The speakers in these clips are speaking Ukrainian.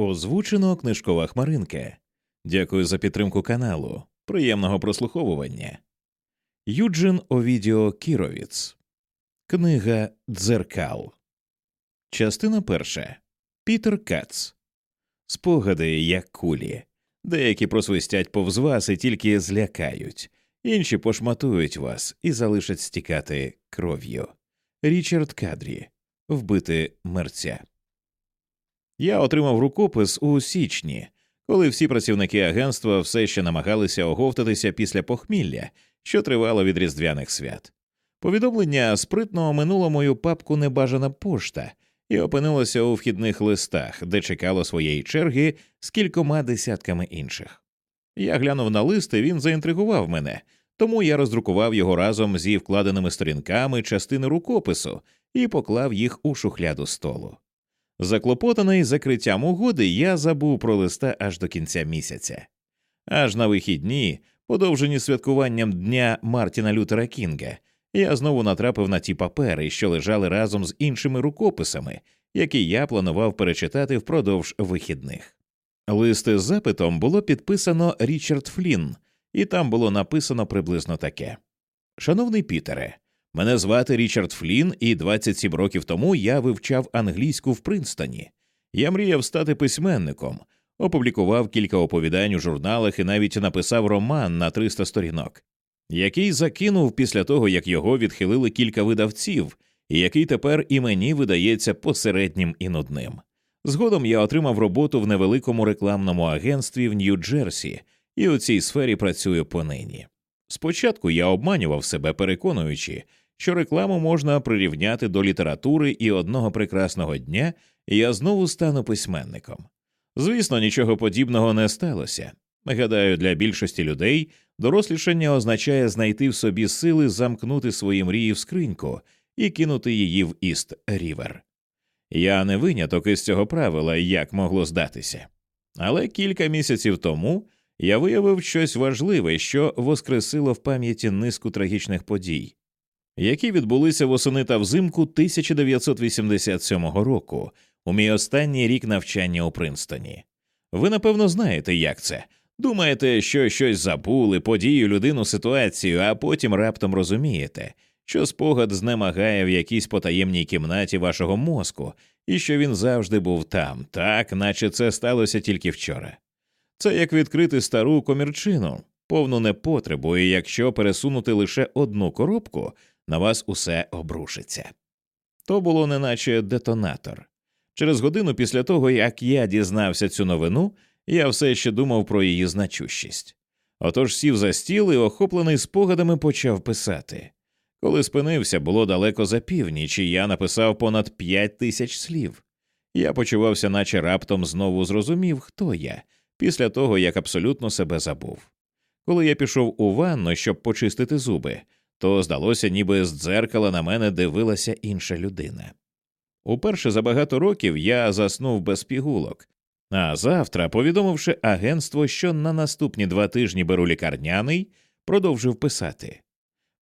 Озвучено книжкова хмаринка. Дякую за підтримку каналу. Приємного прослуховування. Юджин Овідіо Кіровіц. Книга Дзеркал. Частина перша. Пітер Кац. Спогади як кулі. Деякі просвистять повз вас і тільки злякають, інші пошматують вас і залишать стікати кров'ю. Річард Кадрі. Вбити мерця. Я отримав рукопис у січні, коли всі працівники агентства все ще намагалися оговтатися після похмілля, що тривало від різдвяних свят. Повідомлення спритно оминуло мою папку небажана пошта і опинилося у вхідних листах, де чекало своєї черги з кількома десятками інших. Я глянув на лист, і він заінтригував мене, тому я роздрукував його разом зі вкладеними сторінками частини рукопису і поклав їх у шухляду столу. Заклопотаний закриттям угоди, я забув про листа аж до кінця місяця. Аж на вихідні, подовжені святкуванням дня Мартіна Лютера Кінга, я знову натрапив на ті папери, що лежали разом з іншими рукописами, які я планував перечитати впродовж вихідних. Лист з запитом було підписано Річард Флінн, і там було написано приблизно таке: Шановний Пітере, мене звати Річард Флінн, і 27 років тому я вивчав англійську в Принстоні. Я мріяв стати письменником, опублікував кілька оповідань у журналах і навіть написав роман на 300 сторінок який закинув після того, як його відхилили кілька видавців, і який тепер і мені видається посереднім і нудним. Згодом я отримав роботу в невеликому рекламному агентстві в Нью-Джерсі, і у цій сфері працюю понині. Спочатку я обманював себе, переконуючи, що рекламу можна прирівняти до літератури, і одного прекрасного дня я знову стану письменником. Звісно, нічого подібного не сталося. Гадаю, для більшості людей дорослішання означає знайти в собі сили замкнути свої мрії в скриньку і кинути її в Іст Рівер. Я не виняток із цього правила, як могло здатися. Але кілька місяців тому я виявив щось важливе, що воскресило в пам'яті низку трагічних подій, які відбулися восени та взимку 1987 року, у мій останній рік навчання у Принстоні. Ви напевно знаєте, як це. Думаєте, що щось забули, подію, людину, ситуацію, а потім раптом розумієте, що спогад знемагає в якійсь потаємній кімнаті вашого мозку, і що він завжди був там, так наче це сталося тільки вчора. Це як відкрити стару комірчину, повну непотребу, і якщо пересунути лише одну коробку, на вас усе обрушиться. То було неначе детонатор. Через годину після того, як я дізнався цю новину я все ще думав про її значущість. Отож сів за стіл і, охоплений спогадами, почав писати. Коли спинився, було далеко за північ, і я написав понад п'ять тисяч слів. Я почувався, наче раптом знову зрозумів, хто я, після того як абсолютно себе забув. Коли я пішов у ванну, щоб почистити зуби, то здалося, ніби з дзеркала на мене дивилася інша людина. Уперше за багато років я заснув без пігулок, а завтра, повідомивши агентство, що на наступні два тижні беру лікарняний, продовжив писати.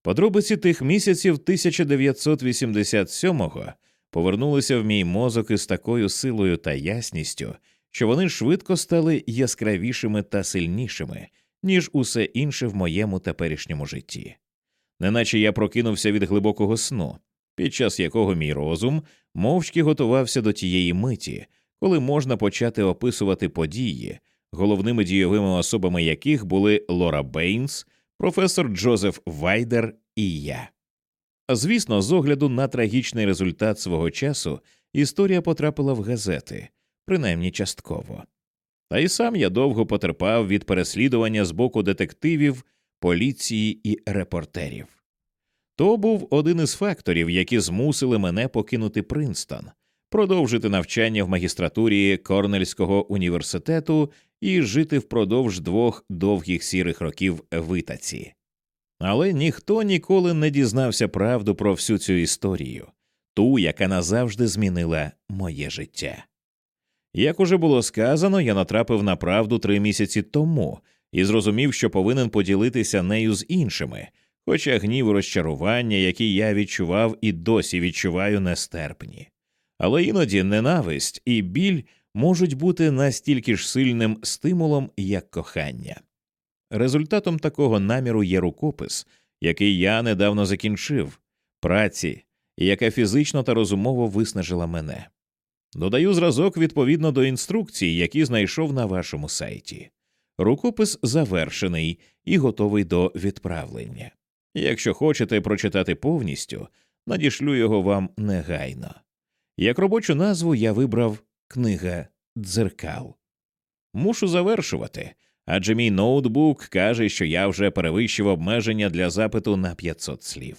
Подробиці тих місяців 1987-го повернулися в мій мозок із такою силою та ясністю, що вони швидко стали яскравішими та сильнішими, ніж усе інше в моєму теперішньому житті. Неначе я прокинувся від глибокого сну, під час якого мій розум мовчки готувався до тієї миті коли можна почати описувати події, головними дійовими особами яких були Лора Бейнс, професор Джозеф Вайдер і я. Звісно, з огляду на трагічний результат свого часу історія потрапила в газети, принаймні частково. Та й сам я довго потерпав від переслідування з боку детективів, поліції і репортерів. То був один із факторів, які змусили мене покинути Принстон, продовжити навчання в магістратурі Корнельського університету і жити впродовж двох довгих сірих років в Ітаці. Але ніхто ніколи не дізнався правду про всю цю історію, ту, яка назавжди змінила моє життя. Як уже було сказано, я натрапив на правду три місяці тому і зрозумів, що повинен поділитися нею з іншими, хоча гнів розчарування, які я відчував і досі відчуваю, нестерпні але іноді ненависть і біль можуть бути настільки ж сильним стимулом, як кохання. Результатом такого наміру є рукопис, який я недавно закінчив, праці, яка фізично та розумово виснажила мене. Додаю зразок відповідно до інструкцій, які знайшов на вашому сайті. Рукопис завершений і готовий до відправлення. Якщо хочете прочитати повністю, надішлю його вам негайно. Як робочу назву я вибрав книга дзеркал. Мушу завершувати, адже мій ноутбук каже, що я вже перевищив обмеження для запиту на 500 слів.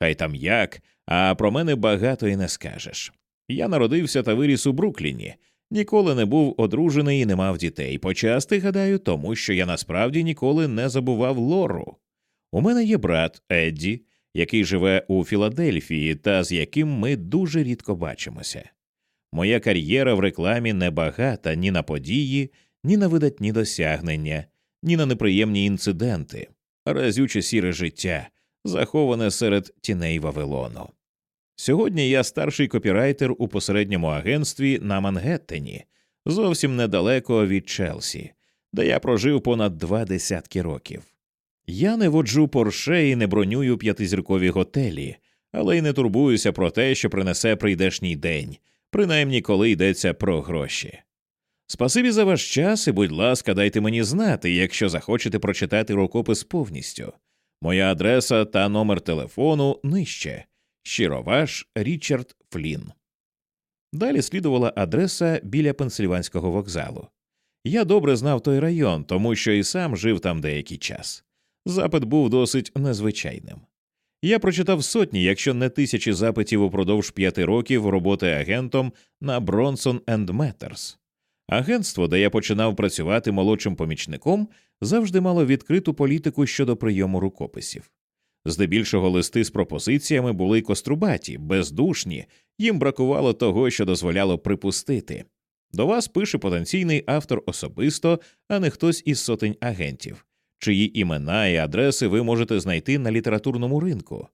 Хай там як, а про мене багато і не скажеш. Я народився та виріс у Брукліні, ніколи не був одружений і не мав дітей. Почасти гадаю, тому що я насправді ніколи не забував лору. У мене є брат Едді, який живе у Філадельфії та з яким ми дуже рідко бачимося. Моя кар'єра в рекламі не багата ні на події, ні на видатні досягнення, ні на неприємні інциденти, разюче сіре життя, заховане серед тіней Вавилону. Сьогодні я старший копірайтер у посередньому агентстві на Мангеттені, зовсім недалеко від Челсі, де я прожив понад два десятки років. Я не воджу порше і не бронюю п'ятизіркові готелі, але й не турбуюся про те, що принесе прийдешній день, принаймні коли йдеться про гроші. Спасибі за ваш час і, будь ласка, дайте мені знати, якщо захочете прочитати рукопис повністю. Моя адреса та номер телефону нижче. Щиро ваш Річард Флін. Далі слідувала адреса біля пенсильванського вокзалу. Я добре знав той район, тому що і сам жив там деякий час. Запит був досить незвичайним. Я прочитав сотні, якщо не тисячі запитів упродовж п'яти років роботи агентом на Bronson Matters. Агентство, де я починав працювати молодшим помічником, завжди мало відкриту політику щодо прийому рукописів. Здебільшого листи з пропозиціями були кострубаті, бездушні, їм бракувало того, що дозволяло припустити. До вас пише потенційний автор особисто, а не хтось із сотень агентів, чиї імена і адреси ви можете знайти на літературному ринку.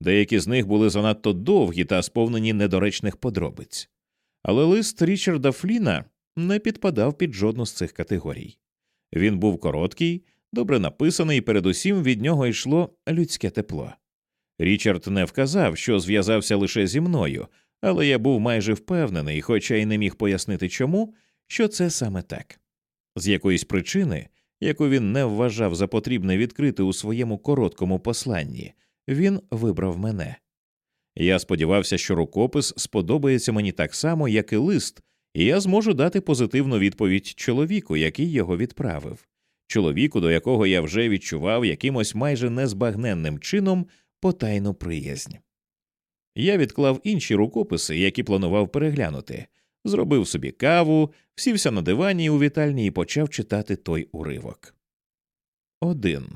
Деякі з них були занадто довгі та сповнені недоречних подробиць. Але лист Річарда Фліна не підпадав під жодну з цих категорій. Він був короткий, добре написаний, і передусім від нього йшло людське тепло. Річард не вказав, що зв'язався лише зі мною, але я був майже впевнений, хоча й не міг пояснити чому, що це саме так. З якоїсь причини, яку він не вважав за потрібне відкрити у своєму короткому посланні, він вибрав мене. Я сподівався, що рукопис сподобається мені так само, як і лист, і я зможу дати позитивну відповідь чоловіку, який його відправив, чоловіку, до якого я вже відчував якимось майже незбагненним чином потайну приязнь. Я відклав інші рукописи, які планував переглянути, зробив собі каву, сівся на дивані у вітальні і почав читати той уривок. Один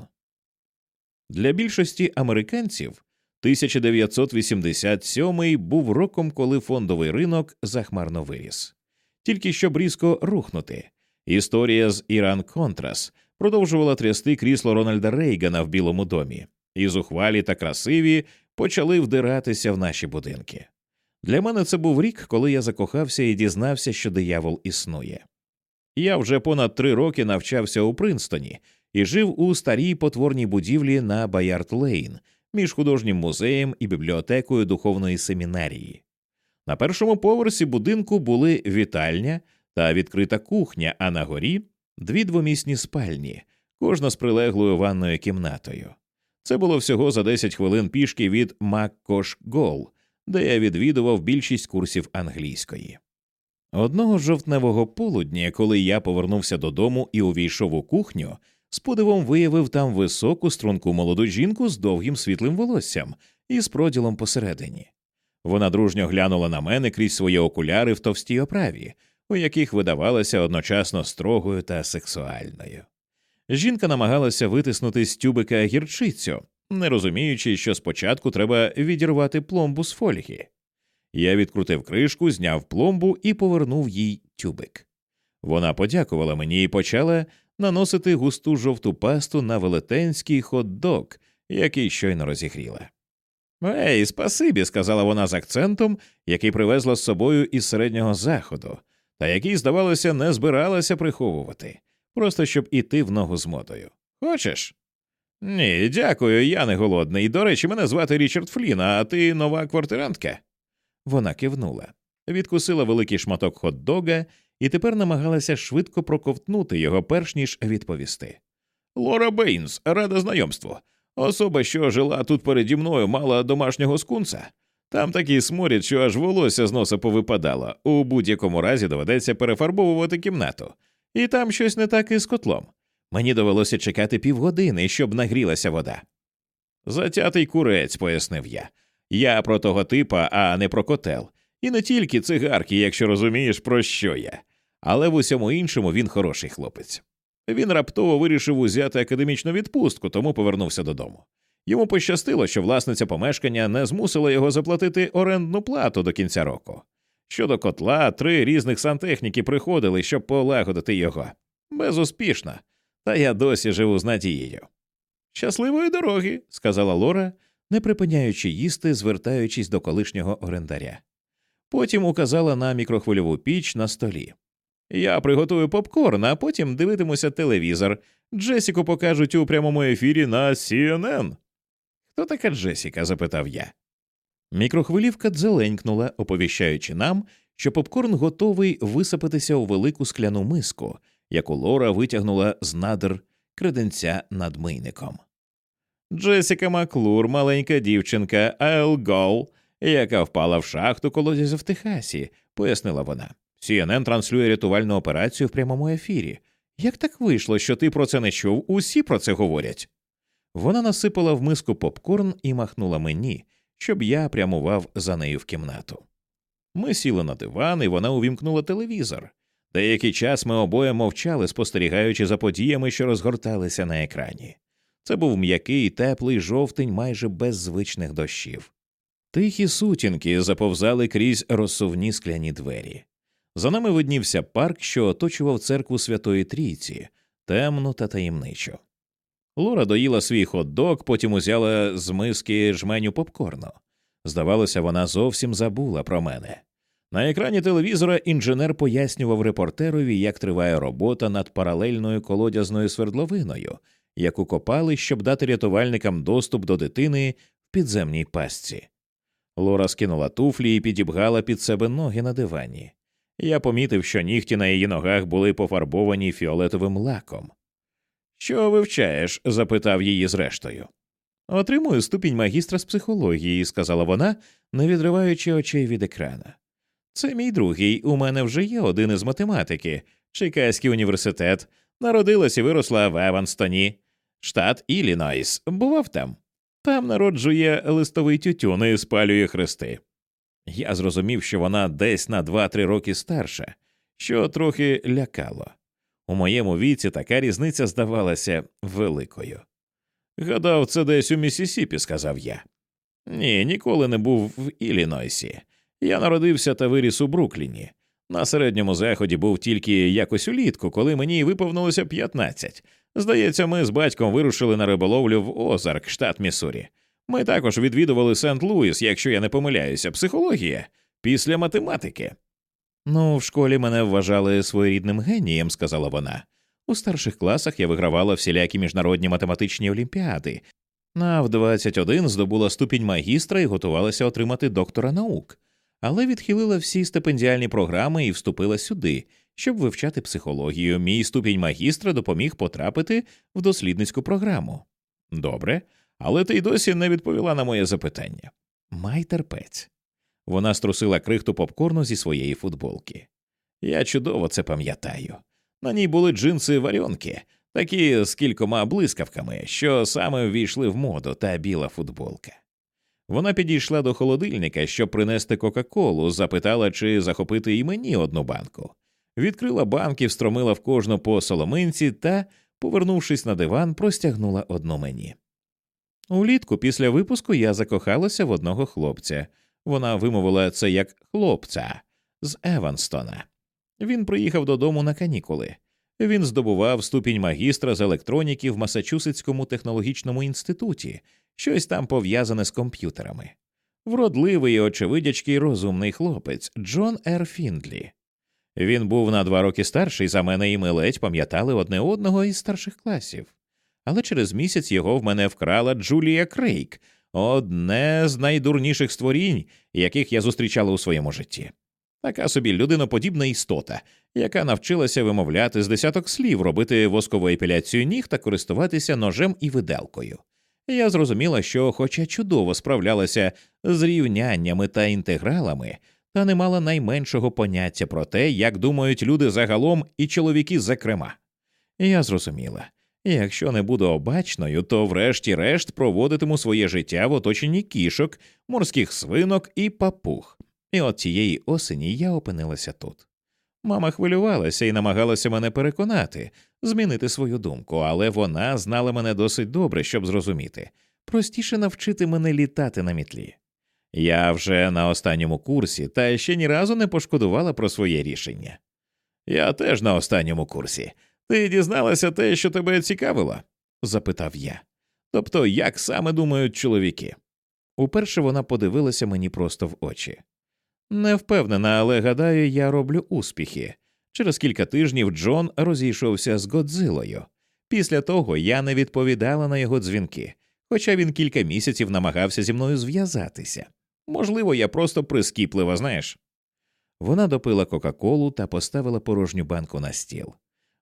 для більшості американців 1987 був роком, коли фондовий ринок захмарно виріс. Тільки щоб різко рухнути. Історія з Іран Контрас продовжувала трясти крісло Рональда Рейгана в Білому домі, і зухвалі та красиві почали вдиратися в наші будинки. Для мене це був рік, коли я закохався і дізнався, що диявол існує. Я вже понад три роки навчався у Принстоні і жив у старій потворній будівлі на Баярд Лейн між художнім музеєм і бібліотекою духовної семінарії. На першому поверсі будинку були вітальня та відкрита кухня, а на горі дві двомісні спальні, кожна з прилеглою ванною кімнатою. Це було всього за 10 хвилин пішки від Маккош Гол, де я відвідував більшість курсів англійської. Одного жовтневого полудня, коли я повернувся додому і увійшов у кухню, з подивом виявив там високу струнку молоду жінку з довгим світлим волоссям і з проділом посередині. Вона дружньо глянула на мене крізь свої окуляри в товстій оправі, у яких видавалася одночасно строгою та сексуальною. Жінка намагалася витиснути з тюбика гірчицю, не розуміючи, що спочатку треба відірвати пломбу з фольги. Я відкрутив кришку, зняв пломбу і повернув їй тюбик. Вона подякувала мені і почала наносити густу жовту пасту на велетенський хот-дог, який щойно розігріла. Ей, спасибі, сказала вона з акцентом, який привезла з собою із середнього заходу, та який, здавалося, не збиралася приховувати, просто щоб іти в ногу з модою. Хочеш? Ні, дякую, я не голодний. До речі, мене звати Річард Флін, а ти нова квартирантка. Вона кивнула, відкусила великий шматок хот-дога і тепер намагалася швидко проковтнути його, перш ніж відповісти. Лора Бейнс, рада знайомству. Особа, що жила тут переді мною, мала домашнього скунса. Там такий сморід, що аж волосся з носа повипадало. У будь-якому разі доведеться перефарбовувати кімнату, і там щось не так із котлом. Мені довелося чекати півгодини, щоб нагрілася вода. Затятий курець, пояснив я. Я про того типа, а не про котел. І не тільки цигарки, якщо розумієш, про що я. Але в усьому іншому він хороший хлопець. Він раптово вирішив узяти академічну відпустку, тому повернувся додому. Йому пощастило, що власниця помешкання не змусила його заплатити орендну плату до кінця року. Щодо котла, три різних сантехніки приходили, щоб полагодити його. Безуспішно, та я досі живу з надією. Щасливої дороги, сказала Лора, не припиняючи їсти, звертаючись до колишнього орендаря. Потім указала на мікрохвильову піч на столі. Я приготую попкорн, а потім дивитимуся телевізор. Джесіку покажуть у прямому ефірі на CNN. Хто така Джесіка? запитав я. Мікрохвилівка дзеленькнула, оповіщаючи нам, що попкорн готовий висипатися у велику скляну миску, яку Лора витягнула з надр креденця над мийником. Джесіка Маклур, маленька дівчинка Айл Гол, яка впала в шахту колодязя в Техасі, пояснила вона. CNN транслює рятувальну операцію в прямому ефірі. Як так вийшло, що ти про це не чув? Усі про це говорять. Вона насипала в миску попкорн і махнула мені, щоб я прямував за нею в кімнату. Ми сіли на диван, і вона увімкнула телевізор. Деякий час ми обоє мовчали, спостерігаючи за подіями, що розгорталися на екрані. Це був м'який, теплий жовтень, майже без звичних дощів. Тихі сутінки заповзали крізь розсувні скляні двері. За нами виднівся парк, що оточував церкву Святої Трійці, темну та таємничу. Лора доїла свій хот-дог, потім узяла з миски жменю попкорну. Здавалося, вона зовсім забула про мене. На екрані телевізора інженер пояснював репортерові, як триває робота над паралельною колодязною свердловиною, яку копали, щоб дати рятувальникам доступ до дитини в підземній пастці. Лора скинула туфлі і підібгала під себе ноги на дивані. Я помітив, що нігті на її ногах були пофарбовані фіолетовим лаком. Що вивчаєш? запитав її зрештою. Отримую ступінь магістра з психології, сказала вона, не відриваючи очей від екрана. Це мій другий, у мене вже є один із математики, Чикаський університет, народилась і виросла в Еванстоні, штат Іллінойс, бував там. Там народжує листовий тютюн і спалює хрести. Я зрозумів, що вона десь на два-три роки старша, що трохи лякало. У моєму віці така різниця здавалася великою. Гадав, це десь у Місісіпі, сказав я. Ні, ніколи не був в Іллінойсі. Я народився та виріс у Брукліні. На середньому заході був тільки якось улітку, коли мені виповнилося 15. Здається, ми з батьком вирушили на риболовлю в Озарк, штат Міссурі. Ми також відвідували Сент-Луіс, якщо я не помиляюся, психологія після математики. Ну, в школі мене вважали своєрідним генієм, сказала вона. У старших класах я вигравала всілякі міжнародні математичні олімпіади, а в 21 здобула ступінь магістра і готувалася отримати доктора наук, але відхилила всі стипендіальні програми і вступила сюди, щоб вивчати психологію. Мій ступінь магістра допоміг потрапити в дослідницьку програму. Добре, але ти й досі не відповіла на моє запитання. Май терпець. Вона струсила крихту попкорну зі своєї футболки. Я чудово це пам'ятаю. На ній були джинси варіонки, такі з кількома блискавками, що саме ввійшли в моду та біла футболка. Вона підійшла до холодильника, щоб принести Кока-Колу, запитала, чи захопити і мені одну банку, відкрила банки, встромила в кожну по соломинці та, повернувшись на диван, простягнула одну мені. Улітку після випуску я закохалася в одного хлопця. Вона вимовила це як хлопця з Еванстона. Він приїхав додому на канікули. Він здобував ступінь магістра з електроніки в Масачусетському технологічному інституті, щось там пов'язане з комп'ютерами. Вродливий і очевидячки розумний хлопець Джон Р. Фіндлі. Він був на два роки старший за мене, і ми ледь пам'ятали одне одного із старших класів. Але через місяць його в мене вкрала Джулія Крейк, одне з найдурніших створінь, яких я зустрічала у своєму житті. Така собі людиноподібна істота, яка навчилася вимовляти з десяток слів, робити воскову епіляцію ніг та користуватися ножем і виделкою. Я зрозуміла, що, хоча чудово справлялася з рівняннями та інтегралами, та не мала найменшого поняття про те, як думають люди загалом і чоловіки зокрема. Я зрозуміла, якщо не буду обачною, то врешті-решт проводитиму своє життя в оточенні кішок, морських свинок і папуг. І от цієї осені я опинилася тут. Мама хвилювалася і намагалася мене переконати, змінити свою думку, але вона знала мене досить добре, щоб зрозуміти простіше навчити мене літати на мітлі. Я вже на останньому курсі та ще ні разу не пошкодувала про своє рішення. Я теж на останньому курсі. Ти дізналася те, що тебе цікавило? запитав я. Тобто, як саме думають чоловіки? Уперше вона подивилася мені просто в очі. Не впевнена, але гадаю, я роблю успіхи. Через кілька тижнів Джон розійшовся з Годзилою. Після того я не відповідала на його дзвінки, хоча він кілька місяців намагався зі мною зв'язатися. Можливо, я просто прискіплива, знаєш. Вона допила Кока-Колу та поставила порожню банку на стіл.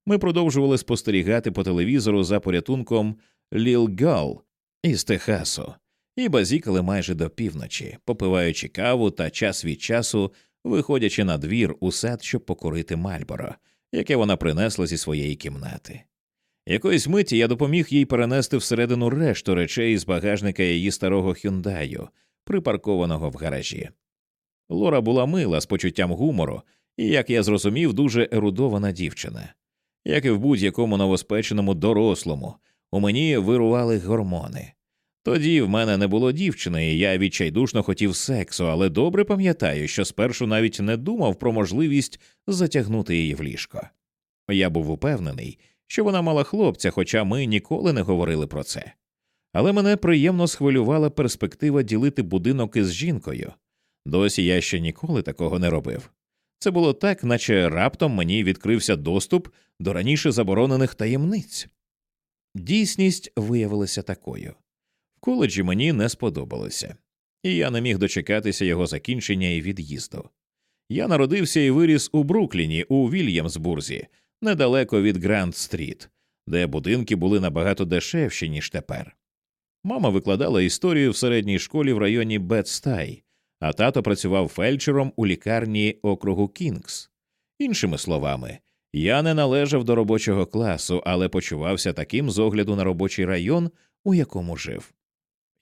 Ми продовжували спостерігати по телевізору за порятунком Ліл Гал із Техасу і базікали майже до півночі, попиваючи каву та час від часу виходячи на двір у сад, щоб покорити Мальборо, яке вона принесла зі своєї кімнати. Якоїсь миті я допоміг їй перенести всередину решту речей з багажника її старого хюндаю, припаркованого в гаражі. Лора була мила з почуттям гумору і, як я зрозумів, дуже ерудована дівчина. Як і в будь-якому новоспеченому дорослому, у мені вирували гормони. Тоді в мене не було дівчини, і я відчайдушно хотів сексу, але добре пам'ятаю, що спершу навіть не думав про можливість затягнути її в ліжко. Я був упевнений, що вона мала хлопця, хоча ми ніколи не говорили про це. Але мене приємно схвилювала перспектива ділити будинок із жінкою. Досі я ще ніколи такого не робив. Це було так, наче раптом мені відкрився доступ до раніше заборонених таємниць. Дійсність виявилася такою в коледжі мені не сподобалося, і я не міг дочекатися його закінчення і від'їзду. Я народився і виріс у Брукліні, у Вільямсбурзі, недалеко від Гранд Стріт, де будинки були набагато дешевші, ніж тепер. Мама викладала історію в середній школі в районі Бетстай, а тато працював фельдшером у лікарні округу Кінгс. Іншими словами, я не належав до робочого класу, але почувався таким з огляду на робочий район, у якому жив.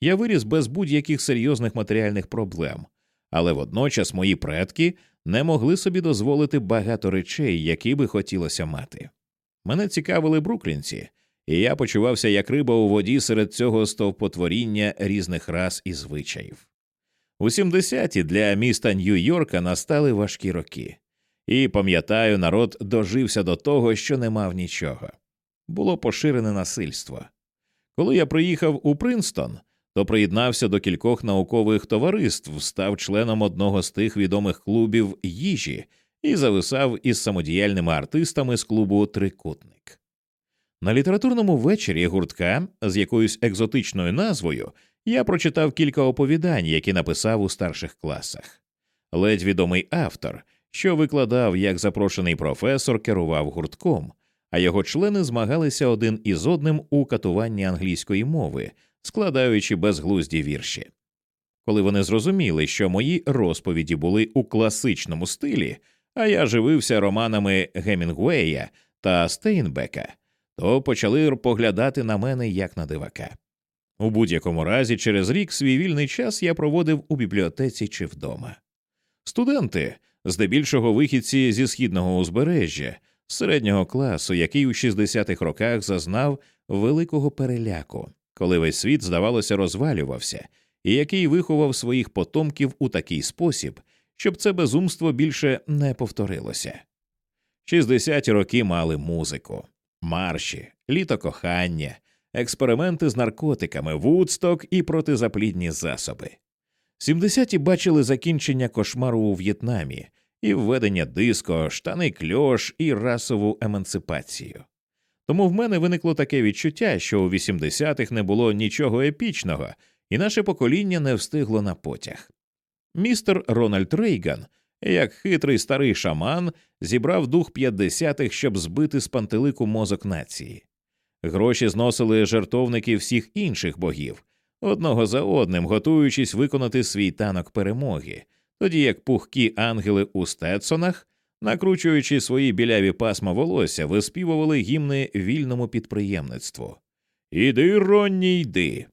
Я виріс без будь-яких серйозних матеріальних проблем, але водночас мої предки не могли собі дозволити багато речей, які би хотілося мати. Мене цікавили бруклінці, і я почувався як риба у воді серед цього стовпотворіння різних рас і звичаїв. У 70-ті для міста Нью-Йорка настали важкі роки, і пам'ятаю, народ дожився до того, що не мав нічого. Було поширене насильство. Коли я приїхав у Принстон, то приєднався до кількох наукових товариств, став членом одного з тих відомих клубів їжі і зависав із самодіяльними артистами з клубу Трикутник. На літературному вечорі гуртка з якоюсь екзотичною назвою я прочитав кілька оповідань, які написав у старших класах. Ледь відомий автор, що викладав як запрошений професор, керував гуртком, а його члени змагалися один із одним у катуванні англійської мови складаючи безглузді вірші. Коли вони зрозуміли, що мої розповіді були у класичному стилі, а я живився романами Гемінгуея та Стейнбека, то почали поглядати на мене як на дивака. У будь-якому разі, через рік свій вільний час я проводив у бібліотеці чи вдома. Студенти, здебільшого вихідці зі східного узбережжя, середнього класу, який у 60-х роках зазнав великого переляку, коли весь світ, здавалося, розвалювався, і який виховав своїх потомків у такий спосіб, щоб це безумство більше не повторилося. 60-ті роки мали музику, марші, літо кохання, експерименти з наркотиками, вудсток і протизаплідні засоби. 70-ті бачили закінчення кошмару у В'єтнамі і введення диско, штани кльош і расову емансипацію. Тому в мене виникло таке відчуття, що у 80-х не було нічого епічного, і наше покоління не встигло на потяг. Містер Рональд Рейган, як хитрий старий шаман, зібрав дух 50-х, щоб збити з пантелику мозок нації. Гроші зносили жертовники всіх інших богів, одного за одним, готуючись виконати свій танок перемоги, тоді як пухкі ангели у Стетсонах, накручуючи свої біляві пасма волосся, виспівували гімни вільному підприємництву. Іди, Ронні, йди.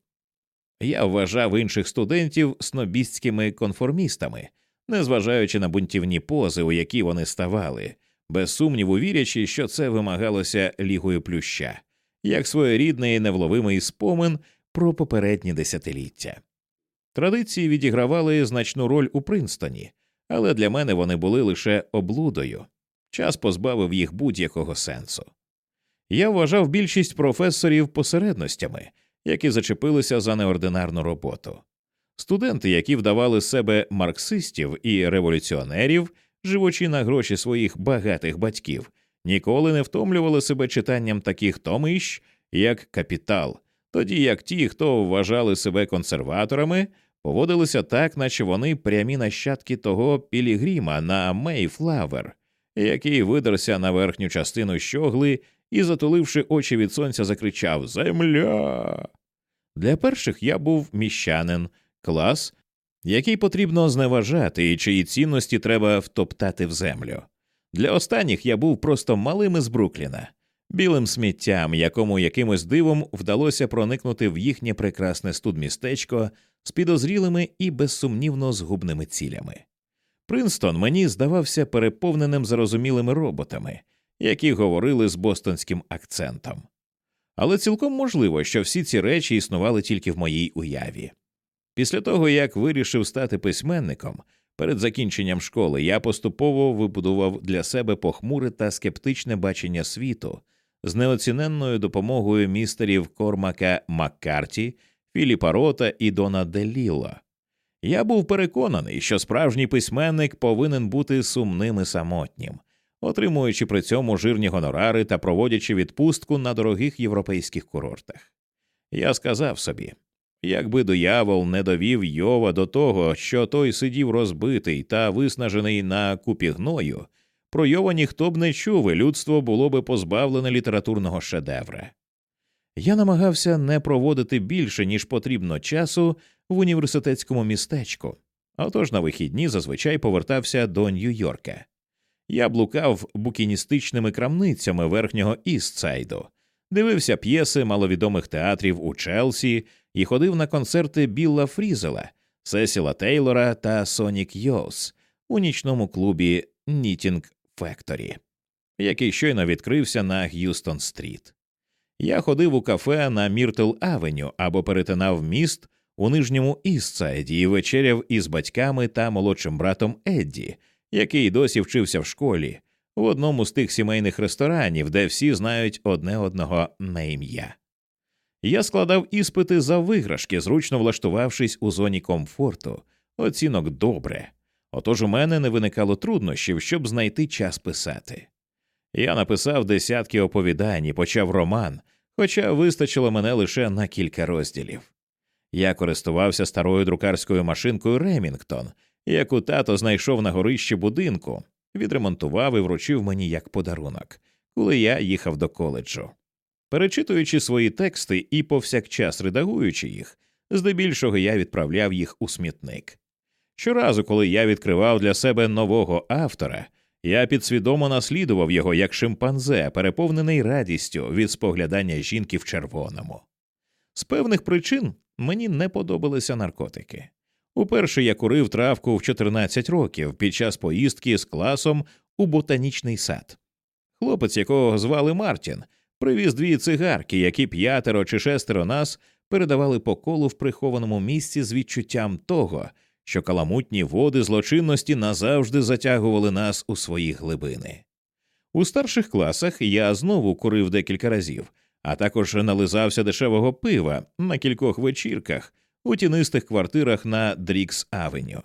Я вважав інших студентів снобістськими конформістами, незважаючи на бунтівні пози, у які вони ставали, без сумніву вірячи, що це вимагалося лігою плюща, як своєрідний і невловимий спомин про попередні десятиліття. Традиції відігравали значну роль у Принстоні, але для мене вони були лише облудою. Час позбавив їх будь-якого сенсу. Я вважав більшість професорів посередностями, які зачепилися за неординарну роботу. Студенти, які вдавали себе марксистів і революціонерів, живучи на гроші своїх багатих батьків, ніколи не втомлювали себе читанням таких томищ, як капітал, тоді як ті, хто вважали себе консерваторами, поводилися так, наче вони прямі нащадки того Пілігрима на Мейфлавер, який видерся на верхню частину щогли і, затуливши очі від сонця, закричав Земля. Для перших я був міщанин, клас, який потрібно зневажати і чиї цінності треба втоптати в землю. Для останніх я був просто малим із Брукліна, білим сміттям, якому якимось дивом вдалося проникнути в їхнє прекрасне студмістечко з підозрілими і безсумнівно згубними цілями. Принстон мені здавався переповненим зарозумілими роботами, які говорили з бостонським акцентом. Але цілком можливо, що всі ці речі існували тільки в моїй уяві. Після того, як вирішив стати письменником, перед закінченням школи я поступово вибудував для себе похмуре та скептичне бачення світу з неоціненною допомогою містерів Кормака Маккарті, Філіпа Рота і Дона Деліло. Я був переконаний, що справжній письменник повинен бути сумним і самотнім, отримуючи при цьому жирні гонорари та проводячи відпустку на дорогих європейських курортах. Я сказав собі, якби диявол не довів Йова до того, що той сидів розбитий та виснажений на купі гною, про Йова ніхто б не чув, і людство було би позбавлене літературного шедевра. Я намагався не проводити більше, ніж потрібно часу в університетському містечку, отож на вихідні зазвичай повертався до Нью-Йорка. Я блукав букіністичними крамницями верхнього Істсайду, дивився п'єси маловідомих театрів у Челсі і ходив на концерти Білла Фрізела, Сесіла Тейлора та Сонік Йоус у нічному клубі Нітінг Фекторі, який щойно відкрився на Г'юстон Стріт. Я ходив у кафе на Міртл Авеню або перетинав міст у нижньому Істсайді і вечеряв із батьками та молодшим братом Едді, який досі вчився в школі, в одному з тих сімейних ресторанів, де всі знають одне одного на ім'я. Я складав іспити за виграшки, зручно влаштувавшись у зоні комфорту, оцінок добре. Отож у мене не виникало труднощів, щоб знайти час писати. Я написав десятки оповідань і почав роман, хоча вистачило мене лише на кілька розділів. Я користувався старою друкарською машинкою Ремінгтон, яку тато знайшов на горищі будинку, відремонтував і вручив мені як подарунок, коли я їхав до коледжу. Перечитуючи свої тексти і повсякчас редагуючи їх, здебільшого я відправляв їх у смітник. Щоразу, коли я відкривав для себе нового автора, я підсвідомо наслідував його як шимпанзе, переповнений радістю від споглядання жінки в червоному. З певних причин мені не подобалися наркотики. Уперше я курив травку в 14 років під час поїздки з класом у ботанічний сад. Хлопець, якого звали Мартін, привіз дві цигарки, які п'ятеро чи шестеро нас передавали по колу в прихованому місці з відчуттям того, що каламутні води злочинності назавжди затягували нас у свої глибини. У старших класах я знову курив декілька разів, а також нализався дешевого пива на кількох вечірках у тінистих квартирах на Дрікс Авеню.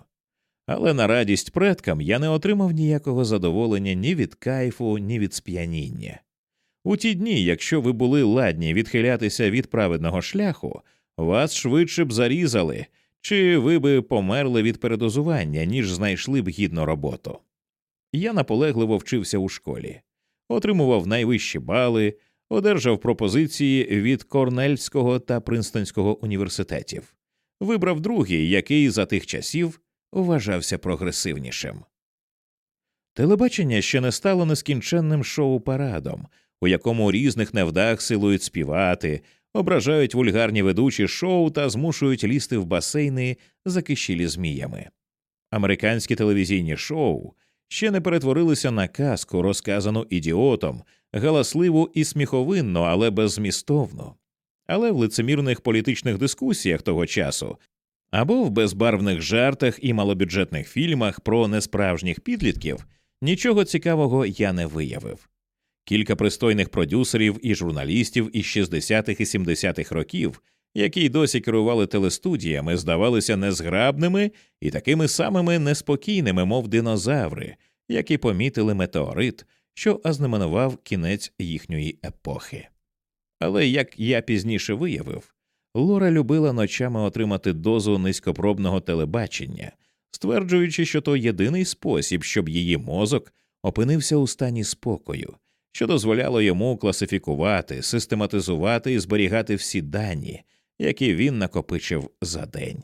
Але на радість предкам я не отримав ніякого задоволення ні від кайфу, ні від сп'яніння. У ті дні, якщо ви були ладні відхилятися від праведного шляху, вас швидше б зарізали, чи ви би померли від передозування, ніж знайшли б гідну роботу. Я наполегливо вчився у школі, отримував найвищі бали, одержав пропозиції від Корнельського та Принстонського університетів, вибрав другий, який за тих часів вважався прогресивнішим. Телебачення ще не стало нескінченним шоу парадом, у якому різних невдах силують співати, ображають вульгарні ведучі шоу та змушують лізти в басейни, закишілі зміями. Американські телевізійні шоу ще не перетворилися на казку, розказану ідіотом, галасливу і сміховинно, але беззмістовно. Але в лицемірних політичних дискусіях того часу або в безбарвних жартах і малобюджетних фільмах про несправжніх підлітків нічого цікавого я не виявив. Кілька пристойних продюсерів і журналістів із 60-х і 70-х років, які досі керували телестудіями, здавалися незграбними і такими самими неспокійними, мов динозаври, які помітили метеорит, що ознаменував кінець їхньої епохи. Але як я пізніше виявив, Лора любила ночами отримати дозу низькопробного телебачення, стверджуючи, що то єдиний спосіб, щоб її мозок опинився у стані спокою, що дозволяло йому класифікувати, систематизувати і зберігати всі дані, які він накопичив за день.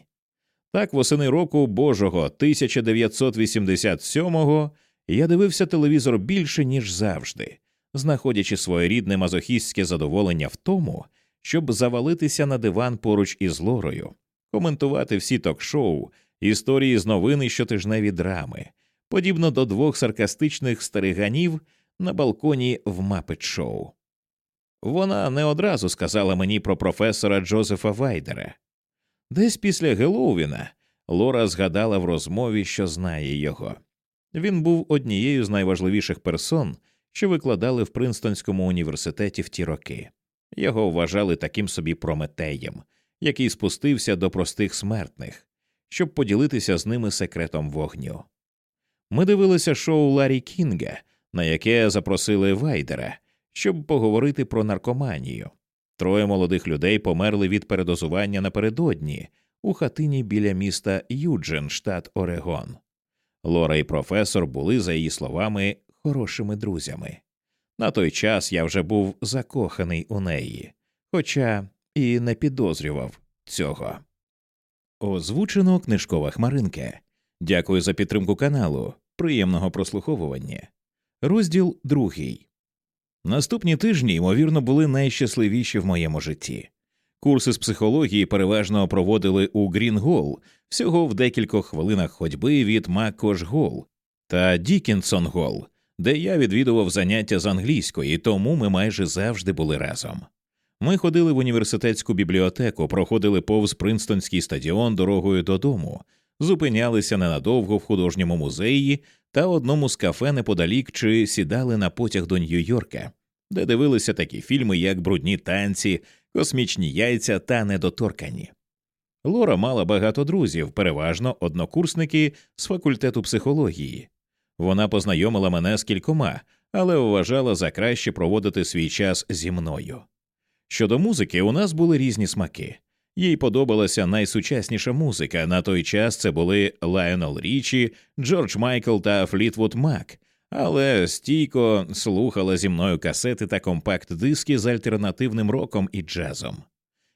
Так, восени року Божого 1987-го я дивився телевізор більше, ніж завжди, знаходячи своєрідне мазохістське задоволення в тому, щоб завалитися на диван поруч із Лорою, коментувати всі ток-шоу, історії з новини щотижневі драми, подібно до двох саркастичних стариганів на балконі в Мапет Шоу. Вона не одразу сказала мені про професора Джозефа Вайдера. Десь після Геловіна Лора згадала в розмові, що знає його. Він був однією з найважливіших персон, що викладали в Принстонському університеті в ті роки. Його вважали таким собі прометеєм, який спустився до простих смертних, щоб поділитися з ними секретом вогню. Ми дивилися шоу Ларі Кінга, на яке запросили Вайдера, щоб поговорити про наркоманію. Троє молодих людей померли від передозування напередодні у хатині біля міста Юджен, штат Орегон. Лора і професор були, за її словами, хорошими друзями. На той час я вже був закоханий у неї, хоча і не підозрював цього. Озвучено книжкова хмаринка. Дякую за підтримку каналу. Приємного прослуховування. Розділ другий. Наступні тижні, ймовірно, були найщасливіші в моєму житті. Курси з психології переважно проводили у Грінгол, всього в декількох хвилинах ходьби від Маккош Гол та Дікінсон Гол, де я відвідував заняття з англійської, тому ми майже завжди були разом. Ми ходили в університетську бібліотеку, проходили повз Принстонський стадіон дорогою додому, зупинялися ненадовго в художньому музеї та одному з кафе неподалік чи сідали на потяг до Нью-Йорка, де дивилися такі фільми, як Брудні танці, космічні яйця та недоторкані. Лора мала багато друзів, переважно однокурсники з факультету психології. Вона познайомила мене з кількома, але вважала за краще проводити свій час зі мною. Щодо музики, у нас були різні смаки. Їй подобалася найсучасніша музика. На той час це були Лайонел Річі, Джордж Майкл та Флітвуд Мак, але стійко слухала зі мною касети та компакт-диски з альтернативним роком і джазом.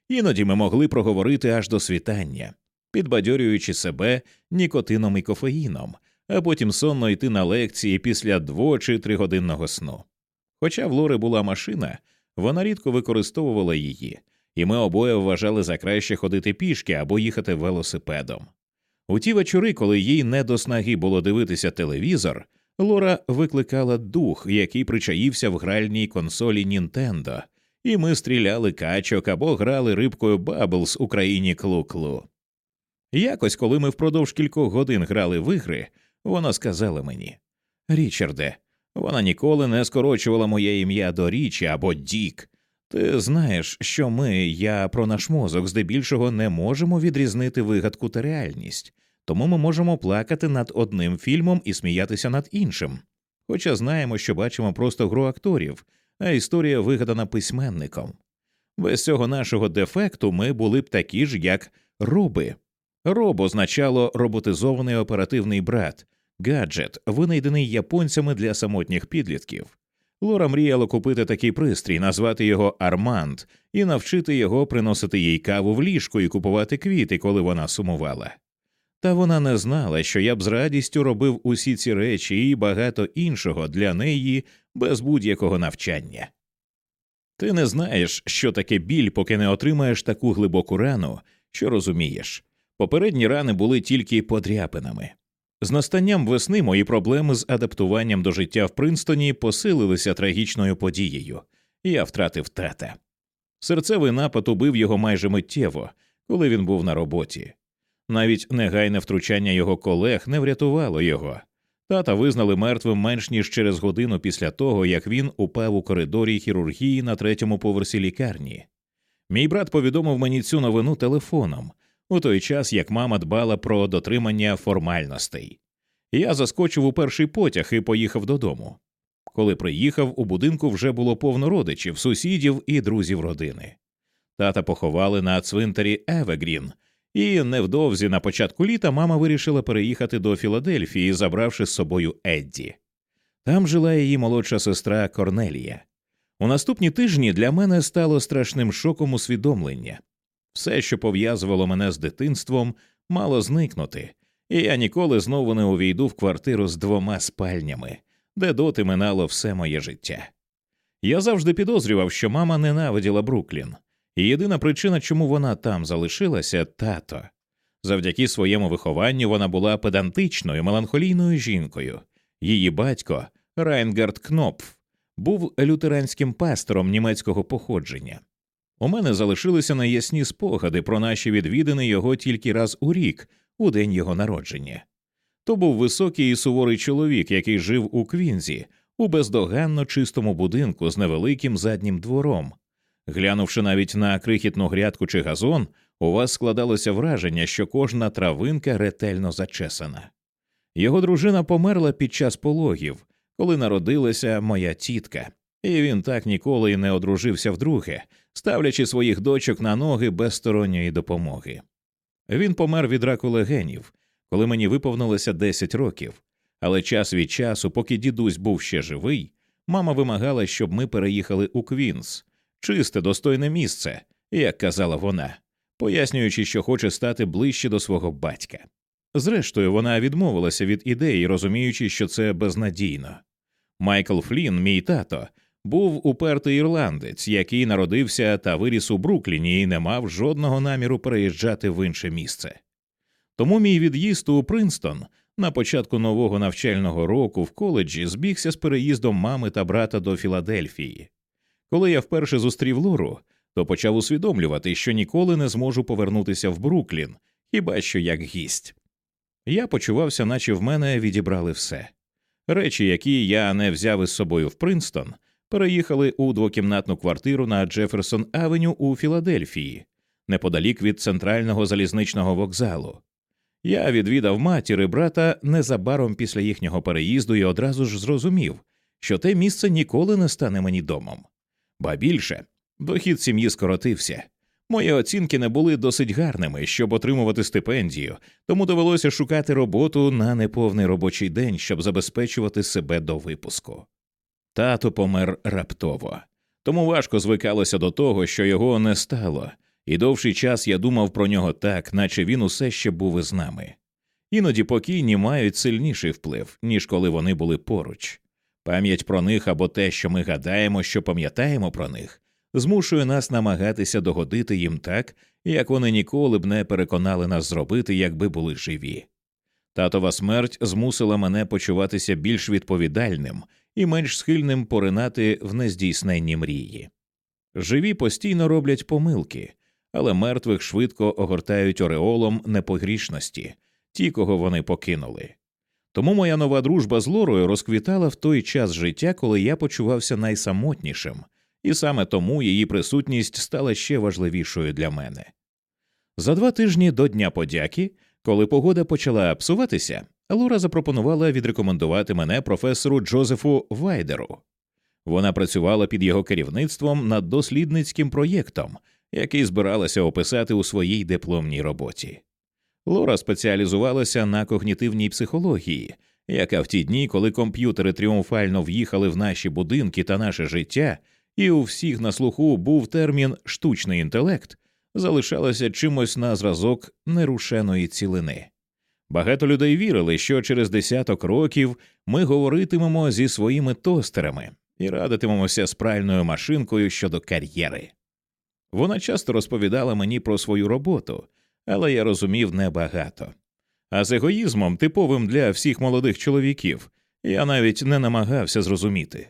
Іноді ми могли проговорити аж до світання, підбадьорюючи себе нікотином і кофеїном, а потім сонно йти на лекції після дво чи тригодинного сну. Хоча в Лори була машина, вона рідко використовувала її, і ми обоє вважали за краще ходити пішки або їхати велосипедом. У ті вечори, коли їй не до снаги було дивитися телевізор, Лора викликала дух, який причаївся в гральній консолі Нінтендо, і ми стріляли качок або грали рибкою Баблс у країні Клу-Клу. Якось, коли ми впродовж кількох годин грали в ігри, вона сказала мені Річарде, вона ніколи не скорочувала моє ім'я до річі або Дік. Ти знаєш, що ми, я про наш мозок, здебільшого не можемо відрізнити вигадку та реальність, тому ми можемо плакати над одним фільмом і сміятися над іншим. Хоча знаємо, що бачимо просто гру акторів, а історія вигадана письменником. Без цього нашого дефекту ми були б такі ж, як роби. Роб означало роботизований оперативний брат, гаджет, винайдений японцями для самотніх підлітків. Лора мріяла купити такий пристрій, назвати його Арманд і навчити його приносити їй каву в ліжку і купувати квіти, коли вона сумувала. Та вона не знала, що я б з радістю робив усі ці речі і багато іншого для неї без будь-якого навчання. Ти не знаєш, що таке біль, поки не отримаєш таку глибоку рану, що розумієш. Попередні рани були тільки подряпинами. З настанням весни мої проблеми з адаптуванням до життя в Принстоні посилилися трагічною подією, я втратив тата. Серцевий напад убив його майже миттєво, коли він був на роботі. Навіть негайне втручання його колег не врятувало його. Тата визнали мертвим менш ніж через годину після того, як він упав у коридорі хірургії на третьому поверсі лікарні. Мій брат повідомив мені цю новину телефоном у той час, як мама дбала про дотримання формальностей. Я заскочив у перший потяг і поїхав додому. Коли приїхав, у будинку вже було повно родичів, сусідів і друзів родини. Тата поховали на цвинтарі Евегрін, і невдовзі на початку літа мама вирішила переїхати до Філадельфії, забравши з собою Едді. Там жила її молодша сестра Корнелія. У наступні тижні для мене стало страшним шоком усвідомлення. Все, що пов'язувало мене з дитинством, мало зникнути, і я ніколи знову не увійду в квартиру з двома спальнями, де доти минало все моє життя. Я завжди підозрював, що мама ненавиділа Бруклін, і єдина причина, чому вона там залишилася, тато. Завдяки своєму вихованню вона була педантичною, меланхолійною жінкою. Її батько Райнгард Кнопф був лютеранським пастором німецького походження. У мене залишилися неясні спогади про наші відвідини його тільки раз у рік, у день його народження. То був високий і суворий чоловік, який жив у Квінзі, у бездоганно чистому будинку з невеликим заднім двором. Глянувши навіть на крихітну грядку чи газон, у вас складалося враження, що кожна травинка ретельно зачесана. Його дружина померла під час пологів, коли народилася моя тітка, і він так ніколи й не одружився вдруге, ставлячи своїх дочок на ноги без сторонньої допомоги. Він помер від раку легенів, коли мені виповнилося 10 років, але час від часу, поки дідусь був ще живий, мама вимагала, щоб ми переїхали у Квінс, чисте, достойне місце, як казала вона, пояснюючи, що хоче стати ближче до свого батька. Зрештою, вона відмовилася від ідеї, розуміючи, що це безнадійно. Майкл Флін, мій тато, був упертий ірландець, який народився та виріс у Брукліні і не мав жодного наміру переїжджати в інше місце. Тому мій від'їзд у Принстон на початку нового навчального року в коледжі збігся з переїздом мами та брата до Філадельфії. Коли я вперше зустрів Лору, то почав усвідомлювати, що ніколи не зможу повернутися в Бруклін, хіба що як гість. Я почувався, наче в мене відібрали все. Речі, які я не взяв із собою в Принстон, переїхали у двокімнатну квартиру на Джеферсон Авеню у Філадельфії, неподалік від центрального залізничного вокзалу. Я відвідав матір і брата незабаром після їхнього переїзду і одразу ж зрозумів, що те місце ніколи не стане мені домом. Ба більше, дохід сім'ї скоротився. Мої оцінки не були досить гарними, щоб отримувати стипендію, тому довелося шукати роботу на неповний робочий день, щоб забезпечувати себе до випуску. Тато помер раптово, тому важко звикалося до того, що його не стало, і довший час я думав про нього так, наче він усе ще був із нами. Іноді покійні мають сильніший вплив, ніж коли вони були поруч. Пам'ять про них або те, що ми гадаємо, що пам'ятаємо про них, змушує нас намагатися догодити їм так, як вони ніколи б не переконали нас зробити, якби були живі. Татова смерть змусила мене почуватися більш відповідальним і менш схильним поринати в нездійсненні мрії. Живі постійно роблять помилки, але мертвих швидко огортають ореолом непогрішності, ті, кого вони покинули. Тому моя нова дружба з Лорою розквітала в той час життя, коли я почувався найсамотнішим, і саме тому її присутність стала ще важливішою для мене. За два тижні до Дня подяки, Коли погода почала псуватися, Лора запропонувала відрекомендувати мене професору Джозефу Вайдеру. Вона працювала під його керівництвом над дослідницьким проєктом, який збиралася описати у своїй дипломній роботі. Лора спеціалізувалася на когнітивній психології, яка в ті дні, коли комп'ютери тріумфально в'їхали в наші будинки та наше життя, і у всіх на слуху був термін штучний інтелект, залишалася чимось на зразок нерушеної цілини. Багато людей вірили, що через десяток років ми говоритимемо зі своїми тостерами і радитимемося з пральною машинкою щодо кар'єри. Вона часто розповідала мені про свою роботу, але я розумів небагато. А з егоїзмом, типовим для всіх молодих чоловіків, я навіть не намагався зрозуміти.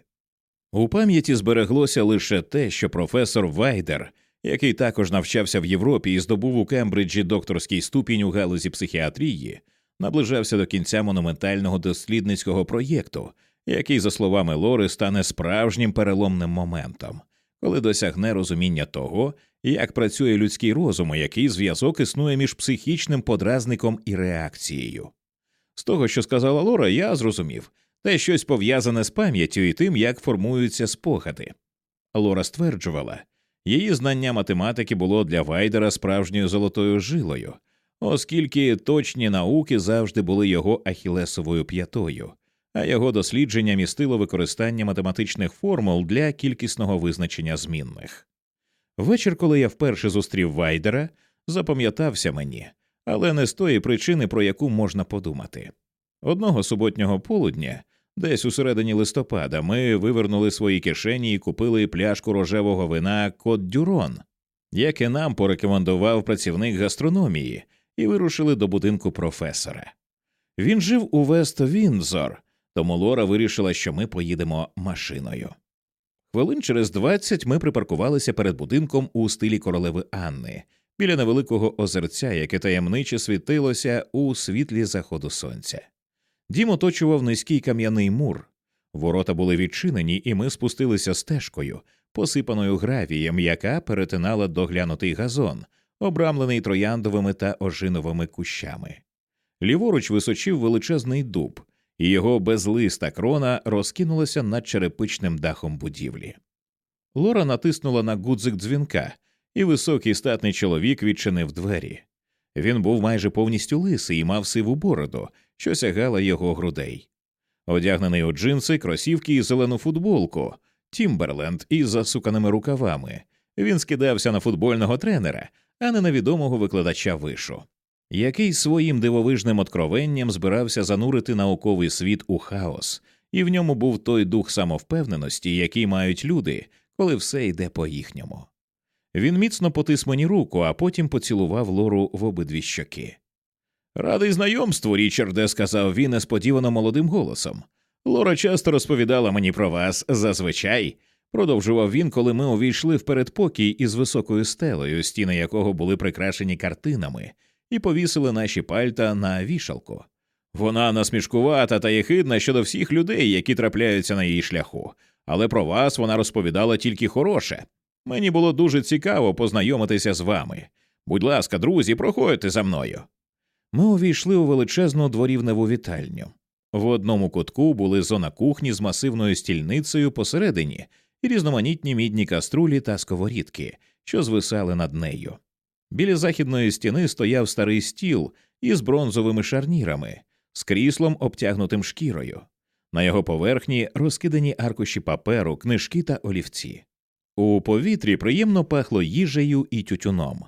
У пам'яті збереглося лише те, що професор Вайдер, який також навчався в Європі і здобув у Кембриджі докторський ступінь у галузі психіатрії, наближався до кінця монументального дослідницького проєкту, який, за словами Лори, стане справжнім переломним моментом, коли досягне розуміння того, як працює людський розум, і який зв'язок існує між психічним подразником і реакцією. З того, що сказала Лора, я зрозумів те щось пов'язане з пам'яттю і тим, як формуються спогади. Лора стверджувала, її знання математики було для Вайдера справжньою золотою жилою, оскільки точні науки завжди були його ахілесовою п'ятою, а його дослідження містило використання математичних формул для кількісного визначення змінних. Вечір, коли я вперше зустрів Вайдера, запам'ятався мені, але не з тої причини, про яку можна подумати. Одного суботнього полудня, десь у середині листопада, ми вивернули свої кишені і купили пляшку рожевого вина Кот Дюрон, яке нам порекомендував працівник гастрономії, і вирушили до будинку професора. Він жив у Вест Віндзор, тому Лора вирішила, що ми поїдемо машиною. Хвилин через двадцять ми припаркувалися перед будинком у стилі королеви Анни біля невеликого озерця, яке таємниче світилося у світлі заходу сонця. Дім оточував низький кам'яний мур. Ворота були відчинені, і ми спустилися стежкою, посипаною гравієм, яка перетинала доглянутий газон, обрамлений трояндовими та ожиновими кущами. Ліворуч височив величезний дуб, і його безлиста крона розкинулася над черепичним дахом будівлі. Лора натиснула на гудзик дзвінка, і високий статний чоловік відчинив двері. Він був майже повністю лисий і мав сиву бороду, що сягала його грудей. Одягнений у джинси, кросівки і зелену футболку, Тімберленд із засуканими рукавами. Він скидався на футбольного тренера, а не на відомого викладача вишу, який своїм дивовижним откровенням збирався занурити науковий світ у хаос, і в ньому був той дух самовпевненості, який мають люди, коли все йде по їхньому. Він міцно потис мені руку, а потім поцілував Лору в обидві щоки. Радий знайомству, Річарде, сказав він несподівано молодим голосом. Лора часто розповідала мені про вас зазвичай, продовжував він, коли ми увійшли в передпокій із високою стелею, стіни якого були прикрашені картинами, і повісили наші пальта на вішалку. Вона насмішкувата та єхидна щодо всіх людей, які трапляються на її шляху, але про вас вона розповідала тільки хороше. Мені було дуже цікаво познайомитися з вами. Будь ласка, друзі, проходьте за мною. Ми увійшли у величезну дворівневу вітальню. В одному кутку були зона кухні з масивною стільницею посередині і різноманітні мідні каструлі та сковорідки, що звисали над нею. Біля західної стіни стояв старий стіл із бронзовими шарнірами, з кріслом, обтягнутим шкірою. На його поверхні розкидані аркуші паперу, книжки та олівці. У повітрі приємно пахло їжею і тютюном.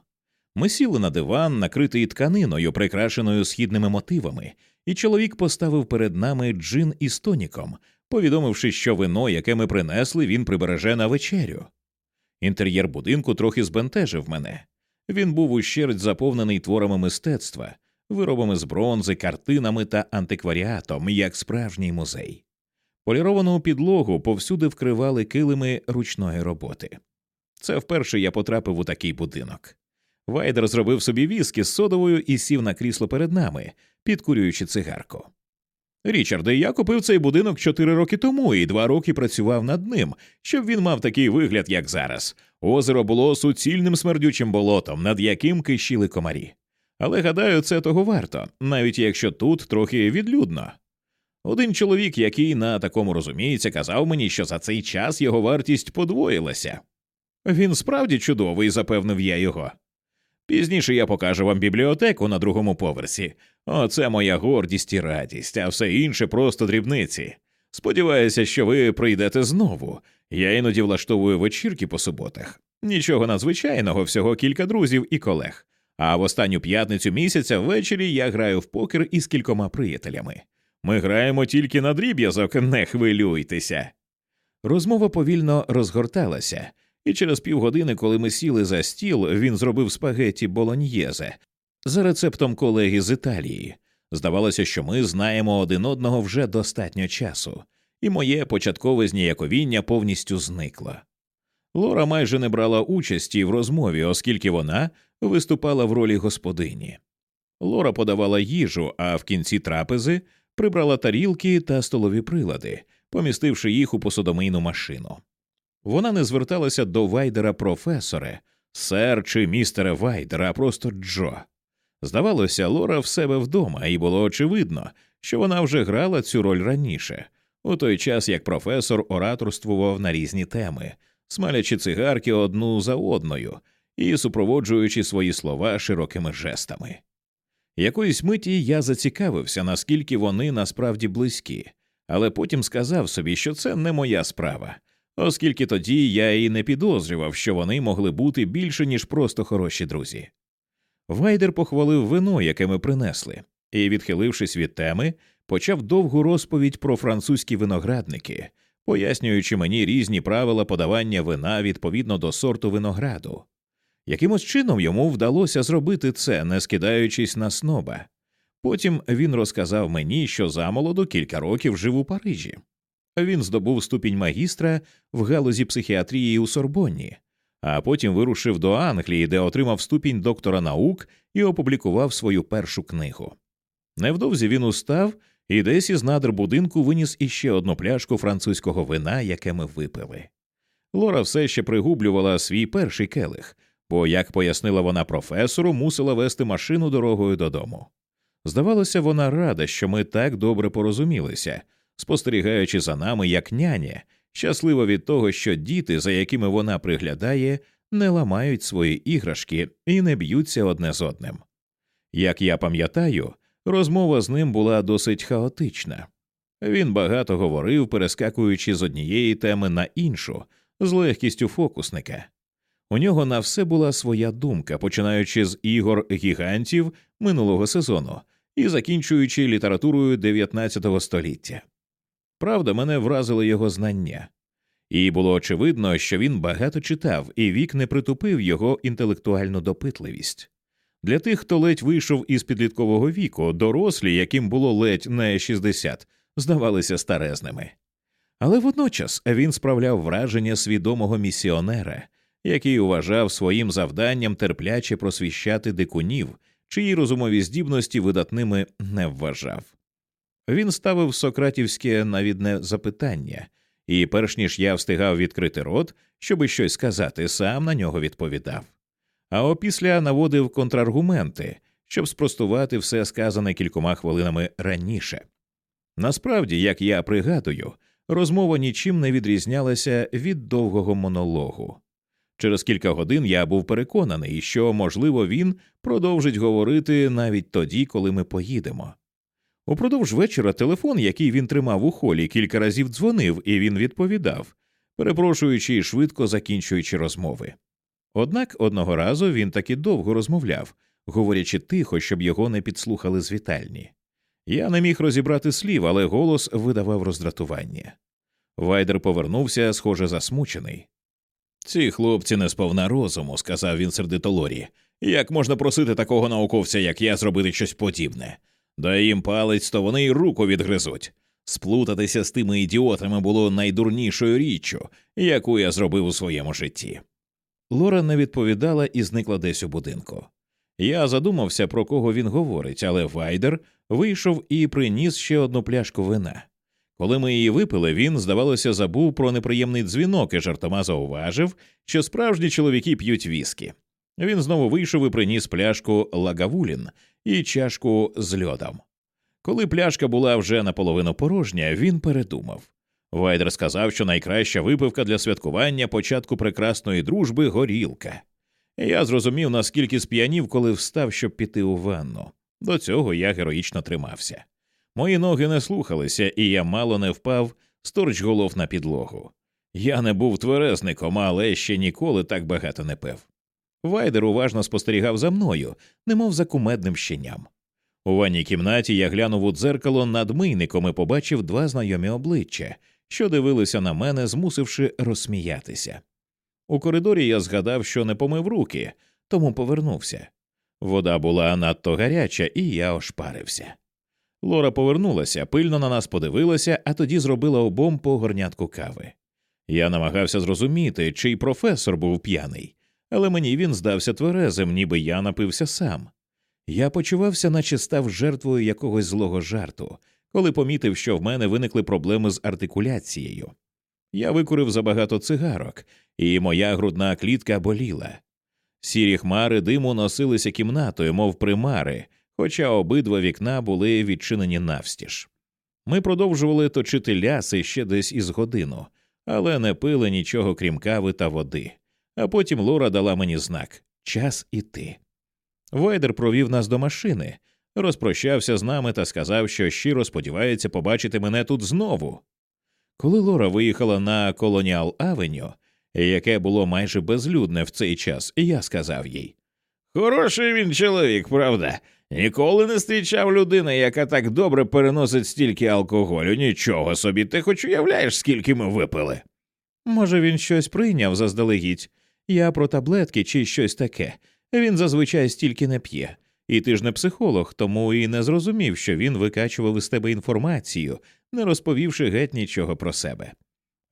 Ми сіли на диван, накритий тканиною, прикрашеною східними мотивами, і чоловік поставив перед нами джин із тоніком, повідомивши, що вино, яке ми принесли, він прибереже на вечерю. Інтер'єр будинку трохи збентежив мене. Він був ущерть заповнений творами мистецтва, виробами з бронзи, картинами та антикваріатом, як справжній музей. Поліровану підлогу повсюди вкривали килими ручної роботи. Це вперше я потрапив у такий будинок. Вайдер зробив собі віскі з содовою і сів на крісло перед нами, підкурюючи цигарку. Річарде, я купив цей будинок чотири роки тому і два роки працював над ним, щоб він мав такий вигляд, як зараз. Озеро було суцільним смердючим болотом, над яким кишіли комарі. Але гадаю, це того варто, навіть якщо тут трохи відлюдно. Один чоловік, який на такому розуміється, казав мені, що за цей час його вартість подвоїлася. Він справді чудовий, запевнив я його. Пізніше я покажу вам бібліотеку на другому поверсі. Оце моя гордість і радість, а все інше просто дрібниці. Сподіваюся, що ви прийдете знову. Я іноді влаштовую вечірки по суботах. Нічого надзвичайного, всього кілька друзів і колег. А в останню п'ятницю місяця ввечері я граю в покер із кількома приятелями. Ми граємо тільки на дріб'язок, не хвилюйтеся. Розмова повільно розгорталася, і через півгодини, коли ми сіли за стіл, він зробив спагеті болоньєзе за рецептом колеги з Італії. Здавалося, що ми знаємо один одного вже достатньо часу, і моє початкове зніяковіння повністю зникло. Лора майже не брала участі в розмові, оскільки вона виступала в ролі господині. Лора подавала їжу, а в кінці трапези прибрала тарілки та столові прилади, помістивши їх у посудомийну машину. Вона не зверталася до Вайдера професоре, сер чи містере Вайдера, а просто Джо. Здавалося, Лора в себе вдома, і було очевидно, що вона вже грала цю роль раніше, у той час як професор ораторствував на різні теми, смалячи цигарки одну за одною і супроводжуючи свої слова широкими жестами. Якоїсь миті я зацікавився, наскільки вони насправді близькі, але потім сказав собі, що це не моя справа, оскільки тоді я і не підозрював, що вони могли бути більше, ніж просто хороші друзі. Вайдер похвалив вино, яке ми принесли, і, відхилившись від теми, почав довгу розповідь про французькі виноградники, пояснюючи мені різні правила подавання вина відповідно до сорту винограду. Якимось чином йому вдалося зробити це, не скидаючись на сноба. Потім він розказав мені, що замолоду кілька років жив у Парижі. Він здобув ступінь магістра в галузі психіатрії у Сорбонні, а потім вирушив до Англії, де отримав ступінь доктора наук і опублікував свою першу книгу. Невдовзі він устав і десь із надр будинку виніс іще одну пляшку французького вина, яке ми випили. Лора все ще пригублювала свій перший келих, бо, як пояснила вона професору, мусила вести машину дорогою додому. Здавалося, вона рада, що ми так добре порозумілися, спостерігаючи за нами як няня, щаслива від того, що діти, за якими вона приглядає, не ламають свої іграшки і не б'ються одне з одним. Як я пам'ятаю, розмова з ним була досить хаотична. Він багато говорив, перескакуючи з однієї теми на іншу, з легкістю фокусника. У нього на все була своя думка, починаючи з ігор гігантів минулого сезону і закінчуючи літературою 19 століття. Правда, мене вразило його знання, і було очевидно, що він багато читав, і вік не притупив його інтелектуальну допитливість. Для тих, хто ледь вийшов із підліткового віку, дорослі, яким було ледь не 60, здавалися старезними. Але водночас він справляв враження свідомого місіонера, який вважав своїм завданням терпляче просвіщати дикунів, чиї розумові здібності видатними не вважав. Він ставив сократівське навідне запитання, і, перш ніж я встигав відкрити рот, щоби щось сказати, сам на нього відповідав. А опісля наводив контраргументи, щоб спростувати все сказане кількома хвилинами раніше. Насправді, як я пригадую, розмова нічим не відрізнялася від довгого монологу. Через кілька годин я був переконаний, що, можливо, він продовжить говорити навіть тоді, коли ми поїдемо. Упродовж вечора телефон, який він тримав у холі, кілька разів дзвонив, і він відповідав, перепрошуючи і швидко закінчуючи розмови. Однак одного разу він таки довго розмовляв, говорячи тихо, щоб його не підслухали з вітальні. Я не міг розібрати слів, але голос видавав роздратування. Вайдер повернувся, схоже, засмучений. Ці хлопці не сповна розуму, сказав він сердито Лорі. Як можна просити такого науковця, як я, зробити щось подібне? Дай їм палець, то вони й руку відгризуть. Сплутатися з тими ідіотами було найдурнішою річчю, яку я зробив у своєму житті. Лора не відповідала і зникла десь у будинку. Я задумався, про кого він говорить, але Вайдер вийшов і приніс ще одну пляшку вина. Коли ми її випили, він, здавалося, забув про неприємний дзвінок і жартома зауважив, що справжні чоловіки п'ють віскі. Він знову вийшов і приніс пляшку лагавулін і чашку з льодом. Коли пляшка була вже наполовину порожня, він передумав. Вайдер сказав, що найкраща випивка для святкування початку прекрасної дружби горілка. Я зрозумів, наскільки сп'янів, коли встав, щоб піти у ванну. До цього я героїчно тримався. Мої ноги не слухалися, і я мало не впав, сторч голов на підлогу. Я не був тверезником, але ще ніколи так багато не пив. Вайдер уважно спостерігав за мною, немов за кумедним щеням. У ванній кімнаті я глянув у дзеркало над мийником і побачив два знайомі обличчя, що дивилися на мене, змусивши розсміятися. У коридорі я згадав, що не помив руки, тому повернувся. Вода була надто гаряча, і я ошпарився. Лора повернулася, пильно на нас подивилася, а тоді зробила обом по горнятку кави. Я намагався зрозуміти, чий професор був п'яний, але мені він здався тверезим, ніби я напився сам. Я почувався, наче став жертвою якогось злого жарту, коли помітив, що в мене виникли проблеми з артикуляцією. Я викурив забагато цигарок, і моя грудна клітка боліла. Сірі хмари диму носилися кімнатою, мов примари, хоча обидва вікна були відчинені навстіж. Ми продовжували точити ляси ще десь із годину, але не пили нічого крім кави та води. А потім Лора дала мені знак час іти. Вайдер провів нас до машини, розпрощався з нами та сказав, що щиро сподівається побачити мене тут знову. Коли Лора виїхала на Колоніал Авеню, яке було майже безлюдне в цей час, я сказав їй Хороший він чоловік, правда. Ніколи не зустрічав людини, яка так добре переносить стільки алкоголю. Нічого собі, ти хоч уявляєш, скільки ми випили. Може, він щось прийняв заздалегідь. Я про таблетки чи щось таке. Він зазвичай стільки не п'є. І ти ж не психолог, тому і не зрозумів, що він викачував із тебе інформацію, не розповівши геть нічого про себе.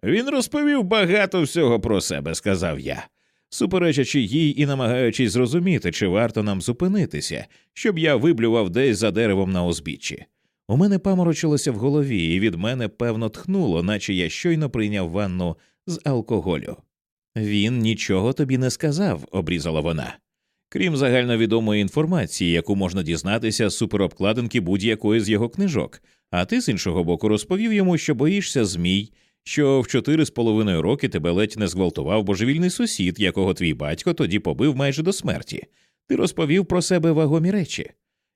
Він розповів багато всього про себе, сказав я, суперечачи їй і намагаючись зрозуміти, чи варто нам зупинитися, щоб я виблював десь за деревом на узбіччі. У мене паморочилося в голові, і від мене певно тхнуло, наче я щойно прийняв ванну з алкоголю. Він нічого тобі не сказав, обрізала вона. Крім загальновідомої інформації, яку можна дізнатися з суперобкладинки будь-якої з його книжок, а ти з іншого боку розповів йому, що боїшся змій, що в чотири з половиною роки тебе ледь не зґвалтував божевільний сусід, якого твій батько тоді побив майже до смерті. Ти розповів про себе вагомі речі.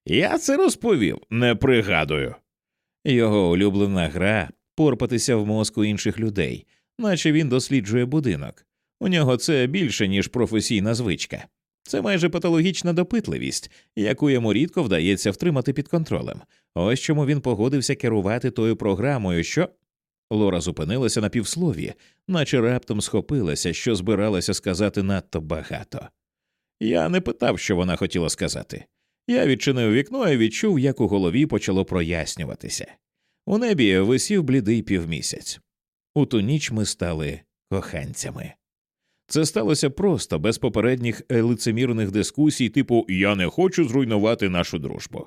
Я це розповів, не пригадую. Його улюблена гра порпатися в мозку інших людей, наче він досліджує будинок. У нього це більше, ніж професійна звичка. Це майже патологічна допитливість, яку йому рідко вдається втримати під контролем. Ось чому він погодився керувати тою програмою, що. Лора зупинилася на півслові, наче раптом схопилася, що збиралася сказати надто багато. Я не питав, що вона хотіла сказати. Я відчинив вікно і відчув, як у голові почало прояснюватися. У небі висів блідий півмісяць. У ту ніч ми стали коханцями. Це сталося просто без попередніх лицемірних дискусій, типу Я не хочу зруйнувати нашу дружбу.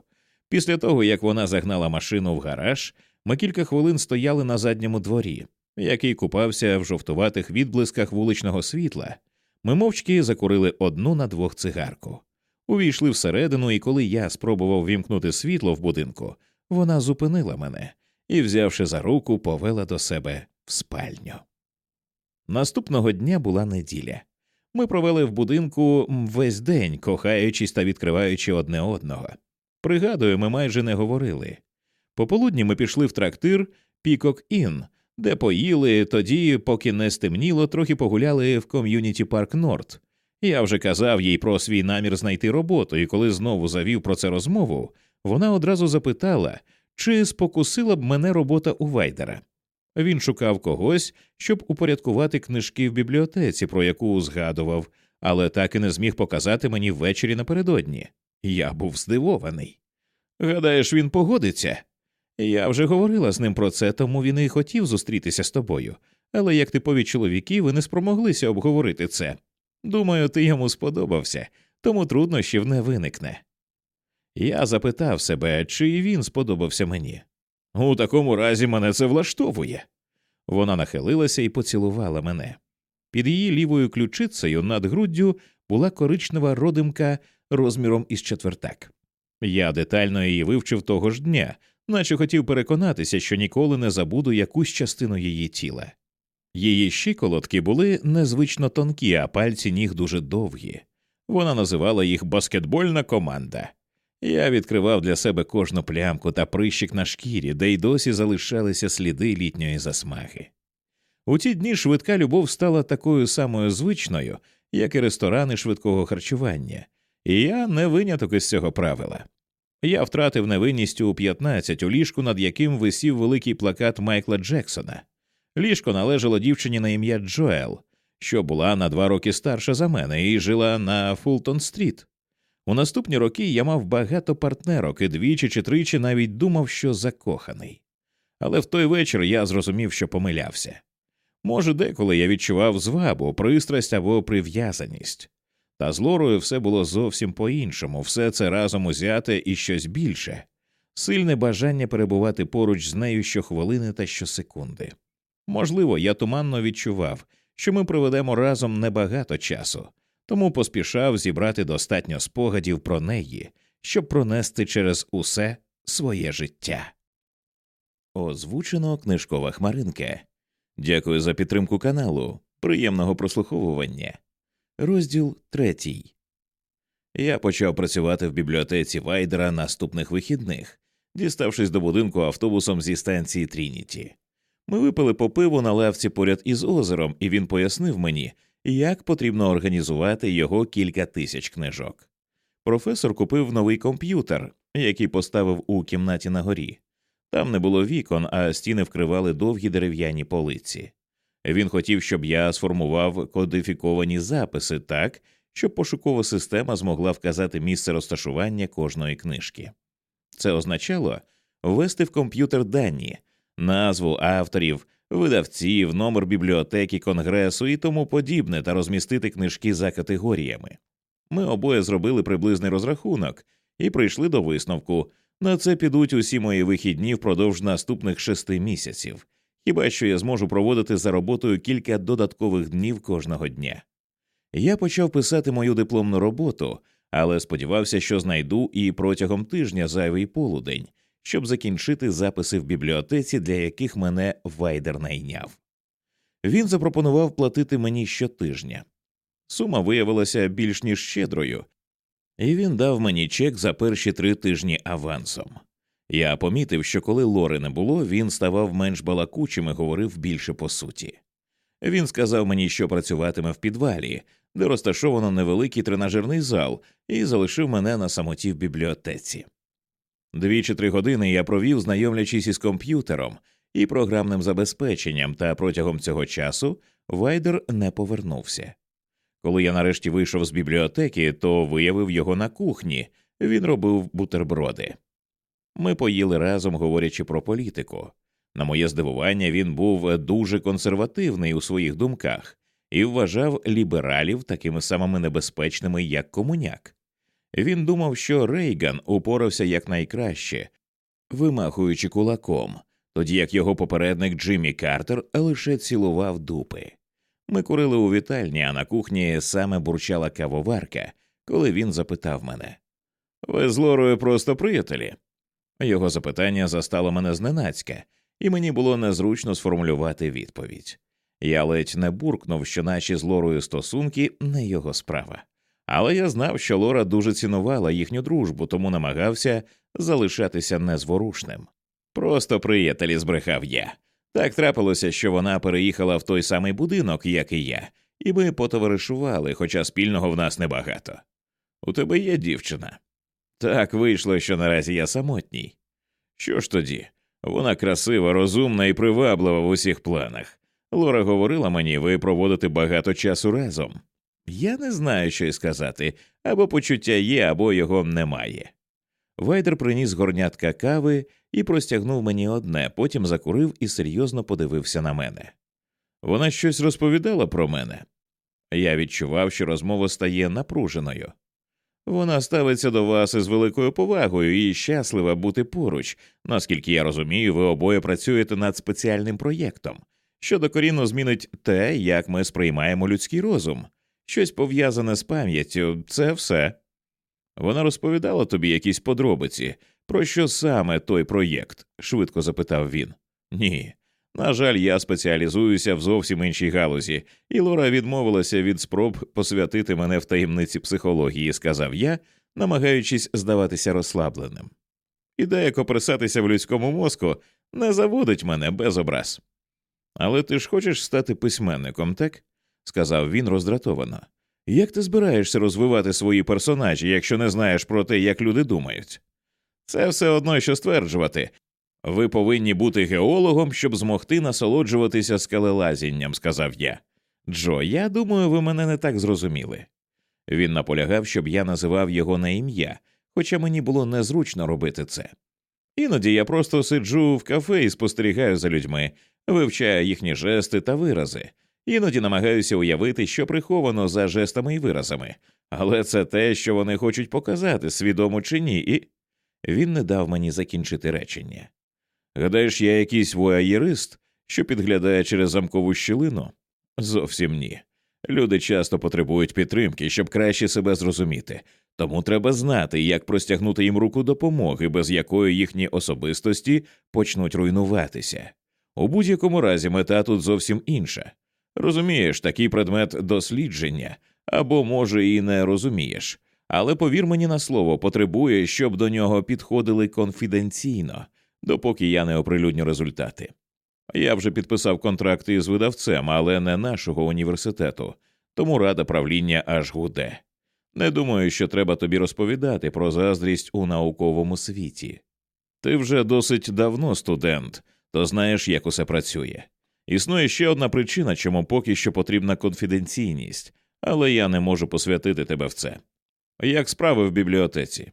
Після того, як вона загнала машину в гараж, ми кілька хвилин стояли на задньому дворі, який купався в жовтуватих відблисках вуличного світла. Ми мовчки закурили одну на двох цигарку. Увійшли всередину, і коли я спробував вімкнути світло в будинку, вона зупинила мене і, взявши за руку, повела до себе в спальню. Наступного дня була неділя. Ми провели в будинку весь день, кохаючись та відкриваючи одне одного. Пригадую, ми майже не говорили. Пополудні ми пішли в трактир Пікок Ін, де поїли, тоді, поки не стемніло, трохи погуляли в ком'юніті Парк Норд. Я вже казав їй про свій намір знайти роботу, і коли знову завів про це розмову, вона одразу запитала, чи спокусила б мене робота у Вайдера. Він шукав когось, щоб упорядкувати книжки в бібліотеці, про яку згадував, але так і не зміг показати мені ввечері напередодні. Я був здивований. Гадаєш, він погодиться? Я вже говорила з ним про це, тому він і хотів зустрітися з тобою, але як типові чоловіки, ви не спромоглися обговорити це. Думаю, ти йому сподобався, тому труднощів не виникне. Я запитав себе, чи він сподобався мені. У такому разі мене це влаштовує. Вона нахилилася і поцілувала мене. Під її лівою ключицею над груддю була коричнева родимка розміром із четвертак. Я детально її вивчив того ж дня, наче хотів переконатися, що ніколи не забуду якусь частину її тіла. Її щиколотки були незвично тонкі, а пальці ніг дуже довгі. Вона називала їх баскетбольна команда. Я відкривав для себе кожну плямку та прищик на шкірі, де й досі залишалися сліди літньої засмаги. У ті дні швидка любов стала такою самою звичною, як і ресторани швидкого харчування, і я не виняток із цього правила. Я втратив невинність у 15 у ліжку, над яким висів великий плакат Майкла Джексона. Ліжко належало дівчині на ім'я Джоел, що була на два роки старша за мене і жила на Фултон Стріт. У наступні роки я мав багато партнерок і двічі чи тричі навіть думав, що закоханий. Але в той вечір я зрозумів, що помилявся. Може, деколи я відчував звабу, пристрасть або прив'язаність. Та з Лорою все було зовсім по іншому, все це разом узяте і щось більше, сильне бажання перебувати поруч з нею щохвилини та щосекунди. Можливо, я туманно відчував, що ми проведемо разом небагато часу, тому поспішав зібрати достатньо спогадів про неї, щоб пронести через усе своє життя. Озвучено книжкова хмаринка. Дякую за підтримку каналу. Приємного прослуховування. Розділ третій. Я почав працювати в бібліотеці Вайдера наступних вихідних, діставшись до будинку автобусом зі станції Трініті. Ми випили по пиву на лавці поряд із озером, і він пояснив мені, як потрібно організувати його кілька тисяч книжок. Професор купив новий комп'ютер, який поставив у кімнаті на горі. Там не було вікон, а стіни вкривали довгі дерев'яні полиці. Він хотів, щоб я сформував кодифіковані записи так, щоб пошукова система змогла вказати місце розташування кожної книжки. Це означало ввести в комп'ютер дані, назву авторів, видавців, номер бібліотеки, конгресу і тому подібне, та розмістити книжки за категоріями. Ми обоє зробили приблизний розрахунок і прийшли до висновку. На це підуть усі мої вихідні впродовж наступних шести місяців, хіба що я зможу проводити за роботою кілька додаткових днів кожного дня. Я почав писати мою дипломну роботу, але сподівався, що знайду і протягом тижня зайвий полудень, щоб закінчити записи в бібліотеці, для яких мене Вайдер найняв. Він запропонував платити мені щотижня. Сума виявилася більш ніж щедрою, і він дав мені чек за перші три тижні авансом. Я помітив, що коли Лори не було, він ставав менш балакучим і говорив більше по суті. Він сказав мені, що працюватиме в підвалі, де розташовано невеликий тренажерний зал, і залишив мене на самоті в бібліотеці. Дві чи три години я провів, знайомлячись із комп'ютером і програмним забезпеченням, та протягом цього часу Вайдер не повернувся. Коли я нарешті вийшов з бібліотеки, то виявив його на кухні, він робив бутерброди. Ми поїли разом, говорячи про політику. На моє здивування, він був дуже консервативний у своїх думках і вважав лібералів такими самими небезпечними, як комуняк. Він думав, що Рейган упорався якнайкраще, вимахуючи кулаком, тоді як його попередник Джиммі Картер лише цілував дупи. Ми курили у вітальні, а на кухні саме бурчала кавоварка, коли він запитав мене Ви з Лорою просто приятелі? Його запитання застало мене зненацька, і мені було незручно сформулювати відповідь. Я ледь не буркнув, що наші з Лорою стосунки не його справа. Але я знав, що Лора дуже цінувала їхню дружбу, тому намагався залишатися незворушним. Просто приятелі збрехав я. Так трапилося, що вона переїхала в той самий будинок, як і я, і ми потоваришували, хоча спільного в нас небагато. У тебе є дівчина. Так вийшло, що наразі я самотній. Що ж тоді? Вона красива, розумна і приваблива в усіх планах. Лора говорила мені, ви проводите багато часу разом. Я не знаю, що й сказати або почуття є, або його немає. Вайдер приніс горнятка кави і простягнув мені одне, потім закурив і серйозно подивився на мене. Вона щось розповідала про мене. Я відчував, що розмова стає напруженою. Вона ставиться до вас із великою повагою і щаслива бути поруч, наскільки я розумію, ви обоє працюєте над спеціальним проєктом, що докорінно змінить те, як ми сприймаємо людський розум. Щось пов'язане з пам'яттю, це все. Вона розповідала тобі якісь подробиці, про що саме той проєкт? швидко запитав він. Ні. На жаль, я спеціалізуюся в зовсім іншій галузі, і Лора відмовилася від спроб посвятити мене в таємниці психології, сказав я, намагаючись здаватися розслабленим. Ідея копресатися в людському мозку не заводить мене без образ. Але ти ж хочеш стати письменником, так? Сказав він роздратовано. Як ти збираєшся розвивати свої персонажі, якщо не знаєш про те, як люди думають? Це все одно що стверджувати. Ви повинні бути геологом, щоб змогти насолоджуватися скелелазінням, сказав я. Джо, я думаю, ви мене не так зрозуміли. Він наполягав, щоб я називав його на ім'я, хоча мені було незручно робити це. Іноді я просто сиджу в кафе і спостерігаю за людьми, вивчаю їхні жести та вирази, іноді намагаюся уявити, що приховано за жестами і виразами, але це те, що вони хочуть показати, свідомо чи ні, і він не дав мені закінчити речення. Гадаєш, я якийсь воаєрист, що підглядає через замкову щілину? Зовсім ні. Люди часто потребують підтримки, щоб краще себе зрозуміти, тому треба знати, як простягнути їм руку допомоги, без якої їхні особистості почнуть руйнуватися. У будь-якому разі мета тут зовсім інша. Розумієш, такий предмет дослідження або, може, і не розумієш, але повір мені на слово, потребує, щоб до нього підходили конфіденційно, допоки я не оприлюдню результати. Я вже підписав контракти з видавцем, але не нашого університету, тому рада правління аж гуде. Не думаю, що треба тобі розповідати про заздрість у науковому світі. Ти вже досить давно студент, то знаєш, як усе працює. Існує ще одна причина, чому поки що потрібна конфіденційність, але я не можу посвятити тебе в це. Як справи в бібліотеці?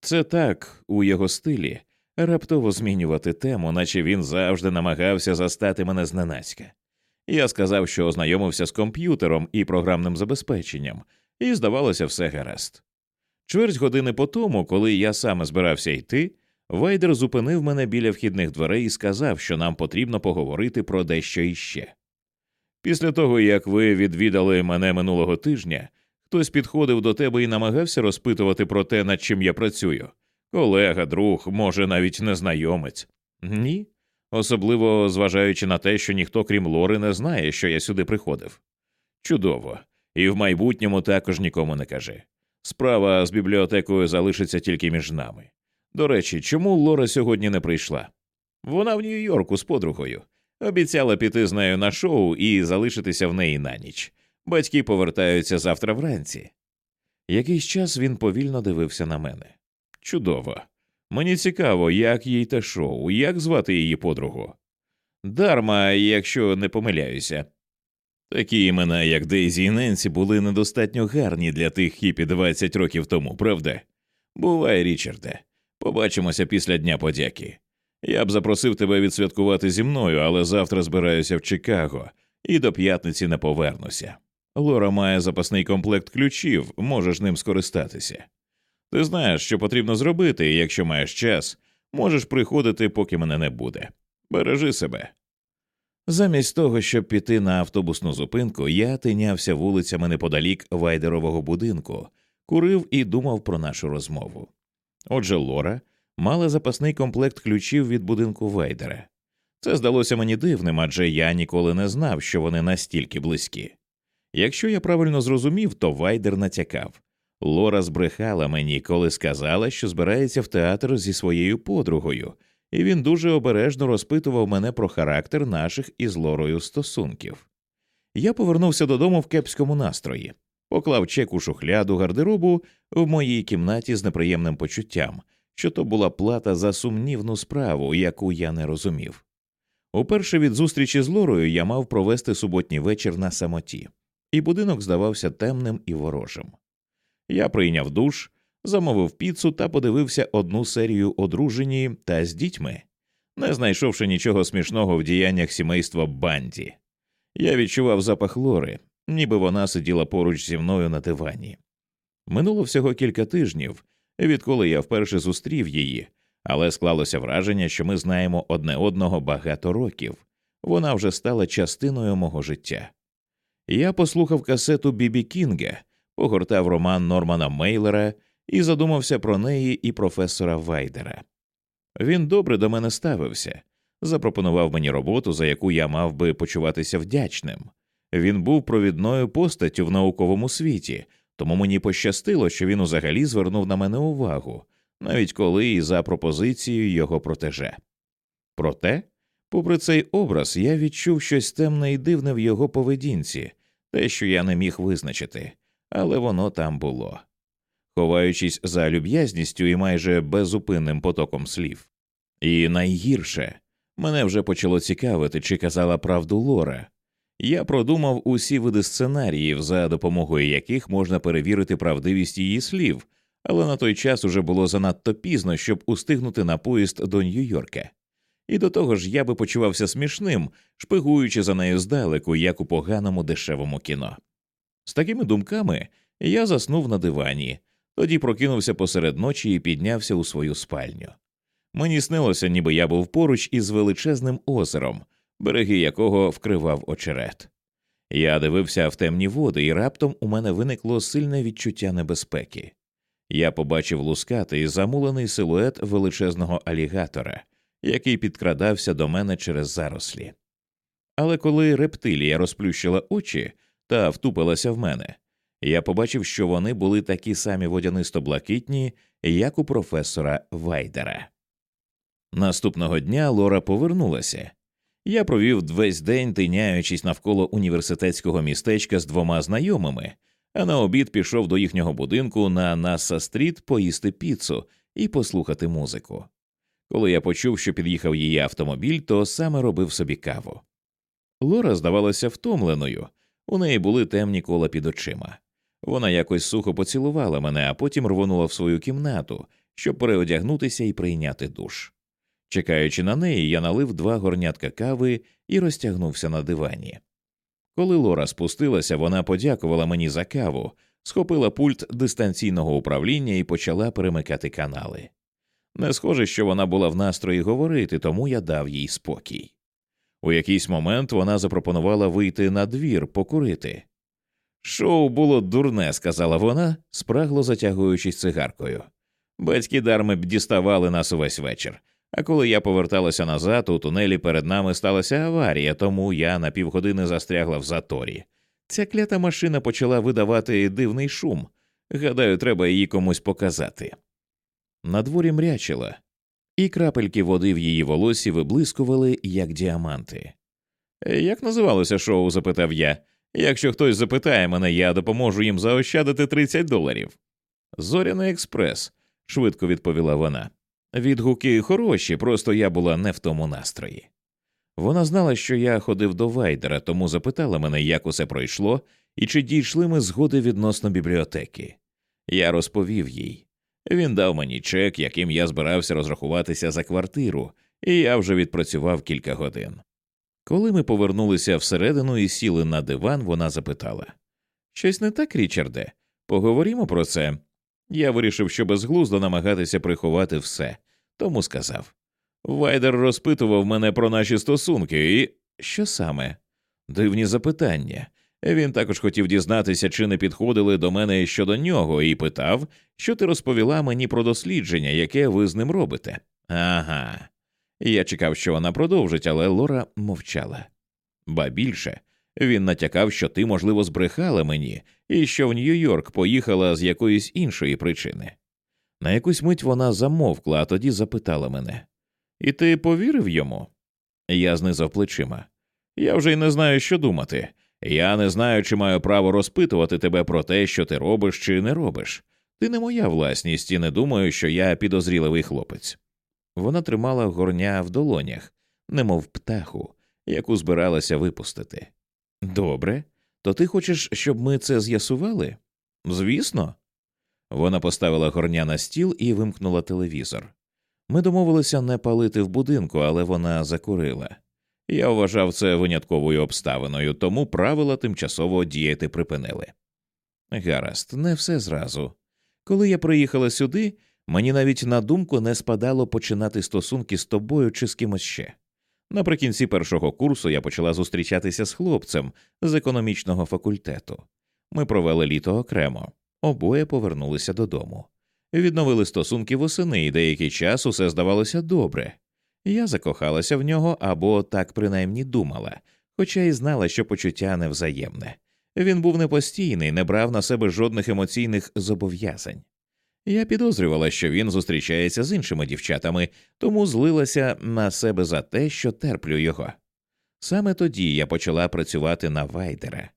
Це так, у його стилі, раптово змінювати тему, наче він завжди намагався застати мене зненацька. Я сказав, що ознайомився з комп'ютером і програмним забезпеченням, і, здавалося, все гаразд. Чверть години по тому, коли я саме збирався йти, Вайдер зупинив мене біля вхідних дверей і сказав, що нам потрібно поговорити про дещо іще. Після того, як ви відвідали мене минулого тижня, хтось підходив до тебе і намагався розпитувати про те, над чим я працюю. Колега, друг, може, навіть незнайомець. Ні. Особливо зважаючи на те, що ніхто, крім Лори, не знає, що я сюди приходив. Чудово, і в майбутньому також нікому не кажи. Справа з бібліотекою залишиться тільки між нами. До речі, чому Лора сьогодні не прийшла? Вона в Нью-Йорку з подругою. Обіцяла піти з нею на шоу і залишитися в неї на ніч. Батьки повертаються завтра вранці. Якийсь час він повільно дивився на мене. Чудово. Мені цікаво, як їй те шоу, як звати її подругу. Дарма, якщо не помиляюся. Такі імена, як Дейзі і Ненсі, були недостатньо гарні для тих хіпі 20 років тому, правда? Бувай, Річарде. Побачимося після Дня подяки. Я б запросив тебе відсвяткувати зі мною, але завтра збираюся в Чикаго і до п'ятниці не повернуся. Лора має запасний комплект ключів, можеш ним скористатися. Ти знаєш, що потрібно зробити, і якщо маєш час, можеш приходити, поки мене не буде. Бережи себе. Замість того, щоб піти на автобусну зупинку, я тинявся вулицями неподалік вайдерового будинку, курив і думав про нашу розмову. Отже, Лора мала запасний комплект ключів від будинку Вайдера. Це здалося мені дивним, адже я ніколи не знав, що вони настільки близькі. Якщо я правильно зрозумів, то Вайдер натякав. Лора збрехала мені, коли сказала, що збирається в театр зі своєю подругою, і він дуже обережно розпитував мене про характер наших із Лорою стосунків. Я повернувся додому в кепському настрої, поклав чек у шухляду гардеробу в моїй кімнаті з неприємним почуттям, що то була плата за сумнівну справу, яку я не розумів. Уперше від зустрічі з Лорою я мав провести суботній вечір на самоті, і будинок здавався темним і ворожим. Я прийняв душ, замовив піцу та подивився одну серію одружені та з дітьми, не знайшовши нічого смішного в діяннях сімейства банді. Я відчував запах лори, ніби вона сиділа поруч зі мною на дивані. Минуло всього кілька тижнів, відколи я вперше зустрів її, але склалося враження, що ми знаємо одне одного багато років. Вона вже стала частиною мого життя. Я послухав касету Бібі Кінга, погортав роман Нормана Мейлера і задумався про неї і професора Вайдера. Він добре до мене ставився, запропонував мені роботу, за яку я мав би почуватися вдячним. Він був провідною постаттю в науковому світі, тому мені пощастило, що він узагалі звернув на мене увагу, навіть коли і за пропозицією його протеже. Проте, попри цей образ, я відчув щось темне і дивне в його поведінці, те, що я не міг визначити, але воно там було. Ховаючись за люб'язністю і майже безупинним потоком слів. І найгірше мене вже почало цікавити, чи казала правду Лора. Я продумав усі види сценаріїв, за допомогою яких можна перевірити правдивість її слів, але на той час уже було занадто пізно, щоб устигнути на поїзд до Нью-Йорка. І до того ж я би почувався смішним, шпигуючи за нею здалеку, як у поганому дешевому кіно. З такими думками я заснув на дивані, тоді прокинувся посеред ночі і піднявся у свою спальню. Мені снилося, ніби я був поруч із величезним озером, береги якого вкривав очерет. Я дивився в темні води, і раптом у мене виникло сильне відчуття небезпеки. Я побачив лускатий замулений силует величезного алігатора, який підкрадався до мене через зарослі. Але коли рептилія розплющила очі та втупилася в мене, я побачив, що вони були такі самі водянисто блакитні, як у професора Вайдера. Наступного дня Лора повернулася. Я провів весь день, тиняючись навколо університетського містечка з двома знайомими, а на обід пішов до їхнього будинку на Насса Стріт поїсти піцу і послухати музику. Коли я почув, що під'їхав її автомобіль, то саме робив собі каву. Лора здавалася втомленою, у неї були темні кола під очима. Вона якось сухо поцілувала мене, а потім рвонула в свою кімнату, щоб переодягнутися і прийняти душ. Чекаючи на неї, я налив два горнятка кави і розтягнувся на дивані. Коли Лора спустилася, вона подякувала мені за каву, схопила пульт дистанційного управління і почала перемикати канали. Не схоже, що вона була в настрої говорити, тому я дав їй спокій. У якийсь момент вона запропонувала вийти на двір покурити. Шоу було дурне, сказала вона, спрагло затягуючись цигаркою. Батьки дарми б діставали нас увесь вечір. А коли я поверталася назад, у тунелі перед нами сталася аварія, тому я на півгодини застрягла в заторі. Ця клята машина почала видавати дивний шум. Гадаю, треба її комусь показати. На дворі мрячила, і крапельки води в її волосі виблискували, як діаманти. Як називалося шоу? запитав я. Якщо хтось запитає мене, я допоможу їм заощадити 30 доларів. Зоряний експрес, швидко відповіла вона. Відгуки хороші, просто я була не в тому настрої. Вона знала, що я ходив до Вайдера, тому запитала мене, як усе пройшло, і чи дійшли ми згоди відносно бібліотеки. Я розповів їй. Він дав мені чек, яким я збирався розрахуватися за квартиру, і я вже відпрацював кілька годин. Коли ми повернулися всередину і сіли на диван, вона запитала Щось не так, Річарде? Поговоримо про це. Я вирішив, що безглуздо намагатися приховати все, тому сказав Вайдер розпитував мене про наші стосунки, і що саме? Дивні запитання. Він також хотів дізнатися, чи не підходили до мене щодо нього, і питав, що ти розповіла мені про дослідження, яке ви з ним робите. Ага. Я чекав, що вона продовжить, але Лора мовчала. Ба більше він натякав, що ти, можливо, збрехала мені, і що в Нью-Йорк поїхала з якоїсь іншої причини. На якусь мить вона замовкла, а тоді запитала мене І ти повірив йому? Я знизав плечима. Я вже й не знаю, що думати. Я не знаю, чи маю право розпитувати тебе про те, що ти робиш чи не робиш. Ти не моя власність і не думаю, що я підозріливий хлопець. Вона тримала горня в долонях, немов птаху, яку збиралася випустити. Добре, то ти хочеш, щоб ми це з'ясували? Звісно. Вона поставила горня на стіл і вимкнула телевізор. Ми домовилися не палити в будинку, але вона закурила. Я вважав це винятковою обставиною, тому правила тимчасово діяти припинили. Гаразд, не все зразу. Коли я приїхала сюди, мені навіть на думку не спадало починати стосунки з тобою чи з кимось ще. Наприкінці першого курсу я почала зустрічатися з хлопцем з економічного факультету. Ми провели літо окремо, обоє повернулися додому. Відновили стосунки восени, і деякий час усе здавалося добре. Я закохалася в нього або так принаймні думала, хоча й знала, що почуття невзаємне. Він був непостійний, не брав на себе жодних емоційних зобов'язань. Я підозрювала, що він зустрічається з іншими дівчатами, тому злилася на себе за те, що терплю його. Саме тоді я почала працювати на Вайдера.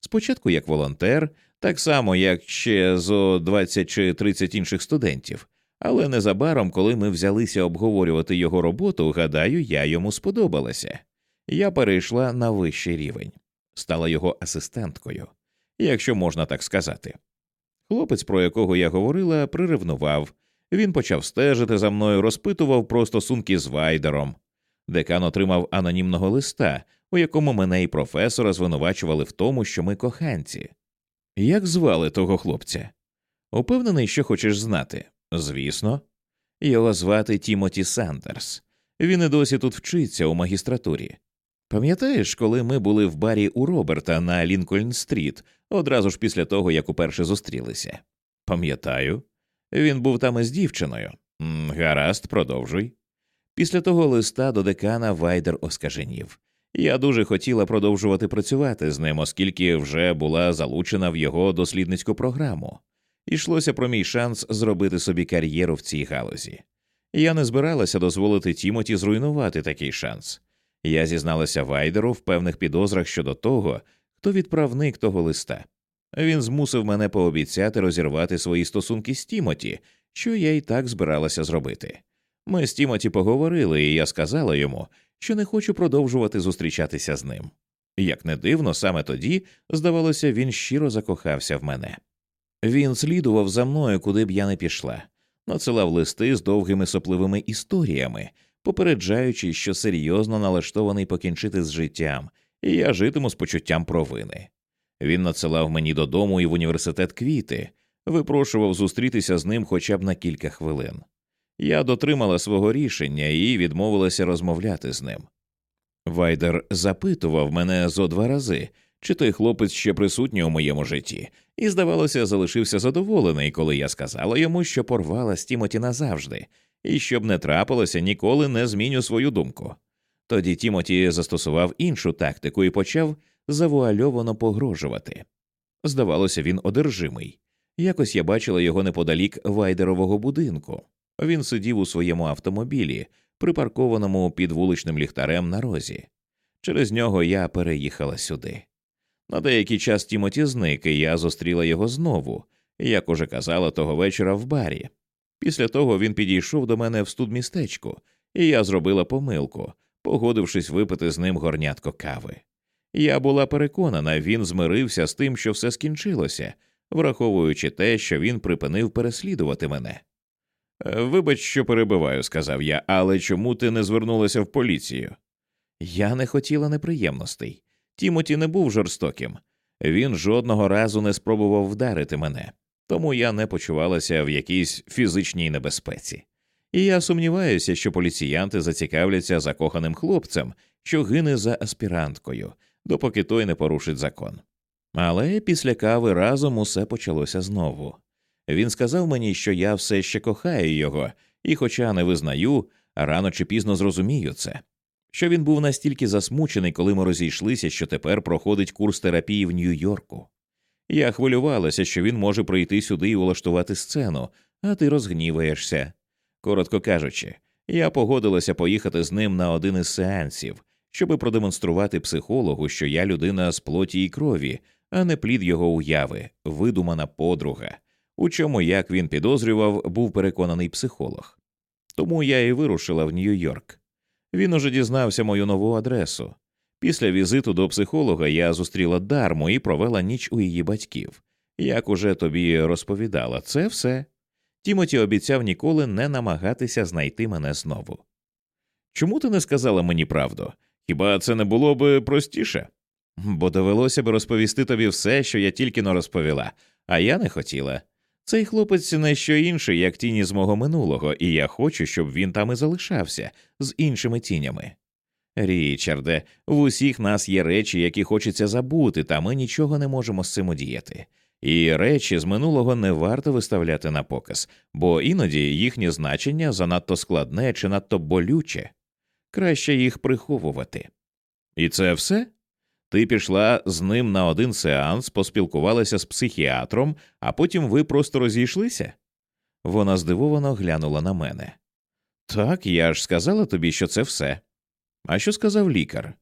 Спочатку як волонтер, так само, як ще зо 20 чи 30 інших студентів, але незабаром, коли ми взялися обговорювати його роботу, гадаю, я йому сподобалася. Я перейшла на вищий рівень, стала його асистенткою, якщо можна так сказати. Хлопець, про якого я говорила, приревнував. Він почав стежити за мною, розпитував про стосунки з Вайдером. Декан отримав анонімного листа, у якому мене і професора звинувачували в тому, що ми коханці. Як звали того хлопця? Упевнений, що хочеш знати. Звісно, його звати Тімоті Сандерс. Він і досі тут вчиться у магістратурі. Пам'ятаєш, коли ми були в барі у Роберта на Лінкольн Стріт, одразу ж після того, як уперше зустрілися? Пам'ятаю, він був там із дівчиною. Гаразд, продовжуй. Після того листа до декана Вайдер оскаженів. Я дуже хотіла продовжувати працювати з ним, оскільки вже була залучена в його дослідницьку програму. Ішлося про мій шанс зробити собі кар'єру в цій галузі. Я не збиралася дозволити Тімоті зруйнувати такий шанс. Я зізналася Вайдеру в певних підозрах щодо того, хто відправник того листа. Він змусив мене пообіцяти розірвати свої стосунки з Тімоті, що я і так збиралася зробити. Ми з Тімоті поговорили, і я сказала йому, що не хочу продовжувати зустрічатися з ним. Як не дивно, саме тоді, здавалося, він щиро закохався в мене. Він слідував за мною, куди б я не пішла, надсилав листи з довгими сопливими історіями, попереджаючи, що серйозно налаштований покінчити з життям, і я житиму з почуттям провини. Він надсилав мені додому і в університет квіти, випрошував зустрітися з ним хоча б на кілька хвилин. Я дотримала свого рішення і відмовилася розмовляти з ним. Вайдер запитував мене зо два рази, чи той хлопець ще присутній у моєму житті, і, здавалося, залишився задоволений, коли я сказала йому, що порвала з Тімоті назавжди, і щоб не трапилося, ніколи не зміню свою думку. Тоді Тімоті застосував іншу тактику і почав завуальовано погрожувати. Здавалося, він одержимий. Якось я бачила його неподалік вайдерового будинку. Він сидів у своєму автомобілі, припаркованому під вуличним ліхтарем на розі. Через нього я переїхала сюди. На деякий час Тімоті зник, і я зустріла його знову, як уже казала того вечора в барі. Після того він підійшов до мене в студмістечку, і я зробила помилку, погодившись випити з ним горнятко кави. Я була переконана, він змирився з тим, що все скінчилося, враховуючи те, що він припинив переслідувати мене. «Е, вибач, що перебиваю, сказав я, але чому ти не звернулася в поліцію? Я не хотіла неприємностей. Тімоті не був жорстоким. Він жодного разу не спробував вдарити мене, тому я не почувалася в якійсь фізичній небезпеці. І я сумніваюся, що поліціянти зацікавляться закоханим хлопцем, що гине за аспіранткою, допоки той не порушить закон. Але після кави разом усе почалося знову. Він сказав мені, що я все ще кохаю його, і, хоча не визнаю, рано чи пізно зрозумію це, що він був настільки засмучений, коли ми розійшлися, що тепер проходить курс терапії в Нью-Йорку. Я хвилювалася, що він може прийти сюди і улаштувати сцену, а ти розгніваєшся. Коротко кажучи, я погодилася поїхати з ним на один із сеансів, щоби продемонструвати психологу, що я людина з плоті і крові, а не плід його уяви, видумана подруга, у чому, як він підозрював, був переконаний психолог. Тому я і вирушила в Нью-Йорк. Він уже дізнався мою нову адресу. Після візиту до психолога я зустріла дарму і провела ніч у її батьків. Як уже тобі розповідала, це все. Тімоті обіцяв ніколи не намагатися знайти мене знову. Чому ти не сказала мені правду? Хіба це не було б простіше? Бо довелося б розповісти тобі все, що я тільки но розповіла, а я не хотіла. Цей хлопець не що інше, як тіні з мого минулого, і я хочу, щоб він там і залишався з іншими тінями. Річарде, в усіх нас є речі, які хочеться забути, та ми нічого не можемо з цим одіяти. І речі з минулого не варто виставляти на показ, бо іноді їхнє значення занадто складне чи надто болюче, краще їх приховувати. І це все? Ти пішла з ним на один сеанс, поспілкувалася з психіатром, а потім ви просто розійшлися? Вона здивовано глянула на мене. Так, я ж сказала тобі, що це все. А що сказав лікар?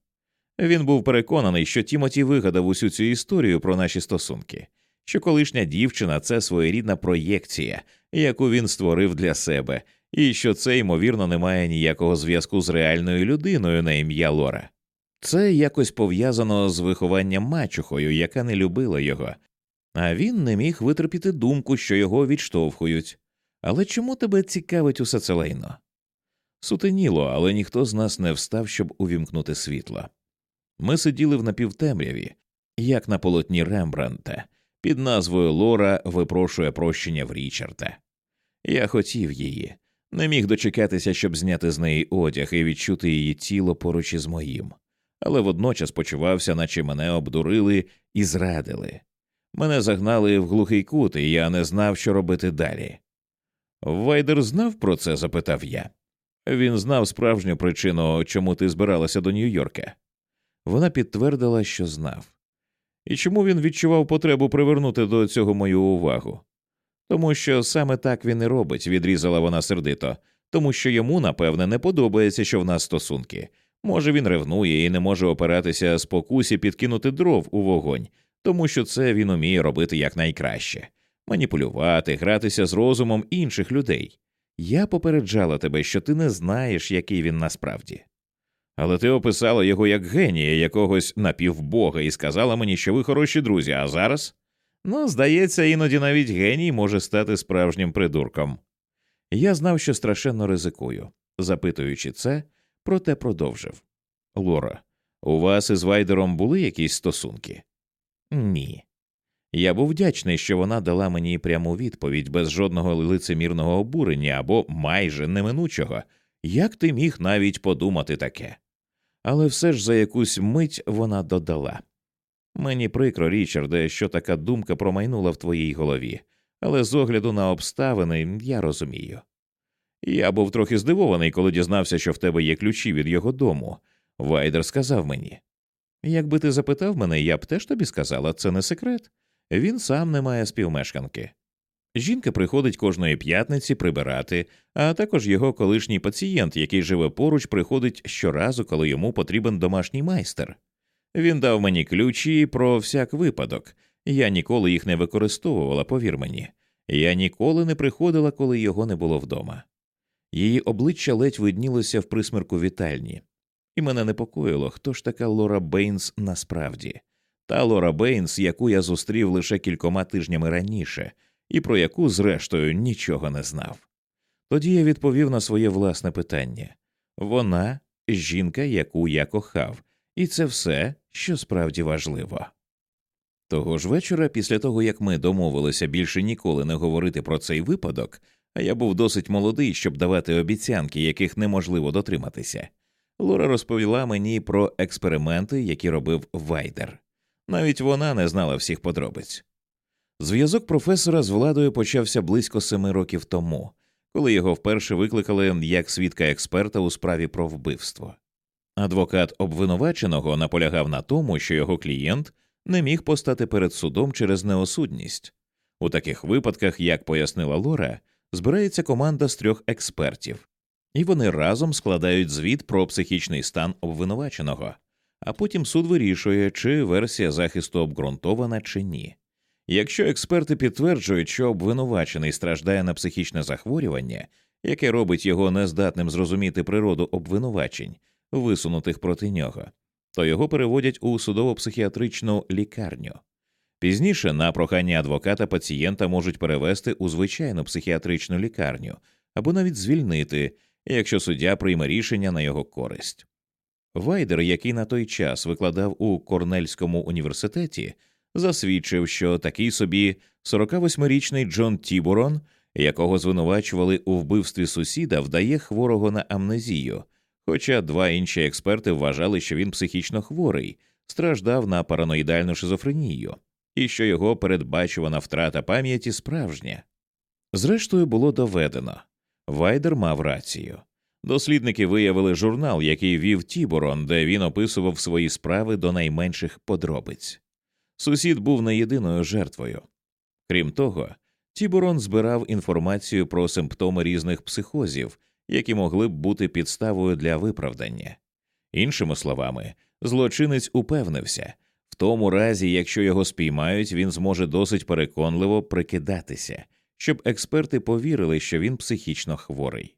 Він був переконаний, що Тімоті вигадав усю цю історію про наші стосунки, що колишня дівчина це своєрідна проєкція, яку він створив для себе, і що це, ймовірно, не має ніякого зв'язку з реальною людиною на ім'я Лора. Це якось пов'язано з вихованням мачухою, яка не любила його, а він не міг витерпіти думку, що його відштовхують. Але чому тебе цікавить усе це лайно? Сутеніло, але ніхто з нас не встав, щоб увімкнути світло. Ми сиділи в напівтемряві, як на полотні Рембранта, під назвою Лора випрошує прощення в Річарда. Я хотів її, не міг дочекатися, щоб зняти з неї одяг і відчути її тіло поруч із моїм, але водночас почувався, наче мене обдурили і зрадили. Мене загнали в глухий кут, і я не знав, що робити далі. Вайдер знав про це? запитав я. Він знав справжню причину, чому ти збиралася до Нью-Йорка. Вона підтвердила, що знав. І чому він відчував потребу привернути до цього мою увагу? Тому що саме так він і робить, відрізала вона сердито, тому що йому, напевне, не подобається, що в нас стосунки. Може, він ревнує і не може опиратися спокусі підкинути дров у вогонь, тому що це він уміє робити якнайкраще маніпулювати, гратися з розумом інших людей. Я попереджала тебе, що ти не знаєш, який він насправді. Але ти описала його як генія якогось напівбога і сказала мені, що ви хороші друзі, а зараз? Ну, здається, іноді навіть геній може стати справжнім придурком. Я знав, що страшенно ризикую, запитуючи це, проте продовжив Лора, у вас із Вайдером були якісь стосунки? Ні. Я був вдячний, що вона дала мені пряму відповідь без жодного лицемірного обурення або майже неминучого, як ти міг навіть подумати таке. Але все ж за якусь мить вона додала мені прикро, Річарде, що така думка промайнула в твоїй голові, але з огляду на обставини я розумію. Я був трохи здивований, коли дізнався, що в тебе є ключі від його дому. Вайдер сказав мені якби ти запитав мене, я б теж тобі сказала, це не секрет. Він сам не має співмешканки. Жінка приходить кожної п'ятниці прибирати, а також його колишній пацієнт, який живе поруч, приходить щоразу, коли йому потрібен домашній майстер. Він дав мені ключі про всяк випадок, я ніколи їх не використовувала, повір мені, я ніколи не приходила, коли його не було вдома. Її обличчя ледь виднілося в присмерку вітальні, і мене непокоїло, хто ж така Лора Бейнс насправді та Лора Бейнс, яку я зустрів лише кількома тижнями раніше, і про яку, зрештою, нічого не знав. Тоді я відповів на своє власне питання вона жінка, яку я кохав, і це все, що справді важливо. Того ж вечора, після того як ми домовилися більше ніколи не говорити про цей випадок, а я був досить молодий, щоб давати обіцянки, яких неможливо дотриматися, Лора розповіла мені про експерименти, які робив Вайдер. Навіть вона не знала всіх подробиць. Зв'язок професора з владою почався близько семи років тому, коли його вперше викликали як свідка експерта у справі про вбивство. Адвокат обвинуваченого наполягав на тому, що його клієнт не міг постати перед судом через неосудність. У таких випадках, як пояснила Лора, збирається команда з трьох експертів, і вони разом складають звіт про психічний стан обвинуваченого а потім суд вирішує, чи версія захисту обґрунтована чи ні. Якщо експерти підтверджують, що обвинувачений страждає на психічне захворювання, яке робить його нездатним зрозуміти природу обвинувачень, висунутих проти нього, то його переводять у судово-психіатричну лікарню. Пізніше на прохання адвоката пацієнта можуть перевести у звичайну психіатричну лікарню або навіть звільнити, якщо суддя прийме рішення на його користь. Вайдер, який на той час викладав у Корнельському університеті, засвідчив, що такий собі 48-річний Джон Тіборон, якого звинувачували у вбивстві сусіда, вдає хворого на амнезію, Хоча два інші експерти вважали, що він психічно хворий, страждав на параноїдальну шизофренію, і що його передбачувана втрата пам'яті справжня. Зрештою, було доведено Вайдер мав рацію. Дослідники виявили журнал, який вів Тіборон, де він описував свої справи до найменших подробиць. Сусід був не єдиною жертвою. Крім того, Тіборон збирав інформацію про симптоми різних психозів, які могли б бути підставою для виправдання. Іншими словами, злочинець упевнився в тому разі, якщо його спіймають, він зможе досить переконливо прикидатися, щоб експерти повірили, що він психічно хворий.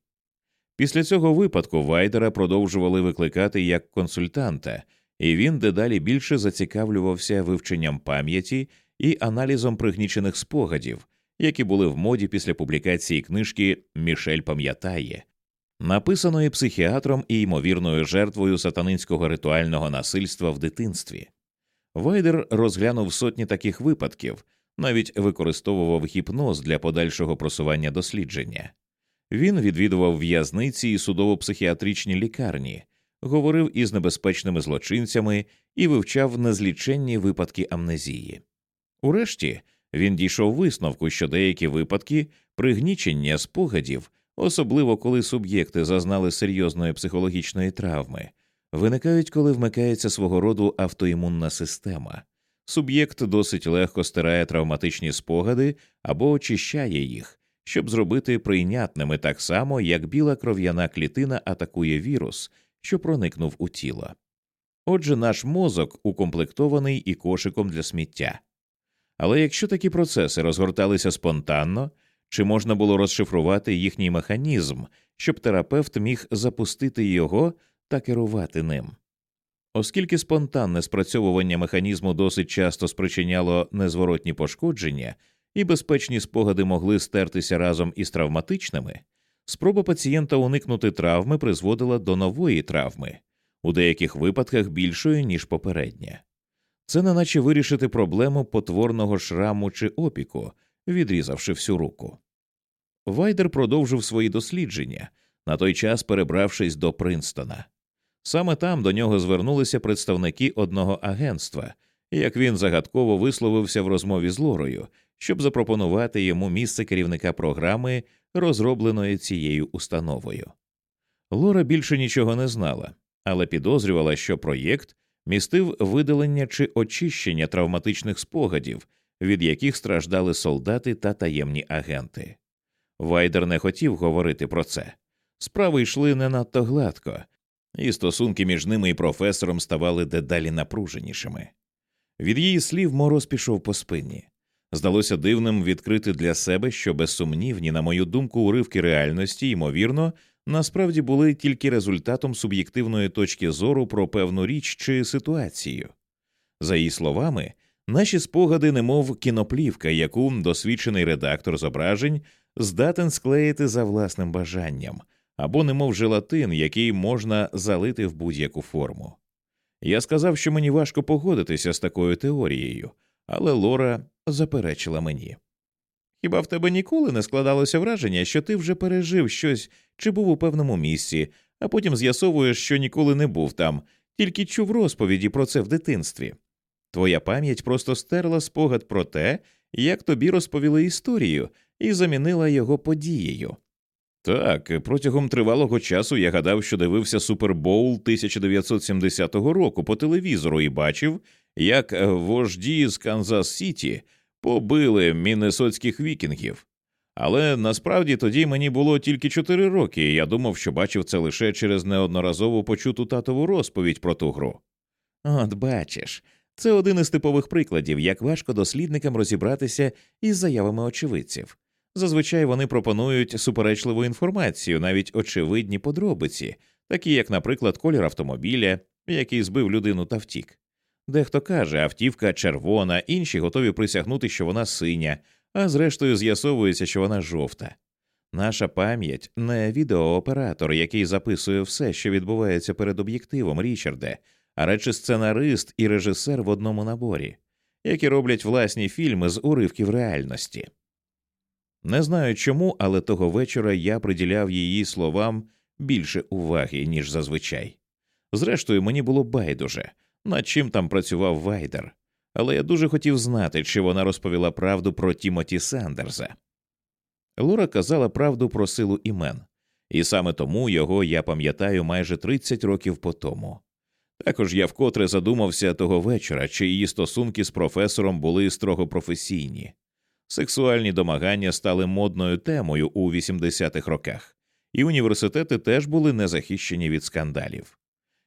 Після цього випадку Вайдера продовжували викликати як консультанта, і він дедалі більше зацікавлювався вивченням пам'яті і аналізом пригнічених спогадів, які були в моді після публікації книжки Мішель пам'ятає, написаної психіатром і ймовірною жертвою сатанинського ритуального насильства в дитинстві. Вайдер розглянув сотні таких випадків, навіть використовував гіпноз для подальшого просування дослідження. Він відвідував в'язниці і судово-психіатричні лікарні, говорив із небезпечними злочинцями і вивчав незліченні випадки амнезії. Урешті він дійшов висновку, що деякі випадки пригнічення спогадів, особливо коли суб'єкти зазнали серйозної психологічної травми, виникають, коли вмикається свого роду автоімунна система. Суб'єкт досить легко стирає травматичні спогади або очищає їх, щоб зробити прийнятними так само, як біла кров'яна клітина атакує вірус, що проникнув у тіло. Отже, наш мозок укомплектований і кошиком для сміття. Але якщо такі процеси розгорталися спонтанно, чи можна було розшифрувати їхній механізм, щоб терапевт міг запустити його та керувати ним? Оскільки спонтанне спрацьовування механізму досить часто спричиняло незворотні пошкодження, і безпечні спогади могли стертися разом із травматичними, спроба пацієнта уникнути травми призводила до нової травми, у деяких випадках більшої, ніж попередня. Це не наче вирішити проблему потворного шраму чи опіку, відрізавши всю руку. Вайдер продовжив свої дослідження, на той час перебравшись до Принстона. Саме там до нього звернулися представники одного агентства, як він загадково висловився в розмові з Лорою, щоб запропонувати йому місце керівника програми, розробленої цією установою. Лора більше нічого не знала, але підозрювала, що проєкт містив видалення чи очищення травматичних спогадів, від яких страждали солдати та таємні агенти. Вайдер не хотів говорити про це. Справи йшли не надто гладко, і стосунки між ними і професором ставали дедалі напруженішими. Від її слів мороз пішов по спині. Здалося дивним відкрити для себе, що безсумнівні, на мою думку, уривки реальності, ймовірно, насправді були тільки результатом суб'єктивної точки зору про певну річ чи ситуацію. За її словами, наші спогади, немов кіноплівка, яку досвідчений редактор зображень здатен склеїти за власним бажанням, або немов желатин, який можна залити в будь-яку форму. Я сказав, що мені важко погодитися з такою теорією, але Лора заперечила мені. Хіба в тебе ніколи не складалося враження, що ти вже пережив щось чи був у певному місці, а потім з'ясовуєш, що ніколи не був там, тільки чув розповіді про це в дитинстві. Твоя пам'ять просто стерла спогад про те, як тобі розповіли історію, і замінила його подією. Так, протягом тривалого часу я гадав, що дивився Супербоул 1970 року по телевізору і бачив, як вожді з Канзас Сіті побили міннесотських вікінгів. Але насправді тоді мені було тільки чотири роки, і я думав, що бачив це лише через неодноразово почуту татову розповідь про ту гру. От бачиш, це один із типових прикладів, як важко дослідникам розібратися із заявами очевидців. Зазвичай вони пропонують суперечливу інформацію, навіть очевидні подробиці, такі як, наприклад, колір автомобіля, який збив людину та втік. Дехто каже, автівка червона, інші готові присягнути, що вона синя, а зрештою з'ясовується, що вона жовта. Наша пам'ять не відеооператор, який записує все, що відбувається перед об'єктивом Річарде, а речі сценарист і режисер в одному наборі, які роблять власні фільми з уривків реальності. Не знаю чому, але того вечора я приділяв її словам більше уваги, ніж зазвичай. Зрештою, мені було байдуже, над чим там працював Вайдер, але я дуже хотів знати, чи вона розповіла правду про Тімоті Сандерса. Лора казала правду про силу імен, і саме тому його я пам'ятаю майже 30 років по тому. Також я вкотре задумався того вечора, чи її стосунки з професором були строго професійні. Сексуальні домагання стали модною темою у 80-х роках, і університети теж були незахищені від скандалів.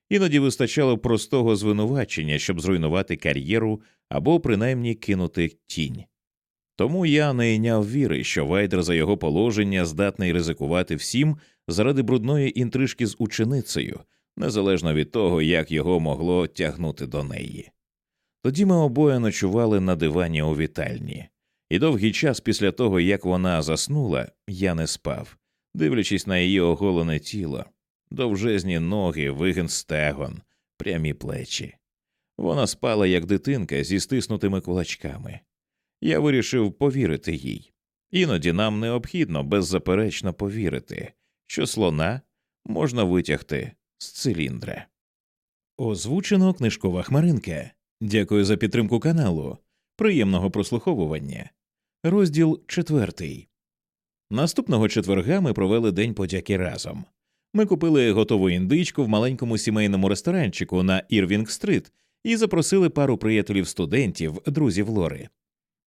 Іноді вистачало простого звинувачення, щоб зруйнувати кар'єру або принаймні кинути тінь. Тому я не йняв віри, що Вайдер за його положення здатний ризикувати всім заради брудної інтрижки з ученицею, незалежно від того, як його могло тягнути до неї. Тоді ми обоє ночували на дивані у вітальні, і довгий час після того, як вона заснула, я не спав, дивлячись на її оголене тіло, довжезні ноги, вигин стегон, прямі плечі. Вона спала як дитинка зі стиснутими кулачками. Я вирішив повірити їй. Іноді нам необхідно беззаперечно повірити, що слона можна витягти з циліндра. Озвучено книжкова хмаринка. Дякую за підтримку каналу. Приємного прослуховування. Розділ четвертий. Наступного четверга ми провели день подяки разом. Ми купили готову індичку в маленькому сімейному ресторанчику на Ірвінг Стрит і запросили пару приятелів студентів, друзів Лори.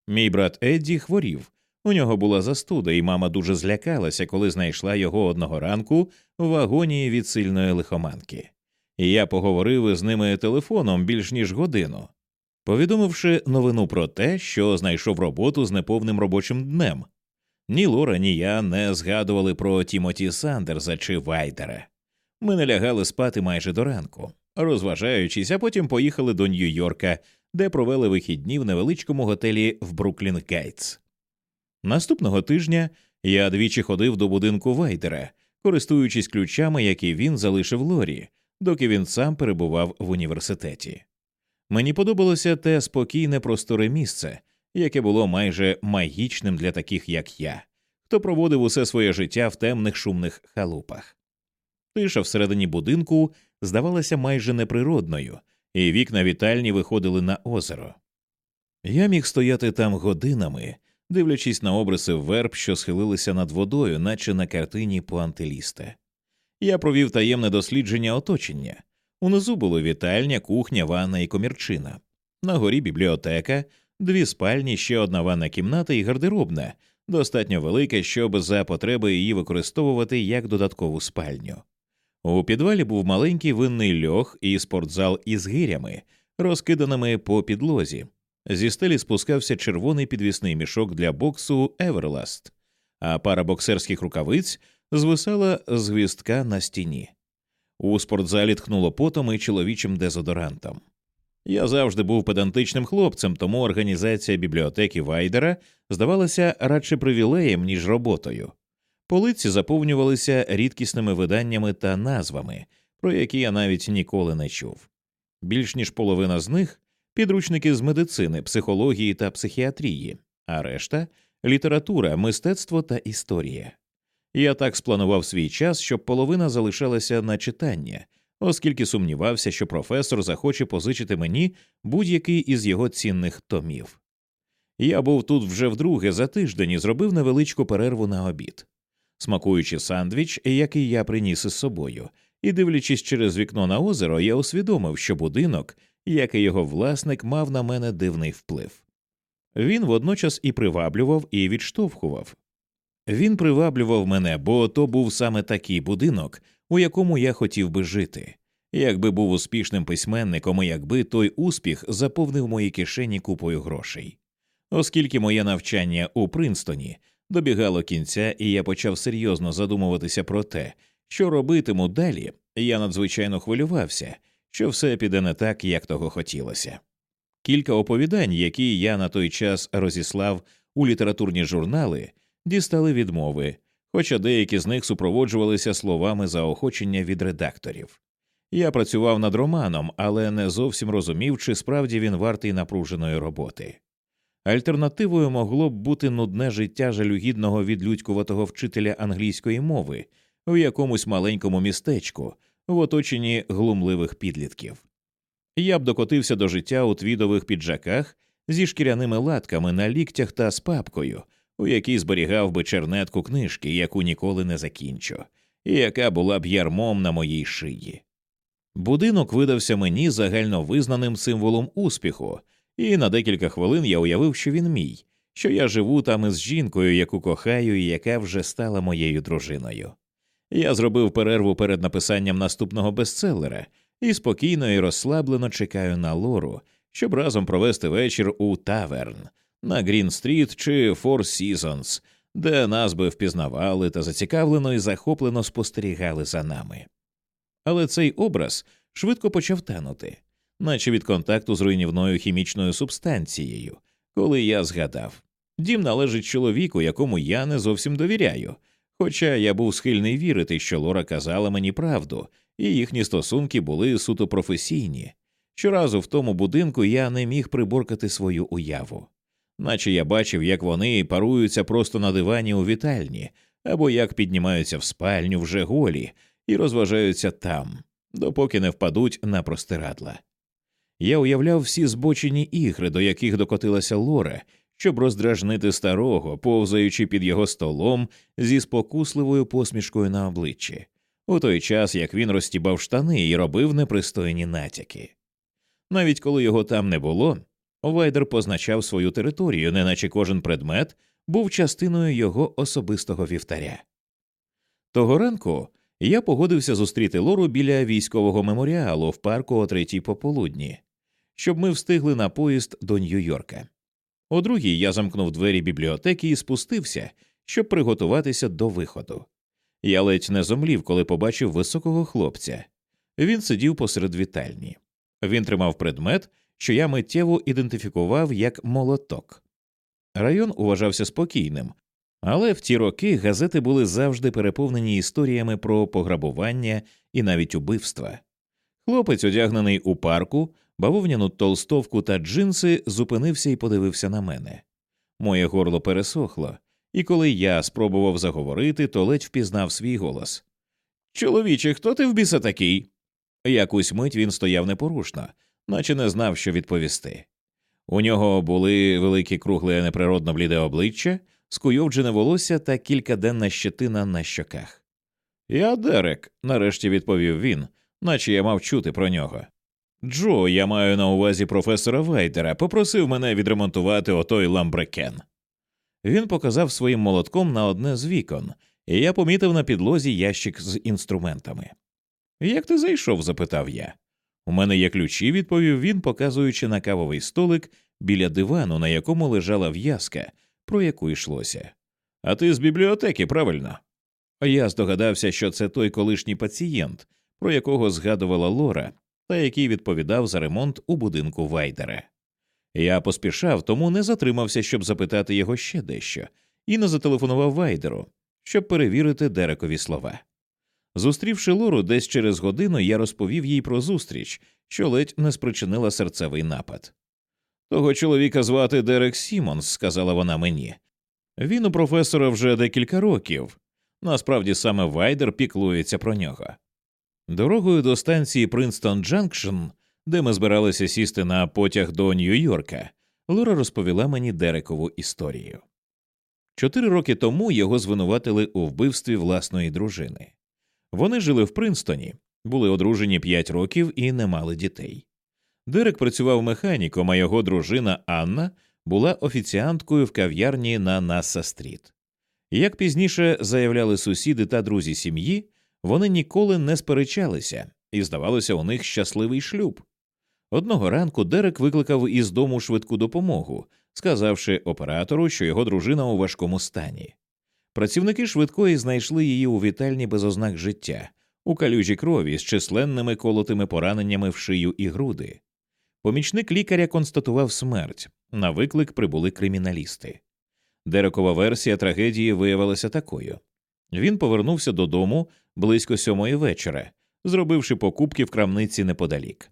Мій брат Едді хворів. У нього була застуда, і мама дуже злякалася, коли знайшла його одного ранку в агонії від сильної лихоманки. І я поговорив із ними телефоном більш ніж годину, повідомивши новину про те, що знайшов роботу з неповним робочим днем. Ні Лора, ні я не згадували про Тімоті Сандерса чи Вайдера. Ми не лягали спати майже до ранку, розважаючись, а потім поїхали до Нью-Йорка, де провели вихідні в невеличкому готелі в Бруклін Гейтс. Наступного тижня я двічі ходив до будинку Вайдера, користуючись ключами, які він залишив Лорі, доки він сам перебував в університеті. Мені подобалося те спокійне просторе місце, яке було майже магічним для таких, як я, хто проводив усе своє життя в темних шумних халупах. Тиша всередині будинку здавалася майже неприродною, і вікна вітальні виходили на озеро. Я міг стояти там годинами, дивлячись на обриси верб, що схилилися над водою, наче на картині Пуантеліста. Я провів таємне дослідження оточення. Унизу були вітальня, кухня, ванна і комірчина. На горі бібліотека, дві спальні, ще одна ванна кімната і гардеробна, достатньо велика, щоб за потреби її використовувати як додаткову спальню. У підвалі був маленький винний льох і спортзал із гирями, розкиданими по підлозі. Зі стелі спускався червоний підвісний мішок для боксу Еверласт, а пара боксерських рукавиць звисала з гвістка на стіні. У спортзалі тхнуло потом і чоловічим дезодорантом. Я завжди був педантичним хлопцем, тому організація бібліотеки Вайдера здавалася радше привілеєм, ніж роботою. Полиці заповнювалися рідкісними виданнями та назвами, про які я навіть ніколи не чув. Більш ніж половина з них підручники з медицини, психології та психіатрії, а решта література, мистецтво та історія. Я так спланував свій час, щоб половина залишалася на читання, оскільки сумнівався, що професор захоче позичити мені будь-який із його цінних томів. Я був тут вже вдруге за тиждень і зробив невеличку перерву на обід. Смакуючи сандвіч, який я приніс із собою, і дивлячись через вікно на озеро, я усвідомив, що будинок, як і його власник, мав на мене дивний вплив. Він водночас і приваблював, і відштовхував. Він приваблював мене, бо то був саме такий будинок, у якому я хотів би жити, якби був успішним письменником, і якби той успіх заповнив мої кишені купою грошей. Оскільки моє навчання у Принстоні добігало кінця, і я почав серйозно задумуватися про те, що робитиму далі, я надзвичайно хвилювався, що все піде не так, як того хотілося. Кілька оповідань, які я на той час розіслав у літературні журнали, дістали відмови, хоча деякі з них супроводжувалися словами заохочення від редакторів. Я працював над романом, але не зовсім розумів, чи справді він вартий напруженої роботи. Альтернативою могло б бути нудне життя жалюгідного відлюдькуватого вчителя англійської мови, в якомусь маленькому містечку в оточенні глумливих підлітків. Я б докотився до життя у твідових піджаках зі шкіряними латками на ліктях та з папкою, у якій зберігав би чернетку книжки, яку ніколи не закінчу, і яка була б ярмом на моїй шиї. Будинок видався мені загальновизнаним символом успіху, і на декілька хвилин я уявив, що він мій, що я живу там із жінкою, яку кохаю і яка вже стала моєю дружиною. Я зробив перерву перед написанням наступного бестселера і спокійно і розслаблено чекаю на лору, щоб разом провести вечір у таверн на Грін-стріт чи Four Seasons, де нас би впізнавали та зацікавлено і захоплено спостерігали за нами. Але цей образ швидко почав танути, наче від контакту з руйнівною хімічною субстанцією, коли я згадав дім належить чоловіку, якому я не зовсім довіряю. Хоча я був схильний вірити, що Лора казала мені правду, і їхні стосунки були суто професійні. Щоразу в тому будинку я не міг приборкати свою уяву, наче я бачив, як вони паруються просто на дивані у вітальні, або як піднімаються в спальню вже голі і розважаються там, допоки не впадуть на простирадла. Я уявляв всі збочені ігри, до яких докотилася Лора, щоб роздражнити старого, повзаючи під його столом зі спокусливою посмішкою на обличчі, у той час як він розтібав штани і робив непристойні натяки. Навіть коли його там не було, Вайдер позначав свою територію, неначе кожен предмет був частиною його особистого вівтаря. Того ранку я погодився зустріти Лору біля військового меморіалу в парку о третій пополудні, щоб ми встигли на поїзд до Нью-Йорка. О другій я замкнув двері бібліотеки і спустився, щоб приготуватися до виходу. Я ледь не зомлів, коли побачив високого хлопця. Він сидів посеред вітальні. Він тримав предмет, що я миттєво ідентифікував як молоток. Район уважався спокійним, але в ті роки газети були завжди переповнені історіями про пограбування і навіть убивства. Хлопець, одягнений у парку, бавовняну толстовку та джинси, зупинився і подивився на мене. Моє горло пересохло, і коли я спробував заговорити, то ледь впізнав свій голос. Чоловіче, хто ти в біса такий? Якусь мить він стояв непорушно, наче не знав, що відповісти. У нього було велике кругле неприродно бліде обличчя, скуйовджене волосся та кількаденна щетина на щоках. Я Дерек, нарешті відповів він, наче я мав чути про нього. Джо, я маю на увазі професора Вайдера, попросив мене відремонтувати отой ламбрекен. Він показав своїм молотком на одне з вікон, і я помітив на підлозі ящик з інструментами. Як ти зайшов? запитав я. У мене є ключі, відповів він, показуючи на кавовий столик біля дивану, на якому лежала в'язка, про яку йшлося. А ти з бібліотеки, правильно? Я здогадався, що це той колишній пацієнт, про якого згадувала Лора, та який відповідав за ремонт у будинку Вайдера. Я поспішав, тому не затримався, щоб запитати його ще дещо, і не зателефонував Вайдеру, щоб перевірити Дерекові слова. Зустрівши Лору десь через годину, я розповів їй про зустріч, що ледь не спричинила серцевий напад. Того чоловіка звати Дерек Сімонс, сказала вона мені. Він у професора вже декілька років. Насправді саме Вайдер піклується про нього. Дорогою до станції Принстон Джанкшн, де ми збиралися сісти на потяг до Нью-Йорка, Лора розповіла мені Дерекову історію. Чотири роки тому його звинуватили у вбивстві власної дружини. Вони жили в Принстоні, були одружені п'ять років і не мали дітей. Дерек працював механіком, а його дружина Анна була офіціанткою в кав'ярні на Насса Стріт. Як пізніше заявляли сусіди та друзі сім'ї, вони ніколи не сперечалися, і здавалося, у них щасливий шлюб. Одного ранку Дерек викликав із дому швидку допомогу, сказавши оператору, що його дружина у важкому стані. Працівники швидкої знайшли її у вітальні без ознак життя, у калюжі крові з численними колотими пораненнями в шию і груди. Помічник лікаря констатував смерть. На виклик прибули криміналісти. Дерекова версія трагедії виявилася такою він повернувся додому близько сьомої вечора, зробивши покупки в крамниці неподалік.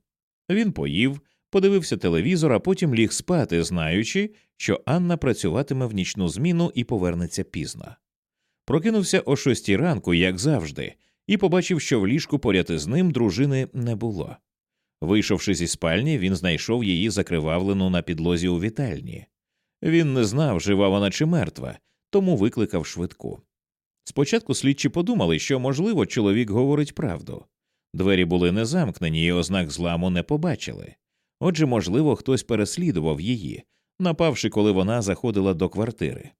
Він поїв, подивився телевізор, а потім ліг спати, знаючи, що Анна працюватиме в нічну зміну і повернеться пізно. Прокинувся о шостій ранку, як завжди, і побачив, що в ліжку поряд із ним дружини не було. Вийшовши зі спальні, він знайшов її закривавлену на підлозі у вітальні. Він не знав, жива вона чи мертва, тому викликав швидку. Спочатку слідчі подумали, що, можливо, чоловік говорить правду. Двері були не замкнені і ознак зламу не побачили. Отже, можливо, хтось переслідував її, напавши, коли вона заходила до квартири.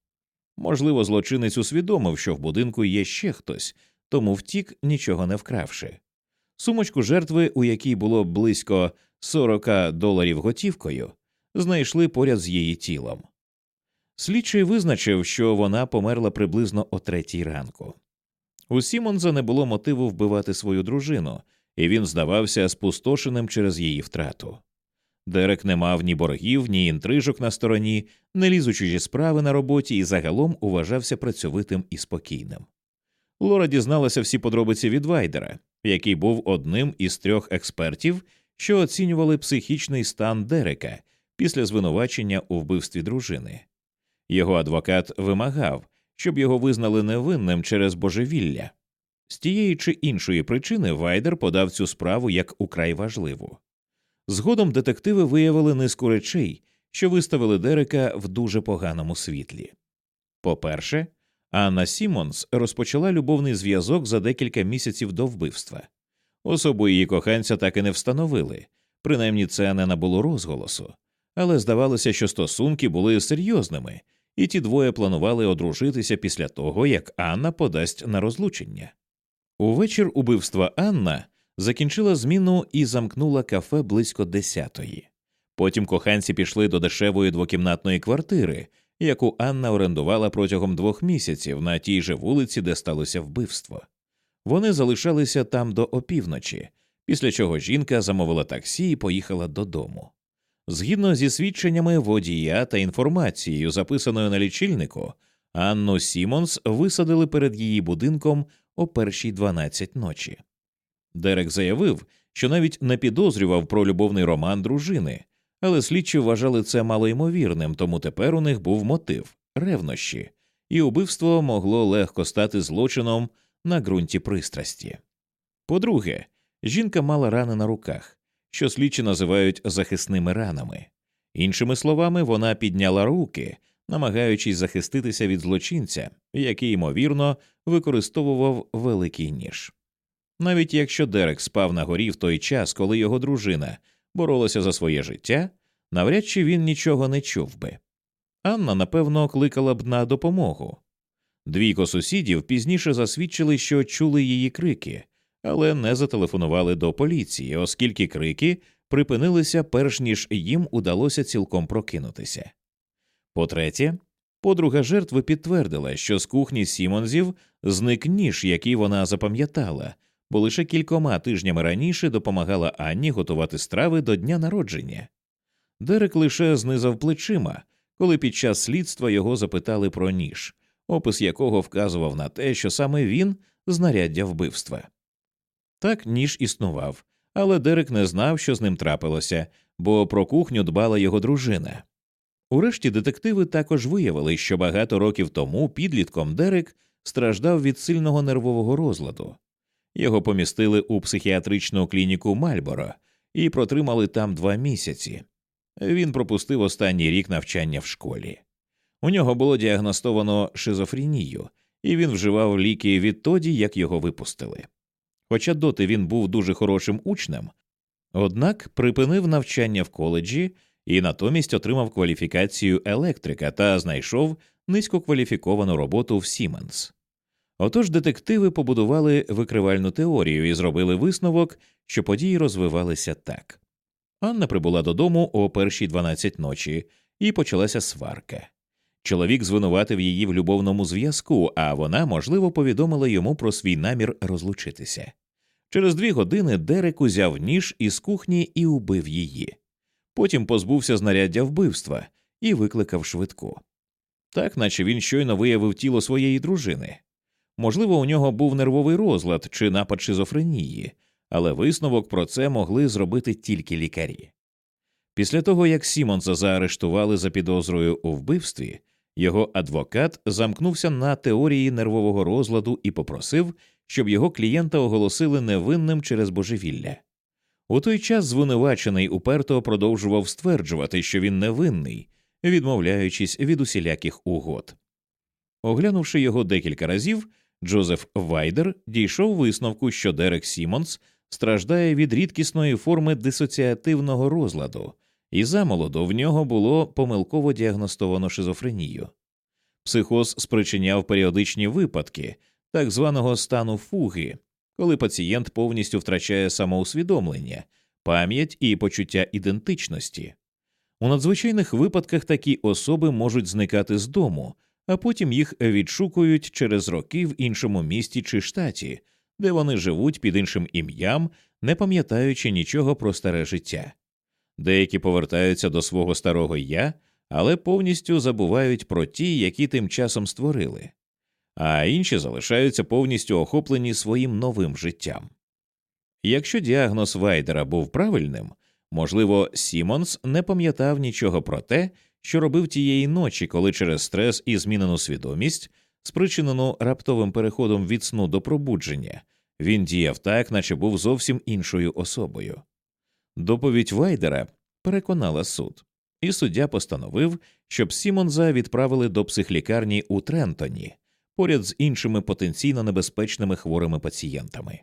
Можливо, злочинець усвідомив, що в будинку є ще хтось, тому втік, нічого не вкравши. Сумочку жертви, у якій було близько 40 доларів готівкою, знайшли поряд з її тілом. Слідчий визначив, що вона померла приблизно о третій ранку. У Сімонза не було мотиву вбивати свою дружину, і він здавався спустошеним через її втрату. Дерек не мав ні боргів, ні інтрижок на стороні, не ліз у чужі справи на роботі і загалом уважався працьовитим і спокійним. Лора дізналася всі подробиці від Вайдера, який був одним із трьох експертів, що оцінювали психічний стан Дерека після звинувачення у вбивстві дружини. Його адвокат вимагав, щоб його визнали невинним через божевілля. З тієї чи іншої причини Вайдер подав цю справу як украй важливу. Згодом детективи виявили низку речей, що виставили Дерека в дуже поганому світлі. По-перше, Анна Сімонс розпочала любовний зв'язок за декілька місяців до вбивства. Особу її коханця так і не встановили, принаймні це не набуло розголосу, але здавалося, що стосунки були серйозними, і ті двоє планували одружитися після того, як Анна подасть на розлучення. Увечір убивства Анна закінчила зміну і замкнула кафе близько десятої. Потім коханці пішли до дешевої двокімнатної квартири, яку Анна орендувала протягом двох місяців на тій же вулиці, де сталося вбивство. Вони залишалися там до опівночі, після чого жінка замовила таксі і поїхала додому. Згідно зі свідченнями водія та інформацією, записаною на лічильнику, Анну Сімонс висадили перед її будинком о першій 12 ночі. Дерек заявив, що навіть не підозрював про любовний роман дружини, але слідчі вважали це малоймовірним, тому тепер у них був мотив ревнощі, і убивство могло легко стати злочином на ґрунті пристрасті. По-друге, жінка мала рани на руках, що слідчі називають захисними ранами. Іншими словами, вона підняла руки, намагаючись захиститися від злочинця, який, ймовірно, використовував великий ніж. Навіть якщо Дерек спав на горі в той час, коли його дружина боролася за своє життя, навряд чи він нічого не чув би. Анна, напевно, кликала б на допомогу. Двійко сусідів пізніше засвідчили, що чули її крики, але не зателефонували до поліції, оскільки крики припинилися перш ніж їм удалося цілком прокинутися. По третє, подруга жертви підтвердила, що з кухні Сімонзів зник ніж, який вона запам'ятала, бо лише кількома тижнями раніше допомагала Анні готувати страви до дня народження. Дерек лише знизав плечима, коли під час слідства його запитали про ніж, опис якого вказував на те, що саме він знаряддя вбивства. Так ніж існував, але Дерек не знав, що з ним трапилося, бо про кухню дбала його дружина. Урешті детективи також виявили, що багато років тому підлітком Дерек страждав від сильного нервового розладу. Його помістили у психіатричну клініку Мальборо і протримали там два місяці. Він пропустив останній рік навчання в школі. У нього було діагностовано шизофренію, і він вживав ліки відтоді, як його випустили. Хоча доти він був дуже хорошим учнем, однак припинив навчання в коледжі і натомість отримав кваліфікацію електрика та знайшов низькокваліфіковану роботу в Сіменс. Отож детективи побудували викривальну теорію і зробили висновок, що події розвивалися так. Анна прибула додому о першій 12 ночі, і почалася сварка. Чоловік звинуватив її в любовному зв'язку, а вона, можливо, повідомила йому про свій намір розлучитися. Через дві години Дерек узяв ніж із кухні і убив її. Потім позбувся знаряддя вбивства і викликав швидку. Так, наче він щойно виявив тіло своєї дружини. Можливо, у нього був нервовий розлад чи напад шизофренії, але висновок про це могли зробити тільки лікарі. Після того, як Сімонса заарештували за підозрою у вбивстві, Його адвокат замкнувся на теорії нервового розладу і попросив, щоб його клієнта оголосили невинним через божевілля. У той час звинувачений уперто продовжував стверджувати, що він невинний, відмовляючись від усіляких угод. Оглянувши його декілька разів, Джозеф Вайдер дійшов висновку, що Дерек Сімонс страждає від рідкісної форми дисоціативного розладу, і замолоду в нього було помилково діагностовано шизофренію. Психоз спричиняв періодичні випадки так званого стану фуги, коли пацієнт повністю втрачає самоусвідомлення, пам'ять і почуття ідентичності. У надзвичайних випадках такі особи можуть зникати з дому, а потім їх відшукують через роки в іншому місті чи штаті, де вони живуть під іншим ім'ям, не пам'ятаючи нічого про старе життя. Деякі повертаються до свого старого я, але повністю забувають про ті, які тим часом створили, а інші залишаються повністю охоплені своїм новим життям. Якщо діагноз Вайдера був правильним, можливо, Сімонс не пам'ятав нічого про те, що робив тієї ночі, коли через стрес і змінену свідомість, спричинену раптовим переходом від сну до пробудження, він діяв так, наче був зовсім іншою особою. Доповідь Вайдера переконала суд, і суддя постановив, щоб Сімонса відправили до психлікарні у Трентоні поряд з іншими потенційно небезпечними хворими пацієнтами.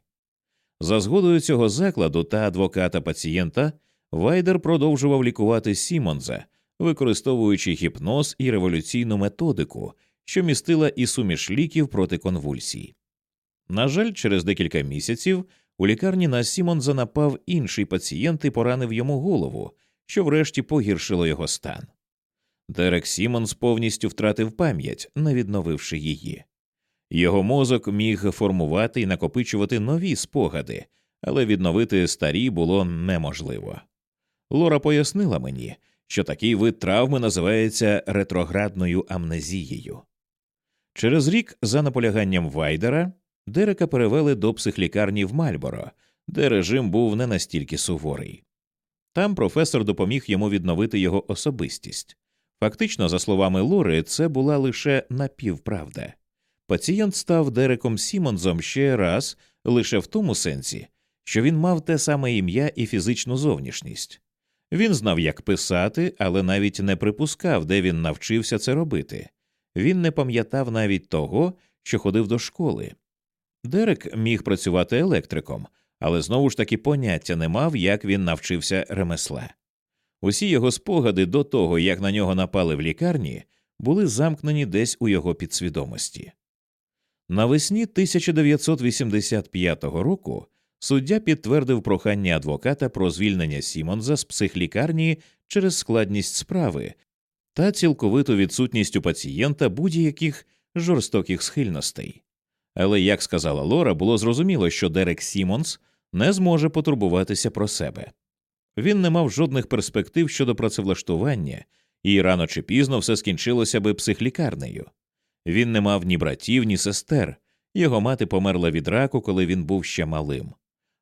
За згодою цього закладу та адвоката пацієнта Вайдер продовжував лікувати Сімонза, використовуючи гіпноз і революційну методику, що містила і суміш ліків проти конвульсій. На жаль, через декілька місяців у лікарні на Сімонза напав інший пацієнт і поранив йому голову, що врешті погіршило його стан. Дерек Сімонс повністю втратив пам'ять, не відновивши її. Його мозок міг формувати і накопичувати нові спогади, але відновити старі було неможливо. Лора пояснила мені, що такий вид травми називається ретроградною амнезією. Через рік, за наполяганням Вайдера, Дерека перевели до психлікарні в Мальборо, де режим був не настільки суворий. Там професор допоміг йому відновити його особистість. Фактично, за словами Лори, це була лише напівправда. Пацієнт став Дереком Сімонзом ще раз лише в тому сенсі, що він мав те саме ім'я і фізичну зовнішність. Він знав, як писати, але навіть не припускав, де він навчився це робити. Він не пам'ятав навіть того, що ходив до школи. Дерек міг працювати електриком, але знову ж таки поняття не мав, як він навчився ремесла. Усі його спогади до того, як на нього напали в лікарні, були замкнені десь у його підсвідомості. Навесні 1985 року суддя підтвердив прохання адвоката про звільнення Сімонза з психлікарні через складність справи та цілковиту відсутність у пацієнта будь-яких жорстоких схильностей. Але, як сказала Лора, було зрозуміло, що Дерек Сімонс не зможе потурбуватися про себе. Він не мав жодних перспектив щодо працевлаштування, і рано чи пізно все скінчилося би психлікарнею. Він не мав ні братів, ні сестер. Його мати померла від раку, коли він був ще малим.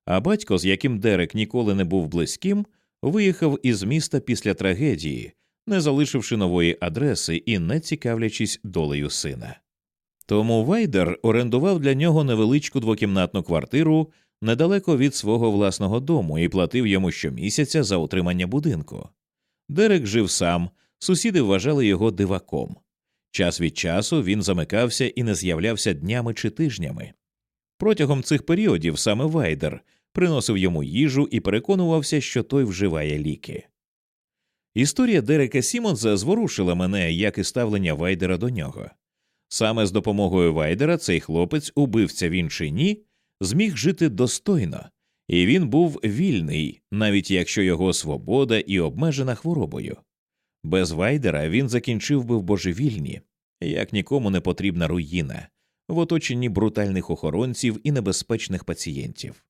А батько, з яким Дерек ніколи не був близьким, виїхав із міста після трагедії, не залишивши нової адреси і не цікавлячись долею сина. Тому Вайдер орендував для нього невеличку двокімнатну квартиру недалеко від свого власного дому і платив йому щомісяця за утримання будинку. Дерек жив сам, сусіди вважали його диваком. Час від часу він замикався і не з'являвся днями чи тижнями. Протягом цих періодів саме Вайдер приносив йому їжу і переконувався, що той вживає ліки. Історія Дерека Сімонса зворушила мене, як і ставлення Вайдера до нього. Саме з допомогою Вайдера цей хлопець, убивця він чи ні, зміг жити достойно, і він був вільний, навіть якщо його свобода і обмежена хворобою. Без Вайдера він закінчив би в божевільні, як нікому не потрібна руїна, в оточенні брутальних охоронців і небезпечних пацієнтів.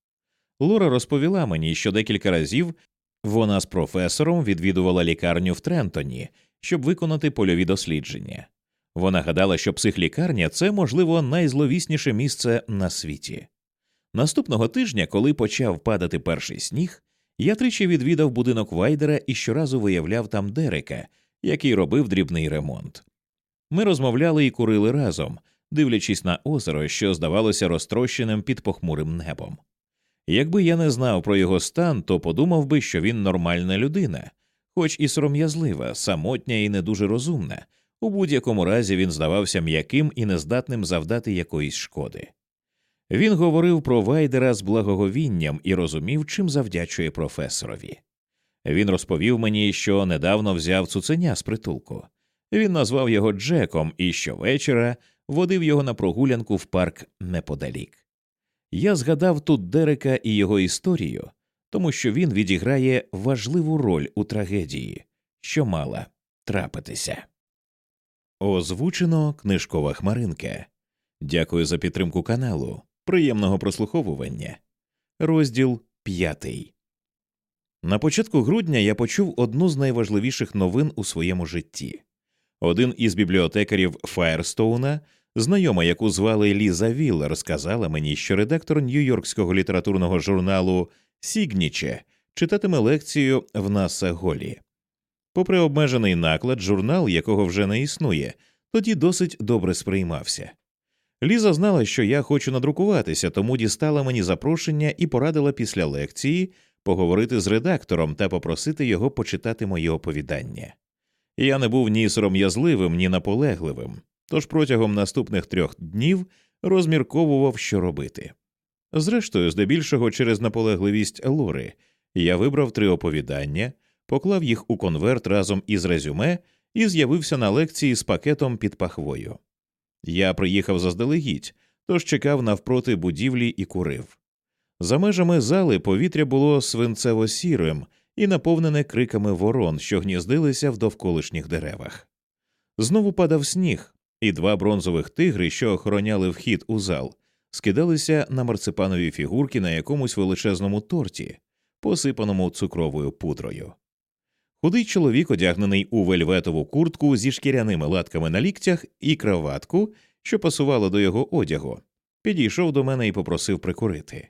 Лора розповіла мені, що декілька разів вона з професором відвідувала лікарню в Трентоні, щоб виконати польові дослідження. Вона гадала, що психлікарня це, можливо, найзловісніше місце на світі. Наступного тижня, коли почав падати перший сніг, я тричі відвідав будинок Вайдера і щоразу виявляв там Дерека, який робив дрібний ремонт. Ми розмовляли і курили разом, дивлячись на озеро, що здавалося розтрощеним під похмурим небом. Якби я не знав про його стан, то подумав би, що він нормальна людина, хоч і сором'язлива, самотня і не дуже розумна. У будь-якому разі він здавався м'яким і нездатним завдати якоїсь шкоди. Він говорив про Вайдера з благоговінням і розумів, чим завдячує професорові. Він розповів мені, що недавно взяв цуценя з притулку. Він назвав його Джеком і щовечора водив його на прогулянку в парк неподалік. Я згадав тут Дерека і його історію, тому що він відіграє важливу роль у трагедії, що мала трапитися. Озвучено книжкова хмаринка. Дякую за підтримку каналу. Приємного прослуховування. Розділ п'ятий. На початку грудня я почув одну з найважливіших новин у своєму житті. Один із бібліотекарів Фаєрстоуна, знайома, яку звали Ліза Віллер, сказала мені, що редактор нью-йоркського літературного журналу Сігніче читатиме лекцію в Наса Голі. Попри обмежений наклад, журнал, якого вже не існує, тоді досить добре сприймався. Ліза знала, що я хочу надрукуватися, тому дістала мені запрошення і порадила після лекції поговорити з редактором та попросити його почитати моє оповідання. Я не був ні сором'язливим, ні наполегливим, тож протягом наступних трьох днів розмірковував, що робити. Зрештою, здебільшого, через наполегливість Лори, я вибрав три оповідання, поклав їх у конверт разом із резюме і з'явився на лекції з пакетом під пахвою. Я приїхав заздалегідь, тож чекав навпроти будівлі і курив. За межами зали повітря було свинцево сірим і наповнене криками ворон, що гніздилися в довколишніх деревах. Знову падав сніг, і два бронзових тигри, що охороняли вхід у зал, скидалися на марципанові фігурки на якомусь величезному торті, посипаному цукровою пудрою. Худий чоловік, одягнений у вельветову куртку зі шкіряними латками на ліктях і краватку, що пасувала до його одягу, підійшов до мене і попросив прикурити.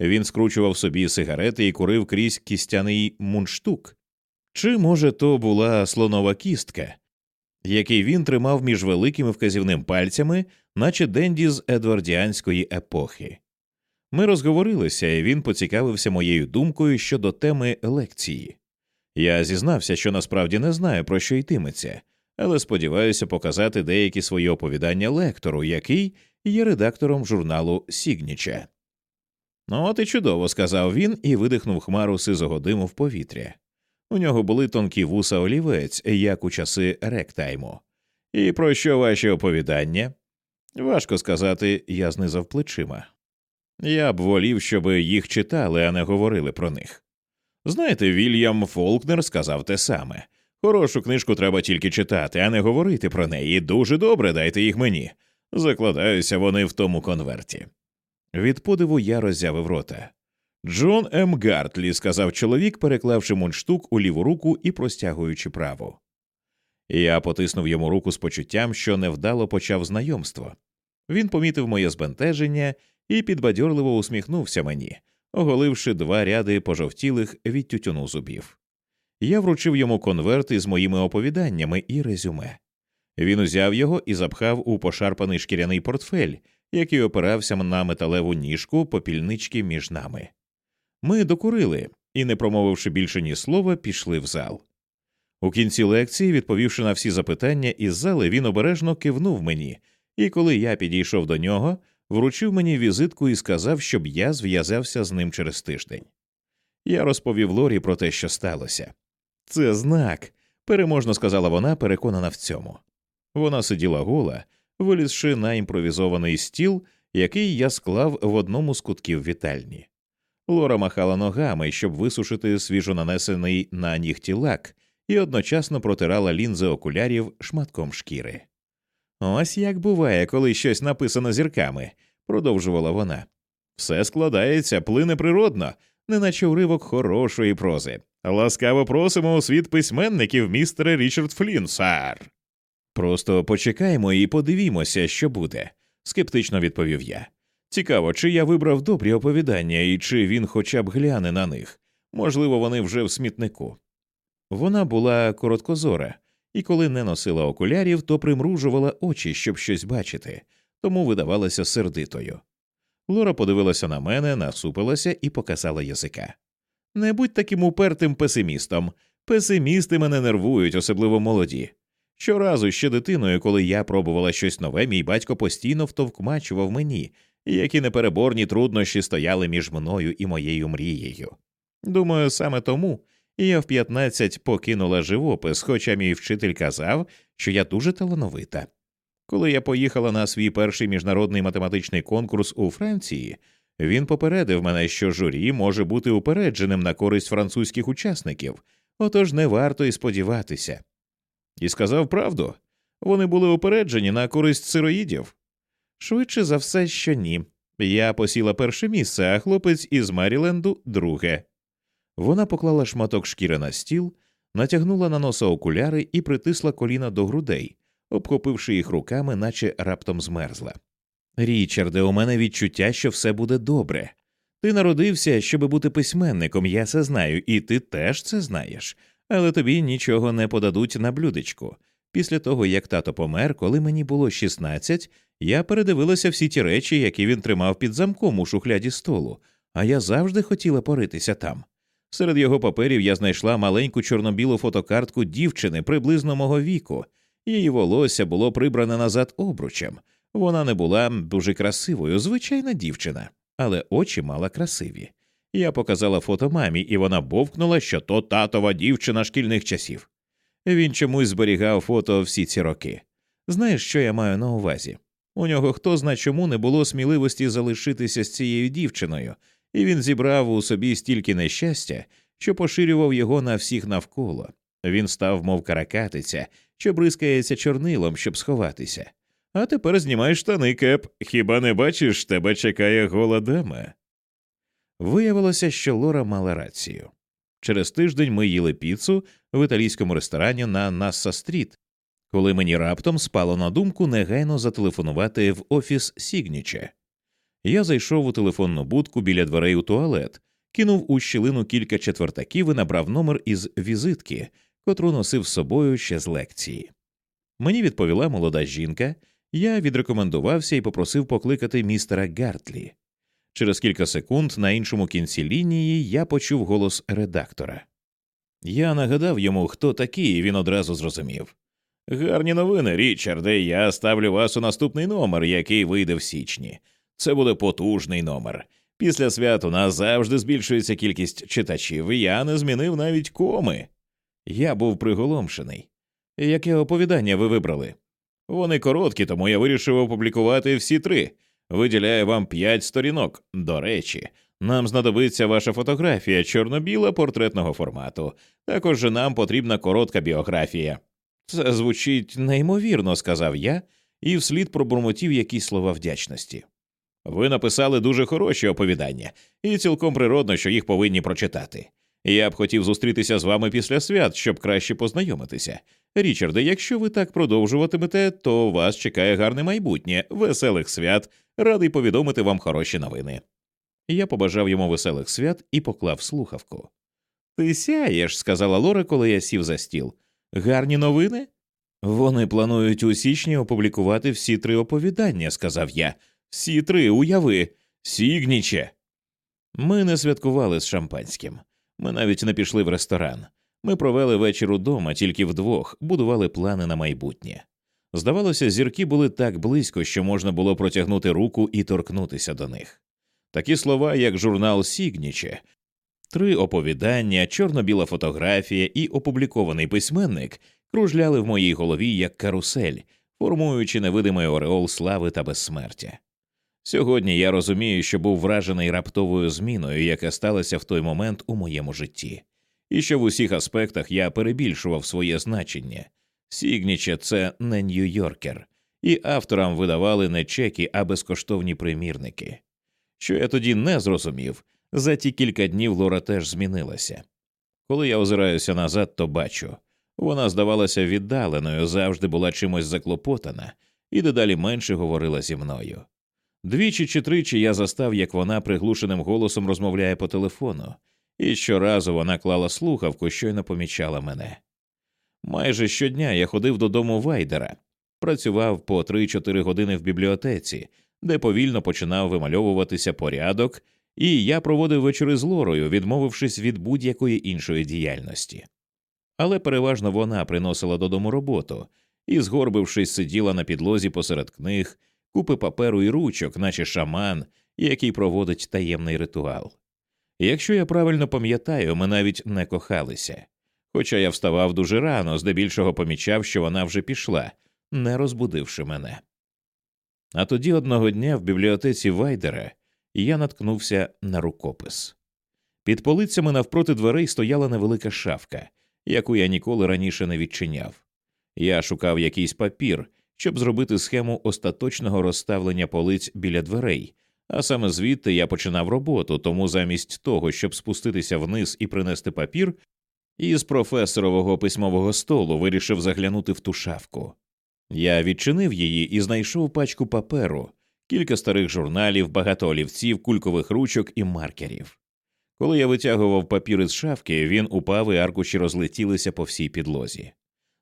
Він скручував собі сигарети і курив крізь кістяний мундштук. Чи, може, то була слонова кістка, який він тримав між великим і вказівним пальцями, наче денді з едвардіанської епохи. Ми розговорилися, і він поцікавився моєю думкою щодо теми лекції. Я зізнався, що насправді не знаю, про що йтиметься, але сподіваюся показати деякі свої оповідання лектору, який є редактором журналу Сігніча. Ну, от і чудово, сказав він і видихнув хмару сизого диму в повітря. У нього були тонкі вуса олівець, як у часи ректайму. І про що ваші оповідання? Важко сказати, я знизав плечима. Я б волів, щоб їх читали, а не говорили про них. Знаєте, Вільям Фолкнер сказав те саме хорошу книжку треба тільки читати, а не говорити про неї. Дуже добре дайте їх мені. Закладаюся вони в тому конверті. Від подиву я роззявив рота. Джон М. Гартлі, сказав чоловік, переклавши мундштук у ліву руку і простягуючи праву. Я потиснув йому руку з почуттям, що невдало почав знайомство. Він помітив моє збентеження і підбадьорливо усміхнувся мені, оголивши два ряди пожовтілих від тютюну зубів. Я вручив йому конверт із моїми оповіданнями і резюме. Він узяв його і запхав у пошарпаний шкіряний портфель, який опирався на металеву ніжку попільнички між нами. Ми докурили і, не промовивши більше ні слова, пішли в зал. У кінці лекції, відповівши на всі запитання із зали, він обережно кивнув мені, і коли я підійшов до нього, вручив мені візитку і сказав, щоб я зв'язався з ним через тиждень. Я розповів Лорі про те, що сталося. Це знак, переможно сказала вона, переконана в цьому. Вона сиділа гола, вилізши на імпровізований стіл, який я склав в одному з кутків вітальні. Лора махала ногами, щоб висушити свіжонанесений на нігті лак, і одночасно протирала лінзи окулярів шматком шкіри. Ось як буває, коли щось написано зірками, продовжувала вона. Все складається, плине природно, неначе уривок хорошої прози. Ласкаво просимо у світ письменників містере Річард Флін, сар. Просто почекаємо і подивімося, що буде, скептично відповів я. Цікаво, чи я вибрав добрі оповідання і чи він хоча б гляне на них. Можливо, вони вже в смітнику. Вона була короткозора і коли не носила окулярів, то примружувала очі, щоб щось бачити, тому видавалася сердитою. Лора подивилася на мене, насупилася і показала язика. Не будь таким упертим песимістом. Песимісти мене нервують, особливо молоді. Щоразу ще дитиною, коли я пробувала щось нове, мій батько постійно втовкмачував мені, які непереборні труднощі стояли між мною і моєю мрією. Думаю, саме тому я в 15 покинула живопис, хоча мій вчитель казав, що я дуже талановита. Коли я поїхала на свій перший міжнародний математичний конкурс у Франції, він попередив мене, що журі може бути упередженим на користь французьких учасників, отож не варто й сподіватися. І сказав правду вони були упереджені на користь сироїдів. Швидше за все, що ні. Я посіла перше місце, а хлопець із Меріленду друге. Вона поклала шматок шкіри на стіл, натягнула на носа окуляри і притисла коліна до грудей, обхопивши їх руками, наче раптом змерзла. Річарде, у мене відчуття, що все буде добре. Ти народився, щоб бути письменником, я це знаю, і ти теж це знаєш, але тобі нічого не подадуть на блюдечку. Після того, як тато помер, коли мені було 16, я передивилася всі ті речі, які він тримав під замком у шухляді столу, а я завжди хотіла поритися там. Серед його паперів я знайшла маленьку чорно-білу фотокартку дівчини приблизно мого віку. Її волосся було прибране назад обручем. Вона не була дуже красивою, звичайна дівчина, але очі мала красиві. Я показала фото мамі, і вона бовкнула, що то татова дівчина шкільних часів. Він чомусь зберігав фото всі ці роки. Знаєш, що я маю на увазі? У нього хто зна чому не було сміливості залишитися з цією дівчиною, і він зібрав у собі стільки нещастя, що поширював його на всіх навколо. Він став, мов каракатиця, що бризкається чорнилом, щоб сховатися. А тепер знімай штани, кеп. Хіба не бачиш, тебе чекає гола дама?» Виявилося, що Лора мала рацію. Через тиждень ми їли піцу в італійському ресторані на Насса Стріт, коли мені раптом спало на думку негайно зателефонувати в офіс Сігніче. Я зайшов у телефонну будку біля дверей у туалет, кинув у щілину кілька четвертаків і набрав номер із візитки, котру носив з собою ще з лекції. Мені відповіла молода жінка, я відрекомендувався і попросив покликати містера Гартлі. Через кілька секунд на іншому кінці лінії я почув голос редактора. Я нагадав йому, хто такий, і він одразу зрозумів. Гарні новини, Річарде, я ставлю вас у наступний номер, який вийде в січні. Це буде потужний номер. Після свят у нас завжди збільшується кількість читачів, і я не змінив навіть коми. Я був приголомшений. Яке оповідання ви вибрали? Вони короткі, тому я вирішив опублікувати всі три. Виділяю вам п'ять сторінок. До речі, нам знадобиться ваша фотографія чорно-біла портретного формату. Також нам потрібна коротка біографія. Це звучить неймовірно, сказав я, і вслід пробурмотів якісь слова вдячності. Ви написали дуже хороші оповідання, і цілком природно, що їх повинні прочитати. Я б хотів зустрітися з вами після свят, щоб краще познайомитися. Річарде, якщо ви так продовжуватимете, то вас чекає гарне майбутнє, веселих свят, радий повідомити вам хороші новини. Я побажав йому веселих свят і поклав слухавку. Ти сяєш, сказала Лора, коли я сів за стіл. Гарні новини? Вони планують у січні опублікувати всі три оповідання, сказав я. Всі три, уяви, сігніче. Ми не святкували з шампанським. Ми навіть не пішли в ресторан. Ми провели вечір удома тільки вдвох, будували плани на майбутнє. Здавалося, зірки були так близько, що можна було протягнути руку і торкнутися до них. Такі слова, як журнал Сігніче, три оповідання, чорно-біла фотографія і опублікований письменник кружляли в моїй голові як карусель, формуючи невидимий ореол слави та безсмертя. Сьогодні я розумію, що був вражений раптовою зміною, яка сталася в той момент у моєму житті, і що в усіх аспектах я перебільшував своє значення. Сігніче це не Нью-Йоркер, і авторам видавали не чеки, а безкоштовні примірники. Що я тоді не зрозумів, за ті кілька днів Лора теж змінилася. Коли я озираюся назад, то бачу вона здавалася віддаленою, завжди була чимось заклопотана, і дедалі менше говорила зі мною. Двічі чи тричі я застав, як вона приглушеним голосом розмовляє по телефону, і щоразу вона клала слухавку, щойно помічала мене. Майже щодня я ходив додому Вайдера, працював по 3-4 години в бібліотеці, де повільно починав вимальовуватися порядок, і я проводив вечори з Лорою, відмовившись від будь-якої іншої діяльності. Але переважно вона приносила додому роботу і, згорбившись, сиділа на підлозі посеред книг, купи паперу і ручок, наче шаман, який проводить таємний ритуал. Якщо я правильно пам'ятаю, ми навіть не кохалися, хоча я вставав дуже рано, здебільшого помічав, що вона вже пішла, не розбудивши мене. А тоді одного дня в бібліотеці Вайдера я наткнувся на рукопис. Під полицями навпроти дверей стояла невелика шафка, яку я ніколи раніше не відчиняв. Я шукав якийсь папір, щоб зробити схему остаточного розставлення полиць біля дверей, а саме звідти я починав роботу, тому замість того, щоб спуститися вниз і принести папір, із професорового письмового столу вирішив заглянути в ту шафку. Я відчинив її і знайшов пачку паперу, кілька старих журналів, багато олівців, кулькових ручок і маркерів. Коли я витягував папір із шафки, він упав і аркуші розлетілися по всій підлозі.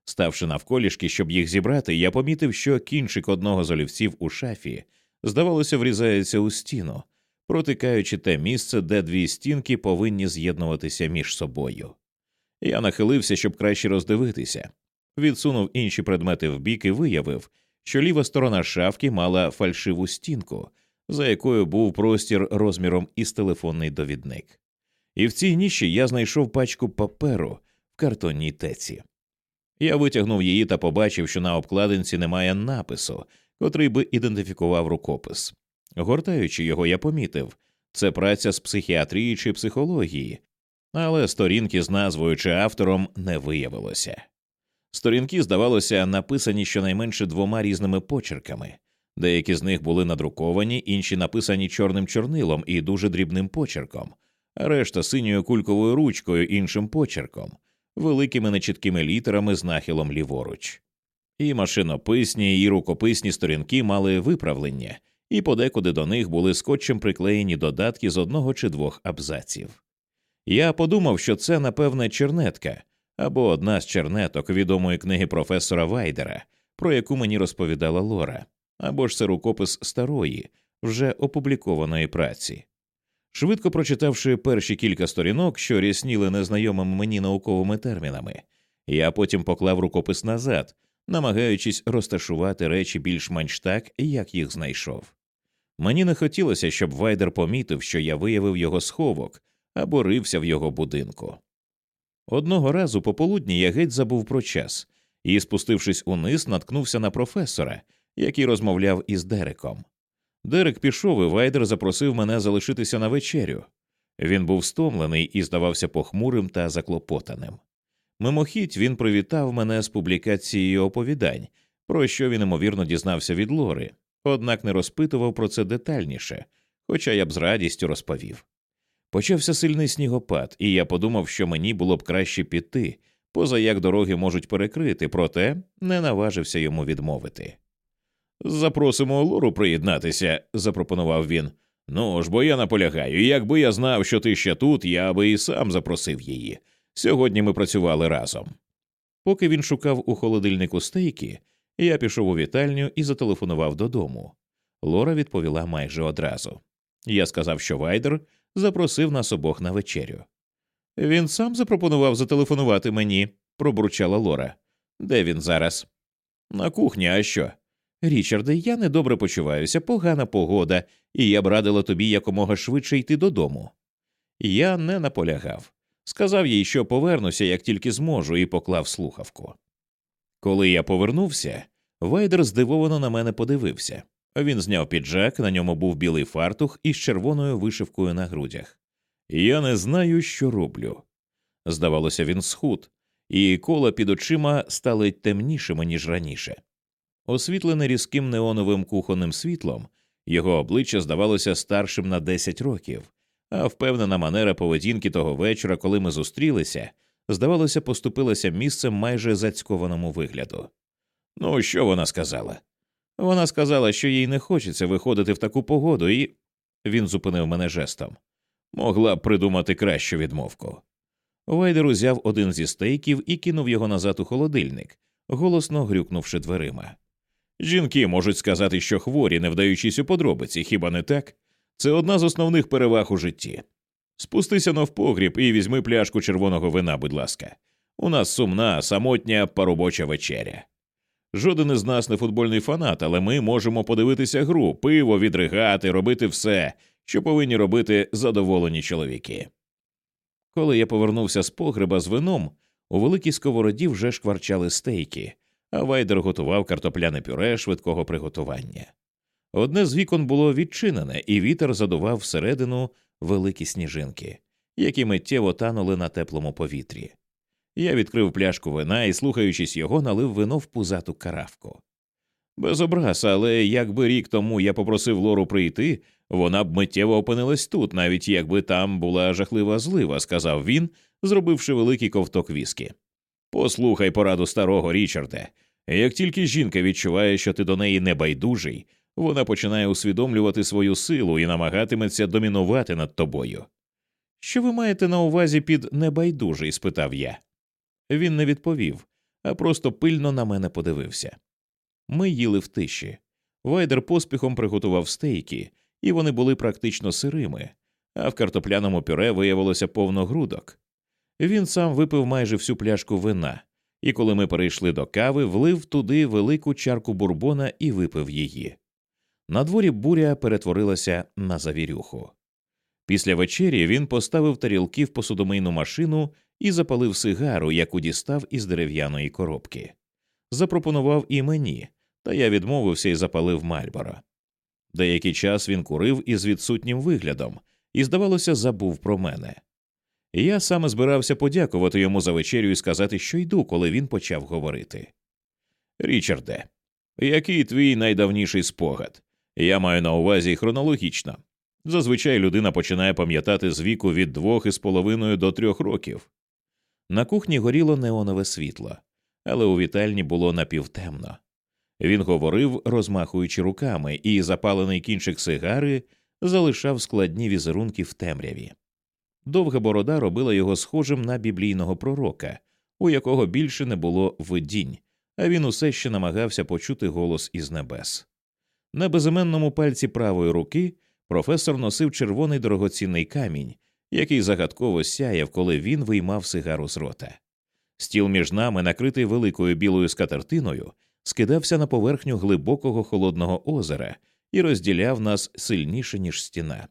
Ставши навколішки, щоб їх зібрати, я помітив, що кінчик одного з олівців у шафі, здавалося, врізається у стіну, протикаючи те місце, де дві стінки повинні з'єднуватися між собою. Я нахилився, щоб краще роздивитися, відсунув інші предмети вбік і виявив, що ліва сторона шафки мала фальшиву стінку, за якою був простір розміром із телефонний довідник. І в цій ніші я знайшов пачку паперу в картонній теці. Я витягнув її та побачив, що на обкладинці немає напису, котрий би ідентифікував рукопис. Гортаючи його, я помітив це праця з психіатрії чи психології, але сторінки з назвою чи автором не виявилося. Сторінки, здавалося, написані щонайменше двома різними почерками. Деякі з них були надруковані, інші написані чорним чорнилом і дуже дрібним почерком, а решта синьою кульковою ручкою іншим почерком, великими нечіткими літерами з нахилом ліворуч. І машинописні, і рукописні сторінки мали виправлення, і подекуди до них були скотчем приклеєні додатки з одного чи двох абзаців. Я подумав, що це, напевне, чернетка або одна з чернеток відомої книги професора Вайдера, про яку мені розповідала Лора, або ж це рукопис старої, вже опублікованої праці. Швидко прочитавши перші кілька сторінок, що рясніли незнайомими мені науковими термінами, я потім поклав рукопис назад, намагаючись розташувати речі більш-менш так, як їх знайшов. Мені не хотілося, щоб Вайдер помітив, що я виявив його сховок або рився в його будинку. Одного разу пополудні я геть забув про час і, спустившись униз, наткнувся на професора, який розмовляв із Дереком. Дерек пішов, і Вайдер запросив мене залишитися на вечерю. Він був стомлений і здавався похмурим та заклопотаним. Мимохідь він привітав мене з публікацією оповідань, про що він ймовірно дізнався від Лори, однак не розпитував про це детальніше, хоча я б з радістю розповів. Почався сильний снігопад, і я подумав, що мені було б краще піти, поза як дороги можуть перекрити, проте не наважився йому відмовити. Запросимо Лору приєднатися, запропонував він. Ну ж, бо я наполягаю, якби я знав, що ти ще тут, я би і сам запросив її. Сьогодні ми працювали разом. Поки він шукав у холодильнику стейки, я пішов у вітальню і зателефонував додому. Лора відповіла майже одразу. Я сказав, що Вайдер запросив нас обох на вечерю. Він сам запропонував зателефонувати мені, пробурчала Лора. Де він зараз? На кухні, а що? Річарде, я недобре почуваюся, погана погода, і я б радила тобі якомога швидше йти додому. Я не наполягав. Сказав їй, що повернуся, як тільки зможу, і поклав слухавку. Коли я повернувся, Вайдер здивовано на мене подивився. Він зняв піджак, на ньому був білий фартух із червоною вишивкою на грудях. Я не знаю, що роблю. Здавалося, він схуд, і кола під очима стали темнішими, ніж раніше. Освітлене різким неоновим кухонним світлом, його обличчя здавалося старшим на 10 років, а впевнена манера поведінки того вечора, коли ми зустрілися, здавалося, поступилася місцем майже зацькованому вигляду. Ну, що вона сказала? Вона сказала, що їй не хочеться виходити в таку погоду, і. Він зупинив мене жестом. Могла б придумати кращу відмовку. Вайдер узяв один зі стейків і кинув його назад у холодильник, голосно грюкнувши дверима. Жінки можуть сказати, що хворі, не вдаючись у подробиці, хіба не так? Це одна з основних переваг у житті. Спустися в і візьми пляшку червоного вина, будь ласка. У нас сумна, самотня поробоча вечеря. Жоден із нас не футбольний фанат, але ми можемо подивитися гру, пиво, відригати, робити все, що повинні робити задоволені чоловіки. Коли я повернувся з погреба з вином, у великій сковороді вже шкварчали стейки, а вайдер готував картопляне пюре швидкого приготування. Одне з вікон було відчинене, і вітер задував всередину великі сніжинки, які миттєво танули на теплому повітрі. Я відкрив пляшку вина і, слухаючись його, налив вино в пузату каравку. Без образ, але якби рік тому я попросив Лору прийти, вона б миттєво опинилась тут, навіть якби там була жахлива злива, сказав він, зробивши великий ковток віскі. Послухай пораду старого Річарде. Як тільки жінка відчуває, що ти до неї небайдужий, вона починає усвідомлювати свою силу і намагатиметься домінувати над тобою. Що ви маєте на увазі під небайдужий? спитав я. Він не відповів, а просто пильно на мене подивився. Ми їли в тиші. Вайдер поспіхом приготував стейки, і вони були практично сирими, а в картопляному пюре виявилося повно грудок. Він сам випив майже всю пляшку вина, і коли ми перейшли до кави, влив туди велику чарку бурбона і випив її. На дворі буря перетворилася на завірюху. Після вечері він поставив тарілки в посудомийну машину і запалив сигару, яку дістав із дерев'яної коробки. Запропонував і мені, та я відмовився і запалив Мальборо. Деякий час він курив із відсутнім виглядом і, здавалося, забув про мене. Я саме збирався подякувати йому за вечерю і сказати, що йду, коли він почав говорити. Річарде, який твій найдавніший спогад? Я маю на увазі хронологічно. Зазвичай людина починає пам'ятати з віку від двох із половиною до трьох років. На кухні горіло неонове світло, але у вітальні було напівтемно. Він говорив, розмахуючи руками, і запалений кінчик сигари залишав складні візерунки в темряві. Довга борода робила його схожим на біблійного пророка, у якого більше не було видінь, а він усе ще намагався почути голос із небес. На безіменному пальці правої руки професор носив червоний дорогоцінний камінь, який загадково сяяв, коли він виймав сигару з рота. Стіл між нами, накритий великою білою скатертиною, скидався на поверхню глибокого холодного озера і розділяв нас сильніше, ніж стіна.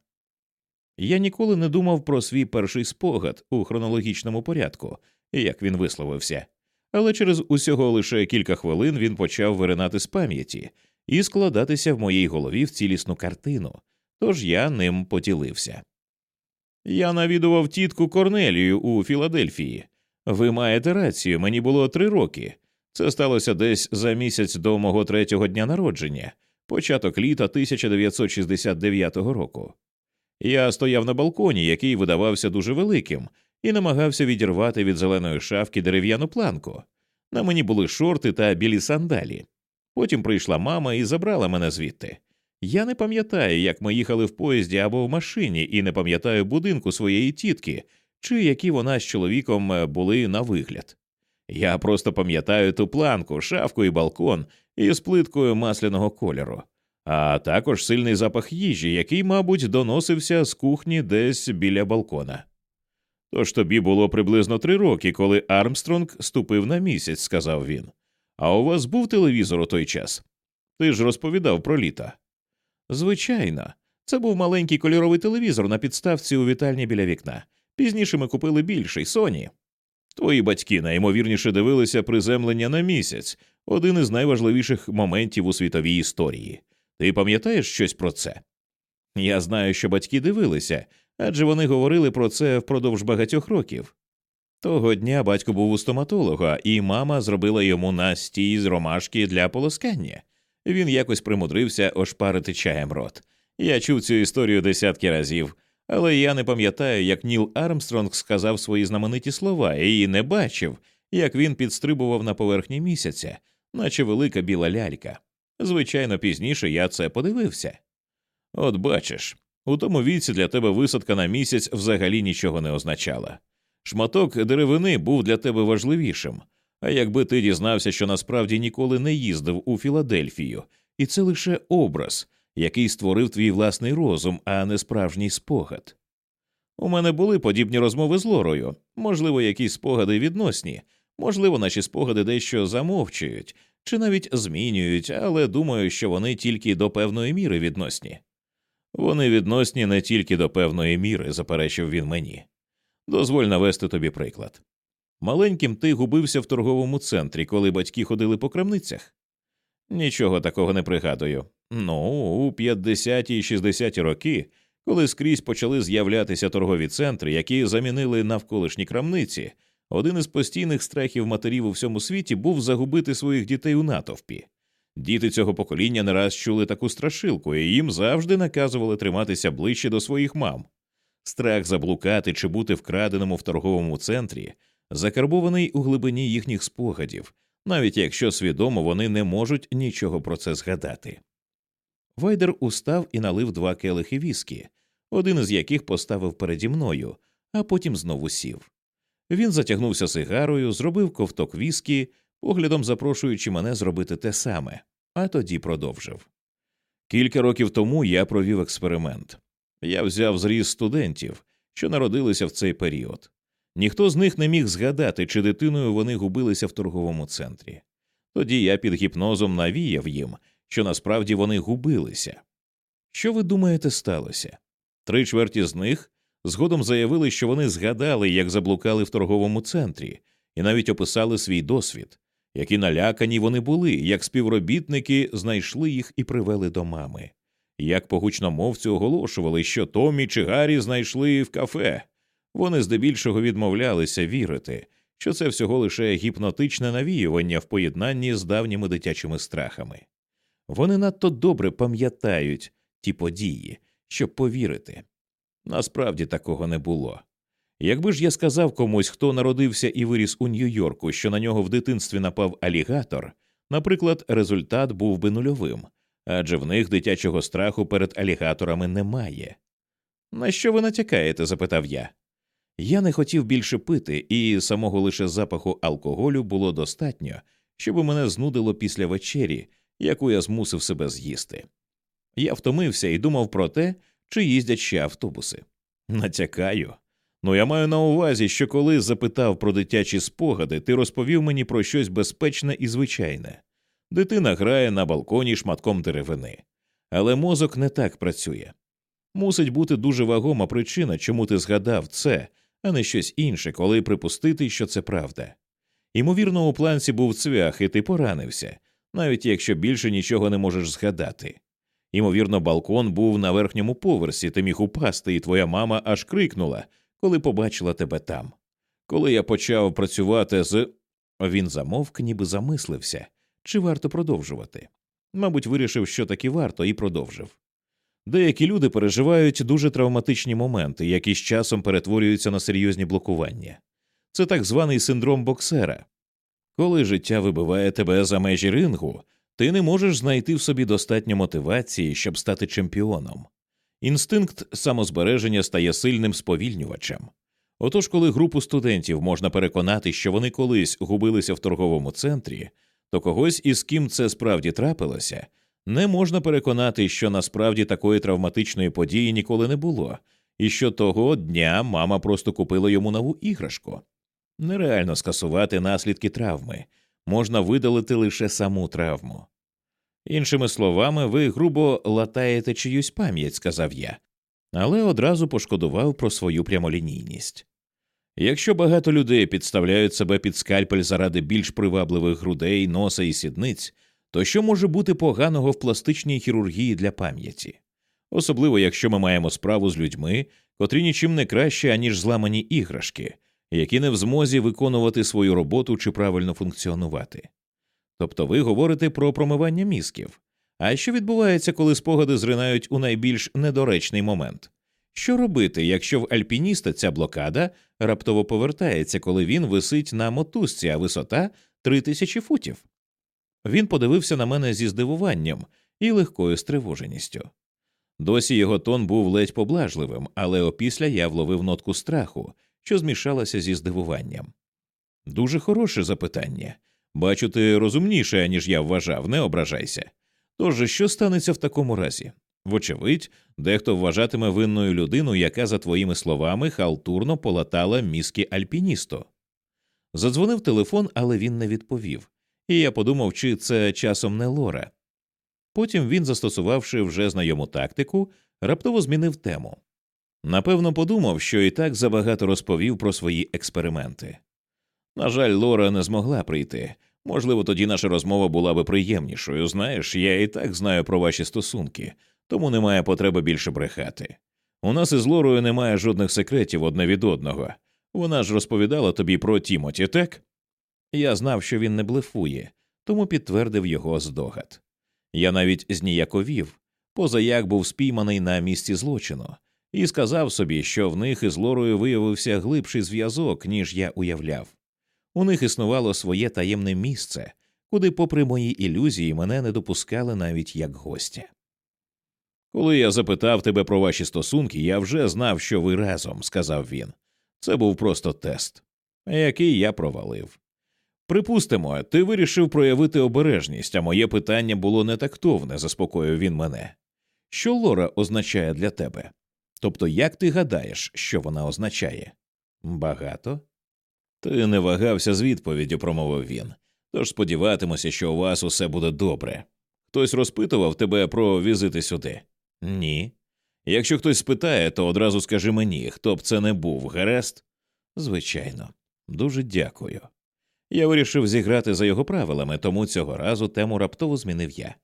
Я ніколи не думав про свій перший спогад у хронологічному порядку, як він висловився, але через усього лише кілька хвилин він почав виринати з пам'яті і складатися в моїй голові в цілісну картину, тож я ним поділився. Я навідував тітку Корнелію у Філадельфії. Ви маєте рацію, мені було три роки. Це сталося десь за місяць до мого третього дня народження, початок літа 1969 року. Я стояв на балконі, який видавався дуже великим, і намагався відірвати від зеленої шавки дерев'яну планку. На мені були шорти та білі сандалі. Потім прийшла мама і забрала мене звідти. Я не пам'ятаю, як ми їхали в поїзді або в машині, і не пам'ятаю будинку своєї тітки, чи які вона з чоловіком е, були на вигляд. Я просто пам'ятаю ту планку, шафку і балкон із плиткою масляного кольору, а також сильний запах їжі, який, мабуть, доносився з кухні десь біля балкона. Тож тобі було приблизно три роки, коли Армстронг ступив на місяць, сказав він. А у вас був телевізор у той час? Ти ж розповідав про літо. Звичайно, це був маленький кольоровий телевізор на підставці у вітальні біля вікна. Пізніше ми купили більший Соні. Твої батьки найімовірніше дивилися приземлення на місяць, один із найважливіших моментів у світовій історії. Ти пам'ятаєш щось про це? Я знаю, що батьки дивилися, адже вони говорили про це впродовж багатьох років. Того дня батько був у стоматолога, і мама зробила йому настій з ромашки для полоскання. Він якось примудрився ошпарити чаєм рот. Я чув цю історію десятки разів, але я не пам'ятаю, як Ніл Армстронг сказав свої знамениті слова, і не бачив, як він підстрибував на поверхні місяця, наче велика біла лялька. Звичайно, пізніше я це подивився. От бачиш, у тому віці для тебе висадка на місяць взагалі нічого не означала. Шматок деревини був для тебе важливішим. А якби ти дізнався, що насправді ніколи не їздив у Філадельфію, і це лише образ, який створив твій власний розум, а не справжній спогад. У мене були подібні розмови з Лорою, можливо, якісь спогади відносні, можливо, наші спогади дещо замовчують чи навіть змінюють, але думаю, що вони тільки до певної міри відносні. Вони відносні не тільки до певної міри, заперечив він мені. Дозволь навести тобі приклад. Маленьким ти губився в торговому центрі, коли батьки ходили по крамницях? Нічого такого не пригадую. Ну, у 50-ті і 60-ті роки, коли скрізь почали з'являтися торгові центри, які замінили навколишні крамниці, один із постійних страхів матерів у всьому світі був загубити своїх дітей у натовпі. Діти цього покоління не раз чули таку страшилку, і їм завжди наказували триматися ближче до своїх мам. Страх заблукати чи бути вкраденому в торговому центрі закарбований у глибині їхніх спогадів, навіть якщо свідомо вони не можуть нічого про це згадати. Вайдер устав і налив два келихи віскі, один із яких поставив переді мною, а потім знову сів. Він затягнувся сигарою, зробив ковток віскі, поглядом запрошуючи мене зробити те саме, а тоді продовжив. Кілька років тому я провів експеримент. Я взяв зріз студентів, що народилися в цей період. Ніхто з них не міг згадати, чи дитиною вони губилися в торговому центрі. Тоді я під гіпнозом навіяв їм, що насправді вони губилися. Що ви думаєте сталося? Три чверті з них згодом заявили, що вони згадали, як заблукали в торговому центрі, і навіть описали свій досвід, які налякані вони були, як співробітники знайшли їх і привели до мами, як по гучномовцю оголошували, що Томі чи Гаррі знайшли в кафе. Вони здебільшого відмовлялися вірити, що це всього лише гіпнотичне навіювання в поєднанні з давніми дитячими страхами. Вони надто добре пам'ятають ті події, щоб повірити. Насправді такого не було. Якби ж я сказав комусь, хто народився і виріс у Нью-Йорку, що на нього в дитинстві напав алігатор, наприклад, результат був би нульовим, адже в них дитячого страху перед алігаторами немає. На що ви натякаєте? запитав я. Я не хотів більше пити, і самого лише запаху алкоголю було достатньо, щоб мене знудило після вечері, яку я змусив себе з'їсти. Я втомився і думав про те, чи їздять ще автобуси. Натякаю. Ну я маю на увазі, що коли запитав про дитячі спогади, ти розповів мені про щось безпечне і звичайне. Дитина грає на балконі шматком деревини, але мозок не так працює. Мусить бути дуже вагома причина, чому ти згадав це, а не щось інше, коли припустити, що це правда. Ймовірно, у планці був цвях, і ти поранився, навіть якщо більше нічого не можеш згадати. Ймовірно, балкон був на верхньому поверсі, ти міг упасти, і твоя мама аж крикнула, коли побачила тебе там. Коли я почав працювати з. Він замовк, ніби замислився, чи варто продовжувати. Мабуть, вирішив, що таки варто, і продовжив. Деякі люди переживають дуже травматичні моменти, які з часом перетворюються на серйозні блокування. Це так званий синдром боксера. Коли життя вибиває тебе за межі рингу, ти не можеш знайти в собі достатньо мотивації, щоб стати чемпіоном. Інстинкт самозбереження стає сильним сповільнювачем. Отож, коли групу студентів можна переконати, що вони колись губилися в торговому центрі, то когось, із ким це справді трапилося, не можна переконати, що насправді такої травматичної події ніколи не було, і що того дня мама просто купила йому нову іграшку. Нереально скасувати наслідки травми, можна видалити лише саму травму. Іншими словами, ви грубо латаєте чиюсь пам'ять, сказав я, але одразу пошкодував про свою прямолінійність. Якщо багато людей підставляють себе під скальпель заради більш привабливих грудей, носа і сідниць, то що може бути поганого в пластичній хірургії для пам'яті, особливо якщо ми маємо справу з людьми, котрі нічим не краще, аніж зламані іграшки, які не в змозі виконувати свою роботу чи правильно функціонувати. Тобто ви говорите про промивання мізків. А що відбувається, коли спогади зринають у найбільш недоречний момент? Що робити, якщо в альпініста ця блокада раптово повертається, коли він висить на мотузці, а висота три тисячі футів? Він подивився на мене зі здивуванням і легкою стривоженістю. Досі його тон був ледь поблажливим, але опісля я вловив нотку страху, що змішалася зі здивуванням. Дуже хороше запитання. Бачу, ти розумніше, ніж я вважав, не ображайся. Тож, що станеться в такому разі? Вочевидь, дехто вважатиме винною людину, яка, за твоїми словами, халтурно полатала мізки альпіністу. Задзвонив телефон, але він не відповів, і я подумав, чи це часом не Лора. Потім він, застосувавши вже знайому тактику, раптово змінив тему. Напевно, подумав, що і так забагато розповів про свої експерименти. На жаль, Лора не змогла прийти. Можливо, тоді наша розмова була би приємнішою. Знаєш, я і так знаю про ваші стосунки, тому немає потреби більше брехати. У нас із Лорою немає жодних секретів одне від одного. Вона ж розповідала тобі про Тімоті, так? Я знав, що він не блефує, тому підтвердив його здогад. Я навіть зніяковів, поза як був спійманий на місці злочину, і сказав собі, що в них із Лорою виявився глибший зв'язок, ніж я уявляв. У них існувало своє таємне місце, куди, попри мої ілюзії, мене не допускали навіть як гостя. Коли я запитав тебе про ваші стосунки, я вже знав, що ви разом, сказав він. Це був просто тест, який я провалив. Припустимо, ти вирішив проявити обережність, а моє питання було не тактовне, заспокоїв він мене. Що Лора означає для тебе? Тобто, як ти гадаєш, що вона означає? Багато? Ти не вагався з відповіддю, промовив він. Тож сподіватимуся, що у вас усе буде добре. Хтось розпитував тебе про візити сюди? Ні. Якщо хтось спитає, то одразу скажи мені, хто б це не був, гаразд? Звичайно, дуже дякую. Я вирішив зіграти за його правилами, тому цього разу тему раптово змінив я.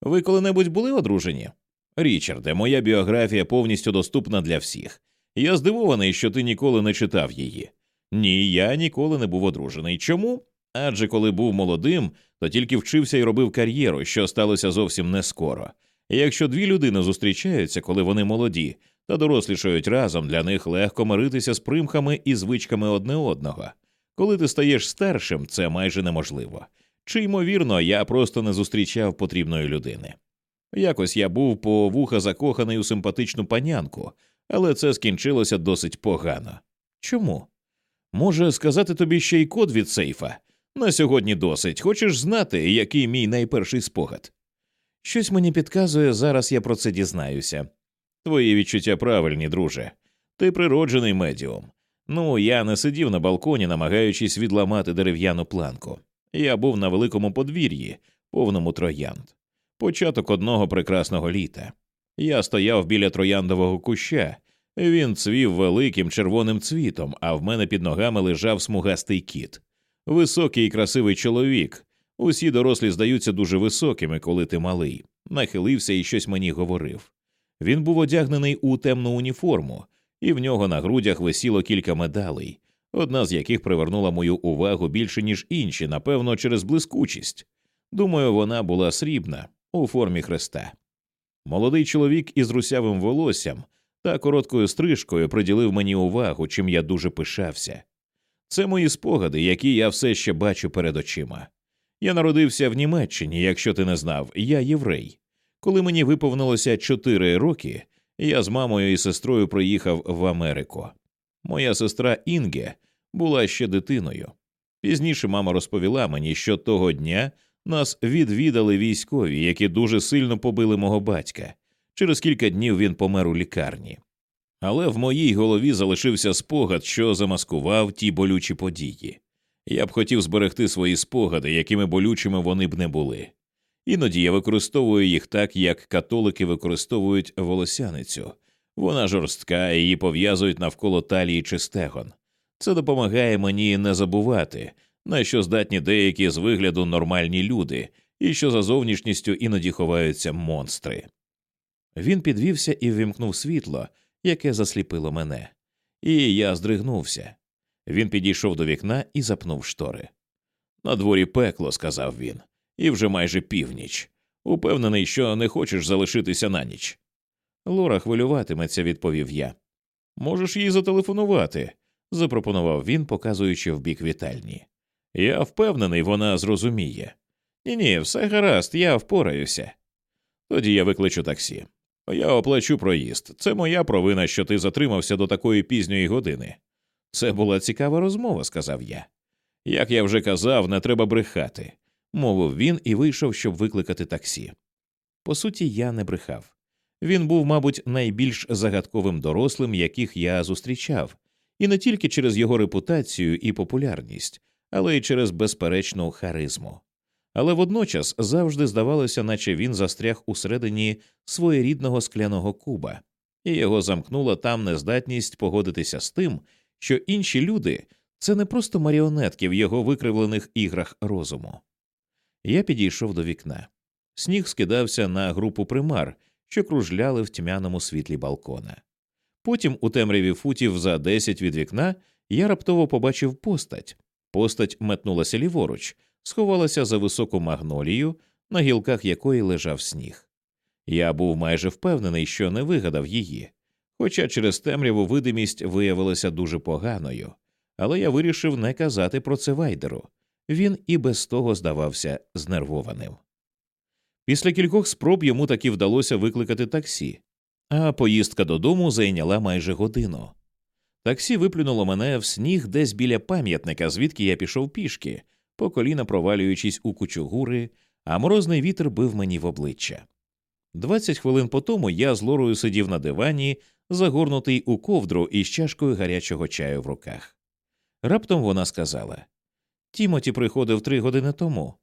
Ви коли-небудь були одружені? Річарде, моя біографія повністю доступна для всіх. Я здивований, що ти ніколи не читав її. Ні, я ніколи не був одружений. Чому? Адже коли був молодим, то тільки вчився і робив кар'єру, що сталося зовсім не скоро. Якщо дві людини зустрічаються, коли вони молоді, та дорослішають разом, для них легко миритися з примхами і звичками одне одного. Коли ти стаєш старшим, це майже неможливо. Чи ймовірно, я просто не зустрічав потрібної людини. Якось я був по вуха закоханий у симпатичну панянку, але це скінчилося досить погано. Чому? Може сказати тобі ще й код від сейфа? На сьогодні досить. Хочеш знати, який мій найперший спогад? Щось мені підказує, зараз я про це дізнаюся. Твої відчуття правильні, друже. Ти природжений медіум. Ну, я не сидів на балконі, намагаючись відламати дерев'яну планку. Я був на великому подвір'ї, повному троянд. Початок одного прекрасного літа. Я стояв біля трояндового куща, він цвів великим червоним цвітом, а в мене під ногами лежав смугастий кіт. Високий і красивий чоловік. Усі дорослі здаються дуже високими, коли ти малий. Нахилився і щось мені говорив. Він був одягнений у темну уніформу, і в нього на грудях висіло кілька медалей, одна з яких привернула мою увагу більше, ніж інші, напевно, через блискучість. Думаю, вона була срібна у формі хреста. Молодий чоловік із русявим волоссям та короткою стрижкою приділив мені увагу, чим я дуже пишався. Це мої спогади, які я все ще бачу перед очима. Я народився в Німеччині, якщо ти не знав, я єврей. Коли мені виповнилося чотири роки, я з мамою і сестрою приїхав в Америку. Моя сестра Інге була ще дитиною. Пізніше мама розповіла мені, що того дня нас відвідали військові, які дуже сильно побили мого батька. Через кілька днів він помер у лікарні. Але в моїй голові залишився спогад, що замаскував ті болючі події. Я б хотів зберегти свої спогади, якими болючими вони б не були. Іноді я використовую їх так, як католики використовують волосяницю. Вона жорстка, її пов'язують навколо талії чи стегон. Це допомагає мені не забувати, на що здатні деякі з вигляду нормальні люди, і що за зовнішністю іноді ховаються монстри. Він підвівся і ввімкнув світло, яке засліпило мене, і я здригнувся. Він підійшов до вікна і запнув штори. На дворі пекло, сказав він, і вже майже північ. Упевнений, що не хочеш залишитися на ніч. Лора хвилюватиметься, відповів я. Можеш їй зателефонувати, запропонував він, показуючи в бік вітальні. Я впевнений, вона зрозуміє. Ні, ні, все гаразд, я впораюся. Тоді я викличу таксі. Я оплачу проїзд. Це моя провина, що ти затримався до такої пізньої години. Це була цікава розмова, сказав я. Як я вже казав, не треба брехати, мовив він і вийшов, щоб викликати таксі. По суті, я не брехав. Він був, мабуть, найбільш загадковим дорослим, яких я зустрічав, і не тільки через його репутацію і популярність, але й через безперечну харизму. Але водночас завжди здавалося, наче він застряг усередині своєрідного скляного куба, і його замкнула там нездатність погодитися з тим, що інші люди це не просто маріонетки в його викривлених іграх розуму. Я підійшов до вікна. Сніг скидався на групу примар, що кружляли в тьмяному світлі балкона. Потім, у темряві футів за десять від вікна, я раптово побачив постать. Постать метнулася ліворуч, сховалася за високу магнолію, на гілках якої лежав сніг. Я був майже впевнений, що не вигадав її, хоча через темряву видимість виявилася дуже поганою, але я вирішив не казати про це вайдеру він і без того здавався знервованим. Після кількох спроб йому таки вдалося викликати таксі, а поїздка додому зайняла майже годину. Таксі виплюнуло мене в сніг десь біля пам'ятника, звідки я пішов пішки, по коліна провалюючись у кучугури, а морозний вітер бив мені в обличчя. Двадцять хвилин по тому я з Лорою сидів на дивані, загорнутий у ковдру із чашкою гарячого чаю в руках. Раптом вона сказала Тімоті приходив три години тому.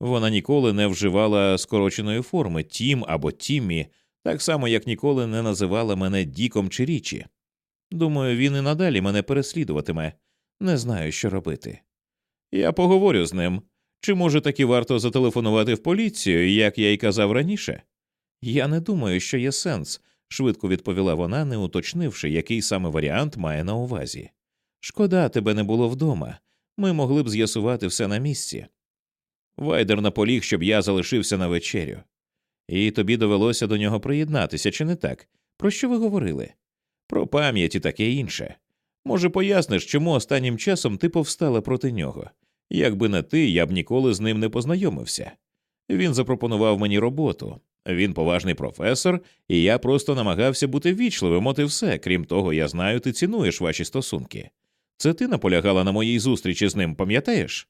Вона ніколи не вживала скороченої форми Тім або Тіммі, так само як ніколи не називала мене Діком чи Річі. Думаю, він і надалі мене переслідуватиме, не знаю, що робити. Я поговорю з ним. Чи може таки варто зателефонувати в поліцію, як я й казав раніше? Я не думаю, що є сенс, швидко відповіла вона, не уточнивши, який саме варіант має на увазі. Шкода, тебе не було вдома. Ми могли б з'ясувати все на місці. Вайдер наполіг, щоб я залишився на вечерю. І тобі довелося до нього приєднатися, чи не так? Про що ви говорили? Про пам'ять і таке інше. Може, поясниш, чому останнім часом ти повстала проти нього? Якби не ти, я б ніколи з ним не познайомився. Він запропонував мені роботу. Він поважний професор, і я просто намагався бути ввічливим, от і все. Крім того, я знаю, ти цінуєш ваші стосунки. Це ти наполягала на моїй зустрічі з ним, пам'ятаєш?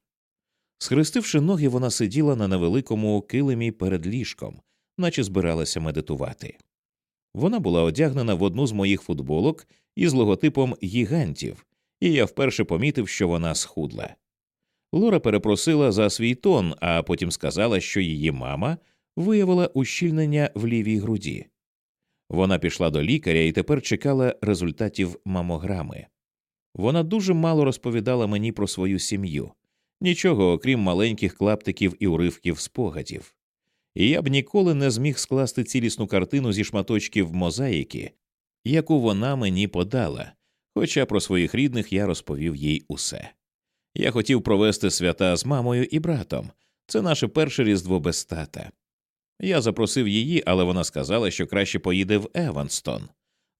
Схрестивши ноги, вона сиділа на невеликому килимі перед ліжком, наче збиралася медитувати. Вона була одягнена в одну з моїх футболок із логотипом гігантів, і я вперше помітив, що вона схудла. Лора перепросила за свій тон, а потім сказала, що її мама виявила ущільнення в лівій груді. Вона пішла до лікаря і тепер чекала результатів мамограми. Вона дуже мало розповідала мені про свою сім'ю, нічого окрім маленьких клаптиків і уривків спогадів. І я б ніколи не зміг скласти цілісну картину зі шматочків мозаїки, яку вона мені подала, хоча про своїх рідних я розповів їй усе. Я хотів провести свята з мамою і братом це наше перше різдво без тата. Я запросив її, але вона сказала, що краще поїде в Еванстон.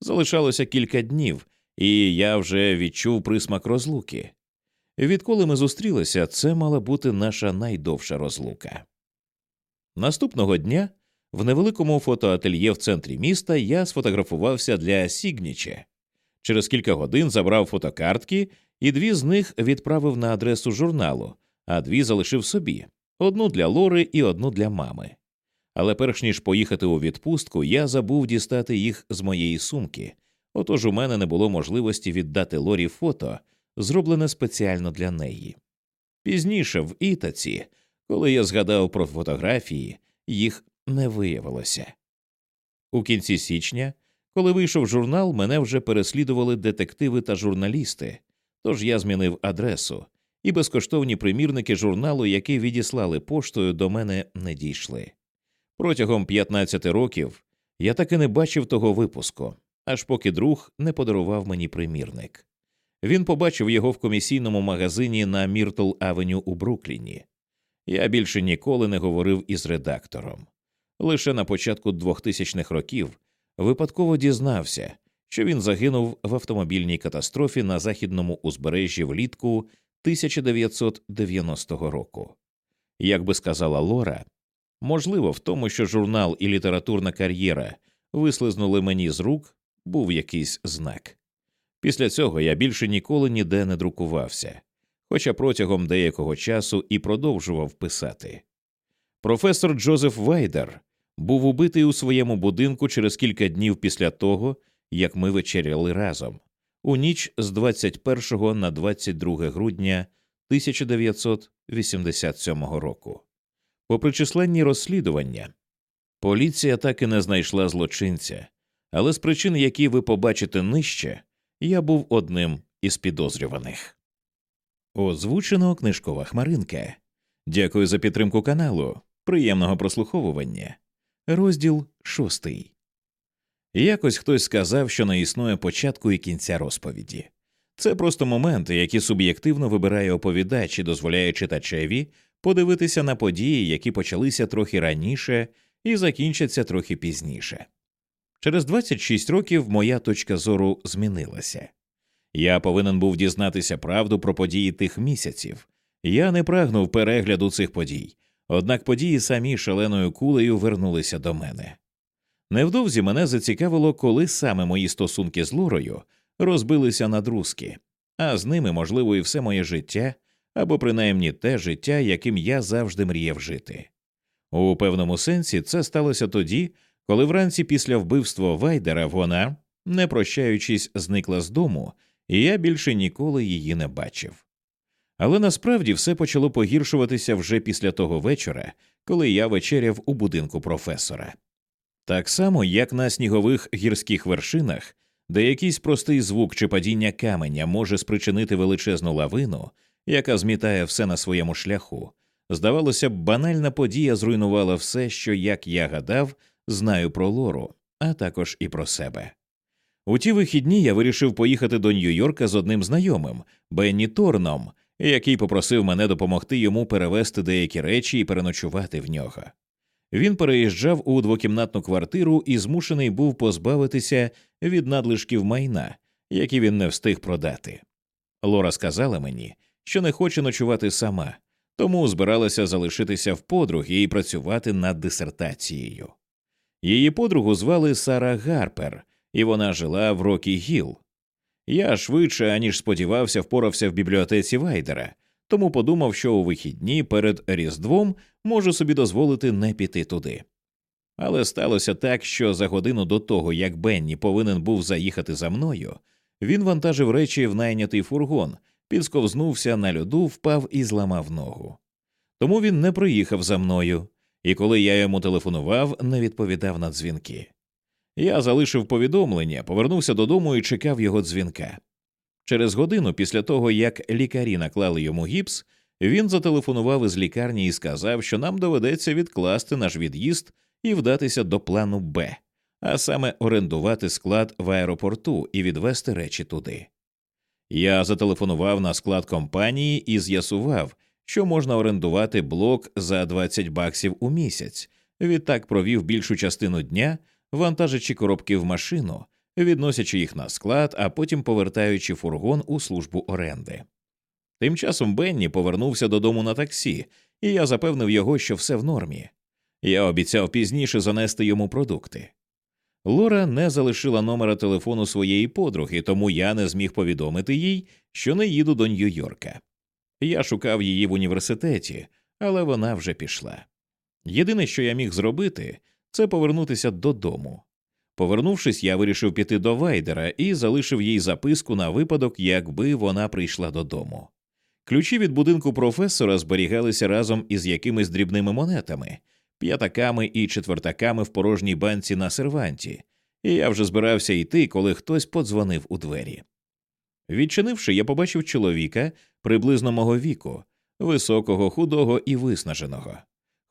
Залишалося кілька днів, і я вже відчув присмак розлуки. Відколи ми зустрілися, це мала бути наша найдовша розлука. Наступного дня в невеликому фотоательє в центрі міста я сфотографувався для Сігніче. Через кілька годин забрав фотокартки, і дві з них відправив на адресу журналу, а дві залишив собі одну для Лори і одну для мами. Але перш ніж поїхати у відпустку, я забув дістати їх з моєї сумки, отож у мене не було можливості віддати Лорі фото, зроблене спеціально для неї. Пізніше в Ітаці, коли я згадав про фотографії, їх не виявилося. У кінці січня, коли вийшов журнал, мене вже переслідували детективи та журналісти, тож я змінив адресу, і безкоштовні примірники журналу, які відіслали поштою, до мене не дійшли. Протягом 15 років я так і не бачив того випуску, аж поки друг не подарував мені примірник. Він побачив його в комісійному магазині на Міртл Авеню у Брукліні. Я більше ніколи не говорив із редактором. Лише на початку 2000-х років випадково дізнався, що він загинув в автомобільній катастрофі на західному узбережжі влітку 1990 року. Як би сказала Лора, можливо, в тому, що журнал і літературна кар'єра вислизнули мені з рук, був якийсь знак. Після цього я більше ніколи ніде не друкувався, хоча протягом деякого часу і продовжував писати. Професор Джозеф Вайдер був убитий у своєму будинку через кілька днів після того, як ми вечеряли разом, у ніч з 21 на 22 грудня 1987 року. Попри численні розслідування, поліція так і не знайшла злочинця, але з причин, які ви побачите нижче, я був одним із підозрюваних. Озвучено книжкова хмаринка. Дякую за підтримку каналу. Приємного прослуховування. Розділ шостий. Якось хтось сказав, що не існує початку і кінця розповіді. Це просто моменти, які суб'єктивно вибирає оповідач і дозволяє читачеві подивитися на події, які почалися трохи раніше і закінчаться трохи пізніше. Через 26 років моя точка зору змінилася. Я повинен був дізнатися правду про події тих місяців. Я не прагнув перегляду цих подій, однак події самі шаленою кулею вернулися до мене. Невдовзі мене зацікавило, коли саме мої стосунки з Лорою розбилися на друзки, а з ними, можливо, і все моє життя або принаймні те життя, яким я завжди мріяв жити. У певному сенсі це сталося тоді, коли вранці після вбивства Вайдера вона, не прощаючись, зникла з дому, і я більше ніколи її не бачив. Але насправді все почало погіршуватися вже після того вечора, коли я вечеряв у будинку професора. Так само, як на снігових гірських вершинах, де якийсь простий звук чи падіння каменя може спричинити величезну лавину, яка змітає все на своєму шляху, здавалося б, банальна подія зруйнувала все, що, як я гадав, знаю про Лору, а також і про себе. У ті вихідні я вирішив поїхати до Нью-Йорка з одним знайомим Бенні Торном, який попросив мене допомогти йому перевезти деякі речі і переночувати в нього. Він переїжджав у двокімнатну квартиру і змушений був позбавитися від надлишків майна, які він не встиг продати. Лора сказала мені, що не хоче ночувати сама, тому збиралася залишитися в подруги і працювати над дисертацією. Її подругу звали Сара Гарпер, і вона жила в Рокі Гіл. Я швидше, аніж сподівався, впорався в бібліотеці Вайдера, тому подумав, що у вихідні перед Різдвом можу собі дозволити не піти туди. Але сталося так, що за годину до того, як Бенні повинен був заїхати за мною, він вантажив речі в найнятий фургон, підсковзнувся на льоду, впав і зламав ногу. Тому він не приїхав за мною, і коли я йому телефонував, не відповідав на дзвінки. Я залишив повідомлення, повернувся додому і чекав його дзвінка. Через годину після того, як лікарі наклали йому гіпс, він зателефонував із лікарні і сказав, що нам доведеться відкласти наш від'їзд і вдатися до плану Б, а саме орендувати склад в аеропорту і відвести речі туди. Я зателефонував на склад компанії і з'ясував, що можна орендувати блок за 20 баксів у місяць. Відтак провів більшу частину дня, вантажачи коробки в машину, відносячи їх на склад, а потім повертаючи фургон у службу оренди. Тим часом Бенні повернувся додому на таксі, і я запевнив його, що все в нормі. Я обіцяв пізніше занести йому продукти. Лора не залишила номера телефону своєї подруги, тому я не зміг повідомити їй, що не їду до Нью-Йорка. Я шукав її в університеті, але вона вже пішла. Єдине, що я міг зробити, це повернутися додому. Повернувшись, я вирішив піти до Вайдера і залишив їй записку на випадок, якби вона прийшла додому. Ключі від будинку професора зберігалися разом із якимись дрібними монетами, п'ятаками і четвертаками в порожній банці на серванті, і я вже збирався йти, коли хтось подзвонив у двері. Відчинивши, я побачив чоловіка приблизно мого віку, високого, худого і виснаженого.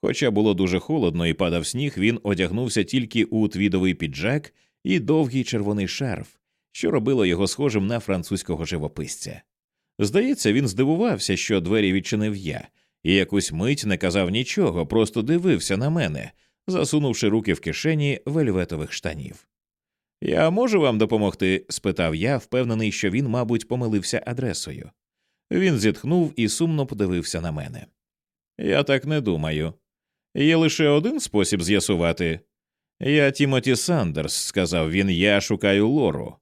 Хоча було дуже холодно і падав сніг, він одягнувся тільки у твідовий піджак і довгий червоний шарф, що робило його схожим на французького живописця. Здається, він здивувався, що двері відчинив я, і якусь мить не казав нічого, просто дивився на мене, засунувши руки в кишені вельветових штанів. Я можу вам допомогти? спитав я, впевнений, що він, мабуть, помилився адресою. Він зітхнув і сумно подивився на мене. Я так не думаю. Є лише один спосіб з'ясувати. Я Тімоті Сандерс, сказав він, я шукаю лору.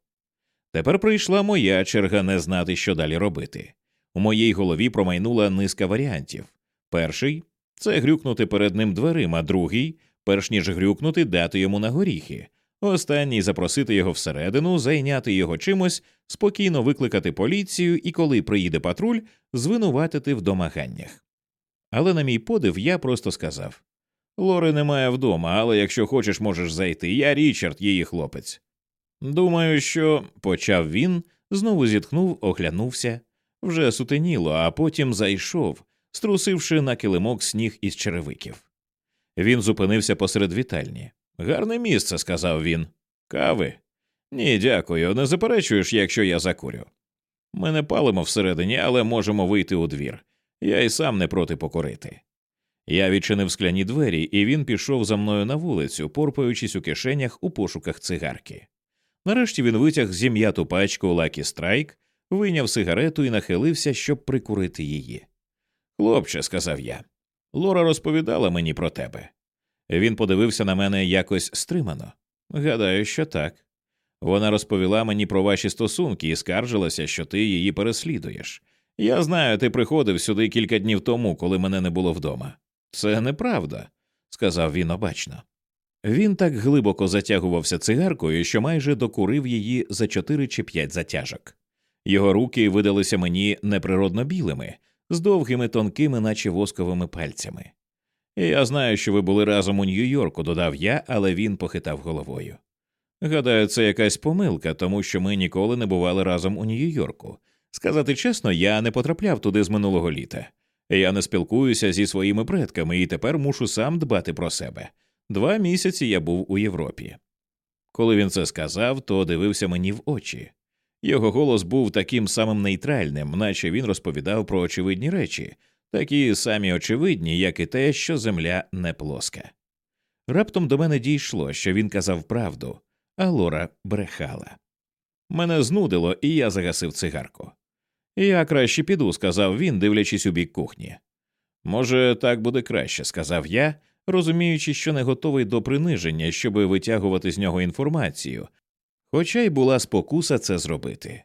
Тепер прийшла моя черга не знати, що далі робити. У моїй голові промайнула низка варіантів. Перший це грюкнути перед ним дверима, другий, перш ніж грюкнути, дати йому на горіхи, останній запросити його всередину, зайняти його чимось, спокійно викликати поліцію і, коли приїде патруль, звинуватити в домаганнях. Але на мій подив я просто сказав Лори немає вдома, але якщо хочеш, можеш зайти. Я Річард, її хлопець. Думаю, що почав він, знову зітхнув, оглянувся, вже сутеніло, а потім зайшов, струсивши на килимок сніг із черевиків. Він зупинився посеред вітальні. Гарне місце, сказав він. Кави? Ні, дякую. Не заперечуєш, якщо я закурю. Ми не палимо всередині, але можемо вийти у двір. Я й сам не проти покорити. Я відчинив скляні двері, і він пішов за мною на вулицю, порпаючись у кишенях у пошуках цигарки. Нарешті він витяг зім'яту пачку Lucky Strike, вийняв сигарету і нахилився, щоб прикурити її. Хлопче, сказав я, Лора розповідала мені про тебе. Він подивився на мене якось стримано. Гадаю, що так. Вона розповіла мені про ваші стосунки і скаржилася, що ти її переслідуєш. Я знаю, ти приходив сюди кілька днів тому, коли мене не було вдома. Це неправда, сказав він обачно. Він так глибоко затягувався цигаркою, що майже докурив її за чотири чи п'ять затяжок. Його руки видалися мені неприродно білими, з довгими тонкими, наче восковими пальцями. Я знаю, що ви були разом у Нью-Йорку, додав я, але він похитав головою. Гадаю, це якась помилка, тому що ми ніколи не бували разом у Нью-Йорку. Сказати чесно, я не потрапляв туди з минулого літа. Я не спілкуюся зі своїми предками і тепер мушу сам дбати про себе. Два місяці я був у Європі. Коли він це сказав, то дивився мені в очі. Його голос був таким самим нейтральним, наче він розповідав про очевидні речі, такі самі очевидні, як і те, що земля не плоска. Раптом до мене дійшло, що він казав правду, а Лора брехала. Мене знудило, і я загасив цигарку. Я краще піду, сказав він, дивлячись у бік кухні. Може, так буде краще, сказав я, розуміючи, що не готовий до приниження, щоб витягувати з нього інформацію, хоча й була спокуса це зробити.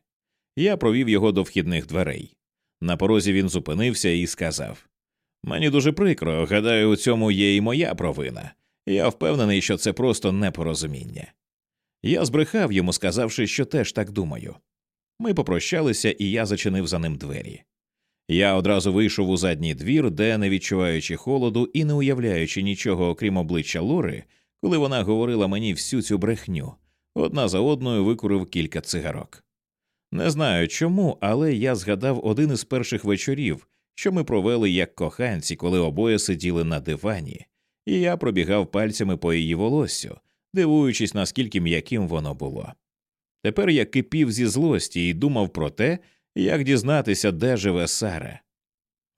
Я провів його до вхідних дверей. На порозі він зупинився і сказав Мені дуже прикро, гадаю, у цьому є і моя провина. Я впевнений, що це просто непорозуміння. Я збрехав йому, сказавши, що теж так думаю. Ми попрощалися, і я зачинив за ним двері. Я одразу вийшов у задній двір, де, не відчуваючи холоду і не уявляючи нічого, окрім обличчя Лори, коли вона говорила мені всю цю брехню, одна за одною викурив кілька цигарок. Не знаю чому, але я згадав один із перших вечорів, що ми провели як коханці, коли обоє сиділи на дивані, і я пробігав пальцями по її волоссю, дивуючись, наскільки м'яким воно було. Тепер я кипів зі злості і думав про те, як дізнатися, де живе Сара.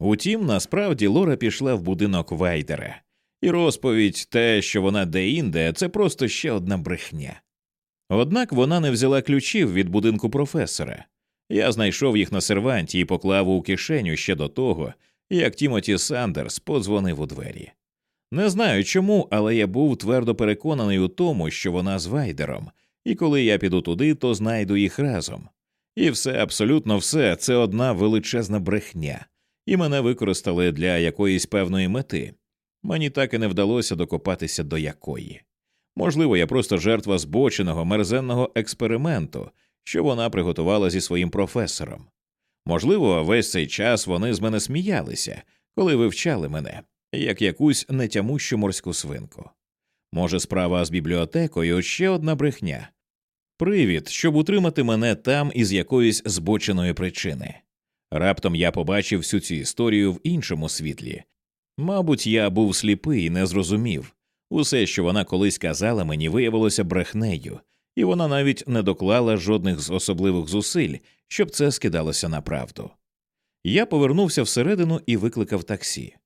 Утім, насправді Лора пішла в будинок Вайдера, і розповідь те, що вона де-інде, це просто ще одна брехня. Однак вона не взяла ключів від будинку професора. Я знайшов їх на серванті і поклав у кишеню ще до того, як Тімоті Сандерс подзвонив у двері. Не знаю чому, але я був твердо переконаний у тому, що вона з Вайдером, і коли я піду туди, то знайду їх разом. І все, абсолютно все, це одна величезна брехня, і мене використали для якоїсь певної мети. Мені так і не вдалося докопатися до якої. Можливо, я просто жертва збоченого мерзенного експерименту, що вона приготувала зі своїм професором. Можливо, весь цей час вони з мене сміялися, коли вивчали мене, як якусь нетямущу морську свинку. Може, справа з бібліотекою ще одна брехня, Привід, щоб утримати мене там із якоїсь збоченої причини. Раптом я побачив всю цю історію в іншому світлі. Мабуть, я був сліпий і не зрозумів. Усе, що вона колись казала, мені виявилося брехнею, і вона навіть не доклала жодних з особливих зусиль, щоб це скидалося на правду. Я повернувся всередину і викликав таксі.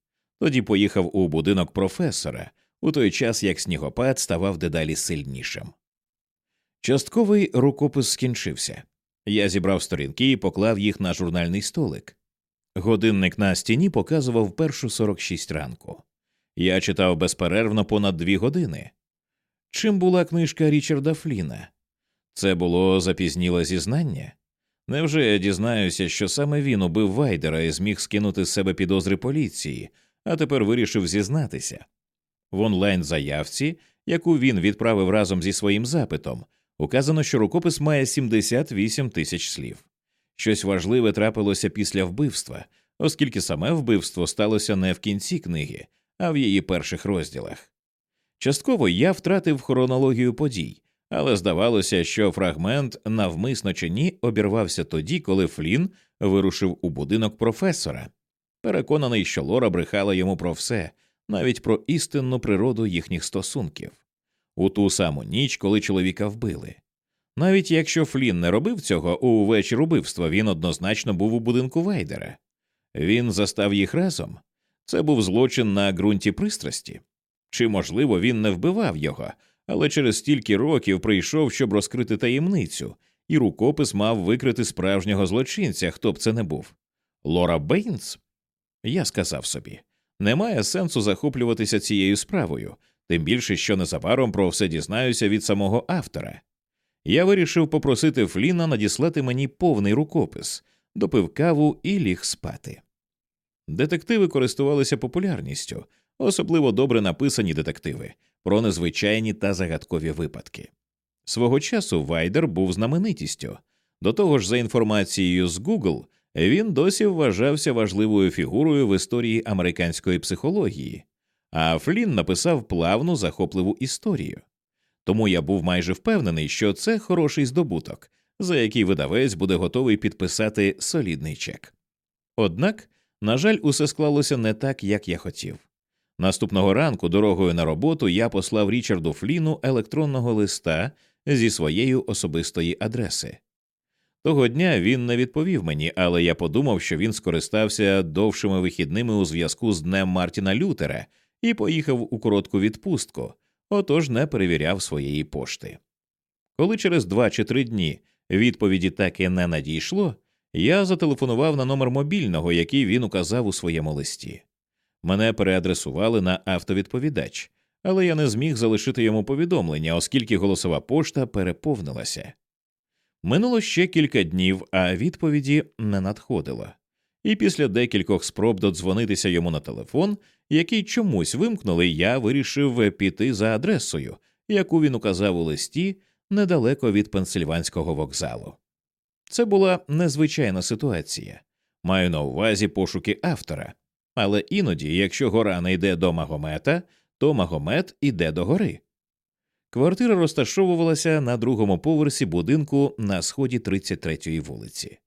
Тоді поїхав у будинок професора, у той час як снігопад ставав дедалі сильнішим. Частковий рукопис скінчився. Я зібрав сторінки і поклав їх на журнальний столик. Годинник на стіні показував першу 46 ранку. Я читав безперервно понад дві години. Чим була книжка Річарда Фліна? Це було запізніле зізнання? Невже я дізнаюся, що саме він убив Вайдера і зміг скинути з себе підозри поліції, а тепер вирішив зізнатися? В онлайн заявці, яку він відправив разом зі своїм запитом, указано, що рукопис має 78 тисяч слів. Щось важливе трапилося після вбивства, оскільки саме вбивство сталося не в кінці книги, а в її перших розділах. Частково я втратив хронологію подій, але здавалося, що фрагмент навмисно чи ні обірвався тоді, коли Флін вирушив у будинок професора. Переконаний, що Лора брехала йому про все, навіть про істинну природу їхніх стосунків, у ту саму ніч, коли чоловіка вбили. Навіть якщо Флін не робив цього у вечір убивства, він однозначно був у будинку Вайдера. Він застав їх разом. Це був злочин на ґрунті пристрасті. Чи, можливо, він не вбивав його, але через стільки років прийшов, щоб розкрити таємницю, і рукопис мав викрити справжнього злочинця, хто б це не був. Лора Бейнс? Я сказав собі немає сенсу захоплюватися цією справою, тим більше, що незабаром про все дізнаюся від самого автора. Я вирішив попросити Фліна надіслати мені повний рукопис, допив каву і ліг спати. Детективи користувалися популярністю, особливо добре написані детективи про незвичайні та загадкові випадки. Свого часу Вайдер був знаменитістю. До того ж, за інформацією з Google, він досі вважався важливою фігурою в історії американської психології, а Флін написав плавну захопливу історію. Тому я був майже впевнений, що це хороший здобуток, за який видавець буде готовий підписати солідний чек. Однак, на жаль, усе склалося не так, як я хотів. Наступного ранку дорогою на роботу я послав Річарду Фліну електронного листа зі своєю особистої адреси. Того дня він не відповів мені, але я подумав, що він скористався довшими вихідними у зв'язку з Днем Мартіна Лютера і поїхав у коротку відпустку, отож не перевіряв своєї пошти. Коли через два чи три дні відповіді так і не надійшло, я зателефонував на номер мобільного, який він указав у своєму листі. Мене переадресували на автовідповідач, але я не зміг залишити йому повідомлення, оскільки голосова пошта переповнилася. Минуло ще кілька днів, а відповіді не надходило. І після декількох спроб додзвонитися йому на телефон, який чомусь вимкнули, я вирішив піти за адресою, яку він указав у листі недалеко від пенсильванського вокзалу. Це була незвичайна ситуація. Маю на увазі пошуки автора, але іноді, якщо гора не йде до Магомета, то Магомет іде до гори. Квартира розташовувалася на другому поверсі будинку на сході 33-ї вулиці.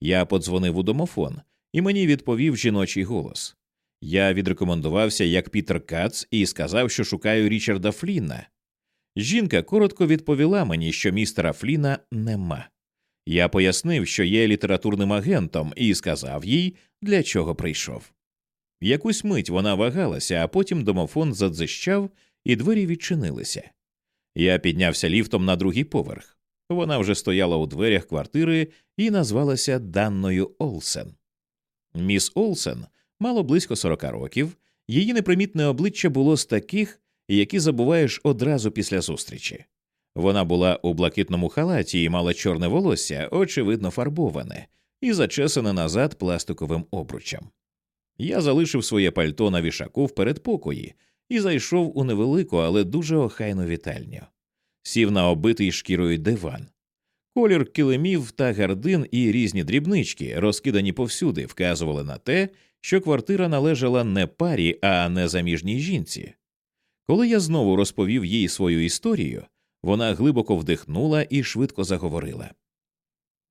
Я подзвонив у домофон, і мені відповів жіночий голос. Я відрекомендувався як Пітер Кац і сказав, що шукаю Річарда Фліна. Жінка коротко відповіла мені, що містера Фліна нема. Я пояснив, що є літературним агентом, і сказав їй, для чого прийшов. Якусь мить вона вагалася, а потім домофон задзищав, і двері відчинилися. Я піднявся ліфтом на другий поверх. Вона вже стояла у дверях квартири і назвалася Данною Олсен. Міс Олсен мало близько сорока років, її непримітне обличчя було з таких, які забуваєш одразу після зустрічі. Вона була у блакитному халаті і мала чорне волосся, очевидно, фарбоване, і зачесане назад пластиковим обручем. Я залишив своє пальто на вішаку в передпокої і зайшов у невелику, але дуже охайну вітальню. Сів на обитий шкірою диван. Колір килимів та гардин і різні дрібнички, розкидані повсюди, вказували на те, що квартира належала не парі, а незаміжній жінці. Коли я знову розповів їй свою історію, вона глибоко вдихнула і швидко заговорила.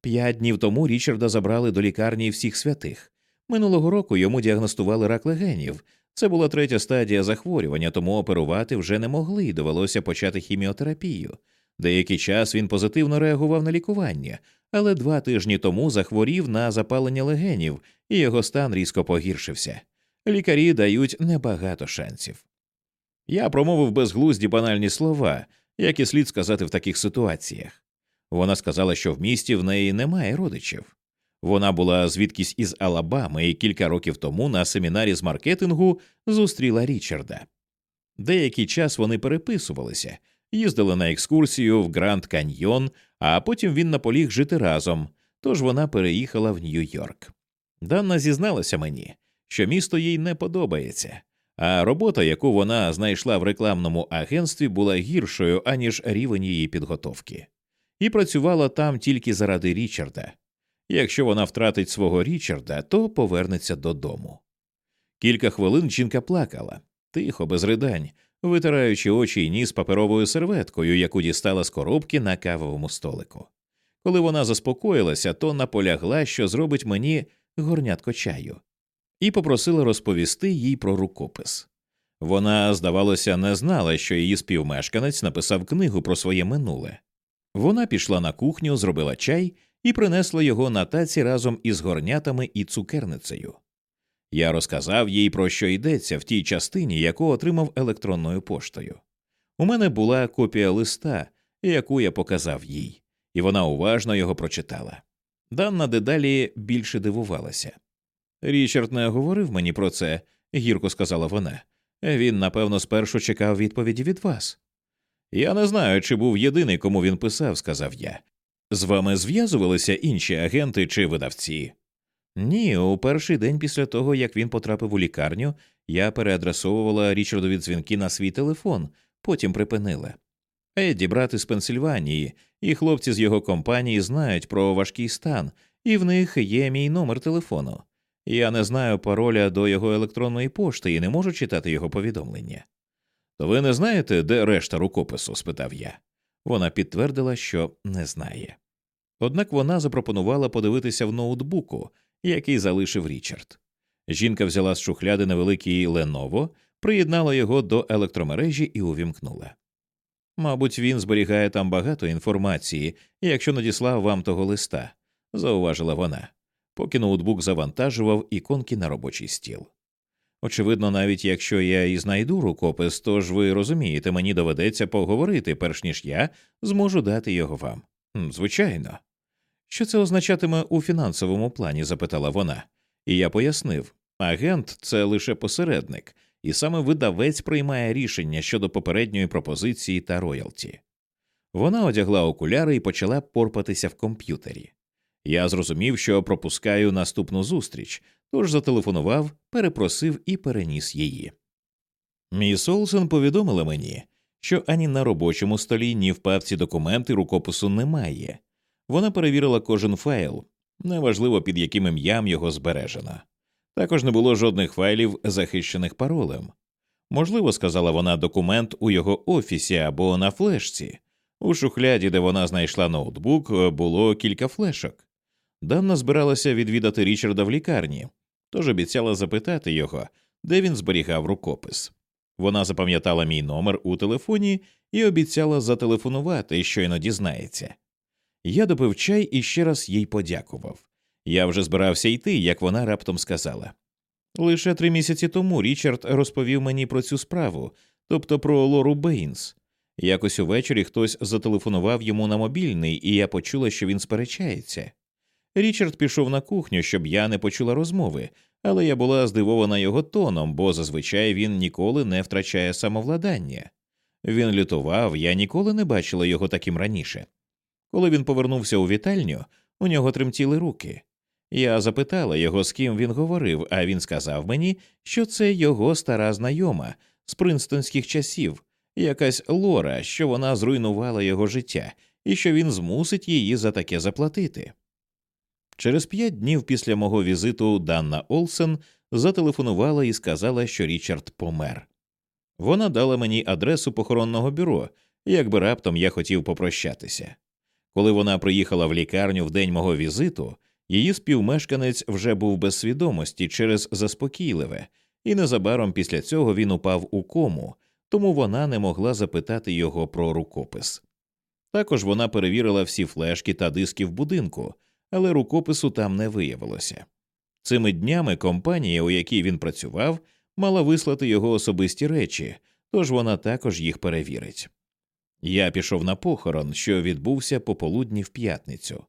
П'ять днів тому Річарда забрали до лікарні всіх святих. Минулого року йому діагностували рак легенів. Це була третя стадія захворювання, тому оперувати вже не могли і довелося почати хіміотерапію. Деякий час він позитивно реагував на лікування, але два тижні тому захворів на запалення легенів, і його стан різко погіршився. Лікарі дають небагато шансів. Я промовив безглузді банальні слова, як і слід сказати в таких ситуаціях. Вона сказала, що в місті в неї немає родичів. Вона була звідкись із Алабами і кілька років тому на семінарі з маркетингу зустріла Річарда. Деякий час вони переписувалися, їздили на екскурсію в Гранд Каньйон, а потім він наполіг жити разом, тож вона переїхала в Нью-Йорк. Данна зізналася мені, що місто їй не подобається, а робота, яку вона знайшла в рекламному агентстві, була гіршою, аніж рівень її підготовки, і працювала там тільки заради Річарда. Якщо вона втратить свого Річарда, то повернеться додому. Кілька хвилин жінка плакала, тихо, без ридань, витираючи очі й ніс паперовою серветкою, яку дістала з коробки на кавовому столику. Коли вона заспокоїлася, то наполягла, що зробить мені горнятко чаю, і попросила розповісти їй про рукопис. Вона, здавалося, не знала, що її співмешканець написав книгу про своє минуле. Вона пішла на кухню, зробила чай і принесла його на таці разом із горнятами і цукерницею. Я розказав їй, про що йдеться в тій частині, яку отримав електронною поштою. У мене була копія листа, яку я показав їй, і вона уважно його прочитала. Данна дедалі більше дивувалася. Річард не говорив мені про це, гірко сказала вона. Він, напевно, спершу чекав відповіді від вас. Я не знаю, чи був єдиний, кому він писав, сказав я. З вами зв'язувалися інші агенти чи видавці? Ні, у перший день після того, як він потрапив у лікарню, я переадресовувала Річардові дзвінки на свій телефон, потім припинила. Едді, брат із Пенсильванії, і хлопці з його компанії знають про важкий стан, і в них є мій номер телефону. Я не знаю пароля до його електронної пошти і не можу читати його повідомлення. То ви не знаєте, де решта рукопису? спитав я. Вона підтвердила, що не знає. Однак вона запропонувала подивитися в ноутбуку, який залишив Річард. Жінка взяла з шухляди невеликий Леново, приєднала його до електромережі і увімкнула. Мабуть, він зберігає там багато інформації, якщо надіслав вам того листа, зауважила вона, поки ноутбук завантажував іконки на робочий стіл. Очевидно, навіть якщо я і знайду рукопис, то ж ви розумієте, мені доведеться поговорити, перш ніж я зможу дати його вам. Звичайно. Що це означатиме у фінансовому плані? запитала вона, і я пояснив агент це лише посередник, і саме видавець приймає рішення щодо попередньої пропозиції та роялті. Вона одягла окуляри і почала порпатися в комп'ютері. Я зрозумів, що пропускаю наступну зустріч, тож зателефонував, перепросив і переніс її. Міс Олсен повідомила мені, що ані на робочому столі, ні в папці документи рукопису немає. Вона перевірила кожен файл, неважливо під яким ім'ям його збережено. Також не було жодних файлів, захищених паролем. Можливо, сказала вона, документ у його офісі або на флешці. У шухляді, де вона знайшла ноутбук, було кілька флешок. Данна збиралася відвідати Річарда в лікарні, тож обіцяла запитати його, де він зберігав рукопис. Вона запам'ятала мій номер у телефоні і обіцяла зателефонувати, щойно дізнається. Я допив чай і ще раз їй подякував. Я вже збирався йти, як вона раптом сказала. Лише три місяці тому Річард розповів мені про цю справу, тобто про Лору Бейнс. Якось увечері хтось зателефонував йому на мобільний, і я почула, що він сперечається. Річард пішов на кухню, щоб я не почула розмови, але я була здивована його тоном, бо зазвичай він ніколи не втрачає самовладання. Він лютував, я ніколи не бачила його таким раніше. Коли він повернувся у вітальню, у нього тремтіли руки. Я запитала його, з ким він говорив, а він сказав мені, що це його стара знайома з принстонських часів, якась лора, що вона зруйнувала його життя, і що він змусить її за таке заплатити. Через п'ять днів після мого візиту Данна Олсен зателефонувала і сказала, що Річард помер. Вона дала мені адресу похоронного бюро, якби раптом я хотів попрощатися. Коли вона приїхала в лікарню в день мого візиту, її співмешканець вже був без свідомості через заспокійливе, і незабаром після цього він упав у кому, тому вона не могла запитати його про рукопис. Також вона перевірила всі флешки та диски в будинку, але рукопису там не виявилося. Цими днями компанія, у якій він працював, мала вислати його особисті речі, тож вона також їх перевірить. Я пішов на похорон, що відбувся пополудні в п'ятницю.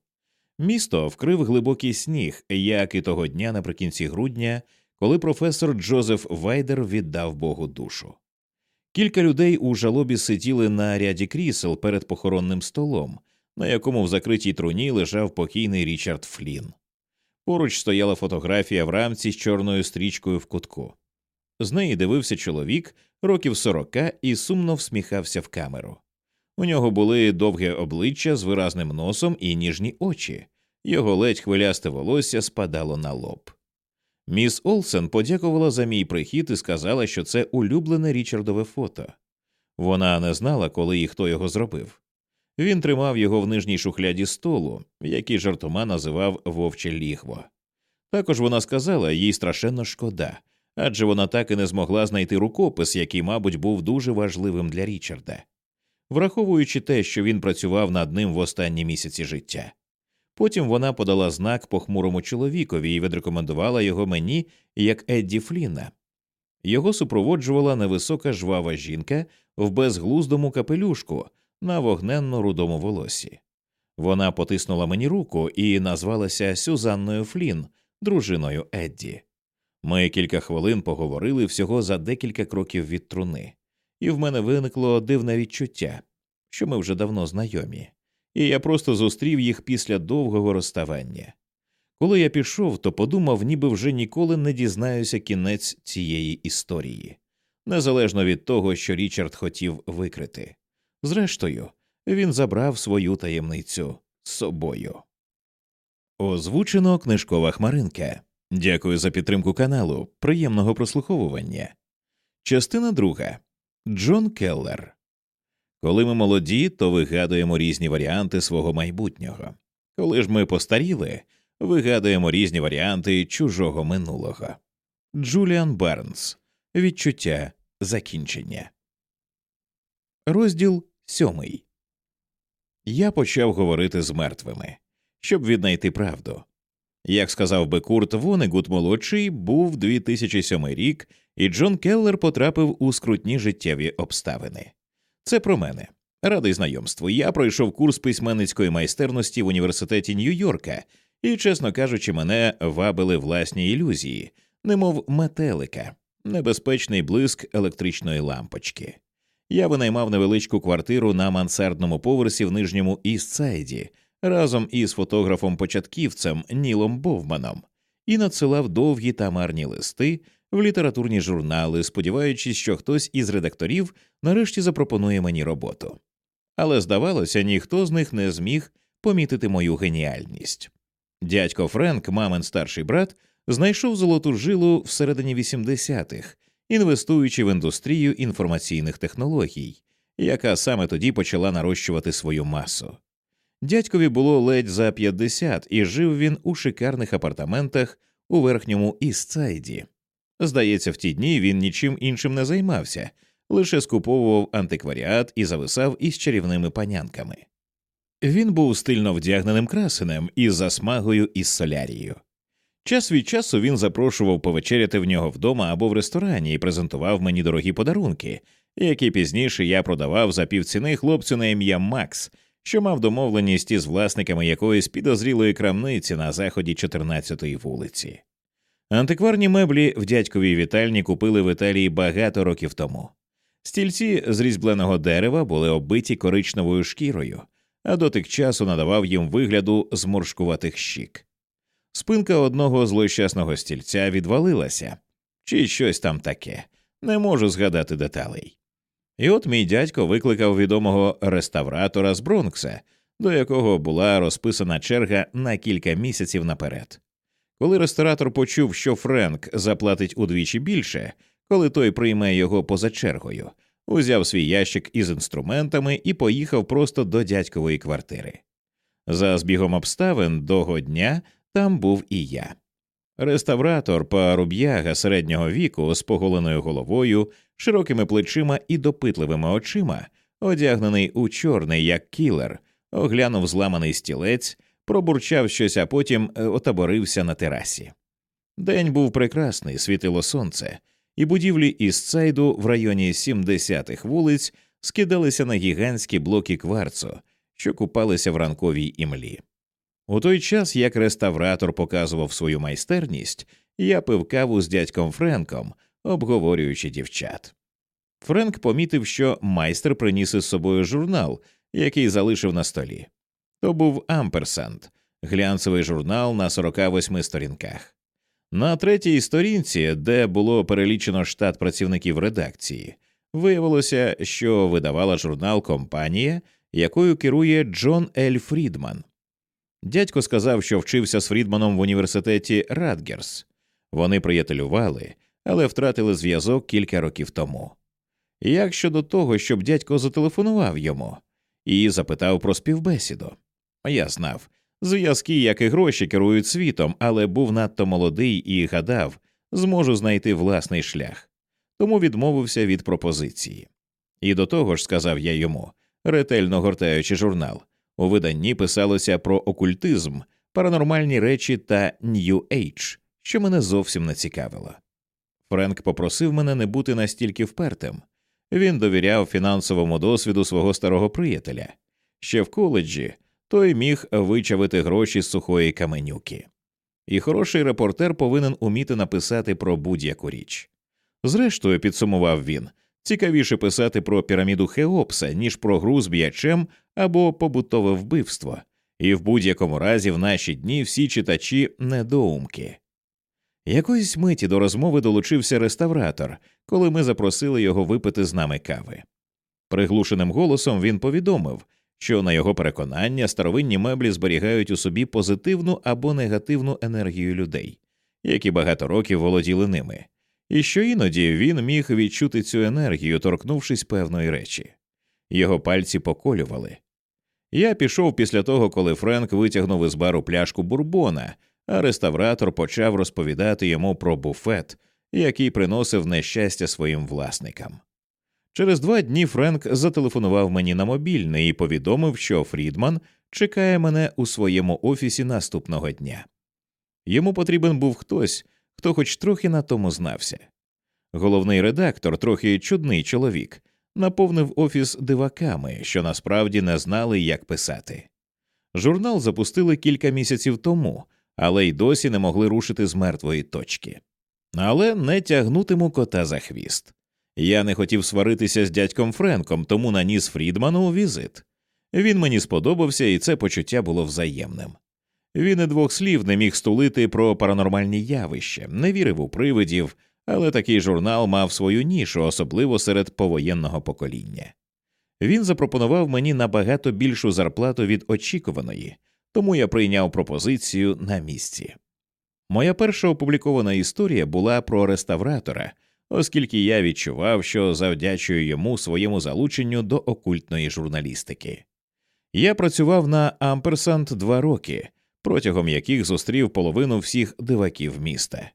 Місто вкрив глибокий сніг, як і того дня наприкінці грудня, коли професор Джозеф Вайдер віддав Богу душу. Кілька людей у жалобі сиділи на ряді крісел перед похоронним столом, на якому в закритій труні лежав покійний Річард Флін. Поруч стояла фотографія в рамці з чорною стрічкою в кутку. З неї дивився чоловік років сорока і сумно всміхався в камеру. У нього були довге обличчя з виразним носом і ніжні очі, його ледь хвилясте волосся спадало на лоб. Міс Олсен подякувала за мій прихід і сказала, що це улюблене Річардове фото. Вона не знала, коли і хто його зробив. Він тримав його в нижній шухляді столу, який жартома називав вовче лігво. Також вона сказала, їй страшенно шкода, адже вона так і не змогла знайти рукопис, який, мабуть, був дуже важливим для Річарда, враховуючи те, що він працював над ним в останні місяці життя. Потім вона подала знак похмурому чоловікові і відрекомендувала його мені як Едді Фліна. Його супроводжувала невисока жвава жінка в безглуздому капелюшку на вогненно рудому волосі. Вона потиснула мені руку і назвалася Сюзанною Флін, дружиною Едді. Ми кілька хвилин поговорили всього за декілька кроків від труни, і в мене виникло дивне відчуття, що ми вже давно знайомі, і я просто зустрів їх після довгого розставання. Коли я пішов, то подумав, ніби вже ніколи не дізнаюся кінець цієї історії, незалежно від того, що Річард хотів викрити. Зрештою, він забрав свою таємницю з собою. Озвучено книжкова хмаринка. Дякую за підтримку каналу. Приємного прослуховування. Частина друга Джон Келлер. Коли ми молоді, то вигадуємо різні варіанти свого майбутнього. Коли ж ми постаріли, вигадуємо різні варіанти чужого минулого. Джуліан Барнс. Відчуття закінчення. Розділ сьомий. Я почав говорити з мертвими, щоб віднайти правду. Як сказав би Курт Вонегут молодший, був 2007 рік, і Джон Келлер потрапив у скрутні життєві обставини. Це про мене. Радий знайомству. Я пройшов курс письменницької майстерності в університеті Нью-Йорка, і, чесно кажучи, мене вабили власні ілюзії, немов метелика, небезпечний блиск електричної лампочки. Я винаймав невеличку квартиру на мансардному поверсі в нижньому Істсайді разом із фотографом-початківцем Нілом Бовманом і надсилав довгі та марні листи в літературні журнали, сподіваючись, що хтось із редакторів нарешті запропонує мені роботу. Але здавалося, ніхто з них не зміг помітити мою геніальність. Дядько Френк, мамин старший брат, знайшов золоту жилу всередині 80-х, інвестуючи в індустрію інформаційних технологій, яка саме тоді почала нарощувати свою масу. Дядькові було ледь за 50, і жив він у шикарних апартаментах у верхньому Істсайді. Здається, в ті дні він нічим іншим не займався, лише скуповував антикваріат і зависав із чарівними панянками. Він був стильно вдягненим красенем із засмагою із солярією. Час від часу він запрошував повечеряти в нього вдома або в ресторані і презентував мені дорогі подарунки, які пізніше я продавав за півціни хлопцю на ім'я Макс, що мав домовленість із власниками якоїсь підозрілої крамниці на заході 14-ї вулиці. Антикварні меблі в дядьковій вітальні купили в Італії багато років тому. Стільці з різьбленого дерева були оббиті коричневою шкірою, а дотик часу надавав їм вигляду зморшкуватих щік. Спинка одного злощасного стільця відвалилася, чи щось там таке, не можу згадати деталей. І от мій дядько викликав відомого реставратора з Бронкса, до якого була розписана черга на кілька місяців наперед. Коли ресторатор почув, що Френк заплатить удвічі більше, коли той прийме його поза чергою, узяв свій ящик із інструментами і поїхав просто до дядькової квартири. За збігом обставин того дня там був і я. Реставратор паруб'яга середнього віку з поголеною головою, широкими плечима і допитливими очима, одягнений у чорний як кілер, оглянув зламаний стілець, пробурчав щось, а потім е, отаборився на терасі. День був прекрасний, світило сонце, і будівлі із цайду в районі 70-х вулиць скидалися на гігантські блоки кварцу, що купалися в ранковій імлі. У той час, як реставратор показував свою майстерність, я пив каву з дядьком Френком, обговорюючи дівчат. Френк помітив, що майстер приніс із собою журнал, який залишив на столі. То був Амперсант, глянцевий журнал на 48 сторінках. На третій сторінці, де було перелічено штат працівників редакції, виявилося, що видавала журнал компанія, якою керує Джон Ель Фрідман. Дядько сказав, що вчився з Фрідманом в університеті Радгерс. Вони приятелювали, але втратили зв'язок кілька років тому. Як щодо того, щоб дядько зателефонував йому і запитав про співбесіду, я знав, зв'язки, як і гроші, керують світом, але був надто молодий і гадав, зможу знайти власний шлях, тому відмовився від пропозиції. І до того ж, сказав я йому, ретельно гортаючи журнал, у виданні писалося про окультизм, паранормальні речі та New Age, що мене зовсім не цікавило. Френк попросив мене не бути настільки впертим. Він довіряв фінансовому досвіду свого старого приятеля. Ще в коледжі той міг вичавити гроші з сухої каменюки. І хороший репортер повинен уміти написати про будь-яку річ. Зрештою, підсумував він, цікавіше писати про піраміду Хеопса, ніж про гру з м'ячем або побутове вбивство, і в будь-якому разі в наші дні всі читачі недоумки. Якоїсь миті до розмови долучився реставратор, коли ми запросили його випити з нами кави. Приглушеним голосом він повідомив, що на його переконання старовинні меблі зберігають у собі позитивну або негативну енергію людей, які багато років володіли ними, і що іноді він міг відчути цю енергію, торкнувшись певної речі. Його пальці поколювали. Я пішов після того, коли Френк витягнув із бару пляшку бурбона, а реставратор почав розповідати йому про буфет, який приносив нещастя своїм власникам. Через два дні Френк зателефонував мені на мобільний і повідомив, що Фрідман чекає мене у своєму офісі наступного дня. Йому потрібен був хтось, хто хоч трохи на тому знався. Головний редактор, трохи чудний чоловік, наповнив офіс диваками, що насправді не знали, як писати. Журнал запустили кілька місяців тому, але й досі не могли рушити з мертвої точки. Але не тягнутиму кота за хвіст. Я не хотів сваритися з дядьком Френком, тому наніс Фрідману візит. Він мені сподобався, і це почуття було взаємним. Він і двох слів не міг стулити про паранормальні явища, не вірив у привидів, але такий журнал мав свою нішу, особливо серед повоєнного покоління. Він запропонував мені набагато більшу зарплату від очікуваної, тому я прийняв пропозицію на місці. Моя перша опублікована історія була про реставратора, оскільки я відчував, що завдячую йому своєму залученню до окультної журналістики. Я працював на Амперсант два роки, протягом яких зустрів половину всіх диваків міста.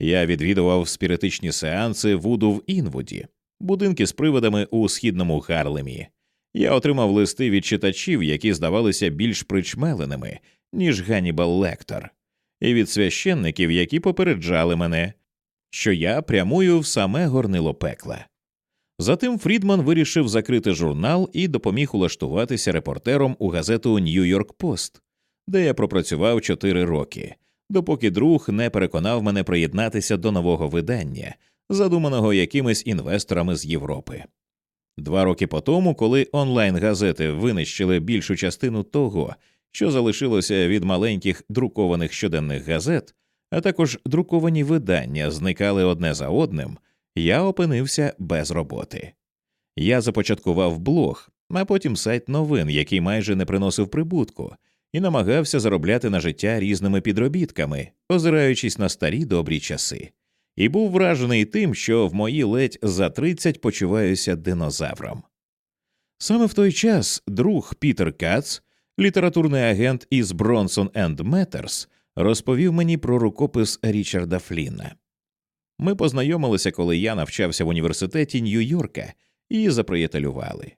Я відвідував спіритичні сеанси Вуду в Інвуді, будинки з приводами у східному Гарлемі. Я отримав листи від читачів, які здавалися більш причмеленими, ніж Ганнібал Лектор, і від священників, які попереджали мене, що я прямую в саме горнило пекла. Затим Фрідман вирішив закрити журнал і допоміг улаштуватися репортером у газету Нью-Йорк Пост, де я пропрацював чотири роки, допоки друг не переконав мене приєднатися до нового видання, задуманого якимись інвесторами з Європи. Два роки по тому, коли онлайн газети винищили більшу частину того, що залишилося від маленьких друкованих щоденних газет, а також друковані видання зникали одне за одним, я опинився без роботи. Я започаткував блог, а потім сайт новин, який майже не приносив прибутку, і намагався заробляти на життя різними підробітками, озираючись на старі добрі часи, і був вражений тим, що в мої ледь за тридцять почуваюся динозавром. Саме в той час друг Пітер Кац, літературний агент із Бронсон енд Метерс, розповів мені про рукопис Річарда Флінна. Ми познайомилися, коли я навчався в університеті Нью-Йорка і заприятелювали.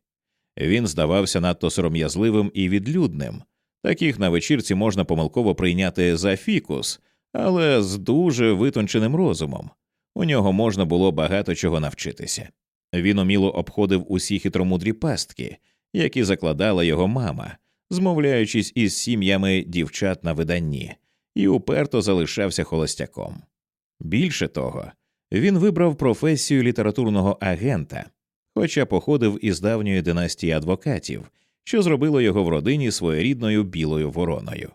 Він здавався надто сором'язливим і відлюдним. Таких на вечірці можна помилково прийняти за фікус, але з дуже витонченим розумом. У нього можна було багато чого навчитися. Він уміло обходив усі хитромудрі пастки, які закладала його мама, змовляючись із сім'ями дівчат на виданні, і уперто залишався холостяком. Більше того, він вибрав професію літературного агента, хоча походив із давньої династії адвокатів, що зробило його в родині своєрідною білою вороною.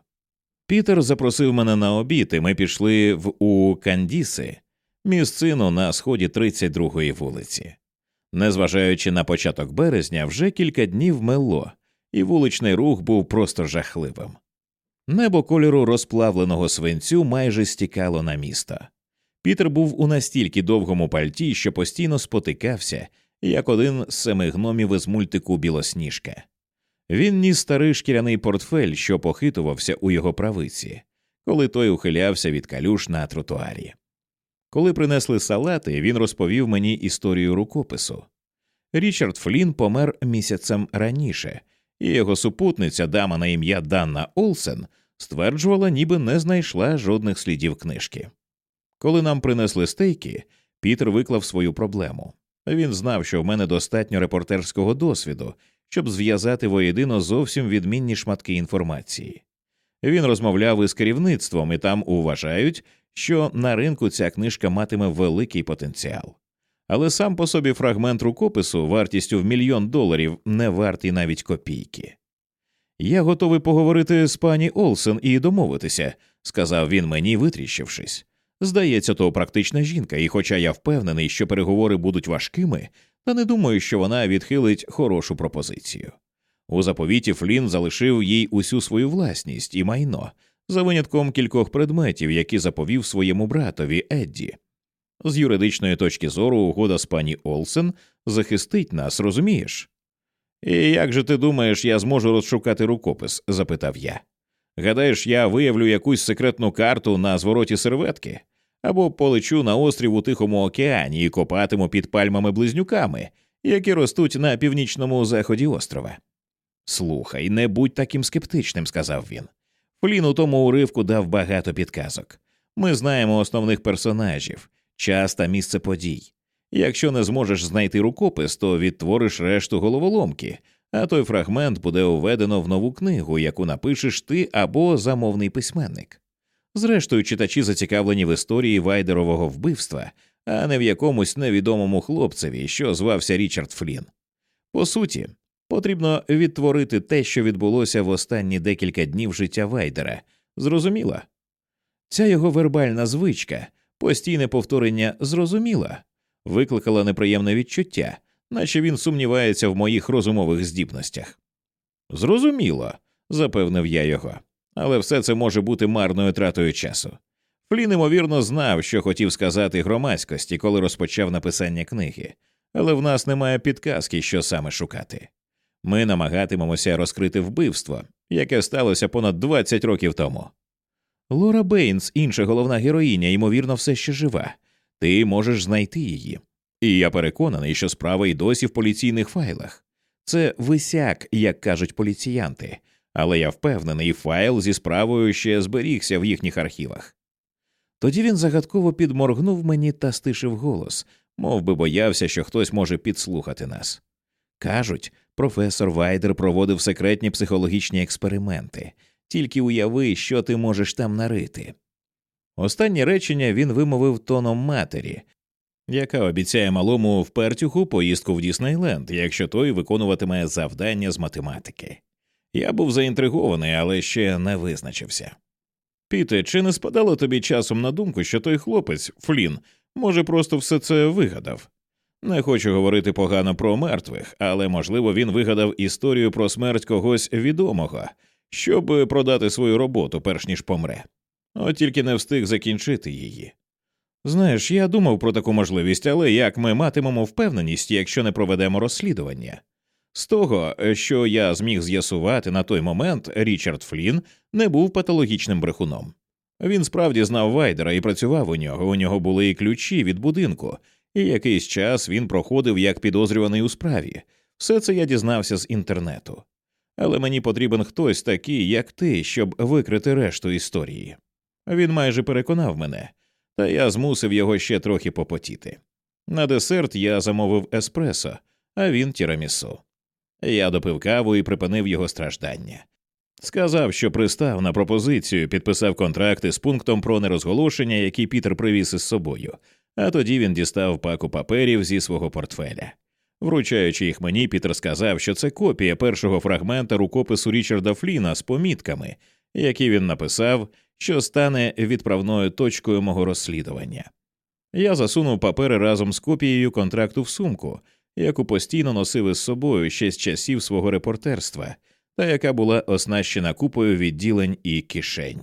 Пітер запросив мене на обід, і ми пішли в у Кандіси, місцину на сході 32-ї вулиці. Незважаючи на початок березня, вже кілька днів мело, і вуличний рух був просто жахливим. Небо кольору розплавленого свинцю майже стікало на місто. Пітер був у настільки довгому пальті, що постійно спотикався, як один з семи гномів із мультику Білосніжка. Він ніс старий шкіряний портфель, що похитувався у його правиці, коли той ухилявся від калюш на тротуарі. Коли принесли салати, він розповів мені історію рукопису. Річард Флін помер місяцем раніше, і його супутниця, дама на ім'я Данна Олсен, стверджувала, ніби не знайшла жодних слідів книжки. Коли нам принесли стейки, Пітер виклав свою проблему. Він знав, що в мене достатньо репортерського досвіду, щоб зв'язати воєдино зовсім відмінні шматки інформації. Він розмовляв із керівництвом, і там вважають, що на ринку ця книжка матиме великий потенціал. Але сам по собі фрагмент рукопису вартістю в мільйон доларів не вартий навіть копійки. Я готовий поговорити з пані Олсен і домовитися, сказав він мені, витріщившись. Здається, то практична жінка, і хоча я впевнений, що переговори будуть важкими, та не думаю, що вона відхилить хорошу пропозицію. У заповіті Флін залишив їй усю свою власність і майно, за винятком кількох предметів, які заповів своєму братові Едді. З юридичної точки зору угода з пані Олсен захистить нас, розумієш? І як же ти думаєш, я зможу розшукати рукопис? запитав я. Гадаєш, я виявлю якусь секретну карту на звороті серветки, або полечу на острів у Тихому океані і копатиму під пальмами близнюками, які ростуть на північному заході острова. Слухай, не будь таким скептичним, сказав він. Флін у тому уривку дав багато підказок. Ми знаємо основних персонажів, час та місце подій. Якщо не зможеш знайти рукопис, то відтвориш решту головоломки, а той фрагмент буде уведено в нову книгу, яку напишеш ти або замовний письменник. Зрештою, читачі зацікавлені в історії Вайдерового вбивства, а не в якомусь невідомому хлопцеві, що звався Річард Флін. По суті, потрібно відтворити те, що відбулося в останні декілька днів життя Вайдера. Зрозуміла? Ця його вербальна звичка, постійне повторення зрозуміла, викликала неприємне відчуття, наче він сумнівається в моїх розумових здібностях. Зрозуміло, запевнив я його, але все це може бути марною тратою часу. Флін, ймовірно, знав, що хотів сказати громадськості, коли розпочав написання книги, але в нас немає підказки, що саме шукати. Ми намагатимемося розкрити вбивство, яке сталося понад 20 років тому. Лора Бейнс, інша головна героїня, ймовірно, все ще жива. Ти можеш знайти її. І я переконаний, що справа й досі в поліційних файлах. Це висяк, як кажуть поліціянти, але я впевнений, файл зі справою ще зберігся в їхніх архівах. Тоді він загадково підморгнув мені та стишив голос, мов би боявся, що хтось може підслухати нас. Кажуть, професор Вайдер проводив секретні психологічні експерименти, тільки уяви, що ти можеш там нарити. Останнє речення він вимовив тоном матері, яка обіцяє малому в Пертюху поїздку в Діснейленд, якщо той виконуватиме завдання з математики. Я був заінтригований, але ще не визначився. Піте, чи не спадало тобі часом на думку, що той хлопець, Флін, може, просто все це вигадав? Не хочу говорити погано про мертвих, але можливо він вигадав історію про смерть когось відомого, щоб продати свою роботу, перш ніж помре. От тільки не встиг закінчити її. Знаєш, я думав про таку можливість, але як ми матимемо впевненість, якщо не проведемо розслідування? З того, що я зміг з'ясувати на той момент, Річард Флін не був патологічним брехуном. Він справді знав Вайдера і працював у нього. У нього були і ключі від будинку, і якийсь час він проходив як підозрюваний у справі. Все це я дізнався з інтернету. Але мені потрібен хтось такий, як ти, щоб викрити решту історії. Він майже переконав мене, та я змусив його ще трохи попотіти. На десерт я замовив еспресо, а він тірамісу. Я допив каву і припинив його страждання. Сказав, що пристав на пропозицію, підписав контракти з пунктом про нерозголошення, який Пітер привіз із собою, а тоді він дістав паку паперів зі свого портфеля. Вручаючи їх мені, Пітер сказав, що це копія першого фрагмента рукопису Річарда Фліна з помітками, які він написав, що стане відправною точкою мого розслідування. Я засунув папери разом з копією контракту в сумку, яку постійно носив із собою ще з часів свого репортерства, та яка була оснащена купою відділень і кишень.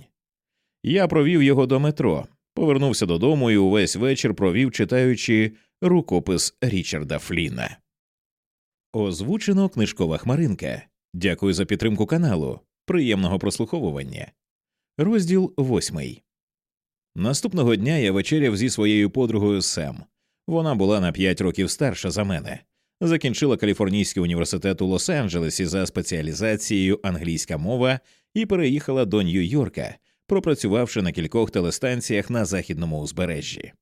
Я провів його до метро, повернувся додому і увесь вечір провів, читаючи рукопис Річарда Фліна. Озвучено книжкова хмаринка. Дякую за підтримку каналу. Приємного прослуховування. Розділ восьмий. Наступного дня я вечеряв зі своєю подругою Сем. Вона була на п'ять років старша за мене. Закінчила Каліфорнійський університет у Лос-Анджелесі за спеціалізацією англійська мова і переїхала до Нью-Йорка, пропрацювавши на кількох телестанціях на західному узбережжі.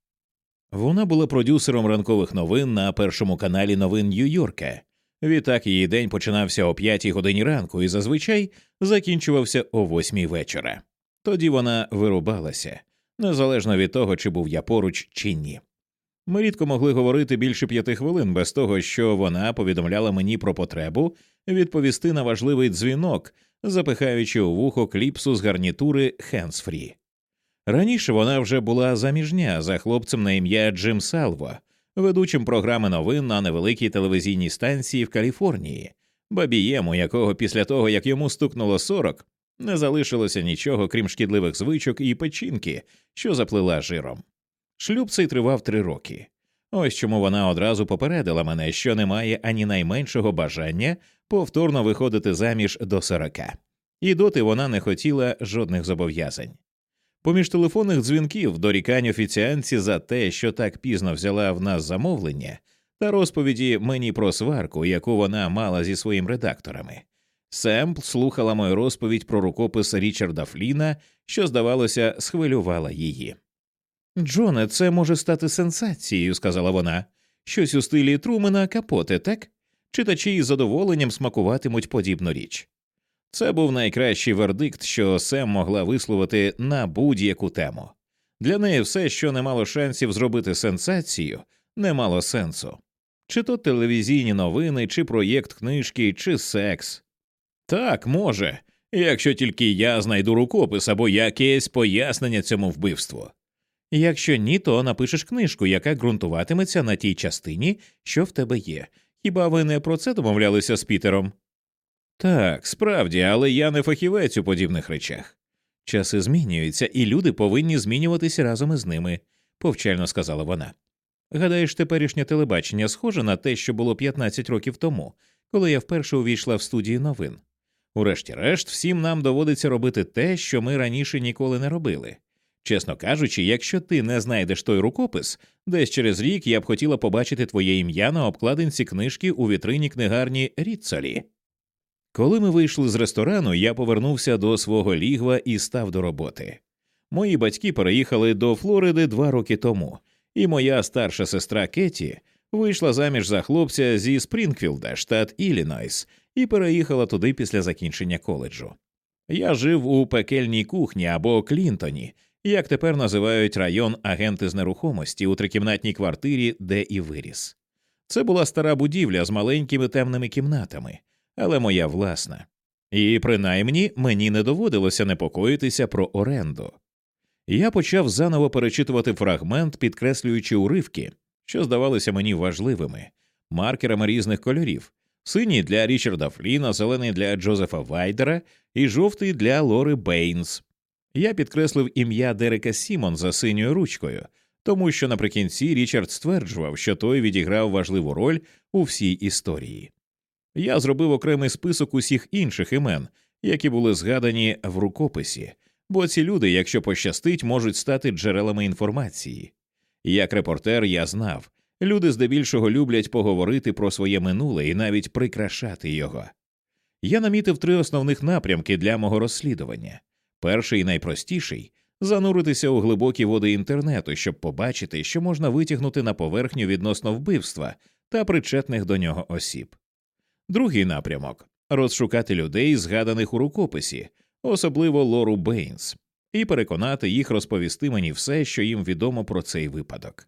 Вона була продюсером ранкових новин на першому каналі новин Нью-Йорка. Відтак її день починався о п'ятій годині ранку і зазвичай закінчувався о восьмій вечора. Тоді вона вирубалася, незалежно від того, чи був я поруч чи ні. Ми рідко могли говорити більше п'яти хвилин без того, що вона повідомляла мені про потребу відповісти на важливий дзвінок, запихаючи у вухо кліпсу з гарнітури «Хенсфрі». Раніше вона вже була заміжня за хлопцем на ім'я Джим Салво, ведучим програми новин на невеликій телевізійній станції в Каліфорнії, бабієм, у якого після того, як йому стукнуло 40, не залишилося нічого, крім шкідливих звичок і печінки, що заплила жиром. Шлюб цей тривав три роки. Ось чому вона одразу попередила мене, що немає ані найменшого бажання повторно виходити заміж до сорока. І доти вона не хотіла жодних зобов'язань. Поміж телефонних дзвінків дорікань офіціанці за те, що так пізно взяла в нас замовлення, та розповіді мені про сварку, яку вона мала зі своїм редакторами. Семпл слухала мою розповідь про рукопис Річарда Фліна, що, здавалося, схвилювала її. Джоне, це може стати сенсацією, сказала вона. Щось у стилі Трумена капоти, так? Читачі із задоволенням смакуватимуть подібну річ. Це був найкращий вердикт, що Сем могла висловити на будь-яку тему. Для неї все, що не мало шансів зробити сенсацію, не мало сенсу. Чи то телевізійні новини, чи проєкт книжки, чи секс. Так, може, якщо тільки я знайду рукопис або якесь пояснення цьому вбивству. Якщо ні, то напишеш книжку, яка ґрунтуватиметься на тій частині, що в тебе є. Хіба ви не про це домовлялися з Пітером? Так, справді, але я не фахівець у подібних речах. Часи змінюються, і люди повинні змінюватися разом із ними, повчально сказала вона. Гадаєш, теперішнє телебачення схоже на те, що було 15 років тому, коли я вперше увійшла в студії новин. Урешті-решт, всім нам доводиться робити те, що ми раніше ніколи не робили. Чесно кажучи, якщо ти не знайдеш той рукопис, десь через рік я б хотіла побачити твоє ім'я на обкладинці книжки у вітрині книгарні Ріцолі. Коли ми вийшли з ресторану, я повернувся до свого лігва і став до роботи. Мої батьки переїхали до Флориди два роки тому, і моя старша сестра Кеті вийшла заміж за хлопця зі Спрінгфілда, штат Іллінойс, і переїхала туди після закінчення коледжу. Я жив у пекельній кухні або Клінтоні, як тепер називають район агенти з нерухомості у трикімнатній квартирі, де і виріс. Це була стара будівля з маленькими темними кімнатами, але моя власна. І принаймні мені не доводилося непокоїтися про оренду. Я почав заново перечитувати фрагмент, підкреслюючи уривки, що здавалися мені важливими, маркерами різних кольорів синій для Річарда Фліна, зелений для Джозефа Вайдера і жовтий для Лори Бейнс. Я підкреслив ім'я Дерека Сімонса синьою ручкою, тому що наприкінці Річард стверджував, що той відіграв важливу роль у всій історії. Я зробив окремий список усіх інших імен, які були згадані в рукописі, бо ці люди, якщо пощастить, можуть стати джерелами інформації. Як репортер я знав, люди здебільшого люблять поговорити про своє минуле і навіть прикрашати його. Я намітив три основних напрямки для мого розслідування. Перший і найпростіший зануритися у глибокі води інтернету, щоб побачити, що можна витягнути на поверхню відносно вбивства та причетних до нього осіб. Другий напрямок розшукати людей, згаданих у рукописі, особливо Лору Бейнс, і переконати їх розповісти мені все, що їм відомо про цей випадок.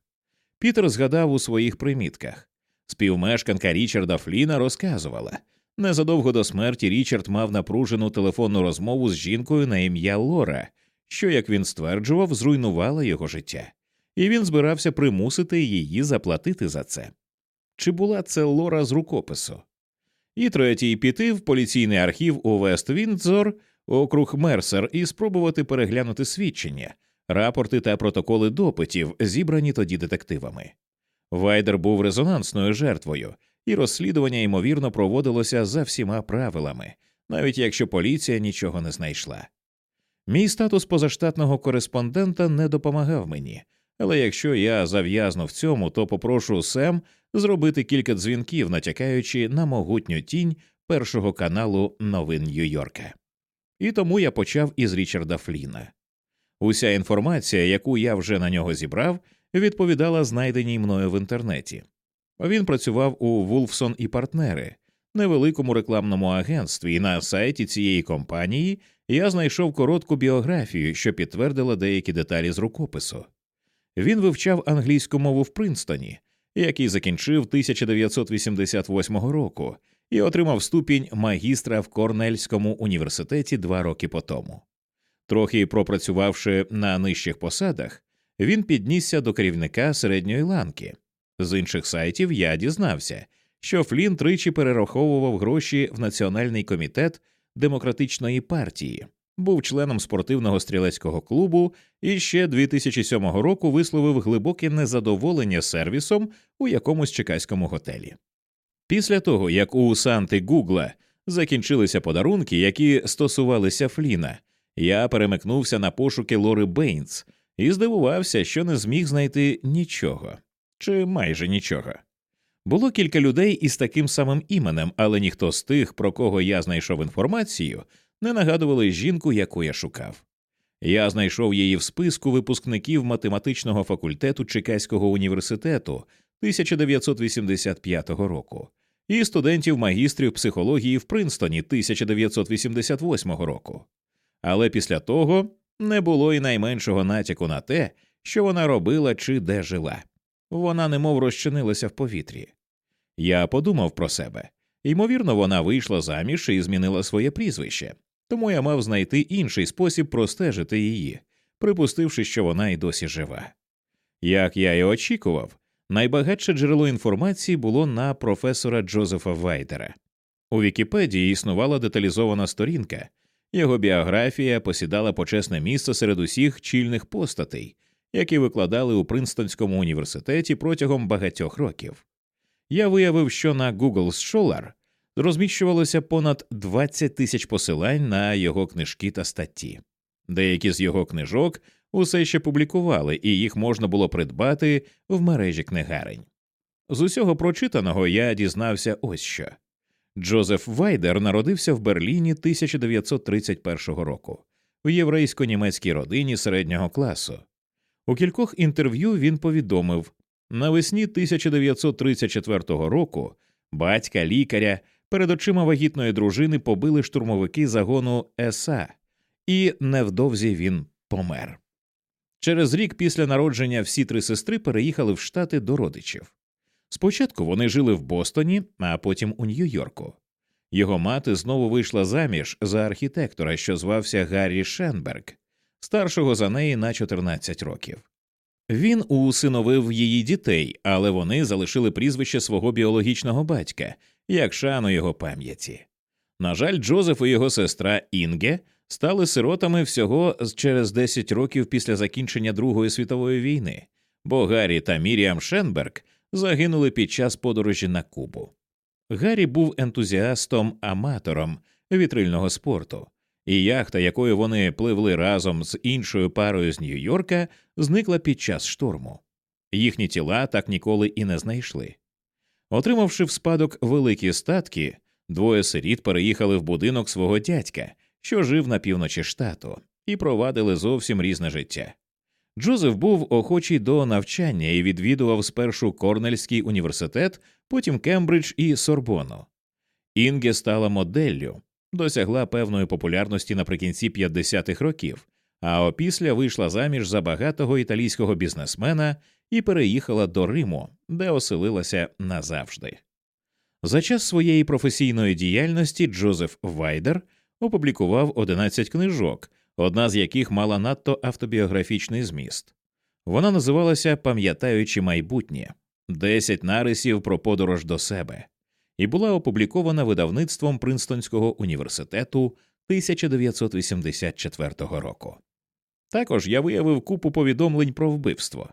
Пітер згадав у своїх примітках Співмешканка Річарда Фліна розказувала незадовго до смерті Річард мав напружену телефонну розмову з жінкою на ім'я Лора, що, як він стверджував, зруйнувала його життя, і він збирався примусити її заплатити за це. Чи була це Лора з рукопису? І третій піти в поліційний архів у Вест Віндзор, округ Мерсер, і спробувати переглянути свідчення, рапорти та протоколи допитів, зібрані тоді детективами. Вайдер був резонансною жертвою, і розслідування ймовірно проводилося за всіма правилами, навіть якщо поліція нічого не знайшла. Мій статус позаштатного кореспондента не допомагав мені, але якщо я зав'язну в цьому, то попрошу Сем зробити кілька дзвінків, натякаючи на могутню тінь першого каналу новин Нью-Йорка. І тому я почав із Річарда Фліна. Уся інформація, яку я вже на нього зібрав, відповідала знайденій мною в інтернеті. Він працював у Вулфсон і партнери, невеликому рекламному агентстві, і на сайті цієї компанії я знайшов коротку біографію, що підтвердила деякі деталі з рукопису. Він вивчав англійську мову в Принстоні, який закінчив 1988 року, і отримав ступінь магістра в Корнельському університеті два роки по тому. Трохи пропрацювавши на нижчих посадах, він піднісся до керівника середньої ланки. З інших сайтів я дізнався, що Флін тричі перераховував гроші в Національний комітет демократичної партії, був членом спортивного стрілецького клубу і ще 2007 року висловив глибоке незадоволення сервісом у якомусь чекаському готелі. Після того, як у Санти Гугла закінчилися подарунки, які стосувалися Фліна, я перемикнувся на пошуки Лори Бейнс і здивувався, що не зміг знайти нічого чи майже нічого. Було кілька людей із таким самим іменем, але ніхто з тих, про кого я знайшов інформацію, не нагадували жінку, яку я шукав. Я знайшов її в списку випускників математичного факультету Чекаського університету 1985 року і студентів магістрів психології в Принстоні 1988 року. Але після того не було й найменшого натяку на те, що вона робила чи де жила. Вона немов розчинилася в повітрі. Я подумав про себе. Ймовірно, вона вийшла заміж і змінила своє прізвище, тому я мав знайти інший спосіб простежити її, припустивши, що вона й досі жива. Як я й очікував, найбагатше джерело інформації було на професора Джозефа Вайдера. У Вікіпедії існувала деталізована сторінка, його біографія посідала почесне місце серед усіх чільних постатей, які викладали у Принстонському університеті протягом багатьох років. Я виявив, що на Google Scholar розміщувалося понад 20 тисяч посилань на його книжки та статті. Деякі з його книжок усе ще публікували, і їх можна було придбати в мережі книгарень. З усього прочитаного я дізнався ось що. Джозеф Вайдер народився в Берліні 1931 року в єврейсько-німецькій родині середнього класу. У кількох інтерв'ю він повідомив навесні 1934 року батька лікаря перед очима вагітної дружини побили штурмовики загону ЕСА, і невдовзі він помер. Через рік після народження всі три сестри переїхали в штати до родичів. Спочатку вони жили в Бостоні, а потім у Нью-Йорку. Його мати знову вийшла заміж за архітектора, що звався Гаррі Шенберг, старшого за неї на 14 років. Він усиновив її дітей, але вони залишили прізвище свого біологічного батька як шану його пам'яті. На жаль, Джозеф і його сестра Інге стали сиротами всього через 10 років після закінчення Другої світової війни, бо Гаррі та Міріам Шенберг загинули під час подорожі на Кубу. Гаррі був ентузіастом аматором вітрильного спорту, і яхта, якою вони пливли разом з іншою парою з Нью-Йорка, зникла під час шторму. Їхні тіла так ніколи і не знайшли. Отримавши в спадок великі статки, двоє сиріт переїхали в будинок свого дядька, що жив на півночі штату, і провадили зовсім різне життя. Джозеф був охочий до навчання і відвідував спершу Корнельський університет, потім Кембридж і Сорбону. Інге стала моделлю, досягла певної популярності наприкінці 50-х років, а опісля вийшла заміж за багатого італійського бізнесмена і переїхала до Риму, де оселилася назавжди. За час своєї професійної діяльності Джозеф Вайдер опублікував 11 книжок, одна з яких мала надто автобіографічний зміст. Вона називалася Пам'ятаючи майбутнє десять нарисів про подорож до себе і була опублікована видавництвом Принстонського університету 1984 року. Також я виявив купу повідомлень про вбивство.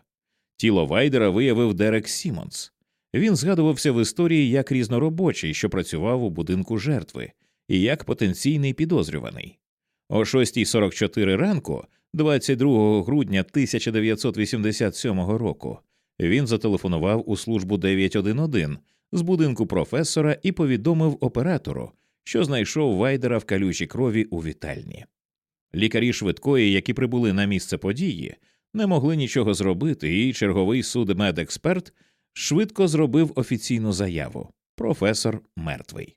Тіло Вайдера виявив Дерек Сімонс. Він згадувався в історії як різноробочий, що працював у будинку жертви, і як потенційний підозрюваний. О 6.44 ранку, 22 грудня 1987 року, він зателефонував у службу 911 з будинку професора і повідомив оператору, що знайшов Вайдера в калюжі крові у вітальні. Лікарі швидкої, які прибули на місце події, не могли нічого зробити, і черговий судмедексперт швидко зробив офіційну заяву професор мертвий.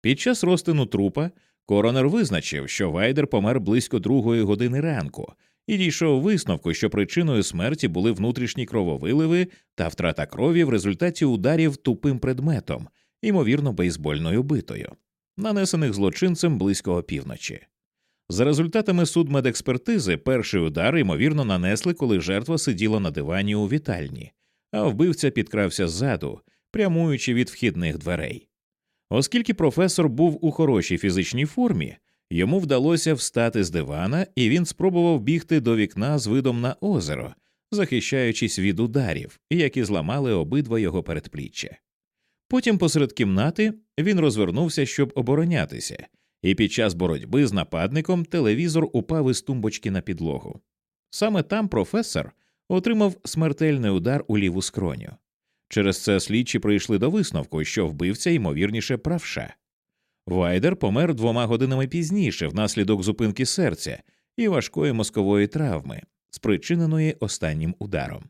Під час розтину трупа коронер визначив, що Вайдер помер близько другої години ранку, і дійшов висновку, що причиною смерті були внутрішні крововиливи та втрата крові в результаті ударів тупим предметом, ймовірно, бейсбольною битою, нанесених злочинцем близько опівночі. За результатами судмедекспертизи, перший удар, ймовірно, нанесли, коли жертва сиділа на дивані у вітальні, а вбивця підкрався ззаду, прямуючи від вхідних дверей. Оскільки професор був у хорошій фізичній формі, Йому вдалося встати з дивана, і він спробував бігти до вікна з видом на озеро, захищаючись від ударів, які зламали обидва його передпліччя. Потім, посеред кімнати, він розвернувся, щоб оборонятися, і під час боротьби з нападником телевізор упав із тумбочки на підлогу. Саме там професор отримав смертельний удар у ліву скроню. Через це слідчі прийшли до висновку, що вбивця ймовірніше правша. Вайдер помер двома годинами пізніше внаслідок зупинки серця і важкої мозкової травми, спричиненої останнім ударом.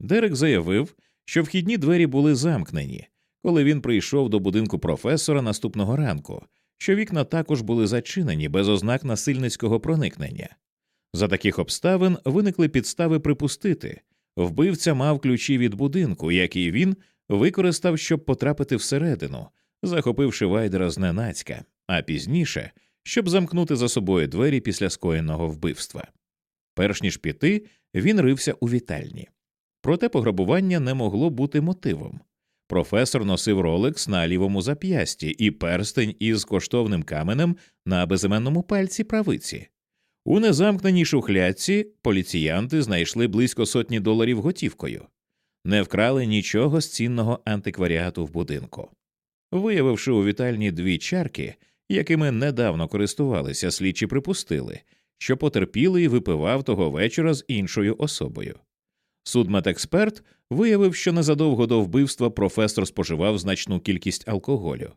Дерек заявив, що вхідні двері були замкнені, коли він прийшов до будинку професора наступного ранку, що вікна також були зачинені без ознак насильницького проникнення. За таких обставин виникли підстави припустити вбивця мав ключі від будинку, який він використав, щоб потрапити всередину захопивши Вайдера зненацька, а пізніше, щоб замкнути за собою двері після скоєного вбивства. Перш ніж піти, він рився у вітальні. Проте пограбування не могло бути мотивом. Професор носив ролекс на лівому зап'ясті і перстень із коштовним каменем на безіменному пальці правиці. У незамкненій шухлядці поліціянти знайшли близько сотні доларів готівкою, не вкрали нічого з цінного антикваріату в будинку. Виявивши у вітальні дві чарки, якими недавно користувалися, слідчі припустили, що потерпілий випивав того вечора з іншою особою. Судмедексперт виявив, що незадовго до вбивства професор споживав значну кількість алкоголю.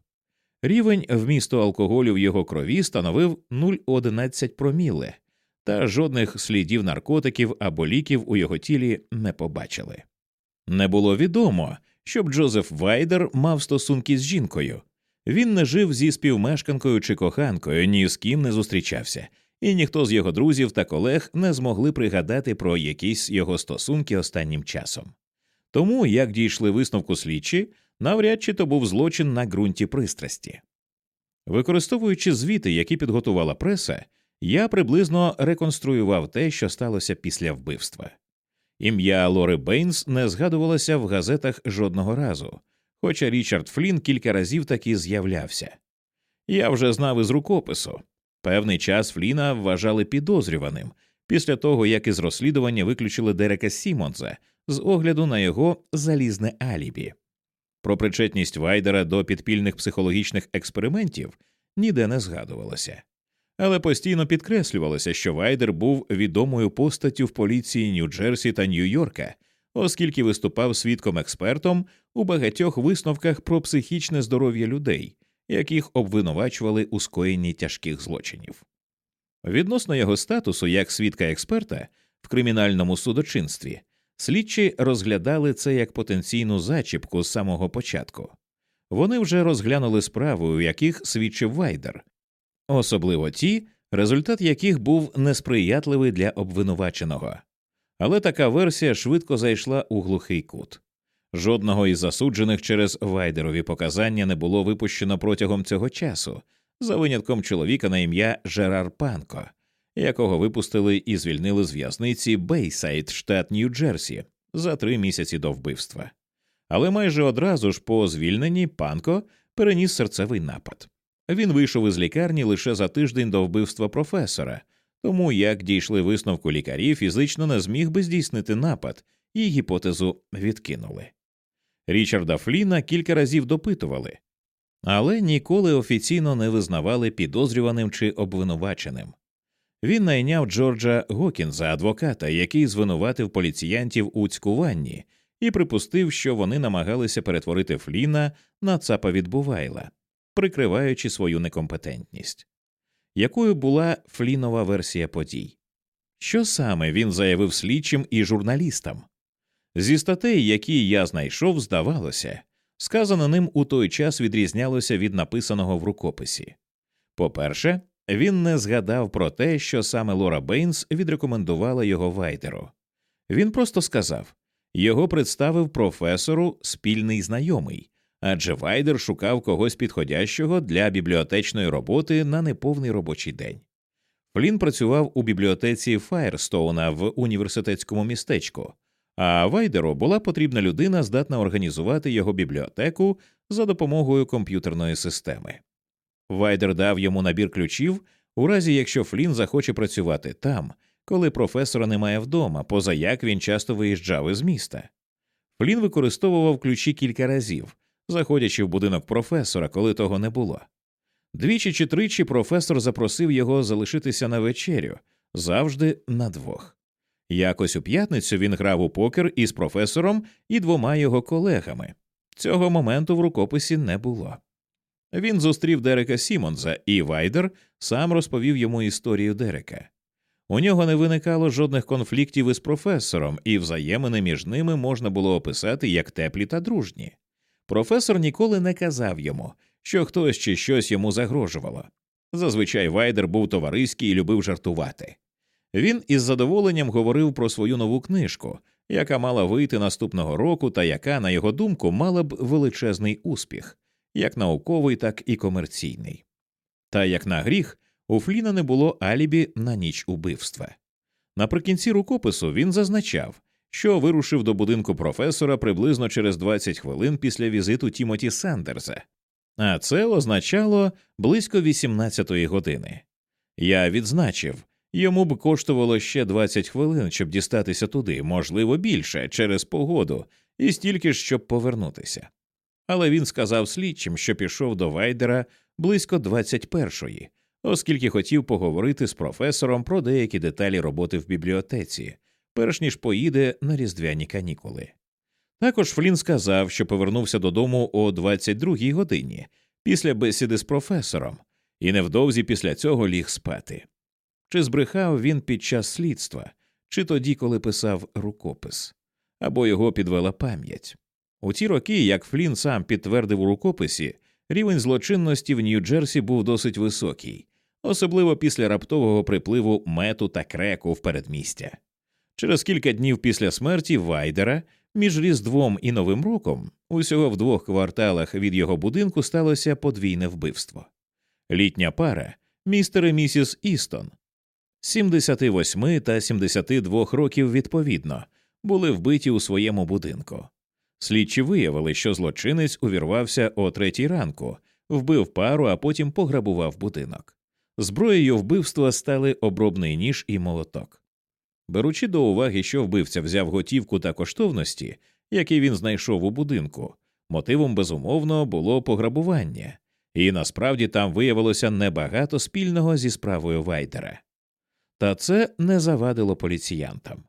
Рівень вмісту алкоголю в його крові становив 0,11 проміле, та жодних слідів наркотиків або ліків у його тілі не побачили. Не було відомо, щоб Джозеф Вайдер мав стосунки з жінкою. Він не жив зі співмешканкою чи коханкою, ні з ким не зустрічався, і ніхто з його друзів та колег не змогли пригадати про якісь його стосунки останнім часом. Тому, як дійшли висновку слідчі, навряд чи то був злочин на ґрунті пристрасті. Використовуючи звіти, які підготувала преса, я приблизно реконструював те, що сталося після вбивства. Ім'я Лори Бейнс не згадувалося в газетах жодного разу, хоча Річард Флін кілька разів таки з'являвся. Я вже знав із рукопису. Певний час Фліна вважали підозрюваним після того, як із розслідування виключили Дерека Сімонса з огляду на його залізне алібі. Про причетність Вайдера до підпільних психологічних експериментів ніде не згадувалося але постійно підкреслювалося, що Вайдер був відомою постаттю в поліції Нью-Джерсі та Нью-Йорка, оскільки виступав свідком експертом у багатьох висновках про психічне здоров'я людей, яких обвинувачували у скоєнні тяжких злочинів. Відносно його статусу як свідка експерта в кримінальному судочинстві, слідчі розглядали це як потенційну зачіпку з самого початку. Вони вже розглянули справи, у яких свідчив Вайдер, особливо ті, результат яких був несприятливий для обвинуваченого. Але така версія швидко зайшла у глухий кут. Жодного із засуджених через Вайдерові показання не було випущено протягом цього часу, за винятком чоловіка на ім'я Жерар Панко, якого випустили і звільнили з в'язниці Бейсайд, штат Нью-Джерсі, за три місяці до вбивства. Але майже одразу ж по звільненні Панко переніс серцевий напад. Він вийшов із лікарні лише за тиждень до вбивства професора, тому як дійшли висновку лікарі, фізично не зміг би здійснити напад і гіпотезу відкинули. Річарда Фліна кілька разів допитували, але ніколи офіційно не визнавали підозрюваним чи обвинуваченим. Він найняв Джорджа Гокінза, адвоката, який звинуватив поліціянтів у цькуванні, і припустив, що вони намагалися перетворити Фліна на цапа відбувайла, прикриваючи свою некомпетентність. Якою була Флінова версія подій? Що саме він заявив слідчим і журналістам? Зі статей, які я знайшов, здавалося, сказане ним у той час відрізнялося від написаного в рукописі. По перше, він не згадав про те, що саме Лора Бейнс відрекомендувала його Вайдеру. Він просто сказав його представив професору спільний знайомий, адже Вайдер шукав когось підходящого для бібліотечної роботи на неповний робочий день. Флін працював у бібліотеці Фаєрстоуна в університетському містечку, а Вайдеру була потрібна людина, здатна організувати його бібліотеку за допомогою комп'ютерної системи. Вайдер дав йому набір ключів, у разі якщо Флін захоче працювати там, коли професора немає вдома, поза як він часто виїжджав із міста. Флін використовував ключі кілька разів, заходячи в будинок професора, коли того не було. Двічі чи тричі професор запросив його залишитися на вечерю завжди на двох. Якось у п'ятницю він грав у покер із професором і двома його колегами. Цього моменту в рукописі не було. Він зустрів Дерека Сімонза, і Вайдер сам розповів йому історію Дерека. У нього не виникало жодних конфліктів із професором, і взаємини між ними можна було описати як теплі та дружні. Професор ніколи не казав йому, що хтось чи щось йому загрожувало. Зазвичай Вайдер був товариський і любив жартувати. Він із задоволенням говорив про свою нову книжку, яка мала вийти наступного року, та яка, на його думку, мала б величезний успіх, як науковий, так і комерційний. Та як на гріх, у Фліна не було алібі на ніч убивства. Наприкінці рукопису він зазначав, що вирушив до будинку професора приблизно через 20 хвилин після візиту Тімоті Сандерса, а це означало близько 18-ї години. Я відзначив, йому б коштувало ще 20 хвилин, щоб дістатися туди, можливо, більше через погоду, і стільки ж, щоб повернутися. Але він сказав слідчим, що пішов до Вайдера близько 21-ї, оскільки хотів поговорити з професором про деякі деталі роботи в бібліотеці, перш ніж поїде на різдвяні канікули. Також Флін сказав, що повернувся додому о 22-й годині після бесіди з професором, і невдовзі після цього ліг спати. Чи збрехав він під час слідства, чи тоді, коли писав рукопис, або його підвела пам'ять. У ті роки, як Флін сам підтвердив у рукописі, рівень злочинності в Нью-Джерсі був досить високий, особливо після раптового припливу мету та креку в передмістя. Через кілька днів після смерті Вайдера між Різдвом і Новим роком усього в двох кварталах від його будинку сталося подвійне вбивство. Літня пара, містер і місіс Істон, 78 та 72 років відповідно, були вбиті у своєму будинку. Слідчі виявили, що злочинець увірвався о третій ранку, вбив пару, а потім пограбував будинок. Зброєю вбивства стали обробний ніж і молоток. Беручи до уваги, що вбивця взяв готівку та коштовності, які він знайшов у будинку, мотивом безумовно було пограбування, і насправді там виявилося небагато спільного зі справою Вайдера. Та це не завадило поліціянтам.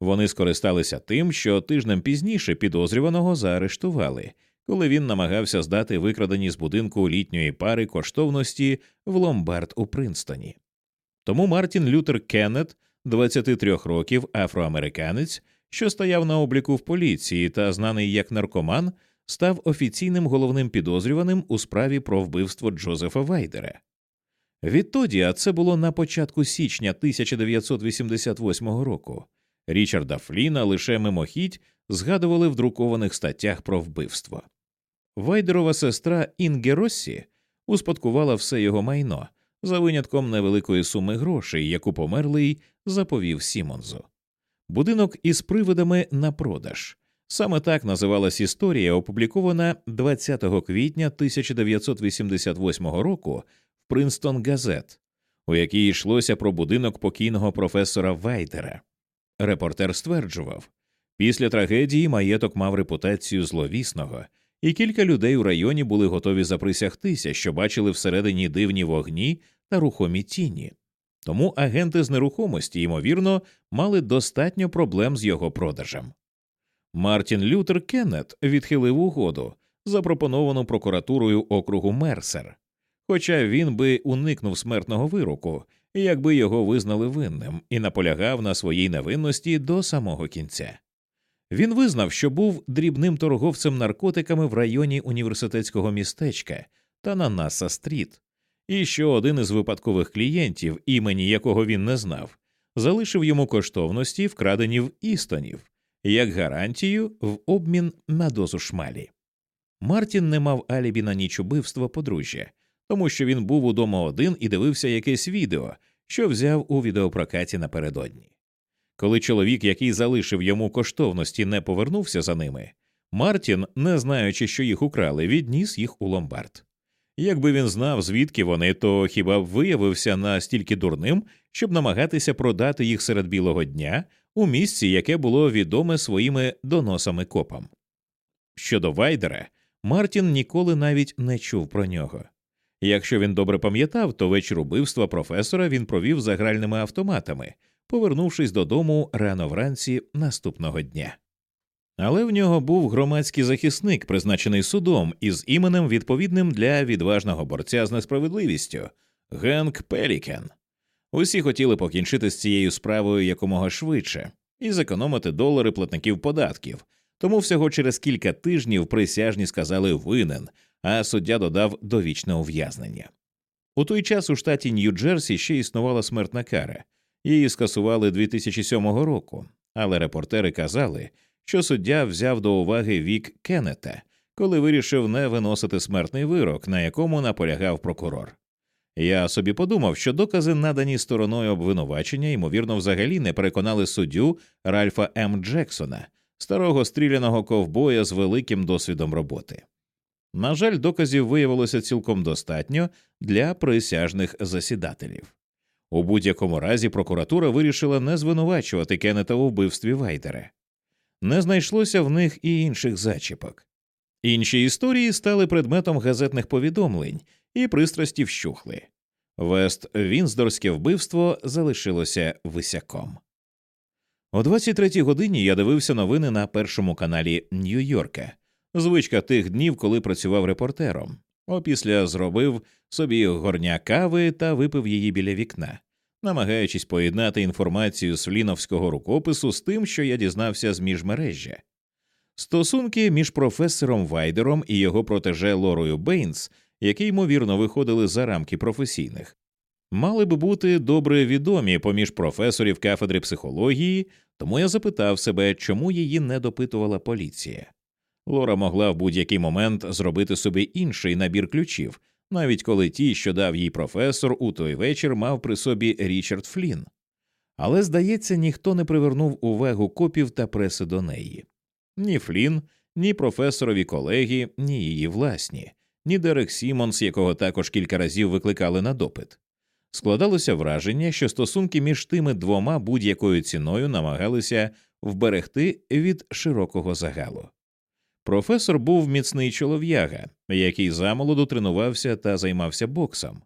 Вони скористалися тим, що тижнем пізніше підозрюваного заарештували, коли він намагався здати викрадені з будинку літньої пари коштовності в ломбард у Принстоні. Тому Мартін Лютер Кеннет, 23 років афроамериканець, що стояв на обліку в поліції та знаний як наркоман, став офіційним головним підозрюваним у справі про вбивство Джозефа Вайдера. Відтоді, а це було на початку січня 1988 року, Річарда Фліна лише мимохідь згадували в друкованих статтях про вбивство. Вайдерова сестра Інге Россі успадкувала все його майно за винятком невеликої суми грошей, яку померлий заповів Сімонзу. Будинок із привидами на продаж. Саме так називалась історія, опублікована 20 квітня 1988 року в Принстон Газет, у якій йшлося про будинок покійного професора Вайдера. Репортер стверджував, після трагедії маєток мав репутацію зловісного, і кілька людей у районі були готові заприсягтися, що бачили всередині дивні вогні та рухомі тіні. Тому агенти з нерухомості, ймовірно, мали достатньо проблем з його продажем. Мартін Лютер Кеннет відхилив угоду, запропоновану прокуратурою округу Мерсер, хоча він би уникнув смертного вироку, якби його визнали винним, і наполягав на своїй невинності до самого кінця. Він визнав, що був дрібним торговцем наркотиками в районі університетського містечка та на Наса Стріт, і що один із випадкових клієнтів, імені якого він не знав, залишив йому коштовності, вкрадені в істонів, як гарантію в обмін на дозу шмалі. Мартін не мав алібі на ніч убивства подружжя, тому що він був удома один і дивився якесь відео, що взяв у відеопрокаті напередодні. Коли чоловік, який залишив йому коштовності, не повернувся за ними, Мартін, не знаючи, що їх украли, відніс їх у ломбард. Якби він знав, звідки вони, то хіба б виявився настільки дурним, щоб намагатися продати їх серед білого дня у місці, яке було відоме своїми доносами копам. Щодо Вайдера, Мартін ніколи навіть не чув про нього. Якщо він добре пам'ятав, то вечір убивства професора він провів за гральними автоматами, повернувшись додому рано вранці наступного дня. Але в нього був громадський захисник, призначений судом із іменем відповідним для відважного борця з несправедливістю Генк Пелікен. Усі хотіли покінчити з цією справою якомога швидше і зекономити долари платників податків, тому всього через кілька тижнів присяжні сказали винен, а суддя додав довічне ув'язнення. У той час у штаті Нью-Джерсі ще існувала смертна кара, її скасували 2007 року, але репортери казали, що суддя взяв до уваги вік Кеннета, коли вирішив не виносити смертний вирок, на якому наполягав прокурор. Я собі подумав, що докази, надані стороною обвинувачення, ймовірно, взагалі не переконали суддю Ральфа М. Джексона, старого стріляного ковбоя з великим досвідом роботи. На жаль, доказів виявилося цілком достатньо для присяжних засідателів. У будь-якому разі прокуратура вирішила не звинувачувати Кеннета у вбивстві Вайдера. Не знайшлося в них і інших зачіпок. Інші історії стали предметом газетних повідомлень і пристрасті вщухли. Вест Вінздорське вбивство залишилося висяком. О 23-й годині я дивився новини на першому каналі Нью-Йорка, звичка тих днів, коли працював репортером. Опісля зробив собі горня кави та випив її біля вікна, намагаючись поєднати інформацію з фліновського рукопису з тим, що я дізнався з міжмережжя. Стосунки між професором Вайдером і його протеже Лорою Бейнс, які ймовірно виходили за рамки професійних, мали би бути добре відомі поміж професорів кафедри психології, тому я запитав себе, чому її не допитувала поліція. Лора могла в будь-який момент зробити собі інший набір ключів, навіть коли ті, що дав їй професор, у той вечір мав при собі Річард Флін. Але, здається, ніхто не привернув увагу копів та преси до неї. Ні Флін, ні професорові колеги, ні її власні, ні Дерек Сімонс, якого також кілька разів викликали на допит. Складалося враження, що стосунки між тими двома будь-якою ціною намагалися вберегти від широкого загалу. Професор був міцний чолов'яга, який замолоду тренувався та займався боксом.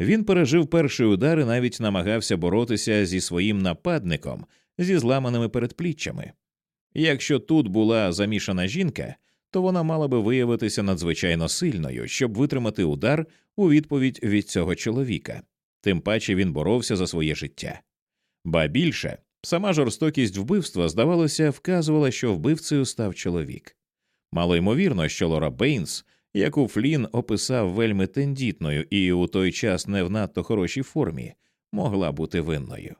Він пережив перший удар і навіть намагався боротися зі своїм нападником зі зламаними передпліччями. Якщо тут була замішана жінка, то вона мала би виявитися надзвичайно сильною, щоб витримати удар у відповідь від цього чоловіка, тим паче він боровся за своє життя. Ба більше, сама жорстокість вбивства, здавалося, вказувала, що вбивцею став чоловік. Мало ймовірно, що Лора Бейнс, яку Флін описав вельми тендітною і у той час не в надто хорошій формі, могла бути винною.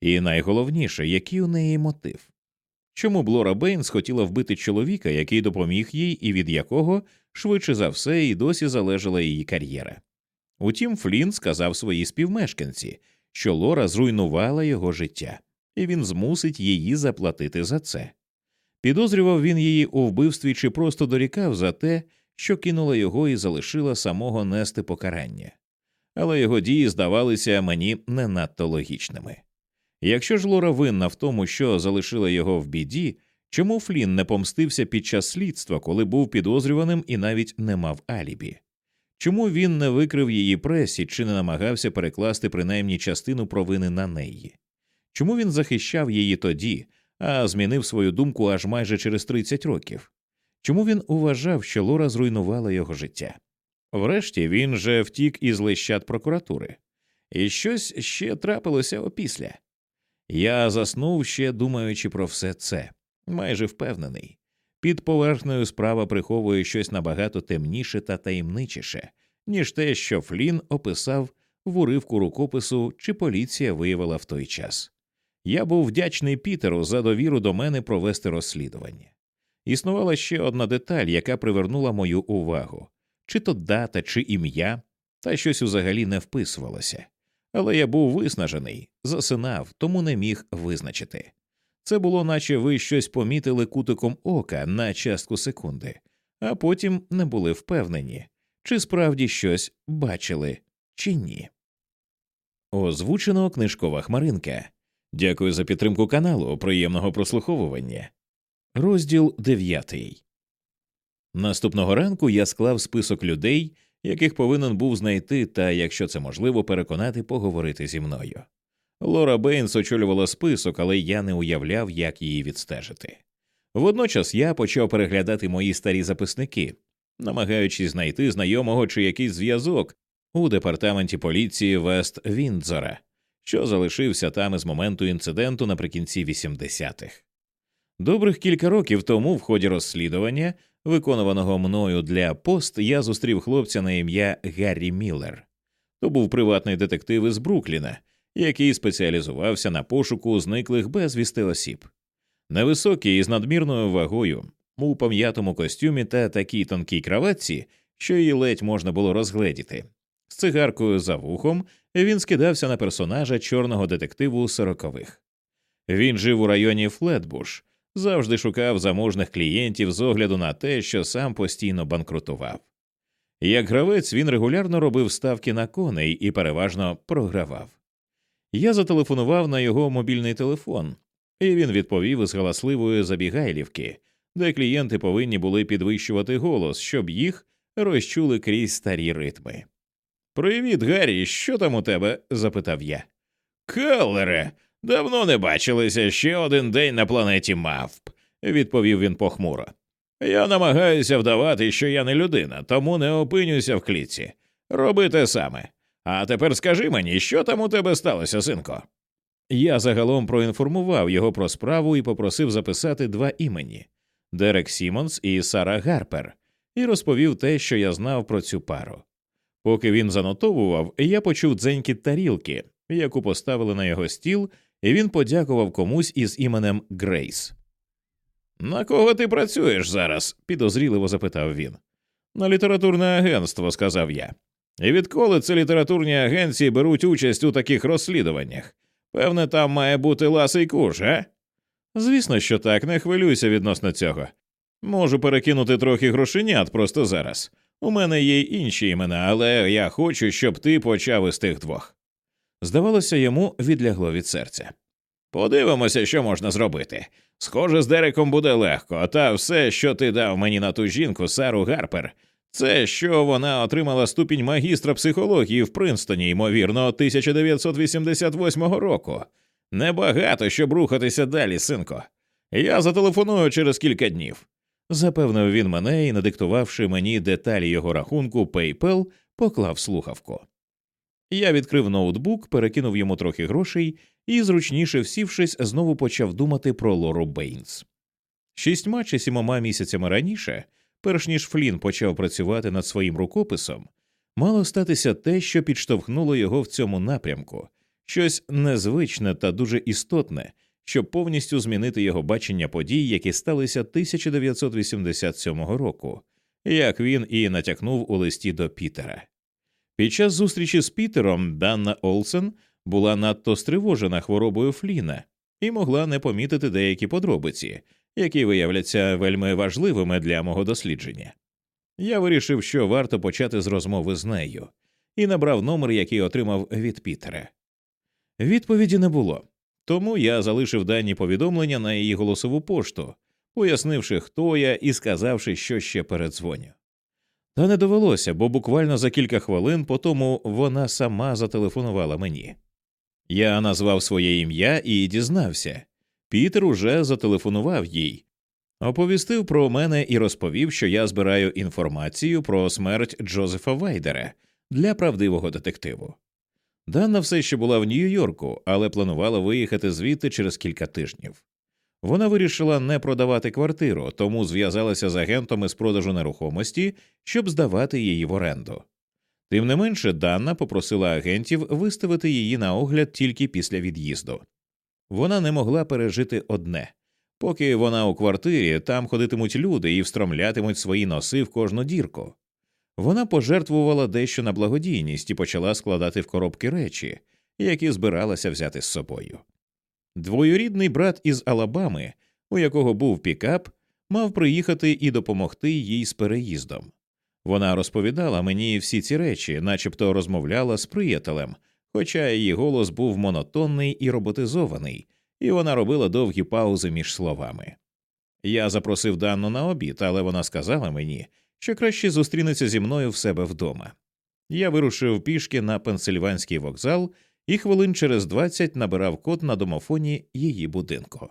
І найголовніше, який у неї мотив. Чому б Лора Бейнс хотіла вбити чоловіка, який допоміг їй, і від якого швидше за все і досі залежала її кар'єра? Утім, Флін сказав своїй співмешканці, що Лора зруйнувала його життя, і він змусить її заплатити за це. Підозрював він її у вбивстві чи просто дорікав за те, що кинула його і залишила самого нести покарання, але його дії здавалися мені не надто логічними. Якщо ж Лора винна в тому, що залишила його в біді, чому Флін не помстився під час слідства, коли був підозрюваним і навіть не мав алібі? Чому він не викрив її пресі чи не намагався перекласти принаймні частину провини на неї? Чому він захищав її тоді, а змінив свою думку аж майже через 30 років? Чому він уважав, що Лора зруйнувала його життя? Врешті він же втік із лищат прокуратури, і щось ще трапилося опісля. Я заснув ще думаючи про все це, майже впевнений. Під поверхнею справа приховує щось набагато темніше та таємничіше, ніж те, що Флін описав в уривку рукопису, чи поліція виявила в той час. Я був вдячний Пітеру за довіру до мене провести розслідування. Існувала ще одна деталь, яка привернула мою увагу чи то дата, чи ім'я, та щось взагалі не вписувалося. Але я був виснажений, засинав, тому не міг визначити. Це було, наче ви щось помітили кутиком ока на частку секунди, а потім не були впевнені, чи справді щось бачили, чи ні. Озвучено книжкова хмаринка. Дякую за підтримку каналу. Приємного прослуховування. Розділ дев'ятий. Наступного ранку я склав список людей, яких повинен був знайти, та, якщо це можливо, переконати поговорити зі мною. Лора Бейнс очолювала список, але я не уявляв, як її відстежити. Водночас я почав переглядати мої старі записники, намагаючись знайти знайомого чи якийсь зв'язок у департаменті поліції Вест Віндзора, що залишився там із моменту інциденту наприкінці 80-х. Добрих кілька років тому, в ході розслідування, виконуваного мною для пост, я зустрів хлопця на ім'я Гаррі Міллер. То був приватний детектив із Брукліна, який спеціалізувався на пошуку зниклих безвісти осіб. Невисокий із надмірною вагою, у пом'ятому костюмі та такій тонкій краватці, що її ледь можна було розгледіти. З цигаркою за вухом він скидався на персонажа чорного детективу сорокових. Він жив у районі Флетбуш, завжди шукав заможних клієнтів з огляду на те, що сам постійно банкрутував. Як гравець він регулярно робив ставки на коней і переважно програвав. Я зателефонував на його мобільний телефон, і він відповів із галасливої забігайлівки, де клієнти повинні були підвищувати голос, щоб їх розчули крізь старі ритми. Привіт, Гаррі, що там у тебе? запитав я. Келлере, давно не бачилися ще один день на планеті мавп, відповів він похмуро. Я намагаюся вдавати, що я не людина, тому не опинюся в клітці. Роби те саме. А тепер скажи мені, що там у тебе сталося, синку? Я загалом проінформував його про справу і попросив записати два імені Дерек Сімонс і Сара Гарпер, і розповів те, що я знав про цю пару. Поки він занотовував, я почув дзенькіт тарілки, яку поставили на його стіл, і він подякував комусь із іменем Грейс. На кого ти працюєш зараз? підозріливо запитав він. На літературне агентство, сказав я. І відколи ці літературні агенції беруть участь у таких розслідуваннях? Певне, там має бути ласий куш, а? Звісно, що так, не хвилюйся відносно цього. Можу перекинути трохи грошенят просто зараз. У мене є інші імена, але я хочу, щоб ти почав із тих двох. Здавалося, йому відлягло від серця. Подивимося, що можна зробити. Схоже, з Дереком буде легко, та все, що ти дав мені на ту жінку, Сару Гарпер, це що вона отримала ступінь магістра психології в Принстоні, ймовірно, 1988 року. Небагато щоб рухатися далі, синко. Я зателефоную через кілька днів. Запевнив він мене і, надиктувавши мені деталі його рахунку PayPal, поклав слухавку. Я відкрив ноутбук, перекинув йому трохи грошей і, зручніше всівшись, знову почав думати про Лору Бейнс. Шістьма чи сімома місяцями раніше перш ніж Флін почав працювати над своїм рукописом, мало статися те, що підштовхнуло його в цьому напрямку, щось незвичне та дуже істотне, щоб повністю змінити його бачення подій, які сталися 1987 року, як він і натякнув у листі до Пітера. Під час зустрічі з Пітером Данна Олсен була надто стривожена хворобою Фліна і могла не помітити деякі подробиці, які виявляться вельми важливими для мого дослідження. Я вирішив, що варто почати з розмови з нею, і набрав номер, який отримав від Пітера. Відповіді не було, тому я залишив дані повідомлення на її голосову пошту, пояснивши, хто я, і сказавши, що ще передзвоню. Та не довелося, бо буквально за кілька хвилин по тому вона сама зателефонувала мені. Я назвав своє ім'я і дізнався. Пітер уже зателефонував їй, оповістив про мене і розповів, що я збираю інформацію про смерть Джозефа Вайдера для правдивого детективу. Данна все ще була в Нью-Йорку, але планувала виїхати звідти через кілька тижнів. Вона вирішила не продавати квартиру, тому зв'язалася з агентами з продажу нерухомості, щоб здавати її в оренду. Тим не менше, Данна попросила агентів виставити її на огляд тільки після від'їзду. Вона не могла пережити одне поки вона у квартирі, там ходитимуть люди і встромлятимуть свої носи в кожну дірку. Вона пожертвувала дещо на благодійність і почала складати в коробки речі, які збиралася взяти з собою. Двоюрідний брат із Алабами, у якого був пікап, мав приїхати і допомогти їй з переїздом. Вона розповідала мені всі ці речі, начебто розмовляла з приятелем, хоча її голос був монотонний і роботизований, і вона робила довгі паузи між словами. Я запросив Данну на обід, але вона сказала мені, що краще зустрінеться зі мною в себе вдома. Я вирушив пішки на пенсильванський вокзал і хвилин через двадцять набирав код на домофоні її будинку.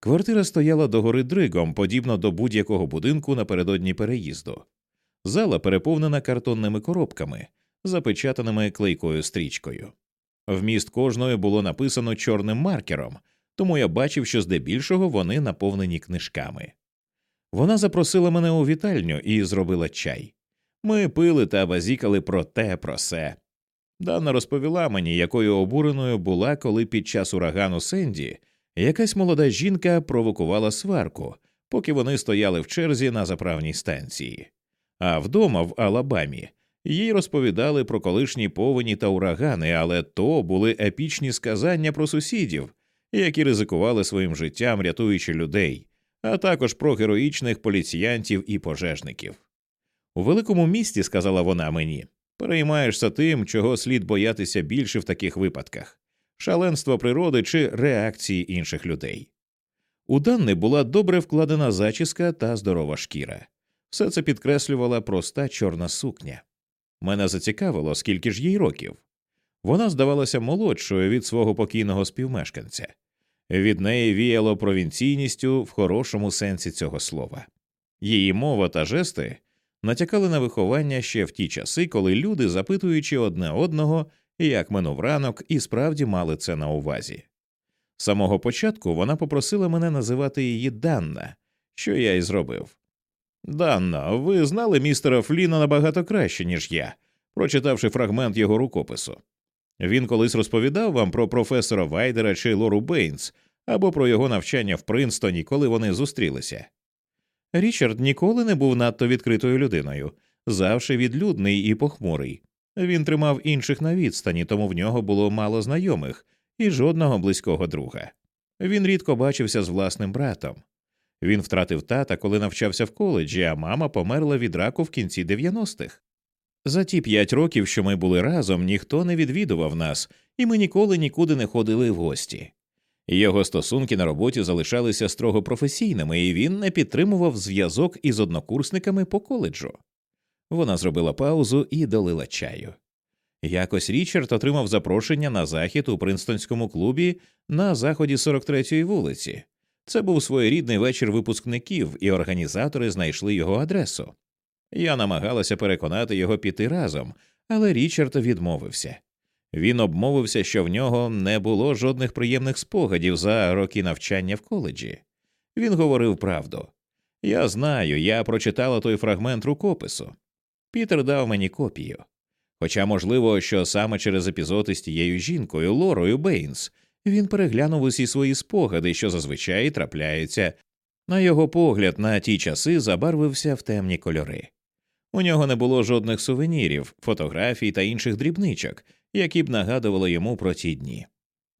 Квартира стояла догори дригом, подібно до будь-якого будинку напередодні переїзду. Зала переповнена картонними коробками, запечатаними клейкою стрічкою. Вміст кожної було написано чорним маркером, тому я бачив, що здебільшого вони наповнені книжками. Вона запросила мене у вітальню і зробила чай. Ми пили та базікали про те, про се. Дана розповіла мені, якою обуреною була, коли під час урагану Сенді якась молода жінка провокувала сварку, поки вони стояли в черзі на заправній станції. А вдома в Алабамі їй розповідали про колишні повені та урагани, але то були епічні сказання про сусідів, які ризикували своїм життям, рятуючи людей, а також про героїчних поліціянтів і пожежників. У великому місті, сказала вона мені, переймаєшся тим, чого слід боятися більше в таких випадках шаленство природи чи реакції інших людей. У Данни була добре вкладена зачіска та здорова шкіра. Все це підкреслювала проста чорна сукня. Мене зацікавило, скільки ж їй років. Вона здавалася молодшою від свого покійного співмешканця. Від неї віяло провінційністю в хорошому сенсі цього слова. Її мова та жести натякали на виховання ще в ті часи, коли люди, запитуючи одне одного, як минув ранок, і справді мали це на увазі. З самого початку вона попросила мене називати її Данна, що я й зробив. Данна, ви знали містера Фліна набагато краще, ніж я, прочитавши фрагмент його рукопису. Він колись розповідав вам про професора Вайдера чи Лору Бейнс або про його навчання в Принстоні, коли вони зустрілися. Річард ніколи не був надто відкритою людиною, завжди відлюдний і похмурий. Він тримав інших на відстані, тому в нього було мало знайомих і жодного близького друга. Він рідко бачився з власним братом. Він втратив тата, коли навчався в коледжі, а мама померла від раку в кінці 90-х. За ті п'ять років, що ми були разом, ніхто не відвідував нас, і ми ніколи нікуди не ходили в гості. Його стосунки на роботі залишалися строго професійними, і він не підтримував зв'язок із однокурсниками по коледжу. Вона зробила паузу і долила чаю. Якось Річард отримав запрошення на захід у Принстонському клубі на заході 43-ї вулиці. Це був своєрідний вечір випускників, і організатори знайшли його адресу. Я намагалася переконати його піти разом, але Річард відмовився. Він обмовився, що в нього не було жодних приємних спогадів за роки навчання в коледжі. Він говорив правду. Я знаю, я прочитала той фрагмент рукопису. Пітер дав мені копію. Хоча, можливо, що саме через епізод із тією жінкою Лорою Бейнс він переглянув усі свої спогади, що зазвичай трапляються. На його погляд, на ті часи забарвився в темні кольори. У нього не було жодних сувенірів, фотографій та інших дрібничок, які б нагадували йому про ті дні.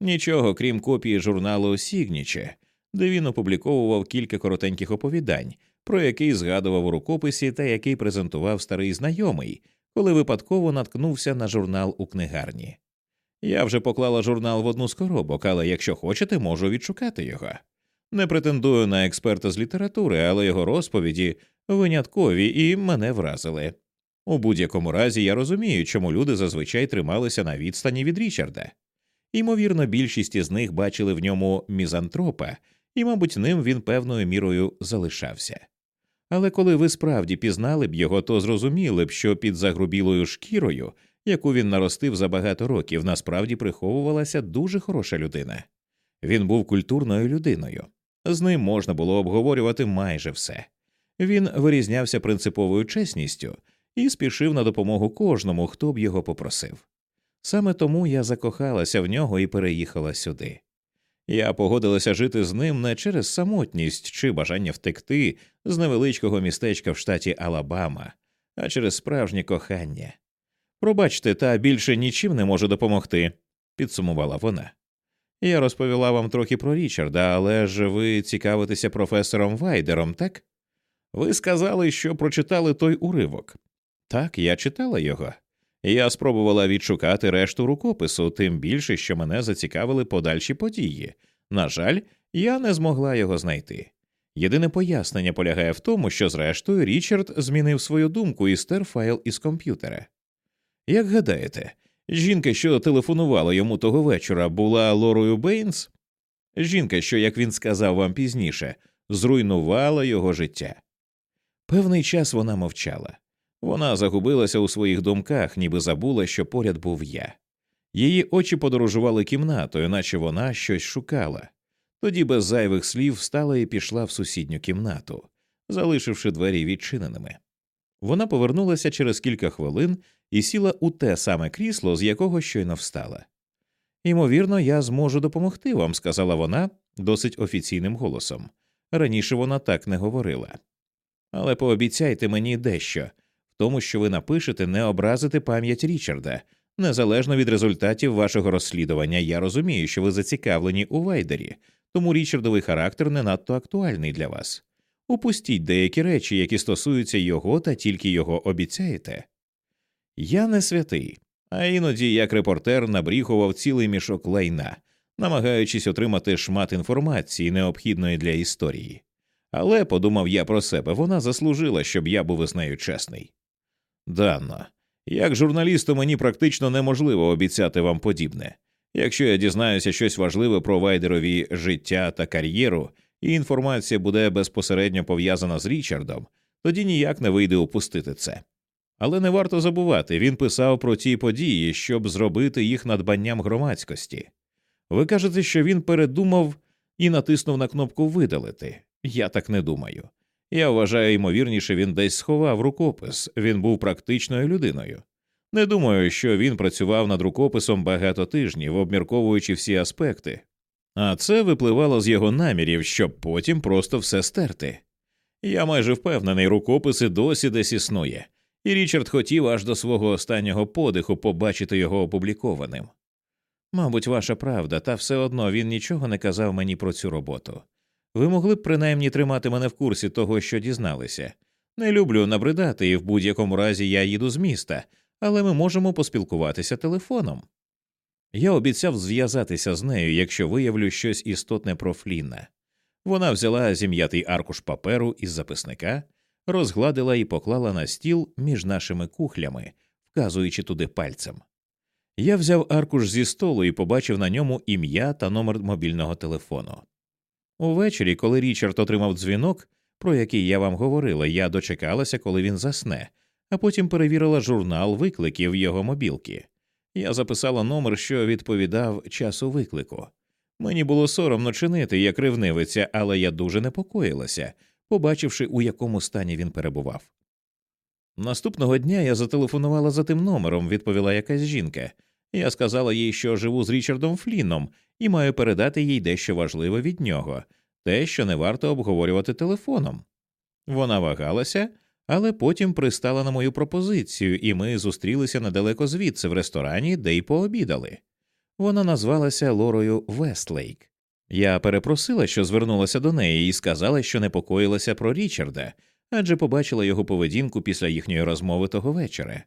Нічого, крім копії журналу Сігніче, де він опубліковував кілька коротеньких оповідань, про який згадував у рукописі та який презентував старий знайомий, коли випадково наткнувся на журнал у книгарні. Я вже поклала журнал в одну з коробок, але якщо хочете, можу відшукати його. Не претендую на експерта з літератури, але його розповіді виняткові і мене вразили. У будь-якому разі я розумію, чому люди зазвичай трималися на відстані від Річарда. Ймовірно, більшість із них бачили в ньому мізантропа, і, мабуть, ним він певною мірою залишався. Але коли ви справді пізнали б його, то зрозуміли б, що під загрубілою шкірою, яку він наростив за багато років, насправді приховувалася дуже хороша людина. Він був культурною людиною, з ним можна було обговорювати майже все. Він вирізнявся принциповою чесністю і спішив на допомогу кожному, хто б його попросив. Саме тому я закохалася в нього і переїхала сюди. Я погодилася жити з ним не через самотність чи бажання втекти з невеличкого містечка в штаті Алабама, а через справжнє кохання. Пробачте, та більше нічим не можу допомогти, підсумувала вона. Я розповіла вам трохи про Річарда, але ж ви цікавитеся професором Вайдером, так? Ви сказали, що прочитали той уривок. Так, я читала його. Я спробувала відшукати решту рукопису, тим більше, що мене зацікавили подальші події. На жаль, я не змогла його знайти. Єдине пояснення полягає в тому, що, зрештою, Річард змінив свою думку і стер файл із комп'ютера. Як гадаєте, жінка, що телефонувала йому того вечора, була Лорою Бейнс? Жінка, що, як він сказав вам пізніше, зруйнувала його життя. Певний час вона мовчала. Вона загубилася у своїх думках, ніби забула, що поряд був я. Її очі подорожували кімнатою, наче вона щось шукала. Тоді без зайвих слів встала і пішла в сусідню кімнату, залишивши двері відчиненими. Вона повернулася через кілька хвилин і сіла у те саме крісло, з якого щойно встала. Ймовірно, я зможу допомогти вам, сказала вона досить офіційним голосом. Раніше вона так не говорила. Але пообіцяйте мені дещо тому, що ви напишете, не образити пам'ять Річарда. Незалежно від результатів вашого розслідування, я розумію, що ви зацікавлені у Вайдері, тому Річардовий характер не надто актуальний для вас. Упустіть деякі речі, які стосуються його, та тільки його обіцяєте. Я не святий, а іноді, як репортер, набріхував цілий мішок лайна, намагаючись отримати шмат інформації, необхідної для історії. Але, подумав я про себе, вона заслужила, щоб я був із нею чесний. Данно, як журналісту мені практично неможливо обіцяти вам подібне. Якщо я дізнаюся щось важливе про вайдерові життя та кар'єру, і інформація буде безпосередньо пов'язана з Річардом, тоді ніяк не вийде упустити це. Але не варто забувати, він писав про ті події, щоб зробити їх надбанням громадськості. Ви кажете, що він передумав і натиснув на кнопку видалити. Я так не думаю. Я вважаю, ймовірніше, він десь сховав рукопис, він був практичною людиною. Не думаю, що він працював над рукописом багато тижнів, обмірковуючи всі аспекти, а це випливало з його намірів, щоб потім просто все стерти. Я майже впевнений, рукописи досі десь існує, і Річард хотів аж до свого останнього подиху побачити його опублікованим. Мабуть, ваша правда, та все одно він нічого не казав мені про цю роботу. Ви могли б принаймні тримати мене в курсі того, що дізналися. Не люблю набридати, і в будь-якому разі я їду з міста, але ми можемо поспілкуватися телефоном. Я обіцяв зв'язатися з нею, якщо виявлю щось істотне про Флінна. Вона взяла зім'ятий аркуш паперу із записника, розгладила і поклала на стіл між нашими кухлями, вказуючи туди пальцем. Я взяв аркуш зі столу і побачив на ньому ім'я та номер мобільного телефону. Увечері, коли Річард отримав дзвінок, про який я вам говорила, я дочекалася, коли він засне, а потім перевірила журнал викликів його мобілки. Я записала номер, що відповідав часу виклику. Мені було соромно чинити як ревнивиця, але я дуже непокоїлася, побачивши, у якому стані він перебував. Наступного дня я зателефонувала за тим номером, відповіла якась жінка. Я сказала їй, що живу з Річардом Флінном і маю передати їй дещо важливе від нього, те, що не варто обговорювати телефоном. Вона вагалася, але потім пристала на мою пропозицію, і ми зустрілися недалеко звідси в ресторані, де й пообідали. Вона назвалася Лорою Вестлейк. Я перепросила, що звернулася до неї, і сказала, що непокоїлася про Річарда, адже побачила його поведінку після їхньої розмови того вечора.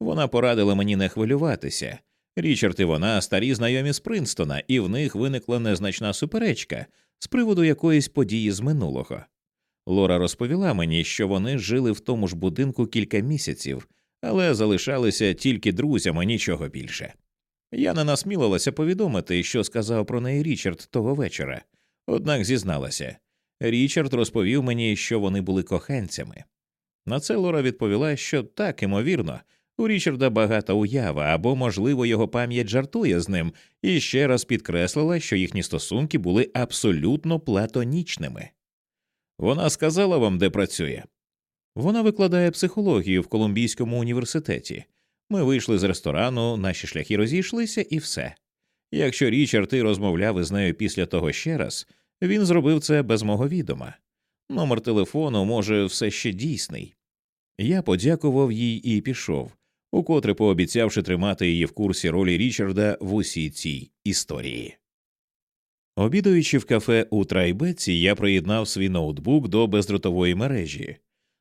Вона порадила мені не хвилюватися. Річард і вона старі знайомі з Принстона, і в них виникла незначна суперечка з приводу якоїсь події з минулого. Лора розповіла мені, що вони жили в тому ж будинку кілька місяців, але залишалися тільки друзями, нічого більше. Я не насмілилася повідомити, що сказав про неї Річард того вечора, однак зізналася. Річард розповів мені, що вони були коханцями. На це Лора відповіла, що так, імовірно, у Річарда багата уява або, можливо, його пам'ять жартує з ним, і ще раз підкреслила, що їхні стосунки були абсолютно платонічними. Вона сказала вам, де працює. Вона викладає психологію в Колумбійському університеті. Ми вийшли з ресторану, наші шляхи розійшлися, і все. Якщо Річард і розмовляв із нею після того ще раз, він зробив це без мого відома. Номер телефону, може, все ще дійсний. Я подякував їй і пішов, укотре пообіцявши тримати її в курсі ролі Річарда в усій цій історії. Обідаючи в кафе у Трайбеці, я приєднав свій ноутбук до бездротової мережі.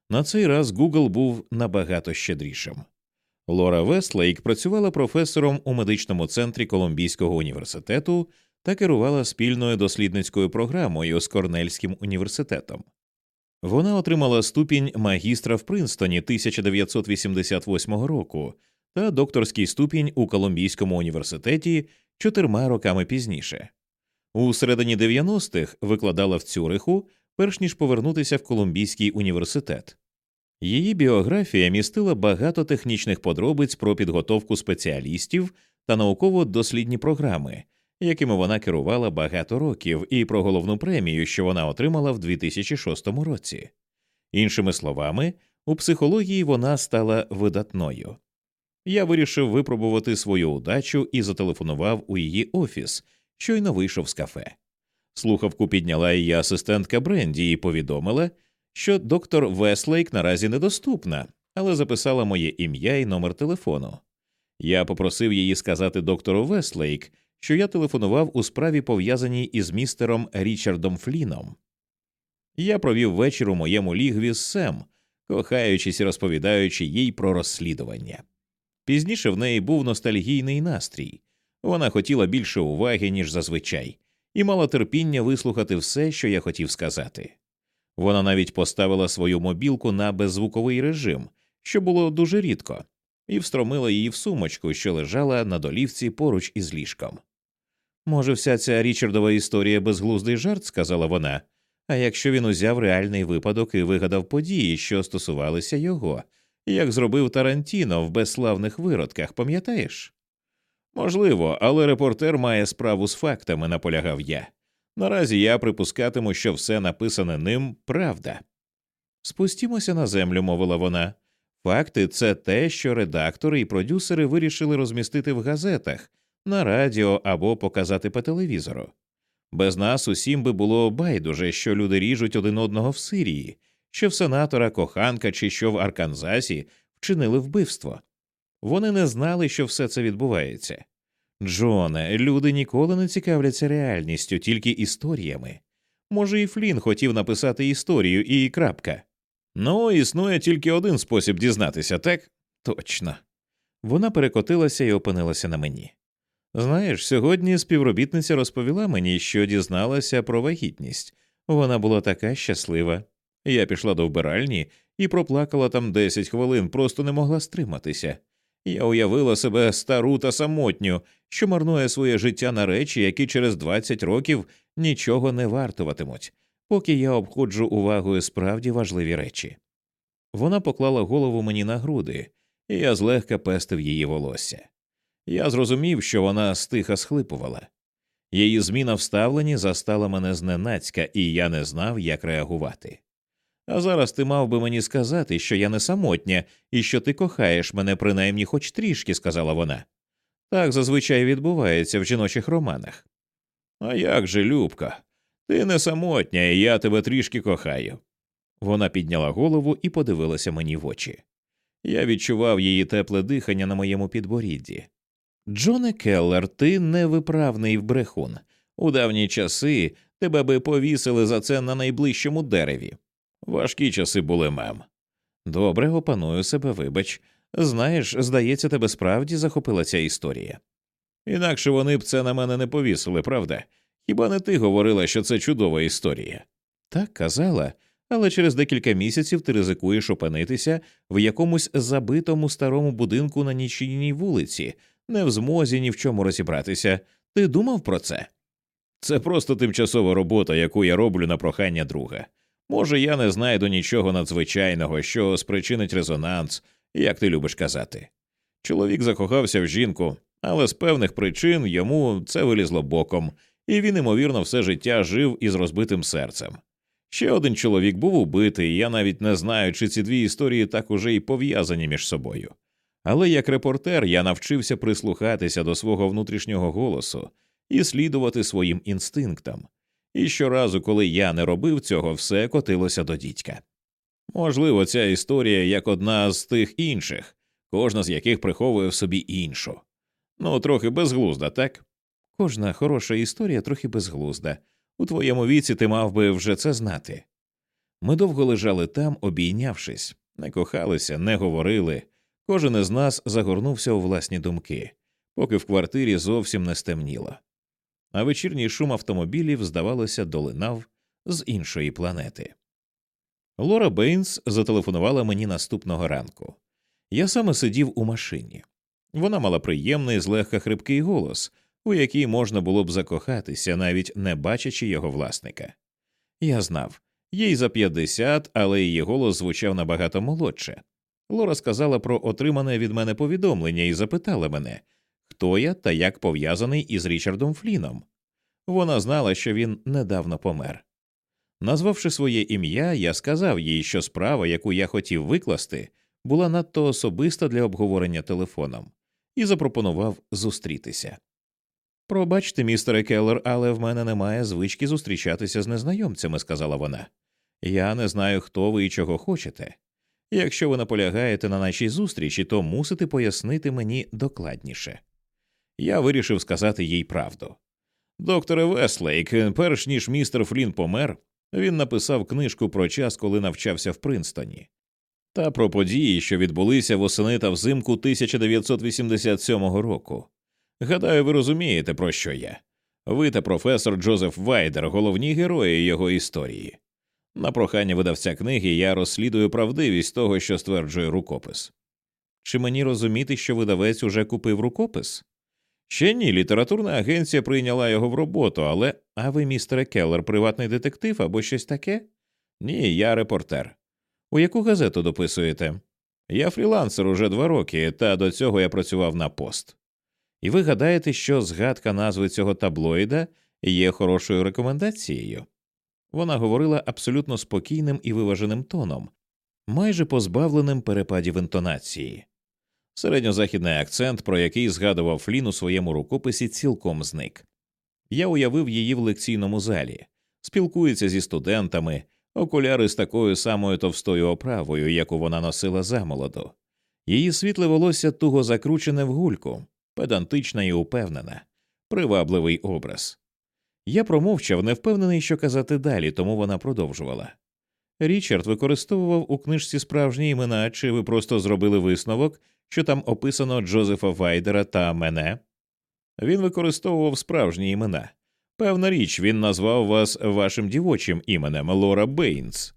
На цей раз Google був набагато щедрішим. Лора Вестлейк працювала професором у медичному центрі Колумбійського університету та керувала спільною дослідницькою програмою з Корнельським університетом. Вона отримала ступінь магістра в Принстоні 1988 року та докторський ступінь у Колумбійському університеті чотирма роками пізніше. У середині 90-х викладала в Цюриху, перш ніж повернутися в Колумбійський університет. Її біографія містила багато технічних подробиць про підготовку спеціалістів та науково-дослідні програми, якими вона керувала багато років, і про головну премію, що вона отримала в 2006 році. Іншими словами, у психології вона стала видатною. Я вирішив випробувати свою удачу і зателефонував у її офіс, щойно вийшов з кафе. Слухавку підняла її асистентка Бренді і повідомила, що доктор Веслейк наразі недоступна, але записала моє ім'я і номер телефону. Я попросив її сказати доктору Веслейк, що я телефонував у справі, пов'язаній із містером Річардом Фліном. Я провів вечір у моєму лігві з Сем, кохаючись і розповідаючи їй про розслідування. Пізніше в неї був ностальгійний настрій вона хотіла більше уваги, ніж зазвичай, і мала терпіння вислухати все, що я хотів сказати. Вона навіть поставила свою мобілку на беззвуковий режим, що було дуже рідко, і встромила її в сумочку, що лежала на долівці поруч із ліжком. Може, вся ця Річардова історія безглуздий жарт, сказала вона. А якщо він узяв реальний випадок і вигадав події, що стосувалися його, як зробив Тарантіно в безславних виродках, пам'ятаєш? Можливо, але репортер має справу з фактами, наполягав я. Наразі я припускатиму, що все написане ним правда. Спустімося на землю, мовила вона. Факти це те, що редактори і продюсери вирішили розмістити в газетах, на радіо або показати по телевізору. Без нас усім би було байдуже, що люди ріжуть один одного в Сирії, що в сенатора коханка чи що в Арканзасі вчинили вбивство. Вони не знали, що все це відбувається. Джоне, люди ніколи не цікавляться реальністю, тільки історіями. Може, і Флін хотів написати історію і крапка. Ну, існує тільки один спосіб дізнатися, так? Точно. Вона перекотилася і опинилася на мені. Знаєш, сьогодні співробітниця розповіла мені, що дізналася про вагітність. Вона була така щаслива. Я пішла до вбиральні і проплакала там десять хвилин, просто не могла стриматися. Я уявила себе стару та самотню, що марнує своє життя на речі, які через 20 років нічого не вартуватимуть, поки я обходжу увагою справді важливі речі. Вона поклала голову мені на груди, і я злегка пестив її волосся. Я зрозумів, що вона стиха схлипувала. Її зміна в ставленні застала мене зненацька, і я не знав, як реагувати. А зараз ти мав би мені сказати, що я не самотня і що ти кохаєш мене принаймні хоч трішки, сказала вона. Так зазвичай відбувається в жіночих романах. А як же, Любка? Ти не самотня, і я тебе трішки кохаю. Вона підняла голову і подивилася мені в очі. Я відчував її тепле дихання на моєму підборідді. Джоне Келлер, ти невиправний брехун. У давні часи тебе би повісили за це на найближчому дереві. Важкі часи були мем. Добре, опаную себе, вибач. Знаєш, здається, тебе справді захопила ця історія. Інакше вони б це на мене не повісили, правда? Хіба не ти говорила, що це чудова історія? Так казала, але через декілька місяців ти ризикуєш опинитися в якомусь забитому старому будинку на нічийній вулиці, не в змозі ні в чому розібратися. Ти думав про це? Це просто тимчасова робота, яку я роблю на прохання друга. Може, я не знайду нічого надзвичайного, що спричинить резонанс, як ти любиш казати. Чоловік закохався в жінку, але з певних причин йому це вилізло боком, і він, ймовірно, все життя жив із розбитим серцем. Ще один чоловік був убитий, і я навіть не знаю, чи ці дві історії так уже й пов'язані між собою. Але як репортер я навчився прислухатися до свого внутрішнього голосу і слідувати своїм інстинктам. І щоразу, коли я не робив цього, все котилося до дідька. Можливо, ця історія як одна з тих інших, кожна з яких приховує в собі іншу. Ну, трохи безглузда, так? Кожна хороша історія трохи безглузда. У твоєму віці ти мав би вже це знати. Ми довго лежали там, обійнявшись, не кохалися, не говорили. Кожен із нас загорнувся у власні думки, поки в квартирі зовсім не стемніло. А вечірній шум автомобілів, здавалося, долинав з іншої планети. Лора Бейнс зателефонувала мені наступного ранку. Я саме сидів у машині. Вона мала приємний, злегка хрипкий голос, у який можна було б закохатися, навіть не бачачи його власника. Я знав їй за 50, але її голос звучав набагато молодше. Лора сказала про отримане від мене повідомлення і запитала мене, хто я та як пов'язаний із Річардом Фліном. Вона знала, що він недавно помер. Назвавши своє ім'я, я сказав їй, що справа, яку я хотів викласти, була надто особиста для обговорення телефоном, і запропонував зустрітися. Пробачте, містере Келлер, але в мене немає звички зустрічатися з незнайомцями, сказала вона. Я не знаю, хто ви і чого хочете. Якщо ви наполягаєте на нашій зустрічі, то мусите пояснити мені докладніше. Я вирішив сказати їй правду. Докторе Веслейк, перш ніж містер Флін помер, він написав книжку про час, коли навчався в Принстоні, та про події, що відбулися восени та взимку 1987 року. Гадаю, ви розумієте, про що я. Ви та професор Джозеф Вайдер, головні герої його історії. На прохання видавця книги я розслідую правдивість того, що стверджує рукопис. Чи мені розуміти, що видавець уже купив рукопис? Ще ні, літературна агенція прийняла його в роботу, але а ви, містере Келлер, приватний детектив або щось таке? Ні, я репортер. У яку газету дописуєте? Я фрілансер уже два роки, та до цього я працював на пост. І ви гадаєте, що згадка назви цього таблоїда є хорошою рекомендацією? Вона говорила абсолютно спокійним і виваженим тоном, майже позбавленим перепадів інтонації. Середньозахідний акцент, про який згадував Флін у своєму рукописі, цілком зник. Я уявив її в лекційному залі, спілкується зі студентами, окуляри з такою самою товстою оправою, яку вона носила замолоду. Її світле волосся туго закручене в гульку, педантична і упевнена, привабливий образ. Я промовчав, не впевнений, що казати далі, тому вона продовжувала. Річард використовував у книжці справжні імена, чи ви просто зробили висновок, що там описано Джозефа Вайдера та мене? Він використовував справжні імена. Певна річ, він назвав вас вашим дівочим іменем Лора Бейнс.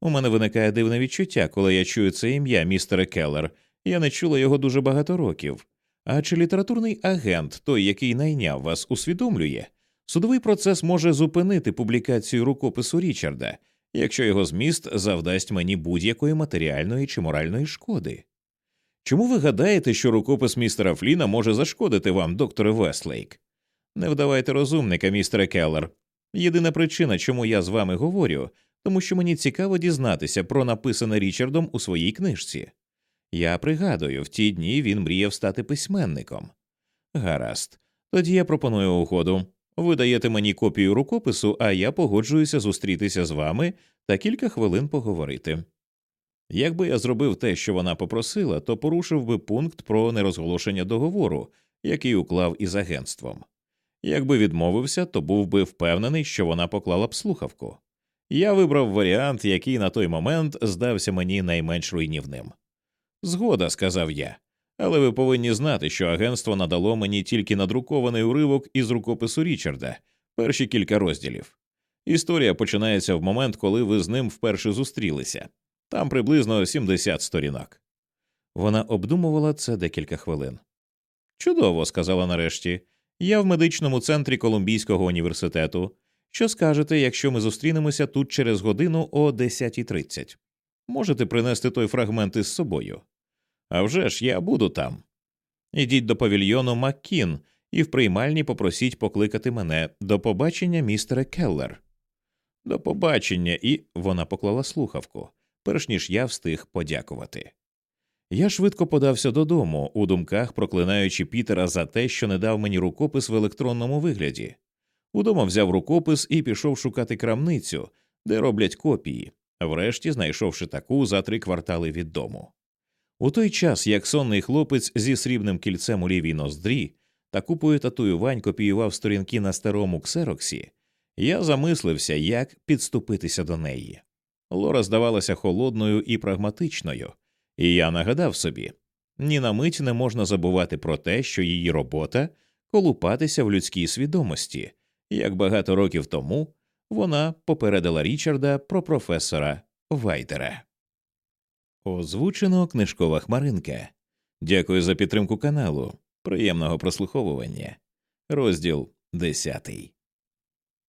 У мене виникає дивне відчуття, коли я чую це ім'я, містере Келлер. Я не чула його дуже багато років. А чи літературний агент, той, який найняв вас, усвідомлює? Судовий процес може зупинити публікацію рукопису Річарда, якщо його зміст завдасть мені будь-якої матеріальної чи моральної шкоди. Чому ви гадаєте, що рукопис містера Фліна може зашкодити вам, докторе Вестлейк? Не вдавайте розумника, містере Келлер. Єдина причина, чому я з вами говорю, тому що мені цікаво дізнатися про написане Річардом у своїй книжці. Я пригадую, в ті дні він мріяв стати письменником. Гаразд, тоді я пропоную угоду. Ви даєте мені копію рукопису, а я погоджуюся зустрітися з вами та кілька хвилин поговорити. Якби я зробив те, що вона попросила, то порушив би пункт про нерозголошення договору, який уклав із агентством. Якби відмовився, то був би впевнений, що вона поклала б слухавку. Я вибрав варіант, який на той момент здався мені найменш руйнівним. Згода, сказав я, але ви повинні знати, що агентство надало мені тільки надрукований уривок із рукопису Річарда, перші кілька розділів. Історія починається в момент, коли ви з ним вперше зустрілися, там приблизно 70 сторінок. Вона обдумувала це декілька хвилин. Чудово, сказала нарешті. Я в медичному центрі Колумбійського університету. Що скажете, якщо ми зустрінемося тут через годину о 10.30? Можете принести той фрагмент із собою? «А вже ж, я буду там. Ідіть до павільйону Маккін і в приймальні попросіть покликати мене до побачення містера Келлер. До побачення, і вона поклала слухавку, перш ніж я встиг подякувати. Я швидко подався додому, у думках проклинаючи Пітера за те, що не дав мені рукопис в електронному вигляді. Удома взяв рукопис і пішов шукати крамницю, де роблять копії, врешті знайшовши таку за три квартали від дому. У той час, як сонний хлопець зі срібним кільцем у лівій ноздрі та купою татуювань копіював сторінки на старому ксероксі, я замислився, як підступитися до неї. Лора здавалася холодною і прагматичною, і я нагадав собі ні на мить не можна забувати про те, що її робота колупатися в людській свідомості, як багато років тому вона попередила Річарда про професора Вайдера. Озвучено книжкова хмаринка. Дякую за підтримку каналу. Приємного прослуховування. Розділ 10.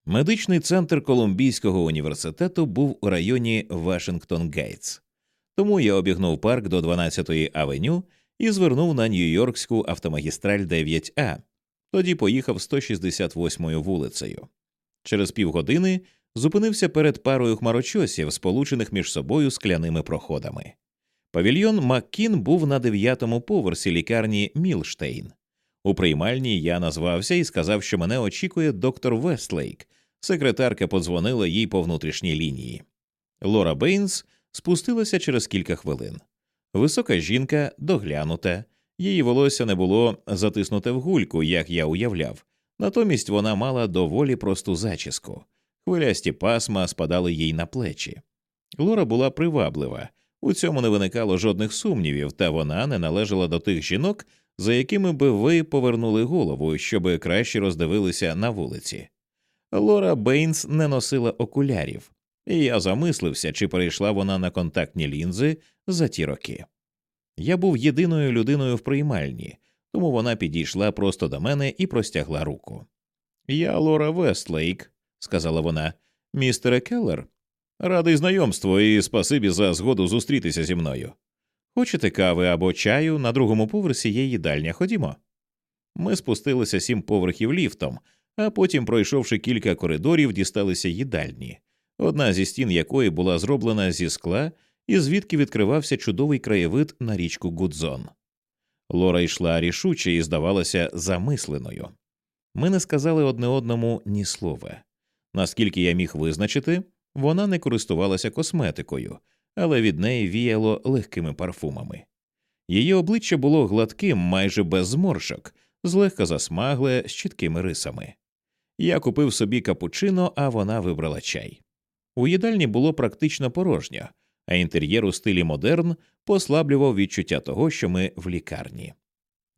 Медичний центр Колумбійського університету був у районі Вашингтон Гейтс. Тому я обігнув парк до 12-ї авеню і звернув на Нью-Йоркську автомагістраль 9А. Тоді поїхав 168-ю вулицею. Через півгодини зупинився перед парою хмарочосів, сполучених між собою скляними проходами. Павільйон Маккін був на дев'ятому поверсі лікарні Мілштейн. У приймальні я назвався і сказав, що мене очікує доктор Вестлейк. Секретарка подзвонила їй по внутрішній лінії. Лора Бейнс спустилася через кілька хвилин. Висока жінка, доглянута, її волосся не було затиснуте в гульку, як я уявляв, натомість вона мала доволі просту зачіску. Хвилясті пасма спадали їй на плечі. Лора була приваблива, у цьому не виникало жодних сумнівів, та вона не належала до тих жінок, за якими би ви повернули голову, щоб краще роздивилися на вулиці. Лора Бейнс не носила окулярів, і я замислився, чи перейшла вона на контактні лінзи за ті роки. Я був єдиною людиною в приймальні, тому вона підійшла просто до мене і простягла руку. Я Лора Вестлейк, сказала вона, містере Келлер, радий знайомству і спасибі за згоду зустрітися зі мною. Хочете кави або чаю на другому поверсі є їдальня, ходімо. Ми спустилися сім поверхів ліфтом, а потім, пройшовши кілька коридорів, дісталися їдальні, одна зі стін якої була зроблена зі скла, і звідки відкривався чудовий краєвид на річку Гудзон. Лора йшла рішуче і здавалася замисленою. Ми не сказали одне одному ні слова. Наскільки я міг визначити, вона не користувалася косметикою, але від неї віяло легкими парфумами. Її обличчя було гладким, майже без зморшок, злегка засмагле з чіткими рисами. Я купив собі капучино, а вона вибрала чай. У їдальні було практично порожньо, а інтер'єр у стилі модерн послаблював відчуття того, що ми в лікарні.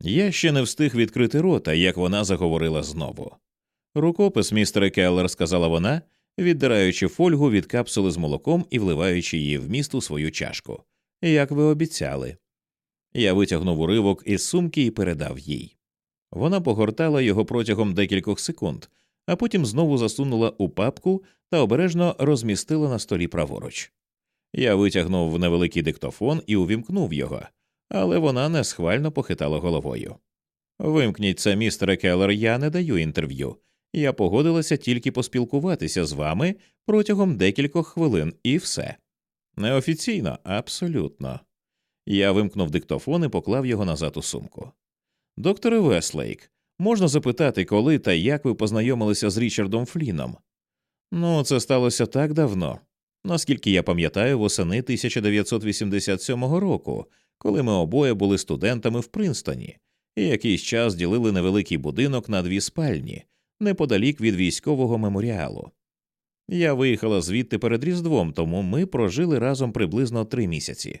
Я ще не встиг відкрити рота, як вона заговорила знову. Рукопис, містере Келлер, сказала вона, віддираючи фольгу від капсули з молоком і вливаючи її в міст у свою чашку. Як ви обіцяли. Я витягнув уривок із сумки і передав їй. Вона погортала його протягом декількох секунд, а потім знову засунула у папку та обережно розмістила на столі праворуч. Я витягнув невеликий диктофон і увімкнув його, але вона несхвально похитала головою. Вимкніть це, містере Келлер, я не даю інтерв'ю. Я погодилася тільки поспілкуватися з вами протягом декількох хвилин, і все. Неофіційно, абсолютно. Я вимкнув диктофон і поклав його назад у сумку. Докторе Веслейк, можна запитати, коли та як ви познайомилися з Річардом Фліном? Ну, це сталося так давно. Наскільки я пам'ятаю, восени 1987 року, коли ми обоє були студентами в Принстоні, і якийсь час ділили невеликий будинок на дві спальні неподалік від військового меморіалу. Я виїхала звідти перед Різдвом, тому ми прожили разом приблизно три місяці.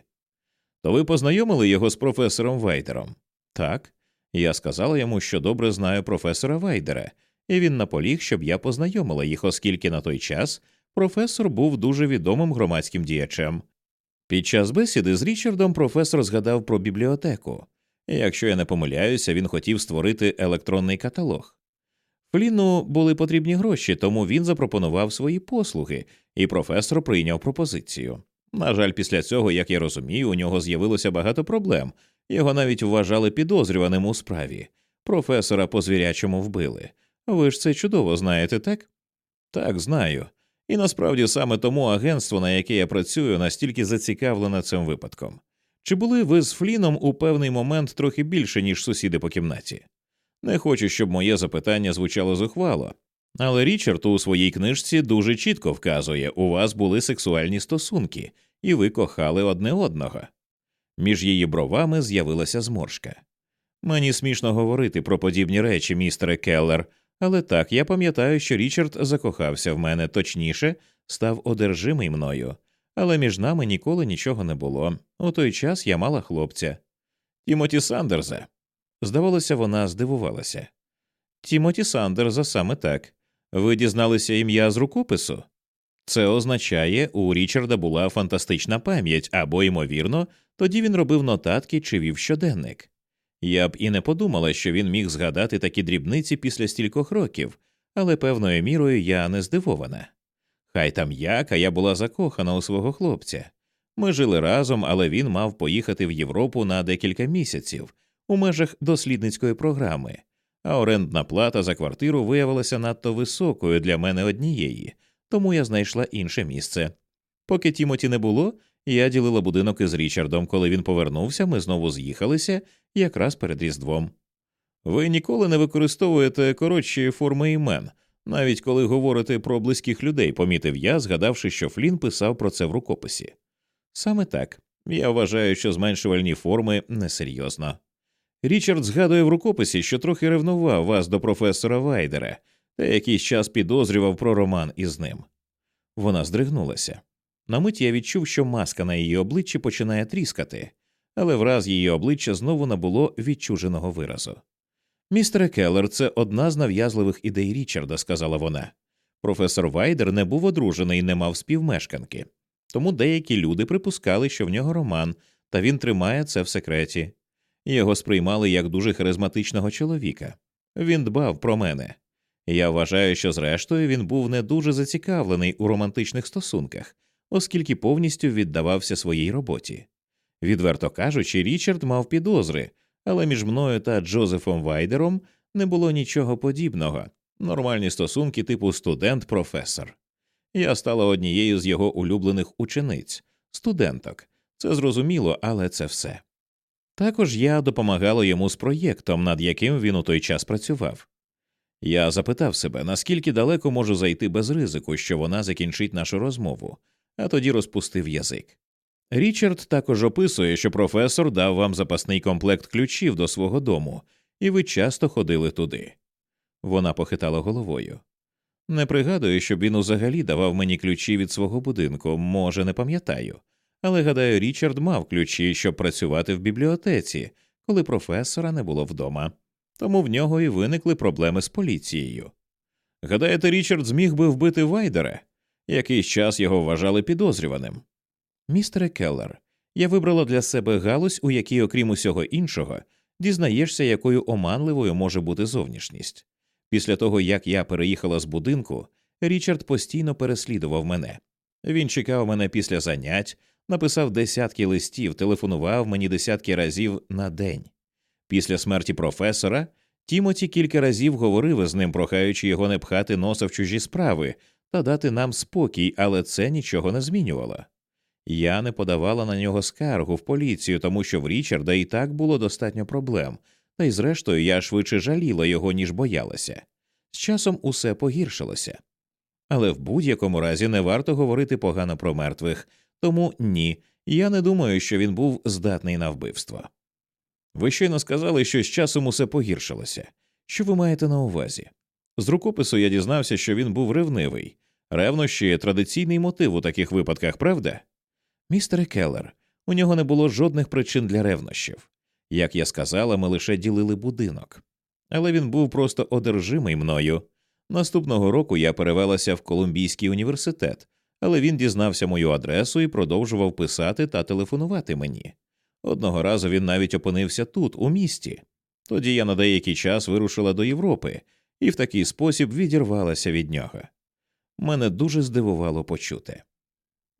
То ви познайомили його з професором Вайдером? Так. Я сказала йому, що добре знаю професора Вайдера, і він наполіг, щоб я познайомила їх, оскільки на той час професор був дуже відомим громадським діячем. Під час бесіди з Річардом професор згадав про бібліотеку. Якщо я не помиляюся, він хотів створити електронний каталог. Фліну були потрібні гроші, тому він запропонував свої послуги, і професор прийняв пропозицію. На жаль, після цього, як я розумію, у нього з'явилося багато проблем, його навіть вважали підозрюваним у справі. Професора по звірячому вбили. Ви ж це чудово знаєте, так? Так, знаю. І насправді саме тому агентство, на яке я працюю, настільки зацікавлене цим випадком. Чи були ви з Фліном у певний момент трохи більше, ніж сусіди по кімнаті? Не хочу, щоб моє запитання звучало зухвало, але Річард у своїй книжці дуже чітко вказує, у вас були сексуальні стосунки, і ви кохали одне одного. Між її бровами з'явилася зморшка. Мені смішно говорити про подібні речі, містере Келлер, але так я пам'ятаю, що Річард закохався в мене точніше, став одержимий мною, але між нами ніколи нічого не було. У той час я мала хлопця. Тімоті Сандерза. Здавалося, вона здивувалася. Тімоті Сандерза саме так. Ви дізналися ім'я з рукопису? Це означає, у Річарда була фантастична пам'ять або, ймовірно, тоді він робив нотатки чи вів щоденник. Я б і не подумала, що він міг згадати такі дрібниці після стількох років, але певною мірою я не здивована. Хай там як, а я була закохана у свого хлопця. Ми жили разом, але він мав поїхати в Європу на декілька місяців у межах дослідницької програми, а орендна плата за квартиру виявилася надто високою для мене однієї, тому я знайшла інше місце. Поки Тімоті не було, я ділила будинок із Річардом. Коли він повернувся, ми знову з'їхалися якраз перед Різдвом. Ви ніколи не використовуєте коротші форми імен, навіть коли говорите про близьких людей, помітив я, згадавши, що Флін писав про це в рукописі. Саме так я вважаю, що зменшувальні форми несерйозно. Річард згадує в рукописі, що трохи ревнував вас до професора Вайдера та якийсь час підозрював про роман із ним. Вона здригнулася. На мить я відчув, що маска на її обличчі починає тріскати, але враз її обличчя знову набуло відчуженого виразу. Містере Келлер, це одна з нав'язливих ідей Річарда, сказала вона. Професор Вайдер не був одружений і не мав співмешканки, тому деякі люди припускали, що в нього роман, та він тримає це в секреті. Його сприймали як дуже харизматичного чоловіка. Він дбав про мене. Я вважаю, що зрештою він був не дуже зацікавлений у романтичних стосунках, оскільки повністю віддавався своїй роботі. Відверто кажучи, Річард мав підозри, але між мною та Джозефом Вайдером не було нічого подібного нормальні стосунки типу студент-професор. Я стала однією з його улюблених учениць, студенток. Це зрозуміло, але це все. Також я допомагала йому з проєктом, над яким він у той час працював. Я запитав себе, наскільки далеко можу зайти без ризику, що вона закінчить нашу розмову, а тоді розпустив язик. Річард також описує, що професор дав вам запасний комплект ключів до свого дому, і ви часто ходили туди. Вона похитала головою. Не пригадую, щоб він взагалі давав мені ключі від свого будинку, може, не пам'ятаю, але гадаю, Річард мав ключі, щоб працювати в бібліотеці, коли професора не було вдома, тому в нього і виникли проблеми з поліцією. Гадаєте, Річард зміг би вбити Вайдера? Якийсь час його вважали підозрюваним. Містере Келлер, я вибрала для себе галузь, у якій, окрім усього іншого, дізнаєшся, якою оманливою може бути зовнішність. Після того, як я переїхала з будинку, Річард постійно переслідував мене. Він чекав мене після занять, написав десятки листів, телефонував мені десятки разів на день. Після смерті професора Тімоті кілька разів говорив із ним, прохаючи його не пхати носа в чужі справи та дати нам спокій, але це нічого не змінювало. Я не подавала на нього скаргу в поліцію, тому що в Річарда і так було достатньо проблем, та й зрештою я швидше жаліла його, ніж боялася. З часом усе погіршилося. Але в будь-якому разі не варто говорити погано про мертвих, тому ні, я не думаю, що він був здатний на вбивство. Ви щойно сказали, що з часом усе погіршилося. Що ви маєте на увазі? З рукопису я дізнався, що він був ревнивий. Ревнощі – традиційний мотив у таких випадках, правда? Містере Келлер, у нього не було жодних причин для ревнощів. Як я сказала, ми лише ділили будинок. Але він був просто одержимий мною. Наступного року я перевелася в Колумбійський університет, але він дізнався мою адресу і продовжував писати та телефонувати мені. Одного разу він навіть опинився тут, у місті. Тоді я на деякий час вирушила до Європи і в такий спосіб відірвалася від нього. Мене дуже здивувало почути.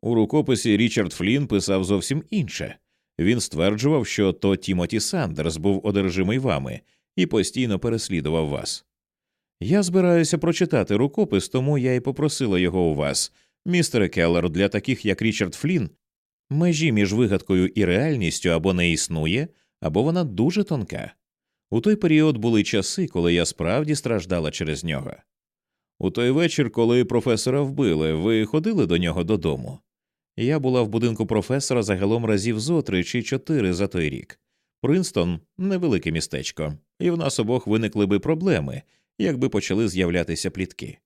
У рукописі Річард Флін писав зовсім інше він стверджував, що то Тімоті Сандерс був одержимий вами і постійно переслідував вас. Я збираюся прочитати рукопис, тому я й попросила його у вас, містере Келлер, для таких як Річард Флін, межі між вигадкою і реальністю або не існує, або вона дуже тонка. У той період були часи, коли я справді страждала через нього. У той вечір, коли професора вбили, ви ходили до нього додому. Я була в будинку професора загалом разів зо три чи чотири за той рік. Принстон невелике містечко, і в нас обох виникли би проблеми, якби почали з'являтися плітки.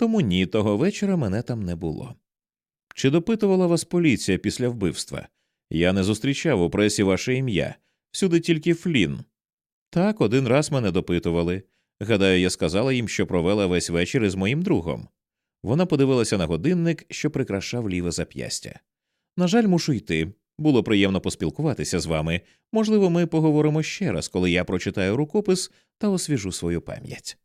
Тому ні, того вечора мене там не було. Чи допитувала вас поліція після вбивства? Я не зустрічав у пресі ваше ім'я, всюди тільки Флін. Так, один раз мене допитували. Гадаю, я сказала їм, що провела весь вечір із моїм другом. Вона подивилася на годинник, що прикрашав ліве зап'ястя. На жаль, мушу йти. Було приємно поспілкуватися з вами. Можливо, ми поговоримо ще раз, коли я прочитаю рукопис та освіжу свою пам'ять.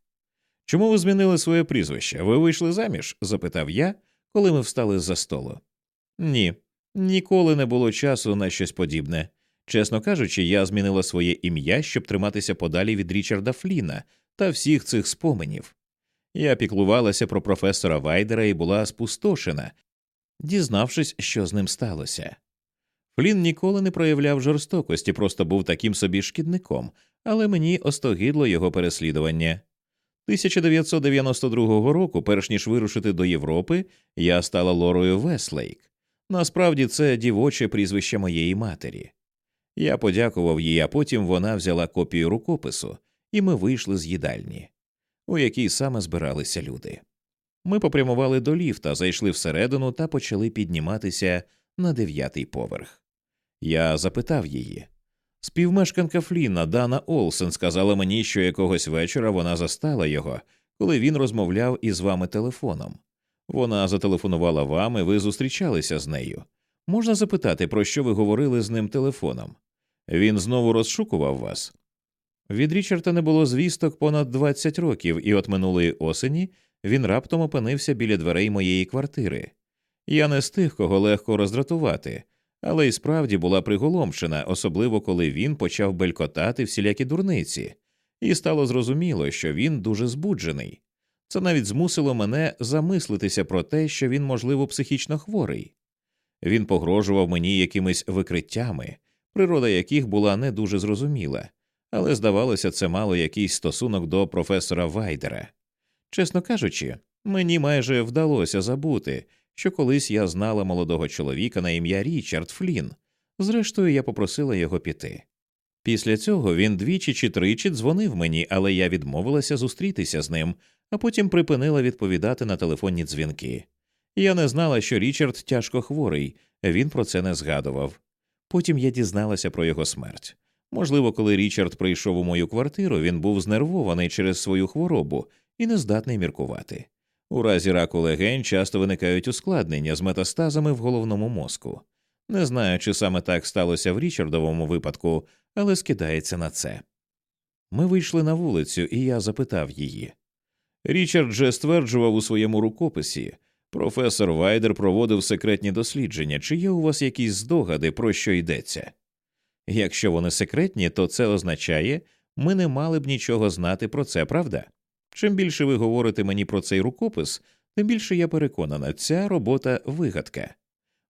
Чому ви змінили своє прізвище? Ви вийшли заміж? запитав я, коли ми встали за столу. Ні, ніколи не було часу на щось подібне. Чесно кажучи, я змінила своє ім'я, щоб триматися подалі від Річарда Фліна та всіх цих споменів. Я піклувалася про професора Вайдера і була спустошена, дізнавшись, що з ним сталося. Флін ніколи не проявляв жорстокості, просто був таким собі шкідником, але мені остогидло його переслідування. 1992 року, перш ніж вирушити до Європи, я стала Лорою Веслейк. Насправді це дівоче прізвище моєї матері. Я подякував їй, а потім вона взяла копію рукопису, і ми вийшли з їдальні, у якій саме збиралися люди. Ми попрямували до ліфта, зайшли всередину та почали підніматися на дев'ятий поверх. Я запитав її. Співмешканка Фліна Дана Олсен сказала мені, що якогось вечора вона застала його, коли він розмовляв із вами телефоном. Вона зателефонувала вам, і ви зустрічалися з нею. Можна запитати, про що ви говорили з ним телефоном? Він знову розшукував вас. Від Річарда не було звісток понад 20 років, і от минулої осені він раптом опинився біля дверей моєї квартири. Я не з тих, кого легко роздратувати, але й справді була приголомшена, особливо коли він почав белькотати всілякі дурниці, і стало зрозуміло, що він дуже збуджений. Це навіть змусило мене замислитися про те, що він, можливо, психічно хворий. Він погрожував мені якимись викриттями, природа яких була не дуже зрозуміла, але здавалося, це мало якийсь стосунок до професора Вайдера. Чесно кажучи, мені майже вдалося забути, що колись я знала молодого чоловіка на ім'я Річард Флін. Зрештою, я попросила його піти. Після цього він двічі чи тричі дзвонив мені, але я відмовилася зустрітися з ним, а потім припинила відповідати на телефонні дзвінки. Я не знала, що Річард тяжко хворий, він про це не згадував. Потім я дізналася про його смерть. Можливо, коли Річард прийшов у мою квартиру, він був знервований через свою хворобу і не здатний міркувати. У разі раку легень часто виникають ускладнення з метастазами в головному мозку. Не знаю, чи саме так сталося в Річардовому випадку, але скидається на це. Ми вийшли на вулицю, і я запитав її. Річард же стверджував у своєму рукописі професор Вайдер проводив секретні дослідження, чи є у вас якісь здогади, про що йдеться? Якщо вони секретні, то це означає, ми не мали б нічого знати про це, правда? Чим більше ви говорите мені про цей рукопис, тим більше я переконана, ця робота вигадка.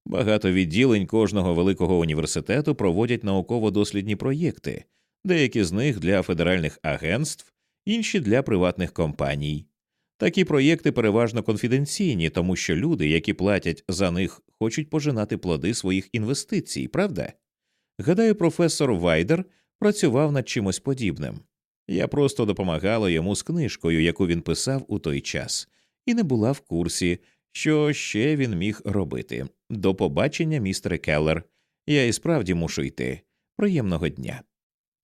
Багато відділень кожного великого університету проводять науково-дослідні проєкти, деякі з них для федеральних агентств, інші для приватних компаній. Такі проєкти переважно конфіденційні, тому що люди, які платять за них, хочуть пожинати плоди своїх інвестицій, правда? Гадаю, професор Вайдер працював над чимось подібним. Я просто допомагала йому з книжкою, яку він писав у той час, і не була в курсі, що ще він міг робити. До побачення, містере Келлер. Я і справді мушу йти. Приємного дня.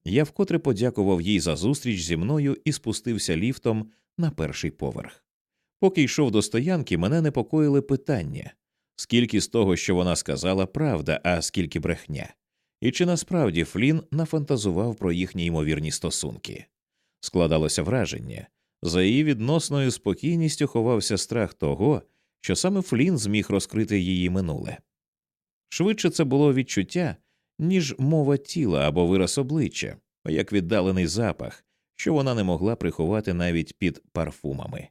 Я вкотре подякував їй за зустріч зі мною і спустився ліфтом на перший поверх. Поки йшов до стоянки, мене непокоїли питання скільки з того, що вона сказала, правда, а скільки брехня, і чи насправді Флін нафантазував про їхні ймовірні стосунки. Складалося враження за її відносною спокійністю ховався страх того, що саме Флін зміг розкрити її минуле. Швидше це було відчуття, ніж мова тіла або вираз обличчя, як віддалений запах, що вона не могла приховати навіть під парфумами.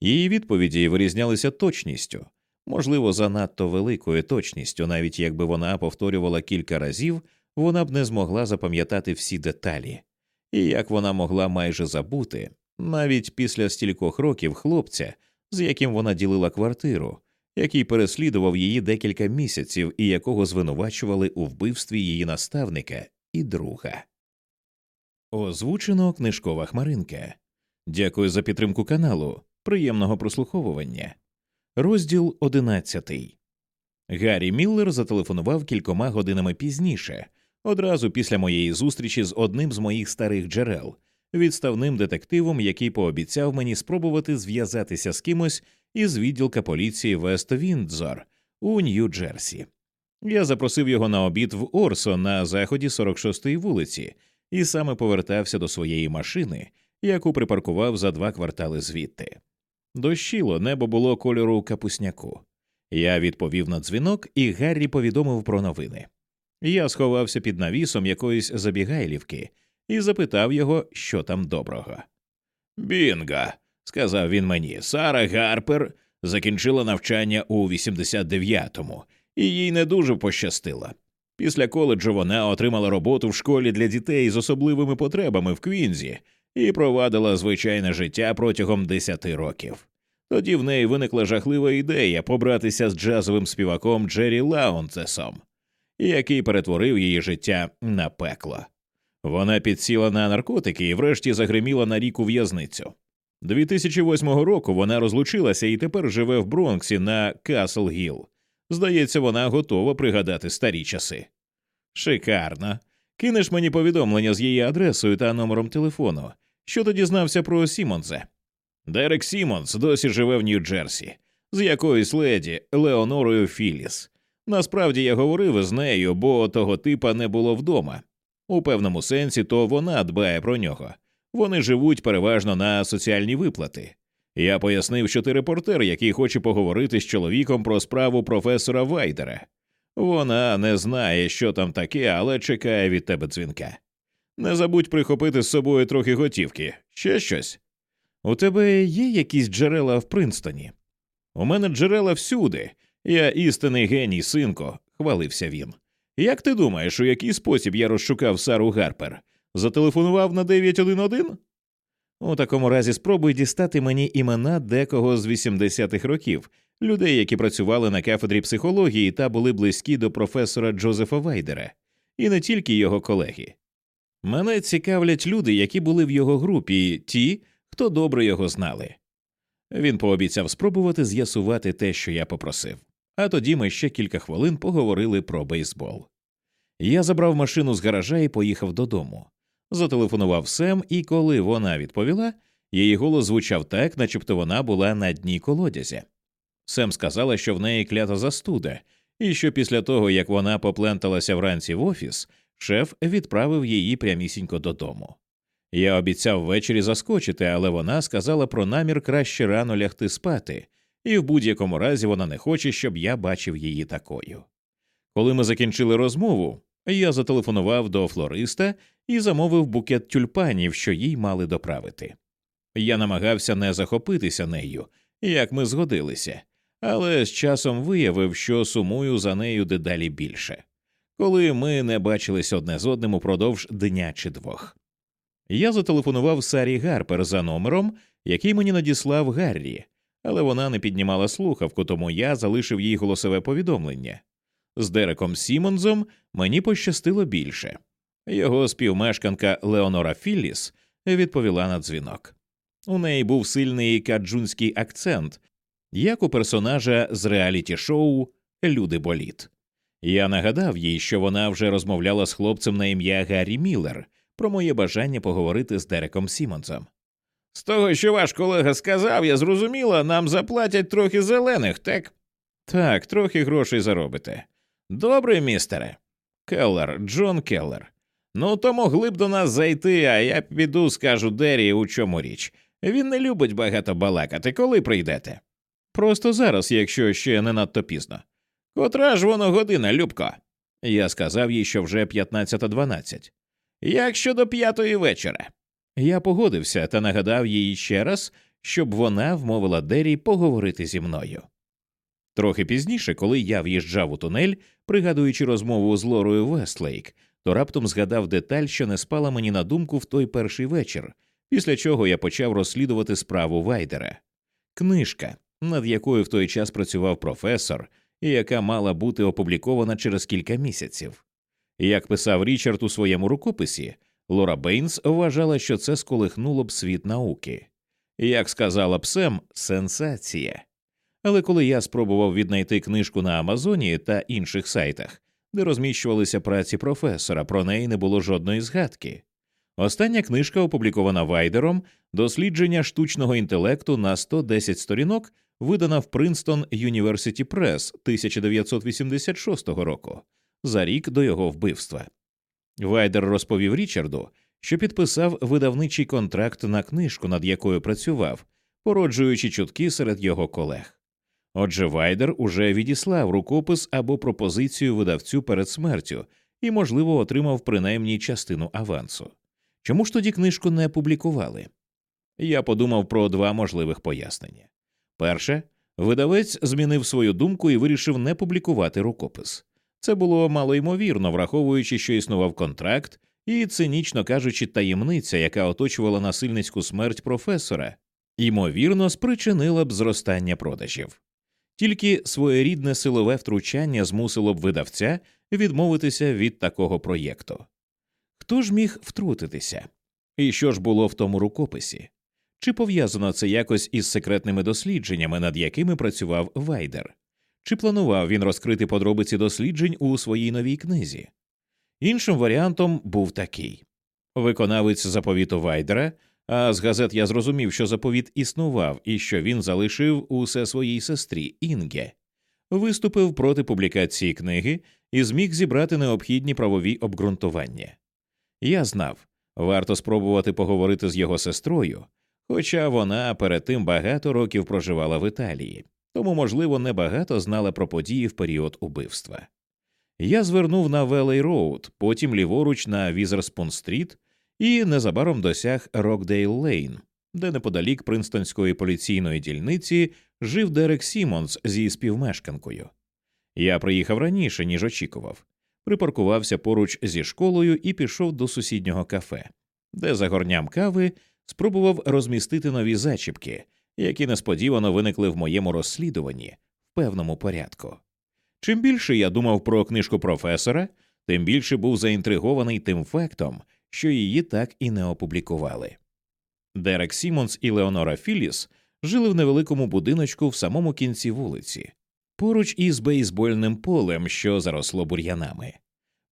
Її відповіді вирізнялися точністю, можливо, занадто великою точністю, навіть якби вона повторювала кілька разів, вона б не змогла запам'ятати всі деталі, і як вона могла майже забути, навіть після стількох років хлопця, з яким вона ділила квартиру, який переслідував її декілька місяців і якого звинувачували у вбивстві її наставника і друга. Озвучено книжкова хмаринка. Дякую за підтримку каналу. Приємного прослуховування. Розділ одинадцятий. Гаррі Міллер зателефонував кількома годинами пізніше, одразу після моєї зустрічі з одним з моїх старих джерел, відставним детективом, який пообіцяв мені спробувати зв'язатися з кимось із відділка поліції Вест Віндзор у Нью-Джерсі. Я запросив його на обід в Орсо на заході 46-ї вулиці і саме повертався до своєї машини, яку припаркував за два квартали звідти. Дощило, небо було кольору капусняку. Я відповів на дзвінок, і Гаррі повідомив про новини. Я сховався під навісом якоїсь забігайлівки і запитав його, що там доброго. Бінга, сказав він мені, Сара Гарпер закінчила навчання у 89-му, і їй не дуже пощастило. Після коледжу вона отримала роботу в школі для дітей з особливими потребами в Квінзі і провадила звичайне життя протягом десяти років. Тоді в неї виникла жахлива ідея побратися з джазовим співаком Джері Лаунцесом, який перетворив її життя на пекло. Вона підсіла на наркотики і врешті загриміла на рік у в'язницю. 2008 року вона розлучилася і тепер живе в Бронксі на Касл Гіл. Здається, вона готова пригадати старі часи. Шикарно. Кинеш мені повідомлення з її адресою та номером телефону, що ти дізнався про Сімонса. Дерек Сімонс досі живе в Нью-Джерсі, з якоюсь леді Леонорою Філіс. Насправді я говорив із нею, бо того типа не було вдома. У певному сенсі то вона дбає про нього. Вони живуть переважно на соціальні виплати. Я пояснив, що ти репортер, який хоче поговорити з чоловіком про справу професора Вайдера. Вона не знає, що там таке, але чекає від тебе дзвінка. Не забудь прихопити з собою трохи готівки, ще щось. У тебе є якісь джерела в Принстоні? У мене джерела всюди. Я істинний геній, синко, хвалився він. Як ти думаєш, у який спосіб я розшукав Сару Гарпер? Зателефонував на 911? У такому разі спробуй дістати мені імена декого з 80-х років, людей, які працювали на кафедрі психології та були близькі до професора Джозефа Вайдера, і не тільки його колеги. Мене цікавлять люди, які були в його групі, ті, хто добре його знали. Він пообіцяв спробувати з'ясувати те, що я попросив, а тоді ми ще кілька хвилин поговорили про бейсбол. Я забрав машину з гаража і поїхав додому. Зателефонував Сем, і коли вона відповіла, її голос звучав так, начебто вона була на дні колодязя. Сем сказала, що в неї клята застуда, і що після того, як вона попленталася вранці в офіс, шеф відправив її прямісінько додому. Я обіцяв ввечері заскочити, але вона сказала про намір краще рано лягти спати, і в будь-якому разі вона не хоче, щоб я бачив її такою. Коли ми закінчили розмову, Я зателефонував до флориста і замовив букет тюльпанів, що їй мали доправити. Я намагався не захопитися нею, як ми згодилися, але з часом виявив, що сумую за нею дедалі більше, коли ми не бачились одне з одним упродовж дня чи двох. Я зателефонував Сарі Гарпер за номером, який мені надіслав Гаррі, але вона не піднімала слухавку, тому я залишив їй голосове повідомлення. З Дереком Сімонзом мені пощастило більше. Його співмешканка Леонора Філліс відповіла на дзвінок. У неї був сильний каджунський акцент, як у персонажа з реаліті шоу Люди боліт. Я нагадав їй, що вона вже розмовляла з хлопцем на ім'я Гаррі Міллер про моє бажання поговорити з Дереком Сімонсом. З того, що ваш колега сказав, я зрозуміла, нам заплатять трохи зелених, так? Так, трохи грошей заробите. Добре, містере. Келлер, Джон Келлер. Ну, то могли б до нас зайти, а я піду, скажу Дері, у чому річ. Він не любить багато балакати, коли прийдете. Просто зараз, якщо ще не надто пізно. Котра ж воно година, Любко? Я сказав їй, що вже 15.12. Як щодо п'ятої вечора. Я погодився та нагадав їй ще раз, щоб вона вмовила Дері поговорити зі мною. Трохи пізніше, коли я в'їжджав у тунель, пригадуючи розмову з Лорою Вестлейк, то раптом згадав деталь, що не спала мені на думку в той перший вечір, після чого я почав розслідувати справу Вайдера. Книжка, над якою в той час працював професор, і яка мала бути опублікована через кілька місяців. Як писав Річард у своєму рукописі, Лора Бейнс вважала, що це сколихнуло б світ науки. Як сказала б Сем, сенсація. Але коли я спробував віднайти книжку на Амазоні та інших сайтах, де розміщувалися праці професора, про неї не було жодної згадки. Остання книжка, опублікована Вайдером, дослідження штучного інтелекту на 110 сторінок, видана в Принстон University Press 1986 року, за рік до його вбивства. Вайдер розповів Річарду, що підписав видавничий контракт на книжку, над якою працював, породжуючи чутки серед його колег. Отже, Вайдер уже відіслав рукопис або пропозицію видавцю перед смертю і, можливо, отримав принаймні частину авансу. Чому ж тоді книжку не публікували? Я подумав про два можливих пояснення. Перше, видавець змінив свою думку і вирішив не публікувати рукопис. Це було малоймовірно, враховуючи, що існував контракт, і, цинічно кажучи, таємниця, яка оточувала насильницьку смерть професора, ймовірно, спричинила б зростання продажів. Тільки своєрідне силове втручання змусило б видавця відмовитися від такого проєкту. Хто ж міг втрутитися? І що ж було в тому рукописі? Чи пов'язано це якось із секретними дослідженнями, над якими працював Вайдер? Чи планував він розкрити подробиці досліджень у своїй новій книзі? Іншим варіантом був такий виконавець заповіту Вайдера, а з газет я зрозумів, що заповіт існував і що він залишив усе своїй сестрі Інге, виступив проти публікації книги і зміг зібрати необхідні правові обґрунтування. Я знав, варто спробувати поговорити з його сестрою, хоча вона перед тим багато років проживала в Італії, тому, можливо, небагато знала про події в період убивства. Я звернув на Велей Роуд, потім ліворуч на Візерспун-стріт і незабаром досяг Рокдейл Лейн, де неподалік принстонської поліційної дільниці жив Дерек Сімонс зі співмешканкою. Я приїхав раніше, ніж очікував, припаркувався поруч зі школою і пішов до сусіднього кафе, де за горням кави спробував розмістити нові зачіпки, які несподівано виникли в моєму розслідуванні в певному порядку. Чим більше я думав про книжку професора, тим більше був заінтригований тим фактом, що її так і не опублікували. Дерек Сімонс і Леонора Філіс жили в невеликому будиночку в самому кінці вулиці, поруч із бейсбольним полем, що заросло бур'янами.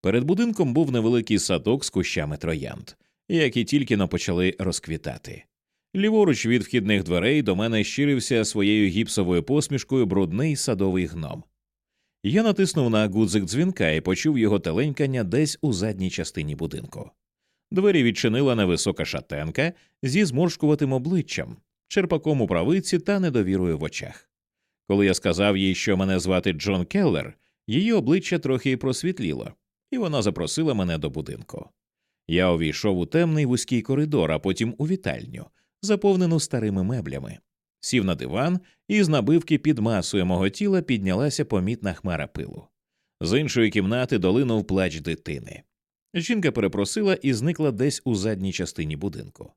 Перед будинком був невеликий садок з кущами троянд, які тільки но почали розквітати. Ліворуч від вхідних дверей до мене щирився своєю гіпсовою посмішкою брудний садовий гном. Я натиснув на гудзик дзвінка і почув його теленькання десь у задній частині будинку. Двері відчинила невисока шатенка зі зморшкуватим обличчям, черпаком у правиці та недовірою в очах. Коли я сказав їй, що мене звати Джон Келлер, її обличчя трохи просвітліло, і вона запросила мене до будинку. Я увійшов у темний вузький коридор, а потім у вітальню, заповнену старими меблями, сів на диван, і з набивки під масою мого тіла піднялася помітна хмара пилу. З іншої кімнати долинув плач дитини. Жінка перепросила і зникла десь у задній частині будинку.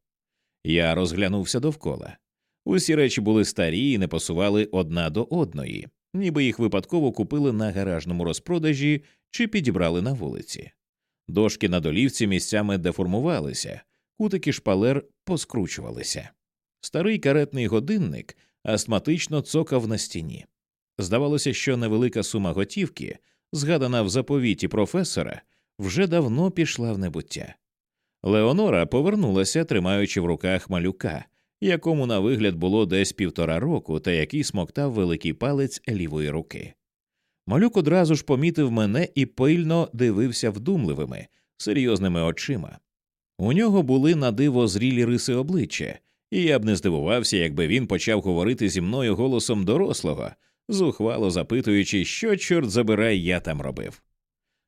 Я розглянувся довкола. Усі речі були старі і не пасували одна до одної, ніби їх випадково купили на гаражному розпродажі чи підібрали на вулиці. Дошки на долівці місцями деформувалися, кутики шпалер поскручувалися. Старий каретний годинник астматично цокав на стіні. Здавалося, що невелика сума готівки, згадана в заповіті професора, вже давно пішла в небуття. Леонора повернулася, тримаючи в руках малюка, якому на вигляд було десь півтора року, та який смоктав великий палець лівої руки. Малюк одразу ж помітив мене і пильно дивився вдумливими, серйозними очима. У нього були на диво зрілі риси обличчя, і я б не здивувався, якби він почав говорити зі мною голосом дорослого, зухвало запитуючи, що, чорт забирай, я там робив.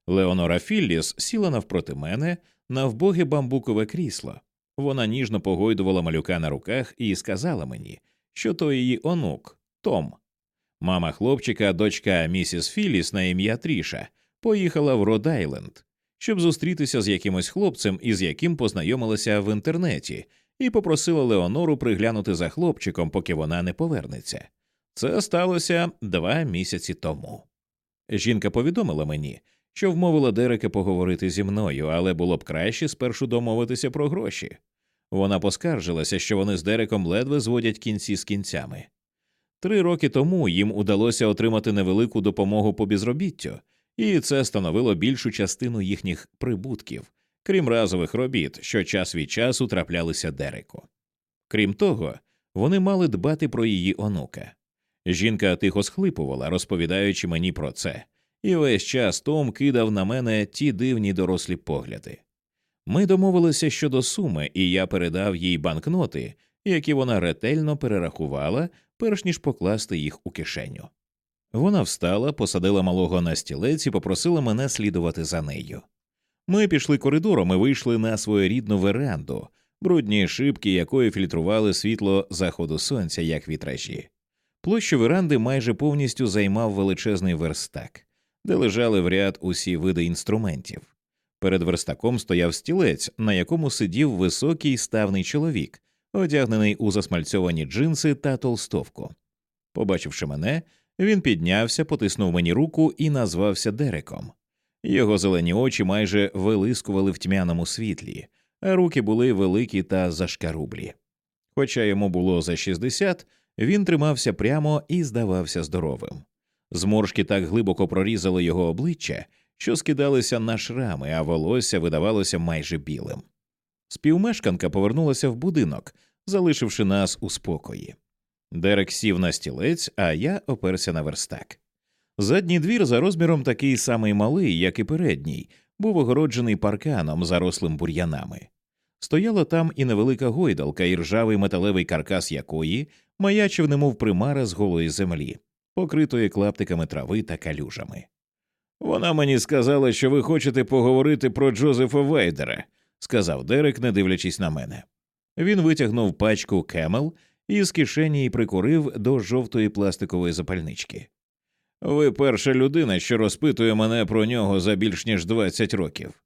Леонора Філліс сіла навпроти мене на вбоге бамбукове крісло. Вона ніжно погойдувала малюка на руках і сказала мені, що то її онук Том. Мама хлопчика, дочка місіс Філіс на ім'я Тріша, поїхала в Род-Айленд, щоб зустрітися з якимось хлопцем, із яким познайомилася в інтернеті, і попросила Леонору приглянути за хлопчиком, поки вона не повернеться. Це сталося два місяці тому. Жінка повідомила мені, що вмовила Дерека поговорити зі мною, але було б краще спершу домовитися про гроші. Вона поскаржилася, що вони з Дереком ледве зводять кінці з кінцями. Три роки тому їм удалося отримати невелику допомогу по безробіттю, і це становило більшу частину їхніх прибутків, крім разових робіт, що час від часу траплялися Дереку. Крім того, вони мали дбати про її онука. Жінка тихо схлипувала, розповідаючи мені про це, і весь час Том кидав на мене ті дивні дорослі погляди. Ми домовилися щодо суми, і я передав їй банкноти, які вона ретельно перерахувала, перш ніж покласти їх у кишеню. Вона встала, посадила малого на стілець і попросила мене слідувати за нею. Ми пішли коридором і вийшли на своєрідну веранду, брудні шибки якої фільтрували світло заходу сонця, як вітражі. Площу веранди майже повністю займав величезний верстак, де лежали в ряд усі види інструментів. Перед верстаком стояв стілець, на якому сидів високий ставний чоловік, одягнений у засмальцьовані джинси та толстовку. Побачивши мене, він піднявся, потиснув мені руку і назвався Дереком. Його зелені очі майже вилискували в тьмяному світлі, а руки були великі та зашкарублі. Хоча йому було за 60, він тримався прямо і здавався здоровим. Зморшки так глибоко прорізали його обличчя, що скидалися на шрами, а волосся видавалося майже білим. Співмешканка повернулася в будинок, залишивши нас у спокої. Дерек сів на стілець, а я оперся на верстак. Задній двір за розміром такий самий малий, як і передній, був огороджений парканом, зарослим бур'янами. Стояла там і невелика гойдалка, і ржавий металевий каркас якої маячив, немов примара з голої землі, покритої клаптиками трави та калюжами. Вона мені сказала, що ви хочете поговорити про Джозефа Вейдера, сказав Дерек, не дивлячись на мене. Він витягнув пачку кемел і з кишені й прикурив до жовтої пластикової запальнички. Ви перша людина, що розпитує мене про нього за більш ніж 20 років.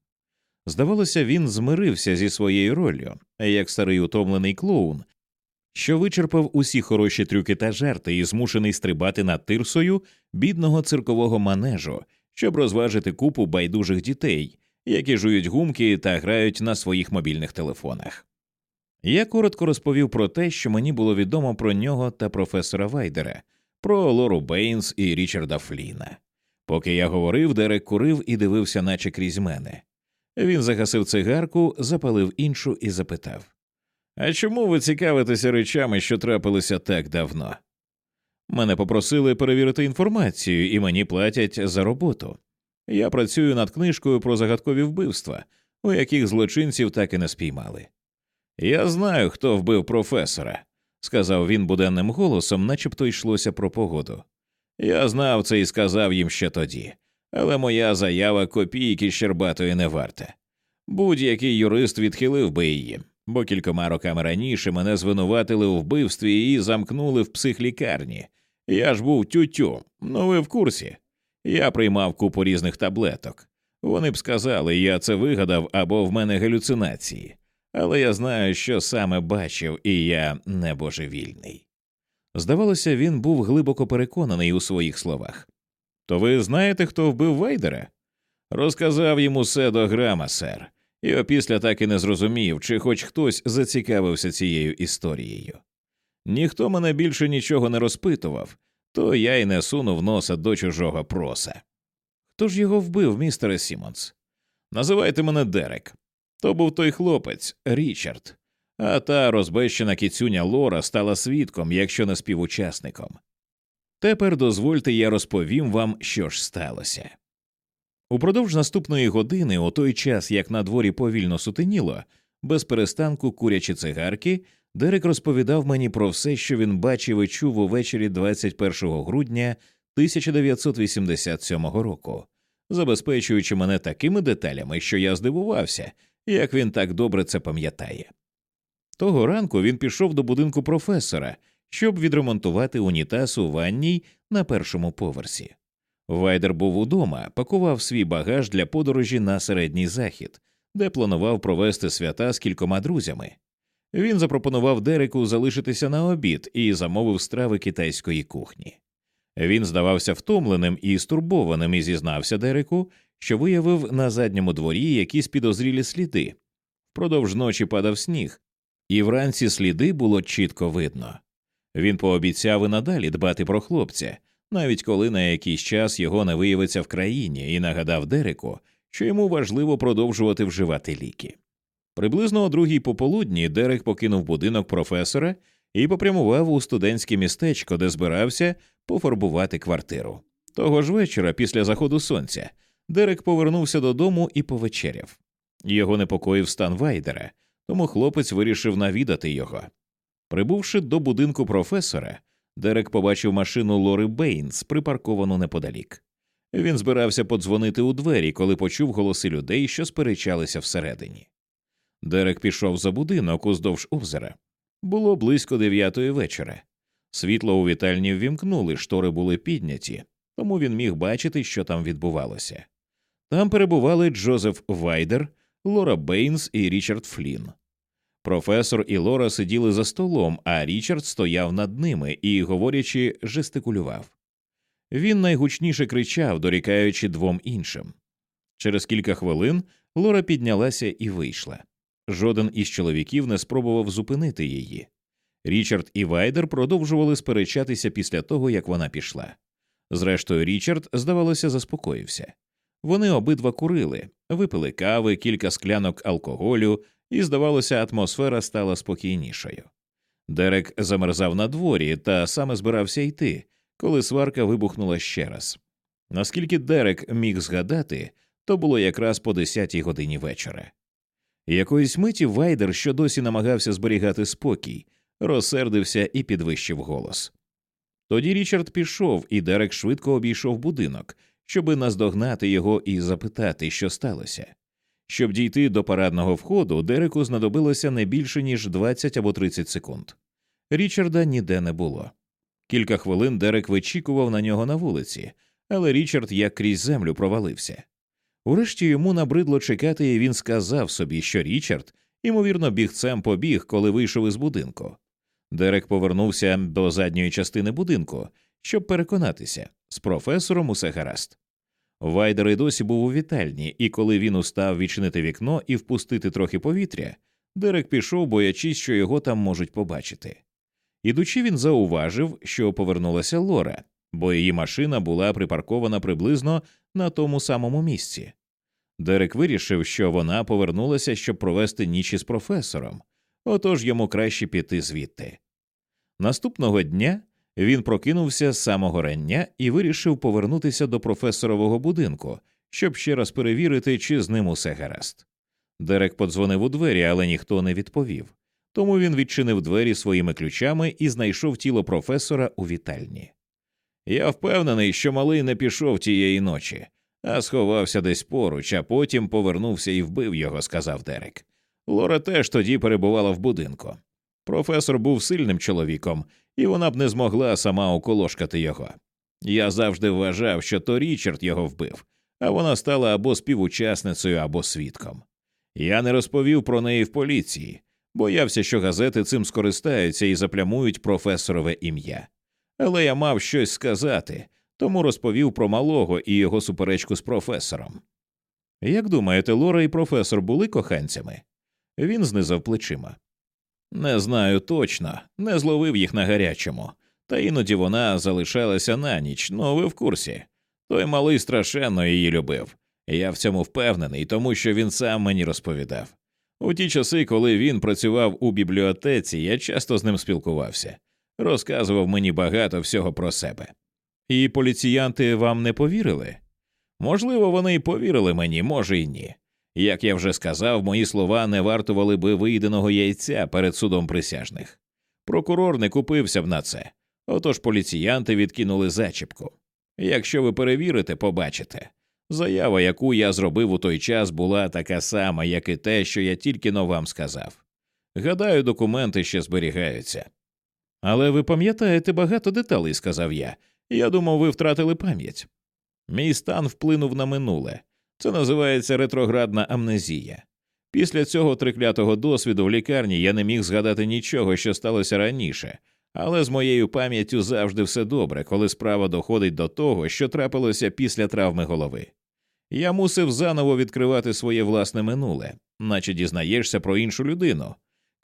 Здавалося, він змирився зі своєю роллю, як старий утомлений клоун, що вичерпав усі хороші трюки та жарти і змушений стрибати над тирсою бідного циркового манежу, щоб розважити купу байдужих дітей, які жують гумки та грають на своїх мобільних телефонах. Я коротко розповів про те, що мені було відомо про нього та професора Вайдера, про Лору Бейнс і Річарда Фліна. Поки я говорив, Дерек курив і дивився, наче крізь мене. Він загасив цигарку, запалив іншу і запитав А чому ви цікавитеся речами, що трапилися так давно? Мене попросили перевірити інформацію, і мені платять за роботу. Я працюю над книжкою про загадкові вбивства, у яких злочинців так і не спіймали. Я знаю, хто вбив професора, сказав він буденним голосом, начебто йшлося про погоду. Я знав це і сказав їм ще тоді, але моя заява копійки щербатої не варта. Будь-який юрист відхилив би її, бо кількома роками раніше мене звинуватили у вбивстві і замкнули в психлікарні. Я ж був тютю, ну ви в курсі. Я приймав купу різних таблеток. Вони б сказали, я це вигадав або в мене галюцинації, але я знаю, що саме бачив, і я не божевільний. Здавалося, він був глибоко переконаний у своїх словах. То ви знаєте, хто вбив Вайдера? Розказав йому все до грама, сер, і опісля так і не зрозумів, чи хоч хтось зацікавився цією історією. Ніхто мене більше нічого не розпитував, то я й не сунув носа до чужого проса. Хто ж його вбив, містере Сімонс? Називайте мене Дерек. То був той хлопець, Річард, а та розбещена кіцюня Лора стала свідком, якщо не співучасником. Тепер дозвольте я розповім вам, що ж сталося. Упродовж наступної години, у той час як на дворі повільно сутеніло, без перестанку курячі цигарки, Дерек розповідав мені про все, що він бачив і чув увечері 21 грудня 1987 року, забезпечуючи мене такими деталями, що я здивувався, як він так добре це пам'ятає. Того ранку він пішов до будинку професора, щоб відремонтувати унітаз у ванній на першому поверсі. Вайдер був удома, пакував свій багаж для подорожі на середній захід, де планував провести свята з кількома друзями. Він запропонував Дереку залишитися на обід і замовив страви китайської кухні. Він здавався втомленим і стурбованим і зізнався Дереку, що виявив на задньому дворі якісь підозрілі сліди. Впродовж ночі падав сніг, і вранці сліди було чітко видно. Він пообіцяв і надалі дбати про хлопця, навіть коли на якийсь час його не виявиться в країні, і нагадав Дереку, що йому важливо продовжувати вживати ліки. Приблизно о другій пополудні Дерек покинув будинок професора і попрямував у студентське містечко, де збирався пофарбувати квартиру. Того ж вечора, після заходу сонця, Дерек повернувся додому і повечеряв. Його непокоїв стан Вайдера, тому хлопець вирішив навідати його. Прибувши до будинку професора, Дерек побачив машину Лори Бейнс, припарковану неподалік. Він збирався подзвонити у двері, коли почув голоси людей, що сперечалися всередині. Дерек пішов за будинок уздовж озера. Було близько дев'ятої вечора. Світло у вітальні ввімкнули, штори були підняті, тому він міг бачити, що там відбувалося. Там перебували Джозеф Вайдер, Лора Бейнс і Річард Флін. Професор і Лора сиділи за столом, а Річард стояв над ними і, говорячи, жестикулював. Він найгучніше кричав, дорікаючи двом іншим. Через кілька хвилин Лора піднялася і вийшла. Жоден із чоловіків не спробував зупинити її. Річард і Вайдер продовжували сперечатися після того, як вона пішла. Зрештою, Річард, здавалося, заспокоївся. Вони обидва курили, випили кави, кілька склянок алкоголю, і, здавалося, атмосфера стала спокійнішою. Дерек замерзав на дворі та саме збирався йти, коли сварка вибухнула ще раз. Наскільки Дерек міг згадати, то було якраз по десятій годині вечора. Якоїсь миті Вайдер, що досі намагався зберігати спокій, розсердився і підвищив голос. Тоді Річард пішов, і Дерек швидко обійшов будинок, щоби наздогнати його і запитати, що сталося. Щоб дійти до парадного входу, Дереку знадобилося не більше ніж 20 або 30 секунд. Річарда ніде не було. Кілька хвилин Дерек вичікував на нього на вулиці, але Річард як крізь землю провалився. Урешті йому набридло чекати, і він сказав собі, що Річард, ймовірно, бігцем побіг, коли вийшов із будинку. Дерек повернувся до задньої частини будинку, щоб переконатися, з професором усе гаразд. Вайдер і досі був у вітальні, і коли він устав відчинити вікно і впустити трохи повітря, Дерек пішов, боячись, що його там можуть побачити. Ідучи, він зауважив, що повернулася Лора, бо її машина була припаркована приблизно на тому самому місці. Дерек вирішив, що вона повернулася, щоб провести ніч із професором, отож йому краще піти звідти. Наступного дня він прокинувся з самого рання і вирішив повернутися до професорового будинку, щоб ще раз перевірити, чи з ним усе гаразд. Дерек подзвонив у двері, але ніхто не відповів. Тому він відчинив двері своїми ключами і знайшов тіло професора у вітальні. Я впевнений, що малий не пішов тієї ночі, а сховався десь поруч, а потім повернувся і вбив його, сказав Дерек. Лора теж тоді перебувала в будинку. Професор був сильним чоловіком, і вона б не змогла сама околошкати його. Я завжди вважав, що то Річард його вбив, а вона стала або співучасницею, або свідком. Я не розповів про неї в поліції, боявся, що газети цим скористаються і заплямують професорове ім'я. Але я мав щось сказати, тому розповів про малого і його суперечку з професором. Як думаєте, Лора і професор були коханцями? Він знизав плечима. Не знаю точно, не зловив їх на гарячому, та іноді вона залишалася на ніч, ну ви в курсі. Той малий страшенно її любив. Я в цьому впевнений, тому що він сам мені розповідав. У ті часи, коли він працював у бібліотеці, я часто з ним спілкувався, розказував мені багато всього про себе. І поліціянти вам не повірили? Можливо, вони й повірили мені, може й ні. Як я вже сказав, мої слова не вартували би виїденого яйця перед судом присяжних. Прокурор не купився б на це, отож поліціянти відкинули зачіпку. Якщо ви перевірите, побачите. Заява, яку я зробив у той час, була така сама, як і те, що я тільки но вам сказав. Гадаю, документи ще зберігаються. Але ви пам'ятаєте багато деталей, сказав я. Я думав, ви втратили пам'ять. Мій стан вплинув на минуле. Це називається ретроградна амнезія. Після цього триклятого досвіду в лікарні я не міг згадати нічого, що сталося раніше, але з моєю пам'яттю завжди все добре, коли справа доходить до того, що трапилося після травми голови. Я мусив заново відкривати своє власне минуле, наче дізнаєшся про іншу людину,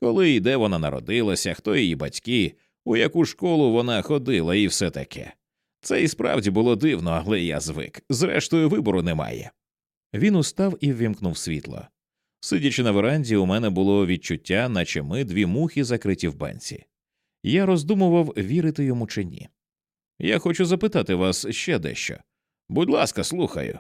коли і де вона народилася, хто її батьки, у яку школу вона ходила, і все таке. Це і справді було дивно, але я звик. Зрештою, вибору немає. Він устав і ввімкнув світло. Сидячи на веранді, у мене було відчуття, наче ми дві мухи закриті в банці. Я роздумував, вірити йому чи ні. Я хочу запитати вас ще дещо. Будь ласка, слухаю.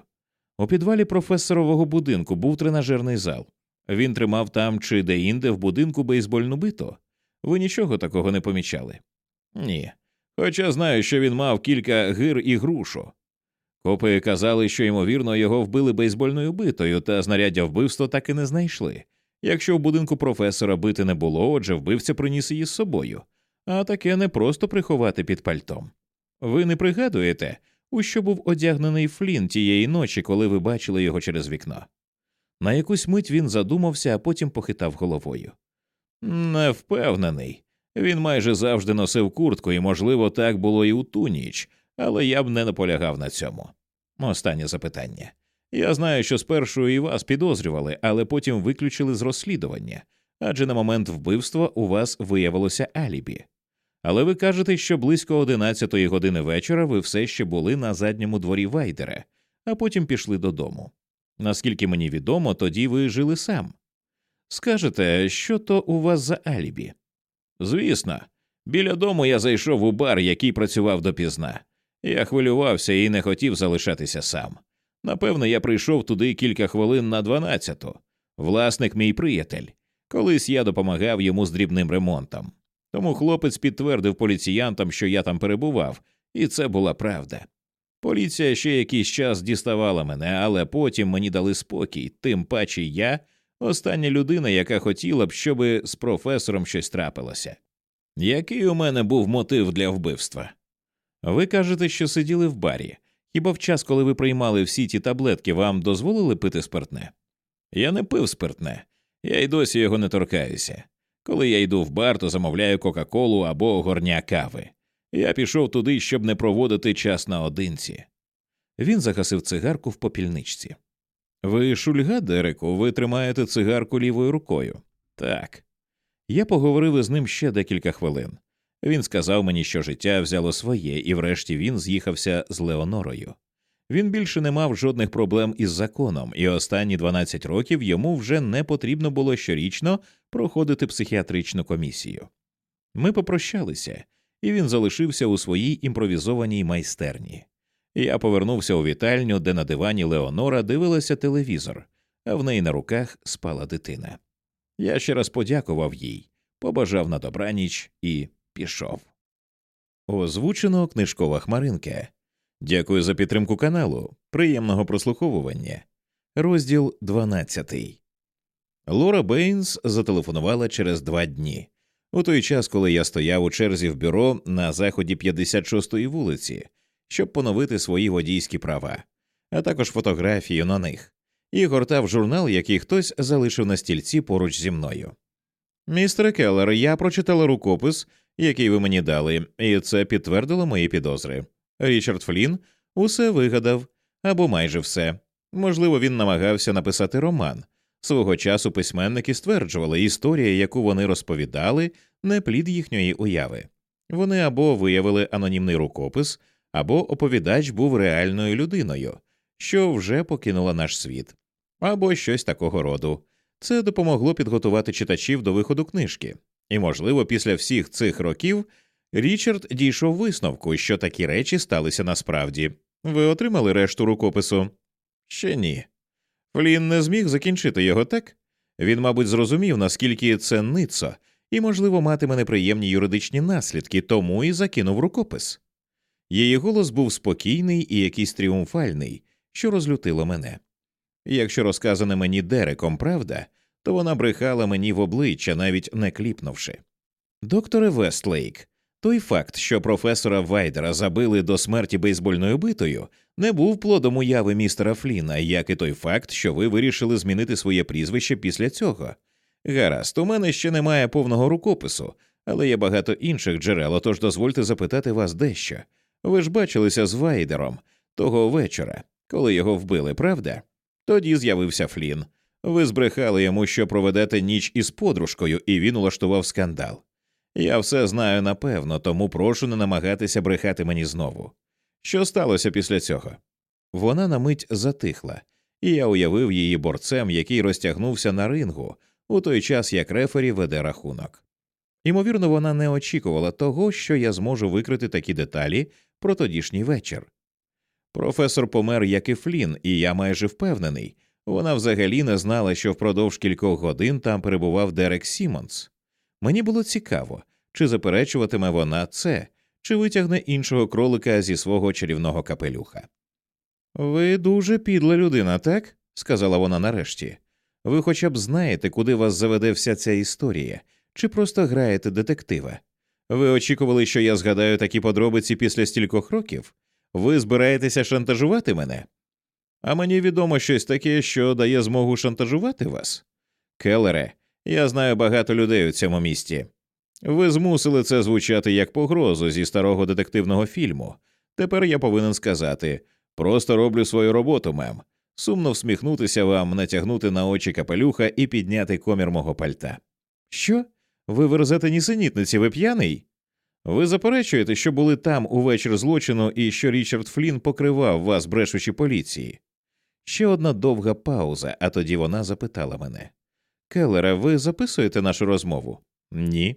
У підвалі професорового будинку був тренажерний зал. Він тримав там чи де інде в будинку бейсбольну биту. Ви нічого такого не помічали? Ні. Хоча знаю, що він мав кілька гир і грушу. Копи казали, що, ймовірно, його вбили бейсбольною битою, та знаряддя вбивства так і не знайшли. Якщо в будинку професора бити не було, отже, вбивця приніс її з собою, а таке не просто приховати під пальтом. Ви не пригадуєте, у що був одягнений Флін тієї ночі, коли ви бачили його через вікно? На якусь мить він задумався, а потім похитав головою. Не впевнений. Він майже завжди носив куртку, і, можливо, так було і у ту ніч, але я б не наполягав на цьому. Останнє запитання. Я знаю, що спершу і вас підозрювали, але потім виключили з розслідування, адже на момент вбивства у вас виявилося алібі. Але ви кажете, що близько одинадцятої години вечора ви все ще були на задньому дворі Вайдера, а потім пішли додому. Наскільки мені відомо, тоді ви жили сам. Скажете, що то у вас за алібі? Звісно, біля дому я зайшов у бар, який працював допізна. Я хвилювався і не хотів залишатися сам. Напевно, я прийшов туди кілька хвилин на дванадцяту. Власник мій приятель. Колись я допомагав йому з дрібним ремонтом. Тому хлопець підтвердив поліціянтам, що я там перебував, і це була правда. Поліція ще якийсь час діставала мене, але потім мені дали спокій, тим паче я остання людина, яка хотіла б, щоби з професором щось трапилося. Який у мене був мотив для вбивства? Ви кажете, що сиділи в барі. Хіба в час, коли ви приймали всі ті таблетки, вам дозволили пити спиртне? Я не пив спиртне, я й досі його не торкаюся. Коли я йду в бар, то замовляю Кока-Колу або горня кави. Я пішов туди, щоб не проводити час наодинці. Він загасив цигарку в попільничці. Ви шульга, Дереку, ви тримаєте цигарку лівою рукою. Так. Я поговорив із ним ще декілька хвилин. Він сказав мені, що життя взяло своє, і врешті він з'їхався з Леонорою. Він більше не мав жодних проблем із законом, і останні 12 років йому вже не потрібно було щорічно проходити психіатричну комісію. Ми попрощалися, і він залишився у своїй імпровізованій майстерні. Я повернувся у вітальню, де на дивані Леонора дивилася телевізор, а в неї на руках спала дитина. Я ще раз подякував їй, побажав на добраніч і пішов. Озвучено книжкова хмаринка. Дякую за підтримку каналу. Приємного прослуховування. Розділ 12. Лора Бейнс зателефонувала через два дні. У той час, коли я стояв у черзі в бюро на заході 56-ї вулиці, щоб поновити свої водійські права, а також фотографію на них, і гортав журнал, який хтось залишив на стільці поруч зі мною. Містер Келлер, я прочитала рукопис, який ви мені дали, і це підтвердило мої підозри. Річард Флін усе вигадав або майже все. Можливо, він намагався написати роман. Свого часу письменники стверджували, історія, яку вони розповідали, не плід їхньої уяви. Вони або виявили анонімний рукопис, або оповідач був реальною людиною, що вже покинула наш світ, або щось такого роду. Це допомогло підготувати читачів до виходу книжки, і, можливо, після всіх цих років Річард дійшов висновку, що такі речі сталися насправді. Ви отримали решту рукопису? Ще ні. Флін не зміг закінчити його так. Він, мабуть, зрозумів, наскільки це ницо, і, можливо, матиме неприємні юридичні наслідки, тому і закинув рукопис. Її голос був спокійний і якийсь тріумфальний, що розлютило мене. Якщо розказане мені Дереком правда, то вона брехала мені в обличчя, навіть не кліпнувши. Докторе Вестлейк, той факт, що професора Вайдера забили до смерті бейсбольною битою, не був плодом уяви містера Фліна, як і той факт, що ви вирішили змінити своє прізвище після цього. Гаразд, у мене ще немає повного рукопису, але є багато інших джерел, отож дозвольте запитати вас дещо. Ви ж бачилися з Вайдером того вечора, коли його вбили, правда? Тоді з'явився Флін. Ви збрехали йому, що проведете ніч із подружкою, і він улаштував скандал. Я все знаю напевно, тому прошу не намагатися брехати мені знову. Що сталося після цього? Вона на мить затихла, і я уявив її борцем, який розтягнувся на рингу у той час, як рефері веде рахунок. Ймовірно, вона не очікувала того, що я зможу викрити такі деталі про тодішній вечір. Професор помер, як і Флін, і я майже впевнений. Вона взагалі не знала, що впродовж кількох годин там перебував Дерек Сімонс. Мені було цікаво, чи заперечуватиме вона це, чи витягне іншого кролика зі свого чарівного капелюха. Ви дуже підла людина, так? сказала вона нарешті. Ви хоча б знаєте, куди вас заведе вся ця історія, чи просто граєте детектива? Ви очікували, що я згадаю такі подробиці після стількох років? Ви збираєтеся шантажувати мене? А мені відомо щось таке, що дає змогу шантажувати вас. Келере, я знаю багато людей у цьому місті. Ви змусили це звучати як погрозу зі старого детективного фільму. Тепер я повинен сказати просто роблю свою роботу, мем. Сумно всміхнутися вам, натягнути на очі капелюха і підняти комір мого пальта. Що? Ви верзете нісенітниці, ви п'яний? Ви заперечуєте, що були там у вечір злочину і що Річард Флін покривав вас, брешучи поліції? Ще одна довга пауза, а тоді вона запитала мене Келлере, ви записуєте нашу розмову? Ні.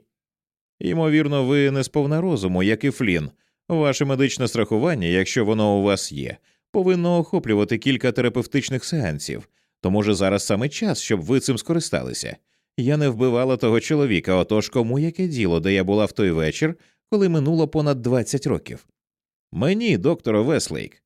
Ймовірно, ви не сповна розуму, як і Флін. Ваше медичне страхування, якщо воно у вас є, повинно охоплювати кілька терапевтичних сеансів, то може зараз саме час, щоб ви цим скористалися. Я не вбивала того чоловіка, отож кому яке діло, де я була в той вечір, коли минуло понад 20 років. Мені, докторо Веслейк.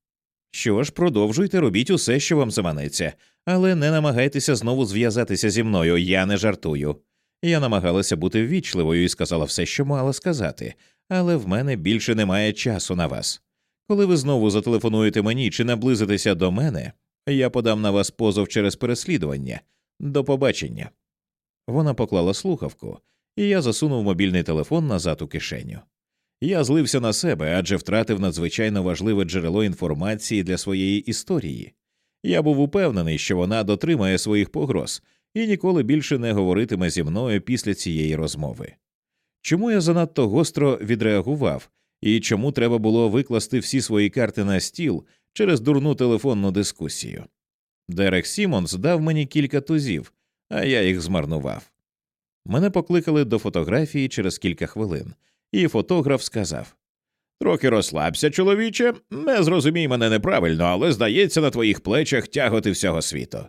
Що ж, продовжуйте, робіть усе, що вам заманеться, але не намагайтеся знову зв'язатися зі мною, я не жартую. Я намагалася бути ввічливою і сказала все, що мала сказати, але в мене більше немає часу на вас. Коли ви знову зателефонуєте мені чи наблизитеся до мене, я подам на вас позов через переслідування. До побачення. Вона поклала слухавку, і я засунув мобільний телефон назад у кишеню. Я злився на себе, адже втратив надзвичайно важливе джерело інформації для своєї історії. Я був упевнений, що вона дотримає своїх погроз і ніколи більше не говоритиме зі мною після цієї розмови. Чому я занадто гостро відреагував і чому треба було викласти всі свої карти на стіл через дурну телефонну дискусію? Дерек Сімонс дав мені кілька тузів, а я їх змарнував. Мене покликали до фотографії через кілька хвилин, і фотограф сказав Трохи розслабся, чоловіче, не зрозумій мене неправильно, але здається, на твоїх плечах тяготи всього світу.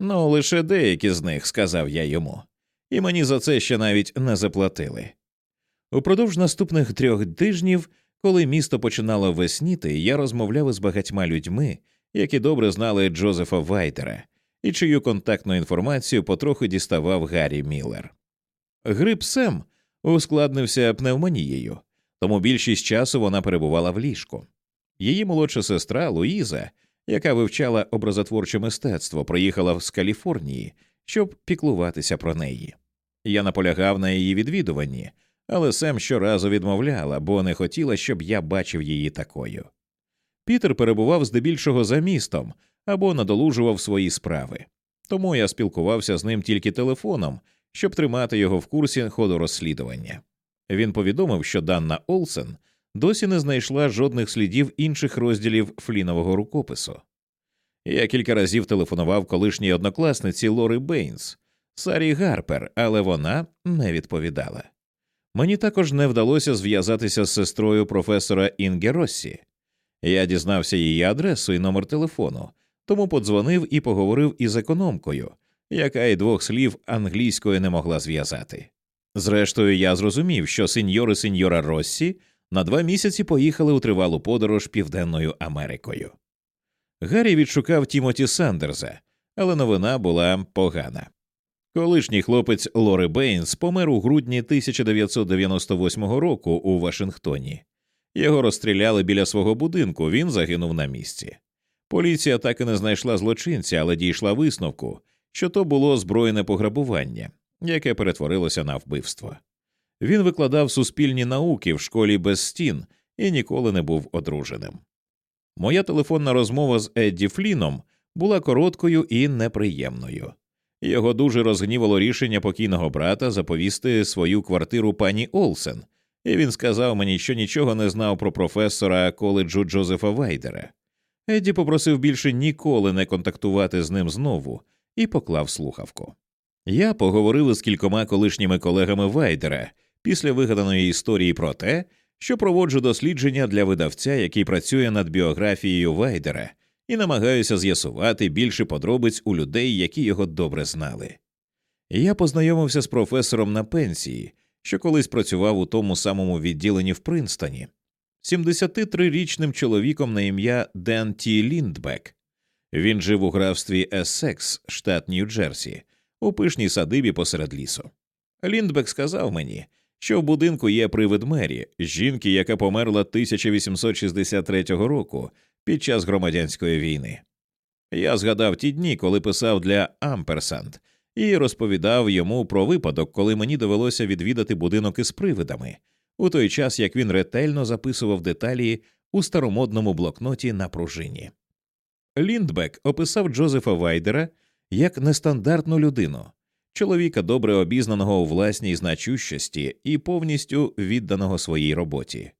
Ну, лише деякі з них, сказав я йому, і мені за це ще навіть не заплатили. Упродовж наступних трьох тижнів, Коли місто починало весніти, я розмовляв із багатьма людьми, які добре знали Джозефа Вайдера, і чию контактну інформацію потроху діставав Гаррі Міллер. Грип Сем ускладнився пневмонією, тому більшість часу вона перебувала в ліжку. Її молодша сестра Луїза, яка вивчала образотворче мистецтво, приїхала з Каліфорнії, щоб піклуватися про неї. Я наполягав на її відвідуванні, але Сем щоразу відмовляла, бо не хотіла, щоб я бачив її такою. Пітер перебував здебільшого за містом або надолужував свої справи, тому я спілкувався з ним тільки телефоном, щоб тримати його в курсі ходу розслідування. Він повідомив, що Данна Олсен досі не знайшла жодних слідів інших розділів флінового рукопису. Я кілька разів телефонував колишній однокласниці Лори Бейнс, Сарі Гарпер, але вона не відповідала. Мені також не вдалося зв'язатися з сестрою професора Інге Россі. Я дізнався її адресу і номер телефону, тому подзвонив і поговорив із економкою, яка й двох слів англійською не могла зв'язати. Зрештою, я зрозумів, що сеньор і сеньора Россі на два місяці поїхали у тривалу подорож Південною Америкою. Гаррі відшукав Тімоті Сандерса, але новина була погана. Колишній хлопець Лори Бейнс помер у грудні 1998 року у Вашингтоні. Його розстріляли біля свого будинку, він загинув на місці. Поліція так і не знайшла злочинця, але дійшла висновку, що то було збройне пограбування, яке перетворилося на вбивство. Він викладав суспільні науки в школі без стін і ніколи не був одруженим. Моя телефонна розмова з Едді Фліном була короткою і неприємною. Його дуже розгнівало рішення покійного брата заповісти свою квартиру пані Олсен, і він сказав мені, що нічого не знав про професора коледжу Джозефа Вайдера. Едді попросив більше ніколи не контактувати з ним знову і поклав слухавку. Я поговорив із кількома колишніми колегами Вайдера після вигаданої історії про те, що проводжу дослідження для видавця, який працює над біографією Вайдера, і намагаюся з'ясувати більше подробиць у людей, які його добре знали. Я познайомився з професором на пенсії, що колись працював у тому самому відділенні в Принстоні, 73-річним чоловіком на ім'я Ден Ті Ліндбек. Він жив у графстві Ессекс, штат Нью-Джерсі, у пишній садибі посеред лісу. Ліндбек сказав мені, що в будинку є привид Мері, жінки, яка померла 1863 року під час громадянської війни. Я згадав ті дні, коли писав для Амперсанд, і розповідав йому про випадок, коли мені довелося відвідати будинок із привидами, у той час як він ретельно записував деталі у старомодному блокноті на пружині. Ліндбек описав Джозефа Вайдера як нестандартну людину, чоловіка добре обізнаного у власній значущості і повністю відданого своїй роботі,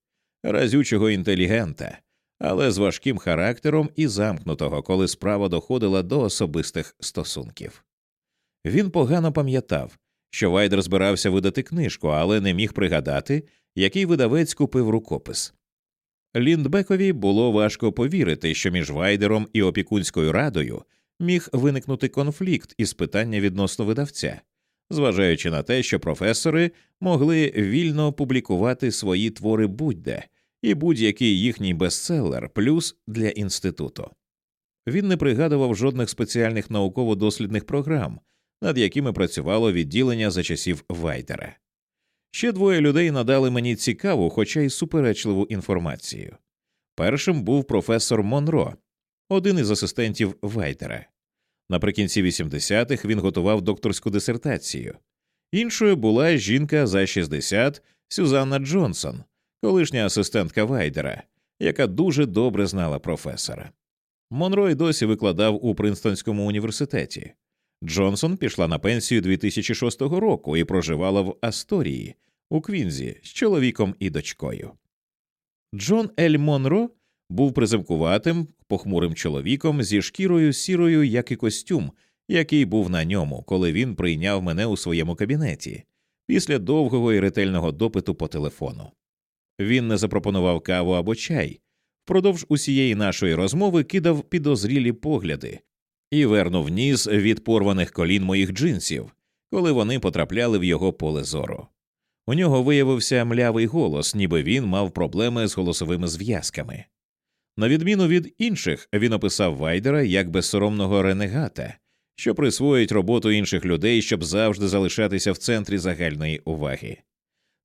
разючого інтелігента, але з важким характером і замкнутого, коли справа доходила до особистих стосунків. Він погано пам'ятав, що Вайдер збирався видати книжку, але не міг пригадати, який видавець купив рукопис. Ліндбекові було важко повірити, що між Вайдером і опікунською радою міг виникнути конфлікт із питання відносно видавця, зважаючи на те, що професори могли вільно публікувати свої твори будь-де і будь-який їхній бестселер плюс для інституту. Він не пригадував жодних спеціальних науково-дослідних програм, над якими працювало відділення за часів Вайдера. Ще двоє людей надали мені цікаву, хоча й суперечливу інформацію. Першим був професор Монро, один із асистентів Вайдера. Наприкінці 80-х він готував докторську дисертацію. Іншою була жінка за 60 Сюзанна Джонсон, колишня асистентка Вайдера, яка дуже добре знала професора. Монро й досі викладав у Принстонському університеті. Джонсон пішла на пенсію 2006 року і проживала в Асторії у Квінзі з чоловіком і дочкою. Джон Ель Монро був приземкуватим, похмурим чоловіком зі шкірою сірою, як і костюм, який був на ньому, коли він прийняв мене у своєму кабінеті після довгого і ретельного допиту по телефону. Він не запропонував каву або чай. Впродовж усієї нашої розмови кидав підозрілі погляди і вернув ніс від порваних колін моїх джинсів, коли вони потрапляли в його поле зору. У нього виявився млявий голос, ніби він мав проблеми з голосовими зв'язками. На відміну від інших, він описав Вайдера як безсоромного ренегата, що присвоїть роботу інших людей, щоб завжди залишатися в центрі загальної уваги.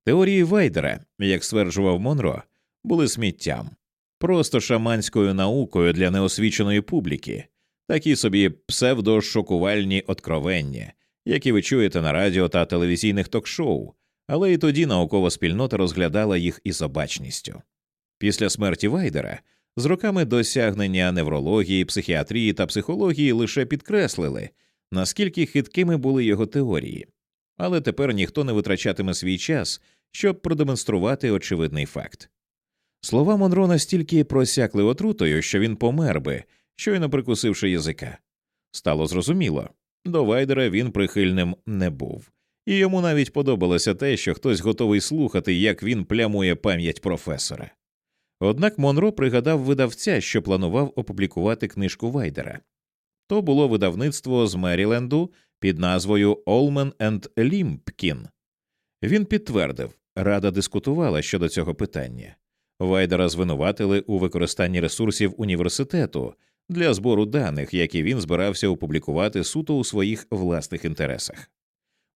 Теорії Вайдера, як стверджував Монро, були сміттям, просто шаманською наукою для неосвіченої публіки, такі собі псевдошокувальні откровення, які ви чуєте на радіо та телевізійних ток-шоу, але і тоді наукова спільнота розглядала їх із обачністю. Після смерті Вайдера з роками досягнення неврології, психіатрії та психології лише підкреслили, наскільки хиткими були його теорії, але тепер ніхто не витрачатиме свій час, щоб продемонструвати очевидний факт. Слова Монро настільки просякли отрутою, що він помер би, щойно прикусивши язика. Стало зрозуміло до Вайдера він прихильним не був, і йому навіть подобалося те, що хтось готовий слухати, як він плямує пам'ять професора. Однак Монро пригадав видавця, що планував опублікувати книжку Вайдера. То було видавництво з Меріленду під назвою Олмен енд Лімпкін. Він підтвердив, рада дискутувала щодо цього питання. Вайдера звинуватили у використанні ресурсів університету для збору даних, які він збирався опублікувати суто у своїх власних інтересах.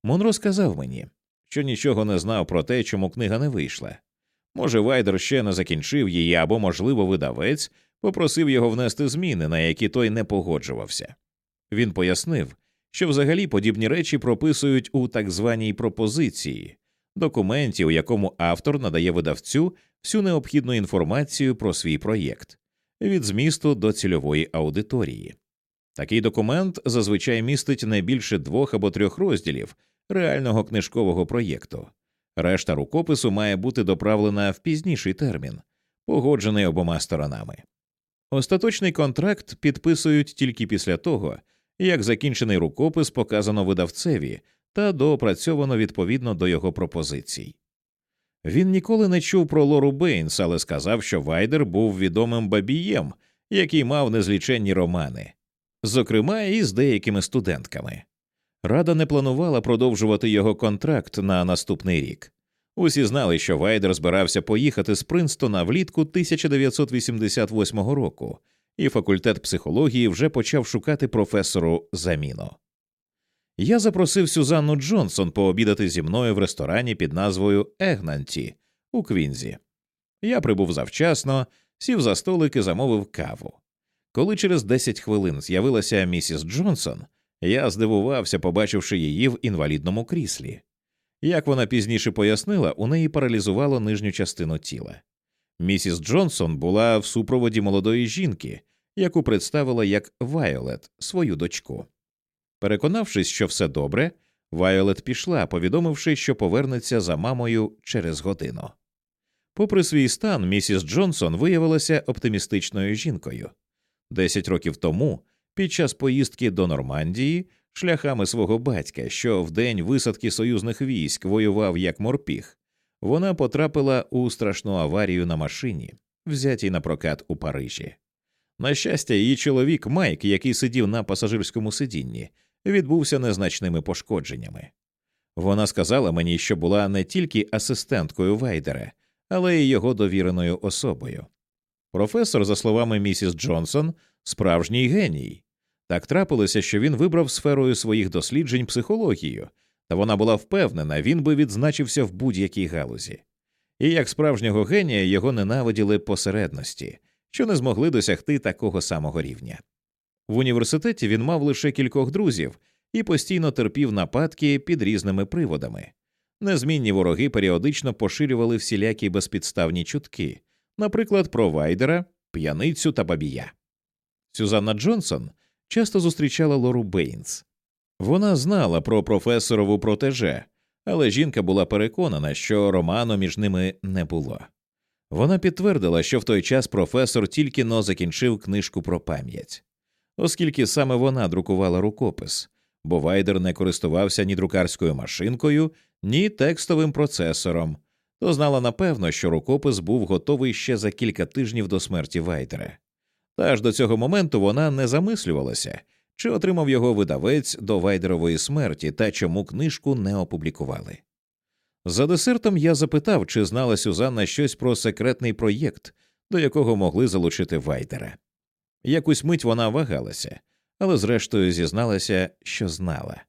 Монро сказав мені, що нічого не знав про те, чому книга не вийшла. Може, Вайдер ще не закінчив її, або, можливо, видавець попросив його внести зміни, на які той не погоджувався. Він пояснив, що взагалі подібні речі прописують у так званій пропозиції документі, у якому автор надає видавцю всю необхідну інформацію про свій проєкт від змісту до цільової аудиторії. Такий документ зазвичай містить не більше двох або трьох розділів реального книжкового проєкту. Решта рукопису має бути доправлена в пізніший термін, погоджений обома сторонами. Остаточний контракт підписують тільки після того, як закінчений рукопис показано видавцеві та доопрацьовано відповідно до його пропозицій. Він ніколи не чув про Лору Бейнс, але сказав, що Вайдер був відомим бабієм, який мав незліченні романи, зокрема і з деякими студентками. Рада не планувала продовжувати його контракт на наступний рік. Усі знали, що Вайдер збирався поїхати з Принстона влітку 1988 року, і факультет психології вже почав шукати професору заміну. Я запросив Сюзанну Джонсон пообідати зі мною в ресторані під назвою Егнанті у Квінзі. Я прибув завчасно, сів за столик і замовив каву. Коли через 10 хвилин з'явилася місіс Джонсон, я здивувався, побачивши її в інвалідному кріслі. Як вона пізніше пояснила, у неї паралізувало нижню частину тіла. Місіс Джонсон була в супроводі молодої жінки, яку представила як Вайолет, свою дочку. Переконавшись, що все добре, Вайолет пішла, повідомивши, що повернеться за мамою через годину. Попри свій стан, місіс Джонсон виявилася оптимістичною жінкою. Десять років тому, під час поїздки до Нормандії, шляхами свого батька, що в день висадки союзних військ воював як морпіг, вона потрапила у страшну аварію на машині, взятій на прокат у Парижі. На щастя, її чоловік Майк, який сидів на пасажирському сидінні, відбувся незначними пошкодженнями. Вона сказала мені, що була не тільки асистенткою Вайдера, але й його довіреною особою. Професор, за словами місіс Джонсон, справжній геній. Так трапилося, що він вибрав сферою своїх досліджень психологію, та вона була впевнена, він би відзначився в будь-якій галузі. І як справжнього генія його ненавиділи посередності, що не змогли досягти такого самого рівня. В університеті він мав лише кількох друзів і постійно терпів нападки під різними приводами. Незмінні вороги періодично поширювали всілякі безпідставні чутки, наприклад, про Вайдера, п'яницю та бабія. Сюзанна Джонсон часто зустрічала Лору Бейнс. Вона знала про професорову протеже, але жінка була переконана, що роману між ними не було. Вона підтвердила, що в той час професор тільки но закінчив книжку про пам'ять оскільки саме вона друкувала рукопис, бо Вайдер не користувався ні друкарською машинкою, ні текстовим процесором, то знала напевно, що рукопис був готовий ще за кілька тижнів до смерті Вайдера. Та аж до цього моменту вона не замислювалася, чи отримав його видавець до Вайдерової смерті та чому книжку не опублікували. За десертом я запитав, чи знала Сюзанна щось про секретний проєкт, до якого могли залучити Вайдера. Якусь мить вона вагалася, але зрештою зізналася, що знала.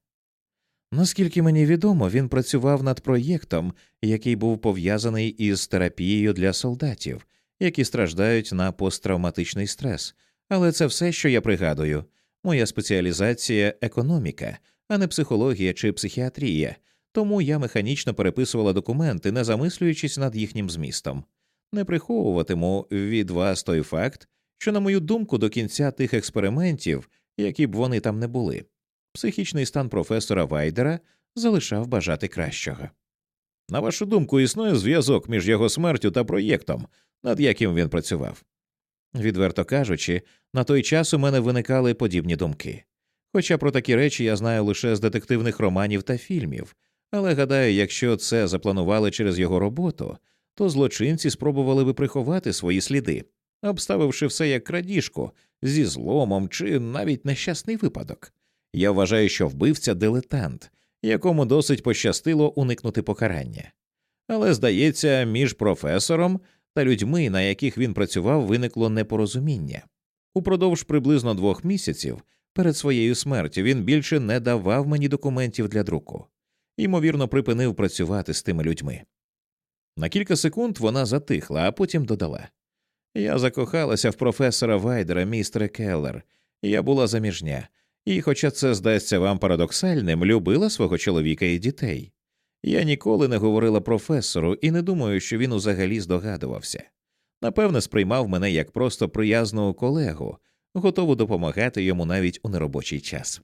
Наскільки мені відомо, він працював над проєктом, який був пов'язаний із терапією для солдатів, які страждають на посттравматичний стрес, але це все, що я пригадую. Моя спеціалізація економіка, а не психологія чи психіатрія, тому я механічно переписувала документи, не замислюючись над їхнім змістом. Не приховуватиму від вас той факт, що, на мою думку, до кінця тих експериментів, які б вони там не були, психічний стан професора Вайдера залишав бажати кращого. На вашу думку, існує зв'язок між його смертю та проєктом, над яким він працював. Відверто кажучи, на той час у мене виникали подібні думки. Хоча про такі речі я знаю лише з детективних романів та фільмів, але гадаю, якщо це запланували через його роботу, то злочинці спробували би приховати свої сліди, обставивши все як крадіжку зі зломом чи навіть нещасний випадок. Я вважаю, що вбивця дилетант, якому досить пощастило уникнути покарання. Але, здається, між професором та людьми, на яких він працював, виникло непорозуміння. Упродовж приблизно двох місяців перед своєю смертю він більше не давав мені документів для друку, ймовірно, припинив працювати з тими людьми. На кілька секунд вона затихла, а потім додала Я закохалася в професора Вайдера, містера Келлер, я була заміжня, і, хоча це здасться вам парадоксальним, любила свого чоловіка і дітей. Я ніколи не говорила професору і не думаю, що він узагалі здогадувався. Напевне, сприймав мене як просто приязного колегу, готову допомагати йому навіть у неробочий час.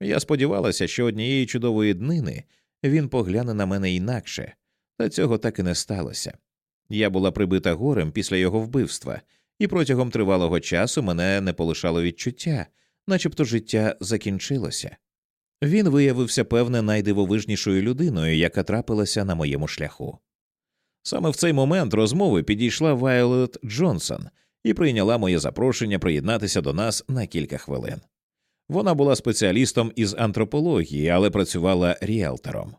Я сподівалася, що однієї чудової днини він погляне на мене інакше, та цього так і не сталося. Я була прибита горем після його вбивства, і протягом тривалого часу мене не полишало відчуття, начебто життя закінчилося. Він виявився, певне, найдивовижнішою людиною, яка трапилася на моєму шляху. Саме в цей момент розмови підійшла Вайолет Джонсон і прийняла моє запрошення приєднатися до нас на кілька хвилин. Вона була спеціалістом із антропології, але працювала ріелтором.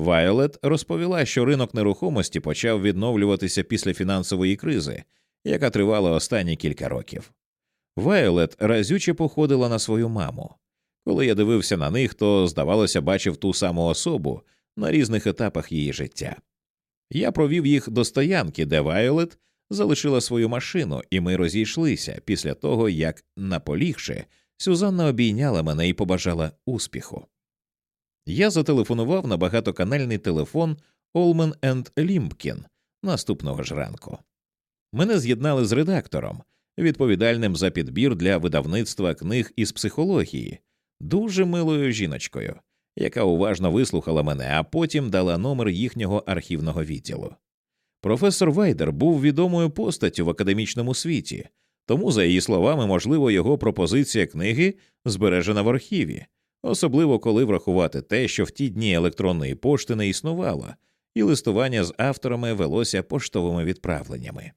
Вайолет розповіла, що ринок нерухомості почав відновлюватися після фінансової кризи, яка тривала останні кілька років. Вайолет разюче походила на свою маму. Коли я дивився на них, то, здавалося, бачив ту саму особу на різних етапах її життя. Я провів їх до стоянки, де Вайолет залишила свою машину, і ми розійшлися після того, як, наполігши, Сюзанна обійняла мене і побажала успіху. Я зателефонував на багатоканальний телефон Олмен енд Лімпкін наступного ж ранку. Мене з'єднали з редактором, відповідальним за підбір для видавництва книг із психології, дуже милою жіночкою, яка уважно вислухала мене, а потім дала номер їхнього архівного відділу. Професор Вайдер був відомою постаттю в академічному світі, тому, за її словами, можливо, його пропозиція книги збережена в архіві, особливо коли врахувати те, що в ті дні електронної пошти не існувало, і листування з авторами велося поштовими відправленнями.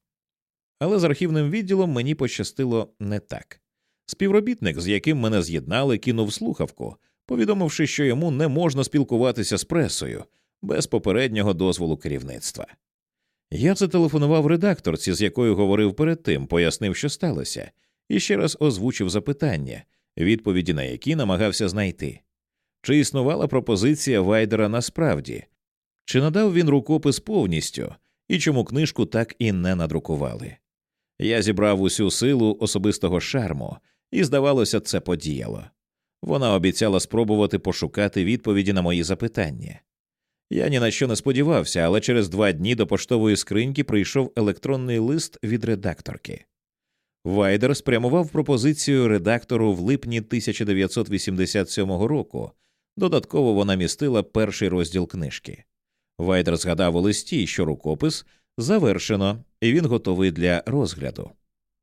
Але з архівним відділом мені пощастило не так. Співробітник, з яким мене з'єднали, кинув слухавку, повідомивши, що йому не можна спілкуватися з пресою без попереднього дозволу керівництва. Я зателефонував редакторці, з якою говорив перед тим, пояснив, що сталося, і ще раз озвучив запитання, відповіді на які намагався знайти. Чи існувала пропозиція Вайдера насправді, чи надав він рукопис повністю, і чому книжку так і не надрукували? Я зібрав усю силу особистого шарму, і, здавалося, це подіяло. Вона обіцяла спробувати пошукати відповіді на мої запитання. Я ні на що не сподівався, але через два дні до поштової скриньки прийшов електронний лист від редакторки. Вайдер спрямував пропозицію редактору в липні 1987 року. Додатково вона містила перший розділ книжки. Вайдер згадав у листі, що рукопис завершено, і він готовий для розгляду.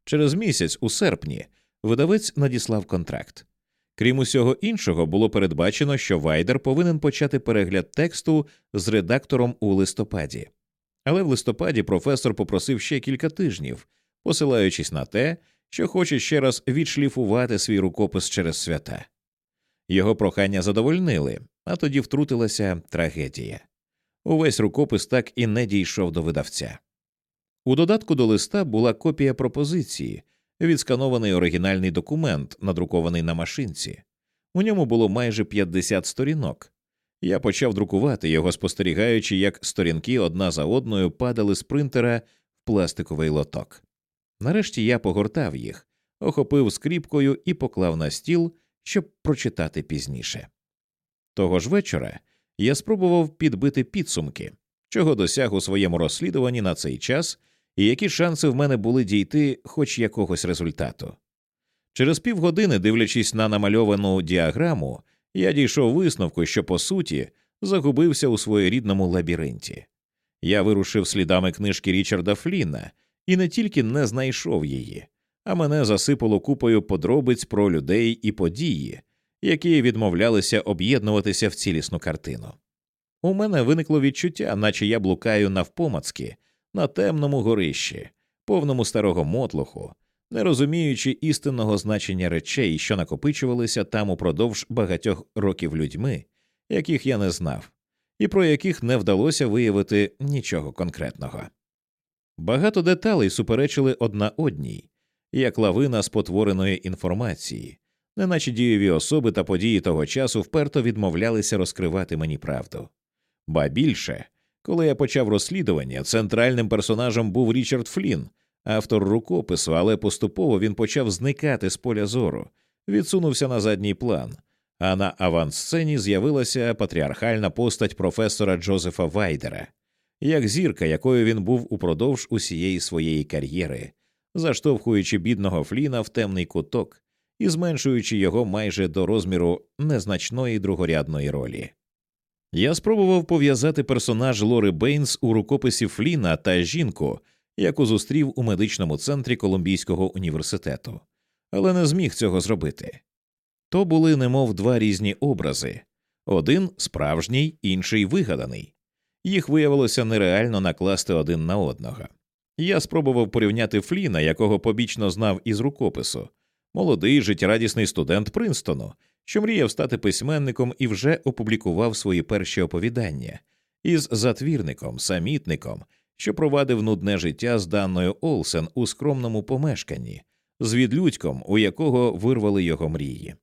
Через місяць, у серпні, видавець надіслав контракт. Крім усього іншого, було передбачено, що Вайдер повинен почати перегляд тексту з редактором у листопаді. Але в листопаді професор попросив ще кілька тижнів, посилаючись на те, що хоче ще раз відшліфувати свій рукопис через свята. Його прохання задовольнили, а тоді втрутилася трагедія. Увесь рукопис так і не дійшов до видавця. У додатку до листа була копія пропозиції, відсканований оригінальний документ, надрукований на машинці. У ньому було майже 50 сторінок. Я почав друкувати його, спостерігаючи, як сторінки одна за одною падали з принтера в пластиковий лоток. Нарешті я погортав їх, охопив скріпкою і поклав на стіл, щоб прочитати пізніше. Того ж вечора я спробував підбити підсумки, чого досяг у своєму розслідуванні на цей час, і які шанси в мене були дійти хоч якогось результату. Через півгодини, дивлячись на намальовану діаграму, я дійшов висновку, що по суті загубився у своєрідному лабіринті. Я вирушив слідами книжки Річарда Фліна і не тільки не знайшов її, а мене засипало купою подробиць про людей і події, які відмовлялися об'єднуватися в цілісну картину. У мене виникло відчуття, наче я блукаю навпомацки на темному горищі, повному старого мотлуху, не розуміючи істинного значення речей, що накопичувалися там упродовж багатьох років людьми, яких я не знав, і про яких не вдалося виявити нічого конкретного. Багато деталей суперечили одна одній, як лавина спотвореної інформації, неначе дієві особи та події того часу вперто відмовлялися розкривати мені правду. Ба більше, коли я почав розслідування, центральним персонажем був Річард Флін, автор рукопису, але поступово він почав зникати з поля зору, відсунувся на задній план, а на авансцені з'явилася патріархальна постать професора Джозефа Вайдера, як зірка, якою він був упродовж усієї своєї кар'єри, заштовхуючи бідного Фліна в темний куток і зменшуючи його майже до розміру незначної другорядної ролі. Я спробував пов'язати персонаж Лори Бейнс у рукописі Фліна та жінку, яку зустрів у медичному центрі Колумбійського університету, але не зміг цього зробити. То були немов два різні образи один справжній, інший вигаданий. Їх виявилося нереально накласти один на одного. Я спробував порівняти Фліна, якого побічно знав із рукопису, молодий життєрадісний студент Принстону, що мріяв стати письменником і вже опублікував свої перші оповідання, із затвірником, самітником, що провадив нудне життя з Данною Олсен у скромному помешканні, з відлюдьком, у якого вирвали його мрії.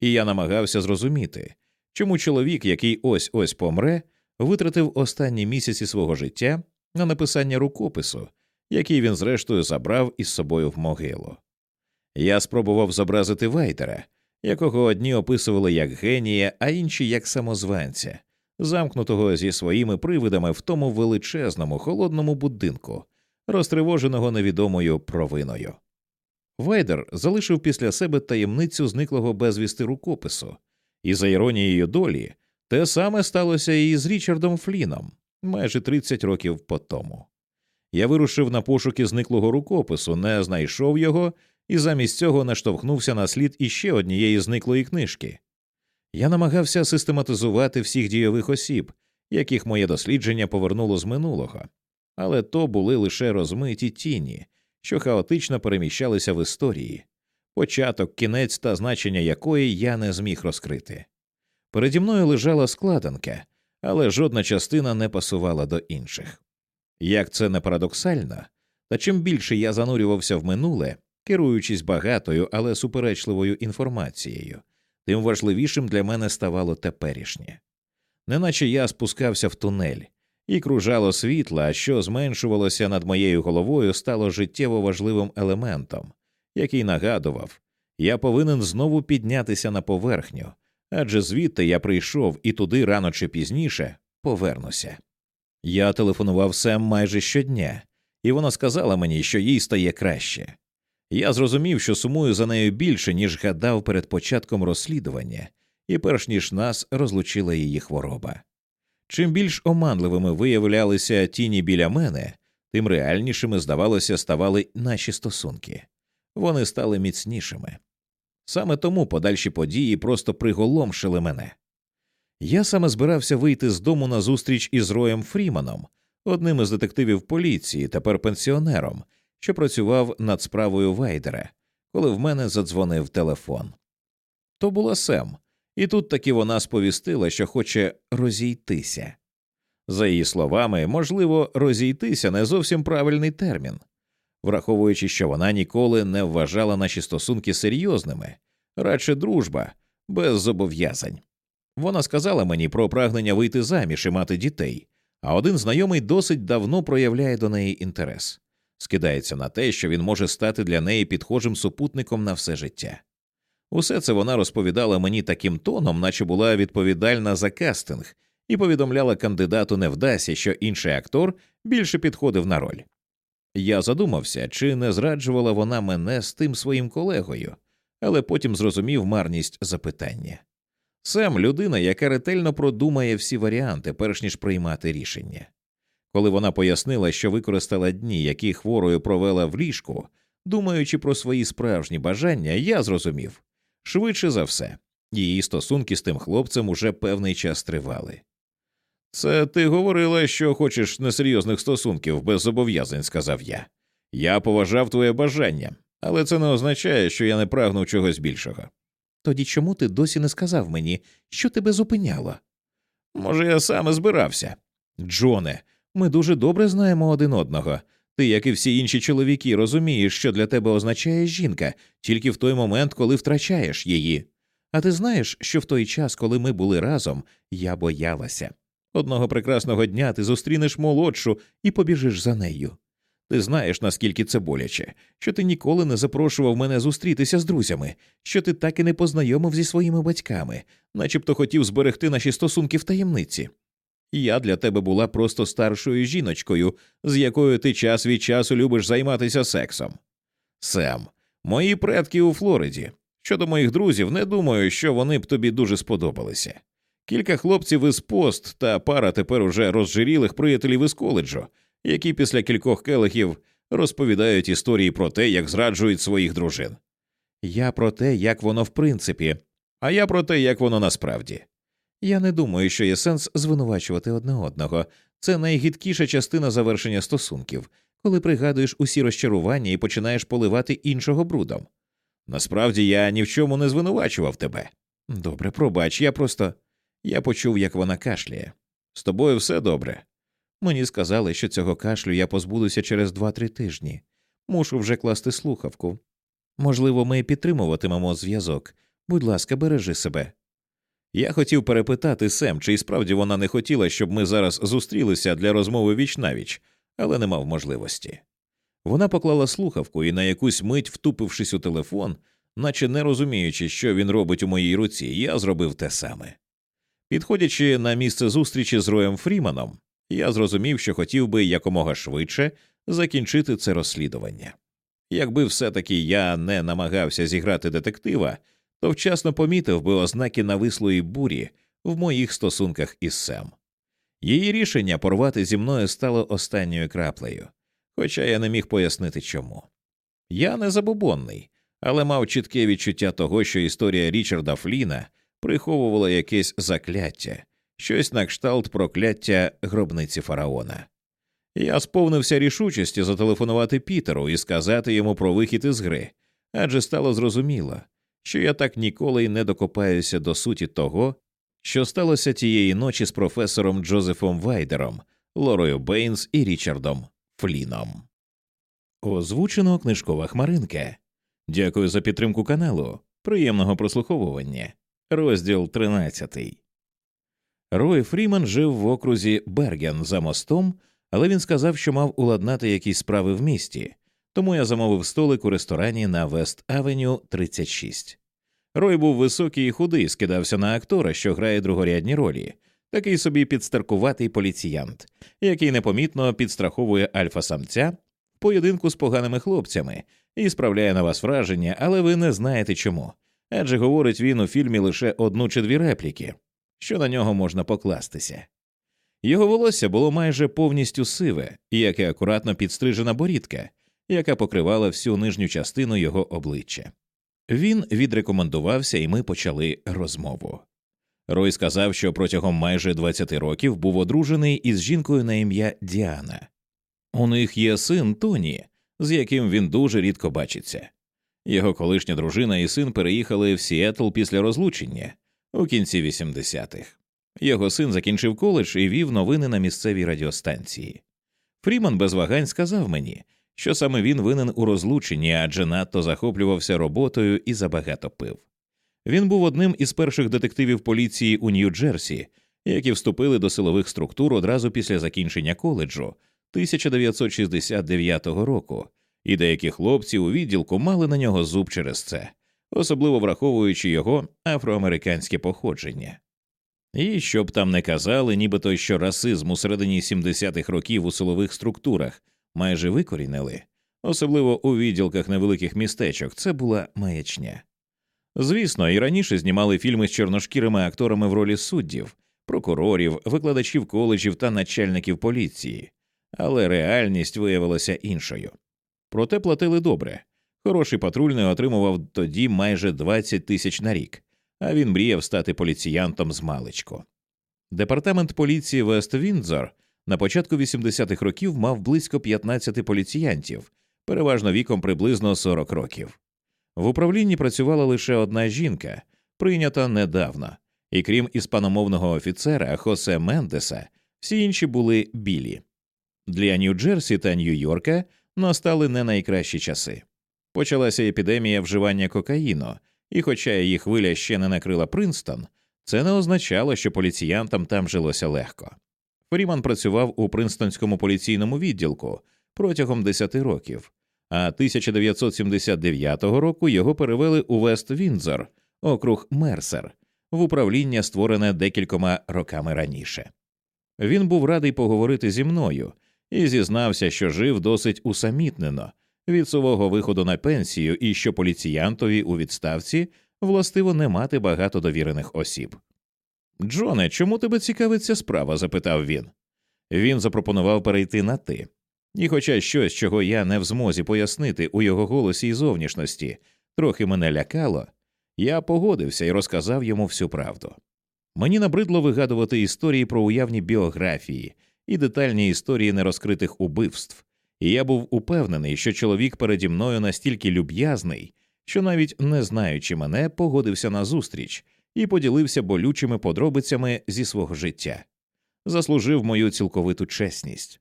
І я намагався зрозуміти, чому чоловік, який ось ось помре, витратив останні місяці свого життя на написання рукопису, який він зрештою забрав із собою в могилу. Я спробував зобразити Вайдера, якого одні описували як генія, а інші як самозванця, замкнутого зі своїми привидами в тому величезному холодному будинку, розтривоженого невідомою провиною. Вайдер залишив після себе таємницю зниклого безвісти рукопису, і за іронією долі те саме сталося і з Річардом Фліном майже 30 років по тому. Я вирушив на пошуки зниклого рукопису, не знайшов його і замість цього наштовхнувся на слід іще однієї зниклої книжки. Я намагався систематизувати всіх дійових осіб, яких моє дослідження повернуло з минулого, але то були лише розмиті тіні, що хаотично переміщалися в історії, початок, кінець та значення якої я не зміг розкрити. Переді мною лежала складанка, але жодна частина не пасувала до інших. Як це не парадоксально, та чим більше я занурювався в минуле, керуючись багатою, але суперечливою інформацією, тим важливішим для мене ставало теперішнє. Неначе я спускався в тунель, і кружало світла, що зменшувалося над моєю головою, стало життєво важливим елементом, який нагадував я повинен знову піднятися на поверхню, адже звідти я прийшов і туди рано чи пізніше повернуся. Я телефонував Сем майже щодня, і вона сказала мені, що їй стає краще. Я зрозумів, що сумую за нею більше, ніж гадав перед початком розслідування, і перш ніж нас розлучила її хвороба. Чим більш оманливими виявлялися тіні біля мене, тим реальнішими, здавалося, ставали наші стосунки. Вони стали міцнішими. Саме тому подальші події просто приголомшили мене. Я саме збирався вийти з дому на зустріч із Роєм Фріманом, одним із детективів поліції, тепер пенсіонером, що працював над справою Вайдера, коли в мене задзвонив телефон. То була Сем, і тут таки вона сповістила, що хоче розійтися. За її словами, можливо, розійтися не зовсім правильний термін, враховуючи, що вона ніколи не вважала наші стосунки серйозними, радше дружба, без зобов'язань. Вона сказала мені про прагнення вийти заміж і мати дітей, а один знайомий досить давно проявляє до неї інтерес, скидається на те, що він може стати для неї підхожим супутником на все життя. Усе це вона розповідала мені таким тоном, наче була відповідальна за кастинг, і повідомляла кандидату не вдасться, що інший актор більше підходив на роль. Я задумався, чи не зраджувала вона мене з тим своїм колегою, але потім зрозумів марність запитання. Сем людина, яка ретельно продумає всі варіанти, перш ніж приймати рішення. Коли вона пояснила, що використала дні, які хворою провела в ліжку, думаючи про свої справжні бажання, я зрозумів швидше за все, її стосунки з тим хлопцем уже певний час тривали. Це ти говорила, що хочеш несерйозних стосунків без зобов'язань, сказав я. Я поважав твоє бажання, але це не означає, що я не прагну чогось більшого. Тоді чому ти досі не сказав мені, що тебе зупиняло? Може, я саме збирався. Джоне, ми дуже добре знаємо один одного. Ти, як і всі інші чоловіки, розумієш, що для тебе означає жінка тільки в той момент, коли втрачаєш її. А ти знаєш, що в той час, коли ми були разом, я боялася. Одного прекрасного дня ти зустрінеш молодшу і побіжиш за нею. Ти знаєш, наскільки це боляче, що ти ніколи не запрошував мене зустрітися з друзями, що ти так і не познайомив зі своїми батьками, начебто хотів зберегти наші стосунки в таємниці. Я для тебе була просто старшою жіночкою, з якою ти час від часу любиш займатися сексом. Сем, мої предки у Флориді. Щодо моїх друзів, не думаю, що вони б тобі дуже сподобалися. Кілька хлопців із пост та пара тепер уже розжирілих приятелів із коледжу, які після кількох келихів розповідають історії про те, як зраджують своїх дружин. Я про те, як воно в принципі, а я про те, як воно насправді. Я не думаю, що є сенс звинувачувати одне одного. Це найгідкіша частина завершення стосунків, коли пригадуєш усі розчарування і починаєш поливати іншого брудом. Насправді я ні в чому не звинувачував тебе. Добре, пробач, я просто. Я почув, як вона кашляє. З тобою все добре. Мені сказали, що цього кашлю я позбудуся через два-три тижні. Мушу вже класти слухавку. Можливо, ми підтримуватимемо зв'язок. Будь ласка, бережи себе. Я хотів перепитати Сем, чи справді вона не хотіла, щоб ми зараз зустрілися для розмови віч навіч, але не мав можливості. Вона поклала слухавку і на якусь мить, втупившись у телефон, наче не розуміючи, що він робить у моїй руці, я зробив те саме. Підходячи на місце зустрічі з Роєм Фріманом, я зрозумів, що хотів би якомога швидше закінчити це розслідування. Якби все таки я не намагався зіграти детектива, то вчасно помітив би ознаки навислої бурі в моїх стосунках із Сем. Її рішення порвати зі мною стало останньою краплею, хоча я не міг пояснити чому. Я не забобонний, але мав чітке відчуття того, що історія Річарда Фліна приховувала якесь закляття, щось на кшталт прокляття гробниці фараона. Я сповнився рішучості зателефонувати Пітеру і сказати йому про вихід із гри, адже стало зрозуміло, що я так ніколи й не докопаюся до суті того, що сталося тієї ночі з професором Джозефом Вайдером, Лорою Бейнс і Річардом Фліном. Озвучено книжкова хмаринка. Дякую за підтримку каналу. Приємного прослуховування. Розділ 13. Рой Фріман жив в окрузі Берген за мостом, але він сказав, що мав уладнати якісь справи в місті, тому я замовив столик у ресторані на Вест Авеню 36. Рой був високий і худий, скидався на актора, що грає другорядні ролі, такий собі підстаркуватий поліціянт, який непомітно підстраховує альфа-самця в поєдинку з поганими хлопцями і справляє на вас враження, але ви не знаєте чому. Адже говорить він у фільмі лише одну чи дві репліки, що на нього можна покластися. Його волосся було майже повністю сиве, як і акуратно підстрижена борідка, яка покривала всю нижню частину його обличчя. Він відрекомендувався, і ми почали розмову. Рой сказав, що протягом майже 20 років був одружений із жінкою на ім'я Діана. У них є син Тоні, з яким він дуже рідко бачиться. Його колишня дружина і син переїхали в Сіетл після розлучення у кінці 80-х. Його син закінчив коледж і вів новини на місцевій радіостанції. Фріман без вагань сказав мені, що саме він винен у розлученні, адже надто захоплювався роботою і забагато пив. Він був одним із перших детективів поліції у Нью-Джерсі, які вступили до силових структур одразу після закінчення коледжу 1969 року, і деякі хлопці у відділку мали на нього зуб через це, особливо враховуючи його афроамериканське походження. І щоб там не казали, нібито що расизм у середині 70-х років у силових структурах майже викорінили, особливо у відділках невеликих містечок, це була маячня. Звісно, і раніше знімали фільми з чорношкірими акторами в ролі суддів, прокурорів, викладачів коледжів та начальників поліції, але реальність виявилася іншою. Проте платили добре. Хороший патрульний отримував тоді майже 20 тисяч на рік, а він мріяв стати поліціянтом з маличку. Департамент поліції Вест Віндзор на початку 80-х років мав близько 15 поліціянтів, переважно віком приблизно 40 років. В управлінні працювала лише одна жінка, прийнята недавно, і крім іспаномовного офіцера Хосе Мендеса, всі інші були білі. Для Нью-Джерсі та Нью-Йорка настали не найкращі часи. Почалася епідемія вживання кокаїну, і, хоча її хвиля ще не накрила Принстон, це не означало, що поліціянтам там жилося легко. Фріман працював у Принстонському поліційному відділку протягом 10 років, а 1979 року його перевели у Вест Віндзор, округ Мерсер, в управління, створене декількома роками раніше. Він був радий поговорити зі мною і зізнався, що жив досить усамітнено від свого виходу на пенсію і що поліціянтові у відставці властиво не мати багато довірених осіб. Джоне, чому тебе цікавить ця справа? запитав він. Він запропонував перейти на ти. І, хоча щось, чого я не в змозі пояснити у його голосі і зовнішності, трохи мене лякало, я погодився і розказав йому всю правду. Мені набридло вигадувати історії про уявні біографії і детальні історії нерозкритих убивств, і я був упевнений, що чоловік переді мною настільки люб'язний, що навіть не знаючи мене, погодився на зустріч і поділився болючими подробицями зі свого життя, заслужив мою цілковиту чесність.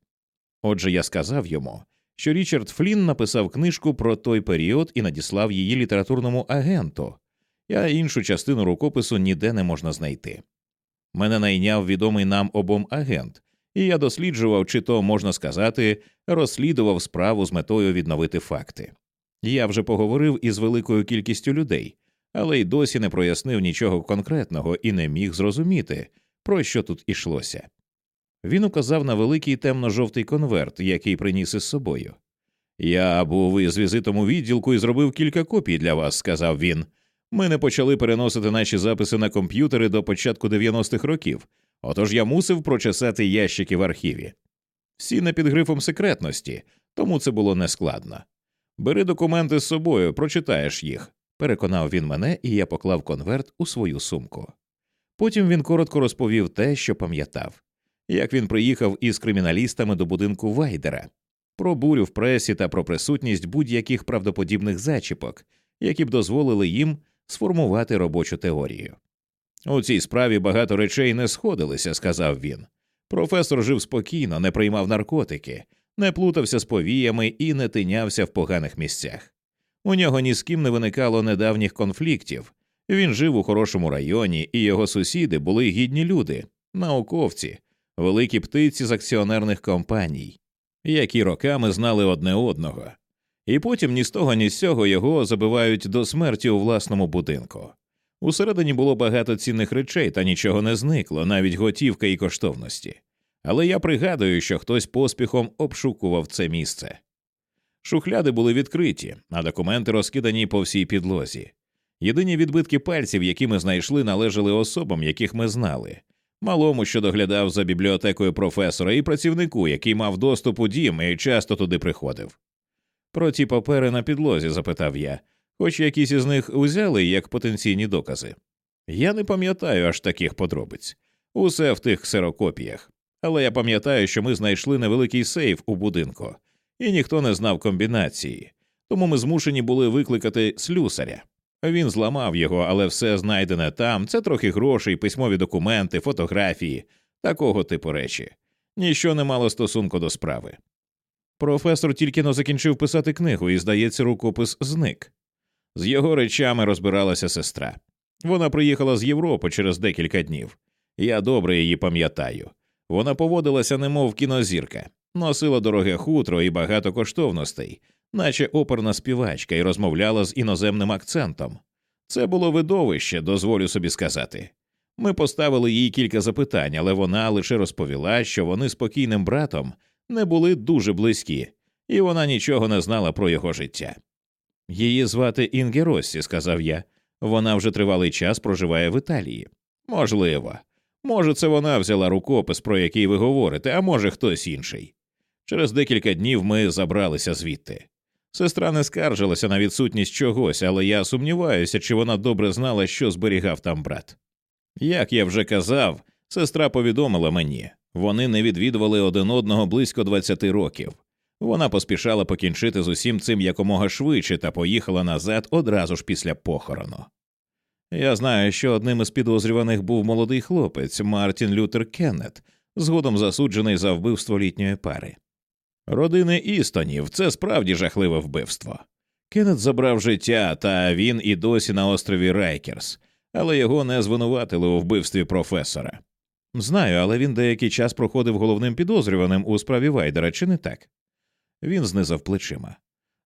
Отже, я сказав йому, що Річард Флінн написав книжку про той період і надіслав її літературному агенту, а іншу частину рукопису ніде не можна знайти. Мене найняв відомий нам обом агент, і я досліджував, чи то можна сказати, розслідував справу з метою відновити факти. Я вже поговорив із великою кількістю людей, але й досі не прояснив нічого конкретного і не міг зрозуміти, про що тут ішлося. Він указав на великий темно-жовтий конверт, який приніс із собою. Я був із візитом у відділку і зробив кілька копій для вас, сказав він. Ми не почали переносити наші записи на комп'ютери до початку 90-х років, отож я мусив прочесати ящики в архіві. Всі не під грифом секретності, тому це було нескладно. Бери документи з собою, прочитаєш їх, переконав він мене, і я поклав конверт у свою сумку. Потім він коротко розповів те, що пам'ятав як він приїхав із криміналістами до будинку Вайдера, про бурю в пресі та про присутність будь-яких правдоподібних зачіпок, які б дозволили їм сформувати робочу теорію. У цій справі багато речей не сходилися, сказав він. Професор жив спокійно, не приймав наркотики, не плутався з повіями і не тинявся в поганих місцях. У нього ні з ким не виникало недавніх конфліктів. Він жив у хорошому районі, і його сусіди були гідні люди, науковці, великі птиці з акціонерних компаній, які роками знали одне одного, і потім ні з того, ні з цього його забивають до смерті у власному будинку. Усередині було багато цінних речей, та нічого не зникло, навіть готівка і коштовності. Але я пригадую, що хтось поспіхом обшукував це місце. Шухляди були відкриті, а документи розкидані по всій підлозі. Єдині відбитки пальців, які ми знайшли, належали особам, яких ми знали, малому, що доглядав за бібліотекою професора, і працівнику, який мав доступ у дім і часто туди приходив. Про ті папери на підлозі запитав я, хоч якісь із них узяли як потенційні докази. Я не пам'ятаю аж таких подробиць, усе в тих ксерокопіях. Але я пам'ятаю, що ми знайшли невеликий сейф у будинку, і ніхто не знав комбінації, тому ми змушені були викликати слюсаря. Він зламав його, але все знайдене там це трохи грошей, письмові документи, фотографії, такого типу речі. Ніщо не мало стосунку до справи. Професор тільки но закінчив писати книгу, і, здається, рукопис зник. З його речами розбиралася сестра. Вона приїхала з Європи через декілька днів. Я добре її пам'ятаю. Вона поводилася, немов кінозірка, носила дороге хутро і багато коштовностей, наче оперна співачка, і розмовляла з іноземним акцентом. Це було видовище, дозволю собі сказати. Ми поставили їй кілька запитань, але вона лише розповіла, що вони з покійним братом не були дуже близькі, і вона нічого не знала про його життя. Її звати Інге Россі, сказав я. Вона вже тривалий час проживає в Італії. Можливо. Може, це вона взяла рукопис, про який ви говорите, а може, хтось інший. Через декілька днів ми забралися звідти. Сестра не скаржилася на відсутність чогось, але я сумніваюся, чи вона добре знала, що зберігав там брат. Як я вже казав, сестра повідомила мені вони не відвідували один одного близько 20 років. Вона поспішала покінчити з усім цим якомога швидше та поїхала назад одразу ж після похорону. Я знаю, що одним із підозрюваних був молодий хлопець Мартін Лютер Кеннет, згодом засуджений за вбивство літньої пари. Родини Істонів це справді жахливе вбивство. Кеннет забрав життя, та він і досі на острові Райкерс, але його не звинуватили у вбивстві професора. Знаю, але він деякий час проходив головним підозрюваним у справі Вайдера, чи не так? Він знизав плечима.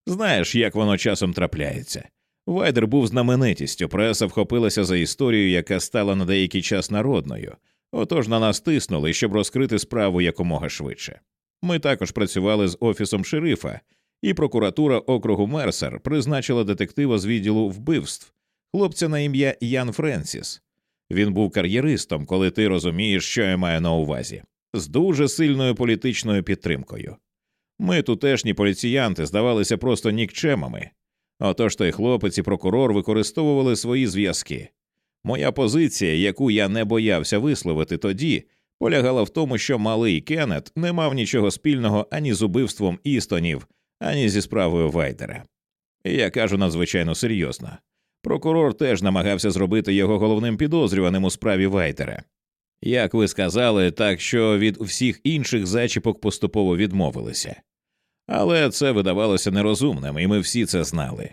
Знаєш, як воно часом трапляється. Вайдер був знаменитістю, преса вхопилася за історію, яка стала на деякий час народною, отож на нас тиснули, щоб розкрити справу якомога швидше. Ми також працювали з офісом шерифа, і прокуратура округу Мерсер призначила детектива з відділу вбивств, хлопця на ім'я Ян Френсіс. Він був кар'єристом, коли ти розумієш, що я маю на увазі, з дуже сильною політичною підтримкою. Ми, тутешні поліціянти, здавалися просто нікчемами. Отож той хлопець і прокурор використовували свої зв'язки. Моя позиція, яку я не боявся висловити тоді, полягала в тому, що малий Кеннет не мав нічого спільного ані з убивством істонів, ані зі справою Вайдера. І я кажу надзвичайно серйозно. Прокурор теж намагався зробити його головним підозрюваним у справі Вайдера. Як ви сказали, так що від всіх інших зачіпок поступово відмовилися. Але це видавалося нерозумним, і ми всі це знали.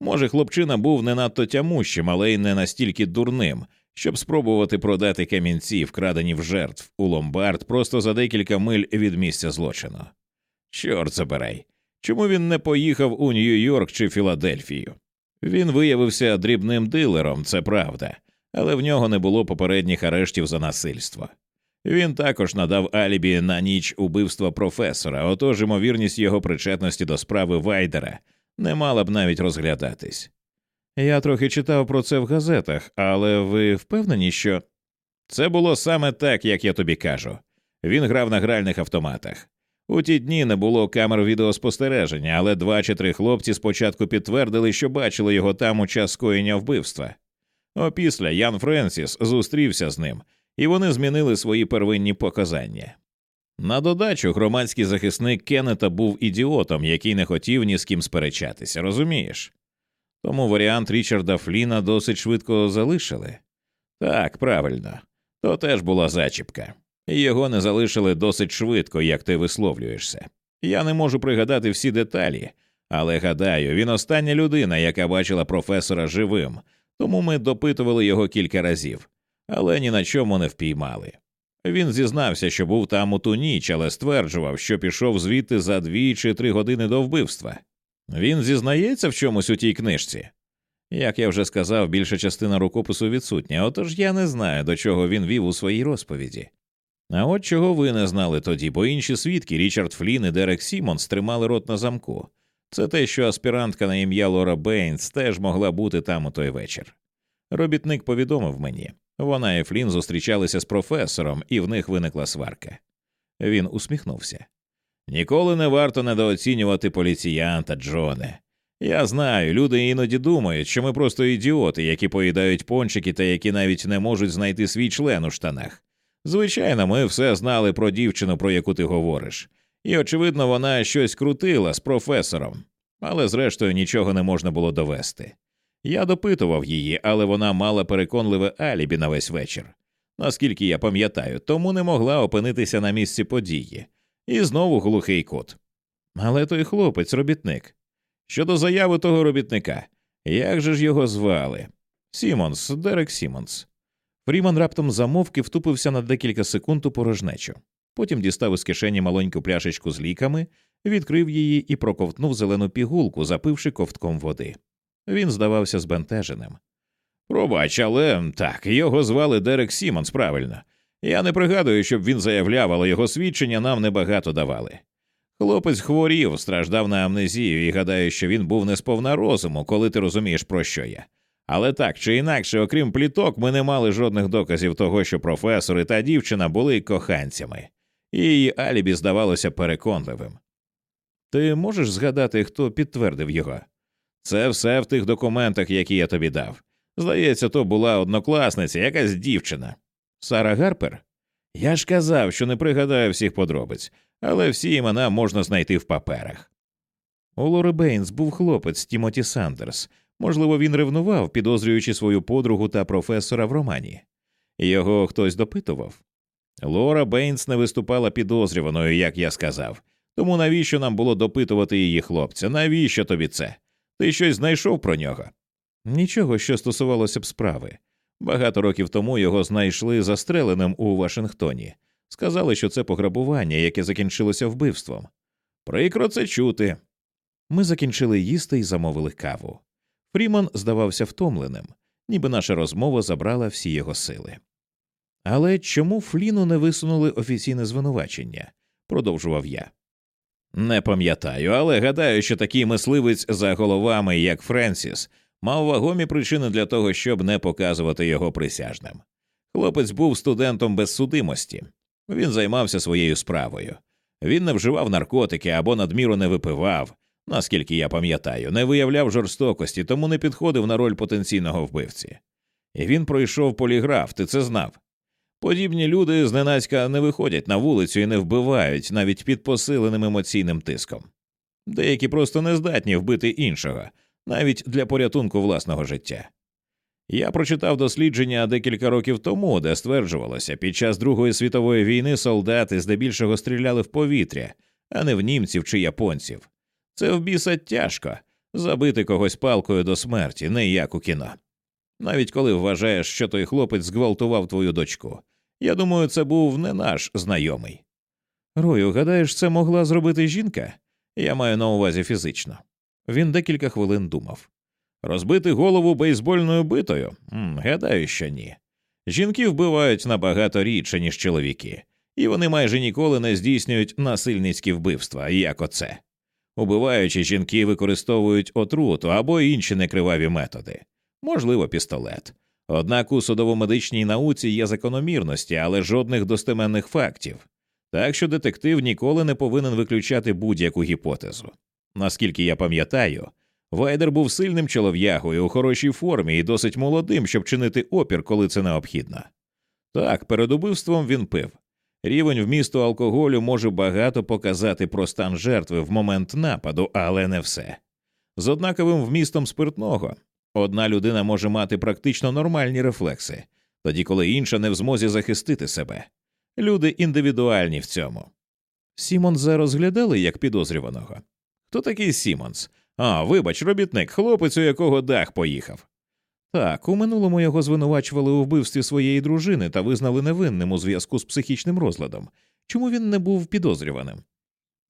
Може, хлопчина був не надто тямущим, але й не настільки дурним, щоб спробувати продати камінці, вкрадені в жертв у ломбард просто за декілька миль від місця злочину. Чорт забирай. Чому він не поїхав у Нью-Йорк чи Філадельфію? Він виявився дрібним дилером, це правда, але в нього не було попередніх арештів за насильство. Він також надав алібі на ніч убивства професора, отож ймовірність його причетності до справи Вайдера не мала б навіть розглядатись. Я трохи читав про це в газетах, але ви впевнені, що це було саме так, як я тобі кажу. Він грав на гральних автоматах. У ті дні не було камер відеоспостереження, але два чи три хлопці спочатку підтвердили, що бачили його там у час скоєння вбивства. Опісля Ян Френсіс зустрівся з ним, і вони змінили свої первинні показання. На додачу, громадський захисник Кеннета був ідіотом, який не хотів ні з ким сперечатися, розумієш? Тому варіант Річарда Фліна досить швидко залишили. Так, правильно, то теж була зачіпка. Його не залишили досить швидко, як ти висловлюєшся. Я не можу пригадати всі деталі, але гадаю, він остання людина, яка бачила професора живим, тому ми допитували його кілька разів, але ні на чому не впіймали. Він зізнався, що був там у ту ніч, але стверджував, що пішов звідти за дві чи три години до вбивства. Він зізнається в чомусь у тій книжці. Як я вже сказав, більша частина рукопису відсутня, отож я не знаю, до чого він вів у своїй розповіді. А от чого ви не знали тоді, бо інші свідки Річард Флін і Дерек Сімонс тримали рот на замку. Це те, що аспірантка на ім'я Лора Бейнс теж могла бути там у той вечір. Робітник повідомив мені вона і Флін зустрічалися з професором, і в них виникла сварка. Він усміхнувся. Ніколи не варто недооцінювати поліціянта, Джоне. Я знаю, люди іноді думають, що ми просто ідіоти, які поїдають пончики та які навіть не можуть знайти свій член у штанах. Звичайно, ми все знали про дівчину, про яку ти говориш, і, очевидно, вона щось крутила з професором, але зрештою нічого не можна було довести. Я допитував її, але вона мала переконливе алібі на весь вечір. Наскільки я пам'ятаю, тому не могла опинитися на місці події. І знову глухий кут. Але той хлопець робітник. Щодо заяви того робітника, як же ж його звали? Сімонс, Дерек Сімонс. Фріман раптом замовк і втупився на декілька секунд у порожнечу. Потім дістав із кишені маленьку пляшечку з ліками, відкрив її і проковтнув зелену пігулку, запивши ковтком води. Він здавався збентеженим. Пробач, але так, його звали Дерек Сімонс, правильно. Я не пригадую, щоб він заявляв, але його свідчення нам небагато давали. Хлопець хворів, страждав на амнезію і гадаю, що він був не сповна розуму, коли ти розумієш, про що я. Але так чи інакше, окрім пліток, ми не мали жодних доказів того, що професори та дівчина були коханцями, і її алібі здавалося переконливим. Ти можеш згадати, хто підтвердив його? Це все в тих документах, які я тобі дав. Здається, то була однокласниця, якась дівчина. Сара Гарпер? Я ж казав, що не пригадаю всіх подробиць, але всі імена можна знайти в паперах. У Лори Бейнс був хлопець Тімоті Сандерс. Можливо, він ревнував, підозрюючи свою подругу та професора в романі. Його хтось допитував. Лора Бейнс не виступала підозрюваною, як я сказав. Тому навіщо нам було допитувати її хлопця? Навіщо тобі це? Ти щось знайшов про нього? Нічого, що стосувалося б справи. Багато років тому його знайшли застреленим у Вашингтоні. Сказали, що це пограбування, яке закінчилося вбивством. Прикро це чути. Ми закінчили їсти і замовили каву. Фріман здавався втомленим, ніби наша розмова забрала всі його сили. Але чому Фліну не висунули офіційне звинувачення? продовжував я. Не пам'ятаю, але гадаю, що такий мисливець за головами, як Френсіс, мав вагомі причини для того, щоб не показувати його присяжним. Хлопець був студентом без судимості, він займався своєю справою. Він не вживав наркотики або надміру не випивав, наскільки я пам'ятаю, не виявляв жорстокості, тому не підходив на роль потенційного вбивці. І він пройшов поліграф, ти це знав. Подібні люди зненацька не виходять на вулицю і не вбивають навіть під посиленим емоційним тиском. Деякі просто не здатні вбити іншого, навіть для порятунку власного життя. Я прочитав дослідження декілька років тому, де стверджувалося, під час Другої світової війни солдати здебільшого стріляли в повітря, а не в німців чи японців. Це в біса тяжко забити когось палкою до смерті, не як у кіно. Навіть коли вважаєш, що той хлопець зґвалтував твою дочку. Я думаю, це був не наш знайомий. Рою, гадаєш, це могла зробити жінка? Я маю на увазі фізично. Він декілька хвилин думав. Розбити голову бейсбольною битою? М, гадаю, що ні. Жінки вбивають набагато рідше, ніж чоловіки, і вони майже ніколи не здійснюють насильницькі вбивства, як оце. Убиваючи, жінки використовують отруту або інші некриваві методи, можливо, пістолет. Однак у судово-медичній науці є закономірності, але жодних достеменних фактів, так що детектив ніколи не повинен виключати будь-яку гіпотезу. Наскільки я пам'ятаю, Вайдер був сильним чолов'ягою у хорошій формі і досить молодим, щоб чинити опір, коли це необхідно. Так, перед убивством він пив. Рівень вмісту алкоголю може багато показати про стан жертви в момент нападу, але не все. З однаковим вмістом спиртного одна людина може мати практично нормальні рефлекси, тоді коли інша не в змозі захистити себе. Люди індивідуальні в цьому. Сімонса розглядали як підозрюваного. Хто такий Сімонс? А, вибач, робітник, хлопець, у якого дах поїхав. Так, у минулому його звинувачували у вбивстві своєї дружини та визнали невинним у зв'язку з психічним розладом. Чому він не був підозрюваним?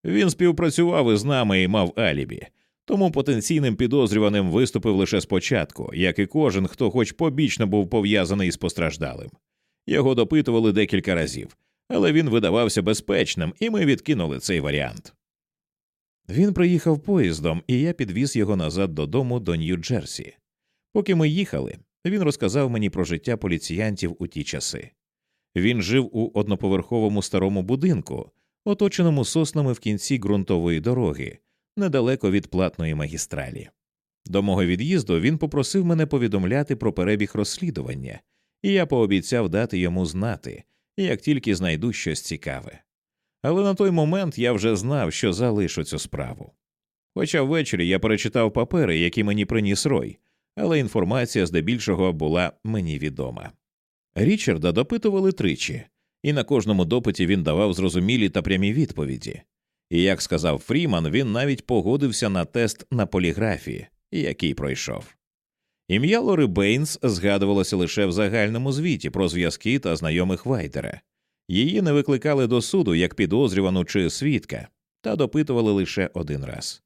Він співпрацював із нами і мав алібі, тому потенційним підозрюваним виступив лише спочатку, як і кожен, хто хоч побічно був пов'язаний з постраждалим. Його допитували декілька разів, але він видавався безпечним, і ми відкинули цей варіант. Він приїхав поїздом, і я підвіз його назад додому до Нью-Джерсі. Поки ми їхали, він розказав мені про життя поліціянтів у ті часи. Він жив у одноповерховому старому будинку, оточеному соснами в кінці ґрунтової дороги, недалеко від платної магістралі. До мого від'їзду він попросив мене повідомляти про перебіг розслідування, і я пообіцяв дати йому знати, як тільки знайду щось цікаве. Але на той момент я вже знав, що залишу цю справу. Хоча ввечері я перечитав папери, які мені приніс Рой, але інформація здебільшого була мені відома. Річарда допитували тричі, і на кожному допиті він давав зрозумілі та прямі відповіді. І як сказав Фріман, він навіть погодився на тест на поліграфії, який пройшов. Ім'я Лори Бейнс згадувалося лише в загальному звіті про зв'язки та знайомих Вайтера. Її не викликали до суду як підозрювану чи свідка, та допитували лише один раз.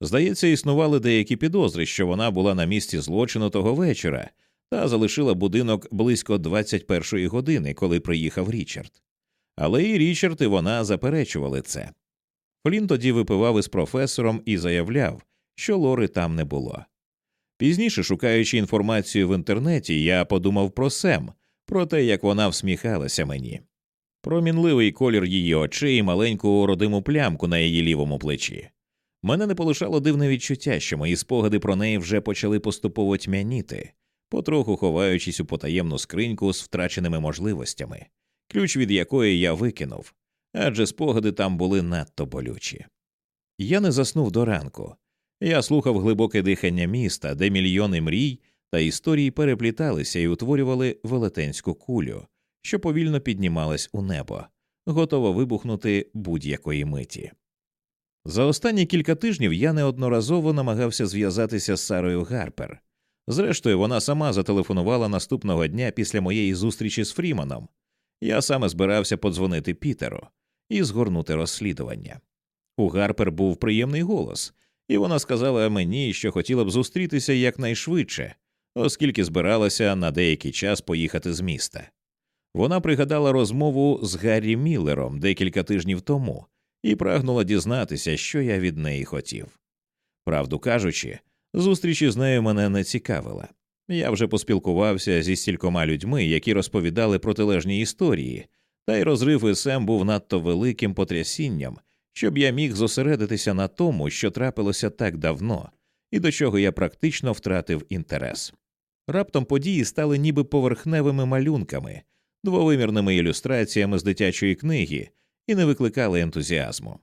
Здається, існували деякі підозри, що вона була на місці злочину того вечора та залишила будинок близько 21-ї години, коли приїхав Річард. Але і Річард і вона заперечували це. Флін тоді випивав із професором і заявляв, що Лори там не було. Пізніше, шукаючи інформацію в інтернеті, я подумав про Сем, про те, як вона всміхалася мені, про мінливий колір її очей і маленьку родиму плямку на її лівому плечі. Мене не полишало дивне відчуття, що мої спогади про неї вже почали поступово тьмяніти, потроху ховаючись у потаємну скриньку з втраченими можливостями, ключ від якої я викинув, адже спогади там були надто болючі. Я не заснув до ранку. Я слухав глибоке дихання міста, де мільйони мрій та історій перепліталися і утворювали велетенську кулю, що повільно піднімалась у небо, готова вибухнути будь-якої миті. За останні кілька тижнів я неодноразово намагався зв'язатися з Сарою Гарпер. Зрештою, вона сама зателефонувала наступного дня після моєї зустрічі з Фріманом. Я саме збирався подзвонити Пітеру і згорнути розслідування. У Гарпер був приємний голос, і вона сказала мені, що хотіла б зустрітися якнайшвидше, оскільки збиралася на деякий час поїхати з міста. Вона пригадала розмову з Гаррі Міллером декілька тижнів тому і прагнула дізнатися, що я від неї хотів. Правду кажучи, зустрічі з нею мене не цікавила. Я вже поспілкувався зі стількома людьми, які розповідали протилежні історії, та й розрив із Сем був надто великим потрясінням, щоб я міг зосередитися на тому, що трапилося так давно, і до чого я практично втратив інтерес. Раптом події стали ніби поверхневими малюнками, двовимірними ілюстраціями з дитячої книги і не викликали ентузіазму.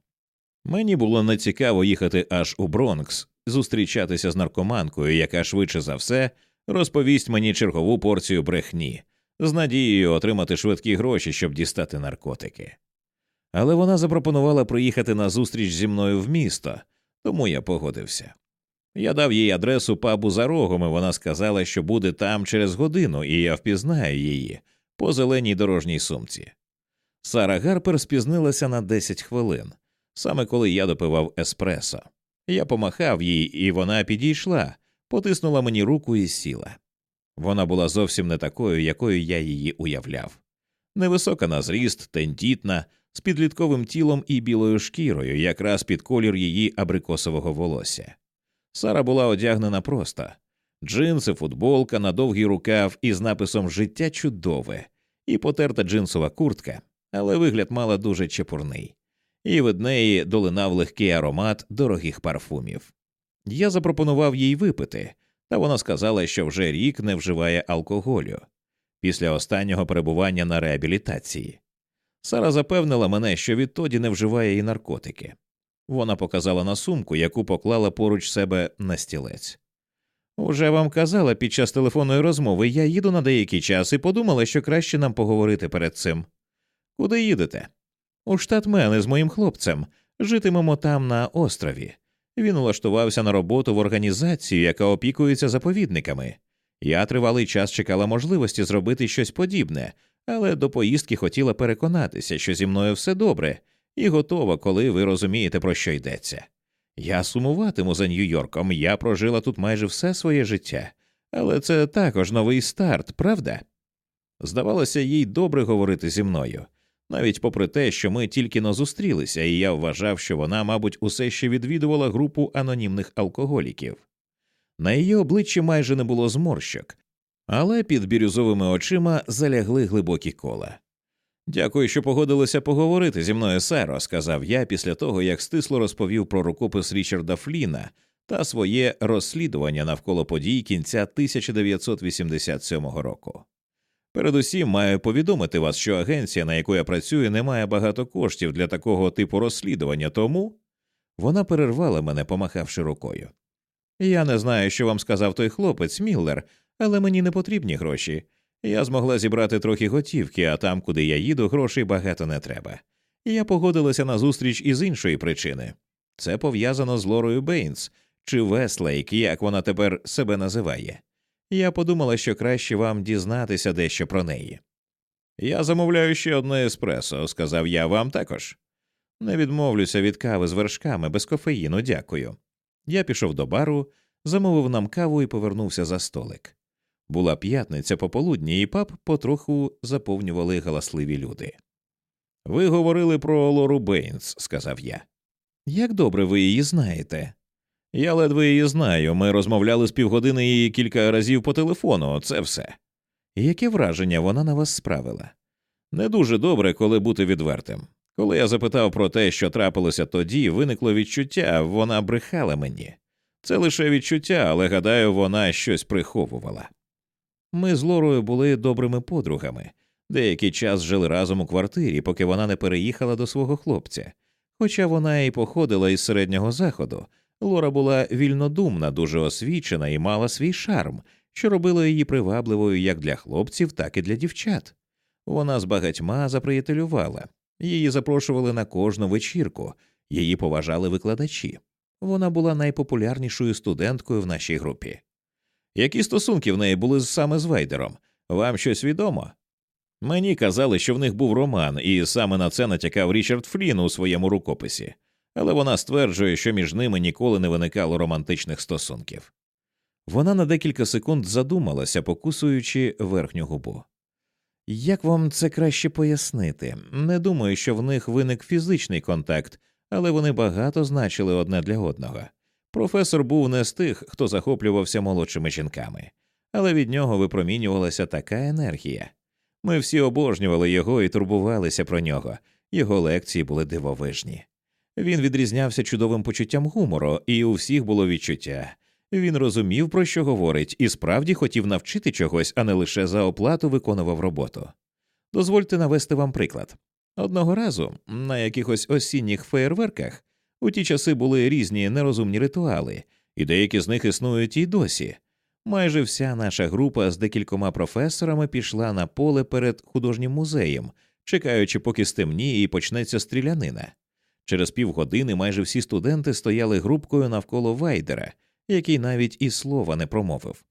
Мені було нецікаво їхати аж у Бронкс, зустрічатися з наркоманкою, яка швидше за все розповість мені чергову порцію брехні, з надією отримати швидкі гроші, щоб дістати наркотики. Але вона запропонувала приїхати на зустріч зі мною в місто, тому я погодився. Я дав їй адресу пабу за рогом, і вона сказала, що буде там через годину, і я впізнаю її по зеленій дорожній сумці. Сара Гарпер спізнилася на 10 хвилин, саме коли я допивав еспресо. Я помахав їй, і вона підійшла, потиснула мені руку і сіла. Вона була зовсім не такою, якою я її уявляв. Невисока на зріст, тендітна, з підлітковим тілом і білою шкірою, якраз під колір її абрикосового волосся. Сара була одягнена просто джинси, футболка на довгий рукав із написом Життя чудове і потерта джинсова куртка, але вигляд мала дуже чепурний, і від неї долинав легкий аромат дорогих парфумів. Я запропонував їй випити, та вона сказала, що вже рік не вживає алкоголю після останнього перебування на реабілітації. Сара запевнила мене, що відтоді не вживає і наркотики. Вона показала на сумку, яку поклала поруч себе на стілець. Уже вам казала під час телефонної розмови, я їду на деякий час і подумала, що краще нам поговорити перед цим. Куди їдете? У штат Мен із моїм хлопцем. Житимемо там на острові. Він улаштувався на роботу в організацію, яка опікується заповідниками. Я тривалий час чекала можливості зробити щось подібне, але до поїздки хотіла переконатися, що зі мною все добре, і готова, коли ви розумієте, про що йдеться. Я сумуватиму за Нью-Йорком, я прожила тут майже все своє життя, але це також новий старт, правда? Здавалося, їй добре говорити зі мною, навіть попри те, що ми тільки но зустрілися, і я вважав, що вона, мабуть, усе ще відвідувала групу анонімних алкоголіків. На її обличчі майже не було зморщок, але під бірюзовими очима залягли глибокі кола. Дякую, що погодилися поговорити зі мною, Саро, сказав я після того, як стисло розповів про рукопис Річарда Фліна та своє розслідування навколо подій кінця 1987 року. Передусім маю повідомити вас, що агенція, на яку я працюю, не має багато коштів для такого типу розслідування, тому вона перервала мене, помахавши рукою. Я не знаю, що вам сказав той хлопець, Міллер, але мені не потрібні гроші. Я змогла зібрати трохи готівки, а там, куди я їду, грошей багато не треба. Я погодилася на зустріч із іншої причини. Це пов'язано з Лорою Бейнс чи Веслейк, як вона тепер себе називає. Я подумала, що краще вам дізнатися дещо про неї. Я замовляю ще одне еспресо, сказав я вам також. Не відмовлюся від кави з вершками без кофеїну, дякую. Я пішов до бару, замовив нам каву і повернувся за столик. Була п'ятниця пополудні, і паб потроху заповнювали галасливі люди. Ви говорили про Лору Бейнс, сказав я. Як добре ви її знаєте? Я ледве її знаю. Ми розмовляли з півгодини її кілька разів по телефону, це все. Яке враження вона на вас справила? Не дуже добре, коли бути відвертим. Коли я запитав про те, що трапилося тоді, виникло відчуття, вона брехала мені. Це лише відчуття, але гадаю, вона щось приховувала. Ми з Лорою були добрими подругами, деякий час жили разом у квартирі, поки вона не переїхала до свого хлопця. Хоча вона і походила із середнього заходу, Лора була вільнодумна, дуже освічена і мала свій шарм, що робило її привабливою як для хлопців, так і для дівчат. Вона з багатьма заприятелювала, її запрошували на кожну вечірку, її поважали викладачі. Вона була найпопулярнішою студенткою в нашій групі. Які стосунки в неї були саме з Вейдером? Вам щось відомо? Мені казали, що в них був роман, і саме на це натякав Річард Флін у своєму рукописі, але вона стверджує, що між ними ніколи не виникало романтичних стосунків. Вона на декілька секунд задумалася, покусуючи верхню губу. Як вам це краще пояснити? Не думаю, що в них виник фізичний контакт, але вони багато значили одне для одного. Професор був не з тих, хто захоплювався молодшими жінками, але від нього випромінювалася така енергія. Ми всі обожнювали його і турбувалися про нього, його лекції були дивовижні. Він відрізнявся чудовим почуттям гумору, і у всіх було відчуття. Він розумів, про що говорить, і справді хотів навчити чогось, а не лише за оплату виконував роботу. Дозвольте навести вам приклад. Одного разу на якихось осінніх феєрверках у ті часи були різні нерозумні ритуали, і деякі з них існують і досі. Майже вся наша група з декількома професорами пішла на поле перед художнім музеєм, чекаючи, поки стемніє і почнеться стрілянина. Через півгодини майже всі студенти стояли групкою навколо Вайдера, який навіть і слова не промовив.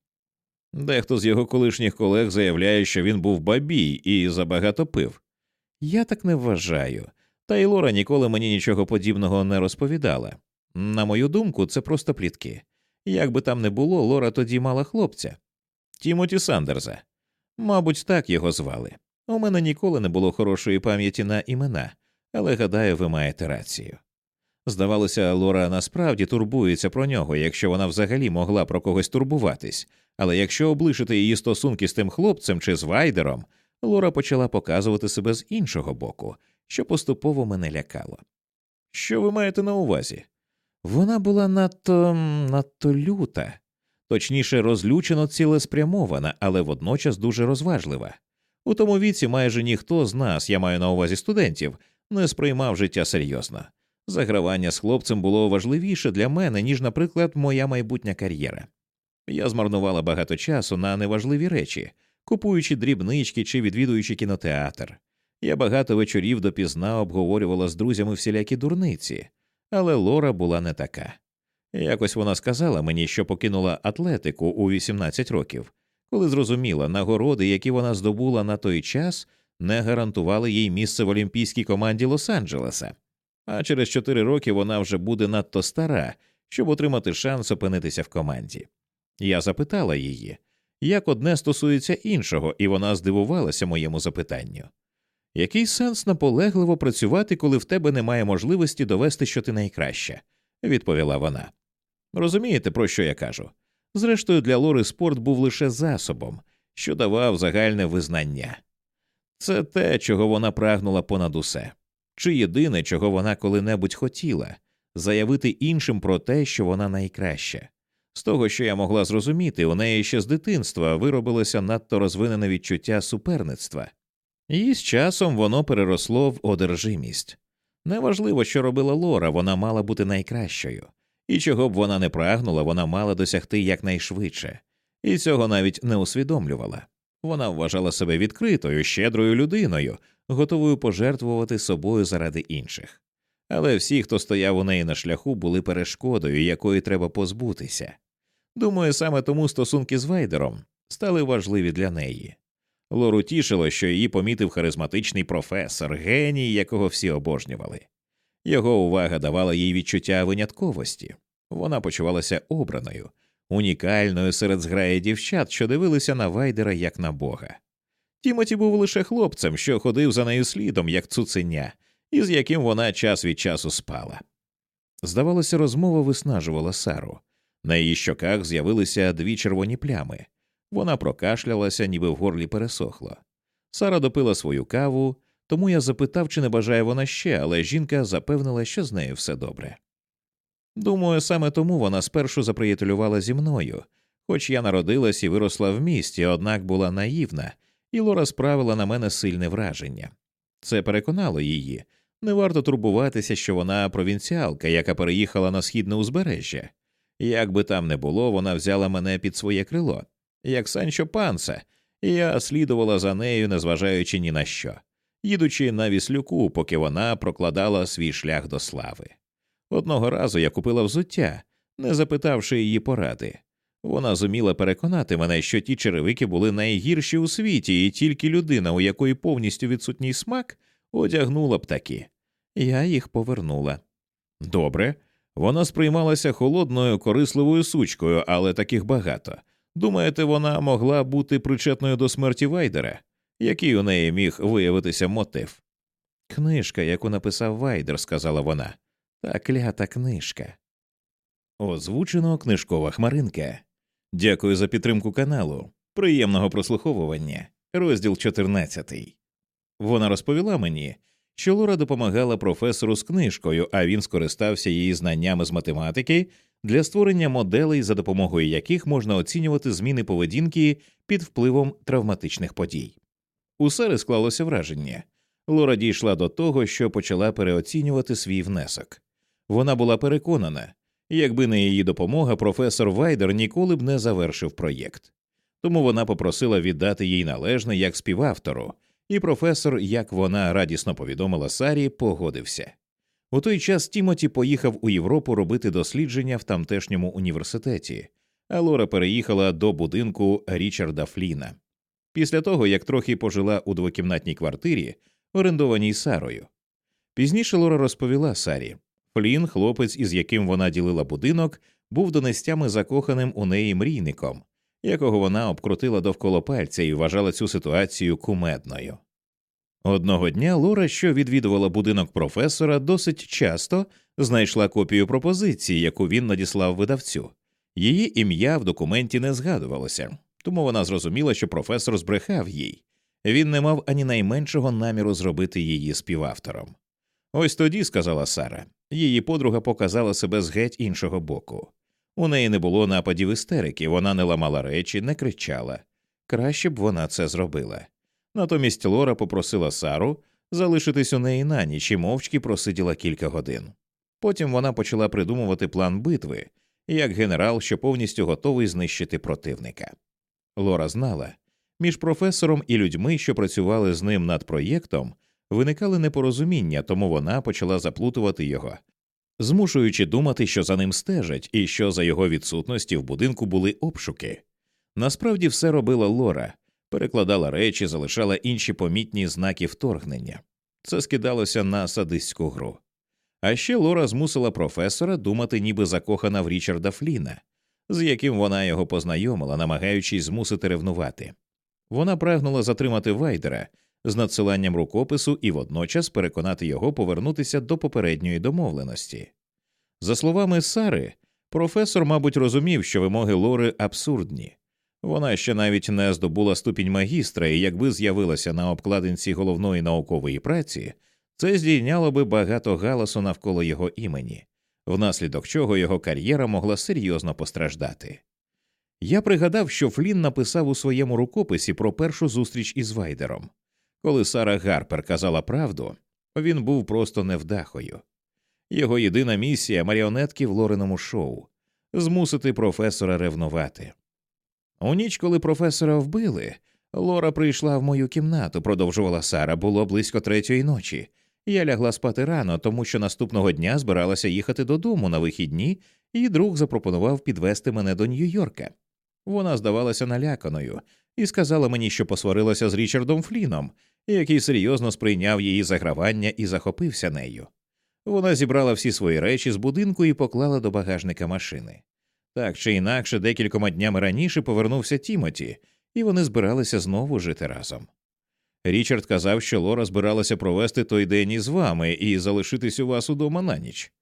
Дехто з його колишніх колег заявляє, що він був бабій і забагато пив. Я так не вважаю, та й Лора ніколи мені нічого подібного не розповідала. На мою думку, це просто плітки. Як би там не було, Лора тоді мала хлопця Тімоті Сандерса. Мабуть, так його звали. У мене ніколи не було хорошої пам'яті на імена, але гадаю, ви маєте рацію. Здавалося, Лора насправді турбується про нього, якщо вона взагалі могла про когось турбуватись, але якщо облишити її стосунки з тим хлопцем чи з вайдером, Лора почала показувати себе з іншого боку, що поступово мене лякало. Що ви маєте на увазі? Вона була надто надто люта, точніше, розлючено цілеспрямована, але водночас дуже розважлива. У тому віці майже ніхто з нас, я маю на увазі студентів, не сприймав життя серйозно. Загравання з хлопцем було важливіше для мене, ніж, наприклад, моя майбутня кар'єра. Я змарнувала багато часу на неважливі речі, купуючи дрібнички чи відвідуючи кінотеатр. Я багато вечорів допізна обговорювала з друзями всілякі дурниці, але Лора була не така. Якось вона сказала мені, що покинула атлетику у 18 років, коли зрозуміла, нагороди, які вона здобула на той час, не гарантували їй місце в олімпійській команді Лос-Анджелеса, а через 4 роки вона вже буде надто стара, щоб отримати шанс опинитися в команді. Я запитала її, як одне стосується іншого, і вона здивувалася моєму запитанню. Який сенс наполегливо працювати, коли в тебе немає можливості довести, що ти найкраща? відповіла вона. Розумієте, про що я кажу? Зрештою, для Лори спорт був лише засобом, що давав загальне визнання. Це те, чого вона прагнула понад усе, чи єдине, чого вона коли-небудь хотіла заявити іншим про те, що вона найкраща. З того, що я могла зрозуміти, у неї ще з дитинства виробилося надто розвинене відчуття суперництва, і з часом воно переросло в одержимість. Неважливо, що робила Лора, вона мала бути найкращою, і чого б вона не прагнула, вона мала досягти якнайшвидше, і цього навіть не усвідомлювала. Вона вважала себе відкритою, щедрою людиною, готовою пожертвувати собою заради інших. Але всі, хто стояв у неї на шляху, були перешкодою, якої треба позбутися. Думаю, саме тому стосунки з Вайдером стали важливі для неї. Лору тішило, що її помітив харизматичний професор, геній, якого всі обожнювали. Його увага давала їй відчуття винятковості. Вона почувалася обраною, унікальною серед зграї дівчат, що дивилися на Вайдера як на бога. Тімоті був лише хлопцем, що ходив за нею слідом, як цуценя, і з яким вона час від часу спала. Здавалося, розмова виснажувала Сару. На її щоках з'явилися дві червоні плями. Вона прокашлялася, ніби в горлі пересохло. Сара допила свою каву, тому я запитав, чи не бажає вона ще, але жінка запевнила, що з нею все добре. Думаю, саме тому вона спершу заприятелювала зі мною, хоч я народилась і виросла в місті, однак була наївна, і Лора справила на мене сильне враження. Це переконало її. Не варто турбуватися, що вона провінціалка, яка переїхала на східне узбережжя. Як би там не було, вона взяла мене під своє крило, як Санчо Панса, і я слідувала за нею, незважаючи ні на що, їдучи на віслюку, поки вона прокладала свій шлях до слави. Одного разу я купила взуття, не запитавши її поради. Вона зуміла переконати мене, що ті черевики були найгірші у світі, і тільки людина, у якої повністю відсутній смак, одягнула б такі. Я їх повернула. Добре, вона сприймалася холодною, корисливою сучкою, але таких багато. Думаєте, вона могла бути причетною до смерті Вайдера? Який у неї міг виявитися мотив? Книжка, яку написав Вайдер, сказала вона. Та клята книжка. Озвучено книжкова хмаринка. Дякую за підтримку каналу. Приємного прослуховування. Розділ 14. Вона розповіла мені, що Лора допомагала професору з книжкою, а він скористався її знаннями з математики для створення моделей, за допомогою яких можна оцінювати зміни поведінки під впливом травматичних подій. У Сари склалося враження. Лора дійшла до того, що почала переоцінювати свій внесок. Вона була переконана, якби не її допомога, професор Вайдер ніколи б не завершив проєкт. Тому вона попросила віддати їй належне як співавтору, і професор, як вона радісно повідомила Сарі, погодився. У той час Тімоті поїхав у Європу робити дослідження в тамтешньому університеті, а Лора переїхала до будинку Річарда Фліна. Після того, як трохи пожила у двокімнатній квартирі, орендованій Сарою. Пізніше Лора розповіла Сарі Флін, хлопець, із яким вона ділила будинок, був донестями закоханим у неї мрійником, якого вона обкрутила довкола пальця і вважала цю ситуацію кумедною. Одного дня Лора, що відвідувала будинок професора, досить часто знайшла копію пропозиції, яку він надіслав видавцю. Її ім'я в документі не згадувалося, тому вона зрозуміла, що професор збрехав їй. Він не мав ані найменшого наміру зробити її співавтором. Ось тоді, сказала Сара, її подруга показала себе з геть іншого боку. У неї не було нападів істерики, вона не ламала речі, не кричала. Краще б вона це зробила. Натомість Лора попросила Сару залишитись у неї на ніч і мовчки просиділа кілька годин. Потім вона почала придумувати план битви, як генерал, що повністю готовий знищити противника. Лора знала між професором і людьми, що працювали з ним над проєктом, виникали непорозуміння, тому вона почала заплутувати його, змушуючи думати, що за ним стежать, і що за його відсутності в будинку були обшуки. Насправді все робила Лора, перекладала речі, залишала інші помітні знаки вторгнення. Це скидалося на садистську гру. А ще Лора змусила професора думати, ніби закохана в Річарда Фліна, з яким вона його познайомила, намагаючись змусити ревнувати. Вона прагнула затримати Вайдера з надсиланням рукопису і водночас переконати його повернутися до попередньої домовленості. За словами Сари, професор, мабуть, розумів, що вимоги Лори абсурдні. Вона ще навіть не здобула ступінь магістра, і якби з'явилася на обкладинці головної наукової праці, це здійняло би багато галасу навколо його імені, внаслідок чого його кар'єра могла серйозно постраждати. Я пригадав, що Флін написав у своєму рукописі про першу зустріч із Вайдером. Коли Сара Гарпер казала правду, він був просто невдахою. Його єдина місія маріонетки в Лореному шоу змусити професора ревнувати. У ніч, коли професора вбили, Лора прийшла в мою кімнату, продовжувала Сара, було близько третьої ночі. Я лягла спати рано, тому що наступного дня збиралася їхати додому на вихідні, і друг запропонував підвести мене до Нью-Йорка. Вона здавалася наляканою і сказала мені, що посварилася з Річардом Фліном, який серйозно сприйняв її загравання і захопився нею. Вона зібрала всі свої речі з будинку і поклала до багажника машини. Так чи інакше, декількома днями раніше повернувся Тімоті, і вони збиралися знову жити разом. Річард казав, що Лора збиралася провести той день із вами і залишитись у вас удома на ніч.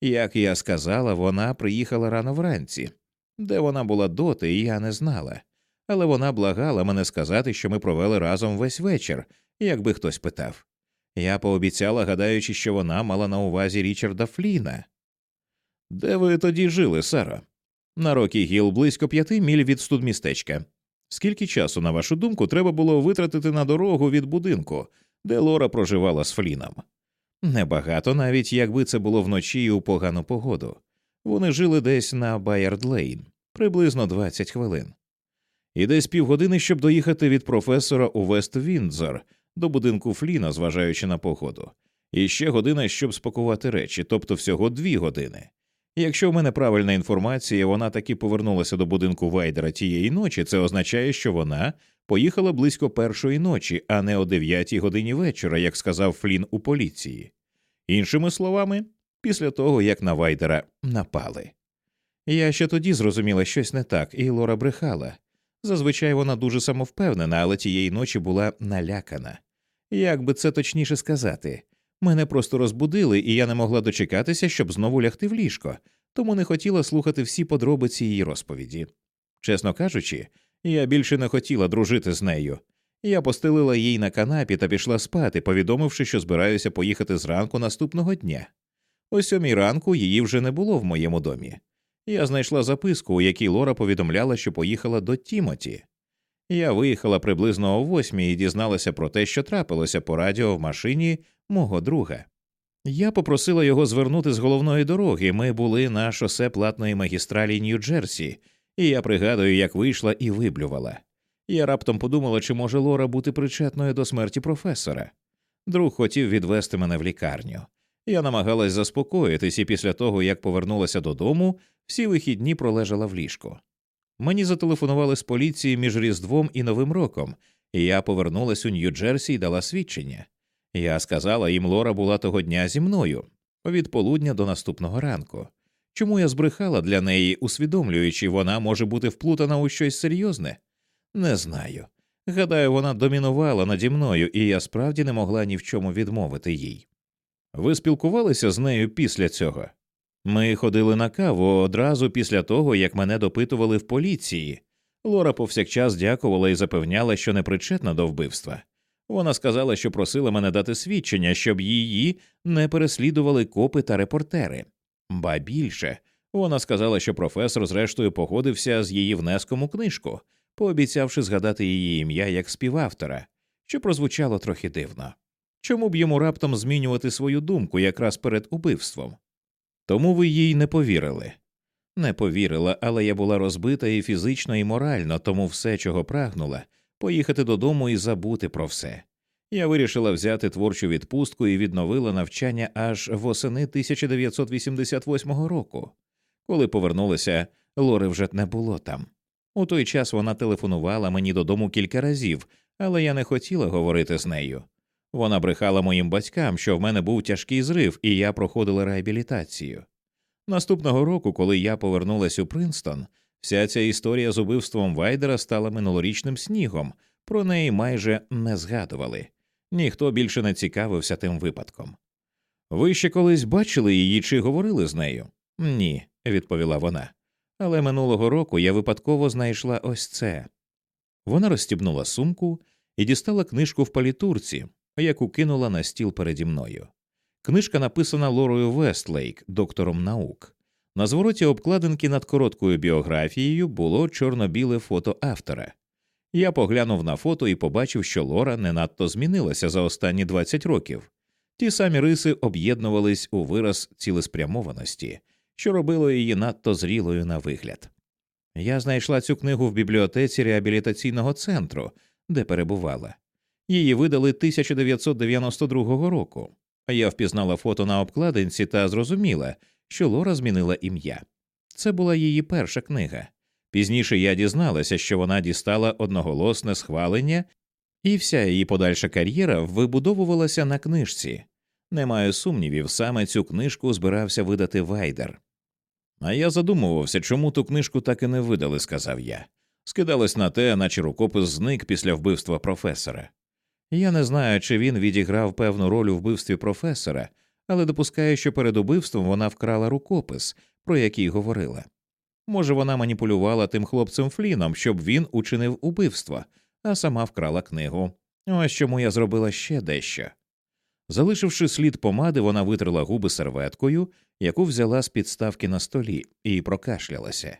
Як я сказала, вона приїхала рано вранці. Де вона була доти, я не знала, але вона благала мене сказати, що ми провели разом весь вечір, якби хтось питав. Я пообіцяла, гадаючи, що вона мала на увазі Річарда Фліна. Де ви тоді жили, Сара? На Рокі Гіл близько п'яти міль від студмістечка. Скільки часу, на вашу думку, треба було витратити на дорогу від будинку, де Лора проживала з Фліном? Небагато, навіть якби це було вночі і у погану погоду. Вони жили десь на Байард-Лейн, приблизно 20 хвилин. І десь півгодини, щоб доїхати від професора у Вест Віндзор до будинку Фліна, зважаючи на погоду, і ще година, щоб спакувати речі, тобто всього дві години. Якщо в мене правильна інформація, вона таки повернулася до будинку Вайдера тієї ночі, це означає, що вона поїхала близько першої ночі, а не о дев'ятій годині вечора, як сказав Флін у поліції. Іншими словами, після того як на Вайдера напали. Я ще тоді зрозуміла щось не так, і Лора брехала. Зазвичай вона дуже самовпевнена, але тієї ночі була налякана. Як би це точніше сказати, мене просто розбудили, і я не могла дочекатися, щоб знову лягти в ліжко, тому не хотіла слухати всі подробиці її розповіді. Чесно кажучи, я більше не хотіла дружити з нею. Я постелила їй на канапі та пішла спати, повідомивши, що збираюся поїхати зранку наступного дня. О сьомій ранку її вже не було в моєму домі. Я знайшла записку, у якій Лора повідомляла, що поїхала до Тімоті. Я виїхала приблизно о восьмій і дізналася про те, що трапилося по радіо в машині мого друга. Я попросила його звернути з головної дороги. Ми були на шосе платної магістралі Нью-Джерсі, і я пригадую, як вийшла і виблювала. Я раптом подумала, чи може Лора бути причетною до смерті професора. Друг хотів відвести мене в лікарню. Я намагалась заспокоїтись, і після того, як повернулася додому, всі вихідні пролежала в ліжку. Мені зателефонували з поліції між Різдвом і Новим роком, і я повернулась у Нью-Джерсі і дала свідчення. Я сказала їм, Лора була того дня зі мною від полудня до наступного ранку. Чому я збрехала для неї, усвідомлюючи, вона може бути вплутана у щось серйозне? Не знаю. Гадаю, вона домінувала наді мною, і я справді не могла ні в чому відмовити їй. Ви спілкувалися з нею після цього? Ми ходили на каву одразу після того, як мене допитували в поліції. Лора повсякчас дякувала і запевняла, що не причетна до вбивства. Вона сказала, що просила мене дати свідчення, щоб її не переслідували копи та репортери. Ба більше вона сказала, що професор, зрештою, погодився з її внеском у книжку, пообіцявши згадати її ім'я як співавтора, що прозвучало трохи дивно. Чому б йому раптом змінювати свою думку якраз перед убивством? Тому ви їй не повірили. Не повірила, але я була розбита і фізично, і морально, тому все, чого прагнула, поїхати додому і забути про все. Я вирішила взяти творчу відпустку і відновила навчання аж восени 1988 року. Коли повернулася, Лори вже не було там. У той час вона телефонувала мені додому кілька разів, але я не хотіла говорити з нею. Вона брехала моїм батькам, що в мене був тяжкий зрив, і я проходила реабілітацію. Наступного року, коли я повернулася у Принстон, вся ця історія з убивством Вайдера стала минулорічним снігом, про неї майже не згадували. Ніхто більше не цікавився тим випадком. Ви ще колись бачили її чи говорили з нею? Ні, відповіла вона. Але минулого року я випадково знайшла ось це. Вона розстібнула сумку і дістала книжку в палітурці, яку кинула на стіл переді мною. Книжка написана Лорою Вестлейк, доктором наук. На звороті обкладинки над короткою біографією було чорно-біле фото автора. Я поглянув на фото і побачив, що Лора не надто змінилася за останні 20 років. Ті самі риси об'єднувались у вираз цілеспрямованості, що робило її надто зрілою на вигляд. Я знайшла цю книгу в бібліотеці реабілітаційного центру, де перебувала. Її видали 1992 року. Я впізнала фото на обкладинці та зрозуміла, що Лора змінила ім'я. Це була її перша книга. Пізніше я дізналася, що вона дістала одноголосне схвалення, і вся її подальша кар'єра вибудовувалася на книжці. Не маю сумнівів, саме цю книжку збирався видати Вайдер. А я задумувався, чому ту книжку так і не видали, сказав я. Скидалось на те, наче рукопис зник після вбивства професора. Я не знаю, чи він відіграв певну роль у вбивстві професора, але допускаю, що перед убивством вона вкрала рукопис, про який говорила. Може, вона маніпулювала тим хлопцем Фліном, щоб він учинив убивство, а сама вкрала книгу. Ось чому я зробила ще дещо. Залишивши слід помади, вона витерла губи серветкою, яку взяла з підставки на столі, і прокашлялася.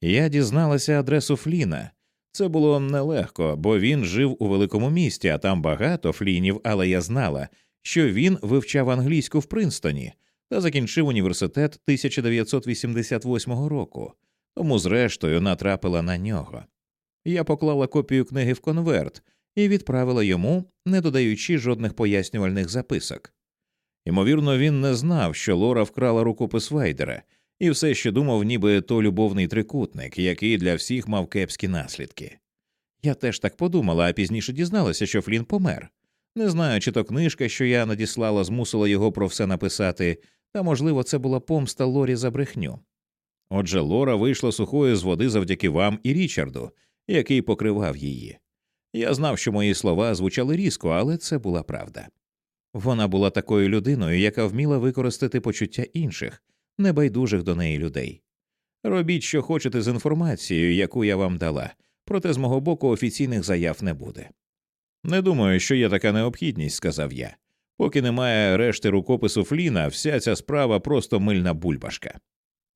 Я дізналася адресу Фліна. Це було нелегко, бо він жив у великому місті, а там багато флінів, але я знала, що він вивчав англійську в Принстоні та закінчив університет 1988 року, тому, зрештою, натрапила на нього. Я поклала копію книги в конверт і відправила йому, не додаючи жодних пояснювальних записок. Ймовірно, він не знав, що Лора вкрала рукопис Вайдера, і все ще думав, ніби то любовний трикутник, який для всіх мав кепські наслідки. Я теж так подумала, а пізніше дізналася, що Флін помер. Не знаю, чи то книжка, що я надіслала, змусила його про все написати, та, можливо, це була помста Лорі за брехню. Отже, Лора вийшла сухою з води завдяки вам і Річарду, який покривав її. Я знав, що мої слова звучали різко, але це була правда. Вона була такою людиною, яка вміла використати почуття інших, небайдужих до неї людей. Робіть, що хочете з інформацією, яку я вам дала, проте з мого боку офіційних заяв не буде. Не думаю, що є така необхідність, сказав я. Поки немає решти рукопису Фліна, вся ця справа просто мильна бульбашка.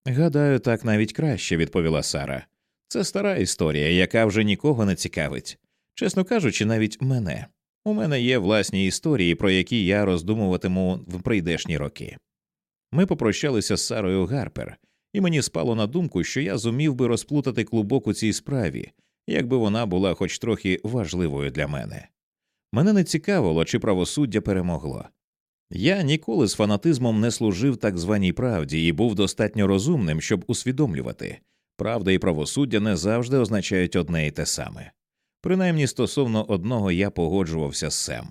Гадаю, так навіть краще, відповіла Сара. Це стара історія, яка вже нікого не цікавить. Чесно кажучи, навіть мене. У мене є власні історії, про які я роздумуватиму в прийдешні роки. Ми попрощалися з Сарою Гарпер, і мені спало на думку, що я зумів би розплутати клубок у цій справі, якби вона була хоч трохи важливою для мене. Мене не цікавило, чи правосуддя перемогло. Я ніколи з фанатизмом не служив так званій правді і був достатньо розумним, щоб усвідомлювати правда і правосуддя не завжди означають одне і те саме. Принаймні стосовно одного я погоджувався з Сем.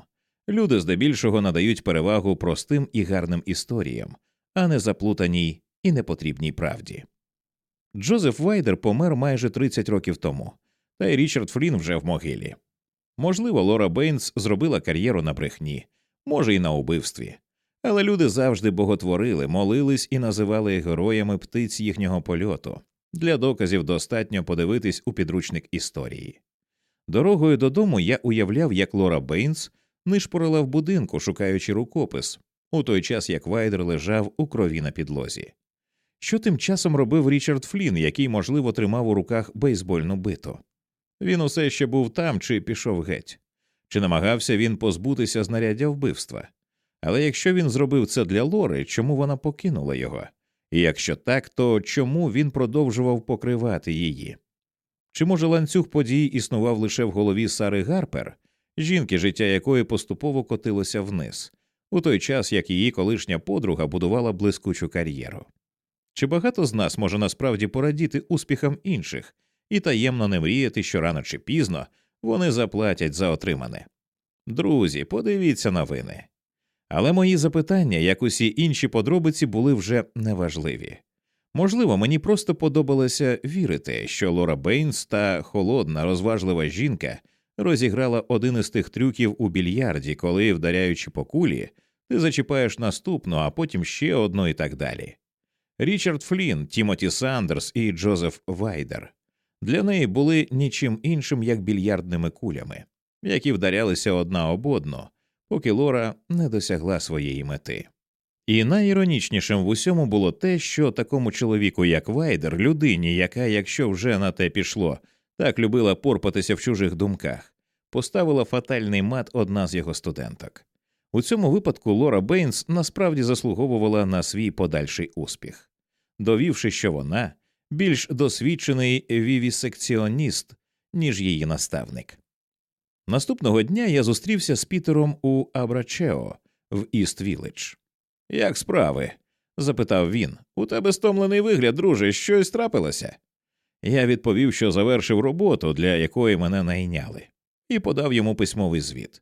Люди здебільшого надають перевагу простим і гарним історіям, а не заплутаній і непотрібній правді. Джозеф Вайдер помер майже 30 років тому, та й Річард Флін вже в могилі. Можливо, Лора Бейнс зробила кар'єру на брехні, може, і на убивстві, але люди завжди боготворили, молились і називали героями птиць їхнього польоту. Для доказів достатньо подивитись у підручник історії. Дорогою додому я уявляв, як Лора Бейнс нишпорила в будинку, шукаючи рукопис, у той час як Вайдер лежав у крові на підлозі. Що тим часом робив Річард Флін, який, можливо, тримав у руках бейсбольну биту? Він усе ще був там чи пішов геть, чи намагався він позбутися знаряддя вбивства. Але якщо він зробив це для Лори, чому вона покинула його? І якщо так, то чому він продовжував покривати її? Чи може ланцюг подій існував лише в голові Сари Гарпер, жінки, життя якої поступово котилося вниз, у той час як її колишня подруга будувала блискучу кар'єру? Чи багато з нас може насправді порадіти успіхам інших і таємно не мріяти, що рано чи пізно вони заплатять за отримане? Друзі, подивіться новини. Але мої запитання, як усі інші подробиці, були вже неважливі. Можливо, мені просто подобалося вірити, що Лора Бейнс та холодна, розважлива жінка розіграла один із тих трюків у більярді, коли, вдаряючи по кулі, ти зачіпаєш наступну, а потім ще одну і так далі. Річард Флін, Тімоті Сандерс і Джозеф Вайдер для неї були нічим іншим, як більярдними кулями, які вдарялися одна об одну, поки Лора не досягла своєї мети. І найіронічнішим в усьому було те, що такому чоловіку, як Вайдер, людині, яка, якщо вже на те пішло, так любила порпатися в чужих думках, поставила фатальний мат одна з його студенток. У цьому випадку Лора Бейнс насправді заслуговувала на свій подальший успіх, довівши, що вона більш досвідчений вівісекціоніст, ніж її наставник. Наступного дня я зустрівся з Пітером у Абрачео в Іст Вілледж. Як справи? запитав він. У тебе стомлений вигляд, друже, щось трапилося? Я відповів, що завершив роботу, для якої мене найняли, і подав йому письмовий звіт.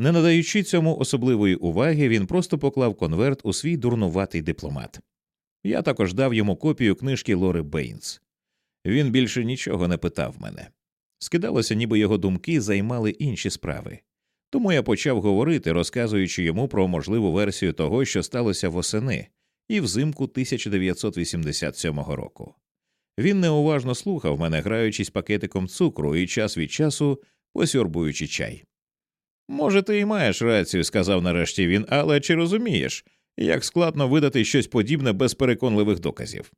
Не надаючи цьому особливої уваги, він просто поклав конверт у свій дурнуватий дипломат. Я також дав йому копію книжки Лори Бейнс. Він більше нічого не питав мене. Скидалося, ніби його думки займали інші справи. Тому я почав говорити, розказуючи йому про можливу версію того, що сталося восени, і взимку 1987 року. Він неуважно слухав мене, граючись пакетиком цукру і час від часу посьорбуючи чай. Може, ти і маєш рацію, сказав нарешті він, але чи розумієш, як складно видати щось подібне без переконливих доказів?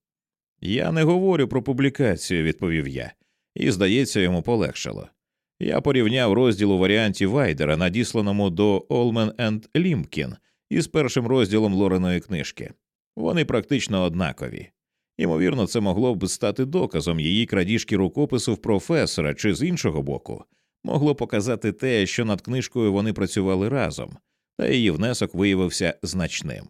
Я не говорю про публікацію, відповів я, і, здається, йому полегшало. Я порівняв розділ у варіанті Вайдера, надісланому до Олмен енд Лімкін, із першим розділом Лореної книжки. Вони практично однакові. Ймовірно, це могло б стати доказом її крадіжки рукопису в професора чи з іншого боку, могло показати те, що над книжкою вони працювали разом, та її внесок виявився значним.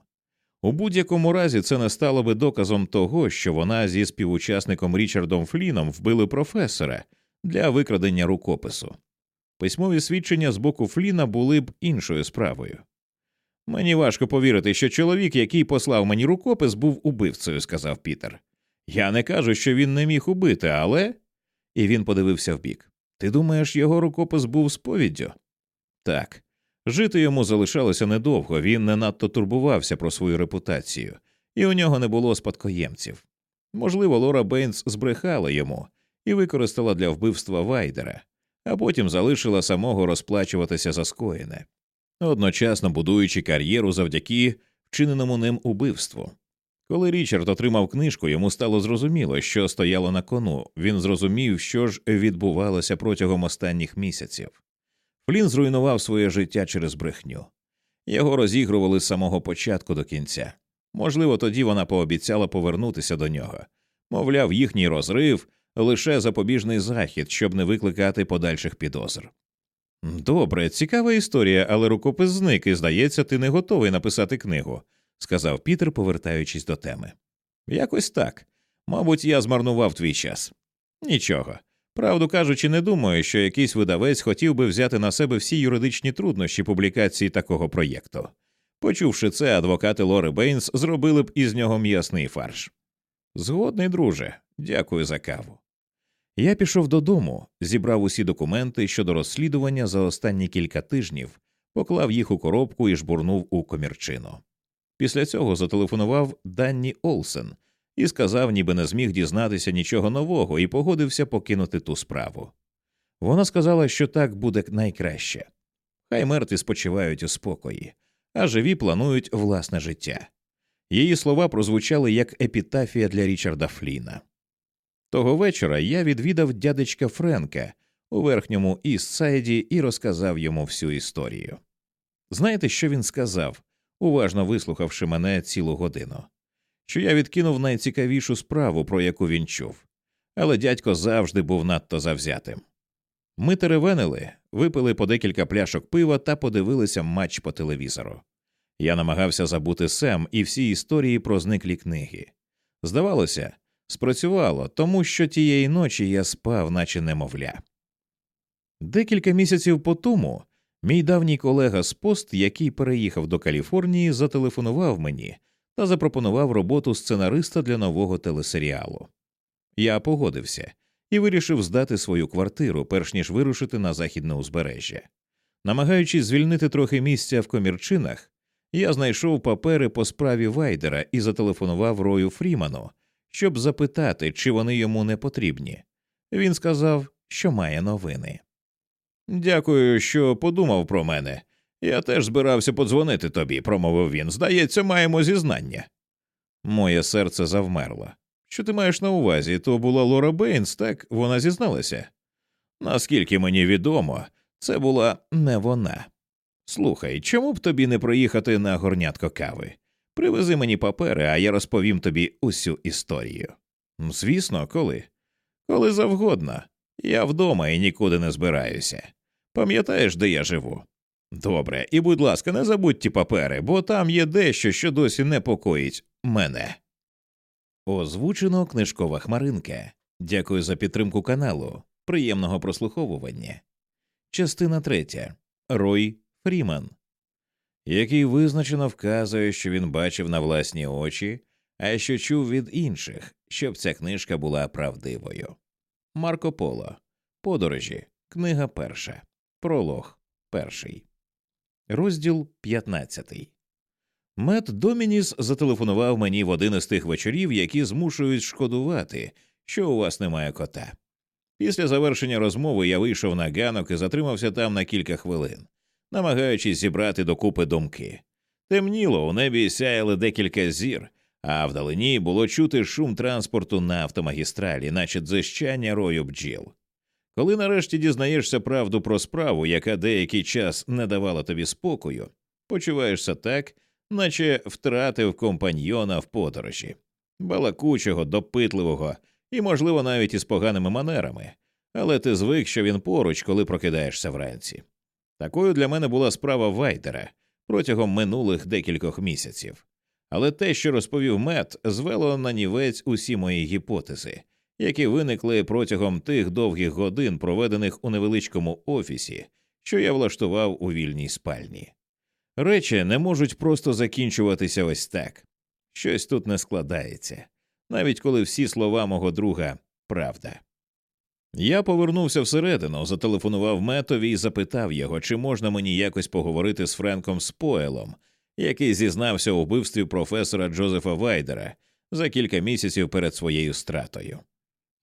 У будь-якому разі це не стало би доказом того, що вона зі співучасником Річардом Фліном вбили професора для викрадення рукопису. Письмові свідчення з боку Фліна були б іншою справою. Мені важко повірити, що чоловік, який послав мені рукопис, був убивцею, сказав Пітер. Я не кажу, що він не міг убити, але. І він подивився вбік. Ти думаєш, його рукопис був сповіддю? Так. Жити йому залишалося недовго, він не надто турбувався про свою репутацію, і у нього не було спадкоємців. Можливо, Лора Бейнс збрехала йому і використала для вбивства Вайдера, а потім залишила самого розплачуватися за скоєне, одночасно будуючи кар'єру завдяки вчиненому ним убивству. Коли Річард отримав книжку, йому стало зрозуміло, що стояло на кону. Він зрозумів, що ж відбувалося протягом останніх місяців. Флін зруйнував своє життя через брехню. Його розігрували з самого початку до кінця. Можливо, тоді вона пообіцяла повернутися до нього. Мовляв, їхній розрив лише запобіжний захід, щоб не викликати подальших підозр. Добре, цікава історія, але рукопис зник, і здається, ти не готовий написати книгу сказав Пітер, повертаючись до теми. Якось так. Мабуть, я змарнував твій час. Нічого. Правду кажучи, не думаю, що якийсь видавець хотів би взяти на себе всі юридичні труднощі публікації такого проєкту. Почувши це, адвокати Лори Бейнс зробили б із нього м'ясний фарш. Згодний, друже, дякую за каву. Я пішов додому, зібрав усі документи щодо розслідування за останні кілька тижнів, поклав їх у коробку і жбурнув у комірчину. Після цього зателефонував Данні Олсен і сказав, ніби не зміг дізнатися нічого нового, і погодився покинути ту справу. Вона сказала, що так буде найкраще. Хай мертві спочивають у спокої, а живі планують власне життя. Її слова прозвучали як епітафія для Річарда Фліна. Того вечора я відвідав дядечка Френка у верхньому Істсайді і розказав йому всю історію. Знаєте, що він сказав, уважно вислухавши мене цілу годину, що я відкинув найцікавішу справу, про яку він чув, але дядько завжди був надто завзятим. Ми теревенили, випили по декілька пляшок пива та подивилися матч по телевізору. Я намагався забути Сем і всі історії про зниклі книги. Здавалося, спрацювало, тому що тієї ночі я спав, наче немовля. Декілька місяців по тому Мій давній колега з пост, який переїхав до Каліфорнії, зателефонував мені та запропонував роботу сценариста для нового телесеріалу. Я погодився і вирішив здати свою квартиру, перш ніж вирушити на західне узбережжя. Намагаючись звільнити трохи місця в комірчинах, я знайшов папери по справі Вайдера і зателефонував Рою Фріману, щоб запитати, чи вони йому не потрібні. Він сказав, що має новини. Дякую, що подумав про мене. Я теж збирався подзвонити тобі, промовив він. Здається, маємо зізнання. Моє серце завмерло. Що ти маєш на увазі? То була Лора Бейнс, так вона зізналася. Наскільки мені відомо, це була не вона. Слухай, чому б тобі не проїхати на горнятко кави? Привези мені папери, а я розповім тобі усю історію. Звісно, коли? Коли завгодно. Я вдома і нікуди не збираюся. Пам'ятаєш, де я живу? Добре, і будь ласка, не забудь ті папери, бо там є дещо, що досі непокоїть мене. Озвучено книжкова хмаринка. Дякую за підтримку каналу. Приємного прослуховування. Частина третя. Рой Фріман, який визначено вказує, що він бачив на власні очі, а що чув від інших, щоб ця книжка була правдивою. Марко Поло. Подорожі. Книга перша. Пролог перший. Розділ 15. Мет Домініс зателефонував мені в один із тих вечорів, які змушують шкодувати, що у вас немає кота. Після завершення розмови я вийшов на ганок і затримався там на кілька хвилин, намагаючись зібрати докупи думки. Темніло, у небі сяяли декілька зір, а вдалині було чути шум транспорту на автомагістралі, наче дзищання рою бджіл. Коли нарешті дізнаєшся правду про справу, яка деякий час не давала тобі спокою, почуваєшся так, наче втратив компаньйона в подорожі, балакучого, допитливого і, можливо, навіть із поганими манерами, але ти звик, що він поруч, коли прокидаєшся вранці. Такою для мене була справа Вайдера протягом минулих декількох місяців. Але те, що розповів Мет, звело на нівець усі мої гіпотези, які виникли протягом тих довгих годин, проведених у невеличкому офісі, що я влаштував у вільній спальні. Речі не можуть просто закінчуватися ось так. Щось тут не складається, навіть коли всі слова мого друга правда. Я повернувся всередину, зателефонував метові і запитав його, чи можна мені якось поговорити з Френком Спойлом, який зізнався у вбивстві професора Джозефа Вайдера за кілька місяців перед своєю стратою.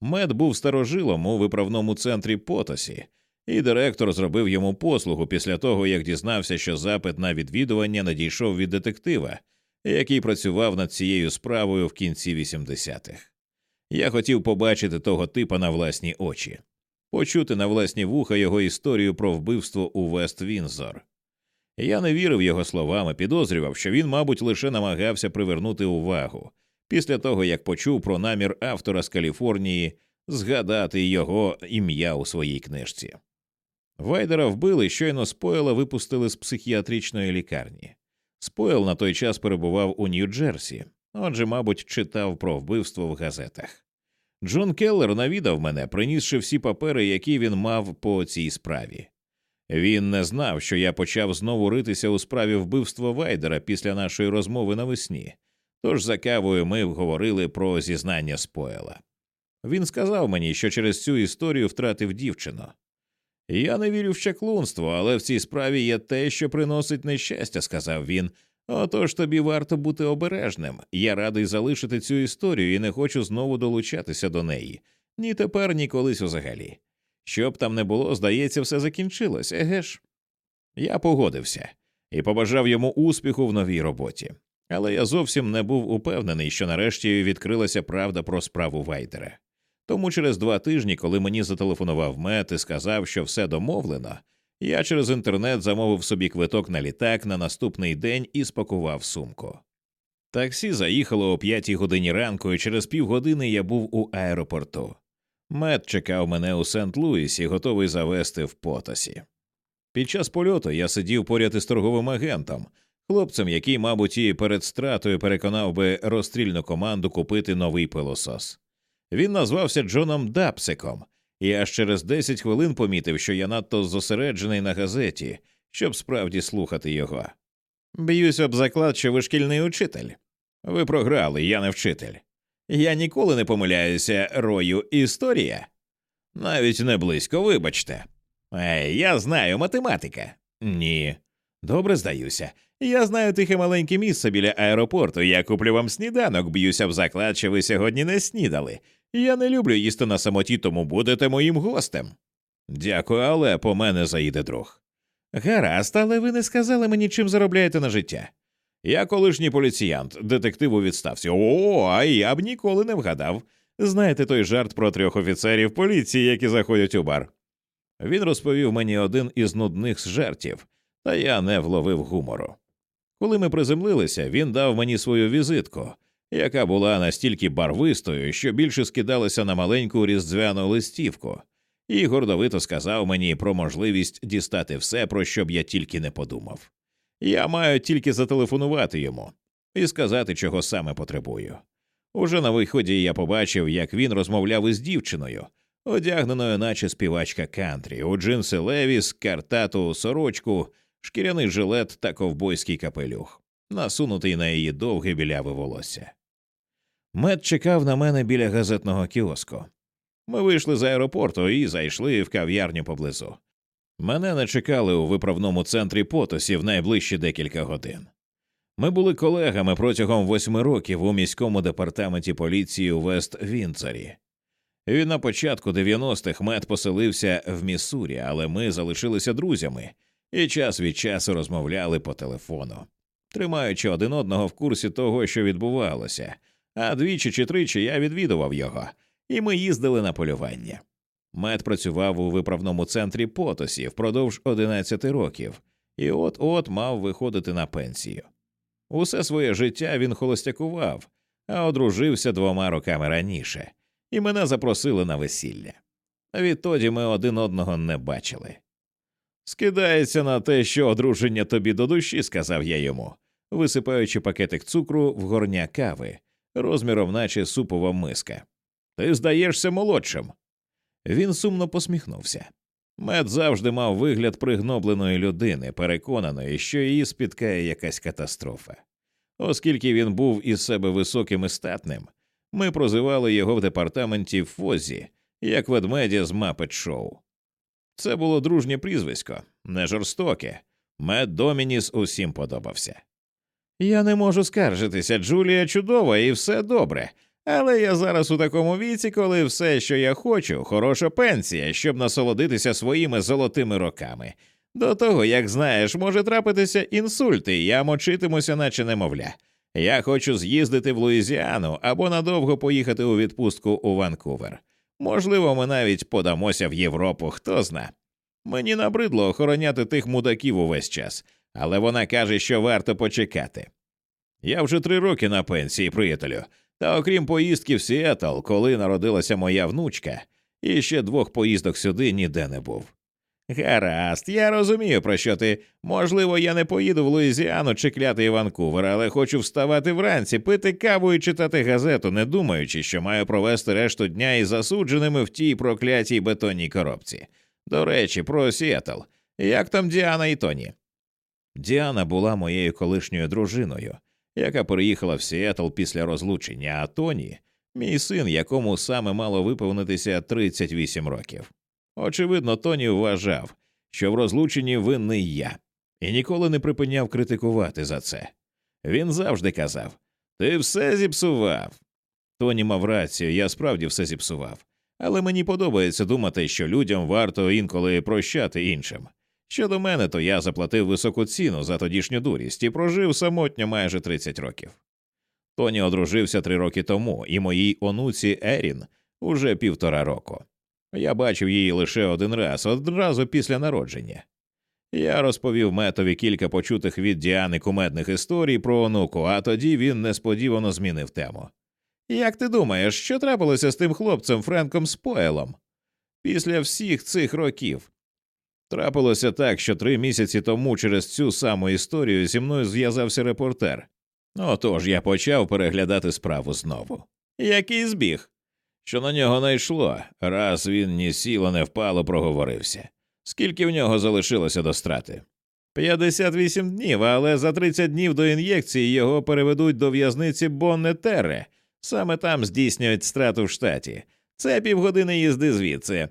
Мед був старожилом у виправному центрі Потосі, і директор зробив йому послугу після того, як дізнався, що запит на відвідування надійшов від детектива, який працював над цією справою в кінці 80-х. Я хотів побачити того типа на власні очі, почути на власні вуха його історію про вбивство у Вест Вінзор. Я не вірив його словам і підозрював, що він, мабуть, лише намагався привернути увагу після того, як почув про намір автора з Каліфорнії згадати його ім'я у своїй книжці. Вайдера вбили, щойно Спойла випустили з психіатричної лікарні. Спойл на той час перебував у Нью-Джерсі, отже, мабуть, читав про вбивство в газетах. Джон Келлер навідав мене, принісши всі папери, які він мав по цій справі. Він не знав, що я почав знову ритися у справі вбивства Вайдера після нашої розмови навесні, тож за кавою ми говорили про зізнання Спойла. Він сказав мені, що через цю історію втратив дівчину. Я не вірю в чаклунство, але в цій справі є те, що приносить нещастя, сказав він. Отож тобі варто бути обережним. Я радий залишити цю історію і не хочу знову долучатися до неї. Ні тепер, ні колись взагалі. Що б там не було, здається, все закінчилось, еге ж? Я погодився і побажав йому успіху в новій роботі. Але я зовсім не був упевнений, що нарешті відкрилася правда про справу Вайдера. Тому через два тижні, коли мені зателефонував мет і сказав, що все домовлено, я через інтернет замовив собі квиток на літак на наступний день і спакував сумку. Таксі заїхало о п'ятій годині ранку, і через півгодини я був у аеропорту. Мет чекав мене у Сент Луісі, готовий завести в потасі. Під час польоту я сидів поряд із торговим агентом, хлопцем, який, мабуть, і перед стратою переконав би розстрільну команду купити новий пилосос. Він назвався Джоном Дапсиком, і аж через 10 хвилин помітив, що я надто зосереджений на газеті, щоб справді слухати його. Б'юсь об заклад, що ви шкільний учитель. Ви програли, я не вчитель. Я ніколи не помиляюся рою історія. Навіть не близько, вибачте. Ей, я знаю математика. Ні. Добре здаюся. Я знаю тихе маленьке місце біля аеропорту. Я куплю вам сніданок, б'юся в заклад, що ви сьогодні не снідали. Я не люблю їсти на самоті, тому будете моїм гостем. Дякую, але по мене заїде друг. Гаразд, але ви не сказали мені, чим заробляєте на життя. Я колишній поліціянт, детектив у відставці. О, а я б ніколи не вгадав. Знаєте той жарт про трьох офіцерів поліції, які заходять у бар. Він розповів мені один із нудних жартів, та я не вловив гумору. Коли ми приземлилися, він дав мені свою візитку, яка була настільки барвистою, що більше скидалася на маленьку різдвяну листівку, і гордовито сказав мені про можливість дістати все, про що б я тільки не подумав. Я маю тільки зателефонувати йому і сказати, чого саме потребую. Уже на виході я побачив, як він розмовляв із дівчиною, одягненою, наче співачка кантрі, у джинси левіс, картату, сорочку, шкіряний жилет та ковбойський капелюх, насунутий на її довге біляве волосся. Мед чекав на мене біля газетного кіоску. Ми вийшли з аеропорту і зайшли в кав'ярню поблизу. Мене не чекали у виправному центрі потосів найближчі декілька годин. Ми були колегами протягом восьми років у міському департаменті поліції у Вест Вінцері. Він на початку 90-х мед поселився в Міссурі, але ми залишилися друзями і час від часу розмовляли по телефону, тримаючи один одного в курсі того, що відбувалося, а двічі чи тричі я відвідував його, і ми їздили на полювання. Мед працював у виправному центрі потосі впродовж 11 років, і от от мав виходити на пенсію. Усе своє життя він холостякував, а одружився двома роками раніше, і мене запросили на весілля. Відтоді ми один одного не бачили. Скидається на те, що одруження тобі до душі, сказав я йому, висипаючи пакетик цукру в горня кави, розміром, наче супова миска. Ти здаєшся молодшим. Він сумно посміхнувся. Мед завжди мав вигляд пригнобленої людини, переконаної, що її спіткає якась катастрофа. Оскільки він був із себе високим і статним, ми прозивали його в департаменті Фозі як ведмедя з Мапет Шоу. Це було дружнє прізвисько, не жорстоке. Мед Домініс усім подобався. Я не можу скаржитися, Джулія чудова і все добре, але я зараз у такому віці, коли все, що я хочу, хороша пенсія, щоб насолодитися своїми золотими роками. До того, як знаєш, може трапитися інсульт, і я мочитимуся, наче немовля. Я хочу з'їздити в Луїзіану або надовго поїхати у відпустку у Ванкувер. Можливо, ми навіть подамося в Європу, хто зна. Мені набридло охороняти тих мудаків увесь час, але вона каже, що варто почекати. Я вже три роки на пенсії, приятелю, та окрім поїздки в Сіетл, коли народилася моя внучка, і ще двох поїздок сюди ніде не був. Гаразд, я розумію, про що ти. Можливо, я не поїду в Луїзіану чи клятий Ванкувер, але хочу вставати вранці, пити каву і читати газету, не думаючи, що маю провести решту дня із засудженими в тій проклятій бетонній коробці. До речі, про Сіетл. Як там Діана і Тоні? Діана була моєю колишньою дружиною, яка переїхала в Сіетл після розлучення, а Тоні мій син, якому саме мало виповнитися 38 років. Очевидно, Тоні вважав, що в розлученні винний я, і ніколи не припиняв критикувати за це. Він завжди казав Ти все зіпсував. Тоні мав рацію, я справді все зіпсував, але мені подобається думати, що людям варто інколи прощати іншим. Щодо мене, то я заплатив високу ціну за тодішню дурість і прожив самотньо майже 30 років. Тоні одружився три роки тому, і моїй онуці Ерін уже півтора року. Я бачив її лише один раз, одразу після народження. Я розповів метові кілька почутих від Діани кумедних історій про онуку, а тоді він несподівано змінив тему. Як ти думаєш, що трапилося з тим хлопцем Френком Спойлом? Після всіх цих років трапилося так, що три місяці тому через цю саму історію зі мною зв'язався репортер. Отож я почав переглядати справу знову. Який збіг? Що на нього найшло, раз він ні сіло, не впало, проговорився. Скільки в нього залишилося до страти? 58 днів, але за 30 днів до ін'єкції його переведуть до в'язниці Бонне Терре. Саме там здійснюють страту в штаті. Це півгодини їзди звідси.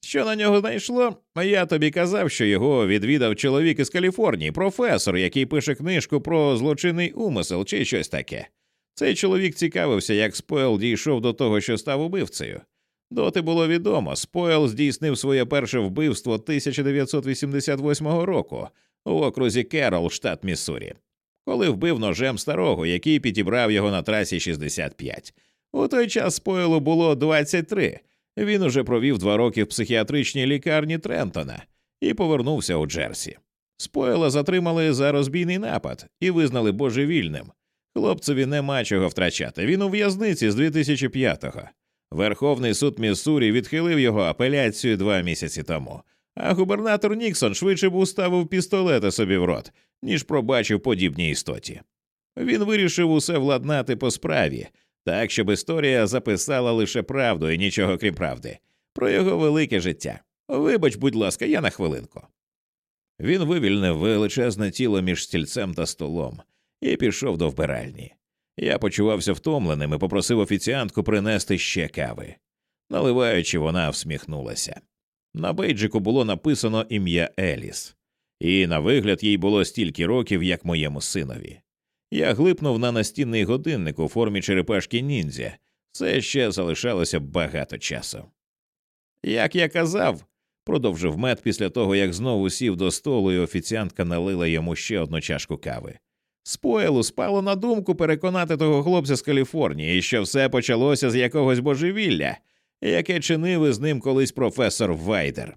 Що на нього знайшло? Я тобі казав, що його відвідав чоловік із Каліфорнії, професор, який пише книжку про злочинний умисел чи щось таке. Цей чоловік цікавився, як Спойл дійшов до того, що став убивцею. Доти було відомо, Спойл здійснив своє перше вбивство 1988 року у окрузі Керол, штат Міссурі, коли вбив ножем старого, який підібрав його на трасі 65. У той час Спойлу було 23. Він уже провів два роки в психіатричній лікарні Трентона і повернувся у Джерсі. Спойла затримали за розбійний напад і визнали божевільним. Хлопцеві нема чого втрачати. Він у в'язниці з 2005-го. Верховний суд Міссурі відхилив його апеляцію два місяці тому, а губернатор Ніксон швидше б уставив пістолета собі в рот, ніж пробачив подібній істоті. Він вирішив усе владнати по справі, так щоб історія записала лише правду і нічого крім правди, про його велике життя. Вибач, будь ласка, я на хвилинку. Він вивільнив величезне тіло між стільцем та столом і пішов до вбиральні. Я почувався втомленим і попросив офіціантку принести ще кави. Наливаючи, вона всміхнулася. На бейджику було написано ім'я Еліс, і на вигляд їй було стільки років, як моєму синові. Я глипнув на настінний годинник у формі черепашки ніндзя, все ще залишалося багато часу. Як я казав, продовжив мед після того, як знову сів до столу, і офіціантка налила йому ще одну чашку кави. Спойлу спало на думку переконати того хлопця з Каліфорнії, що все почалося з якогось божевілля, яке чинив із ним колись професор Вайдер.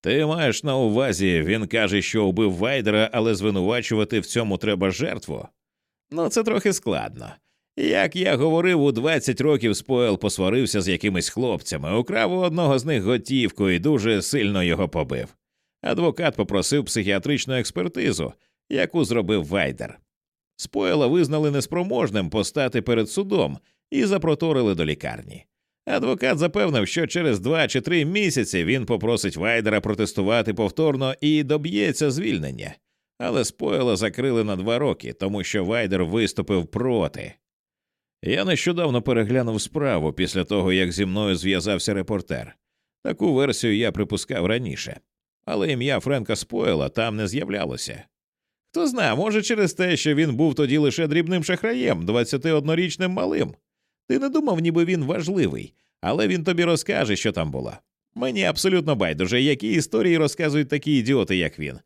Ти маєш на увазі, він каже, що убив Вайдера, але звинувачувати в цьому треба жертву. Ну, це трохи складно. Як я говорив, у 20 років Спойл посварився з якимись хлопцями, украв у одного з них готівку і дуже сильно його побив. Адвокат попросив психіатричну експертизу, яку зробив Вайдер. Спойла визнали неспроможним постати перед судом і запроторили до лікарні. Адвокат запевнив, що через два чи три місяці він попросить Вайдера протестувати повторно і доб'ється звільнення, але Спойла закрили на два роки, тому що Вайдер виступив проти. Я нещодавно переглянув справу після того, як зі мною зв'язався репортер. Таку версію я припускав раніше, але ім'я Френка Спойла там не з'являлося. Хто знає, може, через те, що він був тоді лише дрібним шахраєм, 21-річним малим. Ти не думав, ніби він важливий, але він тобі розкаже, що там було. Мені абсолютно байдуже, які історії розказують такі ідіоти, як він.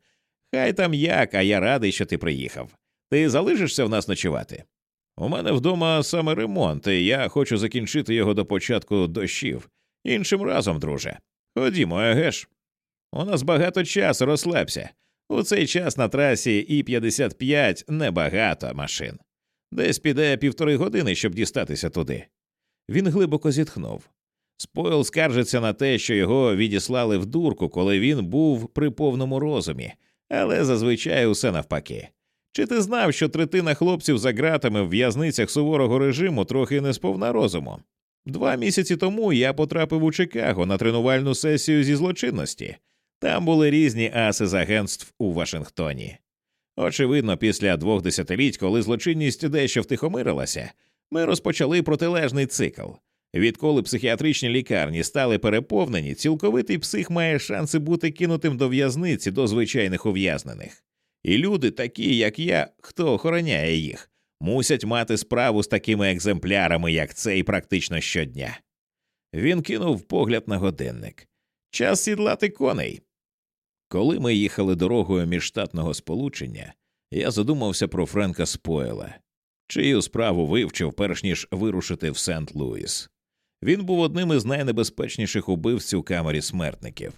Хай там як, а я радий, що ти приїхав. Ти залишишся в нас ночувати? У мене вдома саме ремонт, і я хочу закінчити його до початку дощів. Іншим разом, друже. Ходімо, егеш. У нас багато часу, розслабся. У цей час на трасі І 55 небагато машин. Десь піде півтори години, щоб дістатися туди. Він глибоко зітхнув. Спойл скаржиться на те, що його відіслали в дурку, коли він був при повному розумі, але зазвичай усе навпаки. Чи ти знав, що третина хлопців за ґратами в в'язницях суворого режиму трохи не сповна розуму? Два місяці тому я потрапив у Чикаго на тренувальну сесію зі злочинності. Там були різні аси з агентств у Вашингтоні. Очевидно, після двох десятиліть, коли злочинність дещо втихомирилася, ми розпочали протилежний цикл. Відколи психіатричні лікарні стали переповнені, цілковитий псих має шанси бути кинутим до в'язниці до звичайних ув'язнених. І люди, такі, як я, хто охороняє їх, мусять мати справу з такими екземплярами, як цей, практично щодня. Він кинув погляд на годинник. Час сідлати коней. Коли ми їхали дорогою міжштатного сполучення, я задумався про Френка Спойла, чию справу вивчив, перш ніж вирушити в Сент Луіс. Він був одним із найнебезпечніших убивців камері смертників.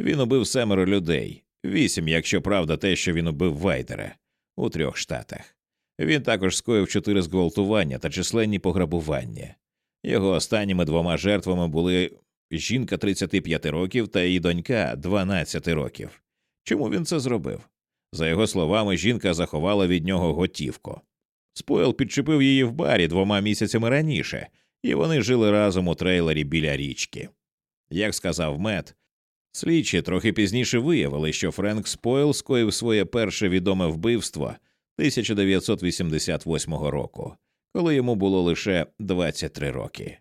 Він убив семеро людей, вісім, якщо правда, те, що він убив Вайдера у трьох штатах. Він також скоїв чотири зґвалтування та численні пограбування. Його останніми двома жертвами були жінка 35 років та її донька 12 років. Чому він це зробив? За його словами, жінка заховала від нього готівку. Спойл підчепив її в барі двома місяцями раніше, і вони жили разом у трейлері біля річки. Як сказав Мет, слідчі трохи пізніше виявили, що Френк Спойл скоїв своє перше відоме вбивство 1988 року, коли йому було лише 23 роки.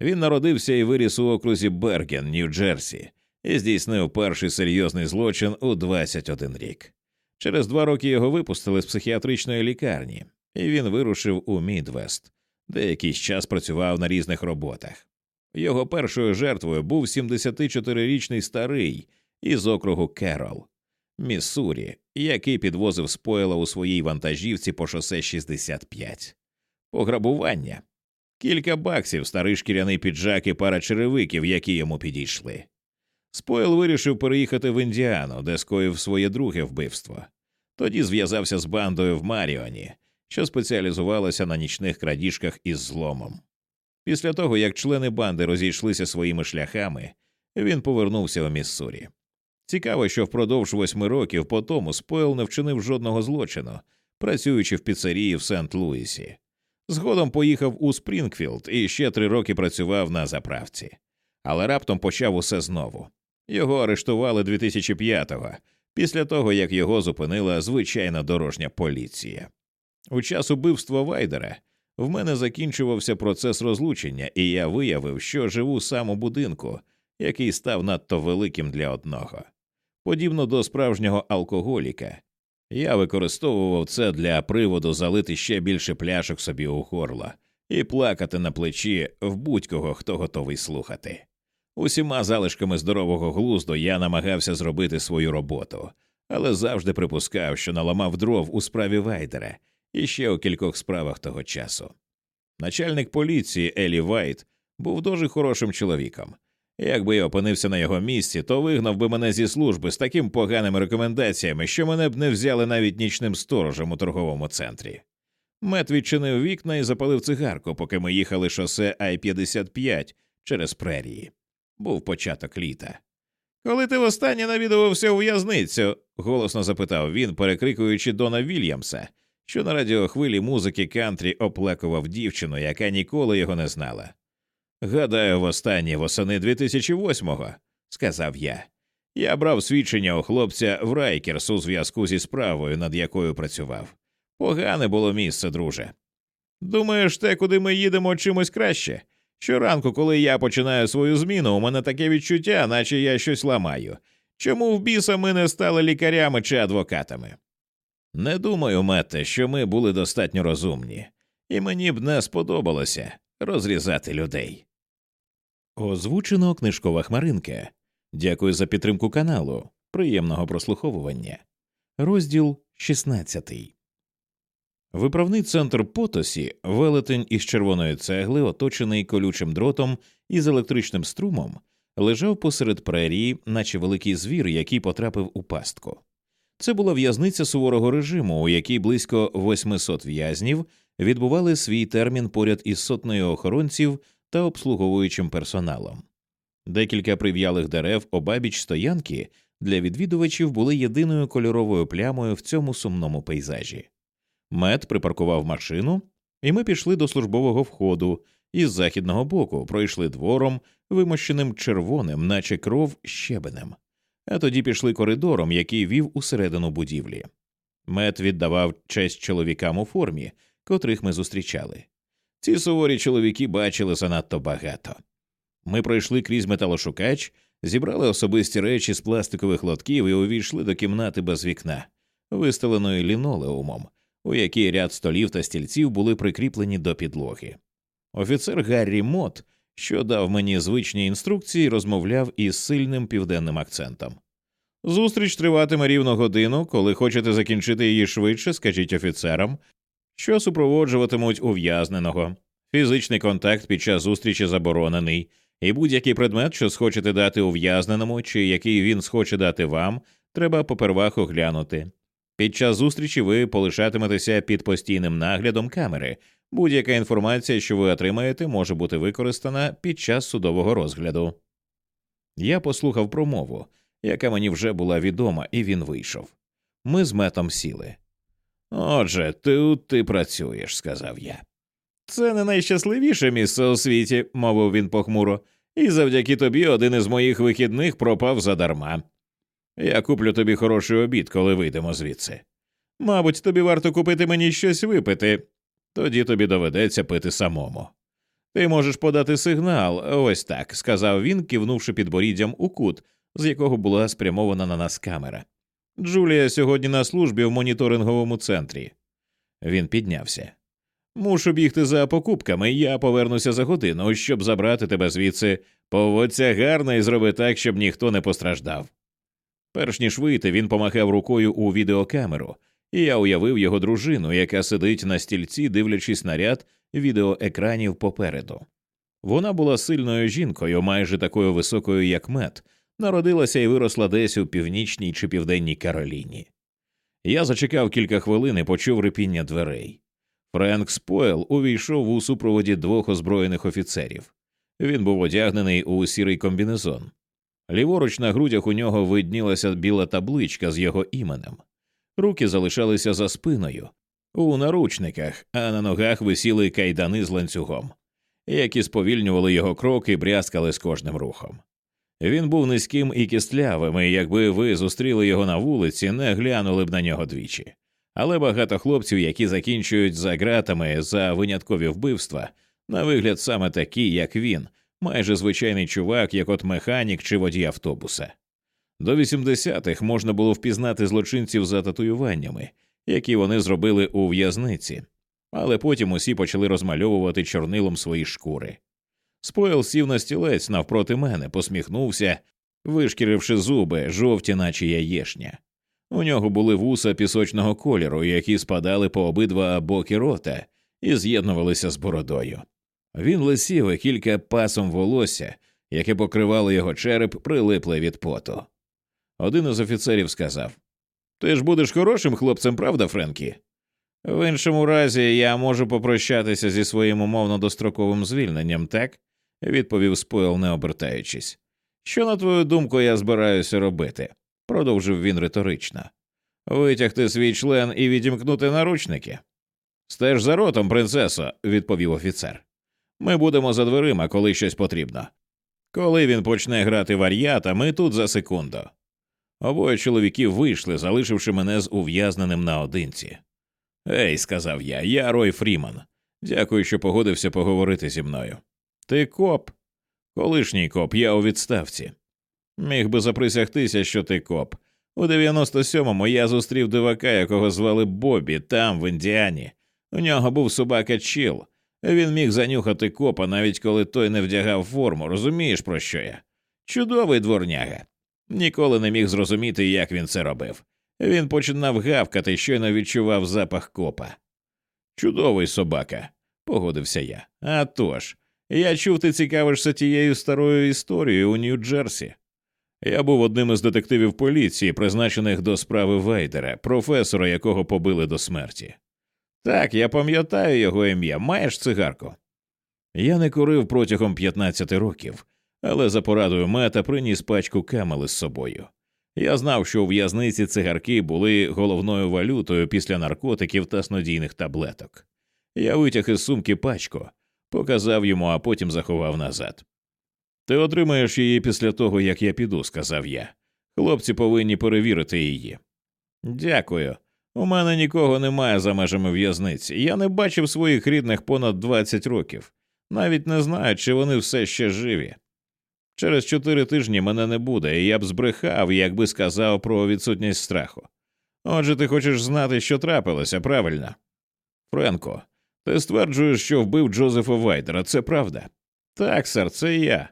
Він народився і виріс у окрузі Берген, Нью-Джерсі, і здійснив перший серйозний злочин у 21 рік. Через два роки його випустили з психіатричної лікарні, і він вирушив у Мідвест, де якийсь час працював на різних роботах. Його першою жертвою був 74-річний старий із округу Керол, Міссурі, який підвозив спойла у своїй вантажівці по шосе 65. Пограбування кілька баксів, старий шкіряний піджак і пара черевиків, які йому підійшли. Спойл вирішив переїхати в Індіану, де скоїв своє друге вбивство. Тоді зв'язався з бандою в Маріоні, що спеціалізувалася на нічних крадіжках із зломом. Після того, як члени банди розійшлися своїми шляхами, він повернувся у Міссурі. Цікаво, що впродовж восьми років по тому Спойл не вчинив жодного злочину, працюючи в піцерії в Сент Луісі. Згодом поїхав у Спрінгфілд і ще три роки працював на заправці, але раптом почав усе знову. Його арештували 2005-го, після того як його зупинила звичайна дорожня поліція. У час убивства Вайдера в мене закінчувався процес розлучення, і я виявив, що живу сам у будинку, який став надто великим для одного. Подібно до справжнього алкоголіка, я використовував це для приводу залити ще більше пляшок собі у горло і плакати на плечі в будь-кого, хто готовий слухати. Усіма залишками здорового глузду я намагався зробити свою роботу, але завжди припускав, що наламав дров у справі Вайдера і ще у кількох справах того часу. Начальник поліції Елі Вайт був дуже хорошим чоловіком. Якби я опинився на його місці, то вигнав би мене зі служби з такими поганими рекомендаціями, що мене б не взяли навіть нічним сторожем у торговому центрі. Мет відчинив вікна і запалив цигарку, поки ми їхали шосе Ай 55 через прерії. Був початок літа. Коли ти востаннє навідувався у в'язницю? голосно запитав він, перекрикуючи Дона Вільямса, що на радіохвилі музики кантрі оплакував дівчину, яка ніколи його не знала. Гадаю, востаннє восени 2008-го», – сказав я. Я брав свідчення у хлопця в Райкерс у зв'язку зі справою, над якою працював. Погане було місце, друже. Думаєш, те, куди ми їдемо чимось краще? Щоранку, коли я починаю свою зміну, у мене таке відчуття, наче я щось ламаю. Чому в біса ми не стали лікарями чи адвокатами? Не думаю, Метте, що ми були достатньо розумні, і мені б не сподобалося розрізати людей. Озвучено книжкова хмаринка. Дякую за підтримку каналу. Приємного прослуховування. Розділ 16. Виправний центр Потосі, велетень із червоної цегли, оточений колючим дротом із електричним струмом, лежав посеред прерії, наче великий звір, який потрапив у пастку. Це була в'язниця суворого режиму, у якій близько 800 в'язнів відбували свій термін поряд із сотнею охоронців та обслуговуючим персоналом. Декілька прив'ялих дерев обабіч стоянки для відвідувачів були єдиною кольоровою плямою в цьому сумному пейзажі. Мед припаркував машину, і ми пішли до службового входу і з західного боку пройшли двором, вимощеним червоним, наче кров щебенем, а тоді пішли коридором, який вів усередину будівлі. Мед віддавав честь чоловікам у формі, котрих ми зустрічали. Ці суворі чоловіки бачили занадто багато. Ми пройшли крізь металошукач, зібрали особисті речі з пластикових лотків і увійшли до кімнати без вікна, вистеленої лінолеумом, у якій ряд столів та стільців були прикріплені до підлоги. Офіцер Гаррі Мот, що дав мені звичні інструкції, розмовляв із сильним південним акцентом. Зустріч триватиме рівно годину, коли хочете закінчити її швидше, скажіть офіцерам, що супроводжуватимуть ув'язненого. Фізичний контакт під час зустрічі заборонений, і будь-який предмет, що схочете дати ув'язненому, чи який він схоче дати вам, треба попервах оглянути. Під час зустрічі ви полишатиметеся під постійним наглядом камери. Будь-яка інформація, що ви отримаєте, може бути використана під час судового розгляду. Я послухав промову, яка мені вже була відома, і він вийшов. Ми з метом сіли. Отже, тут ти працюєш, сказав я. Це не найщасливіше місце у світі, мовив він похмуро, і завдяки тобі один із моїх вихідних пропав задарма. Я куплю тобі хороший обід, коли вийдемо звідси. Мабуть, тобі варто купити мені щось випити, тоді тобі доведеться пити самому. Ти можеш подати сигнал, ось так, сказав він, кивнувши підборіддям у кут, з якого була спрямована на нас камера. Джулія сьогодні на службі в моніторинговому центрі. Він піднявся. Мушу бігти за покупками, я повернуся за годину, щоб забрати тебе звідси. Поводься гарно і зроби так, щоб ніхто не постраждав. Перш ніж вийти, він помахав рукою у відеокамеру, і я уявив його дружину, яка сидить на стільці, дивлячись на ряд відеоекранів попереду. Вона була сильною жінкою, майже такою високою, як мед, народилася і виросла десь у північній чи південній Кароліні. Я зачекав кілька хвилин і почув рипіння дверей. Френк Спойл увійшов у супроводі двох озброєних офіцерів. Він був одягнений у сірий комбінезон. Ліворуч на грудях у нього виднілася біла табличка з його іменем. Руки залишалися за спиною, у наручниках, а на ногах висіли кайдани з ланцюгом, які сповільнювали його кроки брязкали з кожним рухом. Він був низьким і кістлявим, і якби ви зустріли його на вулиці, не глянули б на нього двічі. Але багато хлопців, які закінчують за ґратами за виняткові вбивства, на вигляд саме такі, як він, майже звичайний чувак, як от механік чи водій автобуса. До 80-х можна було впізнати злочинців за татуюваннями, які вони зробили у в'язниці, але потім усі почали розмальовувати чорнилом свої шкури. Спойл сів на стілець навпроти мене, посміхнувся, вишкіривши зуби, жовті, наче яєшня. У нього були вуса пісочного кольору, які спадали по обидва боки рота і з'єднувалися з бородою. Він лисів і кілька пасом волосся, яке покривало його череп, прилипли від поту. Один із офіцерів сказав Ти ж будеш хорошим хлопцем, правда, Френкі? В іншому разі я можу попрощатися зі своїм умовно достроковим звільненням, так? відповів Спойл, не обертаючись. Що, на твою думку, я збираюся робити? продовжив він риторично. Витягти свій член і відімкнути наручники. Стеж за ротом, принцесо, відповів офіцер. Ми будемо за дверима, коли щось потрібно. Коли він почне грати вар'ята, ми тут за секунду. Обоє чоловіків вийшли, залишивши мене з ув'язненим наодинці. Ей, сказав я, я Рой Фріман. Дякую, що погодився поговорити зі мною. Ти коп, колишній коп, я у відставці. Міг би заприсягтися, що ти коп. У 97-му я зустрів дивака, якого звали Бобі, там, в Індіані. У нього був собака Чіл. Він міг занюхати копа, навіть коли той не вдягав форму, розумієш, про що я? Чудовий дворняга. Ніколи не міг зрозуміти, як він це робив. Він починав гавкати, щойно відчував запах копа. Чудовий собака, погодився я. «А тож, я чув, ти цікавишся тією старою історією у Нью-Джерсі. Я був одним із детективів поліції, призначених до справи Вейдера, професора, якого побили до смерті. Так, я пам'ятаю його ім'я. Маєш цигарку? Я не курив протягом 15 років, але за порадою мета приніс пачку камели з собою. Я знав, що у в'язниці цигарки були головною валютою після наркотиків та снодійних таблеток. Я витяг із сумки пачку, показав йому, а потім заховав назад. Ти отримаєш її після того, як я піду, сказав я. Хлопці повинні перевірити її. Дякую. У мене нікого немає за межами в'язниці. Я не бачив своїх рідних понад 20 років, навіть не знаю, чи вони все ще живі. Через чотири тижні мене не буде, і я б збрехав, якби сказав про відсутність страху. Отже, ти хочеш знати, що трапилося, правильно? Френко, ти стверджуєш, що вбив Джозефа Вайдера, це правда? Так, сер, це я.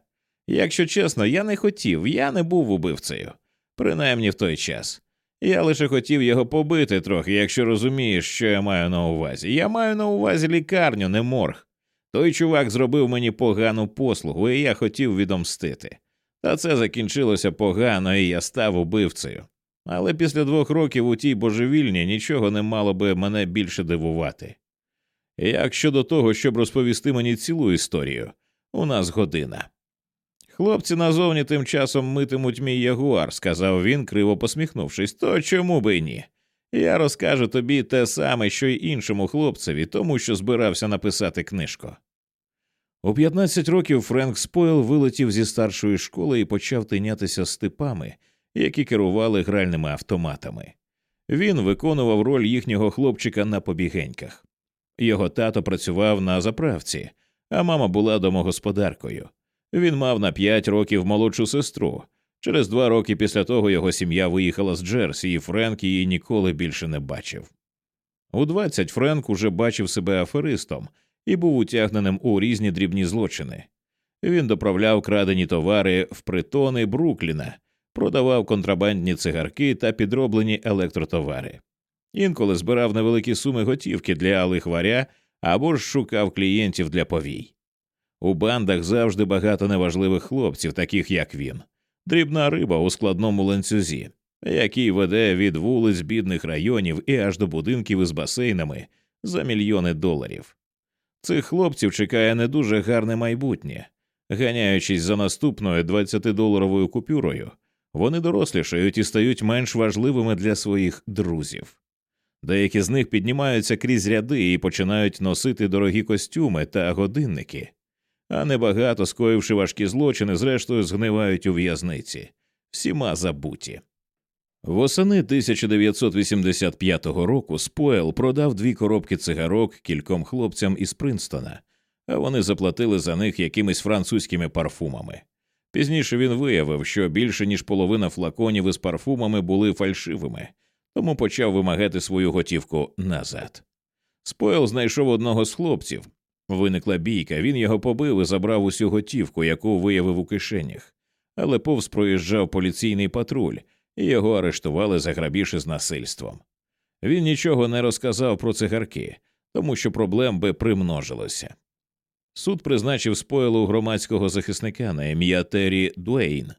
Якщо чесно, я не хотів, я не був убивцею, принаймні в той час. Я лише хотів його побити трохи, якщо розумієш, що я маю на увазі. Я маю на увазі лікарню, не морг. Той чувак зробив мені погану послугу, і я хотів відомстити. Та це закінчилося погано, і я став убивцею. Але після двох років у тій божевільні нічого не мало би мене більше дивувати. Як щодо того, щоб розповісти мені цілу історію, у нас година. Хлопці назовні тим часом митимуть мій ягуар, сказав він, криво посміхнувшись, то чому би й ні? Я розкажу тобі те саме, що й іншому хлопцеві, тому що збирався написати книжку. У 15 років Френк Спойл вилетів зі старшої школи і почав тинятися з типами, які керували гральними автоматами. Він виконував роль їхнього хлопчика на побігеньках. Його тато працював на заправці, а мама була домогосподаркою. Він мав на п'ять років молодшу сестру. Через два роки після того його сім'я виїхала з Джерсі, і Френк її ніколи більше не бачив. У двадцять Френк уже бачив себе аферистом і був утягненим у різні дрібні злочини. Він доправляв крадені товари в притони Брукліна, продавав контрабандні цигарки та підроблені електротовари. Інколи збирав невеликі суми готівки для лихваря або ж шукав клієнтів для повій. У бандах завжди багато неважливих хлопців, таких як він. дрібна риба у складному ланцюзі, який веде від вулиць бідних районів і аж до будинків із басейнами за мільйони доларів. Цих хлопців чекає не дуже гарне майбутнє. Ганяючись за наступною 20-доларовою купюрою, вони дорослішають і стають менш важливими для своїх друзів. Деякі з них піднімаються крізь ряди і починають носити дорогі костюми та годинники, а небагато, скоївши важкі злочини, зрештою згнивають у в'язниці, всіма забуті. Восени 1985 року Спойл продав дві коробки цигарок кільком хлопцям із Принстона, а вони заплатили за них якимись французькими парфумами. Пізніше він виявив, що більше ніж половина флаконів із парфумами були фальшивими, тому почав вимагати свою готівку назад. Спойл знайшов одного з хлопців. Виникла бійка, він його побив і забрав усю готівку, яку виявив у кишенях, але повз проїжджав поліційний патруль, і його арештували за грабіж із насильством. Він нічого не розказав про цигарки, тому що проблем би примножилося. Суд призначив спойлу громадського захисника на ім'я Террі Дуейн.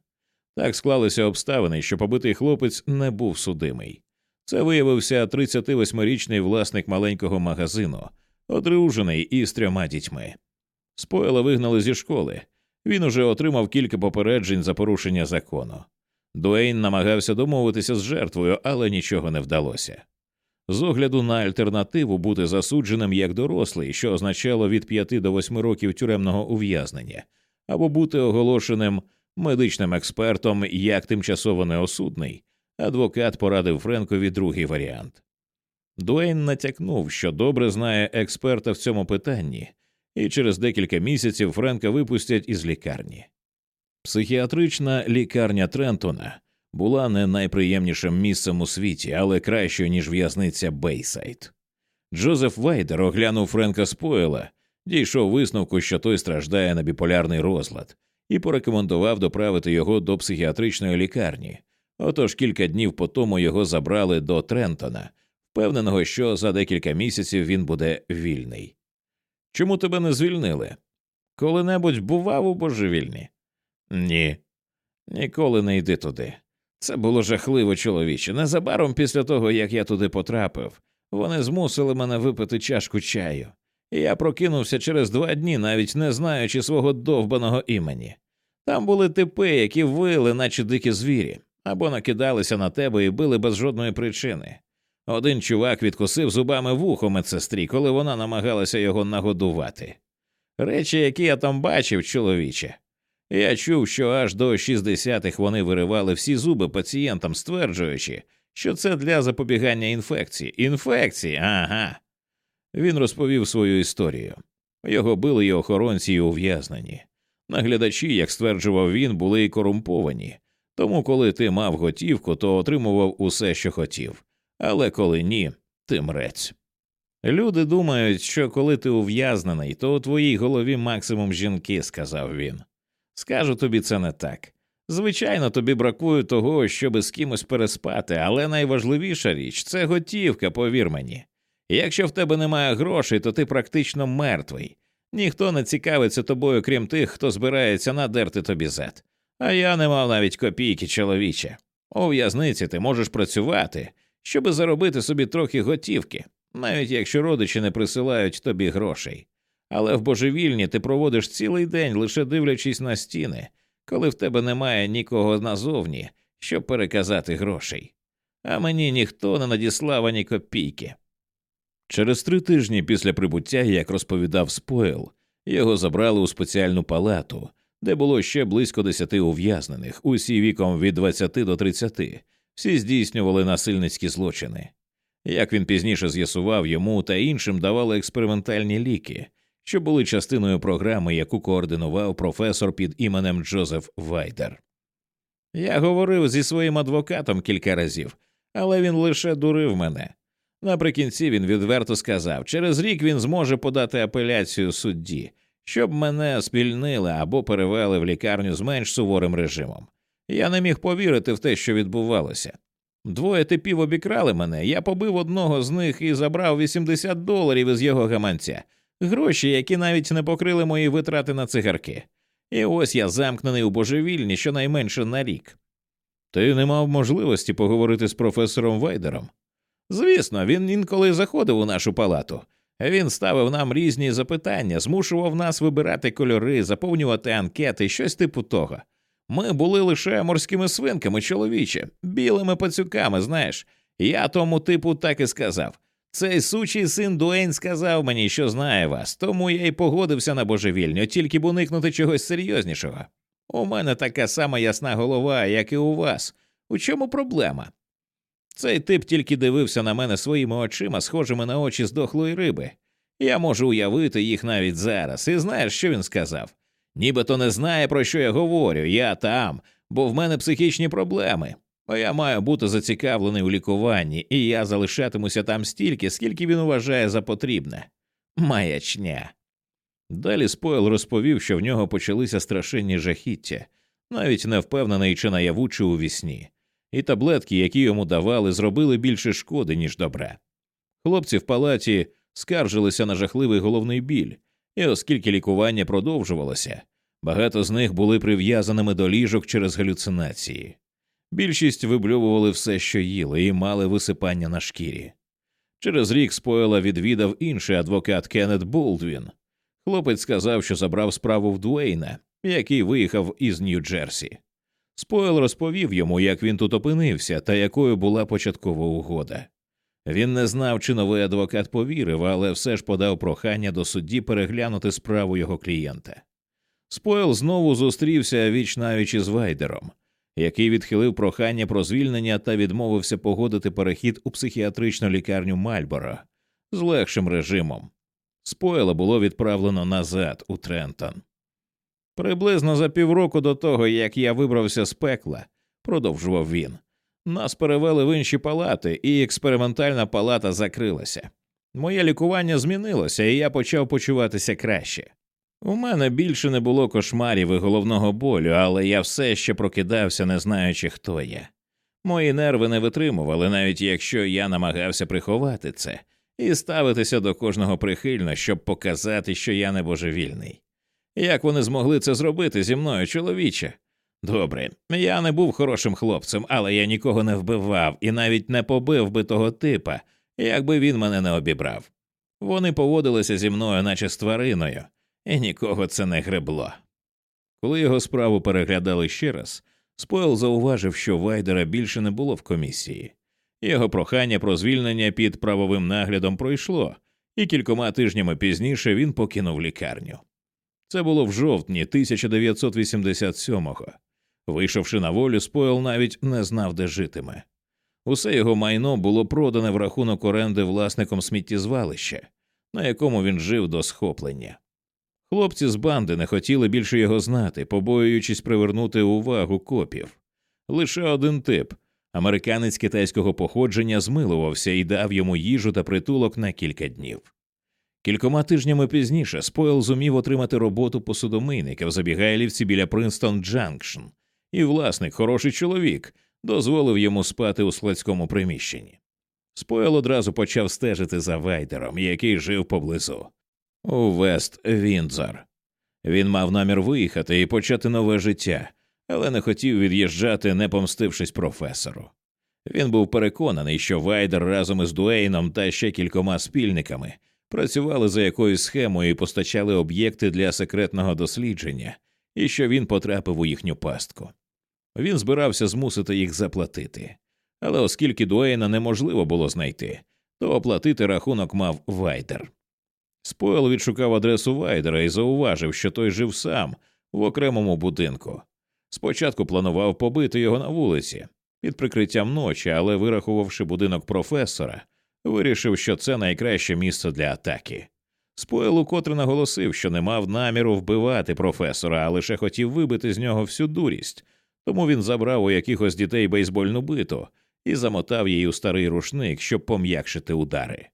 Так склалися обставини, що побитий хлопець не був судимий. Це виявився 38-річний власник маленького магазину, одружений із трьома дітьми. Спойла вигнали зі школи. Він уже отримав кілька попереджень за порушення закону. Дуейн намагався домовитися з жертвою, але нічого не вдалося. З огляду на альтернативу бути засудженим як дорослий, що означало від 5 до 8 років тюремного ув'язнення, або бути оголошеним медичним експертом як тимчасово неосудний, адвокат порадив Френкові другий варіант. Дуейн натякнув, що добре знає експерта в цьому питанні, і через декілька місяців Френка випустять із лікарні. Психіатрична лікарня Трентона була не найприємнішим місцем у світі, але кращою, ніж в'язниця Бейсайд. Джозеф Вайдер оглянув Френка Спойла, дійшов висновку, що той страждає на біполярний розлад, і порекомендував доправити його до психіатричної лікарні. Отож кілька днів по тому його забрали до Трентона, впевненого, що за декілька місяців він буде вільний. Чому тебе не звільнили? Коли-небудь бував у божевільні? Ні. Ніколи не йди туди. Це було жахливо чоловіче. Незабаром після того, як я туди потрапив, вони змусили мене випити чашку чаю, і я прокинувся через два дні, навіть не знаючи свого довбаного імені. Там були типи, які вили, наче дикі звірі, або накидалися на тебе і били без жодної причини. Один чувак відкусив зубами вухо медсестрі, коли вона намагалася його нагодувати. Речі, які я там бачив, чоловіче. Я чув, що аж до 60-х вони виривали всі зуби пацієнтам, стверджуючи, що це для запобігання інфекції. Інфекції, ага. Він розповів свою історію. Його били й охоронці й ув'язнені. Наглядачі, як стверджував він, були й корумповані, тому коли ти мав готівку, то отримував усе, що хотів, але коли ні, ти мрець. Люди думають, що коли ти ув'язнений, то у твоїй голові максимум жінки, сказав він. Скажу тобі це не так. Звичайно, тобі бракує того, щоб з кимось переспати, але найважливіша річ це готівка, повір мені. Якщо в тебе немає грошей, то ти практично мертвий. Ніхто не цікавиться тобою, крім тих, хто збирається надерти тобі зет. А я не мав навіть копійки, чоловіче. У в'язниці ти можеш працювати, щоби заробити собі трохи готівки, навіть якщо родичі не присилають тобі грошей. Але в божевільні ти проводиш цілий день, лише дивлячись на стіни, коли в тебе немає нікого назовні, щоб переказати грошей. А мені ніхто не надіслав ані копійки. Через три тижні після прибуття, як розповідав Спойл, його забрали у спеціальну палату, де було ще близько десяти ув'язнених, усі віком від 20 до 30, всі здійснювали насильницькі злочини. Як він пізніше з'ясував, йому та іншим давали експериментальні ліки, що були частиною програми, яку координував професор під іменем Джозеф Вайдер. Я говорив зі своїм адвокатом кілька разів, але він лише дурив мене. Наприкінці він відверто сказав, через рік він зможе подати апеляцію судді, щоб мене спільнили або перевели в лікарню з менш суворим режимом. Я не міг повірити в те, що відбувалося. Двоє типів обікрали мене, я побив одного з них і забрав 80 доларів із його гаманця, гроші, які навіть не покрили мої витрати на цигарки. І ось я замкнений у божевільні щонайменше на рік. Ти не мав можливості поговорити з професором Вайдером? Звісно, він інколи заходив у нашу палату. Він ставив нам різні запитання, змушував нас вибирати кольори, заповнювати анкети, щось типу того. Ми були лише морськими свинками, чоловіче, білими пацюками, знаєш. Я тому типу так і сказав. Цей сучий син Дуейн сказав мені, що знає вас, тому я й погодився на божевільню, тільки б уникнути чогось серйознішого. У мене така сама ясна голова, як і у вас. У чому проблема? Цей тип тільки дивився на мене своїми очима, схожими на очі здохлої риби. Я можу уявити їх навіть зараз. І знаєш, що він сказав? Нібито не знає, про що я говорю, я там, бо в мене психічні проблеми. А я маю бути зацікавлений у лікуванні, і я залишатимуся там стільки, скільки він вважає за потрібне. Маячня. Далі Спойл розповів, що в нього почалися страшенні жахіття, навіть не впевнений, чи наяву, чи у вісні і таблетки, які йому давали, зробили більше шкоди, ніж добра. Хлопці в палаті скаржилися на жахливий головний біль, і оскільки лікування продовжувалося, багато з них були прив'язаними до ліжок через галюцинації. Більшість виблювували все, що їли, і мали висипання на шкірі. Через рік Спойла відвідав інший адвокат Кеннет Болдвін. Хлопець сказав, що забрав справу в Дуейна, який виїхав із Нью-Джерсі. Спойл розповів йому, як він тут опинився та якою була початкова угода. Він не знав, чи новий адвокат повірив, але все ж подав прохання до судді переглянути справу його клієнта. Спойл знову зустрівся віч навіч із Вайдером, який відхилив прохання про звільнення та відмовився погодити перехід у психіатричну лікарню Мальборо з легшим режимом. Спойла було відправлено назад у Трентон. Приблизно за півроку до того, як я вибрався з пекла, продовжував він, нас перевели в інші палати, і експериментальна палата закрилася. Моє лікування змінилося, і я почав почуватися краще. У мене більше не було кошмарів і головного болю, але я все ще прокидався, не знаючи, хто я. Мої нерви не витримували, навіть якщо я намагався приховати це і ставитися до кожного прихильно, щоб показати, що я не божевільний. Як вони змогли це зробити зі мною, чоловіче? Добре, я не був хорошим хлопцем, але я нікого не вбивав і навіть не побив би того типа, якби він мене не обібрав. Вони поводилися зі мною, наче з твариною, і нікого це не гребло. Коли його справу переглядали ще раз, Спойл зауважив, що Вайдера більше не було в комісії. Його прохання про звільнення під правовим наглядом пройшло, і кількома тижнями пізніше він покинув лікарню. Це було в жовтні 1987-го. Вийшовши на волю, Спойл навіть не знав, де житиме. Усе його майно було продане в рахунок оренди власником сміттєзвалища, на якому він жив до схоплення. Хлопці з банди не хотіли більше його знати, побоюючись привернути увагу копів. Лише один тип американець китайського походження змилувався і дав йому їжу та притулок на кілька днів. Кількома тижнями пізніше Спойл зумів отримати роботу посудомийника в забігайлівці біля Принстон Джанкшн, і власник, хороший чоловік, дозволив йому спати у складському приміщенні. Спойл одразу почав стежити за Вайдером, який жив поблизу у Вест Віндзор. Він мав намір виїхати і почати нове життя, але не хотів від'їжджати, не помстившись професору. Він був переконаний, що Вайдер разом із Дуейном та ще кількома спільниками працювали за якоюсь схемою і постачали об'єкти для секретного дослідження, і що він потрапив у їхню пастку. Він збирався змусити їх заплатити, але оскільки Дуейна неможливо було знайти, то оплатити рахунок мав Вайдер. Спойл відшукав адресу Вайдера і зауважив, що той жив сам в окремому будинку. Спочатку планував побити його на вулиці під прикриттям ночі, але вирахувавши будинок професора, вирішив, що це найкраще місце для атаки. Спойл укотре наголосив, що не мав наміру вбивати професора, а лише хотів вибити з нього всю дурість, тому він забрав у якихось дітей бейсбольну биту і замотав її у старий рушник, щоб пом'якшити удари.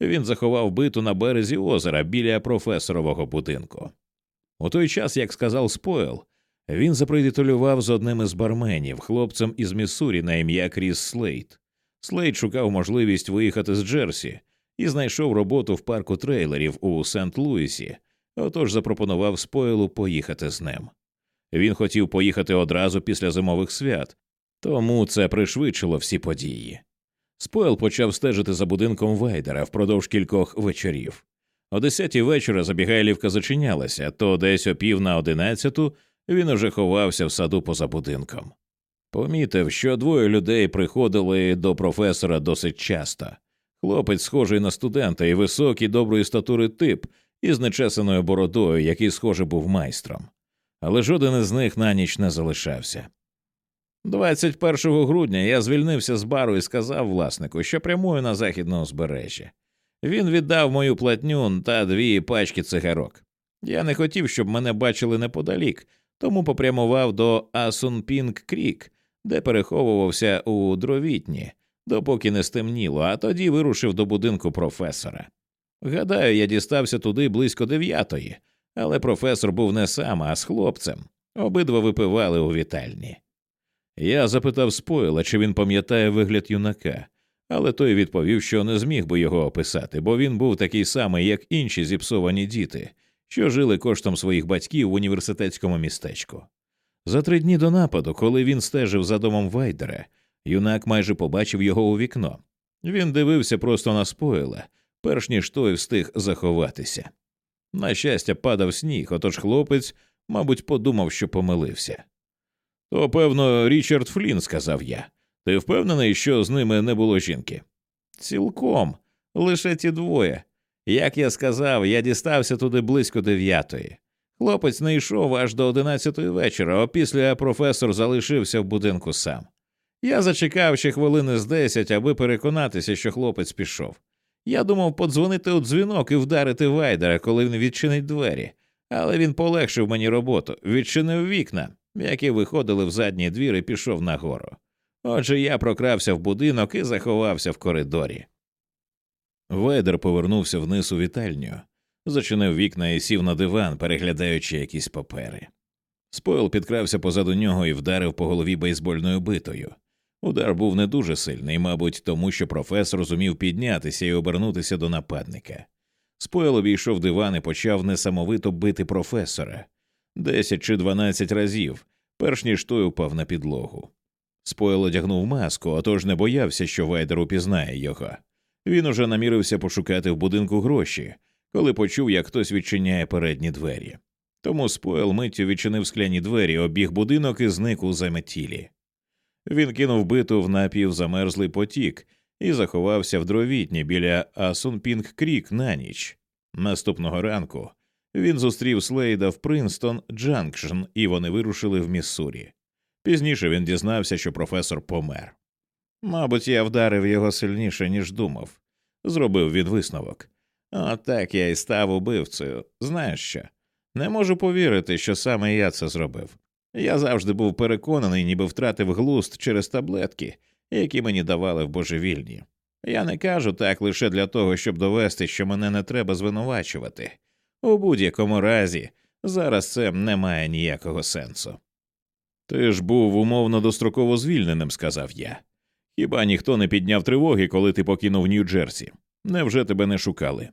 Він заховав биту на березі озера біля професорового будинку. У той час, як сказав Спойл, він заприятелював з одним із барменів, хлопцем із Міссурі на ім'я Кріс Слейд. Слейд шукав можливість виїхати з Джерсі і знайшов роботу в парку трейлерів у Сент Луісі, отож запропонував Спойлу поїхати з ним. Він хотів поїхати одразу після зимових свят, тому це пришвидшило всі події. Спойл почав стежити за будинком Вайдера впродовж кількох вечорів. О десятій вечора забігайлівка зачинялася, то десь о пів на одинадцяту він уже ховався в саду поза будинком. Помітив, що двоє людей приходили до професора досить часто. Хлопець, схожий на студента, і високий, доброї статури тип із нечесаною бородою, який, схоже, був майстром. Але жоден із них на ніч не залишався. 21 грудня я звільнився з бару і сказав власнику, що прямую на західне узбережжя. Він віддав мою платню та дві пачки цигарок. Я не хотів, щоб мене бачили неподалік, тому попрямував до Асунпінг Крік, де переховувався у дровітні, допоки не стемніло, а тоді вирушив до будинку професора. Гадаю, я дістався туди близько дев'ятої, але професор був не сам, а з хлопцем. Обидва випивали у вітальні. Я запитав Спойла, чи він пам'ятає вигляд юнака, але той відповів, що не зміг би його описати, бо він був такий самий, як інші зіпсовані діти, що жили коштом своїх батьків в університетському містечку. За три дні до нападу, коли він стежив за домом Вайдера, юнак майже побачив його у вікно. Він дивився просто на спойла, перш ніж той встиг заховатися. На щастя, падав сніг, отож хлопець, мабуть, подумав, що помилився. То, певно, Річард Флін, сказав я. Ти впевнений, що з ними не було жінки? Цілком, лише ті двоє. Як я сказав, я дістався туди близько дев'ятої. Хлопець не йшов аж до одинадцятої вечора, а після професор залишився в будинку сам. Я зачекав ще хвилини з десять, аби переконатися, що хлопець пішов. Я думав подзвонити у дзвінок і вдарити Вайдера, коли він відчинить двері, але він полегшив мені роботу, відчинив вікна, які виходили в задній двір і пішов нагору. Отже, я прокрався в будинок і заховався в коридорі. Вайдер повернувся вниз у вітальню, зачинив вікна і сів на диван, переглядаючи якісь папери. Спойл підкрався позаду нього і вдарив по голові бейсбольною битою. Удар був не дуже сильний, мабуть, тому що професор зумів піднятися і обернутися до нападника. Спойл обійшов диван і почав несамовито бити професора десять чи дванадцять разів, перш ніж той упав на підлогу. Спойл одягнув маску, отож не боявся, що Вайдер упізнає його. Він уже намірився пошукати в будинку гроші, коли почув, як хтось відчиняє передні двері. Тому Спойл миттю відчинив скляні двері, оббіг будинок і зник у заметілі. Він кинув биту в напівзамерзлий потік і заховався в дровітні біля Асунпінг Крік на ніч. Наступного ранку він зустрів Слейда в Принстон Джанкшн, і вони вирушили в Міссурі. Пізніше він дізнався, що професор помер. Мабуть, я вдарив його сильніше, ніж думав, зробив відвисновок. Отак я і став убивцею. Знаєш що? Не можу повірити, що саме я це зробив. Я завжди був переконаний, ніби втратив глуст через таблетки, які мені давали в божевільні. Я не кажу так лише для того, щоб довести, що мене не треба звинувачувати. У будь-якому разі, зараз це не має ніякого сенсу. Ти ж був умовно достроково звільненим, сказав я. Хіба ніхто не підняв тривоги, коли ти покинув Нью-Джерсі? Невже тебе не шукали?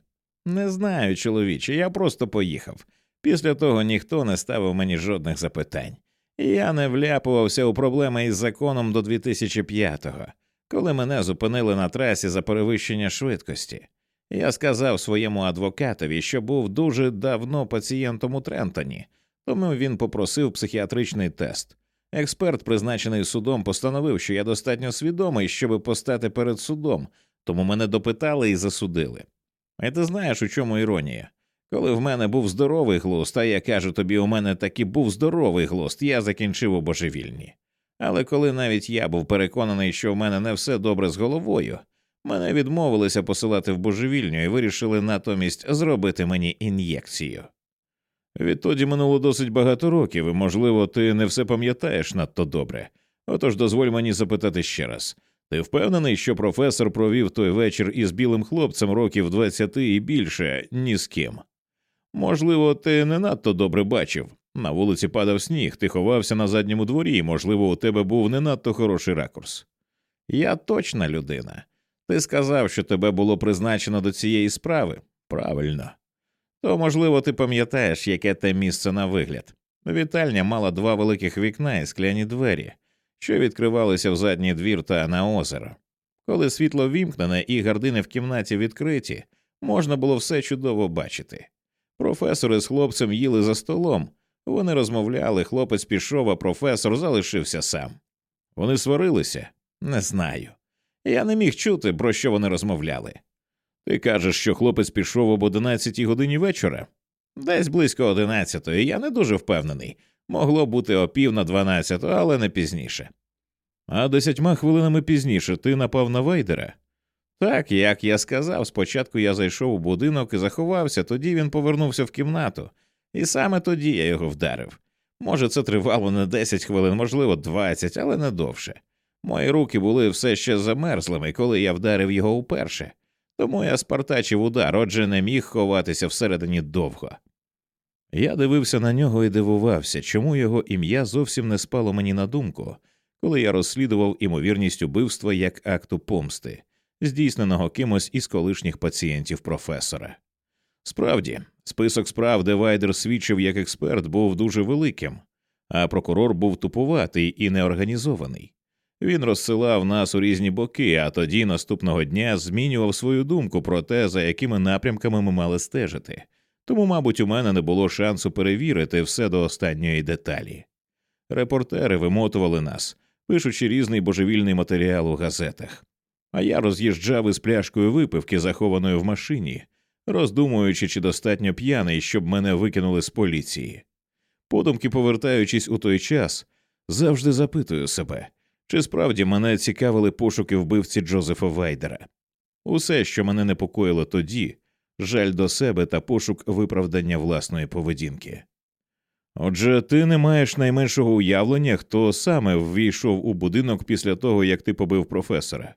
Не знаю, чоловіче, я просто поїхав. Після того ніхто не ставив мені жодних запитань. Я не вляпувався у проблеми із законом до 2005-го, коли мене зупинили на трасі за перевищення швидкості. Я сказав своєму адвокатові, що був дуже давно пацієнтом у Трентоні, тому він попросив психіатричний тест. Експерт, призначений судом, постановив, що я достатньо свідомий, щоб постати перед судом, тому мене допитали і засудили. І ти знаєш, у чому іронія? Коли в мене був здоровий глузд, а я кажу тобі, у мене таки був здоровий глузд, я закінчив у божевільні. Але коли навіть я був переконаний, що в мене не все добре з головою, мене відмовилися посилати в божевільню і вирішили натомість зробити мені ін'єкцію. Відтоді минуло досить багато років, і, можливо, ти не все пам'ятаєш надто добре. Отож дозволь мені запитати ще раз ти впевнений, що професор провів той вечір із білим хлопцем років двадцяти і більше ні з ким? Можливо, ти не надто добре бачив. На вулиці падав сніг, ти ховався на задньому дворі, і, можливо, у тебе був не надто хороший ракурс. Я точна людина. Ти сказав, що тебе було призначено до цієї справи. Правильно. То, можливо, ти пам'ятаєш, яке те місце на вигляд. Вітальня мала два великих вікна і скляні двері, що відкривалися в задній двір та на озеро. Коли світло вімкнене і гардини в кімнаті відкриті, можна було все чудово бачити. Професори з хлопцем їли за столом, вони розмовляли, хлопець пішов, а професор залишився сам. Вони сварилися? Не знаю. Я не міг чути, про що вони розмовляли. Ти кажеш, що хлопець пішов об одинадцятій годині вечора? Десь близько одинадцятої, я не дуже впевнений. Могло бути о пів на дванадцяту, але не пізніше. А десятьма хвилинами пізніше ти напав на Вайдера? Так, як я сказав, спочатку я зайшов у будинок і заховався, тоді він повернувся в кімнату, і саме тоді я його вдарив. Може, це тривало не десять хвилин, можливо, двадцять, але не довше. Мої руки були все ще замерзлими, коли я вдарив його уперше, тому я спартачив удар, отже, не міг ховатися всередині довго. Я дивився на нього і дивувався, чому його ім'я зовсім не спало мені на думку, коли я розслідував імовірність убивства як акту помсти, здійсненого кимось із колишніх пацієнтів професора. Справді, список справ, де Вайдер свідчив як експерт, був дуже великим, а прокурор був тупуватий і неорганізований. Він розсилав нас у різні боки, а тоді наступного дня змінював свою думку про те, за якими напрямками ми мали стежити. Тому, мабуть, у мене не було шансу перевірити все до останньої деталі. Репортери вимотували нас, пишучи різний божевільний матеріал у газетах. А я роз'їжджав із пляшкою випивки, захованою в машині, роздумуючи, чи достатньо п'яний, щоб мене викинули з поліції. Подумки, повертаючись у той час, завжди запитую себе, чи справді мене цікавили пошуки вбивці Джозефа Вайдера. Усе, що мене непокоїло тоді, жаль до себе та пошук виправдання власної поведінки. Отже, ти не маєш найменшого уявлення, хто саме ввійшов у будинок після того, як ти побив професора.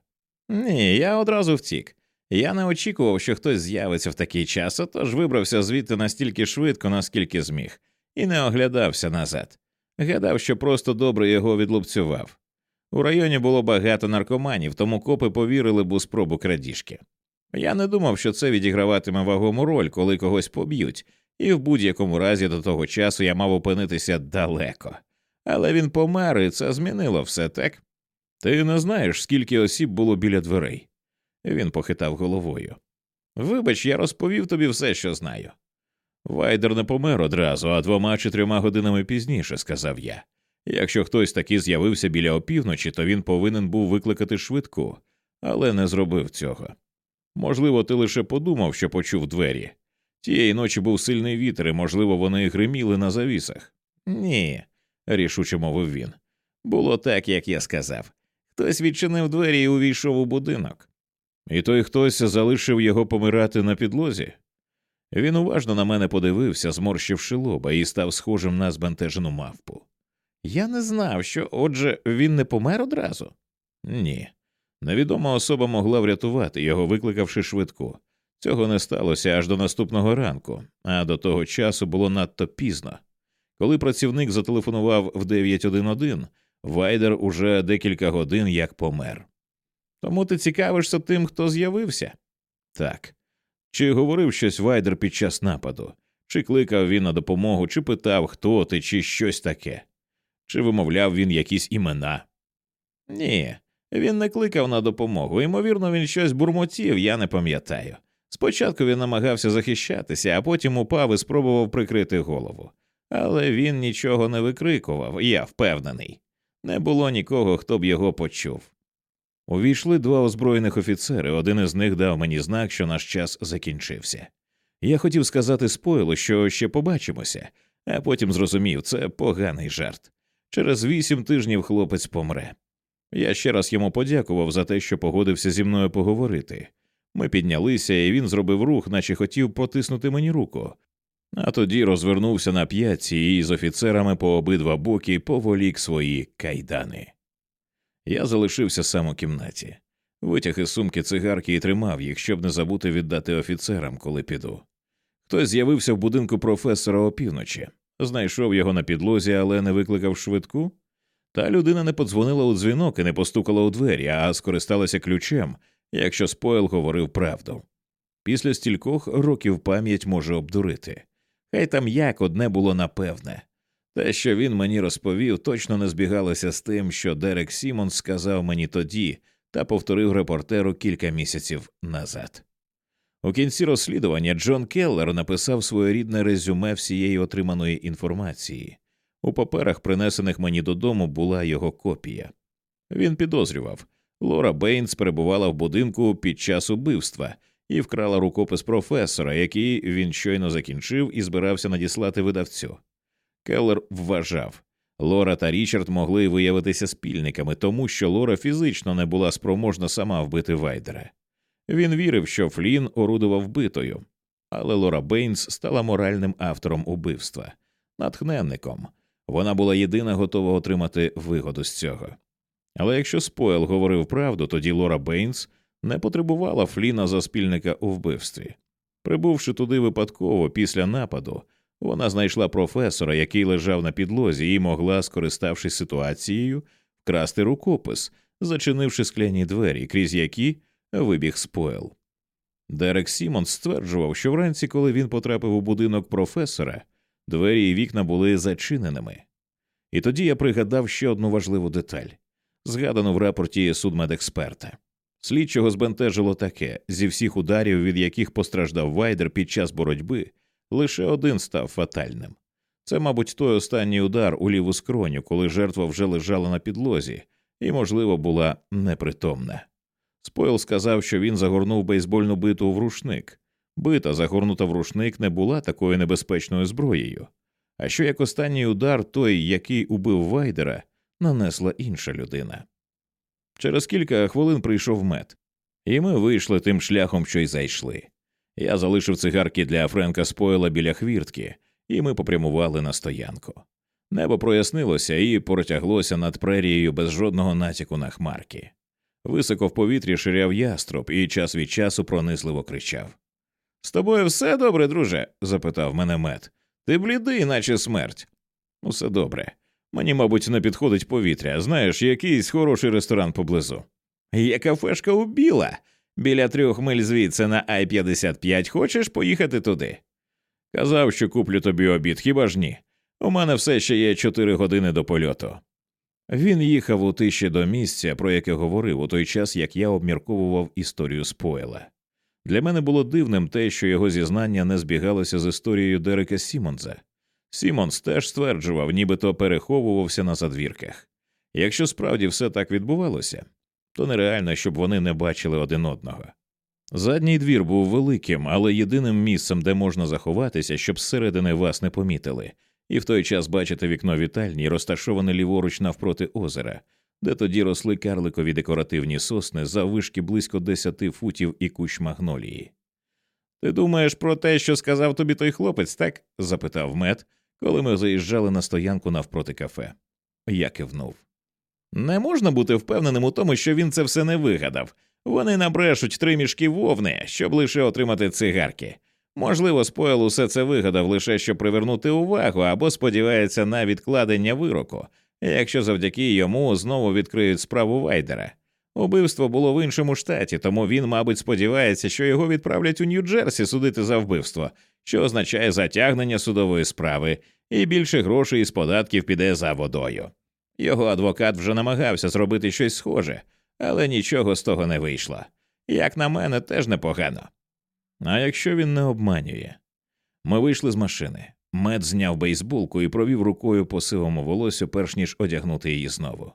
Ні, я одразу втік. Я не очікував, що хтось з'явиться в такий час, отож вибрався звідти настільки швидко, наскільки зміг, і не оглядався назад. Гадав, що просто добре його відлупцював. У районі було багато наркоманів, тому копи повірили б у спробу крадіжки. Я не думав, що це відіграватиме вагому роль, коли когось поб'ють, і в будь-якому разі до того часу я мав опинитися далеко. Але він помер, і це змінило все так. Ти не знаєш, скільки осіб було біля дверей. Він похитав головою. Вибач, я розповів тобі все, що знаю. Вайдер не помер одразу, а двома чи трьома годинами пізніше, сказав я. Якщо хтось таки з'явився біля опівночі, то він повинен був викликати швидку, але не зробив цього. Можливо, ти лише подумав, що почув двері. Тієї ночі був сильний вітер, і, можливо, вони гриміли на завісах. Ні, рішуче мовив він. Було так, як я сказав. Хтось відчинив двері і увійшов у будинок. І той хтось залишив його помирати на підлозі. Він уважно на мене подивився, зморщивши лоба, і став схожим на збентежену мавпу. Я не знав, що, отже, він не помер одразу? Ні. Невідома особа могла врятувати його, викликавши швидку. Цього не сталося аж до наступного ранку, а до того часу було надто пізно. Коли працівник зателефонував в 911, Вайдер уже декілька годин як помер. Тому ти цікавишся тим, хто з'явився? Так. Чи говорив щось Вайдер під час нападу, чи кликав він на допомогу, чи питав, хто ти, чи щось таке, чи вимовляв він якісь імена? Ні, він не кликав на допомогу. Ймовірно, він щось бурмотів, я не пам'ятаю. Спочатку він намагався захищатися, а потім упав і спробував прикрити голову. Але він нічого не викрикував, я впевнений. Не було нікого, хто б його почув. Увійшли два озброєних офіцери, один із них дав мені знак, що наш час закінчився. Я хотів сказати спойлу, що ще побачимося, а потім зрозумів, це поганий жарт. Через вісім тижнів хлопець помре. Я ще раз йому подякував за те, що погодився зі мною поговорити. Ми піднялися, і він зробив рух, наче хотів потиснути мені руку, а тоді розвернувся на п'ятці і з офіцерами по обидва боки поволік свої кайдани. Я залишився сам у кімнаті, витяг із сумки цигарки і тримав їх, щоб не забути віддати офіцерам, коли піду. Хтось з'явився в будинку професора опівночі, знайшов його на підлозі, але не викликав швидку. Та людина не подзвонила у дзвінок і не постукала у двері, а скористалася ключем, якщо Спойл говорив правду. після стількох років пам'ять може обдурити. Хай там як одне було напевне. Те, що він мені розповів, точно не збігалося з тим, що Дерек Сімонс сказав мені тоді та повторив репортеру кілька місяців назад. У кінці розслідування Джон Келлер написав своєрідне резюме всієї отриманої інформації. У паперах, принесених мені додому, була його копія. Він підозрював Лора Бейнс перебувала в будинку під час убивства і вкрала рукопис професора, який він щойно закінчив і збирався надіслати видавцю. Келлер вважав, Лора та Річард могли виявитися спільниками, тому що Лора фізично не була спроможна сама вбити Вайдера. Він вірив, що Флін орудував битою, але Лора Бейнс стала моральним автором убивства, натхненником. Вона була єдина готова отримати вигоду з цього. Але якщо Спойл говорив правду, тоді Лора Бейнс не потребувала Фліна за спільника у вбивстві. Прибувши туди випадково після нападу, вона знайшла професора, який лежав на підлозі, і могла, скориставшись ситуацією, вкрасти рукопис, зачинивши скляні двері, крізь які вибіг Спойл. Дерек Сімонс стверджував, що вранці, коли він потрапив у будинок професора, двері і вікна були зачиненими. І тоді я пригадав ще одну важливу деталь, згадану в рапорті судмедексперта. Слідчого збентежило таке зі всіх ударів, від яких постраждав Вайдер під час боротьби, лише один став фатальним. Це, мабуть, той останній удар у ліву скроню, коли жертва вже лежала на підлозі і, можливо, була непритомна. Спойл сказав, що він загорнув бейсбольну биту в рушник. Бита, загорнута в рушник, не була такою небезпечною зброєю. А що як останній удар, той, який убив Вайдера, нанесла інша людина. Через кілька хвилин прийшов мед, і ми вийшли тим шляхом, що й зайшли. Я залишив цигарки для Френка Спойла біля хвіртки, і ми попрямували на стоянку. Небо прояснилося і протяглося над прерією без жодного натяку на хмарки. Високо в повітрі ширяв яструб і час від часу пронизливо кричав. З тобою все добре, друже? запитав мене мед. Ти блідий, наче смерть. Усе добре. Мені, мабуть, не підходить повітря. Знаєш, якийсь хороший ресторан поблизу. Є кафешка у біла. Біля трьох миль звідси на Ай 55 хочеш поїхати туди? Казав, що куплю тобі обід, хіба ж ні? У мене все ще є чотири години до польоту. Він їхав у тиші до місця, про яке говорив у той час, як я обмірковував історію Спойла. Для мене було дивним те, що його зізнання не збігалося з історією Дерека Сімонса. Сімонс теж стверджував, нібито переховувався на задвірках. Якщо справді все так відбувалося, то нереально, щоб вони не бачили один одного. Задній двір був великим, але єдиним місцем, де можна заховатися, щоб зсередини вас не помітили, і в той час бачити вікно вітальні, розташоване ліворуч навпроти озера, де тоді росли карликові декоративні сосни за вишки близько десяти футів і кущ магнолії. Ти думаєш про те, що сказав тобі той хлопець, так? запитав мед, коли ми заїжджали на стоянку навпроти кафе. Я кивнув. Не можна бути впевненим у тому, що він це все не вигадав. Вони набрешуть три мішки вовни, щоб лише отримати цигарки. Можливо, Спойл усе це вигадав лише щоб привернути увагу або сподівається на відкладення вироку, якщо завдяки йому знову відкриють справу Вайдера. Убивство було в іншому штаті, тому він, мабуть, сподівається, що його відправлять у Нью-Джерсі судити за вбивство, що означає затягнення судової справи, і більше грошей із податків піде за водою. Його адвокат вже намагався зробити щось схоже, але нічого з того не вийшло. Як на мене, теж непогано. А якщо він не обманює, ми вийшли з машини. Мед зняв бейсболку і провів рукою по сивому волосю, перш ніж одягнути її знову.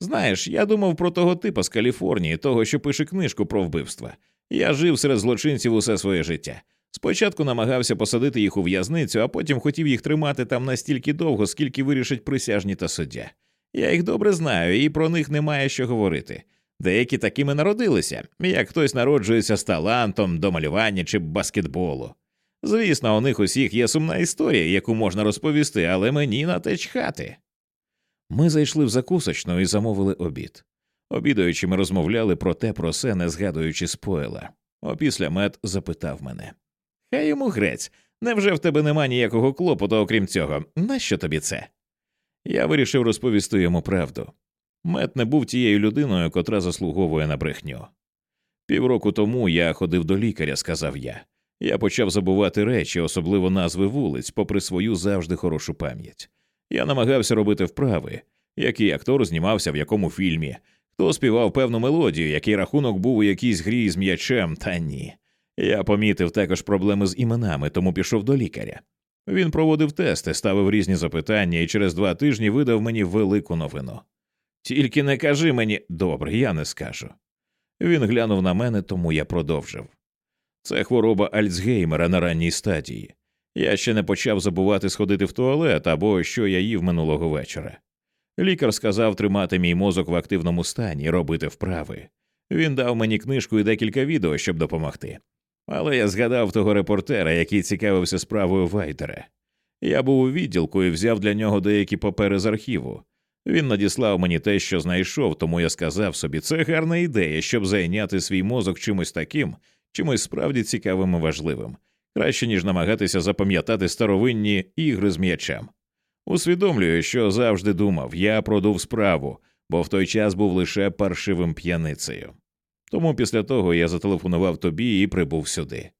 Знаєш, я думав про того типа з Каліфорнії, того, що пише книжку про вбивства. Я жив серед злочинців усе своє життя. Спочатку намагався посадити їх у в'язницю, а потім хотів їх тримати там настільки довго, скільки вирішать присяжні та суддя. Я їх добре знаю, і про них немає що говорити. Деякі такими народилися, як хтось народжується з талантом до малювання чи баскетболу. Звісно, у них усіх є сумна історія, яку можна розповісти, але мені на те чхати. Ми зайшли в закусочну і замовили обід. Обідаючи, ми розмовляли про те про се, не згадуючи спойла. Опісля мед запитав мене Хай йому грець, невже в тебе нема ніякого клопоту, окрім цього? Нащо тобі це? Я вирішив розповісти йому правду. Мет не був тією людиною, котра заслуговує на брехню. Півроку тому я ходив до лікаря, сказав я. Я почав забувати речі, особливо назви вулиць, попри свою завжди хорошу пам'ять. Я намагався робити вправи, який актор знімався в якому фільмі, хто співав певну мелодію, який рахунок був у якійсь грі з м'ячем, та ні. Я помітив також проблеми з іменами, тому пішов до лікаря. Він проводив тести, ставив різні запитання і через два тижні видав мені велику новину. Тільки не кажи мені добре, я не скажу. Він глянув на мене, тому я продовжив. Це хвороба Альцгеймера на ранній стадії. Я ще не почав забувати сходити в туалет або що я їв минулого вечора. Лікар сказав тримати мій мозок в активному стані, робити вправи. Він дав мені книжку і декілька відео, щоб допомогти. Але я згадав того репортера, який цікавився справою Вайтера. Я був у відділку і взяв для нього деякі папери з архіву. Він надіслав мені те, що знайшов, тому я сказав собі, це гарна ідея, щоб зайняти свій мозок чимось таким, чимось справді цікавим і важливим, краще ніж намагатися запам'ятати старовинні ігри з м'ячем. Усвідомлюю, що завжди думав, я продув справу, бо в той час був лише паршивим п'яницею. Тому після того я зателефонував тобі і прибув сюди.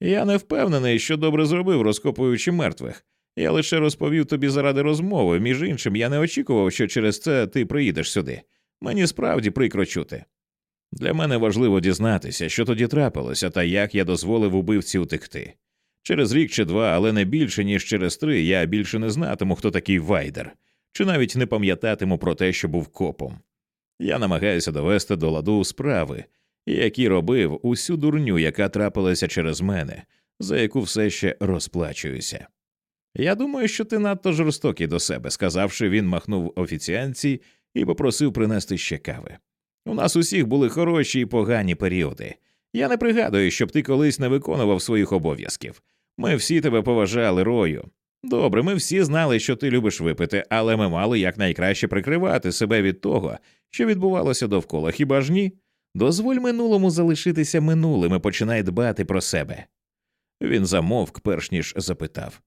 Я не впевнений, що добре зробив, розкопуючи мертвих. Я лише розповів тобі заради розмови, між іншим, я не очікував, що через це ти приїдеш сюди. Мені справді прикро чути. Для мене важливо дізнатися, що тоді трапилося та як я дозволив убивці утекти. Через рік чи два, але не більше, ніж через три, я більше не знатиму, хто такий вайдер, чи навіть не пам'ятатиму про те, що був копом. Я намагаюся довести до ладу справи, які робив усю дурню, яка трапилася через мене, за яку все ще розплачуюся. Я думаю, що ти надто жорстокий до себе, сказавши, він махнув офіціанці і попросив принести ще кави. У нас усіх були хороші і погані періоди. Я не пригадую, щоб ти колись не виконував своїх обов'язків. Ми всі тебе поважали рою. Добре, ми всі знали, що ти любиш випити, але ми мали якнайкраще прикривати себе від того, що відбувалося довкола. Хіба ж ні? Дозволь минулому залишитися минулим і починай дбати про себе. Він замовк, перш ніж запитав.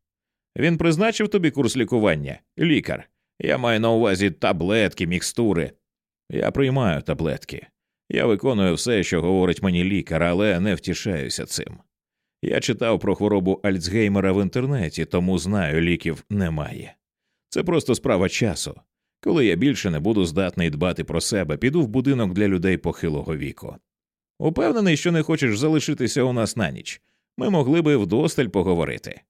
Він призначив тобі курс лікування, лікар. Я маю на увазі таблетки, мікстури. Я приймаю таблетки. Я виконую все, що говорить мені лікар, але не втішаюся цим. Я читав про хворобу Альцгеймера в інтернеті, тому знаю, ліків немає. Це просто справа часу. Коли я більше не буду здатний дбати про себе, піду в будинок для людей похилого віку. Упевнений, що не хочеш залишитися у нас на ніч. Ми могли би вдосталь поговорити.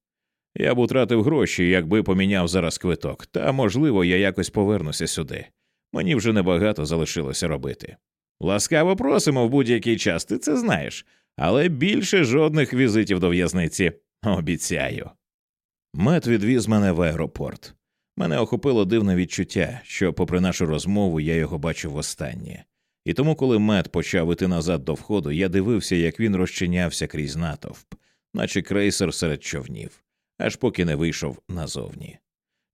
Я б утратив гроші, якби поміняв зараз квиток, та, можливо, я якось повернуся сюди. Мені вже небагато залишилося робити. Ласкаво просимо в будь-який час, ти це знаєш, але більше жодних візитів до в'язниці обіцяю. Мет відвіз мене в аеропорт. Мене охопило дивне відчуття, що, попри нашу розмову, я його бачив востаннє. І тому, коли мед почав іти назад до входу, я дивився, як він розчинявся крізь натовп, наче крейсер серед човнів, аж поки не вийшов назовні.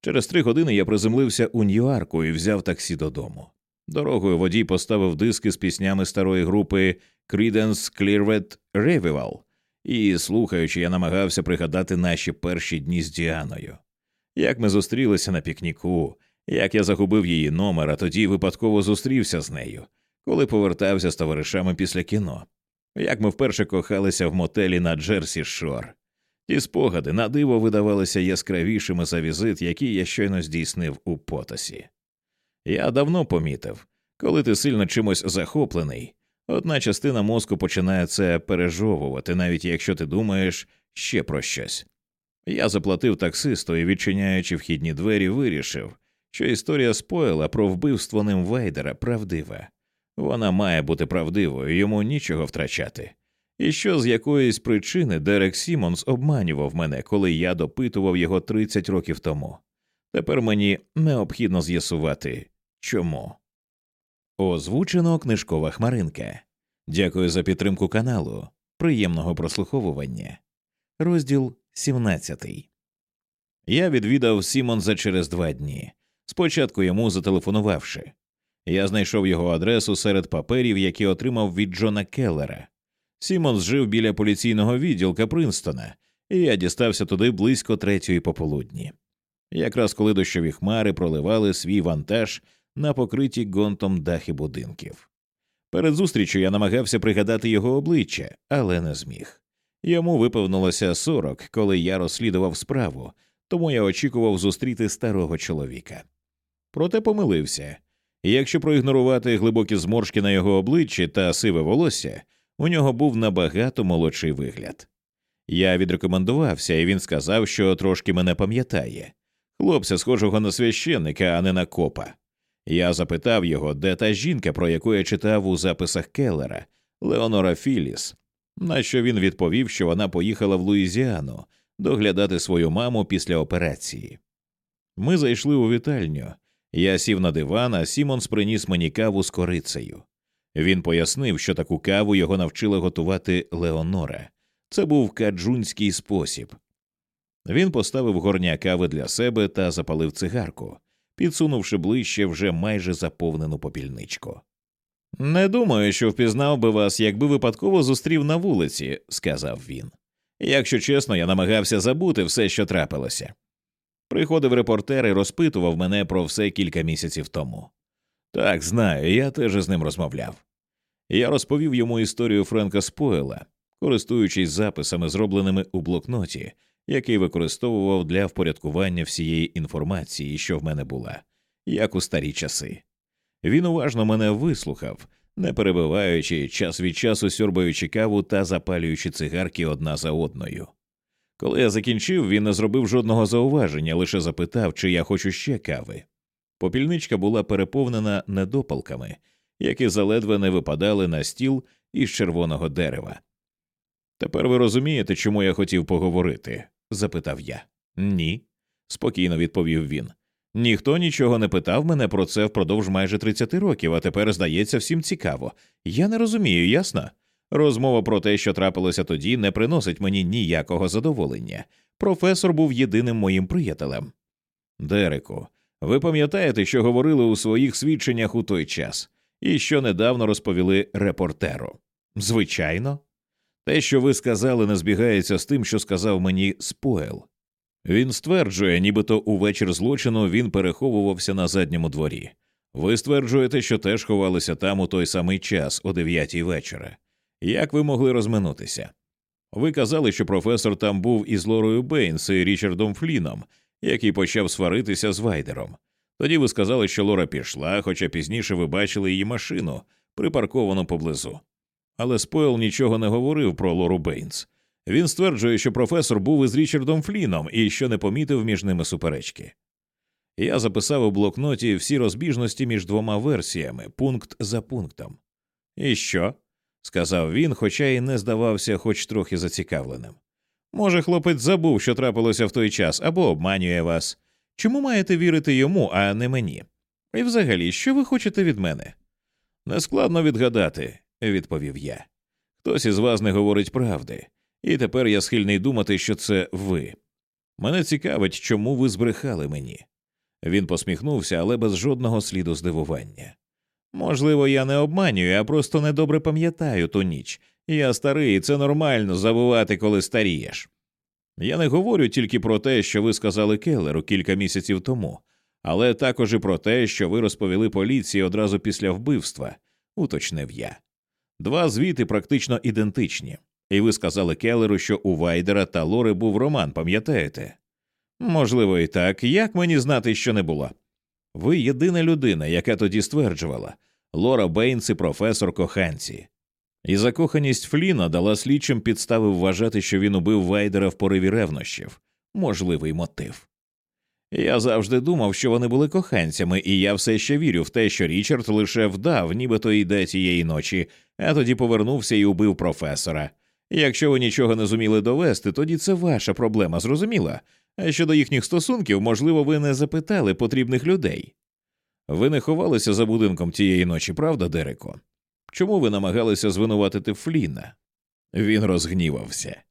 Через три години я приземлився у Ньюарку і взяв таксі додому. Дорогою водій поставив диски з піснями старої групи Creedence Clearwater Revival, і, слухаючи, я намагався пригадати наші перші дні з Діаною. Як ми зустрілися на пікніку, як я загубив її номер, а тоді випадково зустрівся з нею, коли повертався з товаришами після кіно, як ми вперше кохалися в мотелі на Джерсі Шор. Ті спогади на диво видавалися яскравішими за візит, який я щойно здійснив у потасі. Я давно помітив, коли ти сильно чимось захоплений, одна частина мозку починає це пережовувати, навіть якщо ти думаєш ще про щось. Я заплатив таксисту і, відчиняючи вхідні двері, вирішив, що історія Спойла про вбивство ним Вейдера правдива. Вона має бути правдивою, йому нічого втрачати. І що з якоїсь причини Дерек Сімонс обманював мене, коли я допитував його 30 років тому. Тепер мені необхідно з'ясувати чому. Озвучено книжкова хмаринка. Дякую за підтримку каналу. Приємного прослуховування. Розділ 17. Я відвідав Сімонса через два дні. Спочатку йому зателефонувавши. Я знайшов його адресу серед паперів, які отримав від Джона Келлера. Сімонс жив біля поліційного відділка Принстона, і я дістався туди близько третьої пополудні. Якраз коли дощові хмари проливали свій вантаж на покриті гонтом дахи будинків. Перед зустрічю я намагався пригадати його обличчя, але не зміг. Йому виповнилося сорок, коли я розслідував справу, тому я очікував зустріти старого чоловіка. Проте помилився, якщо проігнорувати глибокі зморшки на його обличчі та сиве волосся, у нього був набагато молодший вигляд. Я відрекомендувався, і він сказав, що трошки мене пам'ятає хлопця, схожого на священника, а не на копа. Я запитав його, де та жінка, про яку я читав у записах Келлера, Леонора Філіс, на що він відповів, що вона поїхала в Луїзіану доглядати свою маму після операції. Ми зайшли у вітальню. Я сів на диван, а Сімонс приніс мені каву з корицею. Він пояснив, що таку каву його навчила готувати Леонора. Це був каджунський спосіб. Він поставив горня кави для себе та запалив цигарку, підсунувши ближче вже майже заповнену попільничку. Не думаю, що впізнав би вас, якби випадково зустрів на вулиці, сказав він. Якщо чесно, я намагався забути все, що трапилося. Приходив репортер і розпитував мене про все кілька місяців тому. Так, знаю, я теж з ним розмовляв. Я розповів йому історію Френка Спойла, користуючись записами, зробленими у блокноті, який використовував для впорядкування всієї інформації, що в мене була, як у старі часи. Він уважно мене вислухав, не перебиваючи час від часу сьорбаючи каву та запалюючи цигарки одна за одною. Коли я закінчив, він не зробив жодного зауваження, лише запитав, чи я хочу ще кави. Попільничка була переповнена недопалками, які заледве не випадали на стіл із червоного дерева. Тепер ви розумієте, чому я хотів поговорити? запитав я. Ні, спокійно відповів він. Ніхто нічого не питав мене про це впродовж майже 30 років, а тепер, здається, всім цікаво. Я не розумію, ясно? Розмова про те, що трапилося тоді, не приносить мені ніякого задоволення. Професор був єдиним моїм приятелем. Дереку, ви пам'ятаєте, що говорили у своїх свідченнях у той час, і що недавно розповіли репортеру? Звичайно, те, що ви сказали, не збігається з тим, що сказав мені Споел. Він стверджує, нібито у вечір злочину він переховувався на задньому дворі. Ви стверджуєте, що теж ховалися там у той самий час, о дев'ятій вечора. Як ви могли розминутися? Ви казали, що професор там був із Лорою Бейнс і Річардом Фліном, який почав сваритися з Вайдером. Тоді ви сказали, що Лора пішла, хоча пізніше ви бачили її машину, припарковану поблизу. Але Спойл нічого не говорив про Лору Бейнс. Він стверджує, що професор був із Річардом Фліном і що не помітив між ними суперечки. Я записав у блокноті всі розбіжності між двома версіями, пункт за пунктом. І що? сказав він, хоча й не здавався хоч трохи зацікавленим. Може, хлопець забув, що трапилося в той час, або обманює вас. Чому маєте вірити йому, а не мені? І взагалі, що ви хочете від мене? Нескладно відгадати, відповів я. Хтось із вас не говорить правди, і тепер я схильний думати, що це ви. Мене цікавить, чому ви збрехали мені. Він посміхнувся, але без жодного сліду здивування. Можливо, я не обманюю, а просто недобре пам'ятаю ту ніч. Я старий, і це нормально забувати, коли старієш. Я не говорю тільки про те, що ви сказали Келлеру кілька місяців тому, але також і про те, що ви розповіли поліції одразу після вбивства, уточнив я. Два звіти практично ідентичні, і ви сказали Келлеру, що у Вайдера та Лори був роман, пам'ятаєте? Можливо, і так, як мені знати, що не було. Ви єдина людина, яка тоді стверджувала Лора Бейнс і професор коханці. І закоханість Фліна дала слідчим підстави вважати, що він убив Вайдера в пориві ревнощів, можливий мотив. Я завжди думав, що вони були коханцями, і я все ще вірю в те, що Річард лише вдав, нібито йде тієї ночі, а тоді повернувся і убив професора. Якщо ви нічого не зуміли довести, тоді це ваша проблема, зрозуміла? А щодо їхніх стосунків, можливо, ви не запитали потрібних людей. Ви не ховалися за будинком тієї ночі, правда, Дереко? Чому ви намагалися звинуватити Фліна? Він розгнівався.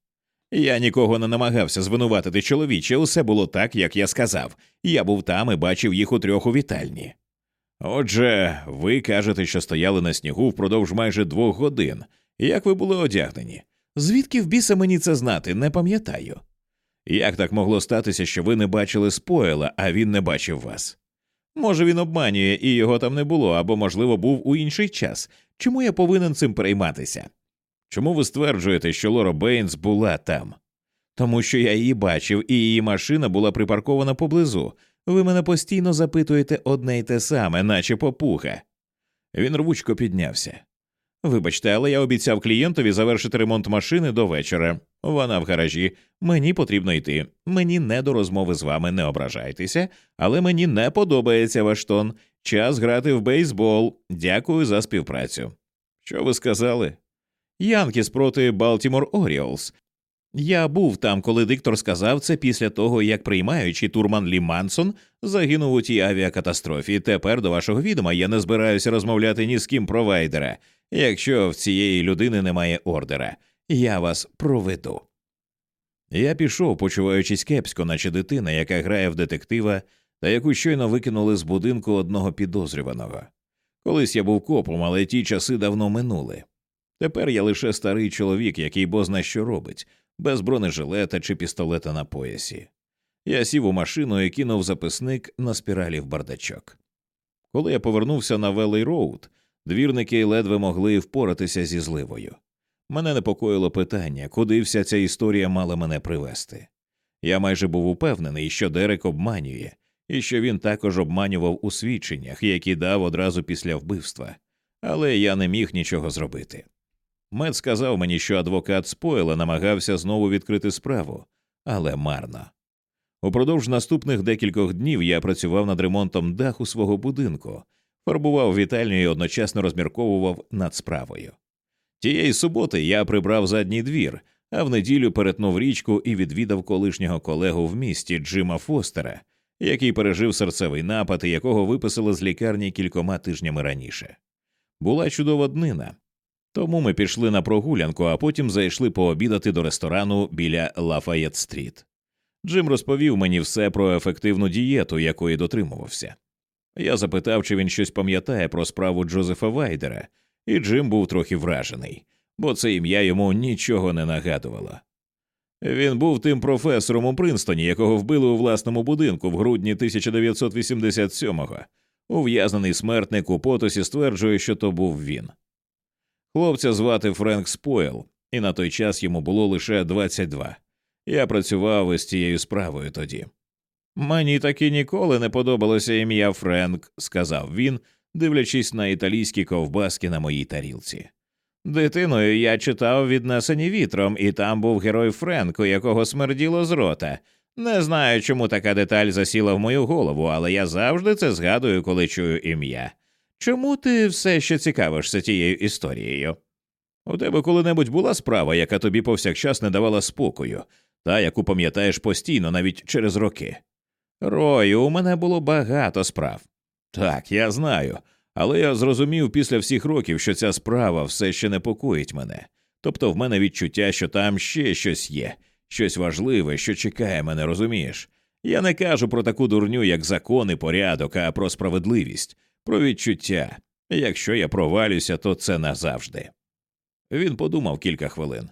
Я нікого не намагався звинуватити чоловіче, усе було так, як я сказав. Я був там і бачив їх у трьох у вітальні. Отже, ви кажете, що стояли на снігу впродовж майже двох годин. Як ви були одягнені? Звідки в біса мені це знати, не пам'ятаю. Як так могло статися, що ви не бачили споїла, а він не бачив вас? Може, він обманює і його там не було, або, можливо, був у інший час. Чому я повинен цим перейматися? Чому ви стверджуєте, що Лора Бейнс була там? Тому що я її бачив, і її машина була припаркована поблизу. Ви мене постійно запитуєте одне й те саме, наче попуга. Він рвучко піднявся. Вибачте, але я обіцяв клієнтові завершити ремонт машини до вечора. Вона в гаражі. Мені потрібно йти. Мені не до розмови з вами, не ображайтеся, але мені не подобається ваш тон. Час грати в бейсбол. Дякую за співпрацю. Що ви сказали? Янкіс проти Балтімор Оріолс. Я був там, коли диктор сказав це після того, як приймаючи Турман Лі Мансон загинув у тій авіакатастрофі. Тепер до вашого відома я не збираюся розмовляти ні з ким провайдера. Якщо в цієї людини немає ордера, я вас проведу. Я пішов, почуваючись кепсько, наче дитина, яка грає в детектива та яку щойно викинули з будинку одного підозрюваного. Колись я був копом, але ті часи давно минули. Тепер я лише старий чоловік, який бозна що робить, без бронежилета чи пістолета на поясі. Я сів у машину і кинув записник на спіралі в бардачок. Коли я повернувся на Велей Роуд, двірники ледве могли впоратися зі зливою. Мене непокоїло питання, куди вся ця історія мала мене привести. Я майже був упевнений, що Дерек обманює, і що він також обманював у свідченнях, які дав одразу після вбивства, але я не міг нічого зробити. Мед сказав мені, що адвокат Спойла намагався знову відкрити справу, але марно. Упродовж наступних декількох днів я працював над ремонтом даху свого будинку, фарбував вітальню і одночасно розмірковував над справою. Тієї суботи я прибрав задній двір, а в неділю перетнув річку і відвідав колишнього колегу в місті Джима Фостера, який пережив серцевий напад і якого виписали з лікарні кількома тижнями раніше. Була чудова днина. Тому ми пішли на прогулянку, а потім зайшли пообідати до ресторану біля Лафаєт Стріт. Джим розповів мені все про ефективну дієту, якої дотримувався. Я запитав, чи він щось пам'ятає про справу Джозефа Вайдера, і Джим був трохи вражений, бо це ім'я йому нічого не нагадувало. Він був тим професором у Принстоні, якого вбили у власному будинку в грудні 1987-го. Ув'язнений смертник у потосі стверджує, що то був він. Хлопця звати Френк Спойл, і на той час йому було лише 22. Я працював із цією справою тоді. Мені таки ніколи не подобалося ім'я Френк, сказав він, дивлячись на італійські ковбаски на моїй тарілці. Дитиною я читав віднесені вітром, і там був герой Френк, у якого смерділо з рота. Не знаю, чому така деталь засіла в мою голову, але я завжди це згадую, коли чую ім'я. Чому ти все ще цікавишся тією історією? У тебе коли-небудь була справа, яка тобі повсякчас не давала спокою, та яку пам'ятаєш постійно, навіть через роки. Рою, у мене було багато справ. Так, я знаю, але я зрозумів після всіх років, що ця справа все ще непокоїть мене. Тобто в мене відчуття, що там ще щось є, щось важливе, що чекає мене, розумієш? Я не кажу про таку дурню, як закон і порядок, а про справедливість, про відчуття. Якщо я провалюся, то це назавжди. Він подумав кілька хвилин.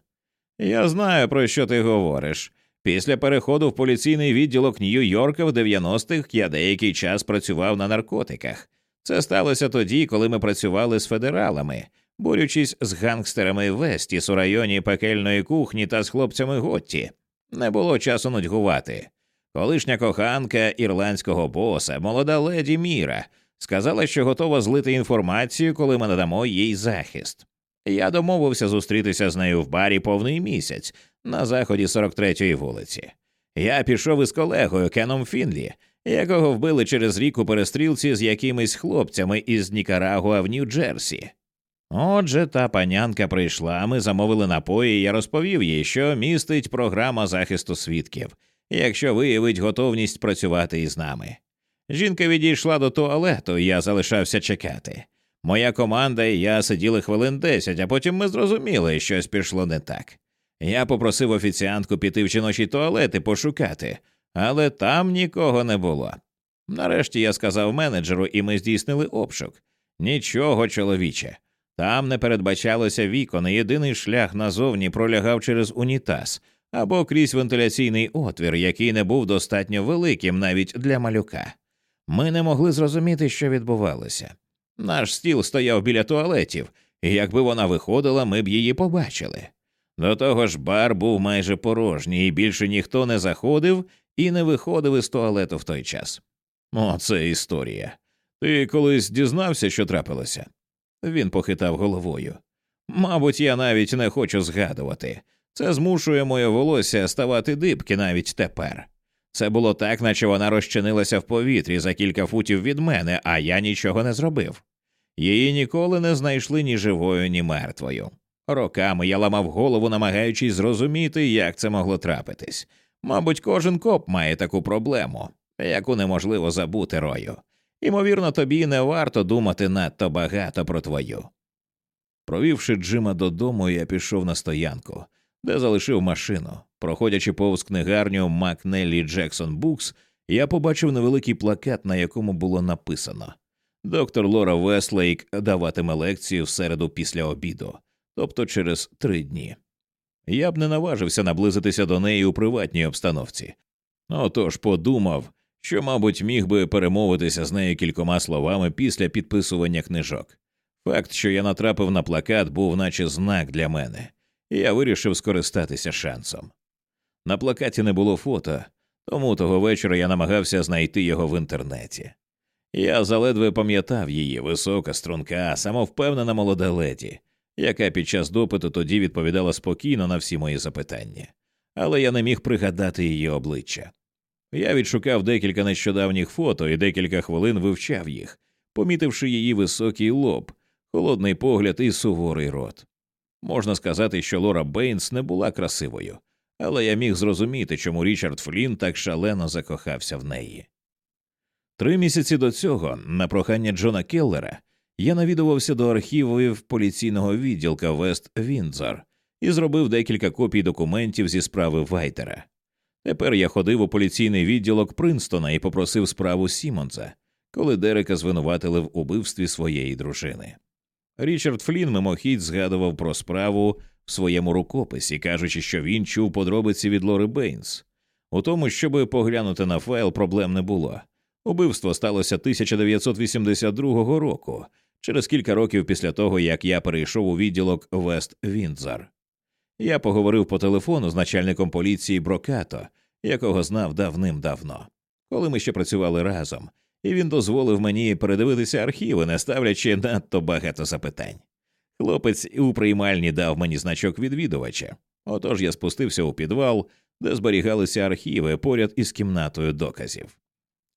Я знаю, про що ти говориш. Після переходу в поліційний відділок Нью-Йорка в 90-х я деякий час працював на наркотиках. Це сталося тоді, коли ми працювали з федералами, борючись з гангстерами Вестіс у районі пекельної кухні та з хлопцями Готті. Не було часу нудьгувати. Колишня коханка ірландського боса, молода леді Міра, сказала, що готова злити інформацію, коли ми надамо їй захист. Я домовився зустрітися з нею в барі повний місяць на заході 43-ї вулиці. Я пішов із колегою Кеном Фінлі, якого вбили через рік у перестрілці з якимись хлопцями із Нікарагуа в Нью-Джерсі. Отже, та панянка прийшла, ми замовили напої, і я розповів їй, що містить програма захисту свідків, якщо виявить готовність працювати із нами. Жінка відійшла до туалету, і я залишався чекати. Моя команда і я сиділи хвилин десять, а потім ми зрозуміли, щось пішло не так. Я попросив офіціантку піти в жіночий туалет і пошукати, але там нікого не було. Нарешті я сказав менеджеру, і ми здійснили обшук. Нічого, чоловіче. Там не передбачалося вікон, і єдиний шлях назовні пролягав через унітаз або крізь вентиляційний отвір, який не був достатньо великим навіть для малюка. Ми не могли зрозуміти, що відбувалося. Наш стіл стояв біля туалетів, і якби вона виходила, ми б її побачили. До того ж, бар був майже порожній, і більше ніхто не заходив і не виходив із туалету в той час. О, це історія. Ти колись дізнався, що трапилося? Він похитав головою. Мабуть, я навіть не хочу згадувати. Це змушує моє волосся ставати дибки навіть тепер. Це було так, наче вона розчинилася в повітрі за кілька футів від мене, а я нічого не зробив. Її ніколи не знайшли ні живою, ні мертвою. Роками я ламав голову, намагаючись зрозуміти, як це могло трапитись. Мабуть, кожен коп має таку проблему, яку неможливо забути рою. Імовірно, тобі не варто думати надто багато про твою. Провівши Джима додому, я пішов на стоянку, де залишив машину. Проходячи повз книгарню Макнеллі Джексон Букс, я побачив невеликий плакат, на якому було написано Доктор Лора Вестлейк даватиме лекцію в середу після обіду, тобто через три дні. Я б не наважився наблизитися до неї у приватній обстановці. Отож подумав, що, мабуть, міг би перемовитися з нею кількома словами після підписування книжок. Факт, що я натрапив на плакат, був наче знак для мене, і я вирішив скористатися шансом. На плакаті не було фото, тому того вечора я намагався знайти його в інтернеті. Я заледве пам'ятав її висока, струнка, самовпевнена молода леді, яка під час допиту тоді відповідала спокійно на всі мої запитання, але я не міг пригадати її обличчя. Я відшукав декілька нещодавніх фото і декілька хвилин вивчав їх, помітивши її високий лоб, холодний погляд і суворий рот. Можна сказати, що Лора Бейнс не була красивою, але я міг зрозуміти, чому Річард Флін так шалено закохався в неї. Три місяці до цього, на прохання Джона Келлера, я навідувався до архівів поліційного відділка Вест Віндзор і зробив декілька копій документів зі справи Вайдера. Тепер я ходив у поліційний відділок Принстона і попросив справу Сімонса, коли Дерека звинуватили в убивстві своєї дружини. Річард Флін мимохідь згадував про справу в своєму рукописі, кажучи, що він чув подробиці від Лори Бейнс. У тому, щоб поглянути на файл, проблем не було. Убивство сталося 1982 року, через кілька років після того, як я перейшов у відділок Вест Віндзор. Я поговорив по телефону з начальником поліції Брокато, якого знав давним-давно, коли ми ще працювали разом, і він дозволив мені передивитися архіви, не ставлячи надто багато запитань. Хлопець у приймальні дав мені значок відвідувача, отож я спустився у підвал, де зберігалися архіви поряд із кімнатою доказів.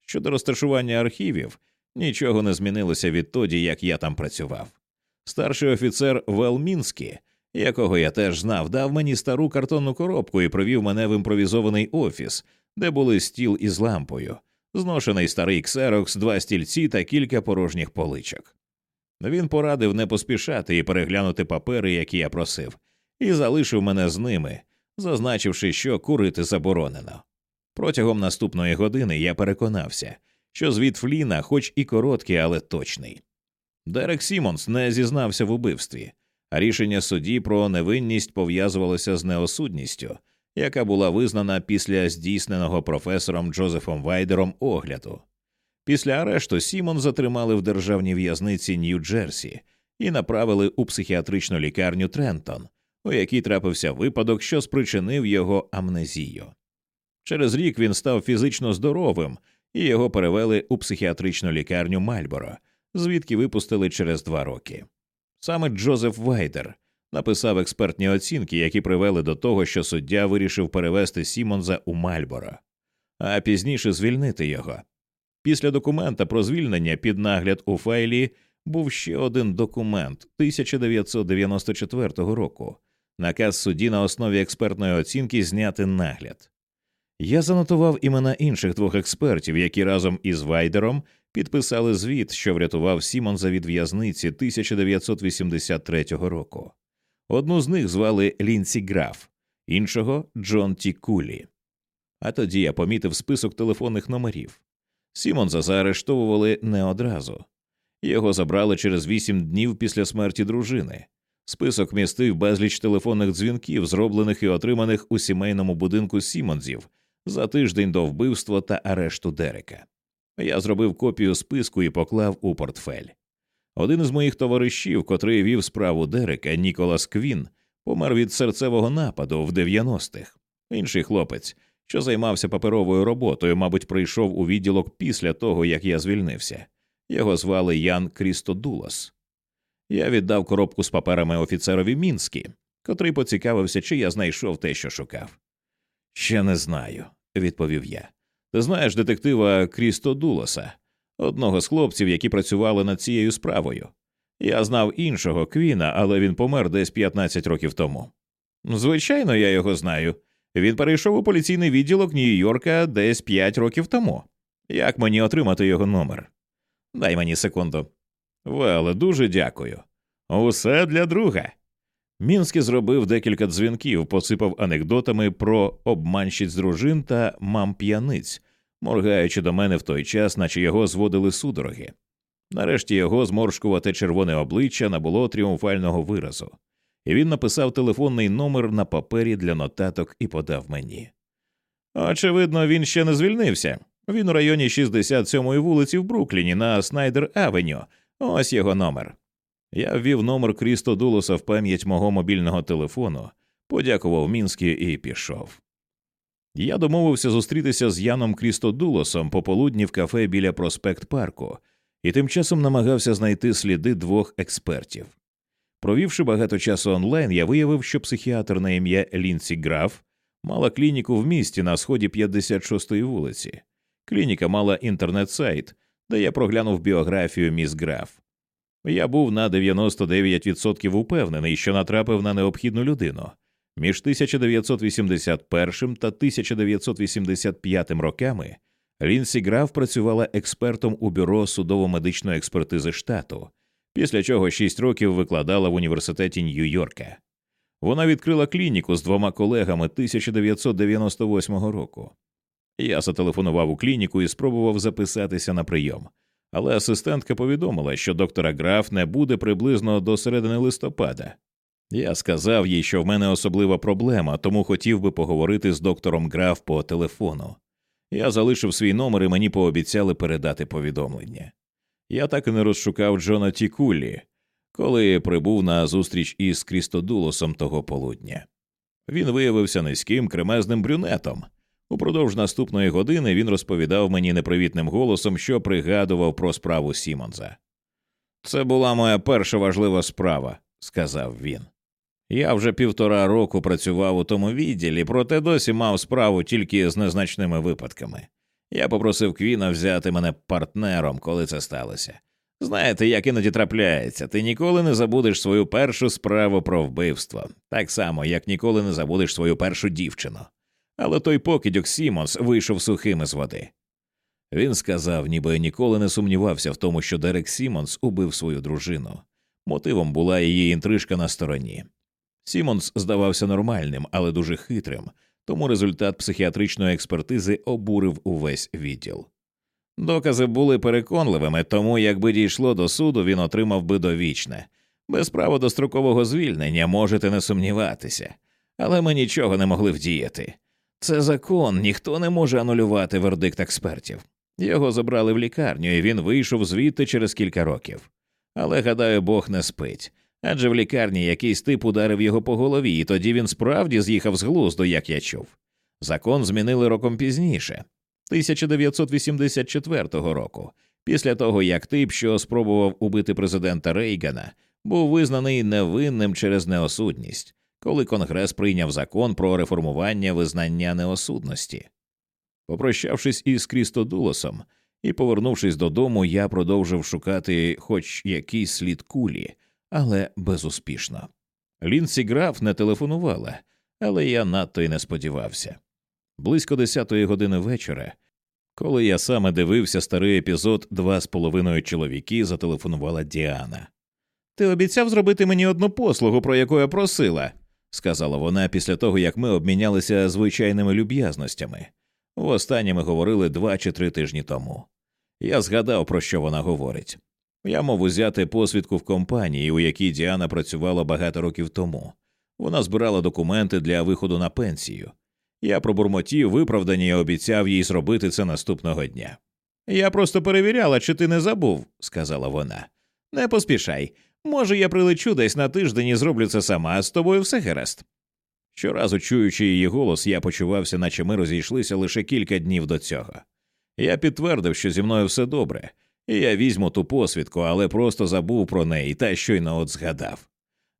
Щодо розташування архівів, нічого не змінилося відтоді, як я там працював. Старший офіцер Велмінський, якого я теж знав, дав мені стару картонну коробку і провів мене в імпровізований офіс, де були стіл із лампою, зношений старий ксерокс, два стільці та кілька порожніх поличок. Він порадив не поспішати і переглянути папери, які я просив, і залишив мене з ними, зазначивши, що курити заборонено. Протягом наступної години я переконався, що звіт Фліна, хоч і короткий, але точний. Дерек Сімонс не зізнався в убивстві, а рішення судді про невинність пов'язувалося з неосудністю, яка була визнана після здійсненого професором Джозефом Вайдером огляду. Після арешту Сімонса затримали в державній в'язниці Нью-Джерсі і направили у психіатричну лікарню Трентон, у якій трапився випадок, що спричинив його амнезію. Через рік він став фізично здоровим, і його перевели у психіатричну лікарню Мальборо, звідки випустили через два роки. Саме Джозеф Вайдер написав експертні оцінки, які привели до того, що суддя вирішив перевести Сімонза у Мальборо, а пізніше звільнити його. Після документа про звільнення під нагляд у файлі був ще один документ 1994 року, наказ судді на основі експертної оцінки зняти нагляд. Я занотував імена інших двох експертів, які разом із Вайдером підписали звіт, що врятував Сімонза від в'язниці 1983 року. Одну з них звали Лінсі Граф, іншого Джон Ті Кулі. А тоді я помітив список телефонних номерів. Сімонза заарештовували не одразу. Його забрали через вісім днів після смерті дружини. Список містив безліч телефонних дзвінків, зроблених і отриманих у сімейному будинку Сімонзів за тиждень до вбивства та арешту Дерека. Я зробив копію списку і поклав у портфель. Один із моїх товаришів, котрий вів справу Дерека, Ніколас Квін, помер від серцевого нападу в 90-х. Інший хлопець, що займався паперовою роботою, мабуть, прийшов у відділок після того, як я звільнився. Його звали Ян Крістодулас. Я віддав коробку з паперами офіцерові Мінські, котрий поцікавився, чи я знайшов те, що шукав. Ще не знаю, відповів я. Ти знаєш детектива Крістодулоса, одного з хлопців, які працювали над цією справою. Я знав іншого Квіна, але він помер десь 15 років тому. Звичайно, я його знаю. Він перейшов у поліційний відділок Нью-Йорка десь 5 років тому. Як мені отримати його номер? Дай мені секунду. Веле, дуже дякую. Усе для друга. Мінський зробив декілька дзвінків, посипав анекдотами про обманщиць дружин та мам п'яниць, моргаючи до мене в той час, наче його зводили судороги. Нарешті його зморшкувате червоне обличчя набуло тріумфального виразу, і він написав телефонний номер на папері для нотаток і подав мені. Очевидно, він ще не звільнився. Він у районі 67-ї вулиці в Брукліні на Снайдер Авеню. Ось його номер. Я ввів номер Крісто Дулоса в пам'ять мого мобільного телефону, подякував Мінські і пішов. Я домовився зустрітися з Яном Крістодулосом пополудні в кафе біля проспект парку і тим часом намагався знайти сліди двох експертів. Провівши багато часу онлайн, я виявив, що психіатр на ім'я Лінсі Граф мала клініку в місті на сході 56-ї вулиці. Клініка мала інтернет-сайт, де я проглянув біографію міс Граф. Я був на 99% упевнений, що натрапив на необхідну людину. Між 1981 та 1985 роками Лінсі Граф працювала експертом у бюро судово-медичної експертизи штату, після чого шість років викладала в університеті Нью-Йорка. Вона відкрила клініку з двома колегами 1998 року. Я зателефонував у клініку і спробував записатися на прийом, але асистентка повідомила, що доктора Граф не буде приблизно до середини листопада. Я сказав їй, що в мене особлива проблема, тому хотів би поговорити з доктором Граф по телефону. Я залишив свій номер і мені пообіцяли передати повідомлення. Я так і не розшукав Джона Тікулі, коли прибув на зустріч із Крістодулосом того полудня. Він виявився низьким кремезним брюнетом. Упродовж наступної години він розповідав мені непривітним голосом, що пригадував про справу Сімонза. Це була моя перша важлива справа, сказав він. Я вже півтора року працював у тому відділі, проте досі мав справу тільки з незначними випадками. Я попросив Квіна взяти мене партнером, коли це сталося. Знаєте, як іноді трапляється, ти ніколи не забудеш свою першу справу про вбивство, так само, як ніколи не забудеш свою першу дівчину. Але той покидьок Сімонс вийшов сухим із води. Він сказав, ніби ніколи не сумнівався в тому, що Дерек Сімонс убив свою дружину. Мотивом була її інтрижка на стороні. Сімонс здавався нормальним, але дуже хитрим, тому результат психіатричної експертизи обурив увесь відділ. Докази були переконливими, тому якби дійшло до суду, він отримав би довічне. Без права дострокового звільнення можете не сумніватися, але ми нічого не могли вдіяти. Це закон, ніхто не може анулювати вердикт експертів. Його забрали в лікарню, і він вийшов звідти через кілька років. Але, гадаю, Бог не спить. Адже в лікарні якийсь тип ударив його по голові, і тоді він справді з'їхав з глузду, як я чув. Закон змінили роком пізніше, 1984 року, після того як тип, що спробував убити президента Рейгана, був визнаний невинним через неосудність, коли Конгрес прийняв закон про реформування визнання неосудності. Попрощавшись із Крістодулосом і повернувшись додому, я продовжив шукати хоч якийсь слід кулі але безуспішно. Лінсі Граф не телефонувала, але я надто й не сподівався. Близько десятої години вечора, коли я саме дивився старий епізод два з половиною чоловіки, зателефонувала Діана. Ти обіцяв зробити мені одну послугу, про яку я просила, сказала вона після того, як ми обмінялися звичайними люб'язностями. Востаннє ми говорили два чи три тижні тому. Я згадав, про що вона говорить. Я мав узяти посвідку в компанії, у якій Діана працювала багато років тому. Вона збирала документи для виходу на пенсію. Я пробурмотів виправдання і обіцяв їй зробити це наступного дня. Я просто перевіряла, чи ти не забув, сказала вона. Не поспішай. Може, я прилечу десь на тиждень і зроблю це сама, а з тобою все гаразд. Щоразу чуючи її голос, я почувався, наче ми розійшлися лише кілька днів до цього. Я підтвердив, що зі мною все добре, я візьму ту посвідку, але просто забув про неї та щойно от згадав.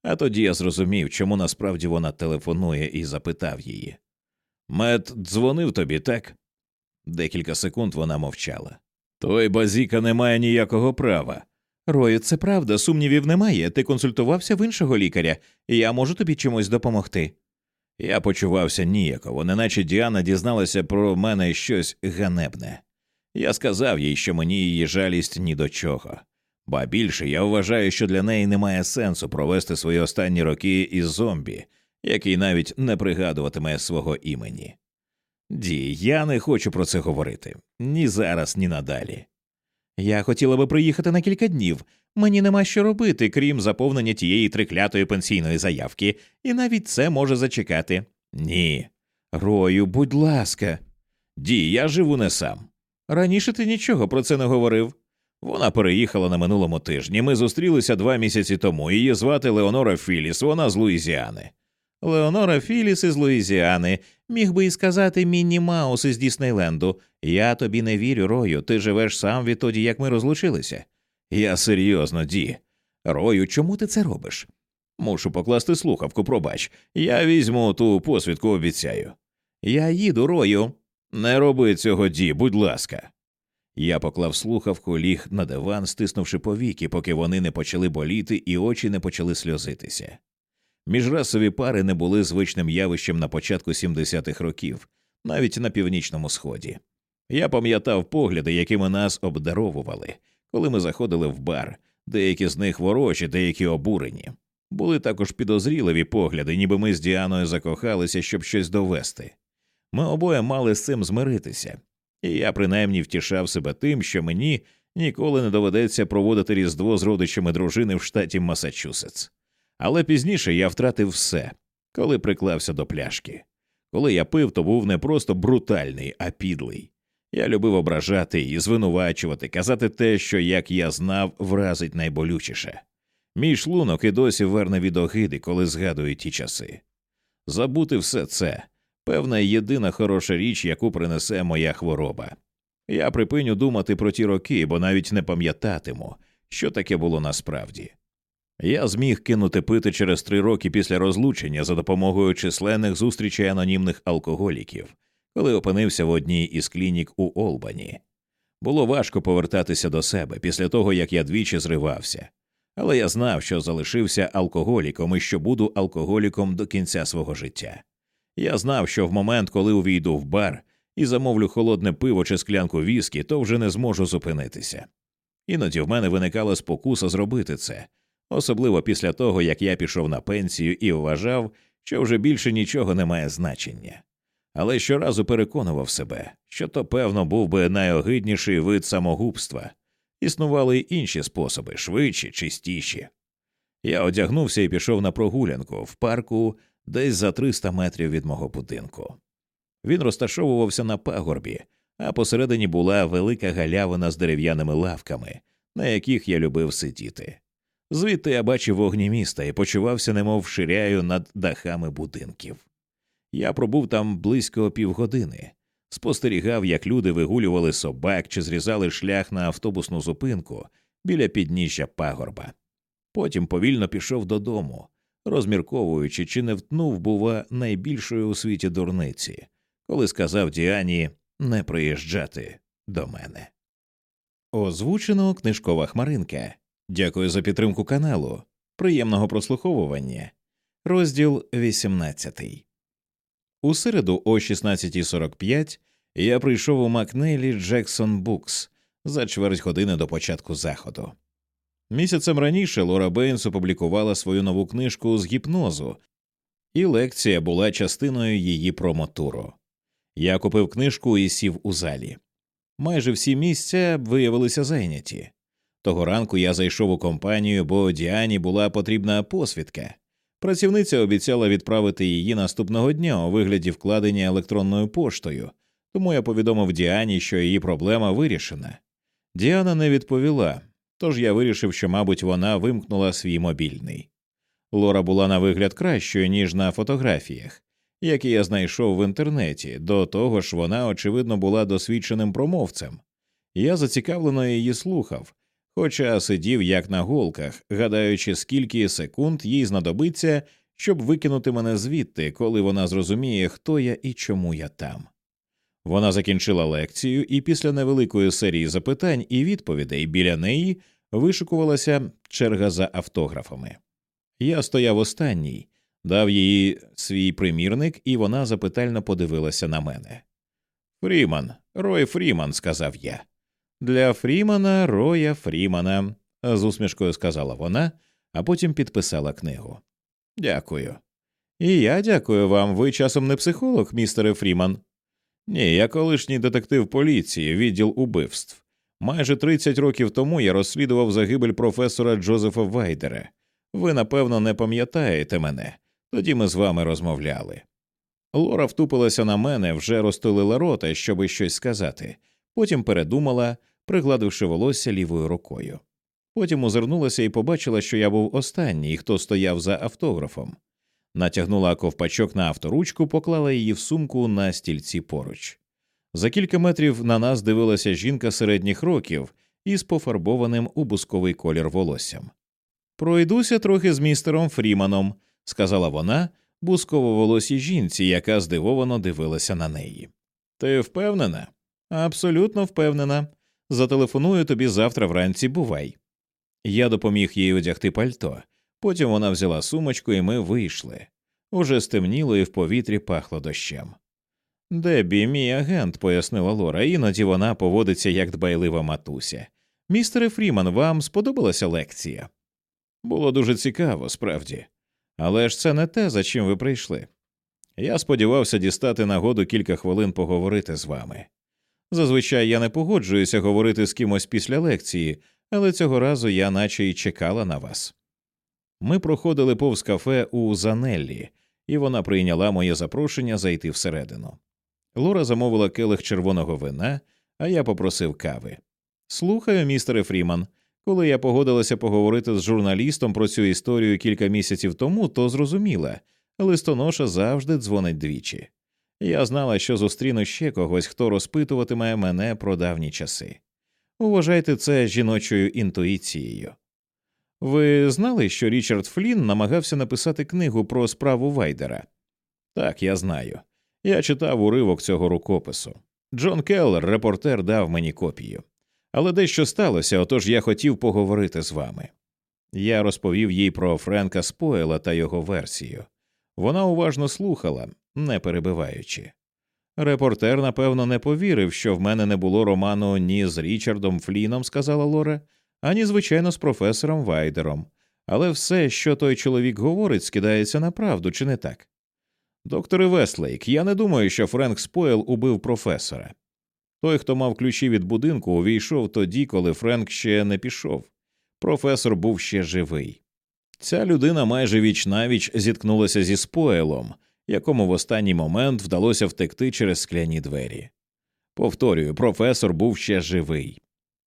А тоді я зрозумів, чому насправді вона телефонує і запитав її. Мед дзвонив тобі, так? Декілька секунд вона мовчала. Той базіка не має ніякого права. Рою, це правда, сумнівів немає. Ти консультувався в іншого лікаря, і я можу тобі чимось допомогти. Я почувався ніяково, неначе Діана дізналася про мене щось ганебне. Я сказав їй, що мені її жалість ні до чого, ба більше я вважаю, що для неї немає сенсу провести свої останні роки із зомбі, який навіть не пригадуватиме свого імені. Ді, я не хочу про це говорити ні зараз, ні надалі. Я хотіла би приїхати на кілька днів. Мені нема що робити, крім заповнення тієї триклятої пенсійної заявки, і навіть це може зачекати. Ні. Рою, будь ласка. Ді, я живу не сам. Раніше ти нічого про це не говорив. Вона переїхала на минулому тижні. Ми зустрілися два місяці тому. Її звати Леонора Філіс, вона з Луїзіани. Леонора Філіс із Луїзіани. Міг би і сказати Мінні Маус із Діснейленду. Я тобі не вірю, Рою, ти живеш сам відтоді, як ми розлучилися. Я серйозно, Ді. Рою, чому ти це робиш? Мушу покласти слухавку, пробач. Я візьму ту посвідку, обіцяю. Я їду, Рою. Не роби цього, Ді, будь ласка. Я поклав слухавку, ліг на диван, стиснувши повіки, поки вони не почали боліти і очі не почали сльозитися. Міжрасові пари не були звичним явищем на початку 70-х років, навіть на північному сході. Я пам'ятав погляди, якими нас обдаровували, коли ми заходили в бар, деякі з них ворожі, деякі обурені. Були також підозріливі погляди, ніби ми з Діаною закохалися, щоб щось довести. Ми обоє мали з цим змиритися, і я принаймні втішав себе тим, що мені ніколи не доведеться проводити різдво з родичами дружини в штаті Масачусетс. Але пізніше я втратив все, коли приклався до пляшки. Коли я пив, то був не просто брутальний, а підлий. Я любив ображати і звинувачувати, казати те, що, як я знав, вразить найболючіше. Мій шлунок і досі верне від огиди, коли згадую ті часи. Забути все це певна єдина хороша річ, яку принесе моя хвороба. Я припиню думати про ті роки, бо навіть не пам'ятатиму, що таке було насправді. Я зміг кинути пити через три роки після розлучення за допомогою численних зустрічей анонімних алкоголіків, коли опинився в одній із клінік у Олбані. Було важко повертатися до себе після того, як я двічі зривався, але я знав, що залишився алкоголіком і що буду алкоголіком до кінця свого життя. Я знав, що в момент, коли увійду в бар і замовлю холодне пиво чи склянку віскі, то вже не зможу зупинитися. Іноді в мене виникала спокуса зробити це, особливо після того, як я пішов на пенсію і вважав, що вже більше нічого не має значення. Але щоразу переконував себе, що то, певно, був би найогидніший вид самогубства. Існували й інші способи, швидші, чистіші. Я одягнувся і пішов на прогулянку в парку десь за 300 метрів від мого будинку. Він розташовувався на пагорбі, а посередині була велика галявина з дерев'яними лавками, на яких я любив сидіти. Звідти я бачив вогні міста і почувався, немов ширяю над дахами будинків. Я пробув там близько півгодини, спостерігав, як люди вигулювали собак чи зрізали шлях на автобусну зупинку біля підніжжя пагорба. Потім повільно пішов додому, розмірковуючи, чи не втнув, бува, найбільшої у світі дурниці, коли сказав Діані не приїжджати до мене. Озвучено книжкова хмаринка. Дякую за підтримку каналу. Приємного прослуховування. Розділ 18 У середу о 16.45 я прийшов у Макнейлі Джексон Букс за чверть години до початку заходу. Місяцем раніше Лора Бейнс опублікувала свою нову книжку з гіпнозу, і лекція була частиною її промотуру. Я купив книжку і сів у залі. Майже всі місця виявилися зайняті. Того ранку я зайшов у компанію, бо Діані була потрібна посвідка. Працівниця обіцяла відправити її наступного дня у вигляді вкладення електронною поштою, тому я повідомив Діані, що її проблема вирішена. Діана не відповіла, тож я вирішив, що, мабуть, вона вимкнула свій мобільний. Лора була на вигляд кращою, ніж на фотографіях, які я знайшов в інтернеті, до того ж вона, очевидно, була досвідченим промовцем. Я зацікавлено її слухав, хоча сидів як на голках, гадаючи, скільки секунд їй знадобиться, щоб викинути мене звідти, коли вона зрозуміє, хто я і чому я там. Вона закінчила лекцію, і після невеликої серії запитань і відповідей біля неї вишикувалася черга за автографами. Я стояв останній, дав їй свій примірник, і вона запитально подивилася на мене. Фріман, Рой Фріман, сказав я. Для Фрімана, Роя Фрімана, з усмішкою сказала вона, а потім підписала книгу. Дякую. І я дякую вам. Ви часом не психолог, містере Фріман. Ні, я колишній детектив поліції, відділ убивств. Майже 30 років тому я розслідував загибель професора Джозефа Вайдера. Ви, напевно, не пам'ятаєте мене, тоді ми з вами розмовляли. Лора втупилася на мене, вже розтулила рота, щоби щось сказати, потім передумала, пригладивши волосся лівою рукою. Потім озирнулася і побачила, що я був останній, хто стояв за автографом. Натягнула ковпачок на авторучку, поклала її в сумку на стільці поруч. За кілька метрів на нас дивилася жінка середніх років із пофарбованим у бусковий колір волоссям. Пройдуся трохи з містером Фріманом, сказала вона бусково волосій жінці, яка здивовано дивилася на неї. Ти впевнена? Абсолютно впевнена. Зателефоную тобі завтра вранці, бувай. Я допоміг їй одягти пальто. Потім вона взяла сумочку, і ми вийшли. Уже стемніло і в повітрі пахло дощем. Дебі, мій агент, пояснила Лора, іноді вона поводиться як дбайлива матуся. Містере Фріман, вам сподобалася лекція? Було дуже цікаво, справді, але ж це не те, за чим ви прийшли. Я сподівався дістати нагоду кілька хвилин поговорити з вами. Зазвичай я не погоджуюся говорити з кимось після лекції, але цього разу я наче й чекала на вас. Ми проходили повз кафе у Занеллі, і вона прийняла моє запрошення зайти всередину. Лора замовила келих червоного вина, а я попросив кави. Слухаю, містере Фріман. Коли я погодилася поговорити з журналістом про цю історію кілька місяців тому, то зрозуміла листоноша завжди дзвонить двічі. Я знала, що зустріну ще когось, хто розпитуватиме мене про давні часи. Вважайте це жіночою інтуїцією. Ви знали, що Річард Флін намагався написати книгу про справу Вайдера? Так, я знаю. Я читав уривок цього рукопису. Джон Келлер, репортер, дав мені копію. Але дещо сталося, отож я хотів поговорити з вами. Я розповів їй про Френка Спойла та його версію. Вона уважно слухала, не перебиваючи. Репортер, напевно, не повірив, що в мене не було роману ні з Річардом Фліном, сказала Лора, ані, звичайно, з професором Вайдером. Але все, що той чоловік говорить, скидається на правду, чи не так? Докторе Вестлейк, я не думаю, що Френк Спойл убив професора. Той, хто мав ключі від будинку, увійшов тоді, коли Френк ще не пішов. Професор був ще живий. Ця людина майже віч навіч зіткнулася зі Спойлом, якому в останній момент вдалося втекти через скляні двері. Повторюю, професор був ще живий.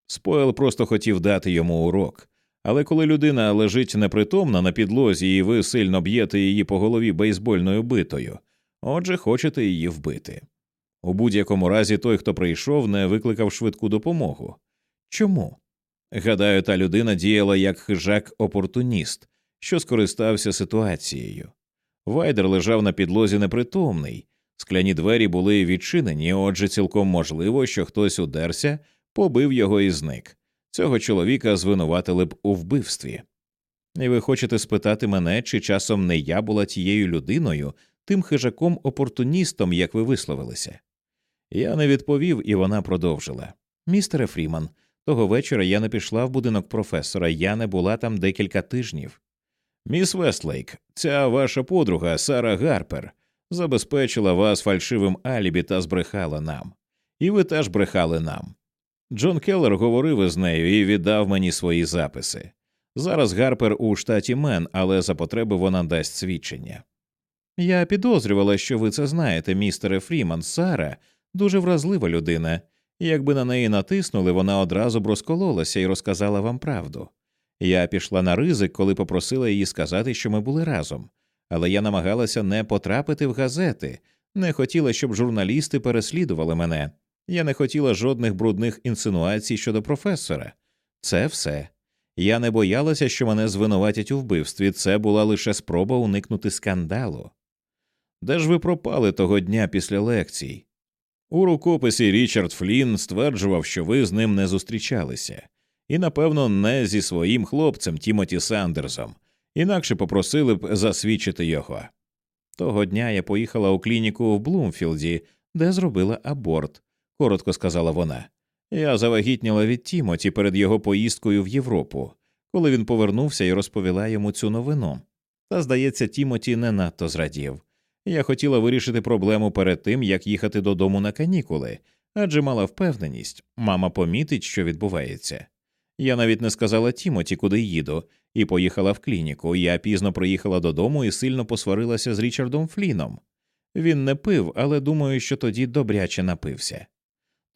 Спойл просто хотів дати йому урок, але коли людина лежить непритомна на підлозі, і ви сильно б'єте її по голові бейсбольною битою, отже, хочете її вбити. У будь-якому разі той, хто прийшов, не викликав швидку допомогу. Чому? Гадаю, та людина діяла як хижак опортуніст, що скористався ситуацією. Вайдер лежав на підлозі непритомний, скляні двері були відчинені, отже, цілком можливо, що хтось удерся, побив його і зник. Цього чоловіка звинуватили б у вбивстві. І ви хочете спитати мене, чи часом не я була тією людиною, тим хижаком опортуністом, як ви висловилися? Я не відповів, і вона продовжила. Містере Фріман, того вечора я не пішла в будинок професора, я не була там декілька тижнів. Міс Вестлейк, ця ваша подруга Сара Гарпер забезпечила вас фальшивим алібі та збрехала нам. І ви теж брехали нам. Джон Келлер говорив із нею і віддав мені свої записи. Зараз Гарпер у штаті Мен, але за потреби вона дасть свідчення. Я підозрювала, що ви це знаєте, містере Фріман. Сара дуже вразлива людина, і якби на неї натиснули, вона одразу б розкололася і розказала вам правду. Я пішла на ризик, коли попросила її сказати, що ми були разом, але я намагалася не потрапити в газети, не хотіла, щоб журналісти переслідували мене. Я не хотіла жодних брудних інсинуацій щодо професора. Це все. Я не боялася, що мене звинуватять у вбивстві. Це була лише спроба уникнути скандалу. Де ж ви пропали того дня після лекцій? У рукописі Річард Флін стверджував, що ви з ним не зустрічалися, і, напевно, не зі своїм хлопцем Тімоті Сандерсом, інакше попросили б засвідчити його. Того дня я поїхала у клініку в Блумфілді, де зробила аборт, коротко сказала вона. Я завагітніла від Тімоті перед його поїздкою в Європу, коли він повернувся, я розповіла йому цю новину. Та, здається, Тімоті не надто зрадів. Я хотіла вирішити проблему перед тим, як їхати додому на канікули, адже мала впевненість, мама помітить, що відбувається. Я навіть не сказала Тімоті, куди їду, і поїхала в клініку. Я пізно приїхала додому і сильно посварилася з Річардом Фліном. Він не пив, але думаю, що тоді добряче напився.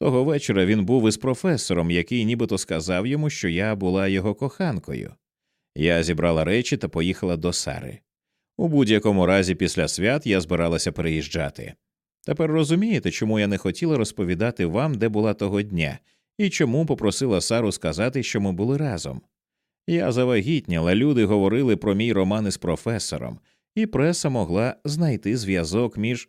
Того вечора він був із професором, який нібито сказав йому, що я була його коханкою. Я зібрала речі та поїхала до Сари. У будь-якому разі, після свят я збиралася переїжджати. Тепер розумієте, чому я не хотіла розповідати вам, де була того дня, і чому попросила Сару сказати, що ми були разом. Я завагітніла, люди говорили про мій роман із професором, і преса могла знайти зв'язок між.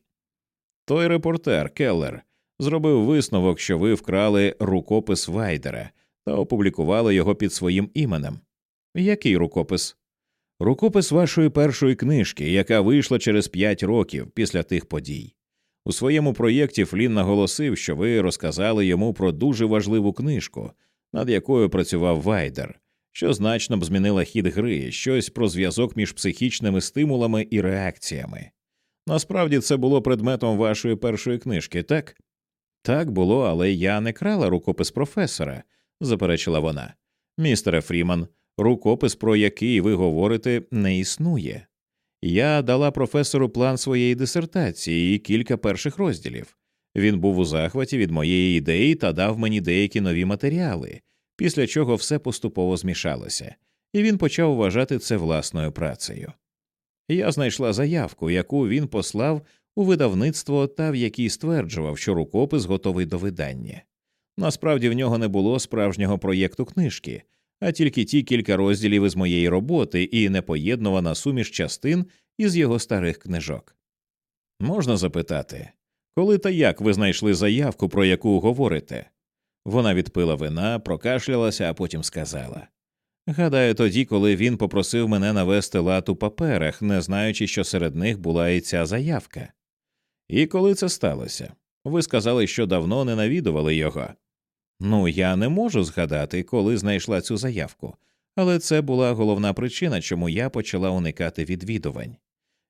Той репортер Келлер зробив висновок, що ви вкрали рукопис Вайдера та опублікували його під своїм іменем. Який рукопис? Рукопис вашої першої книжки, яка вийшла через п'ять років після тих подій. У своєму проєкті Флін наголосив, що ви розказали йому про дуже важливу книжку, над якою працював Вайдер, що значно б змінила хід гри, щось про зв'язок між психічними стимулами і реакціями. Насправді це було предметом вашої першої книжки, так? Так було, але я не крала рукопис професора, заперечила вона. Містере Фріман, рукопис, про який ви говорите, не існує. Я дала професору план своєї дисертації і кілька перших розділів. Він був у захваті від моєї ідеї та дав мені деякі нові матеріали, після чого все поступово змішалося, і він почав вважати це власною працею. Я знайшла заявку, яку він послав у видавництво та в якій стверджував, що рукопис готовий до видання. Насправді в нього не було справжнього проєкту книжки, а тільки ті кілька розділів із моєї роботи і непоєднувана суміш частин із його старих книжок. Можна запитати, коли та як ви знайшли заявку, про яку говорите? Вона відпила вина, прокашлялася, а потім сказала Гадаю, тоді, коли він попросив мене навести лад у паперах, не знаючи, що серед них була і ця заявка. І коли це сталося? Ви сказали, що давно не навідували його. Ну, я не можу згадати, коли знайшла цю заявку, але це була головна причина, чому я почала уникати відвідувань.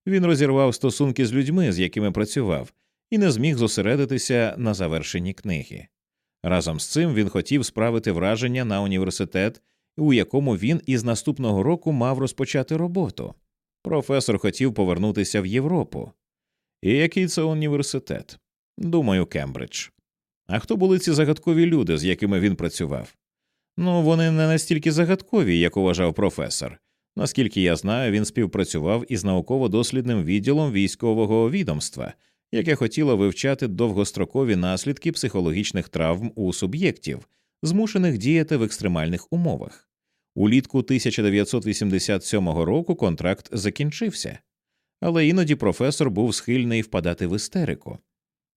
Він розірвав стосунки з людьми, з якими працював, і не зміг зосередитися на завершенні книги. Разом з цим він хотів справити враження на університет, у якому він із наступного року мав розпочати роботу. Професор хотів повернутися в Європу. І який це університет? Думаю, Кембридж. А хто були ці загадкові люди, з якими він працював? Ну, вони не настільки загадкові, як уважав професор. Наскільки я знаю, він співпрацював із науково-дослідним відділом військового відомства, яке хотіло вивчати довгострокові наслідки психологічних травм у суб'єктів, змушених діяти в екстремальних умовах. Улітку 1987 року контракт закінчився, але іноді професор був схильний впадати в істерику.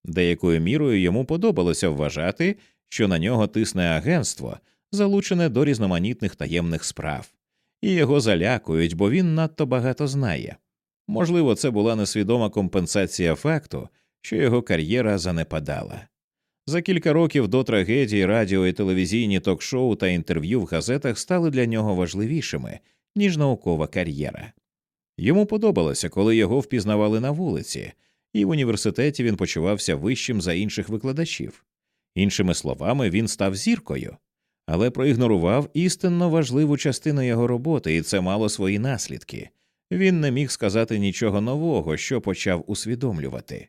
Деякою мірою йому подобалося вважати, що на нього тисне агентство, залучене до різноманітних таємних справ, і його залякують, бо він надто багато знає. Можливо, це була несвідома компенсація факту, що його кар'єра занепадала. За кілька років до трагедії радіо і телевізійні ток-шоу та інтерв'ю в газетах стали для нього важливішими, ніж наукова кар'єра. Йому подобалося, коли його впізнавали на вулиці, і в університеті він почувався вищим за інших викладачів. Іншими словами, він став зіркою, але проігнорував істинно важливу частину його роботи, і це мало свої наслідки. Він не міг сказати нічого нового, що почав усвідомлювати.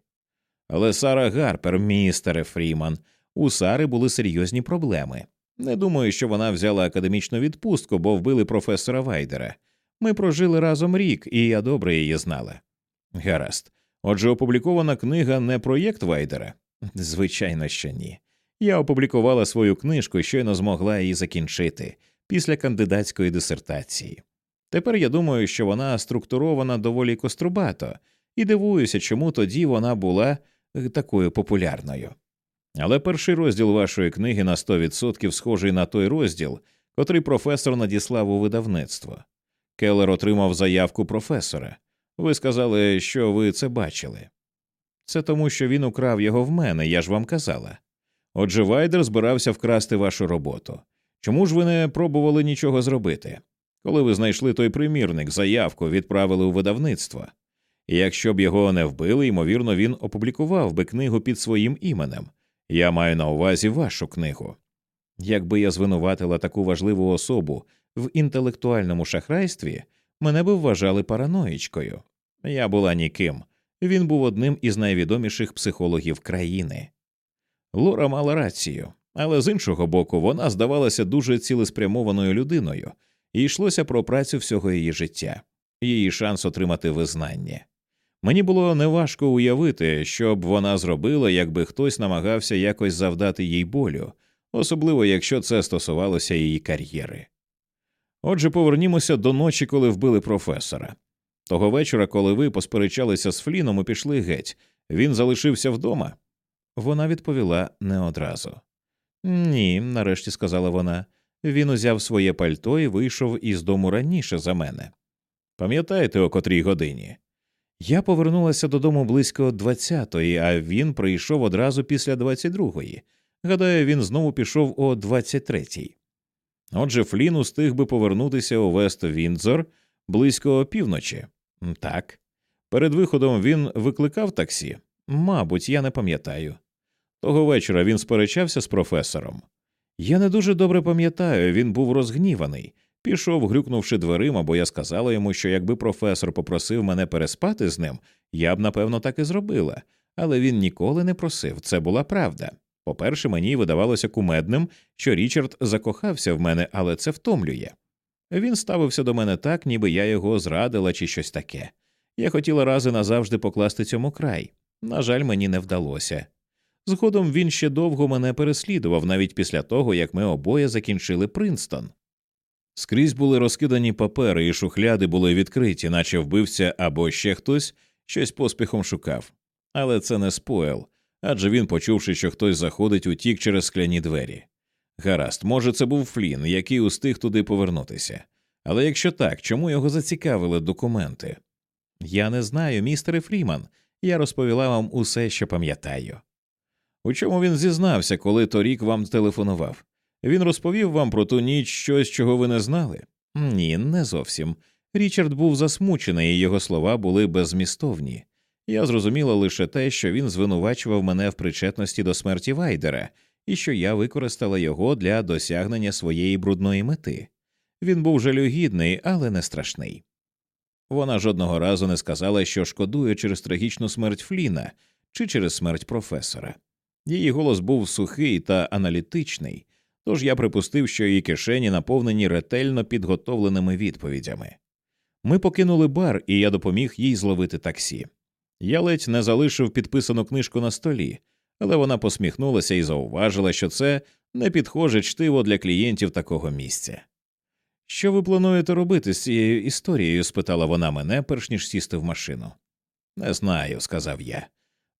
Але Сара Гарпер, містере Фріман, у Сари були серйозні проблеми. Не думаю, що вона взяла академічну відпустку, бо вбили професора Вайдера. Ми прожили разом рік, і я добре її знала. Гаразд. Отже, опублікована книга не проєкт Вайдера? Звичайно, що ні. Я опублікувала свою книжку щойно змогла її закінчити після кандидатської дисертації. Тепер я думаю, що вона структурована доволі кострубато, і дивуюся, чому тоді вона була е, такою популярною. Але перший розділ вашої книги на 100% схожий на той розділ, котрий професор надіслав у видавництво. Келлер отримав заявку професора. Ви сказали, що ви це бачили. Це тому, що він украв його в мене, я ж вам казала. Отже, Вайдер збирався вкрасти вашу роботу. Чому ж ви не пробували нічого зробити? Коли ви знайшли той примірник, заявку відправили у видавництво. Якщо б його не вбили, ймовірно, він опублікував би книгу під своїм іменем. Я маю на увазі вашу книгу. Якби я звинуватила таку важливу особу в інтелектуальному шахрайстві, мене би вважали параноїчкою. Я була ніким. Він був одним із найвідоміших психологів країни. Лора мала рацію, але з іншого боку, вона здавалася дуже цілеспрямованою людиною, і йшлося про працю всього її життя, її шанс отримати визнання. Мені було неважко уявити, що б вона зробила, якби хтось намагався якось завдати їй болю, особливо якщо це стосувалося її кар'єри. Отже, повернімося до ночі, коли вбили професора. Того вечора, коли ви посперечалися з Фліном і пішли геть, він залишився вдома. Вона відповіла не одразу. Ні, нарешті сказала вона. Він узяв своє пальто і вийшов із дому раніше за мене. Пам'ятаєте, о котрій годині? Я повернулася додому близько двадцятої, а він прийшов одразу після двадцять другої. Гадаю, він знову пішов о двадцять третій. Отже, Флін устиг би повернутися у Вест Віндзор близько півночі. Так. Перед виходом він викликав таксі. Мабуть, я не пам'ятаю. Того вечора він сперечався з професором. Я не дуже добре пам'ятаю, він був розгніваний, пішов, грюкнувши дверима, бо я сказала йому, що якби професор попросив мене переспати з ним, я б напевно так і зробила, але він ніколи не просив, це була правда. По перше, мені видавалося кумедним, що Річард закохався в мене, але це втомлює. Він ставився до мене так, ніби я його зрадила чи щось таке. Я хотіла рази назавжди покласти цьому край. На жаль, мені не вдалося. Згодом він ще довго мене переслідував, навіть після того, як ми обоє закінчили Принстон. Скрізь були розкидані папери, і шухляди були відкриті, наче вбивця або ще хтось щось поспіхом шукав. Але це не спойл, адже він, почувши, що хтось заходить, утік через скляні двері. Гаразд, може, це був Флін, який устиг туди повернутися. Але якщо так, чому його зацікавили документи? Я не знаю, містере Фріман. Я розповіла вам усе, що пам'ятаю. У чому він зізнався, коли торік вам телефонував? Він розповів вам про ту ніч щось, чого ви не знали? Ні, не зовсім. Річард був засмучений, і його слова були беззмістовні. Я зрозуміла лише те, що він звинувачував мене в причетності до смерті Вайдера і що я використала його для досягнення своєї брудної мети. Він був жалюгідний, але не страшний. Вона жодного разу не сказала, що шкодує через трагічну смерть Фліна чи через смерть професора. Її голос був сухий та аналітичний, тож я припустив, що її кишені наповнені ретельно підготовленими відповідями. Ми покинули бар, і я допоміг їй зловити таксі. Я ледь не залишив підписану книжку на столі, але вона посміхнулася і зауважила, що це не підхоже чтиво для клієнтів такого місця. Що ви плануєте робити з цією історією? спитала вона мене, перш ніж сісти в машину. Не знаю, сказав я.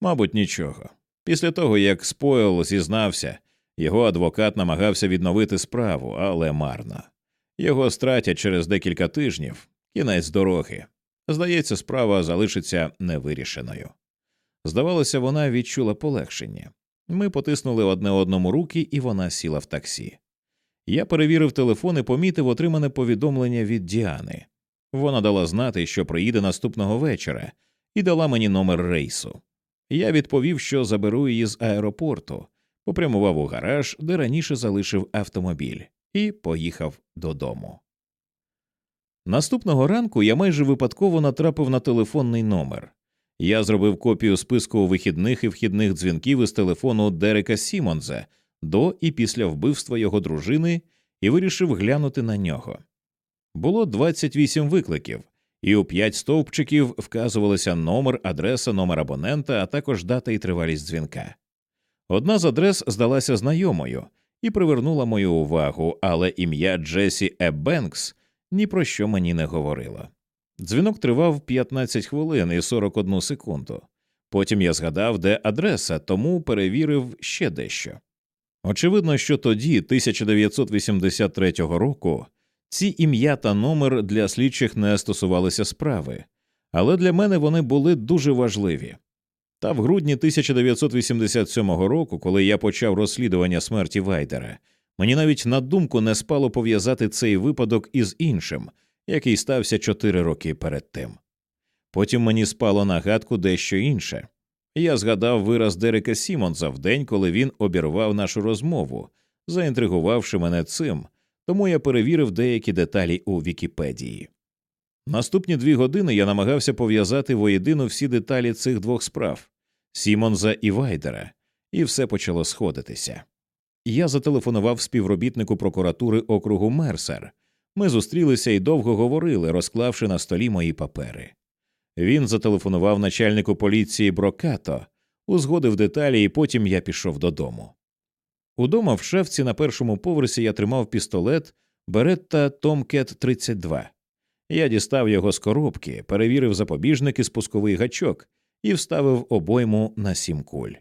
Мабуть, нічого. Після того, як Спойл зізнався, його адвокат намагався відновити справу, але марно. Його стратять через декілька тижнів, кінець дороги. Здається, справа залишиться невирішеною. Здавалося, вона відчула полегшення. Ми потиснули одне одному руки, і вона сіла в таксі. Я перевірив телефон і помітив отримане повідомлення від Діани. Вона дала знати, що приїде наступного вечора, і дала мені номер рейсу. Я відповів, що заберу її з аеропорту, попрямував у гараж, де раніше залишив автомобіль, і поїхав додому. Наступного ранку я майже випадково натрапив на телефонний номер. Я зробив копію списку вихідних і вхідних дзвінків із телефону Дерека Сімонза до і після вбивства його дружини і вирішив глянути на нього. Було 28 викликів, і у п'ять стовпчиків вказувалися номер, адреса, номер абонента, а також дата і тривалість дзвінка. Одна з адрес здалася знайомою і привернула мою увагу, але ім'я Джесі Е. Ні про що мені не говорило. Дзвінок тривав 15 хвилин і 41 секунду. Потім я згадав, де адреса, тому перевірив ще дещо. Очевидно, що тоді, 1983 року, ці ім'я та номер для слідчих не стосувалися справи, але для мене вони були дуже важливі. Та в грудні 1987 року, коли я почав розслідування смерті Вайдера, мені навіть на думку не спало пов'язати цей випадок із іншим, який стався чотири роки перед тим. Потім мені спало нагадку дещо інше. Я згадав вираз Дерека Сімонса в день, коли він обірвав нашу розмову, заінтригувавши мене цим, тому я перевірив деякі деталі у Вікіпедії. Наступні дві години я намагався пов'язати воєдину всі деталі цих двох справ Сімонза і Вайдера, і все почало сходитися. Я зателефонував співробітнику прокуратури округу Мерсер. Ми зустрілися і довго говорили, розклавши на столі мої папери. Він зателефонував начальнику поліції Брокато, узгодив деталі, і потім я пішов додому. Удома в шефці на першому поверсі я тримав пістолет Беретта Томкет 32. Я дістав його з коробки, перевірив запобіжник і спусковий гачок і вставив обойму на сім куль.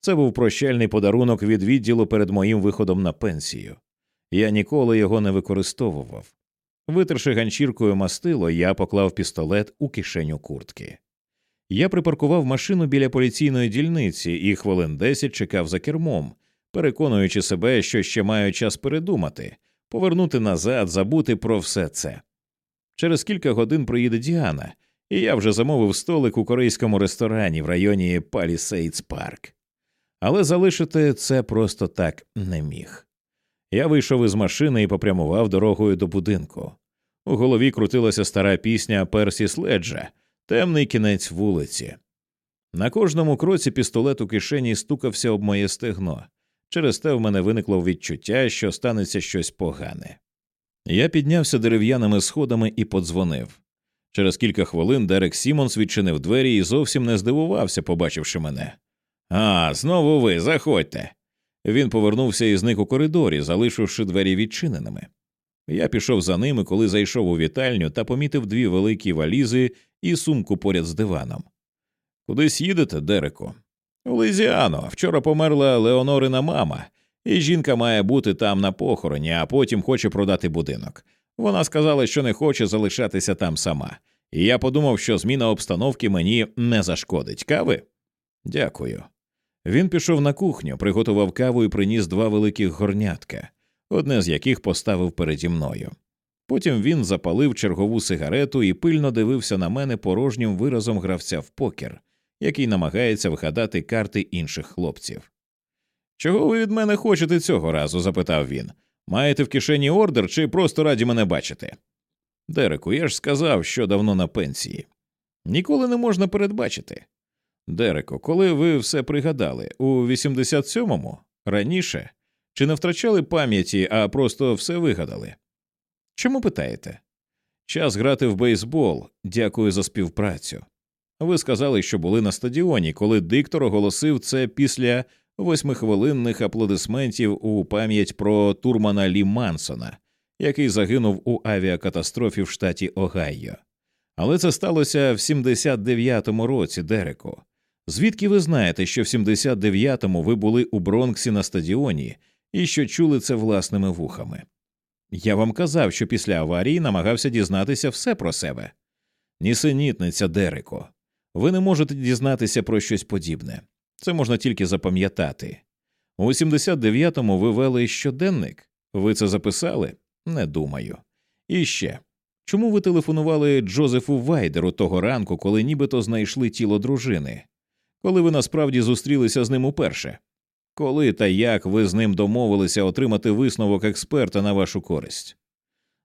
Це був прощальний подарунок від відділу перед моїм виходом на пенсію. Я ніколи його не використовував. Витерши ганчіркою мастило, я поклав пістолет у кишеню куртки. Я припаркував машину біля поліційної дільниці і хвилин десять чекав за кермом, переконуючи себе, що ще маю час передумати, повернути назад, забути про все це. Через кілька годин приїде Діана, і я вже замовив столик у корейському ресторані в районі Палісейдс Парк. Але залишити це просто так не міг. Я вийшов із машини і попрямував дорогою до будинку. У голові крутилася стара пісня Персі Следжа Темний кінець вулиці. На кожному кроці пістолет у кишені стукався об моє стегно. Через те в мене виникло відчуття, що станеться щось погане. Я піднявся дерев'яними сходами і подзвонив. Через кілька хвилин Дерек Сімонс відчинив двері і зовсім не здивувався, побачивши мене. А, знову ви, заходьте. Він повернувся і зник у коридорі, залишивши двері відчиненими. Я пішов за ним, коли зайшов у вітальню та помітив дві великі валізи і сумку поряд з диваном. Кудись їдете, Дереку? У Луїзіану. Вчора померла Леонорина мама, і жінка має бути там на похороні, а потім хоче продати будинок. Вона сказала, що не хоче залишатися там сама, і я подумав, що зміна обстановки мені не зашкодить. Кави? Дякую. Він пішов на кухню, приготував каву і приніс два великих горнятка, одне з яких поставив переді мною. Потім він запалив чергову сигарету і пильно дивився на мене порожнім виразом гравця в покер, який намагається вигадати карти інших хлопців. Чого ви від мене хочете цього разу? запитав він. Маєте в кишені ордер чи просто раді мене бачити? Дереку, я ж сказав, що давно на пенсії. Ніколи не можна передбачити. Дереко, коли ви все пригадали, у 87-му? раніше? Чи не втрачали пам'яті, а просто все вигадали? Чому питаєте? Час грати в бейсбол, дякую за співпрацю. Ви сказали, що були на стадіоні, коли диктор оголосив це після восьмихвилинних аплодисментів у пам'ять про Турмана Лі Мансона, який загинув у авіакатастрофі в штаті Огайо. Але це сталося в 79-му році, Дереку. Звідки ви знаєте, що в 79-му ви були у Бронксі на стадіоні і що чули це власними вухами? Я вам казав, що після аварії намагався дізнатися все про себе. Нісенітниця, Дереко. Ви не можете дізнатися про щось подібне. Це можна тільки запам'ятати. У 79-му ви вели щоденник. Ви це записали? Не думаю. І ще чому ви телефонували Джозефу Вайдеру того ранку, коли нібито знайшли тіло дружини? Коли ви насправді зустрілися з ним уперше? Коли та як ви з ним домовилися отримати висновок експерта на вашу користь?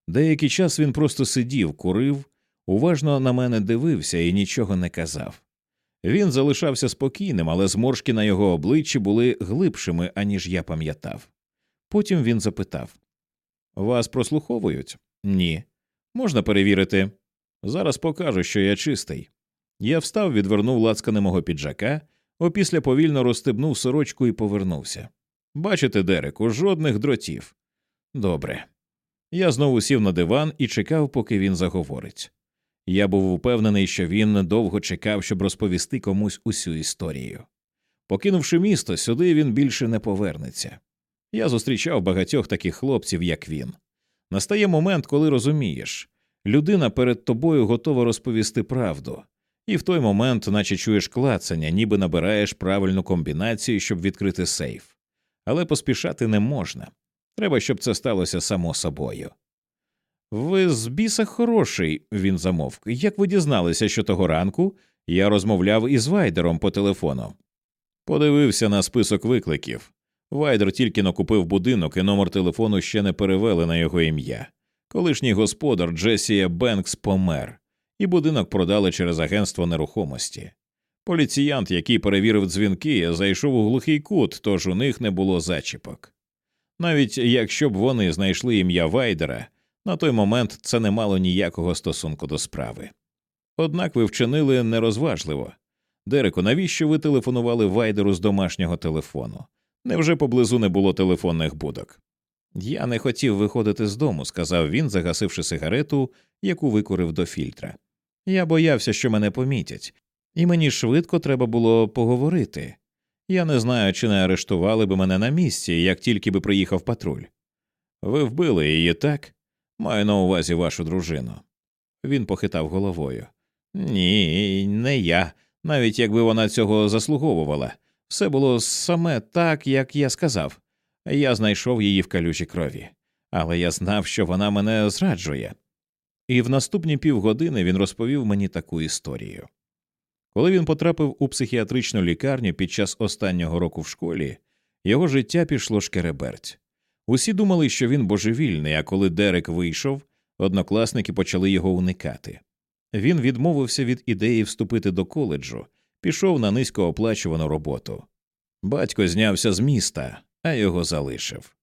Деякий час він просто сидів, курив, уважно на мене дивився і нічого не казав. Він залишався спокійним, але зморшки на його обличчі були глибшими, аніж я пам'ятав. Потім він запитав Вас прослуховують? Ні. Можна перевірити. Зараз покажу, що я чистий. Я встав, відвернув лацкани мого піджака, опісля повільно розстебнув сорочку і повернувся. Бачите, Дереку, жодних дротів. Добре. Я знову сів на диван і чекав, поки він заговорить. Я був упевнений, що він довго чекав, щоб розповісти комусь усю історію. Покинувши місто, сюди він більше не повернеться. Я зустрічав багатьох таких хлопців, як він. Настає момент, коли розумієш людина перед тобою готова розповісти правду, і в той момент, наче чуєш клацання, ніби набираєш правильну комбінацію, щоб відкрити сейф. Але поспішати не можна. Треба, щоб це сталося само собою. Ви з біса хороший, він замовк. Як ви дізналися, що того ранку я розмовляв із Вайдером по телефону? Подивився на список викликів. Вайдер тільки накупив будинок, і номер телефону ще не перевели на його ім'я. Колишній господар Джесія Бенкс помер, і будинок продали через агентство нерухомості. Поліціянт, який перевірив дзвінки, зайшов у глухий кут, тож у них не було зачіпок. Навіть якщо б вони знайшли ім'я Вайдера, на той момент це не мало ніякого стосунку до справи. Однак ви вчинили нерозважливо. Дереку, навіщо ви телефонували Вайдеру з домашнього телефону? Невже поблизу не було телефонних будок? Я не хотів виходити з дому, сказав він, загасивши сигарету, яку викурив до фільтра. Я боявся, що мене помітять, і мені швидко треба було поговорити. Я не знаю, чи не арештували би мене на місці, як тільки би приїхав патруль. Ви вбили її так? Маю на увазі вашу дружину. Він похитав головою. Ні, не я, навіть якби вона цього заслуговувала. Все було саме так, як я сказав. Я знайшов її в калючій крові, але я знав, що вона мене зраджує. І в наступні півгодини він розповів мені таку історію. Коли він потрапив у психіатричну лікарню під час останнього року в школі, його життя пішло шкереберть. Усі думали, що він божевільний, а коли Дерек вийшов, однокласники почали його уникати. Він відмовився від ідеї вступити до коледжу, пішов на низькооплачувану роботу. Батько знявся з міста, а його залишив.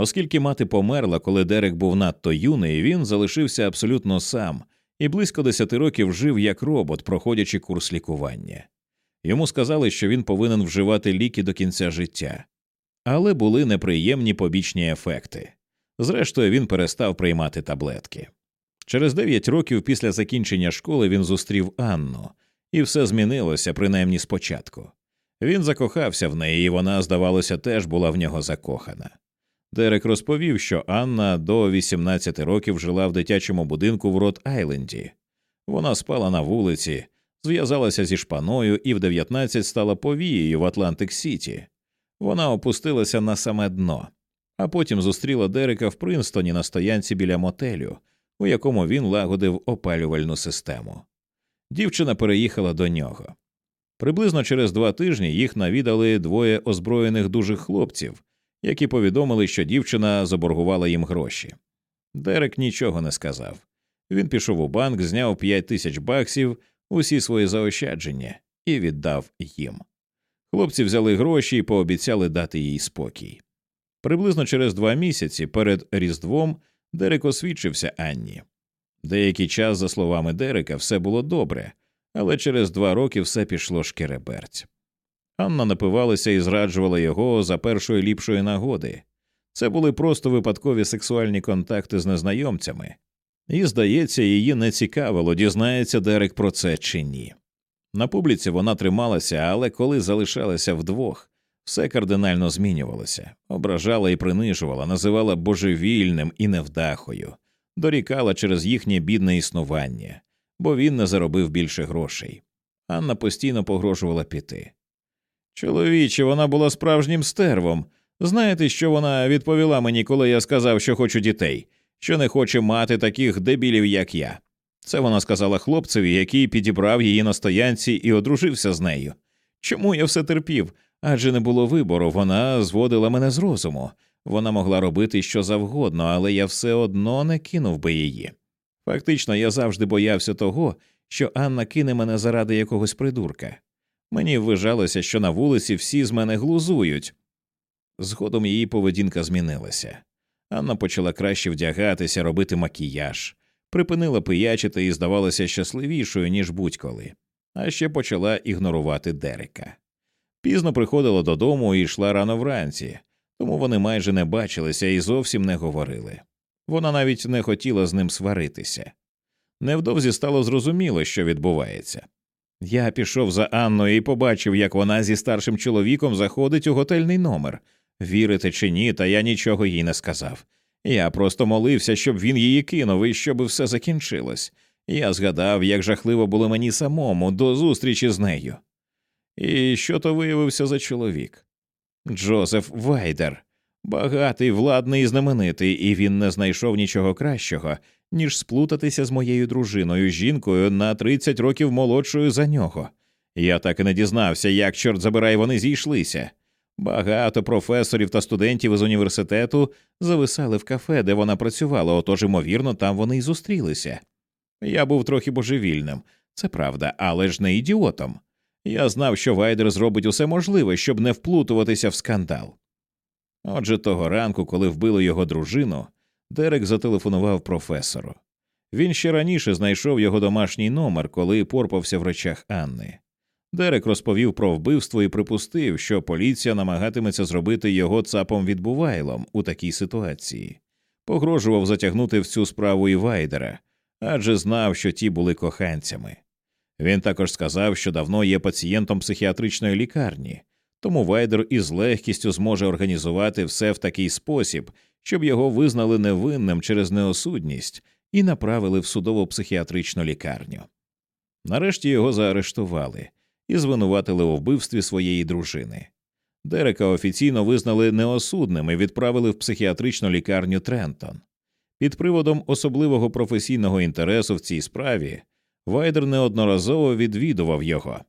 Оскільки мати померла, коли Дерек був надто юний, він залишився абсолютно сам і близько десяти років жив як робот, проходячи курс лікування. Йому сказали, що він повинен вживати ліки до кінця життя, але були неприємні побічні ефекти. Зрештою, він перестав приймати таблетки. Через дев'ять років після закінчення школи він зустрів Анну, і все змінилося, принаймні спочатку. Він закохався в неї, і вона, здавалося, теж була в нього закохана. Дерек розповів, що Анна до 18 років жила в дитячому будинку в Род Айленді. Вона спала на вулиці, зв'язалася зі шпаною і в 19 стала повією в Атлантик Сіті. Вона опустилася на саме дно, а потім зустріла Дерека в Принстоні на стоянці біля мотелю, у якому він лагодив опалювальну систему. Дівчина переїхала до нього. Приблизно через два тижні їх навідали двоє озброєних дужих хлопців, які повідомили, що дівчина заборгувала їм гроші. Дерек нічого не сказав. Він пішов у банк, зняв п'ять тисяч баксів, усі свої заощадження і віддав їм. Хлопці взяли гроші і пообіцяли дати їй спокій. Приблизно через два місяці перед Різдвом Дерек освідчився Анні. Деякий час, за словами Дерека, все було добре, але через два роки все пішло шкереберть. Анна напивалася і зраджувала його за першої ліпшої нагоди. Це були просто випадкові сексуальні контакти з незнайомцями, і, здається, її не цікавило, дізнається Дерек про це чи ні. На публіці вона трималася, але коли залишалася вдвох, все кардинально змінювалося, ображала і принижувала, називала божевільним і невдахою, дорікала через їхнє бідне існування, бо він не заробив більше грошей. Анна постійно погрожувала піти. Чоловіче, вона була справжнім стервом. Знаєте, що вона відповіла мені, коли я сказав, що хочу дітей, що не хоче мати таких дебілів, як я. Це вона сказала хлопцеві, який підібрав її на стоянці і одружився з нею. Чому я все терпів? Адже не було вибору, вона зводила мене з розуму. Вона могла робити що завгодно, але я все одно не кинув би її. Фактично, я завжди боявся того, що Анна кине мене заради якогось придурка. Мені вважалося, що на вулиці всі з мене глузують. Згодом її поведінка змінилася. Анна почала краще вдягатися, робити макіяж, припинила пиячити і здавалася щасливішою, ніж будь-коли, а ще почала ігнорувати Дерека. Пізно приходила додому і йшла рано вранці, тому вони майже не бачилися і зовсім не говорили. Вона навіть не хотіла з ним сваритися. Невдовзі стало зрозуміло, що відбувається. Я пішов за Анною і побачив, як вона зі старшим чоловіком заходить у готельний номер. Вірите чи ні, та я нічого їй не сказав. Я просто молився, щоб він її кинув і щоб все закінчилось. Я згадав, як жахливо було мені самому до зустрічі з нею. І що то виявився за чоловік? Джозеф Вайдер, багатий, владний і знаменитий, і він не знайшов нічого кращого, ніж сплутатися з моєю дружиною, жінкою на 30 років молодшою за нього. Я так і не дізнався, як, чорт забирай, вони зійшлися. Багато професорів та студентів із університету зависали в кафе, де вона працювала, отож, ймовірно, там вони й зустрілися. Я був трохи божевільним, це правда, але ж не ідіотом. Я знав, що Вайдер зробить усе можливе, щоб не вплутуватися в скандал. Отже, того ранку, коли вбили його дружину, Дерек зателефонував професору. Він ще раніше знайшов його домашній номер, коли порпався в речах Анни. Дерек розповів про вбивство і припустив, що поліція намагатиметься зробити його цапом відбувайлом у такій ситуації, погрожував затягнути в цю справу і Вайдера, адже знав, що ті були коханцями. Він також сказав, що давно є пацієнтом психіатричної лікарні, тому Вайдер із легкістю зможе організувати все в такий спосіб, щоб його визнали невинним через неосудність і направили в судово психіатричну лікарню. Нарешті його заарештували і звинуватили у вбивстві своєї дружини. Дерека офіційно визнали неосудним і відправили в психіатричну лікарню Трентон. Під приводом особливого професійного інтересу в цій справі Вайдер неодноразово відвідував його.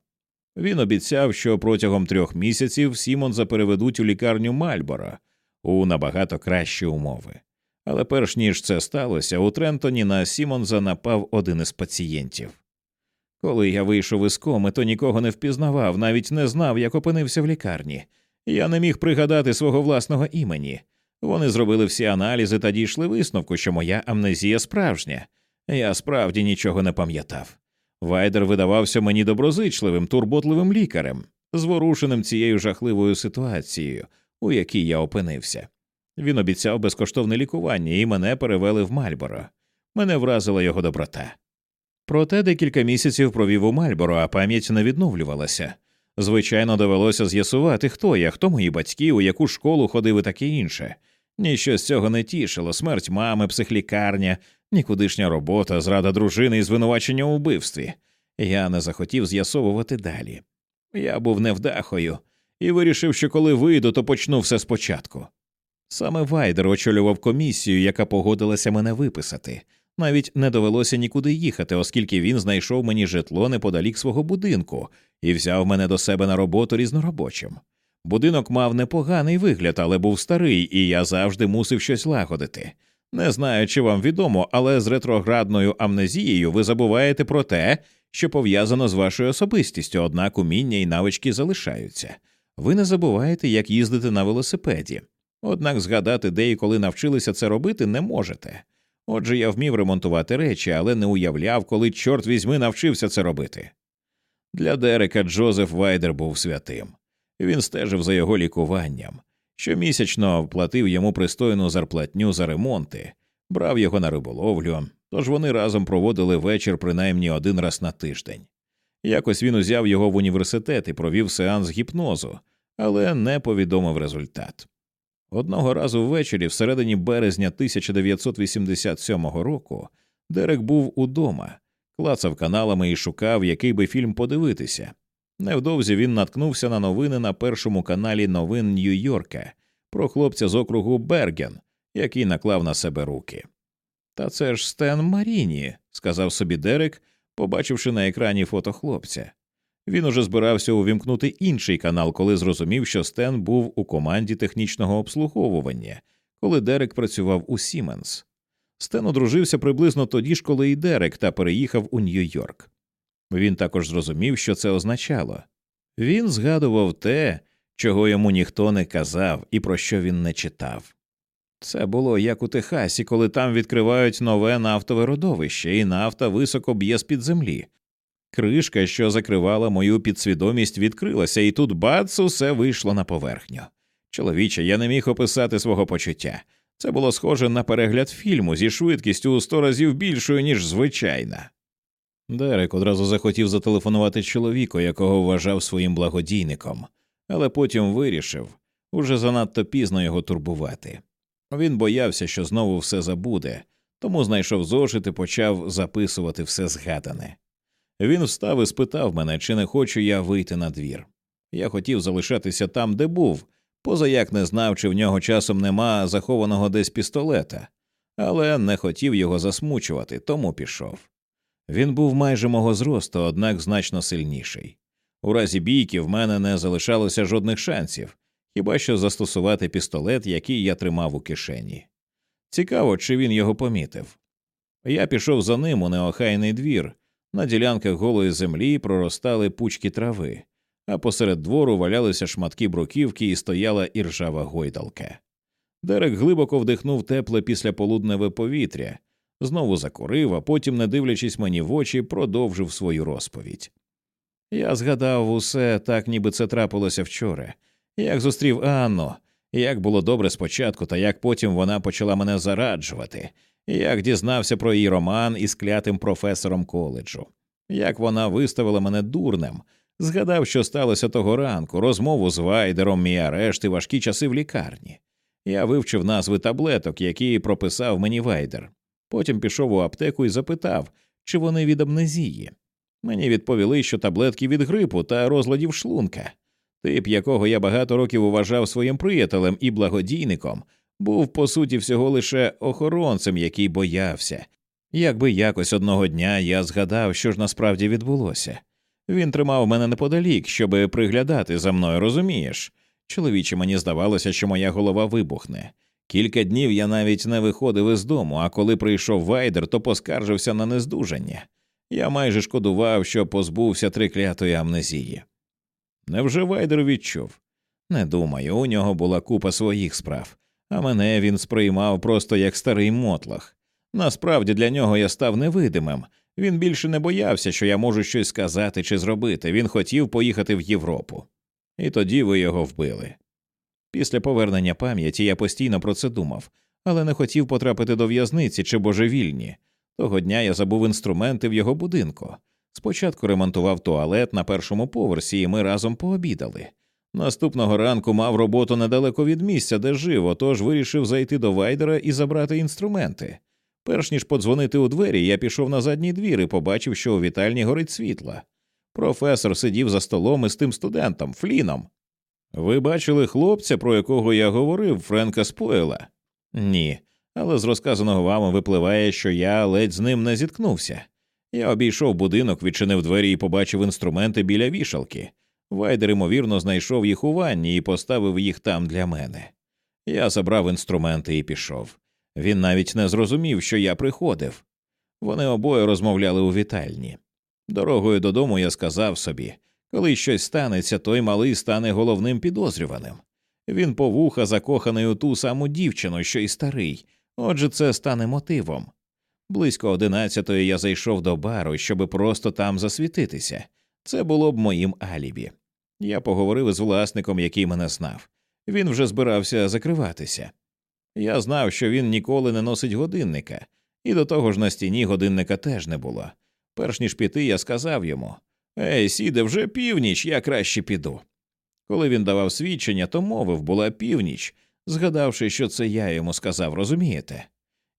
Він обіцяв, що протягом трьох місяців Сімонза переведуть у лікарню Мальборо у набагато кращі умови. Але перш ніж це сталося, у Трентоні на Сімонза напав один із пацієнтів. Коли я вийшов із коми, то нікого не впізнавав, навіть не знав, як опинився в лікарні. Я не міг пригадати свого власного імені. Вони зробили всі аналізи та дійшли висновку, що моя амнезія справжня. Я справді нічого не пам'ятав. Вайдер видавався мені доброзичливим, турботливим лікарем, зворушеним цією жахливою ситуацією, у якій я опинився. Він обіцяв безкоштовне лікування, і мене перевели в Мальборо. Мене вразила його доброта. Проте декілька місяців провів у Мальборо, а пам'ять не відновлювалася. Звичайно, довелося з'ясувати, хто я, хто мої батьки, у яку школу ходив і таке інше. Ніщо з цього не тішило смерть мами, психлікарня, нікудишня робота, зрада дружини і звинувачення у вбивстві. Я не захотів з'ясовувати далі. Я був невдахою і вирішив, що коли вийду, то почну все спочатку. Саме Вайдер очолював комісію, яка погодилася мене виписати. Навіть не довелося нікуди їхати, оскільки він знайшов мені житло неподалік свого будинку і взяв мене до себе на роботу різноробочим. Будинок мав непоганий вигляд, але був старий, і я завжди мусив щось лагодити. Не знаю, чи вам відомо, але з ретроградною амнезією ви забуваєте про те, що пов'язано з вашою особистістю, однак уміння і навички залишаються. Ви не забуваєте, як їздити на велосипеді. Однак згадати, де і коли навчилися це робити, не можете. Отже, я вмів ремонтувати речі, але не уявляв, коли, чорт візьми, навчився це робити. Для Дерека Джозеф Вайдер був святим. Він стежив за його лікуванням, щомісячно платив йому пристойну зарплатню за ремонти, брав його на риболовлю, тож вони разом проводили вечір принаймні один раз на тиждень. Якось він узяв його в університет і провів сеанс гіпнозу, але не повідомив результат. Одного разу ввечері, всередині березня 1987 року, Дерек був удома, клацав каналами і шукав, який би фільм подивитися. Невдовзі він наткнувся на новини на першому каналі новин Нью-Йорка про хлопця з округу Берген, який наклав на себе руки. Та це ж Стен Маріні, сказав собі Дерек, побачивши на екрані фото хлопця. Він уже збирався увімкнути інший канал, коли зрозумів, що Стен був у команді технічного обслуговування, коли Дерек працював у Сіменс. Стен одружився приблизно тоді ж, коли і Дерек та переїхав у Нью-Йорк. Він також зрозумів, що це означало. Він згадував те, чого йому ніхто не казав і про що він не читав. Це було як у Техасі, коли там відкривають нове нафтове родовище, і нафта високо б'є з під землі. Кришка, що закривала мою підсвідомість, відкрилася, і тут бац, усе вийшло на поверхню. Чоловіче, я не міг описати свого почуття. Це було схоже на перегляд фільму зі швидкістю у сто разів більшою, ніж звичайна. Дерек одразу захотів зателефонувати чоловіку, якого вважав своїм благодійником, але потім вирішив уже занадто пізно його турбувати. Він боявся, що знову все забуде, тому знайшов зошит і почав записувати все згадане. Він встав і спитав мене, чи не хочу я вийти на двір. Я хотів залишатися там, де був, поза як не знав, чи в нього часом нема захованого десь пістолета, але не хотів його засмучувати, тому пішов. Він був майже мого зросту, однак значно сильніший. У разі бійки в мене не залишалося жодних шансів, хіба що застосувати пістолет, який я тримав у кишені. Цікаво, чи він його помітив. Я пішов за ним у неохайний двір, на ділянках голої землі проростали пучки трави, а посеред двору валялися шматки бруківки і стояла іржава гойдалка. Дерек глибоко вдихнув тепле післяполудневе повітря, знову закурив, а потім, не дивлячись мені в очі, продовжив свою розповідь. Я згадав усе так, ніби це трапилося вчора, як зустрів Анну, як було добре спочатку, та як потім вона почала мене зараджувати, як дізнався про її роман із клятим професором коледжу, як вона виставила мене дурнем, згадав, що сталося того ранку, розмову з Вайдером, мій арешт і важкі часи в лікарні. Я вивчив назви таблеток, які прописав мені Вайдер. Потім пішов у аптеку і запитав, чи вони від амнезії. Мені відповіли, що таблетки від грипу та розладів шлунка. Тип, якого я багато років уважав своїм приятелем і благодійником, був по суті всього лише охоронцем, який боявся. Якби якось одного дня я згадав, що ж насправді відбулося. Він тримав мене неподалік, щоби приглядати за мною, розумієш? Чоловіче, мені здавалося, що моя голова вибухне. Кілька днів я навіть не виходив із дому, а коли прийшов вайдер, то поскаржився на нездужання. Я майже шкодував, що позбувся триклятої амнезії. Невже Вайдер відчув? Не думаю, у нього була купа своїх справ, а мене він сприймав просто як старий мотлах. Насправді для нього я став невидимим. Він більше не боявся, що я можу щось сказати чи зробити. Він хотів поїхати в Європу. І тоді ви його вбили. Після повернення пам'яті я постійно про це думав, але не хотів потрапити до в'язниці чи божевільні. Того дня я забув інструменти в його будинку. Спочатку ремонтував туалет на першому поверсі, і ми разом пообідали. Наступного ранку мав роботу недалеко від місця, де жив, отож вирішив зайти до вайдера і забрати інструменти. Перш ніж подзвонити у двері, я пішов на задній двір і побачив, що у вітальні горить світло. Професор сидів за столом із тим студентом, Фліном. Ви бачили хлопця, про якого я говорив, Френка Спойла? Ні, але з розказаного вами випливає, що я ледь з ним не зіткнувся. Я обійшов будинок, відчинив двері і побачив інструменти біля вішалки. Вайдер, ймовірно, знайшов їх у ванні і поставив їх там для мене. Я забрав інструменти і пішов. Він навіть не зрозумів, що я приходив. Вони обоє розмовляли у вітальні. Дорогою додому я сказав собі коли щось станеться, той малий стане головним підозрюваним. Він по вуха закоханий у ту саму дівчину, що й старий, отже, це стане мотивом. Близько одинадцятої я зайшов до бару, щоби просто там засвітитися. Це було б моїм алібі. Я поговорив із власником, який мене знав. Він вже збирався закриватися. Я знав, що він ніколи не носить годинника, і до того ж на стіні годинника теж не було. Перш ніж піти, я сказав йому Ей, сіде, вже північ, я краще піду. Коли він давав свідчення, то мовив була північ, згадавши, що це я йому сказав, розумієте?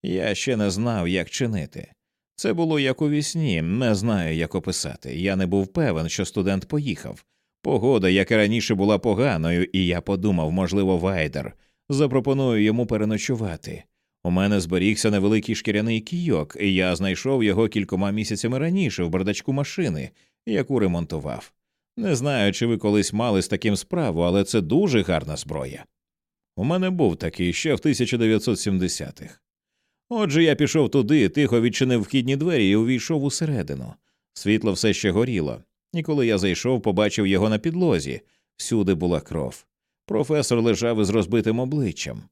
Я ще не знав, як чинити. Це було як у вісні, не знаю, як описати. Я не був певен, що студент поїхав. Погода, як і раніше, була поганою, і я подумав, можливо, вайдер. Запропоную йому переночувати. У мене зберігся невеликий шкіряний кійок, і я знайшов його кількома місяцями раніше в бардачку машини, яку ремонтував. Не знаю, чи ви колись мали з таким справу, але це дуже гарна зброя. У мене був такий ще в 1970-х. Отже, я пішов туди, тихо відчинив вхідні двері і увійшов усередину. Світло все ще горіло. І коли я зайшов, побачив його на підлозі. Всюди була кров. Професор лежав із розбитим обличчям.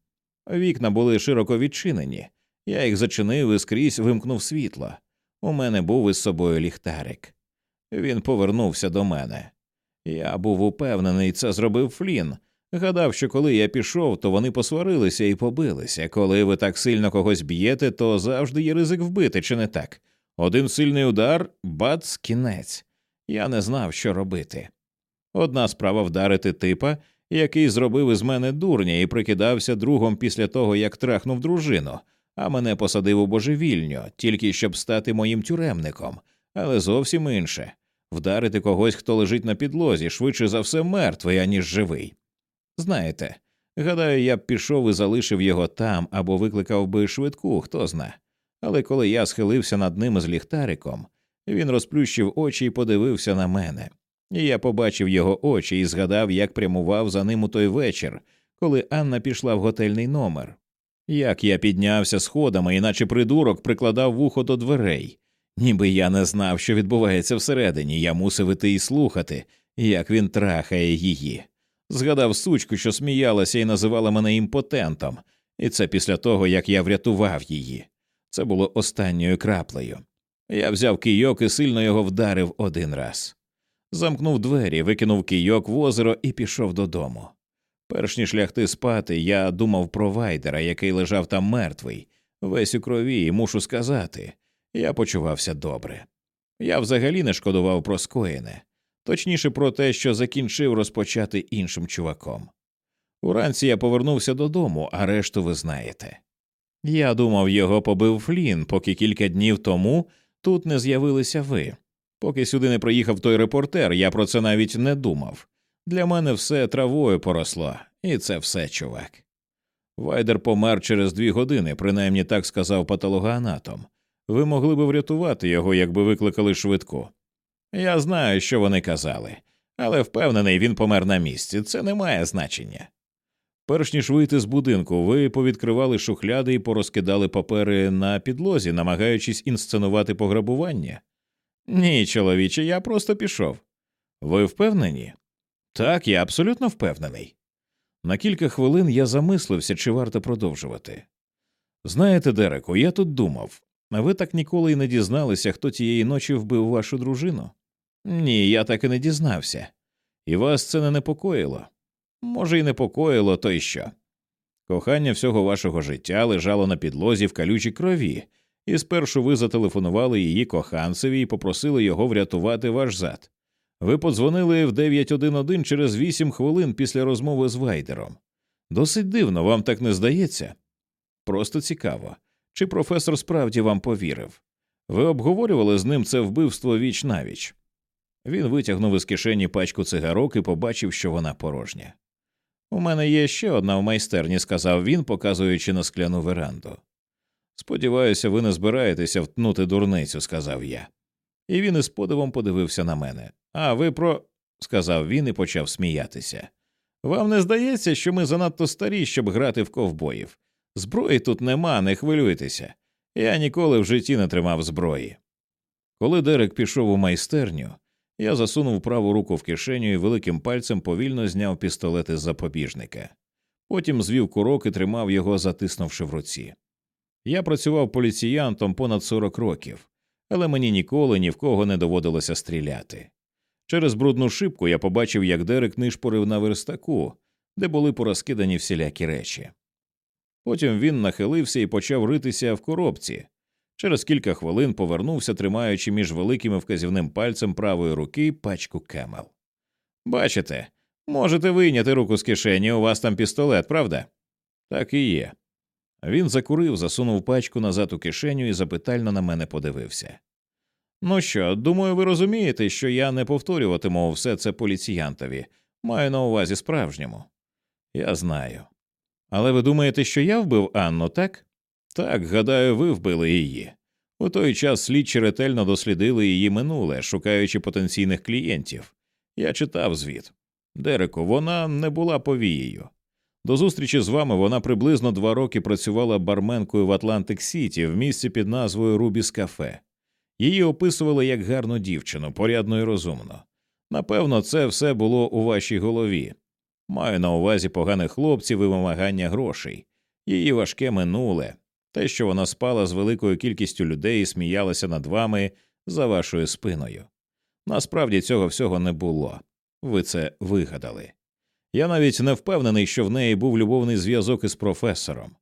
Вікна були широко відчинені. Я їх зачинив і скрізь вимкнув світло. У мене був із собою ліхтарик. Він повернувся до мене. Я був упевнений, це зробив Флін. Гадав, що коли я пішов, то вони посварилися і побилися. Коли ви так сильно когось б'єте, то завжди є ризик вбити, чи не так? Один сильний удар, бац, кінець. Я не знав, що робити. Одна справа вдарити типа, який зробив із мене дурня і прикидався другом після того, як трахнув дружину, а мене посадив у божевільню, тільки щоб стати моїм тюремником, але зовсім інше вдарити когось, хто лежить на підлозі, швидше за все мертвий, аніж живий. Знаєте, гадаю, я б пішов і залишив його там або викликав би швидку, хто зна. Але коли я схилився над ним з ліхтариком, він розплющив очі і подивився на мене. І я побачив його очі і згадав, як прямував за ним у той вечір, коли Анна пішла в готельний номер. Як я піднявся сходами, іначе придурок прикладав вухо до дверей, ніби я не знав, що відбувається всередині, я мусив іти і слухати, як він трахає її. Згадав сучку, що сміялася і називала мене імпотентом, і це після того, як я врятував її. Це було останньою краплею. Я взяв кийок і сильно його вдарив один раз. Замкнув двері, викинув кийок в озеро і пішов додому. Перш ніж лягти спати, я думав про вайдера, який лежав там мертвий, весь у крові, і мушу сказати, я почувався добре. Я взагалі не шкодував про скоєне, точніше про те, що закінчив розпочати іншим чуваком. Уранці я повернувся додому, а решту ви знаєте. Я думав, його побив Флін, поки кілька днів тому тут не з'явилися ви. Поки сюди не приїхав той репортер, я про це навіть не думав. Для мене все травою поросло, і це все чувак. Вайдер помер через дві години, принаймні так сказав патологоанатом. Ви могли б врятувати його, якби викликали швидку. Я знаю, що вони казали, але впевнений, він помер на місці. Це не має значення. Перш ніж вийти з будинку, ви повідкривали шухляди і порозкидали папери на підлозі, намагаючись інсценувати пограбування. Ні, чоловіче, я просто пішов. Ви впевнені? Так, я абсолютно впевнений. На кілька хвилин я замислився, чи варто продовжувати. Знаєте, Дереку, я тут думав, а ви так ніколи й не дізналися, хто тієї ночі вбив вашу дружину? Ні, я так і не дізнався. І вас це не непокоїло. Може, і непокоїло, то й що. Кохання всього вашого життя лежало на підлозі в калючій крові, і спершу ви зателефонували її коханцеві і попросили його врятувати ваш зад. Ви подзвонили в 911 через 8 хвилин після розмови з Вайдером. Досить дивно, вам так не здається? Просто цікаво, чи професор справді вам повірив? Ви обговорювали з ним це вбивство віч навіч. Він витягнув із кишені пачку цигарок і побачив, що вона порожня. У мене є ще одна в майстерні, сказав він, показуючи на скляну веранду. Сподіваюся, ви не збираєтеся втнути дурницю, сказав я. І він із подивом подивився на мене. А ви про. сказав він і почав сміятися. Вам не здається, що ми занадто старі, щоб грати в ковбоїв. Зброї тут нема, не хвилюйтеся. Я ніколи в житті не тримав зброї. Коли Дерек пішов у майстерню, я засунув праву руку в кишеню і великим пальцем повільно зняв пістолет із запобіжника. Потім звів курок і тримав його, затиснувши в руці. Я працював поліціянтом понад 40 років, але мені ніколи ні в кого не доводилося стріляти. Через брудну шибку я побачив, як Дерек нишпорив на верстаку, де були порозкидані всілякі речі. Потім він нахилився і почав ритися в коробці. Через кілька хвилин повернувся, тримаючи між великим і вказівним пальцем правої руки пачку кемел. Бачите, можете вийняти руку з кишені, у вас там пістолет, правда? Так і є. Він закурив, засунув пачку назад у кишеню і запитально на мене подивився. Ну що, думаю, ви розумієте, що я не повторюватиму все це поліціянтові, маю на увазі справжньому. Я знаю. Але ви думаєте, що я вбив Анну, так? Так, гадаю, ви вбили її. У той час слідчі ретельно дослідили її минуле, шукаючи потенційних клієнтів. Я читав звіт. Дереку, вона не була повією. До зустрічі з вами вона приблизно два роки працювала барменкою в Атлантик Сіті в місці під назвою Рубіс Кафе. Її описували як гарну дівчину, порядну і розумну. Напевно, це все було у вашій голові. Маю на увазі поганих хлопців і вимагання грошей, її важке минуле, те, що вона спала з великою кількістю людей і сміялася над вами за вашою спиною. Насправді цього всього не було. Ви це вигадали. Я навіть не впевнений, що в неї був любовний зв'язок із професором.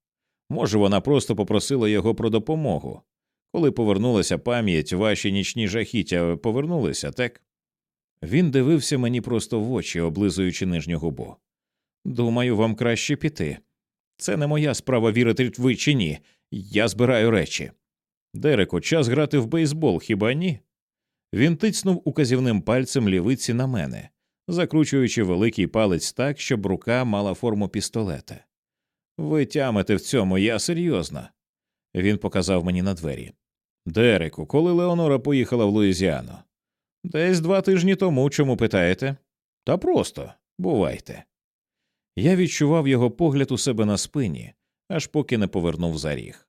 Може, вона просто попросила його про допомогу. Коли повернулася пам'ять, ваші нічні жахіття повернулися, так? Він дивився мені просто в очі, облизуючи нижню губу. Думаю, вам краще піти. Це не моя справа вірити ви чи ні. Я збираю речі. Дереко, час грати в бейсбол, хіба ні? Він тицнув указівним пальцем лівиці на мене, закручуючи великий палець так, щоб рука мала форму пістолета. Ви тямите в цьому, я серйозно. Він показав мені на двері. Дереку, коли Леонора поїхала в Луїзіану? Десь два тижні тому, чому питаєте? Та просто бувайте. Я відчував його погляд у себе на спині, аж поки не повернув за ріг.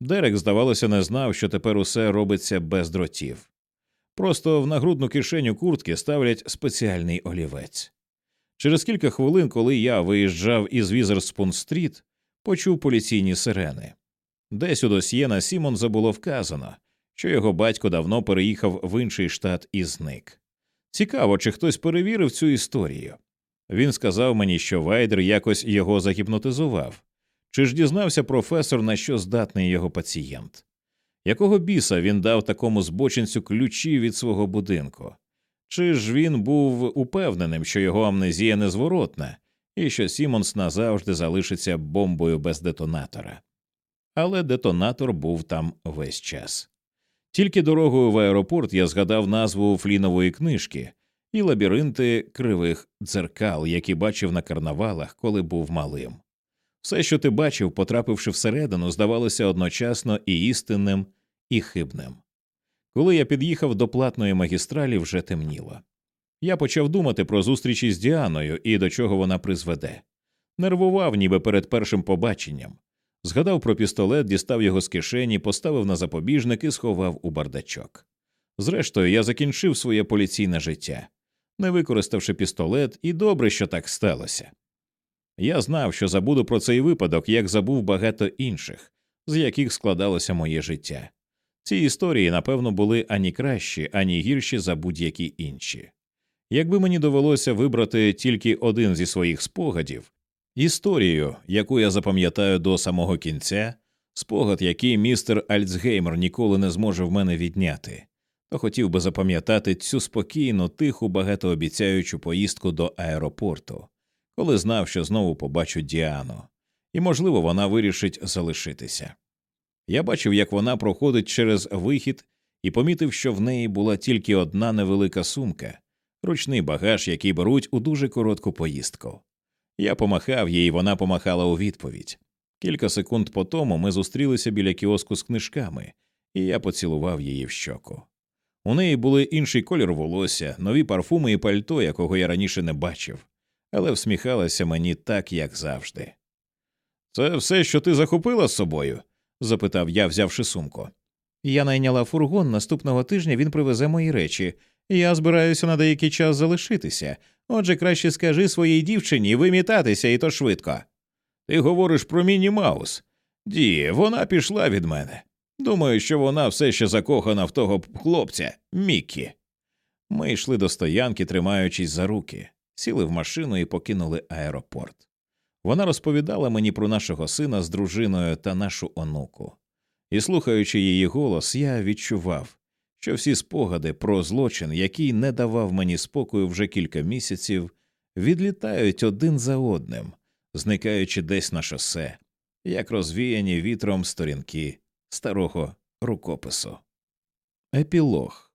Дерек, здавалося, не знав, що тепер усе робиться без дротів. Просто в нагрудну кишеню куртки ставлять спеціальний олівець. Через кілька хвилин, коли я виїжджав із Візерспун стріт, почув поліційні сирени. Десь у досьє на Сімонза було вказано, що його батько давно переїхав в інший штат і зник. Цікаво, чи хтось перевірив цю історію. Він сказав мені, що Вайдер якось його загіпнотизував. Чи ж дізнався професор, на що здатний його пацієнт? Якого біса він дав такому збочинцю ключі від свого будинку? Чи ж він був упевненим, що його амнезія незворотна, і що Сімонс назавжди залишиться бомбою без детонатора? Але детонатор був там весь час. Тільки дорогою в аеропорт я згадав назву флінової книжки і лабіринти кривих дзеркал, які бачив на карнавалах, коли був малим. Все, що ти бачив, потрапивши всередину, здавалося одночасно і істинним, і хибним. Коли я під'їхав до платної магістралі, вже темніло. Я почав думати про зустрічі з Діаною і до чого вона призведе. Нервував, ніби перед першим побаченням. Згадав про пістолет, дістав його з кишені, поставив на запобіжник і сховав у бардачок. Зрештою, я закінчив своє поліційне життя, не використавши пістолет, і добре, що так сталося. Я знав, що забуду про цей випадок, як забув багато інших, з яких складалося моє життя. Ці історії, напевно, були ані кращі, ані гірші за будь-які інші. Якби мені довелося вибрати тільки один зі своїх спогадів, історію, яку я запам'ятаю до самого кінця, спогад, який містер Альцгеймер ніколи не зможе в мене відняти, то хотів би запам'ятати цю спокійну, тиху, багатообіцяючу поїздку до аеропорту, коли знав, що знову побачу Діану, і, можливо, вона вирішить залишитися. Я бачив, як вона проходить через вихід, і помітив, що в неї була тільки одна невелика сумка, ручний багаж, який беруть у дуже коротку поїздку. Я помахав їй, вона помахала у відповідь. Кілька секунд по тому ми зустрілися біля кіоску з книжками, і я поцілував її в щоку. У неї були інший колір волосся, нові парфуми і пальто, якого я раніше не бачив, але всміхалася мені так, як завжди. Це все, що ти захопила з собою? запитав я, взявши сумку. Я найняла фургон наступного тижня він привезе мої речі. Я збираюся на деякий час залишитися. Отже, краще скажи своїй дівчині вимітатися і то швидко. Ти говориш про Міні Маус. Ді, вона пішла від мене. Думаю, що вона все ще закохана в того хлопця, Міккі. Ми йшли до стоянки, тримаючись за руки, сіли в машину і покинули аеропорт. Вона розповідала мені про нашого сина з дружиною та нашу онуку. І, слухаючи її голос, я відчував, що всі спогади про злочин, який не давав мені спокою вже кілька місяців, відлітають один за одним, зникаючи десь на шосе, як розвіяні вітром сторінки старого рукопису. Епілог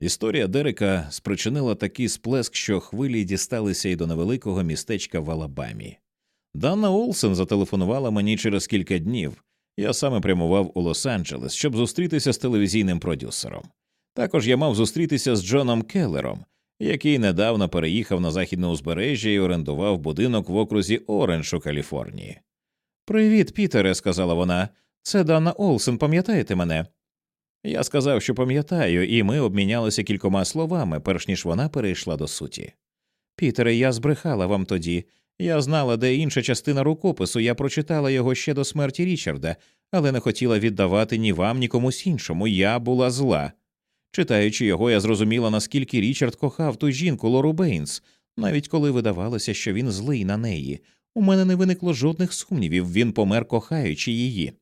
Історія Дерека спричинила такий сплеск, що хвилі дісталися й до невеликого містечка в Алабамі. Данна Олсен зателефонувала мені через кілька днів. Я саме прямував у Лос-Анджелес, щоб зустрітися з телевізійним продюсером. Також я мав зустрітися з Джоном Келлером, який недавно переїхав на західне узбережжя і орендував будинок в окрузі Орендж у Каліфорнії. Привіт, Пітере, сказала вона. Це Дана Олсен, пам'ятаєте мене? Я сказав, що пам'ятаю, і ми обмінялися кількома словами, перш ніж вона перейшла до суті. Пітере, я збрехала вам тоді. Я знала, де інша частина рукопису, я прочитала його ще до смерті Річарда, але не хотіла віддавати ні вам, ні комусь іншому. Я була зла. Читаючи його, я зрозуміла, наскільки Річард кохав ту жінку Лору Бейнс, навіть коли видавалося, що він злий на неї. У мене не виникло жодних сумнівів, він помер, кохаючи її.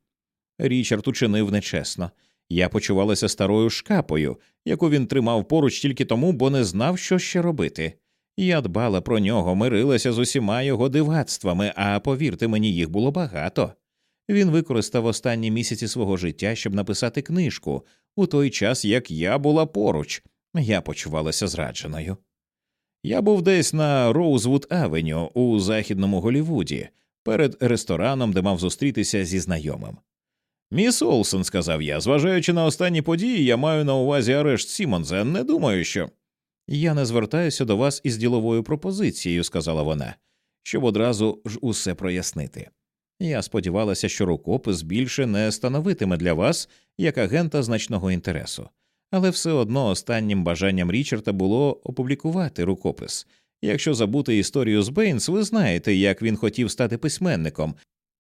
Річард учинив нечесно. Я почувалася старою шкапою, яку він тримав поруч тільки тому, бо не знав, що ще робити. Я дбала про нього, мирилася з усіма його дивацтвами, а повірте мені, їх було багато. Він використав останні місяці свого життя, щоб написати книжку у той час, як я була поруч, я почувалася зрадженою. Я був десь на Роузвуд Авеню у західному Голівуді, перед рестораном, де мав зустрітися зі знайомим. Міс Олсен, сказав я, зважаючи на останні події, я маю на увазі арешт Сімонза, не думаю, що. Я не звертаюся до вас із діловою пропозицією, сказала вона, щоб одразу ж усе прояснити. Я сподівалася, що рукопис більше не становитиме для вас як агента значного інтересу, але все одно останнім бажанням Річарда було опублікувати рукопис. Якщо забути історію з Бейнс, ви знаєте, як він хотів стати письменником,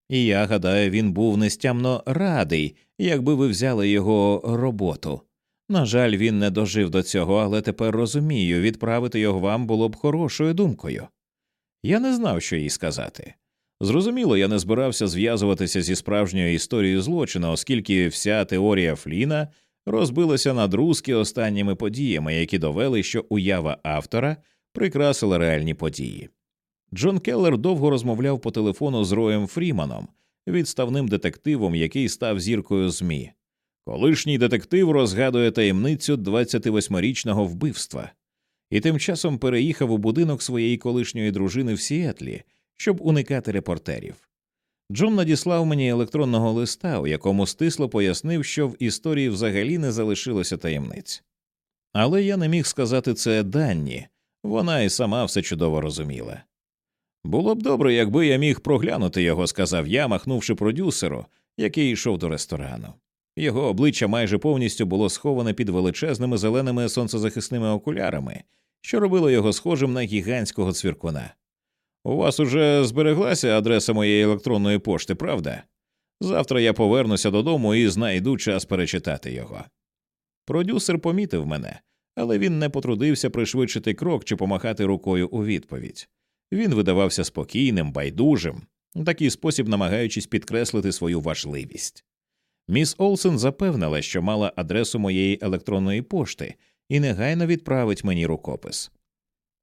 і я гадаю, він був нестямно радий, якби ви взяли його роботу. На жаль, він не дожив до цього, але тепер розумію, відправити його вам було б хорошою думкою. Я не знав, що їй сказати. Зрозуміло, я не збирався зв'язуватися зі справжньою історією злочину, оскільки вся теорія Фліна розбилася на друзки останніми подіями, які довели, що уява автора прикрасила реальні події. Джон Келлер довго розмовляв по телефону з Роєм Фріманом, відставним детективом, який став зіркою ЗМІ. Колишній детектив розгадує таємницю 28-річного вбивства і тим часом переїхав у будинок своєї колишньої дружини в Сіетлі, щоб уникати репортерів. Джон надіслав мені електронного листа, у якому стисло пояснив, що в історії взагалі не залишилося таємниць. Але я не міг сказати це Данні, вона і сама все чудово розуміла. Було б добре, якби я міг проглянути його, сказав я, махнувши продюсеру, який йшов до ресторану. Його обличчя майже повністю було сховане під величезними зеленими сонцезахисними окулярами, що робило його схожим на гігантського цвіркуна. У вас уже збереглася адреса моєї електронної пошти, правда? Завтра я повернуся додому і знайду час перечитати його. Продюсер помітив мене, але він не потрудився пришвидшити крок чи помахати рукою у відповідь. Він видавався спокійним, байдужим, в такий спосіб намагаючись підкреслити свою важливість. Міс Олсен запевнила, що мала адресу моєї електронної пошти і негайно відправить мені рукопис.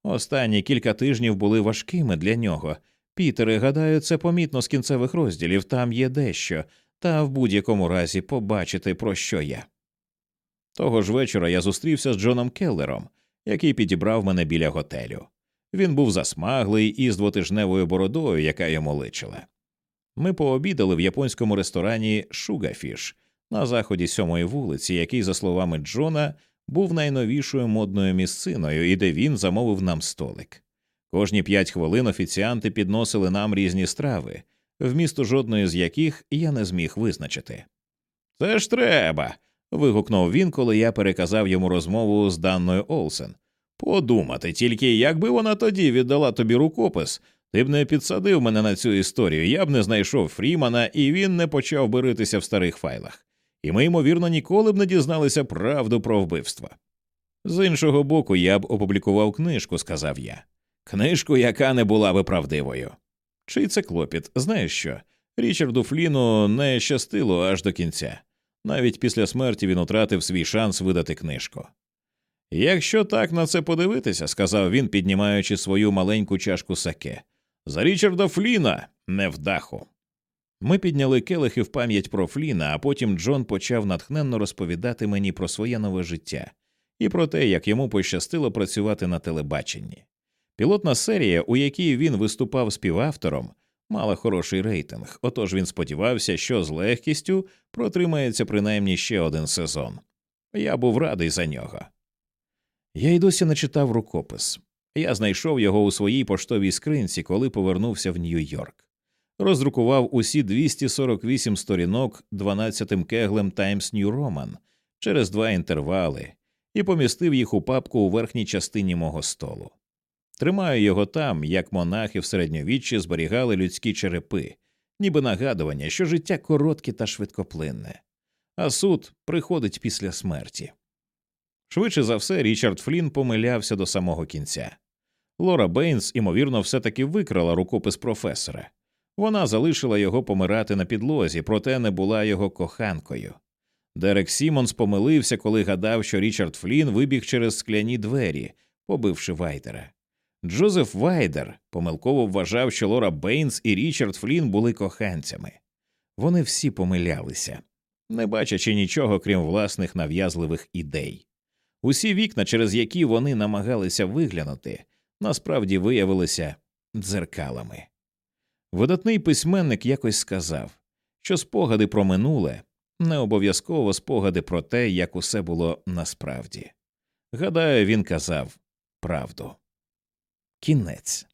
Останні кілька тижнів були важкими для нього. Пітере, гадаю, це помітно з кінцевих розділів, там є дещо, та в будь-якому разі побачити, про що я. Того ж вечора я зустрівся з Джоном Келлером, який підібрав мене біля готелю. Він був засмаглий і з двотижневою бородою, яка йому личила. Ми пообідали в японському ресторані Шугафіш на заході сьомої вулиці, який, за словами Джона, був найновішою модною місциною і де він замовив нам столик. Кожні п'ять хвилин офіціанти підносили нам різні страви, вмісту жодної з яких я не зміг визначити. Це ж треба. вигукнув він, коли я переказав йому розмову з Данною Олсен. Подумати, тільки якби вона тоді віддала тобі рукопис, ти б не підсадив мене на цю історію, я б не знайшов Фрімана, і він не почав биритися в старих файлах. І ми, ймовірно, ніколи б не дізналися правду про вбивство. З іншого боку, я б опублікував книжку, сказав я. Книжку, яка не була би правдивою. Чий це клопіт, знаєш що? Річарду Фліну не щастило аж до кінця. Навіть після смерті він утратив свій шанс видати книжку. Якщо так на це подивитися, сказав він, піднімаючи свою маленьку чашку саке, за Річарда Фліна, не в даху. Ми підняли келихи в пам'ять про Фліна, а потім Джон почав натхненно розповідати мені про своє нове життя і про те, як йому пощастило працювати на телебаченні. Пілотна серія, у якій він виступав співавтором, мала хороший рейтинг, отож він сподівався, що з легкістю протримається принаймні ще один сезон. Я був радий за нього. Я й досі не читав рукопис. Я знайшов його у своїй поштовій скринці, коли повернувся в Нью-Йорк. Роздрукував усі 248 сторінок 12-тим кеглем Times New Roman через два інтервали і помістив їх у папку у верхній частині мого столу. Тримаю його там, як монахи в середньовіччі зберігали людські черепи, ніби нагадування, що життя коротке та швидкоплинне, а суд приходить після смерті. Швидше за все, Річард Флін помилявся до самого кінця. Лора Бейнс, імовірно, все таки викрала рукопис професора. Вона залишила його помирати на підлозі, проте не була його коханкою. Дерек Сімонс помилився, коли гадав, що Річард Флін вибіг через скляні двері, побивши Вайдера. Джозеф Вайдер помилково вважав, що Лора Бейнс і Річард Флін були коханцями. Вони всі помилялися, не бачачи нічого, крім власних нав'язливих ідей. Усі вікна, через які вони намагалися виглянути, насправді виявилися дзеркалами. Видатний письменник якось сказав, що спогади про минуле не обов'язково спогади про те, як усе було насправді. Гадаю, він казав правду. Кінець.